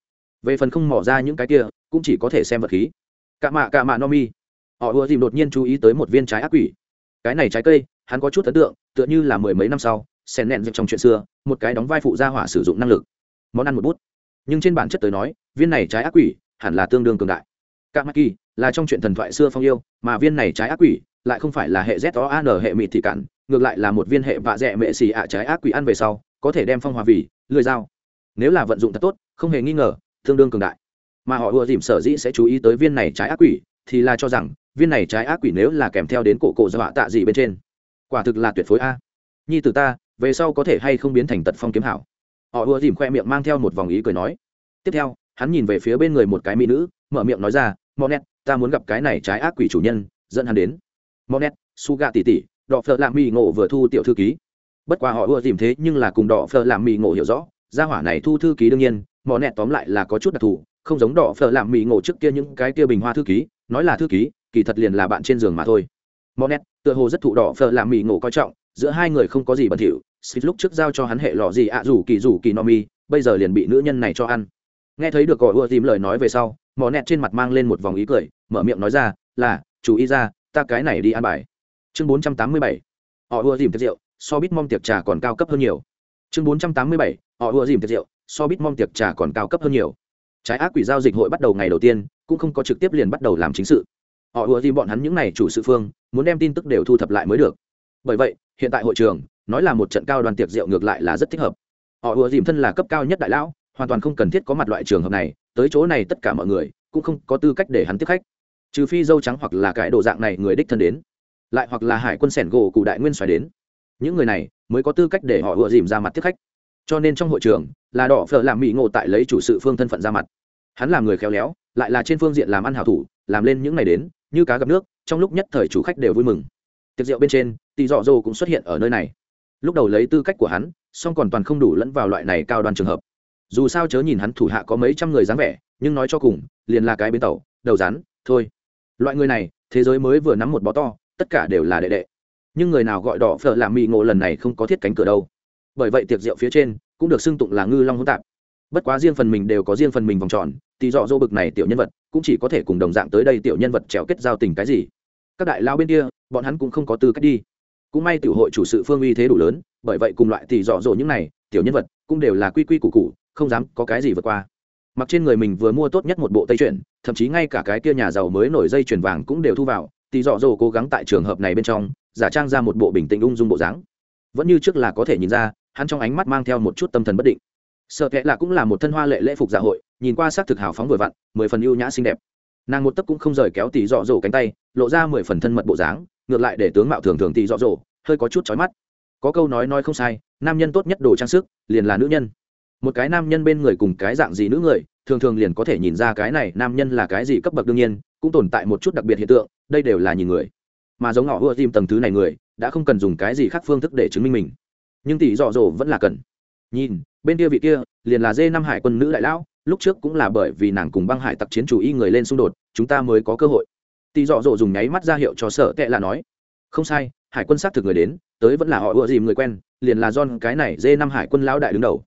Về phần không mỏ ra những cái kia, cũng chỉ có thể xem vật khí. Cạ mạ cạ mạ no mi. Họ ùa dìm đột nhiên chú ý tới một viên trái ác quỷ cái này trái cây, hắn có chút ấn tượng, tựa như là mười mấy năm sau, sen nẹn trong chuyện xưa, một cái đóng vai phụ gia hỏa sử dụng năng lực. Món ăn một bút. Nhưng trên bản chất tới nói, viên này trái ác quỷ, hẳn là tương đương cường đại. Cạ mạ kỳ là trong chuyện thần thoại xưa phong yêu, mà viên này trái ác quỷ lại không phải là hệ z o an hệ mịt thị cản, ngược lại là một viên hệ vạ dẹ mệ xì ạ trái ác quỷ ăn về sau, có thể đem phong hòa vì lười dao. Nếu là vận dụng thật tốt, không hề nghi ngờ, tương đương cường đại. Mà họ ùa dìm sở dĩ sẽ chú ý tới viên này trái ác quỷ, thì là cho rằng viên này trái ác quỷ nếu là kèm theo đến cổ cổ dọa tạ gì bên trên, quả thực là tuyệt phối a. Nhi từ ta, về sau có thể hay không biến thành tật phong kiếm hảo? Họ ùa dìm khoe miệng mang theo một vòng ý cười nói. Tiếp theo, hắn nhìn về phía bên người một cái mỹ nữ, mở miệng nói ra monet ta muốn gặp cái này trái ác quỷ chủ nhân, dẫn hắn đến. Monet su gà tỉ tỉ đỏ phở làm mì ngộ vừa thu tiểu thư ký. Bất quá họ ùa dìm thế nhưng là cùng đỏ phở làm mì ngộ hiểu rõ, gia hỏa này thu thư ký đương nhiên mò nẹt tóm lại là có chút đặc thù, không giống đỏ phở làm mì ngộ trước kia những cái kia bình hoa thư ký, nói là thư ký kỳ thật liền là bạn trên giường mà thôi. Monet tựa hồ rất thụ đỏ phở làm mì ngộ coi trọng giữa hai người không có gì bẩn thỉu xịt lúc trước giao cho hắn hệ lọ gì ạ à, rủ kỳ rủ kỳ no mi bây giờ liền bị nữ nhân này cho ăn. Nghe thấy được gọi ưa tìm lời nói về sau mò nẹt trên mặt mang lên một vòng ý cười mở miệng nói ra là chú ý ra ta cái này đi ăn bài. Chương bốn trăm tám mươi bảy họ ưa tìm tiệc rượu so bít mong tiệc trà còn cao cấp hơn nhiều. Chương bốn trăm tám mươi bảy họ ưa dìm tiệc rượu so bít mong tiệc trà còn cao cấp hơn nhiều. Trái ác quỷ giao dịch hội bắt đầu ngày đầu tiên cũng không có trực tiếp liền bắt đầu làm chính sự họ ùa thì bọn hắn những n à y chủ sự phương, muốn đem tin tức đều thu thập lại mới được. Bởi vậy, hiện tại hội trường, nói là một trận cao đoàn tiệc rượu ngược lại là rất thích hợp. Họ ùa dìm thân là cấp cao nhất đại lão, hoàn toàn không cần thiết có mặt loại trường hợp này, tới chỗ này tất cả mọi người, cũng không có tư cách để hắn tiếp khách. Trừ phi dâu trắng hoặc là cái đồ dạng này người đích thân đến, lại hoặc là hải quân sẻn gỗ cụ đại nguyên xoài đến. Những người này mới có tư cách để họ ùa dìm ra mặt tiếp khách. Cho nên trong hội trường, là đỏ phở làm mỹ ngộ tại lấy chủ sự phương thân phận ra mặt. Hắn làm người khéo léo, lại là trên phương diện làm ăn hảo thủ, làm lên những ngày đến như cá gặp nước, trong lúc nhất thời chủ khách đều vui mừng. Tiệc rượu bên trên tỷ dọ dô cũng xuất hiện ở nơi này. Lúc đầu lấy tư cách của hắn, song còn toàn không đủ lẫn vào loại này cao đoàn trường hợp. Dù sao chớ nhìn hắn thủ hạ có mấy trăm người dáng vẻ, nhưng nói cho cùng, liền là cái bến tàu, đầu rắn, thôi. Loại người này, thế giới mới vừa nắm một bó to, tất cả đều là đệ đệ. Nhưng người nào gọi đỏ phở làm mị ngộ lần này không có thiết cánh cửa đâu. Bởi vậy tiệc rượu phía trên, cũng được xưng tụng là ngư long hỗn tạp. Bất quá riêng phần mình đều có riêng phần mình vòng tròn thì dọ dỗ bực này tiểu nhân vật cũng chỉ có thể cùng đồng dạng tới đây tiểu nhân vật trèo kết giao tình cái gì. Các đại lao bên kia, bọn hắn cũng không có tư cách đi. Cũng may tiểu hội chủ sự phương uy thế đủ lớn, bởi vậy cùng loại thì dọ dỗ những này, tiểu nhân vật cũng đều là quy quy củ củ, không dám có cái gì vượt qua. Mặc trên người mình vừa mua tốt nhất một bộ tây chuyển thậm chí ngay cả cái kia nhà giàu mới nổi dây chuyển vàng cũng đều thu vào thì dọ dỗ cố gắng tại trường hợp này bên trong, giả trang ra một bộ bình tĩnh ung dung bộ dáng. Vẫn như trước là có thể nhìn ra, hắn trong ánh mắt mang theo một chút tâm thần bất định sợ kệ là cũng là một thân hoa lệ lễ phục dạ hội, nhìn qua s thực hào phóng vừa vặn, mười phần ưu nhã xinh đẹp. Nàng một tấc cũng không rời kéo tỉ dọ dỗ cánh tay, lộ ra mười phần thân mật bộ dáng, ngược lại để tướng mạo thường thường tỉ dọ dỗ, hơi có chút chói mắt. Có câu nói nói không sai, nam nhân tốt nhất đồ trang sức, liền là nữ nhân. Một cái nam nhân bên người cùng cái dạng gì nữ người, thường thường liền có thể nhìn ra cái này nam nhân là cái gì cấp bậc đương nhiên, cũng tồn tại một chút đặc biệt hiện tượng, đây đều là nhìn người. Mà giống họ ưa tìm tầng thứ này người, đã không cần dùng cái gì khác phương thức để chứng minh mình. Nhưng tỷ dọ dỗ vẫn là cần. Nhìn bên kia vị kia, liền là dê năm hải quân nữ đại lão, lúc trước cũng là bởi vì nàng cùng băng hải tặc chiến chủ y người lên xung đột, chúng ta mới có cơ hội. Tỷ dọ dỗ dùng nháy mắt ra hiệu cho sở tệ là nói, không sai, hải quân xác thực người đến, tới vẫn là họ ựa dìm người quen, liền là john cái này dê năm hải quân lão đại đứng đầu.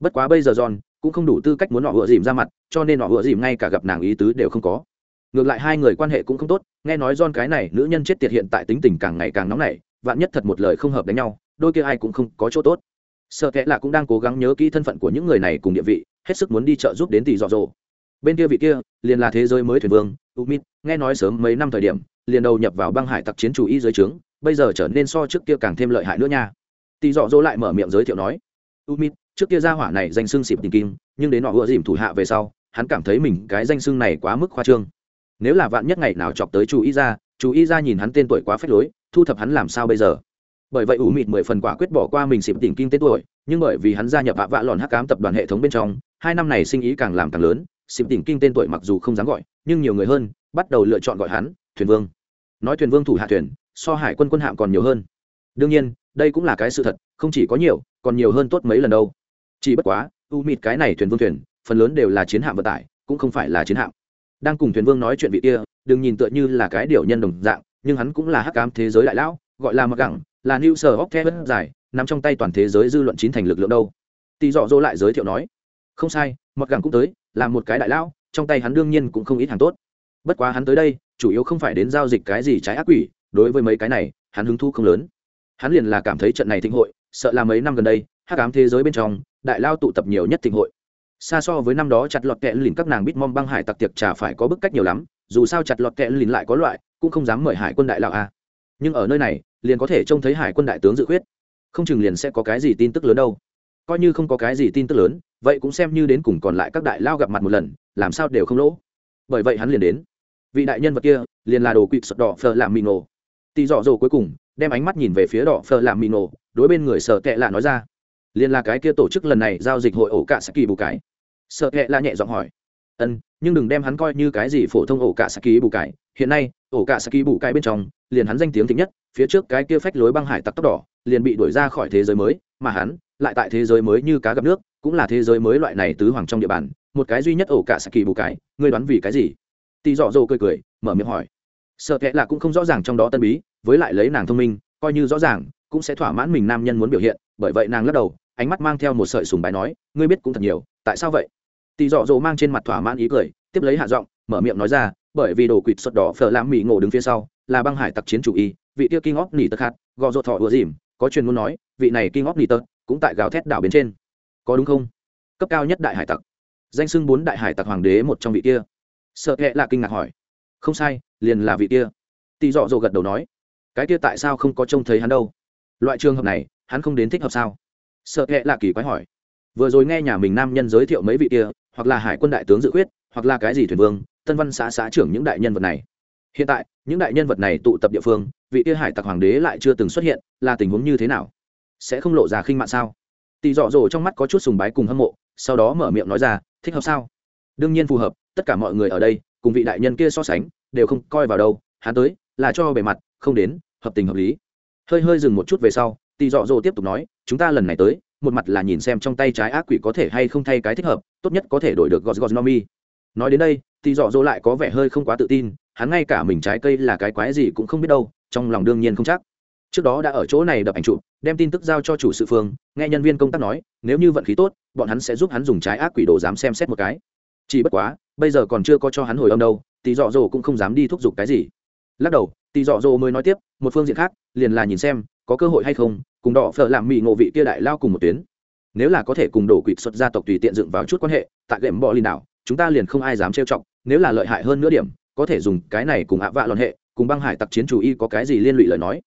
Bất quá bây giờ john cũng không đủ tư cách muốn họ ựa dìm ra mặt, cho nên họ ựa dìm ngay cả gặp nàng ý tứ đều không có. Ngược lại hai người quan hệ cũng không tốt, nghe nói John cái này nữ nhân chết tiệt hiện tại tính tình càng ngày càng nóng nảy, vạn nhất thật một lời không hợp đánh nhau, đôi kia ai cũng không có chỗ tốt sợ kệ là cũng đang cố gắng nhớ kỹ thân phận của những người này cùng địa vị, hết sức muốn đi trợ giúp đến tỷ dọ dỗ. Bên kia vị kia, liền là thế giới mới thuyền vương, umid, nghe nói sớm mấy năm thời điểm, liền đầu nhập vào băng hải tặc chiến chủ y dưới trướng, bây giờ trở nên so trước kia càng thêm lợi hại nữa nha. Tỷ dọ dỗ lại mở miệng giới thiệu nói, umid, trước kia gia hỏa này danh xưng xịp tình kim nhưng đến họ ưa dìm thủ hạ về sau, hắn cảm thấy mình cái danh xưng này quá mức khoa trương. Nếu là vạn nhất ngày nào chọc tới chú ý ra chú ý ra nhìn hắn tên tuổi quá phép lối, thu thập hắn làm sao bây giờ? Bởi vậy ủ mịt mười phần quả quyết bỏ qua mình xịp tỉnh kinh tên tuổi, nhưng bởi vì hắn gia nhập vạ vạ lòn hắc cám tập đoàn hệ thống bên trong, hai năm này sinh ý càng làm càng lớn, xịp tỉnh kinh tên tuổi mặc dù không dám gọi, nhưng nhiều người hơn bắt đầu lựa chọn gọi hắn thuyền vương. Nói thuyền vương thủ hạ thuyền, so hải quân quân hạm còn nhiều hơn. Đương nhiên, đây cũng là cái sự thật, không chỉ có nhiều, còn nhiều hơn tốt mấy lần đâu. Chỉ bất quá u mịt cái này thuyền vương thuyền, phần lớn đều là chiến hạm vận tải, cũng không phải là chiến hạm. Đang cùng thuyền vương nói chuyện vị kia, đừng nhìn tựa như là cái điều nhân đồng dạng, nhưng hắn cũng là hắc cám thế giới đại lão, gọi là mặc gẳng là new sở hóc the dài nằm trong tay toàn thế giới dư luận chín thành lực lượng đâu. Tỷ dọ dỗ lại giới thiệu nói, không sai mọt gẳng cũng tới, là một cái đại lão, trong tay hắn đương nhiên cũng không ít hàng tốt. Bất quá hắn tới đây, chủ yếu không phải đến giao dịch cái gì trái ác quỷ, đối với mấy cái này, hắn hứng thu không lớn. Hắn liền là cảm thấy trận này thịnh hội, sợ là mấy năm gần đây, hắc ám thế giới bên trong, đại lao tụ tập nhiều nhất thịnh hội. Xa so với năm đó chặt lọt kẹ lìn các nàng bít mong băng hải tặc tiệc chả phải có bức cách nhiều lắm, dù sao chặt lọt kẹ lìn lại có loại, cũng không dám mời hải quân đại lão à. nhưng ở nơi này liền có thể trông thấy hải quân đại tướng dự khuyết. Không chừng liền sẽ có cái gì tin tức lớn đâu. Coi như không có cái gì tin tức lớn, vậy cũng xem như đến cùng còn lại các đại lao gặp mặt một lần, làm sao đều không lỗ. Bởi vậy hắn liền đến. Vị đại nhân vật kia, liền là đồ quỵt sọt đỏ phờ làm mì nổ. Tì dọ dồ cuối cùng, đem ánh mắt nhìn về phía đỏ phờ làm mì nổ, đối bên người sợ kệ lạ nói ra. Liền là cái kia tổ chức lần này giao dịch hội ổ cả saki bù cái sợ kệ lạ nhẹ giọng hỏi. Ân, nhưng đừng đem hắn coi như cái gì phổ thông ổ cả saki bù cái hiện nay, ổ cả saki bù cái bên trong liền hắn danh tiếng thịnh nhất, phía trước cái kia phách lối băng hải tặc tóc đỏ, liền bị đuổi ra khỏi thế giới mới, mà hắn lại tại thế giới mới như cá gặp nước, cũng là thế giới mới loại này tứ hoàng trong địa bàn, một cái duy nhất ổ cả saki bù cái, ngươi đoán vì cái gì? Tì dọ dỗ cười cười, mở miệng hỏi. Sợ kệ là cũng không rõ ràng trong đó tân bí, với lại lấy nàng thông minh, coi như rõ ràng, cũng sẽ thỏa mãn mình nam nhân muốn biểu hiện, bởi vậy nàng lắc đầu, ánh mắt mang theo một sợi sùng bài nói, ngươi biết cũng thật nhiều, tại sao vậy? Tì dọ dỗ mang trên mặt thỏa mãn ý cười, tiếp lấy hạ giọng, mở miệng nói ra, bởi vì đồ quỵt xuất đỏ phở lãm mỹ ngộ đứng phía sau là băng hải tặc chiến chủ y, vị tiêu kinh óc nỉ tật hạt gò ruột thọ ùa dìm, có truyền muốn nói, vị này kinh óc nỉ tật cũng tại gào thét đảo bên trên. Có đúng không? Cấp cao nhất đại hải tặc. Danh xưng bốn đại hải tặc hoàng đế một trong vị kia. Sợ hẹ là kinh ngạc hỏi. Không sai, liền là vị kia. Tỳ dọ dỗ gật đầu nói. Cái kia tại sao không có trông thấy hắn đâu? Loại trường hợp này, hắn không đến thích hợp sao? Sợ hẹ là kỳ quái hỏi. Vừa rồi nghe nhà mình nam nhân giới thiệu mấy vị kia, hoặc là hải quân đại tướng dự khuyết, hoặc là cái gì thuyền vương, tân văn xã xã trưởng những đại nhân vật này hiện tại, những đại nhân vật này tụ tập địa phương, vị kia hải tặc hoàng đế lại chưa từng xuất hiện, là tình huống như thế nào? Sẽ không lộ ra khinh mạng sao? Tỳ dọ dỗ trong mắt có chút sùng bái cùng hâm mộ, sau đó mở miệng nói ra, thích hợp sao? Đương nhiên phù hợp, tất cả mọi người ở đây, cùng vị đại nhân kia so sánh, đều không coi vào đâu, hắn tới, là cho bề mặt, không đến, hợp tình hợp lý. Hơi hơi dừng một chút về sau tỳ dọ dỗ tiếp tục nói, chúng ta lần này tới, một mặt là nhìn xem trong tay trái ác quỷ có thể hay không thay cái thích hợp, tốt nhất có thể đổi được gos nomi nói đến đây tỳ dọ dỗ lại có vẻ hơi không quá tự tin hắn ngay cả mình trái cây là cái quái gì cũng không biết đâu, trong lòng đương nhiên không chắc. Trước đó đã ở chỗ này đập ảnh chụp, đem tin tức giao cho chủ sự phương, nghe nhân viên công tác nói, nếu như vận khí tốt, bọn hắn sẽ giúp hắn dùng trái ác quỷ đồ dám xem xét một cái. Chỉ bất quá, bây giờ còn chưa có cho hắn hồi âm đâu tỷ dọ dồ cũng không dám đi thúc giục cái gì. Lắc đầu tỷ dọ dồ mới nói tiếp, một phương diện khác, liền là nhìn xem, có cơ hội hay không, cùng đỏ phở làm mị ngộ vị kia đại lao cùng một tuyến. Nếu là có thể cùng đổ quỵt xuất gia tộc tùy tiện dựng vào chút quan hệ, tại gệm bọ linh đảo, chúng ta liền không ai dám trêu chọc, nếu là lợi hại hơn nữa điểm có thể dùng cái này cùng ạ vạ lòn hệ, cùng băng hải tặc chiến chủ y có cái gì liên lụy lời nói?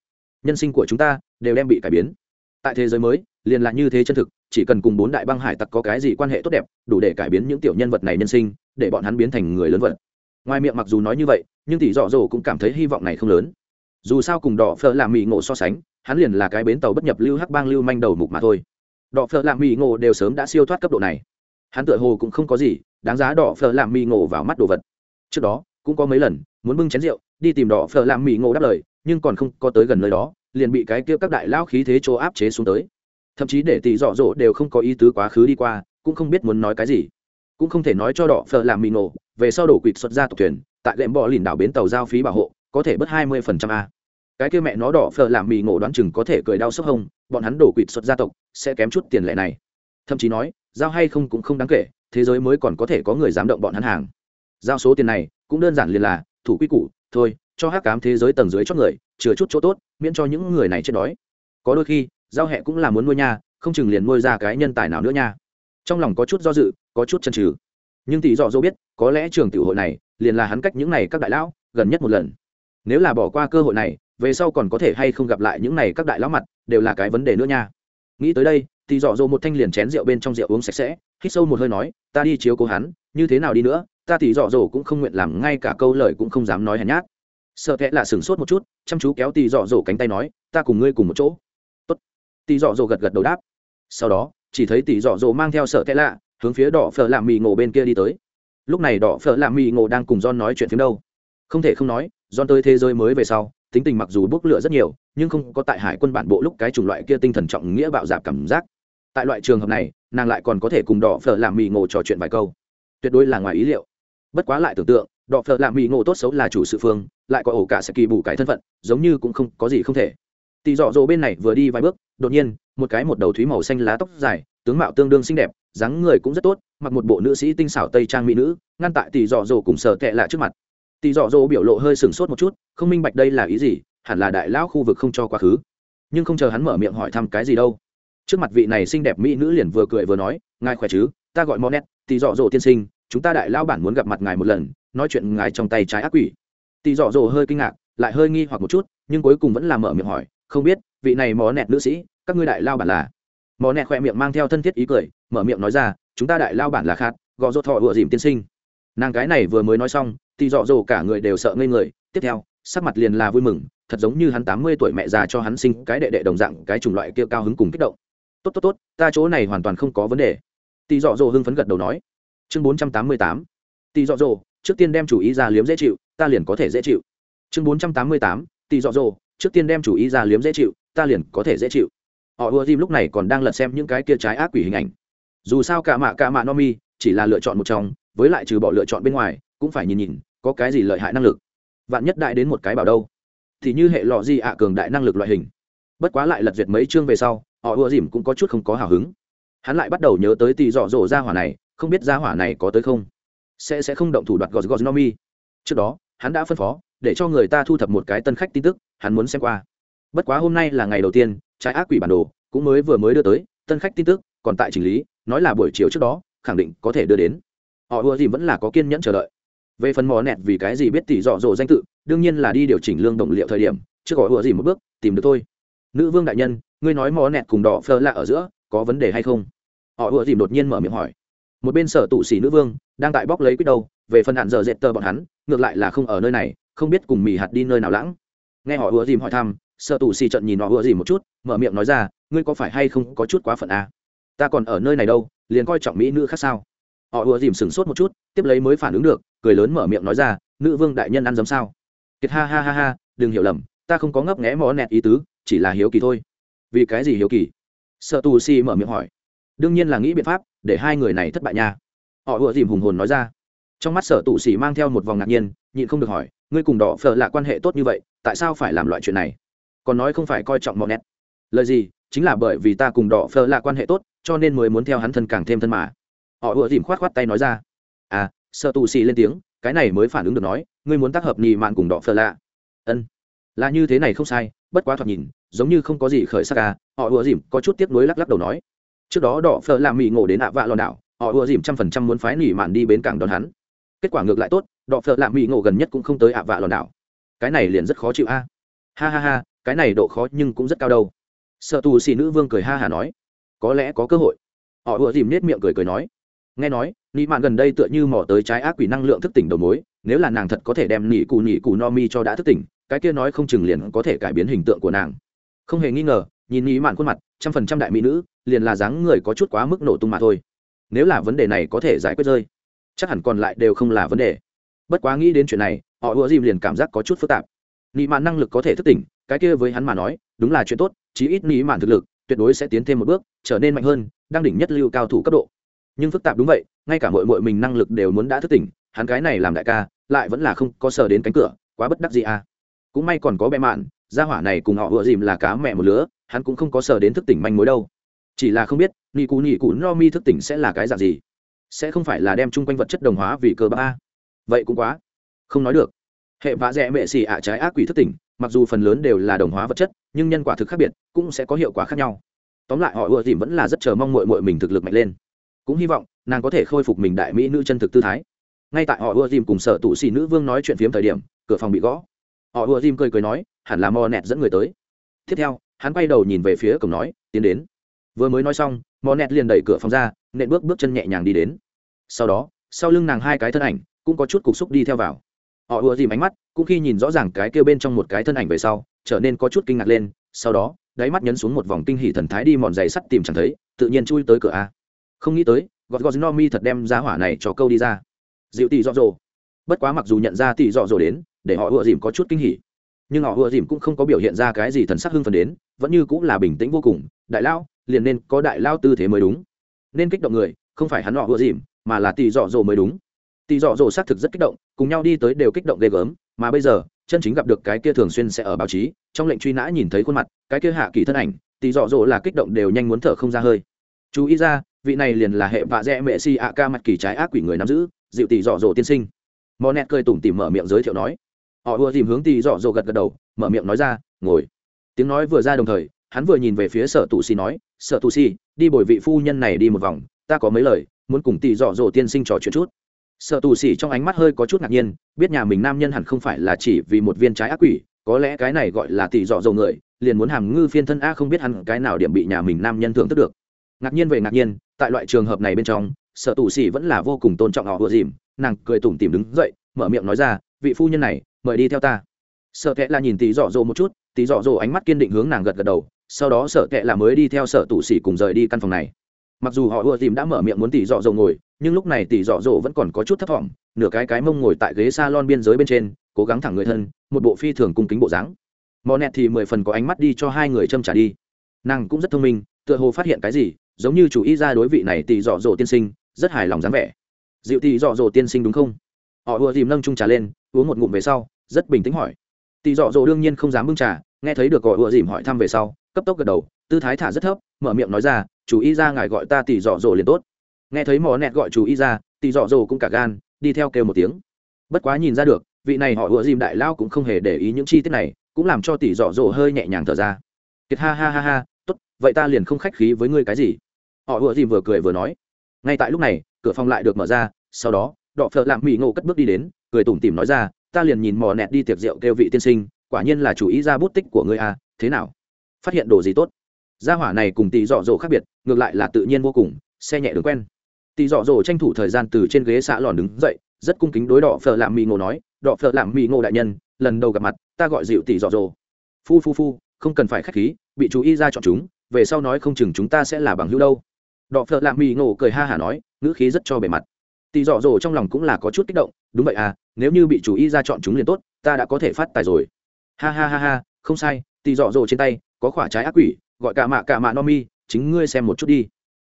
Nhân sinh của chúng ta đều đem bị cải biến. Tại thế giới mới, liền là như thế chân thực, chỉ cần cùng bốn đại băng hải tặc có cái gì quan hệ tốt đẹp, đủ để cải biến những tiểu nhân vật này nhân sinh, để bọn hắn biến thành người lớn vật. Ngoài miệng mặc dù nói như vậy, nhưng tỷ dọ dỗ cũng cảm thấy hy vọng này không lớn. Dù sao cùng đỏ phở làm mỹ ngộ so sánh, hắn liền là cái bến tàu bất nhập lưu hắc bang lưu manh đầu mục mà thôi. Đỏ phở làm mỹ ngộ đều sớm đã siêu thoát cấp độ này. Hắn tựa hồ cũng không có gì, đáng giá đỏ phở làm mỹ ngộ vào mắt đồ vật. Trước đó cũng có mấy lần, muốn bưng chén rượu, đi tìm đỏ phở làm mỹ ngộ đáp lời, nhưng còn không có tới gần nơi đó, liền bị cái kia các đại lao khí thế chỗ áp chế xuống tới. Thậm chí để tỷ dọ dỗ đều không có ý tứ quá khứ đi qua, cũng không biết muốn nói cái gì. Cũng không thể nói cho đỏ phở làm mì ngộ, về sau đổ quỵt xuất ra tộc thuyền, tại lệm bò lìn đảo bến tàu giao phí bảo hộ, có thể bớt hai mươi phần trăm a. Cái kia mẹ nó đỏ phở làm mì ngộ đoán chừng có thể cười đau sốc hông, bọn hắn đổ quỵt xuất gia tộc, sẽ kém chút tiền lệ này. Thậm chí nói, giao hay không cũng không đáng kể, thế giới mới còn có thể có người dám động bọn hắn hàng giao số tiền này, cũng đơn giản liền là, thủ quy củ, thôi, cho hát cám thế giới tầng dưới cho người, chừa chút chỗ tốt, miễn cho những người này chết đói. Có đôi khi, giao hẹ cũng là muốn nuôi nha, không chừng liền nuôi ra cái nhân tài nào nữa nha. Trong lòng có chút do dự, có chút chân trừ nhưng tỷ dọ dỗ biết, có lẽ trường tiểu hội này, liền là hắn cách những này các đại lão, gần nhất một lần. Nếu là bỏ qua cơ hội này, về sau còn có thể hay không gặp lại những này các đại lão mặt, đều là cái vấn đề nữa nha. Nghĩ tới đây, tỷ dọ dỗ một thanh liền chén rượu bên trong rượu uống sạch sẽ, hít sâu một hơi nói, ta đi chiếu cố hắn, như thế nào đi nữa ta tỷ dọ dỗ cũng không nguyện làm, ngay cả câu lời cũng không dám nói hèn nhát. Sợ kẽ là sửng sốt một chút, chăm chú kéo tỷ dọ dỗ cánh tay nói, ta cùng ngươi cùng một chỗ. Tốt. Tỷ dọ dỗ gật gật đầu đáp. Sau đó, chỉ thấy tỷ dọ dỗ mang theo sợ kẽ lạ, hướng phía đỏ phở làm mì ngộ bên kia đi tới. Lúc này đỏ phở làm mì ngộ đang cùng john nói chuyện phim đâu. Không thể không nói, john tới thế giới mới về sau, tính tình mặc dù bốc lửa rất nhiều, nhưng không có tại hải quân bản bộ lúc cái chủng loại kia tinh thần trọng nghĩa bạo dạp cảm giác. Tại loại trường hợp này, nàng lại còn có thể cùng đỏ phở làm mì ngộ trò chuyện vài câu. Tuyệt đối là ngoài ý liệu bất quá lại tưởng tượng, đọ phợ làm mỹ ngộ tốt xấu là chủ sự phương, lại có ổ cả sẽ kỳ bù cái thân phận, giống như cũng không có gì không thể. Tỷ dọ dỗ bên này vừa đi vài bước, đột nhiên, một cái một đầu thúy màu xanh lá tóc dài, tướng mạo tương đương xinh đẹp, dáng người cũng rất tốt, mặc một bộ nữ sĩ tinh xảo tây trang mỹ nữ, ngăn tại tỷ dọ dỗ cùng sợ tệ lạ trước mặt. Tỷ dọ dỗ biểu lộ hơi sừng sốt một chút, không minh bạch đây là ý gì, hẳn là đại lão khu vực không cho quá khứ. Nhưng không chờ hắn mở miệng hỏi thăm cái gì đâu. Trước mặt vị này xinh đẹp mỹ nữ liền vừa cười vừa nói, ngài khỏe chứ? Ta gọi monet tỷ dọ dỗ tiên sinh chúng ta đại lao bản muốn gặp mặt ngài một lần, nói chuyện ngài trong tay trái ác quỷ. Tỳ dọ dỗ hơi kinh ngạc, lại hơi nghi hoặc một chút, nhưng cuối cùng vẫn là mở miệng hỏi, không biết, vị này mò nẹt nữ sĩ, các ngươi đại lao bản là? Mò nẹt khỏe miệng mang theo thân thiết ý cười, mở miệng nói ra, chúng ta đại lao bản là khát gò rốt thọ ựa dìm tiên sinh. Nàng cái này vừa mới nói xong thì dọ dỗ cả người đều sợ ngây người, tiếp theo, sắc mặt liền là vui mừng, thật giống như hắn tám mươi tuổi mẹ già cho hắn sinh cái đệ đệ đồng dạng, cái chủng loại kia cao hứng cùng kích động. Tốt tốt tốt, ta chỗ này hoàn toàn không có vấn đề. Tỳ dọ dỗ hưng phấn gật đầu nói chương bốn trăm tám mươi tám. Tỷ dọ dỗ, trước tiên đem chủ ý ra liếm dễ chịu, ta liền có thể dễ chịu. Chương bốn trăm tám mươi tám. Tỷ dọ dỗ, trước tiên đem chủ ý ra liếm dễ chịu, ta liền có thể dễ chịu. Họ ưa tim lúc này còn đang lật xem những cái kia trái ác quỷ hình ảnh. Dù sao cả mạ cả mạ no mi, chỉ là lựa chọn một trong, với lại trừ bỏ lựa chọn bên ngoài, cũng phải nhìn nhìn, có cái gì lợi hại năng lực. Vạn nhất đại đến một cái bảo đâu? Thì như hệ lọ gì ạ, cường đại năng lực loại hình. Bất quá lại lật duyệt mấy chương về sau, họ ưa dìm cũng có chút không có hào hứng. Hắn lại bắt đầu nhớ tới tỷ dọ dỗ ra hỏa này không biết gia hỏa này có tới không? Sẽ sẽ không động thủ đoạt gos gos nomi. Trước đó, hắn đã phân phó, để cho người ta thu thập một cái tân khách tin tức, hắn muốn xem qua. Bất quá hôm nay là ngày đầu tiên, trái ác quỷ bản đồ cũng mới vừa mới đưa tới, tân khách tin tức còn tại chỉnh lý, nói là buổi chiều trước đó, khẳng định có thể đưa đến. Họ ùa gì vẫn là có kiên nhẫn chờ đợi. Về phần mò nẹt vì cái gì biết tỷ dọ dỗ danh tự, đương nhiên là đi điều chỉnh lương đồng liệu thời điểm, trước gọi ùa gì một bước, tìm được thôi. Nữ vương đại nhân, ngươi nói mò nẹt cùng đỏ phơ lạ ở giữa, có vấn đề hay không? Họ ùa dìm đột nhiên mở miệng hỏi một bên sở tụ sĩ nữ vương đang tại bóc lấy quýt đâu, về phần hạn giờ dệt tờ bọn hắn, ngược lại là không ở nơi này, không biết cùng mì hạt đi nơi nào lãng. Nghe họ ùa dìm hỏi thăm, sở tụ sĩ trận nhìn họ ùa dìm một chút, mở miệng nói ra, ngươi có phải hay không có chút quá phận à? ta còn ở nơi này đâu, liền coi trọng mỹ nữ khác sao? Họ ùa dìm sửng sốt một chút, tiếp lấy mới phản ứng được, cười lớn mở miệng nói ra, nữ vương đại nhân ăn giống sao? Kiệt ha ha ha ha, đừng hiểu lầm, ta không có ngấp nghẽ mó nẹt ý tứ, chỉ là hiếu kỳ thôi. Vì cái gì hiếu kỳ? Sợ tù si mở miệng hỏi. Đương nhiên là nghĩ biện pháp để hai người này thất bại nha. Họ ùa dìm hùng hồn nói ra. Trong mắt sở Tụ xỉ mang theo một vòng ngạc nhiên, nhịn không được hỏi, ngươi cùng đỏ phở là quan hệ tốt như vậy, tại sao phải làm loại chuyện này? Còn nói không phải coi trọng mọ nẹt. Lời gì? Chính là bởi vì ta cùng đỏ phở là quan hệ tốt, cho nên mới muốn theo hắn thân càng thêm thân mà. Họ ùa dìm khoát khoát tay nói ra. À sợ tù xì lên tiếng, cái này mới phản ứng được nói, ngươi muốn tác hợp nhì mạn cùng đỏ phở lạ ân. Là như thế này không sai, bất quá thoạt nhìn, giống như không có gì khởi sắc à họ ùa dìm có chút tiếp nối lắc lắc đầu nói trước đó đỏ phở làm mỹ ngộ đến ạ vạ lòn đảo, họ ùa dìm trăm phần trăm muốn phái nỉ mạn đi bến cảng đón hắn. Kết quả ngược lại tốt, đỏ phở làm mỹ ngộ gần nhất cũng không tới ạ vạ lòn đảo. Cái này liền rất khó chịu a. Ha ha ha, cái này độ khó nhưng cũng rất cao đâu. Sợ tù xì nữ vương cười ha hà nói, có lẽ có cơ hội. Họ ùa dìm nết miệng cười cười nói, nghe nói, nỉ mạn gần đây tựa như mò tới trái ác quỷ năng lượng thức tỉnh đầu mối, nếu là nàng thật có thể đem nỉ cù nỉ cù no mi cho đã thức tỉnh, cái kia nói không chừng liền có thể cải biến hình tượng của nàng. Không hề nghi ngờ, nhìn nỉ mạn khuôn mặt, trăm phần trăm đại mỹ nữ liền là dáng người có chút quá mức nổ tung mà thôi. Nếu là vấn đề này có thể giải quyết rơi, chắc hẳn còn lại đều không là vấn đề. Bất quá nghĩ đến chuyện này, họ ùa dìm liền cảm giác có chút phức tạp. Nị mạn năng lực có thể thức tỉnh, cái kia với hắn mà nói, đúng là chuyện tốt, chí ít nị mạn thực lực, tuyệt đối sẽ tiến thêm một bước, trở nên mạnh hơn, đang đỉnh nhất lưu cao thủ cấp độ. Nhưng phức tạp đúng vậy, ngay cả mọi mọi mình năng lực đều muốn đã thức tỉnh, hắn cái này làm đại ca, lại vẫn là không có sờ đến cánh cửa, quá bất đắc gì à cũng may còn có bẹ mạn, gia hỏa này cùng họ vừa dìm là cá mẹ một lứa, hắn cũng không có sờ đến thức tỉnh manh mối đâu chỉ là không biết, nị cụ nị cụ no mi thức tỉnh sẽ là cái dạng gì? Sẽ không phải là đem chung quanh vật chất đồng hóa vì cơ ba vậy cũng quá. Không nói được. Hệ vã rẽ mệ xì ạ trái ác quỷ thức tỉnh, mặc dù phần lớn đều là đồng hóa vật chất, nhưng nhân quả thực khác biệt, cũng sẽ có hiệu quả khác nhau. Tóm lại, họ ưa tìm vẫn là rất chờ mong mội mội mình thực lực mạnh lên. Cũng hy vọng, nàng có thể khôi phục mình đại mỹ nữ chân thực tư thái. Ngay tại họ ưa tìm cùng sở tụ xì nữ vương nói chuyện phiếm thời điểm, cửa phòng bị gõ. Họ ưa tìm cười cười nói, hẳn là mò nẹt dẫn người tới. Tiếp theo, hắn quay đầu nhìn về phía cổng nói, tiến đến vừa mới nói xong, mò nẹt liền đẩy cửa phòng ra, nện bước bước chân nhẹ nhàng đi đến. Sau đó, sau lưng nàng hai cái thân ảnh cũng có chút cục xúc đi theo vào. Họ ùa dìm ánh mắt, cũng khi nhìn rõ ràng cái kêu bên trong một cái thân ảnh về sau, trở nên có chút kinh ngạc lên, sau đó, đáy mắt nhấn xuống một vòng kinh hỉ thần thái đi mòn giày sắt tìm chẳng thấy, tự nhiên chui tới cửa a. Không nghĩ tới gọt gọt no mi thật đem giá hỏa này cho câu đi ra. Dịu tỷ dọ dồ bất quá mặc dù nhận ra tỷ dọ dồ đến, để họ ùa dìm có chút kinh hỉ. Nhưng họ ùa dìm cũng không có biểu hiện ra cái gì thần sắc hưng phần đến, vẫn như cũng là bình tĩnh vô cùng. Đại lao liền nên có đại lao tư thế mới đúng. Nên kích động người, không phải hắn họ vừa dìm, mà là tỳ dọ dỗ mới đúng. Tỳ dọ dỗ xác thực rất kích động, cùng nhau đi tới đều kích động ghê gớm, mà bây giờ, chân chính gặp được cái kia thường xuyên sẽ ở báo chí, trong lệnh truy nã nhìn thấy khuôn mặt, cái kia hạ kỳ thân ảnh tỳ dọ dỗ là kích động đều nhanh muốn thở không ra hơi. Chú ý ra, vị này liền là hệ vạ dẹ mẹ si ạ ca mặt kỳ trái ác quỷ người nắm giữ, dịu tỷ dọ dỗ tiên sinh. Mò nẹt cười tủm tỉm mở miệng giới thiệu nói. Họ ùa dìm hướng tỷ dọ dỗ gật gật đầu, mở miệng nói ra, ngồi. Tiếng nói vừa ra đồng thời hắn vừa nhìn về phía sở tù xì nói, sở tù xì đi bồi vị phu nhân này đi một vòng, ta có mấy lời, muốn cùng tỷ dọ dỗ tiên sinh trò chuyện chút. Sở tù xì trong ánh mắt hơi có chút ngạc nhiên, biết nhà mình nam nhân hẳn không phải là chỉ vì một viên trái ác quỷ, có lẽ cái này gọi là tỷ dọ dỗ người, liền muốn hàm ngư phiên thân a không biết hắn cái nào điểm bị nhà mình nam nhân thưởng thức được. Ngạc nhiên về ngạc nhiên, tại loại trường hợp này bên trong, sở tù xì vẫn là vô cùng tôn trọng họ vừa dìm, nàng cười tủm tìm đứng dậy, mở miệng nói ra, vị phu nhân này, mời đi theo ta. Sợ kệ là nhìn tỷ dọ dỗ một chút tí dọ dỗ ánh mắt kiên định hướng nàng gật gật đầu, sau đó sợ kệ là mới đi theo sở tù xì cùng rời đi căn phòng này. Mặc dù họ ưa tìm đã mở miệng muốn tỷ dọ dỗ ngồi, nhưng lúc này tỷ dọ dỗ vẫn còn có chút thấp thỏm, nửa cái cái mông ngồi tại ghế s a lon biên giới bên trên, cố gắng thẳng người thân, một bộ phi thường cung kính bộ dáng. Mò nẹt thì mười phần có ánh mắt đi cho hai người châm trả đi. Nàng cũng rất thông minh, tựa hồ phát hiện cái gì, giống như chủ ý ra đối vị này tỷ dọ dỗ tiên sinh, rất hài lòng dáng vẻ. Dịu tỷ dọ dỗ tiên sinh đúng không? Họ ưa tìm nâng trung trà lên, uống một ngụm về sau, rất bình tĩnh hỏi. Tỷ dọ dỗ đương nhiên không dám bưng trà nghe thấy được gọi ùa dìm hỏi thăm về sau, cấp tốc gật đầu, tư thái thả rất thấp, mở miệng nói ra chú ý ra ngài gọi ta tỷ dọ dỗ liền tốt. Nghe thấy mò nẹt gọi chú ý ra tỷ dọ dỗ cũng cả gan, đi theo kêu một tiếng. Bất quá nhìn ra được, vị này họ ùa dìm đại lao cũng không hề để ý những chi tiết này, cũng làm cho tỷ dọ dỗ hơi nhẹ nhàng thở ra. Kiệt ha ha ha ha, tốt, vậy ta liền không khách khí với ngươi cái gì? Họ ùa dìm vừa cười vừa nói. Ngay tại lúc này, cửa phòng lại được mở ra, sau đó, đọ phợ lạm mỹ ngộ cất bước đi đến, cười tủm tỉm nói ra, ta liền nhìn mò nẹt đi tiệc rượu kêu vị tiên sinh quả nhiên là chủ ý ra bút tích của ngươi à thế nào? Phát hiện đồ gì tốt? Gia hỏa này cùng tỷ dọ dỗ khác biệt, ngược lại là tự nhiên vô cùng, xe nhẹ đường quen. Tỷ dọ dỗ tranh thủ thời gian từ trên ghế xã lòn đứng dậy, rất cung kính đối đọ phở làm mỹ ngộ nói, đọ phở làm mỹ ngộ đại nhân, lần đầu gặp mặt, ta gọi dịu tỷ dọ dỗ. Phu phu phu, không cần phải khách khí, bị chú ý ra chọn chúng, về sau nói không chừng chúng ta sẽ là bằng hữu đâu. Đọ Phở Lạm mỹ ngộ cười ha hả nói, ngữ khí rất cho bề mặt. Tỷ dọ dỗ trong lòng cũng là có chút kích động, đúng vậy à nếu như bị chủ ý ra chọn chúng liền tốt, ta đã có thể phát tài rồi ha ha ha ha, không sai, tì dọ dỗ trên tay, có quả trái ác quỷ, gọi cả mạ cả mạ no mi, chính ngươi xem một chút đi.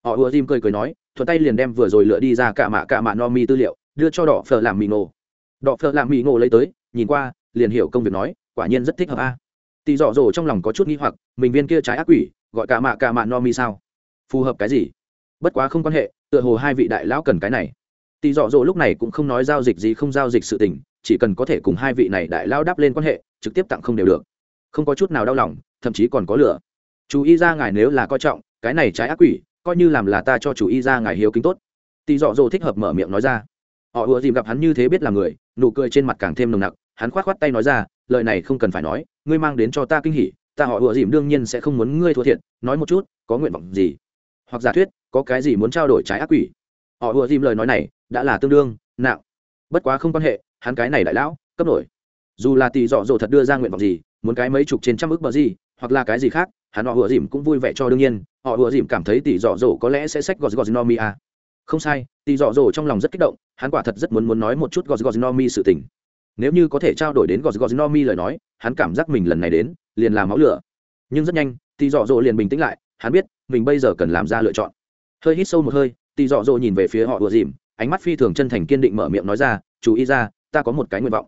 Họ ùa dìm cười cười nói, thuận tay liền đem vừa rồi lựa đi ra cả mạ cả mạ no mi tư liệu, đưa cho đỏ phở làm mì ngộ. Đỏ phở làm mì ngộ lấy tới, nhìn qua, liền hiểu công việc nói, quả nhiên rất thích hợp a. À. dọ dỗ trong lòng có chút nghi hoặc, mình viên kia trái ác quỷ, gọi cả mạ cả mạ no mi sao? Phù hợp cái gì? Bất quá không quan hệ, tựa hồ hai vị đại lão cần cái này. Tì dọ dỗ lúc này cũng không nói giao dịch gì, không giao dịch sự tình, chỉ cần có thể cùng hai vị này đại lao đáp lên quan hệ trực tiếp tặng không đều được. Không có chút nào đau lòng, thậm chí còn có lửa. Chú ý ra ngài nếu là coi trọng, cái này trái ác quỷ, coi như làm là ta cho chú ý ra ngài hiếu kính tốt. Tì dọ dỗ thích hợp mở miệng nói ra. Họ ùa dìm gặp hắn như thế biết là người, nụ cười trên mặt càng thêm nồng nặc, hắn khoát khoát tay nói ra, lời này không cần phải nói, ngươi mang đến cho ta kinh hỉ, ta họ ùa dìm đương nhiên sẽ không muốn ngươi thua thiệt, nói một chút, có nguyện vọng gì? Hoặc giả thuyết, có cái gì muốn trao đổi trái ác quỷ? Họ ùa dìm lời nói này, đã là tương đương, nặng. Bất quá không quan hệ, hắn cái này đại lão, cấp nổi dù là tỷ dọ dỗ thật đưa ra nguyện vọng gì, muốn cái mấy chục trên trăm ước bờ gì, hoặc là cái gì khác, hắn họ hùa dìm cũng vui vẻ cho đương nhiên, họ hùa dìm cảm thấy tỷ dọ dỗ có lẽ sẽ sách gọt gọt no mi à. không sai, tỷ dọ dỗ trong lòng rất kích động, hắn quả thật rất muốn muốn nói một chút gọt gọt no mi sự tình. Nếu như có thể trao đổi đến gọt gọt no mi lời nói, hắn cảm giác mình lần này đến, liền làm máu lửa. Nhưng rất nhanh, tỷ dọ dỗ liền bình tĩnh lại, hắn biết, mình bây giờ cần làm ra lựa chọn. Hơi hít sâu một hơi, tỷ dọ dỗ nhìn về phía họ hùa dìm, ánh mắt phi thường chân thành kiên định mở miệng nói ra, chú ý ra, ta có một cái nguyện vọng.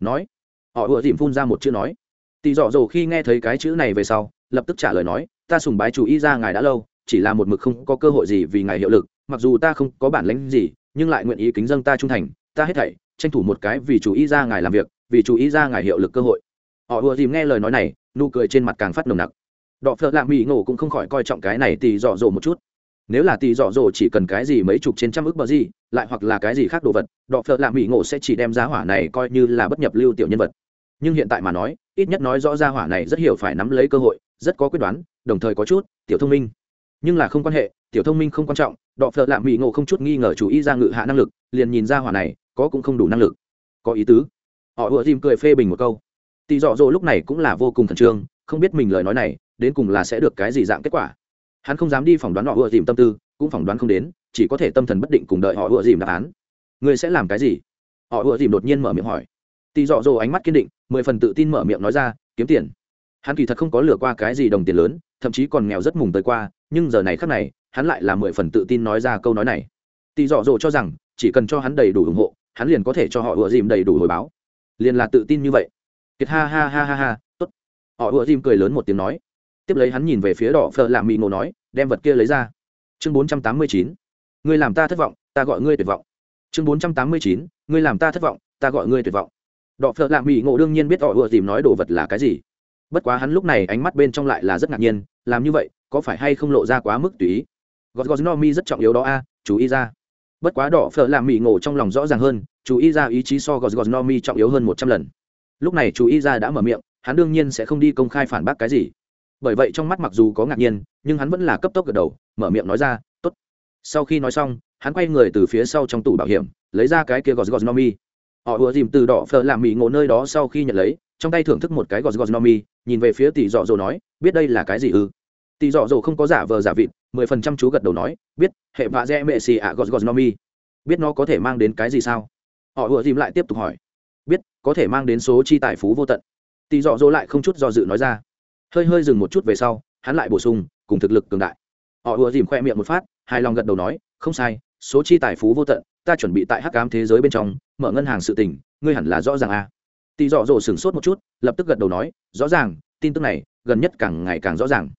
Nói họ ùa dìm phun ra một chữ nói. Tỳ dọ dỗ khi nghe thấy cái chữ này về sau, lập tức trả lời nói, ta sùng bái chủ ý ra ngài đã lâu, chỉ là một mực không có cơ hội gì vì ngài hiệu lực, mặc dù ta không có bản lãnh gì, nhưng lại nguyện ý kính dâng ta trung thành, ta hết thảy, tranh thủ một cái vì chủ ý ra ngài làm việc, vì chủ ý ra ngài hiệu lực cơ hội. Họ ùa dìm nghe lời nói này, nụ cười trên mặt càng phát nồng nặc. Đọ phợ lạ mỹ ngộ cũng không khỏi coi trọng cái này tỳ dọ dỗ một chút. Nếu là tỳ dọ dỗ chỉ cần cái gì mấy chục trên trăm ước bờ gì, lại hoặc là cái gì khác đồ vật, đọ phợ lạ mỹ ngộ sẽ chỉ đem giá hỏa này coi như là bất nhập lưu tiểu nhân vật nhưng hiện tại mà nói, ít nhất nói rõ ra hỏa này rất hiểu phải nắm lấy cơ hội, rất có quyết đoán, đồng thời có chút, tiểu thông minh. Nhưng là không quan hệ, tiểu thông minh không quan trọng, đọ phợ lạ mỹ ngộ không chút nghi ngờ chủ ý ra ngự hạ năng lực, liền nhìn ra hỏa này, có cũng không đủ năng lực. Có ý tứ. Họ ùa dìm cười phê bình một câu. Tỳ dọ dỗ lúc này cũng là vô cùng khẩn trương, không biết mình lời nói này, đến cùng là sẽ được cái gì dạng kết quả. Hắn không dám đi phỏng đoán họ ưa dìm tâm tư, cũng phỏng đoán không đến, chỉ có thể tâm thần bất định cùng đợi họ ưa dìm đáp án. Ngươi sẽ làm cái gì? Họ ưa dìm đột nhiên mở miệng hỏi. Tỳ dọ dỗ ánh mắt kiên định mười phần tự tin mở miệng nói ra, kiếm tiền. Hắn kỳ thật không có lừa qua cái gì đồng tiền lớn, thậm chí còn nghèo rất mùng tới qua, nhưng giờ này khác này, hắn lại là mười phần tự tin nói ra câu nói này. Tỷ dọ dỗ cho rằng, chỉ cần cho hắn đầy đủ ủng hộ, hắn liền có thể cho họ ủa dìm đầy đủ hồi báo. Liền là tự tin như vậy. Kiệt ha ha ha ha ha, tốt. Họ ủa dìm cười lớn một tiếng nói. Tiếp lấy hắn nhìn về phía đỏ phờ làm mị ngộ nói, đem vật kia lấy ra. Chương bốn trăm tám mươi chín. Ngươi làm ta thất vọng, ta gọi ngươi tuyệt vọng. Chương bốn trăm tám mươi chín. Ngươi làm ta thất vọng, ta gọi ngươi tuyệt vọng đọ phợ lạ mỹ ngộ đương nhiên biết họ ùa tìm nói đồ vật là cái gì. Bất quá hắn lúc này ánh mắt bên trong lại là rất ngạc nhiên, làm như vậy, có phải hay không lộ ra quá mức tùy ý? Gót gót no mi rất trọng yếu đó a, chú ý ra. Bất quá đỏ phở làm mỹ ngộ trong lòng rõ ràng hơn, chú ý ra ý chí so gót gót no mi trọng yếu hơn một trăm lần. Lúc này chú ý ra đã mở miệng, hắn đương nhiên sẽ không đi công khai phản bác cái gì. Bởi vậy trong mắt mặc dù có ngạc nhiên, nhưng hắn vẫn là cấp tốc gật đầu, mở miệng nói ra, tốt. Sau khi nói xong, hắn quay người từ phía sau trong tủ bảo hiểm, lấy ra cái kia gót gót no mi họ ùa dìm từ đỏ phở làm mỹ ngộ nơi đó sau khi nhận lấy, trong tay thưởng thức một cái gọt gọt no mi, nhìn về phía tỷ dọ dồ nói, biết đây là cái gì ư? Tỷ dọ dồ không có giả vờ giả vịt, mười phần trăm chú gật đầu nói, biết, hệ vạ dẹ mệ xì ạ gọt gọt no mi. Biết nó có thể mang đến cái gì sao? Họ ùa dìm lại tiếp tục hỏi, biết, có thể mang đến số chi tài phú vô tận. Tỷ dọ dỗ lại không chút do dự nói ra, hơi hơi dừng một chút về sau, hắn lại bổ sung, cùng thực lực cường đại. Họ ùa dìm khoe miệng một phát, hài lòng gật đầu nói, không sai, số chi tài phú vô tận ta chuẩn bị tại hắc Ám thế giới bên trong, mở ngân hàng sự tình, ngươi hẳn là rõ ràng a à. tỷ dọ dỗ sửng sốt một chút, lập tức gật đầu nói, rõ ràng, tin tức này, gần nhất càng ngày càng rõ ràng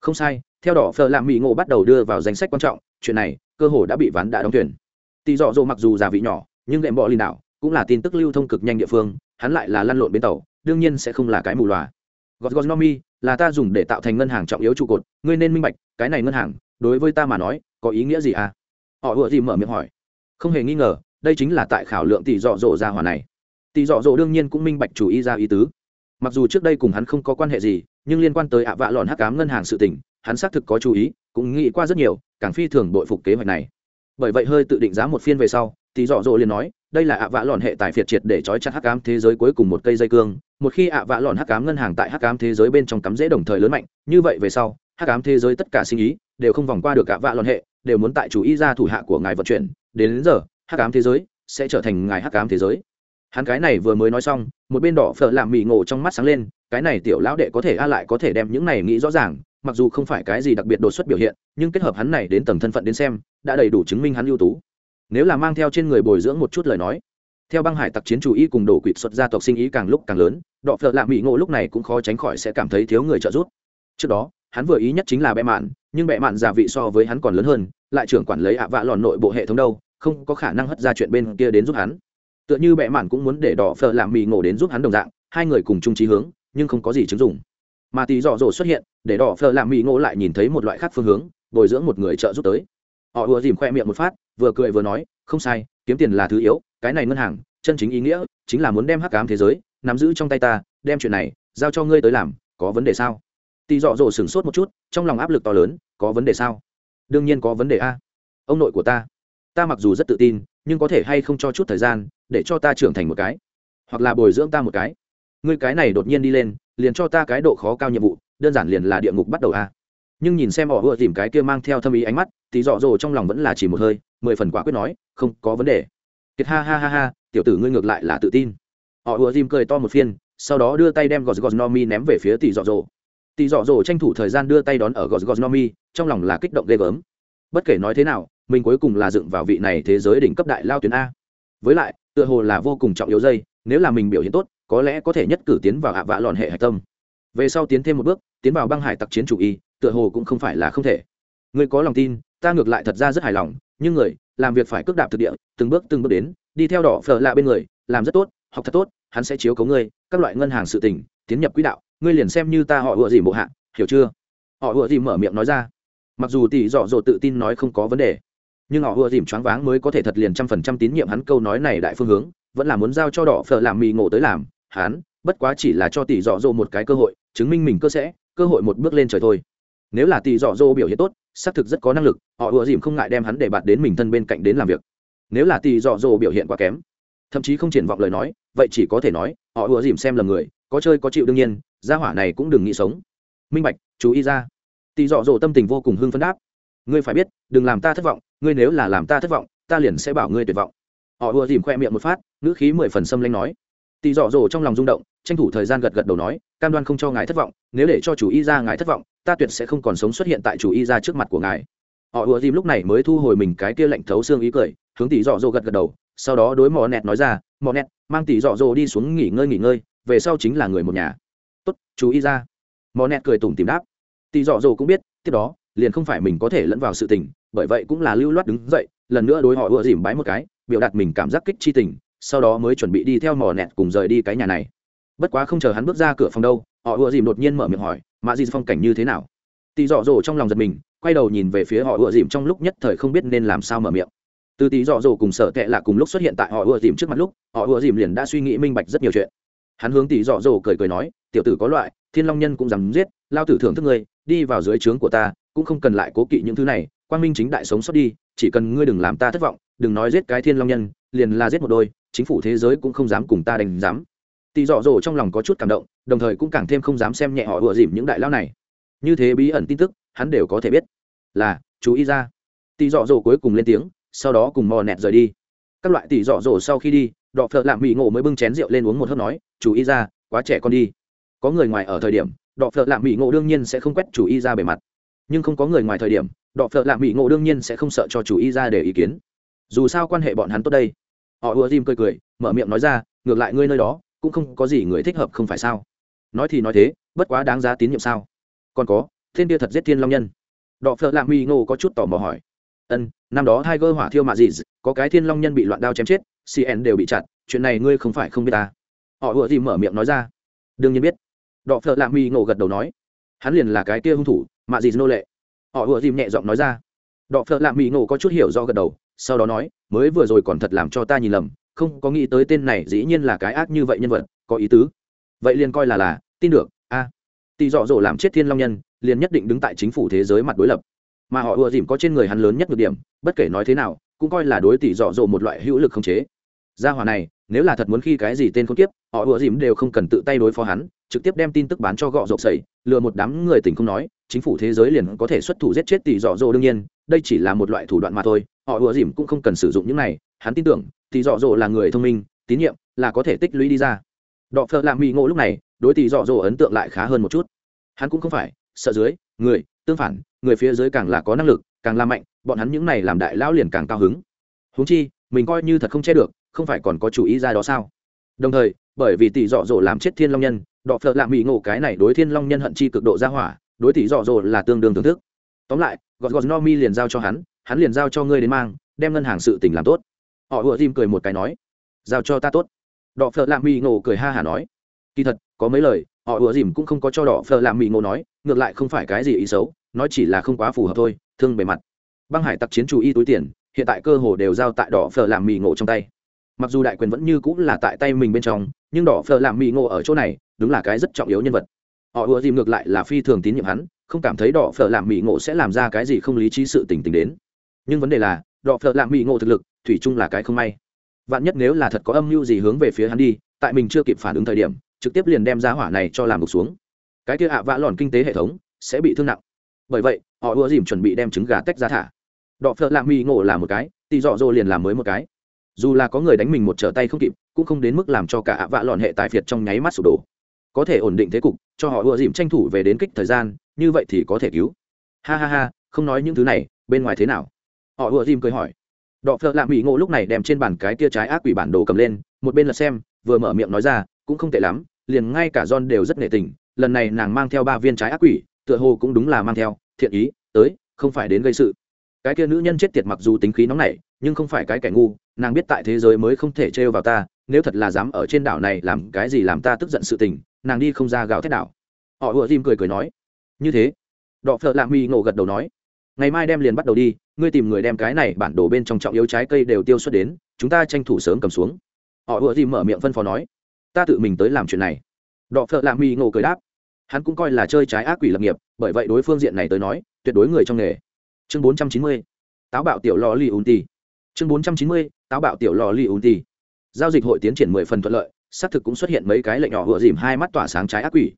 không sai, theo đỏ phờ lạm mỹ ngộ bắt đầu đưa vào danh sách quan trọng, chuyện này, cơ hồ đã bị ván đã đóng thuyền. tỷ dọ dỗ mặc dù già vị nhỏ, nhưng đệm bọ lì đảo cũng là tin tức lưu thông cực nhanh địa phương, hắn lại là lăn lộn bến tàu, đương nhiên sẽ không là cái mù loà gót là ta dùng để tạo thành ngân hàng trọng yếu trụ cột, ngươi nên minh bạch, cái này ngân hàng, đối với ta mà nói, có ý nghĩa gì à họ ủa gì mở miệng hỏi không hề nghi ngờ, đây chính là tại khảo lượng tỷ dọ dỗ ra hòa này. Tỷ dọ dỗ đương nhiên cũng minh bạch chủ ý ra ý tứ. Mặc dù trước đây cùng hắn không có quan hệ gì, nhưng liên quan tới ạ vạ lòn hắc cám ngân hàng sự tình, hắn xác thực có chú ý, cũng nghĩ qua rất nhiều, càng phi thường bội phục kế hoạch này. Bởi vậy hơi tự định giá một phiên về sau, tỷ dọ dỗ liền nói, đây là ạ vạ lòn hệ tài phiệt triệt để trói chặt hắc ám thế giới cuối cùng một cây dây cương. Một khi ạ vạ lòn hắc ám ngân hàng tại hắc ám thế giới bên trong cắm dễ đồng thời lớn mạnh, như vậy về sau, hắc ám thế giới tất cả sinh ý, đều không vòng qua được ạ vạ lòn hệ, đều muốn tại chủ ý ra thủ hạ của ngài vận chuyển đến, đến giờ hắc ám thế giới sẽ trở thành ngài hắc ám thế giới. Hắn cái này vừa mới nói xong một bên đỏ phở làm mì ngộ trong mắt sáng lên cái này tiểu lão đệ có thể a lại có thể đem những này nghĩ rõ ràng mặc dù không phải cái gì đặc biệt đột xuất biểu hiện nhưng kết hợp hắn này đến tầng thân phận đến xem đã đầy đủ chứng minh hắn ưu tú. Nếu là mang theo trên người bồi dưỡng một chút lời nói theo băng hải tặc chiến chủ y cùng đổ quỵt xuất gia tộc sinh ý càng lúc càng lớn đọ phợ lạ mỹ ngộ lúc này cũng khó tránh khỏi sẽ cảm thấy thiếu người trợ giúp. Trước đó hắn vừa ý nhất chính là bẽ mạn nhưng bệ mạn giả vị so với hắn còn lớn hơn, lại trưởng quản lấy ạ vạ lòn nội bộ hệ thống đâu, không có khả năng hất ra chuyện bên kia đến giúp hắn. Tựa như bệ mạn cũng muốn để đỏ phở làm mì ngộ đến giúp hắn đồng dạng, hai người cùng chung trí hướng, nhưng không có gì chứng dụng. Mà tí dọ dỗ xuất hiện, để đỏ phở làm mì ngộ lại nhìn thấy một loại khác phương hướng, bồi dưỡng một người trợ giúp tới. Họ ùa dìm khoe miệng một phát, vừa cười vừa nói, không sai, kiếm tiền là thứ yếu, cái này ngân hàng, chân chính ý nghĩa, chính là muốn đem hắc cám thế giới nắm giữ trong tay ta, đem chuyện này giao cho ngươi tới làm, có vấn đề sao? Tỳ dọ dỗ sửng sốt một chút, trong lòng áp lực to lớn, có vấn đề sao? Đương nhiên có vấn đề a. Ông nội của ta. Ta mặc dù rất tự tin, nhưng có thể hay không cho chút thời gian, để cho ta trưởng thành một cái? Hoặc là bồi dưỡng ta một cái? Ngươi cái này đột nhiên đi lên, liền cho ta cái độ khó cao nhiệm vụ, đơn giản liền là địa ngục bắt đầu a. Nhưng nhìn xem họ vừa tìm cái kia mang theo thâm ý ánh mắt tỷ dọ dồ trong lòng vẫn là chỉ một hơi, mười phần quả quyết nói, không, có vấn đề. Kiệt ha ha ha ha, tiểu tử ngươi ngược lại là tự tin. Họ vừa dìm cười to một phiên, sau đó đưa tay đem gọt gọt no mi ném về phía tỷ dọ dồ tỷ dọ dỗ tranh thủ thời gian đưa tay đón ở gọt gọt nomi, trong lòng là kích động ghê gớm. Bất kể nói thế nào, mình cuối cùng là dựng vào vị này thế giới đỉnh cấp đại lao tuyến a. Với lại, tựa hồ là vô cùng trọng yếu dây, nếu là mình biểu hiện tốt, có lẽ có thể nhất cử tiến vào ạ vạ lòn hệ hạch tâm. Về sau tiến thêm một bước, tiến vào băng hải tặc chiến chủ y, tựa hồ cũng không phải là không thể. Người có lòng tin, ta ngược lại thật ra rất hài lòng, nhưng người, làm việc phải cước đạp thực địa, từng bước từng bước đến, đi theo đỏ phở lạ bên người, làm rất tốt, học thật tốt, hắn sẽ chiếu cấu ngươi, các loại ngân hàng sự tỉnh tiến nhập quỹ đạo ngươi liền xem như ta họ ựa gì mộ hạ, hiểu chưa? Họ ựa gì mở miệng nói ra. Mặc dù tỷ dọ dỗ tự tin nói không có vấn đề, nhưng họ ưa dìm choáng váng mới có thể thật liền trăm phần trăm tín nhiệm hắn câu nói này đại phương hướng, vẫn là muốn giao cho đỏ phở làm mì ngộ tới làm, hắn, bất quá chỉ là cho tỷ dọ dỗ một cái cơ hội, chứng minh mình cơ sẽ, cơ hội một bước lên trời thôi. Nếu là tỷ dọ dỗ biểu hiện tốt, xác thực rất có năng lực, họ ưa dìm không ngại đem hắn để bạt đến mình thân bên cạnh đến làm việc. Nếu là tỷ dọ dỗ biểu hiện quá kém, thậm chí không triển vọng lời nói, vậy chỉ có thể nói, họ ưa dìm xem lầm người, có chơi có chịu đương nhiên gia hỏa này cũng đừng nghĩ sống. Minh bạch, chú ý ra. Tỷ dọ dỗ tâm tình vô cùng hưng phấn đáp. Ngươi phải biết, đừng làm ta thất vọng, ngươi nếu là làm ta thất vọng, ta liền sẽ bảo ngươi tuyệt vọng. Họ ùa dìm khoe miệng một phát, ngữ khí mười phần xâm lanh nói. Tỳ dọ dỗ trong lòng rung động, tranh thủ thời gian gật gật đầu nói, cam đoan không cho ngài thất vọng, nếu để cho chủ y ra ngài thất vọng, ta tuyệt sẽ không còn sống xuất hiện tại chủ y ra trước mặt của ngài. Họ ùa dìm lúc này mới thu hồi mình cái kia lạnh thấu xương ý cười, hướng tỷ dọ dỗ gật gật đầu, sau đó đối mò nẹt nói ra mò nẹt, mang tỷ dọ dỗ đi xuống nghỉ ngơi nghỉ ngơi, về sau chính là người một nhà tốt, chú ý ra. Mò nẹt cười tủm tìm đáp. Tỷ dọ dỗ cũng biết, tiếp đó, liền không phải mình có thể lẫn vào sự tình, bởi vậy cũng là lưu loát đứng dậy, lần nữa đối họ ùa dìm bái một cái, biểu đạt mình cảm giác kích chi tình, sau đó mới chuẩn bị đi theo mò nẹt cùng rời đi cái nhà này. Bất quá không chờ hắn bước ra cửa phòng đâu, họ ùa dìm đột nhiên mở miệng hỏi mạ dì phong cảnh như thế nào? Tỳ dọ dỗ trong lòng giật mình, quay đầu nhìn về phía họ ùa dìm trong lúc nhất thời không biết nên làm sao mở miệng. Từ tí dọ dỗ cùng sợ tệ là cùng lúc xuất hiện tại họ ùa dìm trước mặt lúc, họ ùa dìm liền đã suy nghĩ minh bạch rất nhiều chuyện. Hắn hướng tỷ dọ dỗ cười cười nói tiểu tử có loại, thiên long nhân cũng dám giết, lao tử thưởng thức ngươi, đi vào dưới trướng của ta, cũng không cần lại cố kỵ những thứ này, quang minh chính đại sống sót đi, chỉ cần ngươi đừng làm ta thất vọng, đừng nói giết cái thiên long nhân, liền là giết một đôi, chính phủ thế giới cũng không dám cùng ta đánh dám tỷ dọ dỗ trong lòng có chút cảm động, đồng thời cũng càng thêm không dám xem nhẹ họ ủa dìm những đại lao này. Như thế bí ẩn tin tức, hắn đều có thể biết. Là, chú ý ra. Tỷ dọ dỗ cuối cùng lên tiếng, sau đó cùng mò nẹt rời đi. Các loại tỷ dọ dỗ sau khi đi đọ phợ lạm mỹ ngộ mới bưng chén rượu lên uống một hớp nói, chú ý ra, quá trẻ con đi có người ngoài ở thời điểm, đọ phợ lạ mỹ ngộ đương nhiên sẽ không quét chủ y ra bề mặt. Nhưng không có người ngoài thời điểm, đọ phợ lạ mỹ ngộ đương nhiên sẽ không sợ cho chủ y ra để ý kiến. Dù sao quan hệ bọn hắn tốt đây. Họ ùa dìm cười cười, mở miệng nói ra, ngược lại ngươi nơi đó, cũng không có gì người thích hợp không phải sao? Nói thì nói thế, bất quá đáng giá tín nhiệm sao? Còn có, thiên kia thật giết thiên long nhân. Đọ phợ lạ mỹ ngộ có chút tò mò hỏi. Ân, năm đó hai gơ hỏa thiêu mạ gì có cái thiên long nhân bị loạn đao chém chết cn đều bị chặt, chuyện này ngươi không phải không biết ta. Họ ùa dìm mở miệng nói ra. Đương nhiên biết đọ phợ lạ mi ngộ gật đầu nói hắn liền là cái kia hung thủ mạ gì nô lệ. Họ ùa dìm nhẹ giọng nói ra. Đọ phợ lạ mi ngộ có chút hiểu do gật đầu sau đó nói mới vừa rồi còn thật làm cho ta nhìn lầm không có nghĩ tới tên này dĩ nhiên là cái ác như vậy nhân vật có ý tứ. Vậy liền coi là là tin được a. À, dọ dỗ làm chết thiên long nhân liền nhất định đứng tại chính phủ thế giới mặt đối lập. Mà họ ùa dìm có trên người hắn lớn nhất được điểm bất kể nói thế nào cũng coi là đối tỷ dọ dỗ một loại hữu lực không chế gia hỏa này, nếu là thật muốn khi cái gì tên con kiếp, họ ủa dìm đều không cần tự tay đối phó hắn, trực tiếp đem tin tức bán cho gọ rộp sẩy lừa một đám người tỉnh không nói, chính phủ thế giới liền có thể xuất thủ giết chết tỷ dọ dỗ đương nhiên, đây chỉ là một loại thủ đoạn mà thôi, họ ủa dìm cũng không cần sử dụng những này, hắn tin tưởng, tỷ dọ dỗ là người thông minh, tín nhiệm, là có thể tích lũy đi ra. Đọ phơ làm mỹ ngộ lúc này, đối tỷ dọ dỗ ấn tượng lại khá hơn một chút. Hắn cũng không phải, sợ dưới, người, tương phản, người phía dưới càng là có năng lực, càng là mạnh, bọn hắn những này làm đại lão liền càng cao hứng. Huống chi, mình coi như thật không che được không phải còn có chủ ý ra đó sao? Đồng thời, bởi vì tỷ dọ dỗ làm chết thiên long nhân, đọ phợ lạ mỹ ngộ cái này đối thiên long nhân hận chi cực độ ra hỏa, đối tỷ dọ dỗ là tương đương thưởng thức. Tóm lại, gọt gọt no mi liền giao cho hắn hắn liền giao cho ngươi đến mang, đem ngân hàng sự tình làm tốt. Họ ùa tim cười một cái nói, giao cho ta tốt. Đọ phợ lạ mỹ ngộ cười ha hả nói, kỳ thật, có mấy lời, họ ùa dìm cũng không có cho đỏ phờ làm mì ngộ nói, ngược lại không phải cái gì ý xấu, nói chỉ là không quá phù hợp thôi, thương bề mặt. Băng hải tặc chiến chủ y túi tiền, hiện tại cơ hồ đều giao tại đỏ phờ làm mì ngộ trong tay mặc dù đại quyền vẫn như cũng là tại tay mình bên trong, nhưng đỏ phở làm mì ngộ ở chỗ này, đúng là cái rất trọng yếu nhân vật. Họ ùa dìm ngược lại là phi thường tín nhiệm hắn, không cảm thấy đỏ phở làm mì ngộ sẽ làm ra cái gì không lý trí sự tình tình đến. Nhưng vấn đề là, đỏ phở làm mì ngộ thực lực, thủy chung là cái không may. Vạn nhất nếu là thật có âm mưu gì hướng về phía hắn đi, tại mình chưa kịp phản ứng thời điểm, trực tiếp liền đem giá hỏa này cho làm gục xuống. Cái kia ạ vã lòn kinh tế hệ thống sẽ bị thương nặng. Bởi vậy, họ ùa dìm chuẩn bị đem trứng gà tách ra thả. Đọ phở làm mỹ ngộ là một cái, tì dọ dô liền làm mới một cái dù là có người đánh mình một trở tay không kịp, cũng không đến mức làm cho cả ạ vạ lọn hệ tài phiệt trong nháy mắt sụp đổ. Có thể ổn định thế cục, cho họ ùa dìm tranh thủ về đến kích thời gian, như vậy thì có thể cứu. Ha ha ha, không nói những thứ này, bên ngoài thế nào? Họ ùa dìm cười hỏi. Đọ phợ lạ mỹ ngộ lúc này đem trên bàn cái tia trái ác quỷ bản đồ cầm lên, một bên là xem, vừa mở miệng nói ra, cũng không tệ lắm, liền ngay cả john đều rất nể tình, lần này nàng mang theo ba viên trái ác quỷ, tựa hồ cũng đúng là mang theo, thiện ý, tới, không phải đến gây sự. Cái kia nữ nhân chết tiệt mặc dù tính khí nóng nảy nhưng không phải cái kẻ ngu, nàng biết tại thế giới mới không thể trêu vào ta, nếu thật là dám ở trên đảo này làm cái gì làm ta tức giận sự tình, nàng đi không ra gào thét đảo. Họ ùa tim cười cười nói. Như thế. Đọ phợ lạ mi ngộ gật đầu nói. Ngày mai đem liền bắt đầu đi, ngươi tìm người đem cái này bản đồ bên trong trọng yếu trái cây đều tiêu xuất đến, chúng ta tranh thủ sớm cầm xuống. Họ ùa tim mở miệng phân phó nói. Ta tự mình tới làm chuyện này. Đọ phợ lạ mi ngộ cười đáp. Hắn cũng coi là chơi trái ác quỷ lập nghiệp, bởi vậy đối phương diện này tới nói, tuyệt đối người trong nghề. Chương bốn trăm chín mươi, táo bạo tiểu lò li ùn tì chương bốn trăm chín mươi, táo bạo tiểu lò li ùn tì. Giao dịch hội tiến triển mười phần thuận lợi, xác thực cũng xuất hiện mấy cái lệnh nhỏ vừa dìm hai mắt tỏa sáng trái ác quỷ.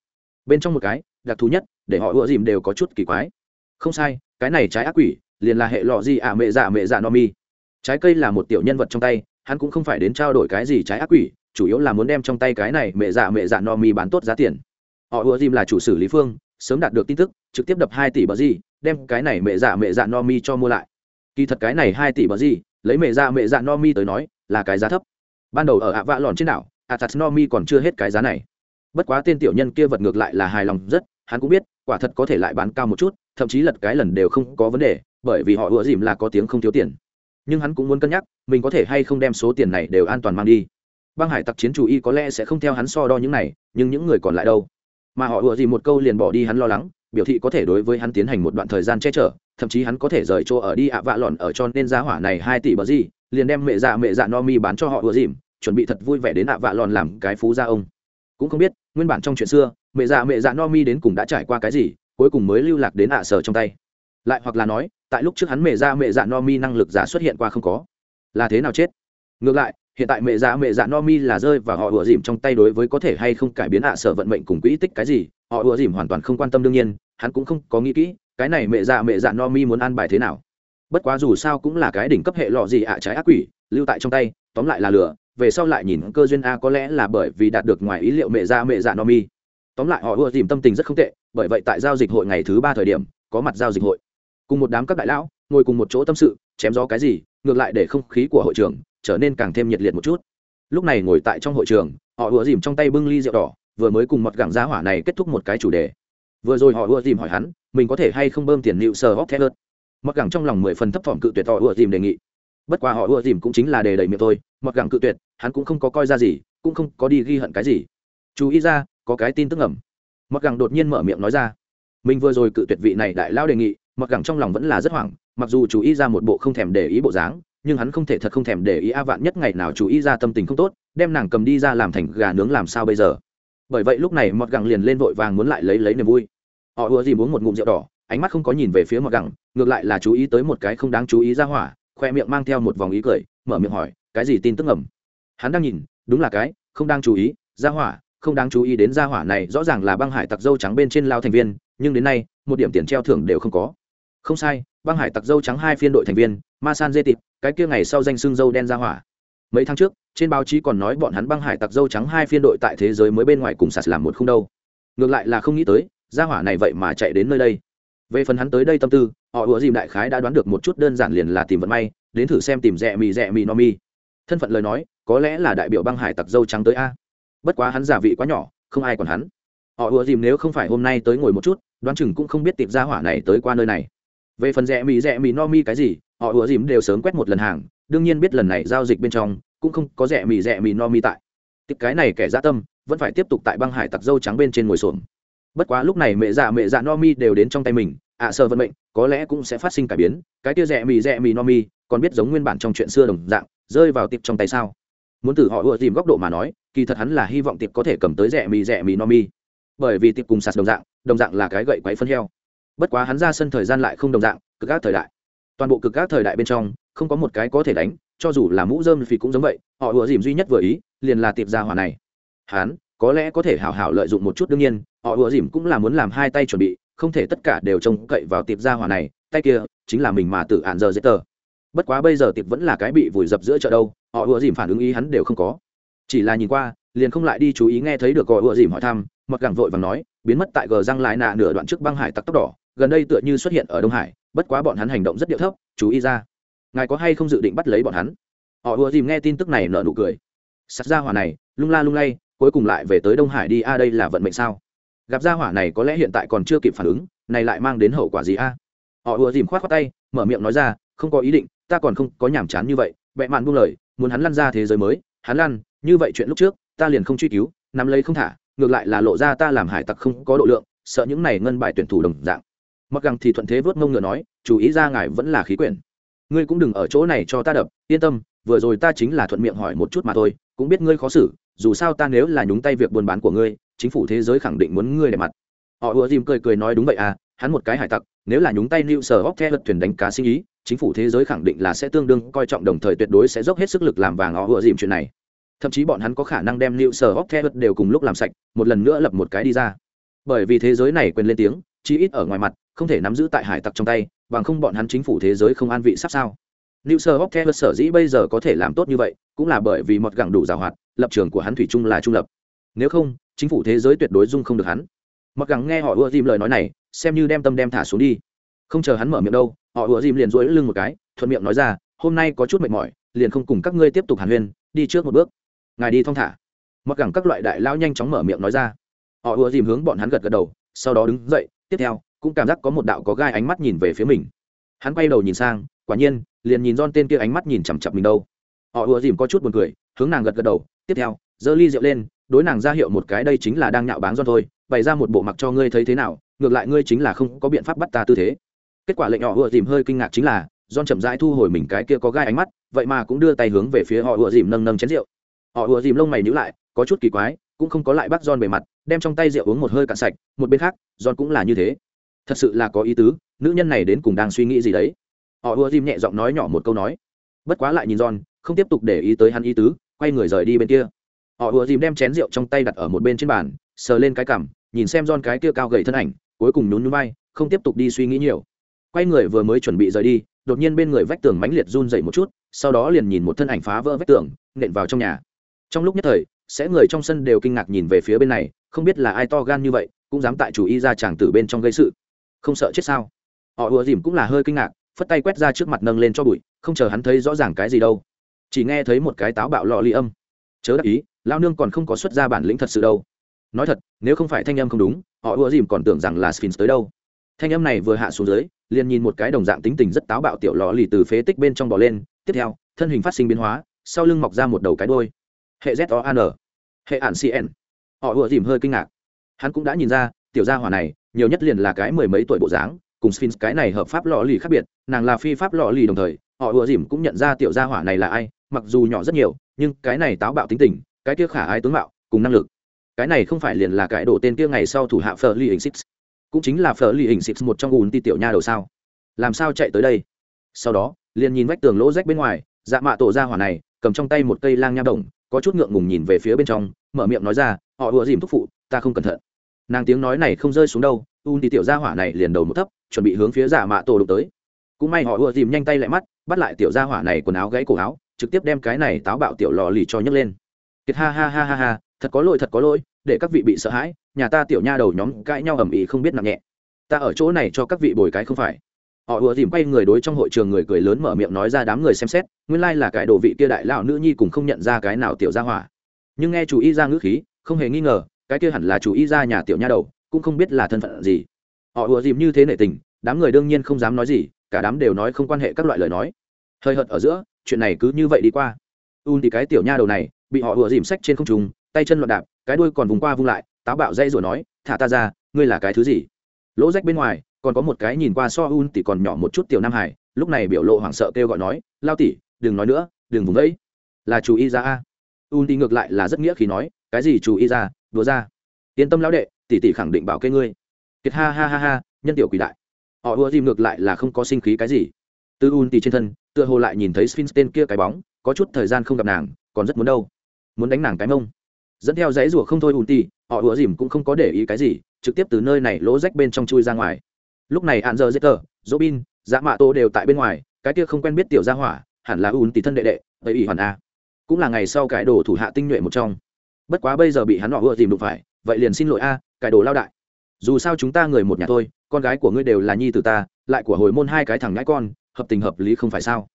Bên trong một cái, đặc thú nhất, để họ vừa dìm đều có chút kỳ quái. Không sai, cái này trái ác quỷ, liền là hệ lọ gì à mẹ dạ mẹ dạ no mi. Trái cây là một tiểu nhân vật trong tay, hắn cũng không phải đến trao đổi cái gì trái ác quỷ, chủ yếu là muốn đem trong tay cái này mẹ dạ mẹ dạ no mi bán tốt giá tiền. Họ ùa dìm là chủ sử lý phương, sớm đạt được tin tức, trực tiếp đập hai tỷ bờ gì, đem cái này mẹ dạ mẹ dạ no mi cho mua lại. Kỳ thật cái này hai tỷ bờ gì lấy mẹ ra mẹ dạ no mi tới nói, là cái giá thấp. Ban đầu ở ạ vạ lòn trên đảo atat no mi còn chưa hết cái giá này. Bất quá tên tiểu nhân kia vật ngược lại là hài lòng rất, hắn cũng biết, quả thật có thể lại bán cao một chút, thậm chí lật cái lần đều không có vấn đề, bởi vì họ ùa dìm là có tiếng không thiếu tiền. Nhưng hắn cũng muốn cân nhắc, mình có thể hay không đem số tiền này đều an toàn mang đi. Băng hải tặc chiến chủ y có lẽ sẽ không theo hắn so đo những này, nhưng những người còn lại đâu? Mà họ ùa dìm một câu liền bỏ đi hắn lo lắng biểu thị có thể đối với hắn tiến hành một đoạn thời gian che chở, thậm chí hắn có thể rời chỗ ở đi ạ vạ lòn ở cho nên giá hỏa này hai tỷ bờ gì, liền đem mẹ dạ mẹ dạ no mi bán cho họ ùa dìm, chuẩn bị thật vui vẻ đến ạ vạ lòn làm cái phú gia ông. Cũng không biết, nguyên bản trong chuyện xưa, mẹ dạ mẹ dạ no mi đến cùng đã trải qua cái gì, cuối cùng mới lưu lạc đến ạ sở trong tay. Lại hoặc là nói, tại lúc trước hắn mẹ dạ mẹ dạ no mi năng lực giả xuất hiện qua không có. Là thế nào chết? Ngược lại, hiện tại mẹ dạ mẹ dạ no mi là rơi và họ ùa dìm trong tay đối với có thể hay không cải biến ạ sở vận mệnh cùng quỹ tích cái gì họ ùa dìm hoàn toàn không quan tâm đương nhiên, hắn cũng không có nghĩ kỹ, cái này mẹ dạ mẹ dạ no mi muốn ăn bài thế nào. Bất quá dù sao cũng là cái đỉnh cấp hệ lọ gì ạ, trái ác quỷ, lưu tại trong tay, tóm lại là lửa, về sau lại nhìn cơ duyên a có lẽ là bởi vì đạt được ngoài ý liệu mẹ dạ mẹ dạ no mi. Tóm lại họ ùa dìm tâm tình rất không tệ, bởi vậy tại giao dịch hội ngày thứ ba thời điểm, có mặt giao dịch hội. Cùng một đám các đại lão, ngồi cùng một chỗ tâm sự, chém gió cái gì, ngược lại để không khí của hội trường trở nên càng thêm nhiệt liệt một chút. Lúc này ngồi tại trong hội trường, họ ùa dìm trong tay bưng ly rượu đỏ vừa mới cùng một gẳng giá hỏa này kết thúc một cái chủ đề. Vừa rồi họ ưa dìm hỏi hắn, mình có thể hay không bơm tiền nịu sờ hóc thét ớt mọt gẳng trong lòng mười phần thấp thỏm cự tuyệt họ ưa dìm đề nghị. Bất quá họ ưa dìm cũng chính là đề đầy miệng thôi, mọt gẳng cự tuyệt, hắn cũng không có coi ra gì, cũng không có đi ghi hận cái gì. Chú ý ra, có cái tin tức ẩm mọt gẳng đột nhiên mở miệng nói ra. Mình vừa rồi cự tuyệt vị này đại lao đề nghị, mọt gẳng trong lòng vẫn là rất hoảng, mặc dù chú ý ra một bộ không thèm để ý bộ dáng, nhưng hắn không thể thật không thèm để ý a vạn nhất ngày nào chú ý ra tâm tình không tốt, đem nàng cầm đi ra làm thành gà nướng làm sao bây giờ? Bởi vậy lúc này mọt gẳng liền lên vội vàng muốn lại lấy lấy niềm vui. Họ ùa gì uống một ngụm rượu đỏ, ánh mắt không có nhìn về phía mọt gẳng, ngược lại là chú ý tới một cái không đáng chú ý ra hỏa, khoe miệng mang theo một vòng ý cười, mở miệng hỏi, cái gì tin tức ngầm? Hắn đang nhìn, đúng là cái, không đang chú ý, ra hỏa, không đáng chú ý đến ra hỏa này, rõ ràng là băng hải tặc dâu trắng bên trên lao thành viên, nhưng đến nay, một điểm tiền treo thưởng đều không có. Không sai, băng hải tặc dâu trắng hai phiên đội thành viên, ma san dê tịp, cái kia ngày sau danh xương dâu đen ra hỏa mấy tháng trước, trên báo chí còn nói bọn hắn băng hải tặc dâu trắng hai phiên đội tại thế giới mới bên ngoài cùng sạt làm một không đâu. Ngược lại là không nghĩ tới, gia hỏa này vậy mà chạy đến nơi đây. Về phần hắn tới đây tâm tư, họ ủa dìm đại khái đã đoán được một chút đơn giản liền là tìm vận may, đến thử xem tìm rẻ mì rẻ mì no mi. Thân phận lời nói, có lẽ là đại biểu băng hải tặc dâu trắng tới a. Bất quá hắn giả vị quá nhỏ, không ai còn hắn. Họ ủa dìm nếu không phải hôm nay tới ngồi một chút, đoán chừng cũng không biết tìm gia hỏa này tới qua nơi này. Về phần rẻ mì rẻ mì no mi cái gì, họ ủa dìm đều sớm quét một lần hàng đương nhiên biết lần này giao dịch bên trong cũng không có rẻ mì rẻ mì no mi tại. Tiếp cái này kẻ gia tâm vẫn phải tiếp tục tại băng hải tặc dâu trắng bên trên ngồi xổm. Bất quá lúc này mẹ dạ mẹ dạ no mi đều đến trong tay mình ạ à, sơ vận mệnh có lẽ cũng sẽ phát sinh cải biến cái tia rẻ mì rẻ mì no mi còn biết giống nguyên bản trong chuyện xưa đồng dạng rơi vào tiệp trong tay sao? Muốn từ họ ưa tìm góc độ mà nói kỳ thật hắn là hy vọng tiệp có thể cầm tới rẻ mì rẻ mì no mi. Bởi vì tiệp cùng sạt đồng dạng đồng dạng là cái gậy quấy phân heo. Bất quá hắn ra sân thời gian lại không đồng dạng cực các thời đại toàn bộ cực các thời đại bên trong, không có một cái có thể đánh, cho dù là mũ dơm phì cũng giống vậy, họ ùa dìm duy nhất vừa ý, liền là tiệp gia hỏa này. Hắn có lẽ có thể hảo hảo lợi dụng một chút đương nhiên, họ ùa dìm cũng là muốn làm hai tay chuẩn bị, không thể tất cả đều trông cậy vào tiệp gia hỏa này, tay kia chính là mình mà tự ạn giờ dễ tờ. Bất quá bây giờ tiệp vẫn là cái bị vùi dập giữa chợ đâu, họ ùa dìm phản ứng ý hắn đều không có. Chỉ là nhìn qua, liền không lại đi chú ý nghe thấy được gọi ùa dìm hỏi thăm, mặc gẳng vội và nói, biến mất tại gờ răng lại nạ nửa đoạn trước băng hải tặc tóc đỏ, gần đây tựa như xuất hiện ở đông hải bất quá bọn hắn hành động rất điệu thấp, chú ý ra. Ngài có hay không dự định bắt lấy bọn hắn? Họ ùa dìm nghe tin tức này nở nụ cười. Sắt ra hỏa này, lung la lung lay, cuối cùng lại về tới đông hải đi a, đây là vận mệnh sao? Gặp ra hỏa này có lẽ hiện tại còn chưa kịp phản ứng, này lại mang đến hậu quả gì a? Họ ùa dìm khoát khoác tay, mở miệng nói ra, không có ý định, ta còn không có nhàm chán như vậy. Vẹ mạn buông lời, muốn hắn lăn ra thế giới mới, hắn lăn, như vậy chuyện lúc trước, ta liền không truy cứu, nắm lấy không thả, ngược lại là lộ ra ta làm hải tặc không có độ lượng, sợ những này ngân bài tuyển thủ đồng dạng mặc gằng thì thuận thế vớt mông ngựa nói, chú ý ra ngài vẫn là khí quyển. Ngươi cũng đừng ở chỗ này cho ta đập, yên tâm, vừa rồi ta chính là thuận miệng hỏi một chút mà thôi, cũng biết ngươi khó xử, dù sao ta nếu là nhúng tay việc buôn bán của ngươi, chính phủ thế giới khẳng định muốn ngươi để mặt. Họ ùa dìm cười cười nói, đúng vậy à hắn một cái hải tặc, nếu là nhúng tay lưu sở hóc theo thuyền đánh cá sinh ý, chính phủ thế giới khẳng định là sẽ tương đương, coi trọng đồng thời tuyệt đối sẽ dốc hết sức lực làm vàng họ ùa dìm chuyện này. Thậm chí bọn hắn có khả năng đem lưu sở hóc theo đều cùng lúc làm sạch, một lần nữa lập một cái đi ra. Bởi vì thế giới này quyền lên tiếng chi ít ở ngoài mặt không thể nắm giữ tại hải tặc trong tay bằng không bọn hắn chính phủ thế giới không an vị sắp sao New Sir Hopkins sở dĩ bây giờ có thể làm tốt như vậy, cũng là bởi vì một gẳng đủ giàu hoạt, lập trường của hắn thủy chung là trung lập. Nếu không, chính phủ thế giới tuyệt đối dung không được hắn. Một gẳng nghe họ ưa dìm lời nói này, xem như đem tâm đem thả xuống đi. Không chờ hắn mở miệng đâu, họ ưa dìm liền duỗi lưng một cái, thuận miệng nói ra, hôm nay có chút mệt mỏi, liền không cùng các ngươi tiếp tục hàn huyên, đi trước một bước. Ngài đi thong thả. Một gẳng các loại đại lão nhanh chóng mở miệng nói ra. Họ ưa dìm hướng bọn hắn gật gật đầu, sau đó đứng dậy, tiếp theo, cũng cảm giác có một đạo có gai ánh mắt nhìn về phía mình. Hắn quay đầu nhìn sang, quả nhiên, liền nhìn don tên kia ánh mắt nhìn chằm chặp mình đâu. Họ ùa dìm có chút buồn cười, hướng nàng gật gật đầu, tiếp theo, giơ ly rượu lên, đối nàng ra hiệu một cái, đây chính là đang nhạo báng don thôi, bày ra một bộ mặc cho ngươi thấy thế nào, ngược lại ngươi chính là không có biện pháp bắt ta tư thế. Kết quả lệnh họ ùa dìm hơi kinh ngạc chính là don chậm rãi thu hồi mình cái kia có gai ánh mắt, vậy mà cũng đưa tay hướng về phía họ ùa dìm nâng nâng chén rượu. Họ ùa dìm lông mày nhữ lại, có chút kỳ quái, cũng không có lại bắt don bề mặt, đem trong tay rượu uống một hơi cạn sạch, một bên khác don cũng là như thế thật sự là có ý tứ, nữ nhân này đến cùng đang suy nghĩ gì đấy? Họ ùa dìm nhẹ giọng nói nhỏ một câu nói. Bất quá lại nhìn john, không tiếp tục để ý tới hắn ý tứ, quay người rời đi bên kia. Họ ùa dìm đem chén rượu trong tay đặt ở một bên trên bàn, sờ lên cái cằm, nhìn xem john cái kia cao gầy thân ảnh, cuối cùng nhún nhún vai, không tiếp tục đi suy nghĩ nhiều. Quay người vừa mới chuẩn bị rời đi, đột nhiên bên người vách tường mãnh liệt run dậy một chút, sau đó liền nhìn một thân ảnh phá vỡ vách tường, nện vào trong nhà. Trong lúc nhất thời, sẽ người trong sân đều kinh ngạc nhìn về phía bên này, không biết là ai to gan như vậy, cũng dám tại chủ y ra chàng tử bên trong gây sự không sợ chết sao? Họ ùa dìm cũng là hơi kinh ngạc, phất tay quét ra trước mặt nâng lên cho bụi, không chờ hắn thấy rõ ràng cái gì đâu. Chỉ nghe thấy một cái táo bạo lọ ly âm. Chớ đắc ý lao nương còn không có xuất ra bản lĩnh thật sự đâu. Nói thật, nếu không phải thanh âm không đúng, họ ùa dìm còn tưởng rằng là sphinx tới đâu. Thanh âm này vừa hạ xuống dưới, liền nhìn một cái đồng dạng tính tình rất táo bạo tiểu lò lì từ phế tích bên trong bò lên. Tiếp theo, thân hình phát sinh biến hóa, sau lưng mọc ra một đầu cái đôi hệ z o an hệ ạn cn họ ùa dìm hơi kinh ngạc. Hắn cũng đã nhìn ra, tiểu gia hỏa này nhiều nhất liền là cái mười mấy tuổi bộ dáng, cùng sphinx cái này hợp pháp lò lì khác biệt, nàng là phi pháp lò lì đồng thời, họ ùa dìm cũng nhận ra tiểu gia hỏa này là ai, mặc dù nhỏ rất nhiều, nhưng cái này táo bạo tính tình, cái kia khả ai tướng mạo, cùng năng lực. Cái này không phải liền là cái đổ tên kia ngày sau thủ hạ phở ly hình six, cũng chính là phở ly hình six một trong ùn ti tiểu nha đầu sao? Làm sao chạy tới đây? Sau đó, liền nhìn vách tường lỗ rách bên ngoài dạ mạ tổ gia hỏa này, cầm trong tay một cây lang nha đồng, có chút ngượng ngùng nhìn về phía bên trong, mở miệng nói ra, họ ùa dìm thúc phụ, ta không cẩn thận nàng tiếng nói này không rơi xuống đâu, un thì tiểu gia hỏa này liền đầu một thấp, chuẩn bị hướng phía giả mạ tổ đụng tới. Cũng may họ ùa dìm nhanh tay lại mắt, bắt lại tiểu gia hỏa này quần áo gãy cổ áo, trực tiếp đem cái này táo bạo tiểu lò lì cho nhấc lên. Kiệt ha ha ha ha ha, thật có lỗi thật có lỗi, để các vị bị sợ hãi, nhà ta tiểu nha đầu nhóm cãi nhau ầm ĩ không biết nặng nhẹ. Ta ở chỗ này cho các vị bồi cái không phải. Họ ùa dìm quay người đối trong hội trường người cười lớn mở miệng nói ra đám người xem xét, nguyên lai là cái đồ vị kia đại lão nữ nhi cùng không nhận ra cái nào tiểu gia hỏa. Nhưng nghe chủ y ra ngữ khí, không hề nghi ngờ cái kia hẳn là chủ y ra nhà tiểu nha đầu, cũng không biết là thân phận gì. Họ ùa dìm như thế nể tình, đám người đương nhiên không dám nói gì, cả đám đều nói không quan hệ các loại lời nói. Hơi hợt ở giữa, chuyện này cứ như vậy đi qua. Un thì cái tiểu nha đầu này, bị họ ùa dìm sách trên không trùng tay chân loạn đạp, cái đuôi còn vùng qua vung lại, táo bạo dây rồi nói, thả ta ra, ngươi là cái thứ gì? Lỗ rách bên ngoài, còn có một cái nhìn qua so un tỷ còn nhỏ một chút tiểu nam hải, lúc này biểu lộ hoảng sợ kêu gọi nói, lao tỷ, đừng nói nữa, đừng vùng vẫy. Là chủ y ra a. Un tỷ ngược lại là rất nghĩa khi nói, cái gì chủ y ra? Đùa ra. Yên tâm lão đệ, tỷ tỷ khẳng định bảo kê ngươi. Kiệt ha ha ha ha, nhân tiểu quỷ đại. Họ ùa dìm ngược lại là không có sinh khí cái gì. Tư un tỷ trên thân, tựa hồ lại nhìn thấy sphinx tên kia cái bóng, có chút thời gian không gặp nàng, còn rất muốn đâu. Muốn đánh nàng cái mông. Dẫn theo dãy rủa không thôi un tỷ họ ùa dìm cũng không có để ý cái gì, trực tiếp từ nơi này lỗ rách bên trong chui ra ngoài. Lúc này hạn giờ dễ tờ dỗ bin dạ mạ tô đều tại bên ngoài, cái kia không quen biết tiểu gia hỏa, hẳn là un tỷ thân đệ đệ, tây ủy hoàn a. Cũng là ngày sau cái đồ thủ hạ tinh nhuệ một trong bất quá bây giờ bị hắn họ vừa dìm đụng phải, vậy liền xin lỗi a, cải đồ lao đại. Dù sao chúng ta người một nhà thôi, con gái của ngươi đều là nhi từ ta, lại của hồi môn hai cái thằng ngãi con, hợp tình hợp lý không phải sao?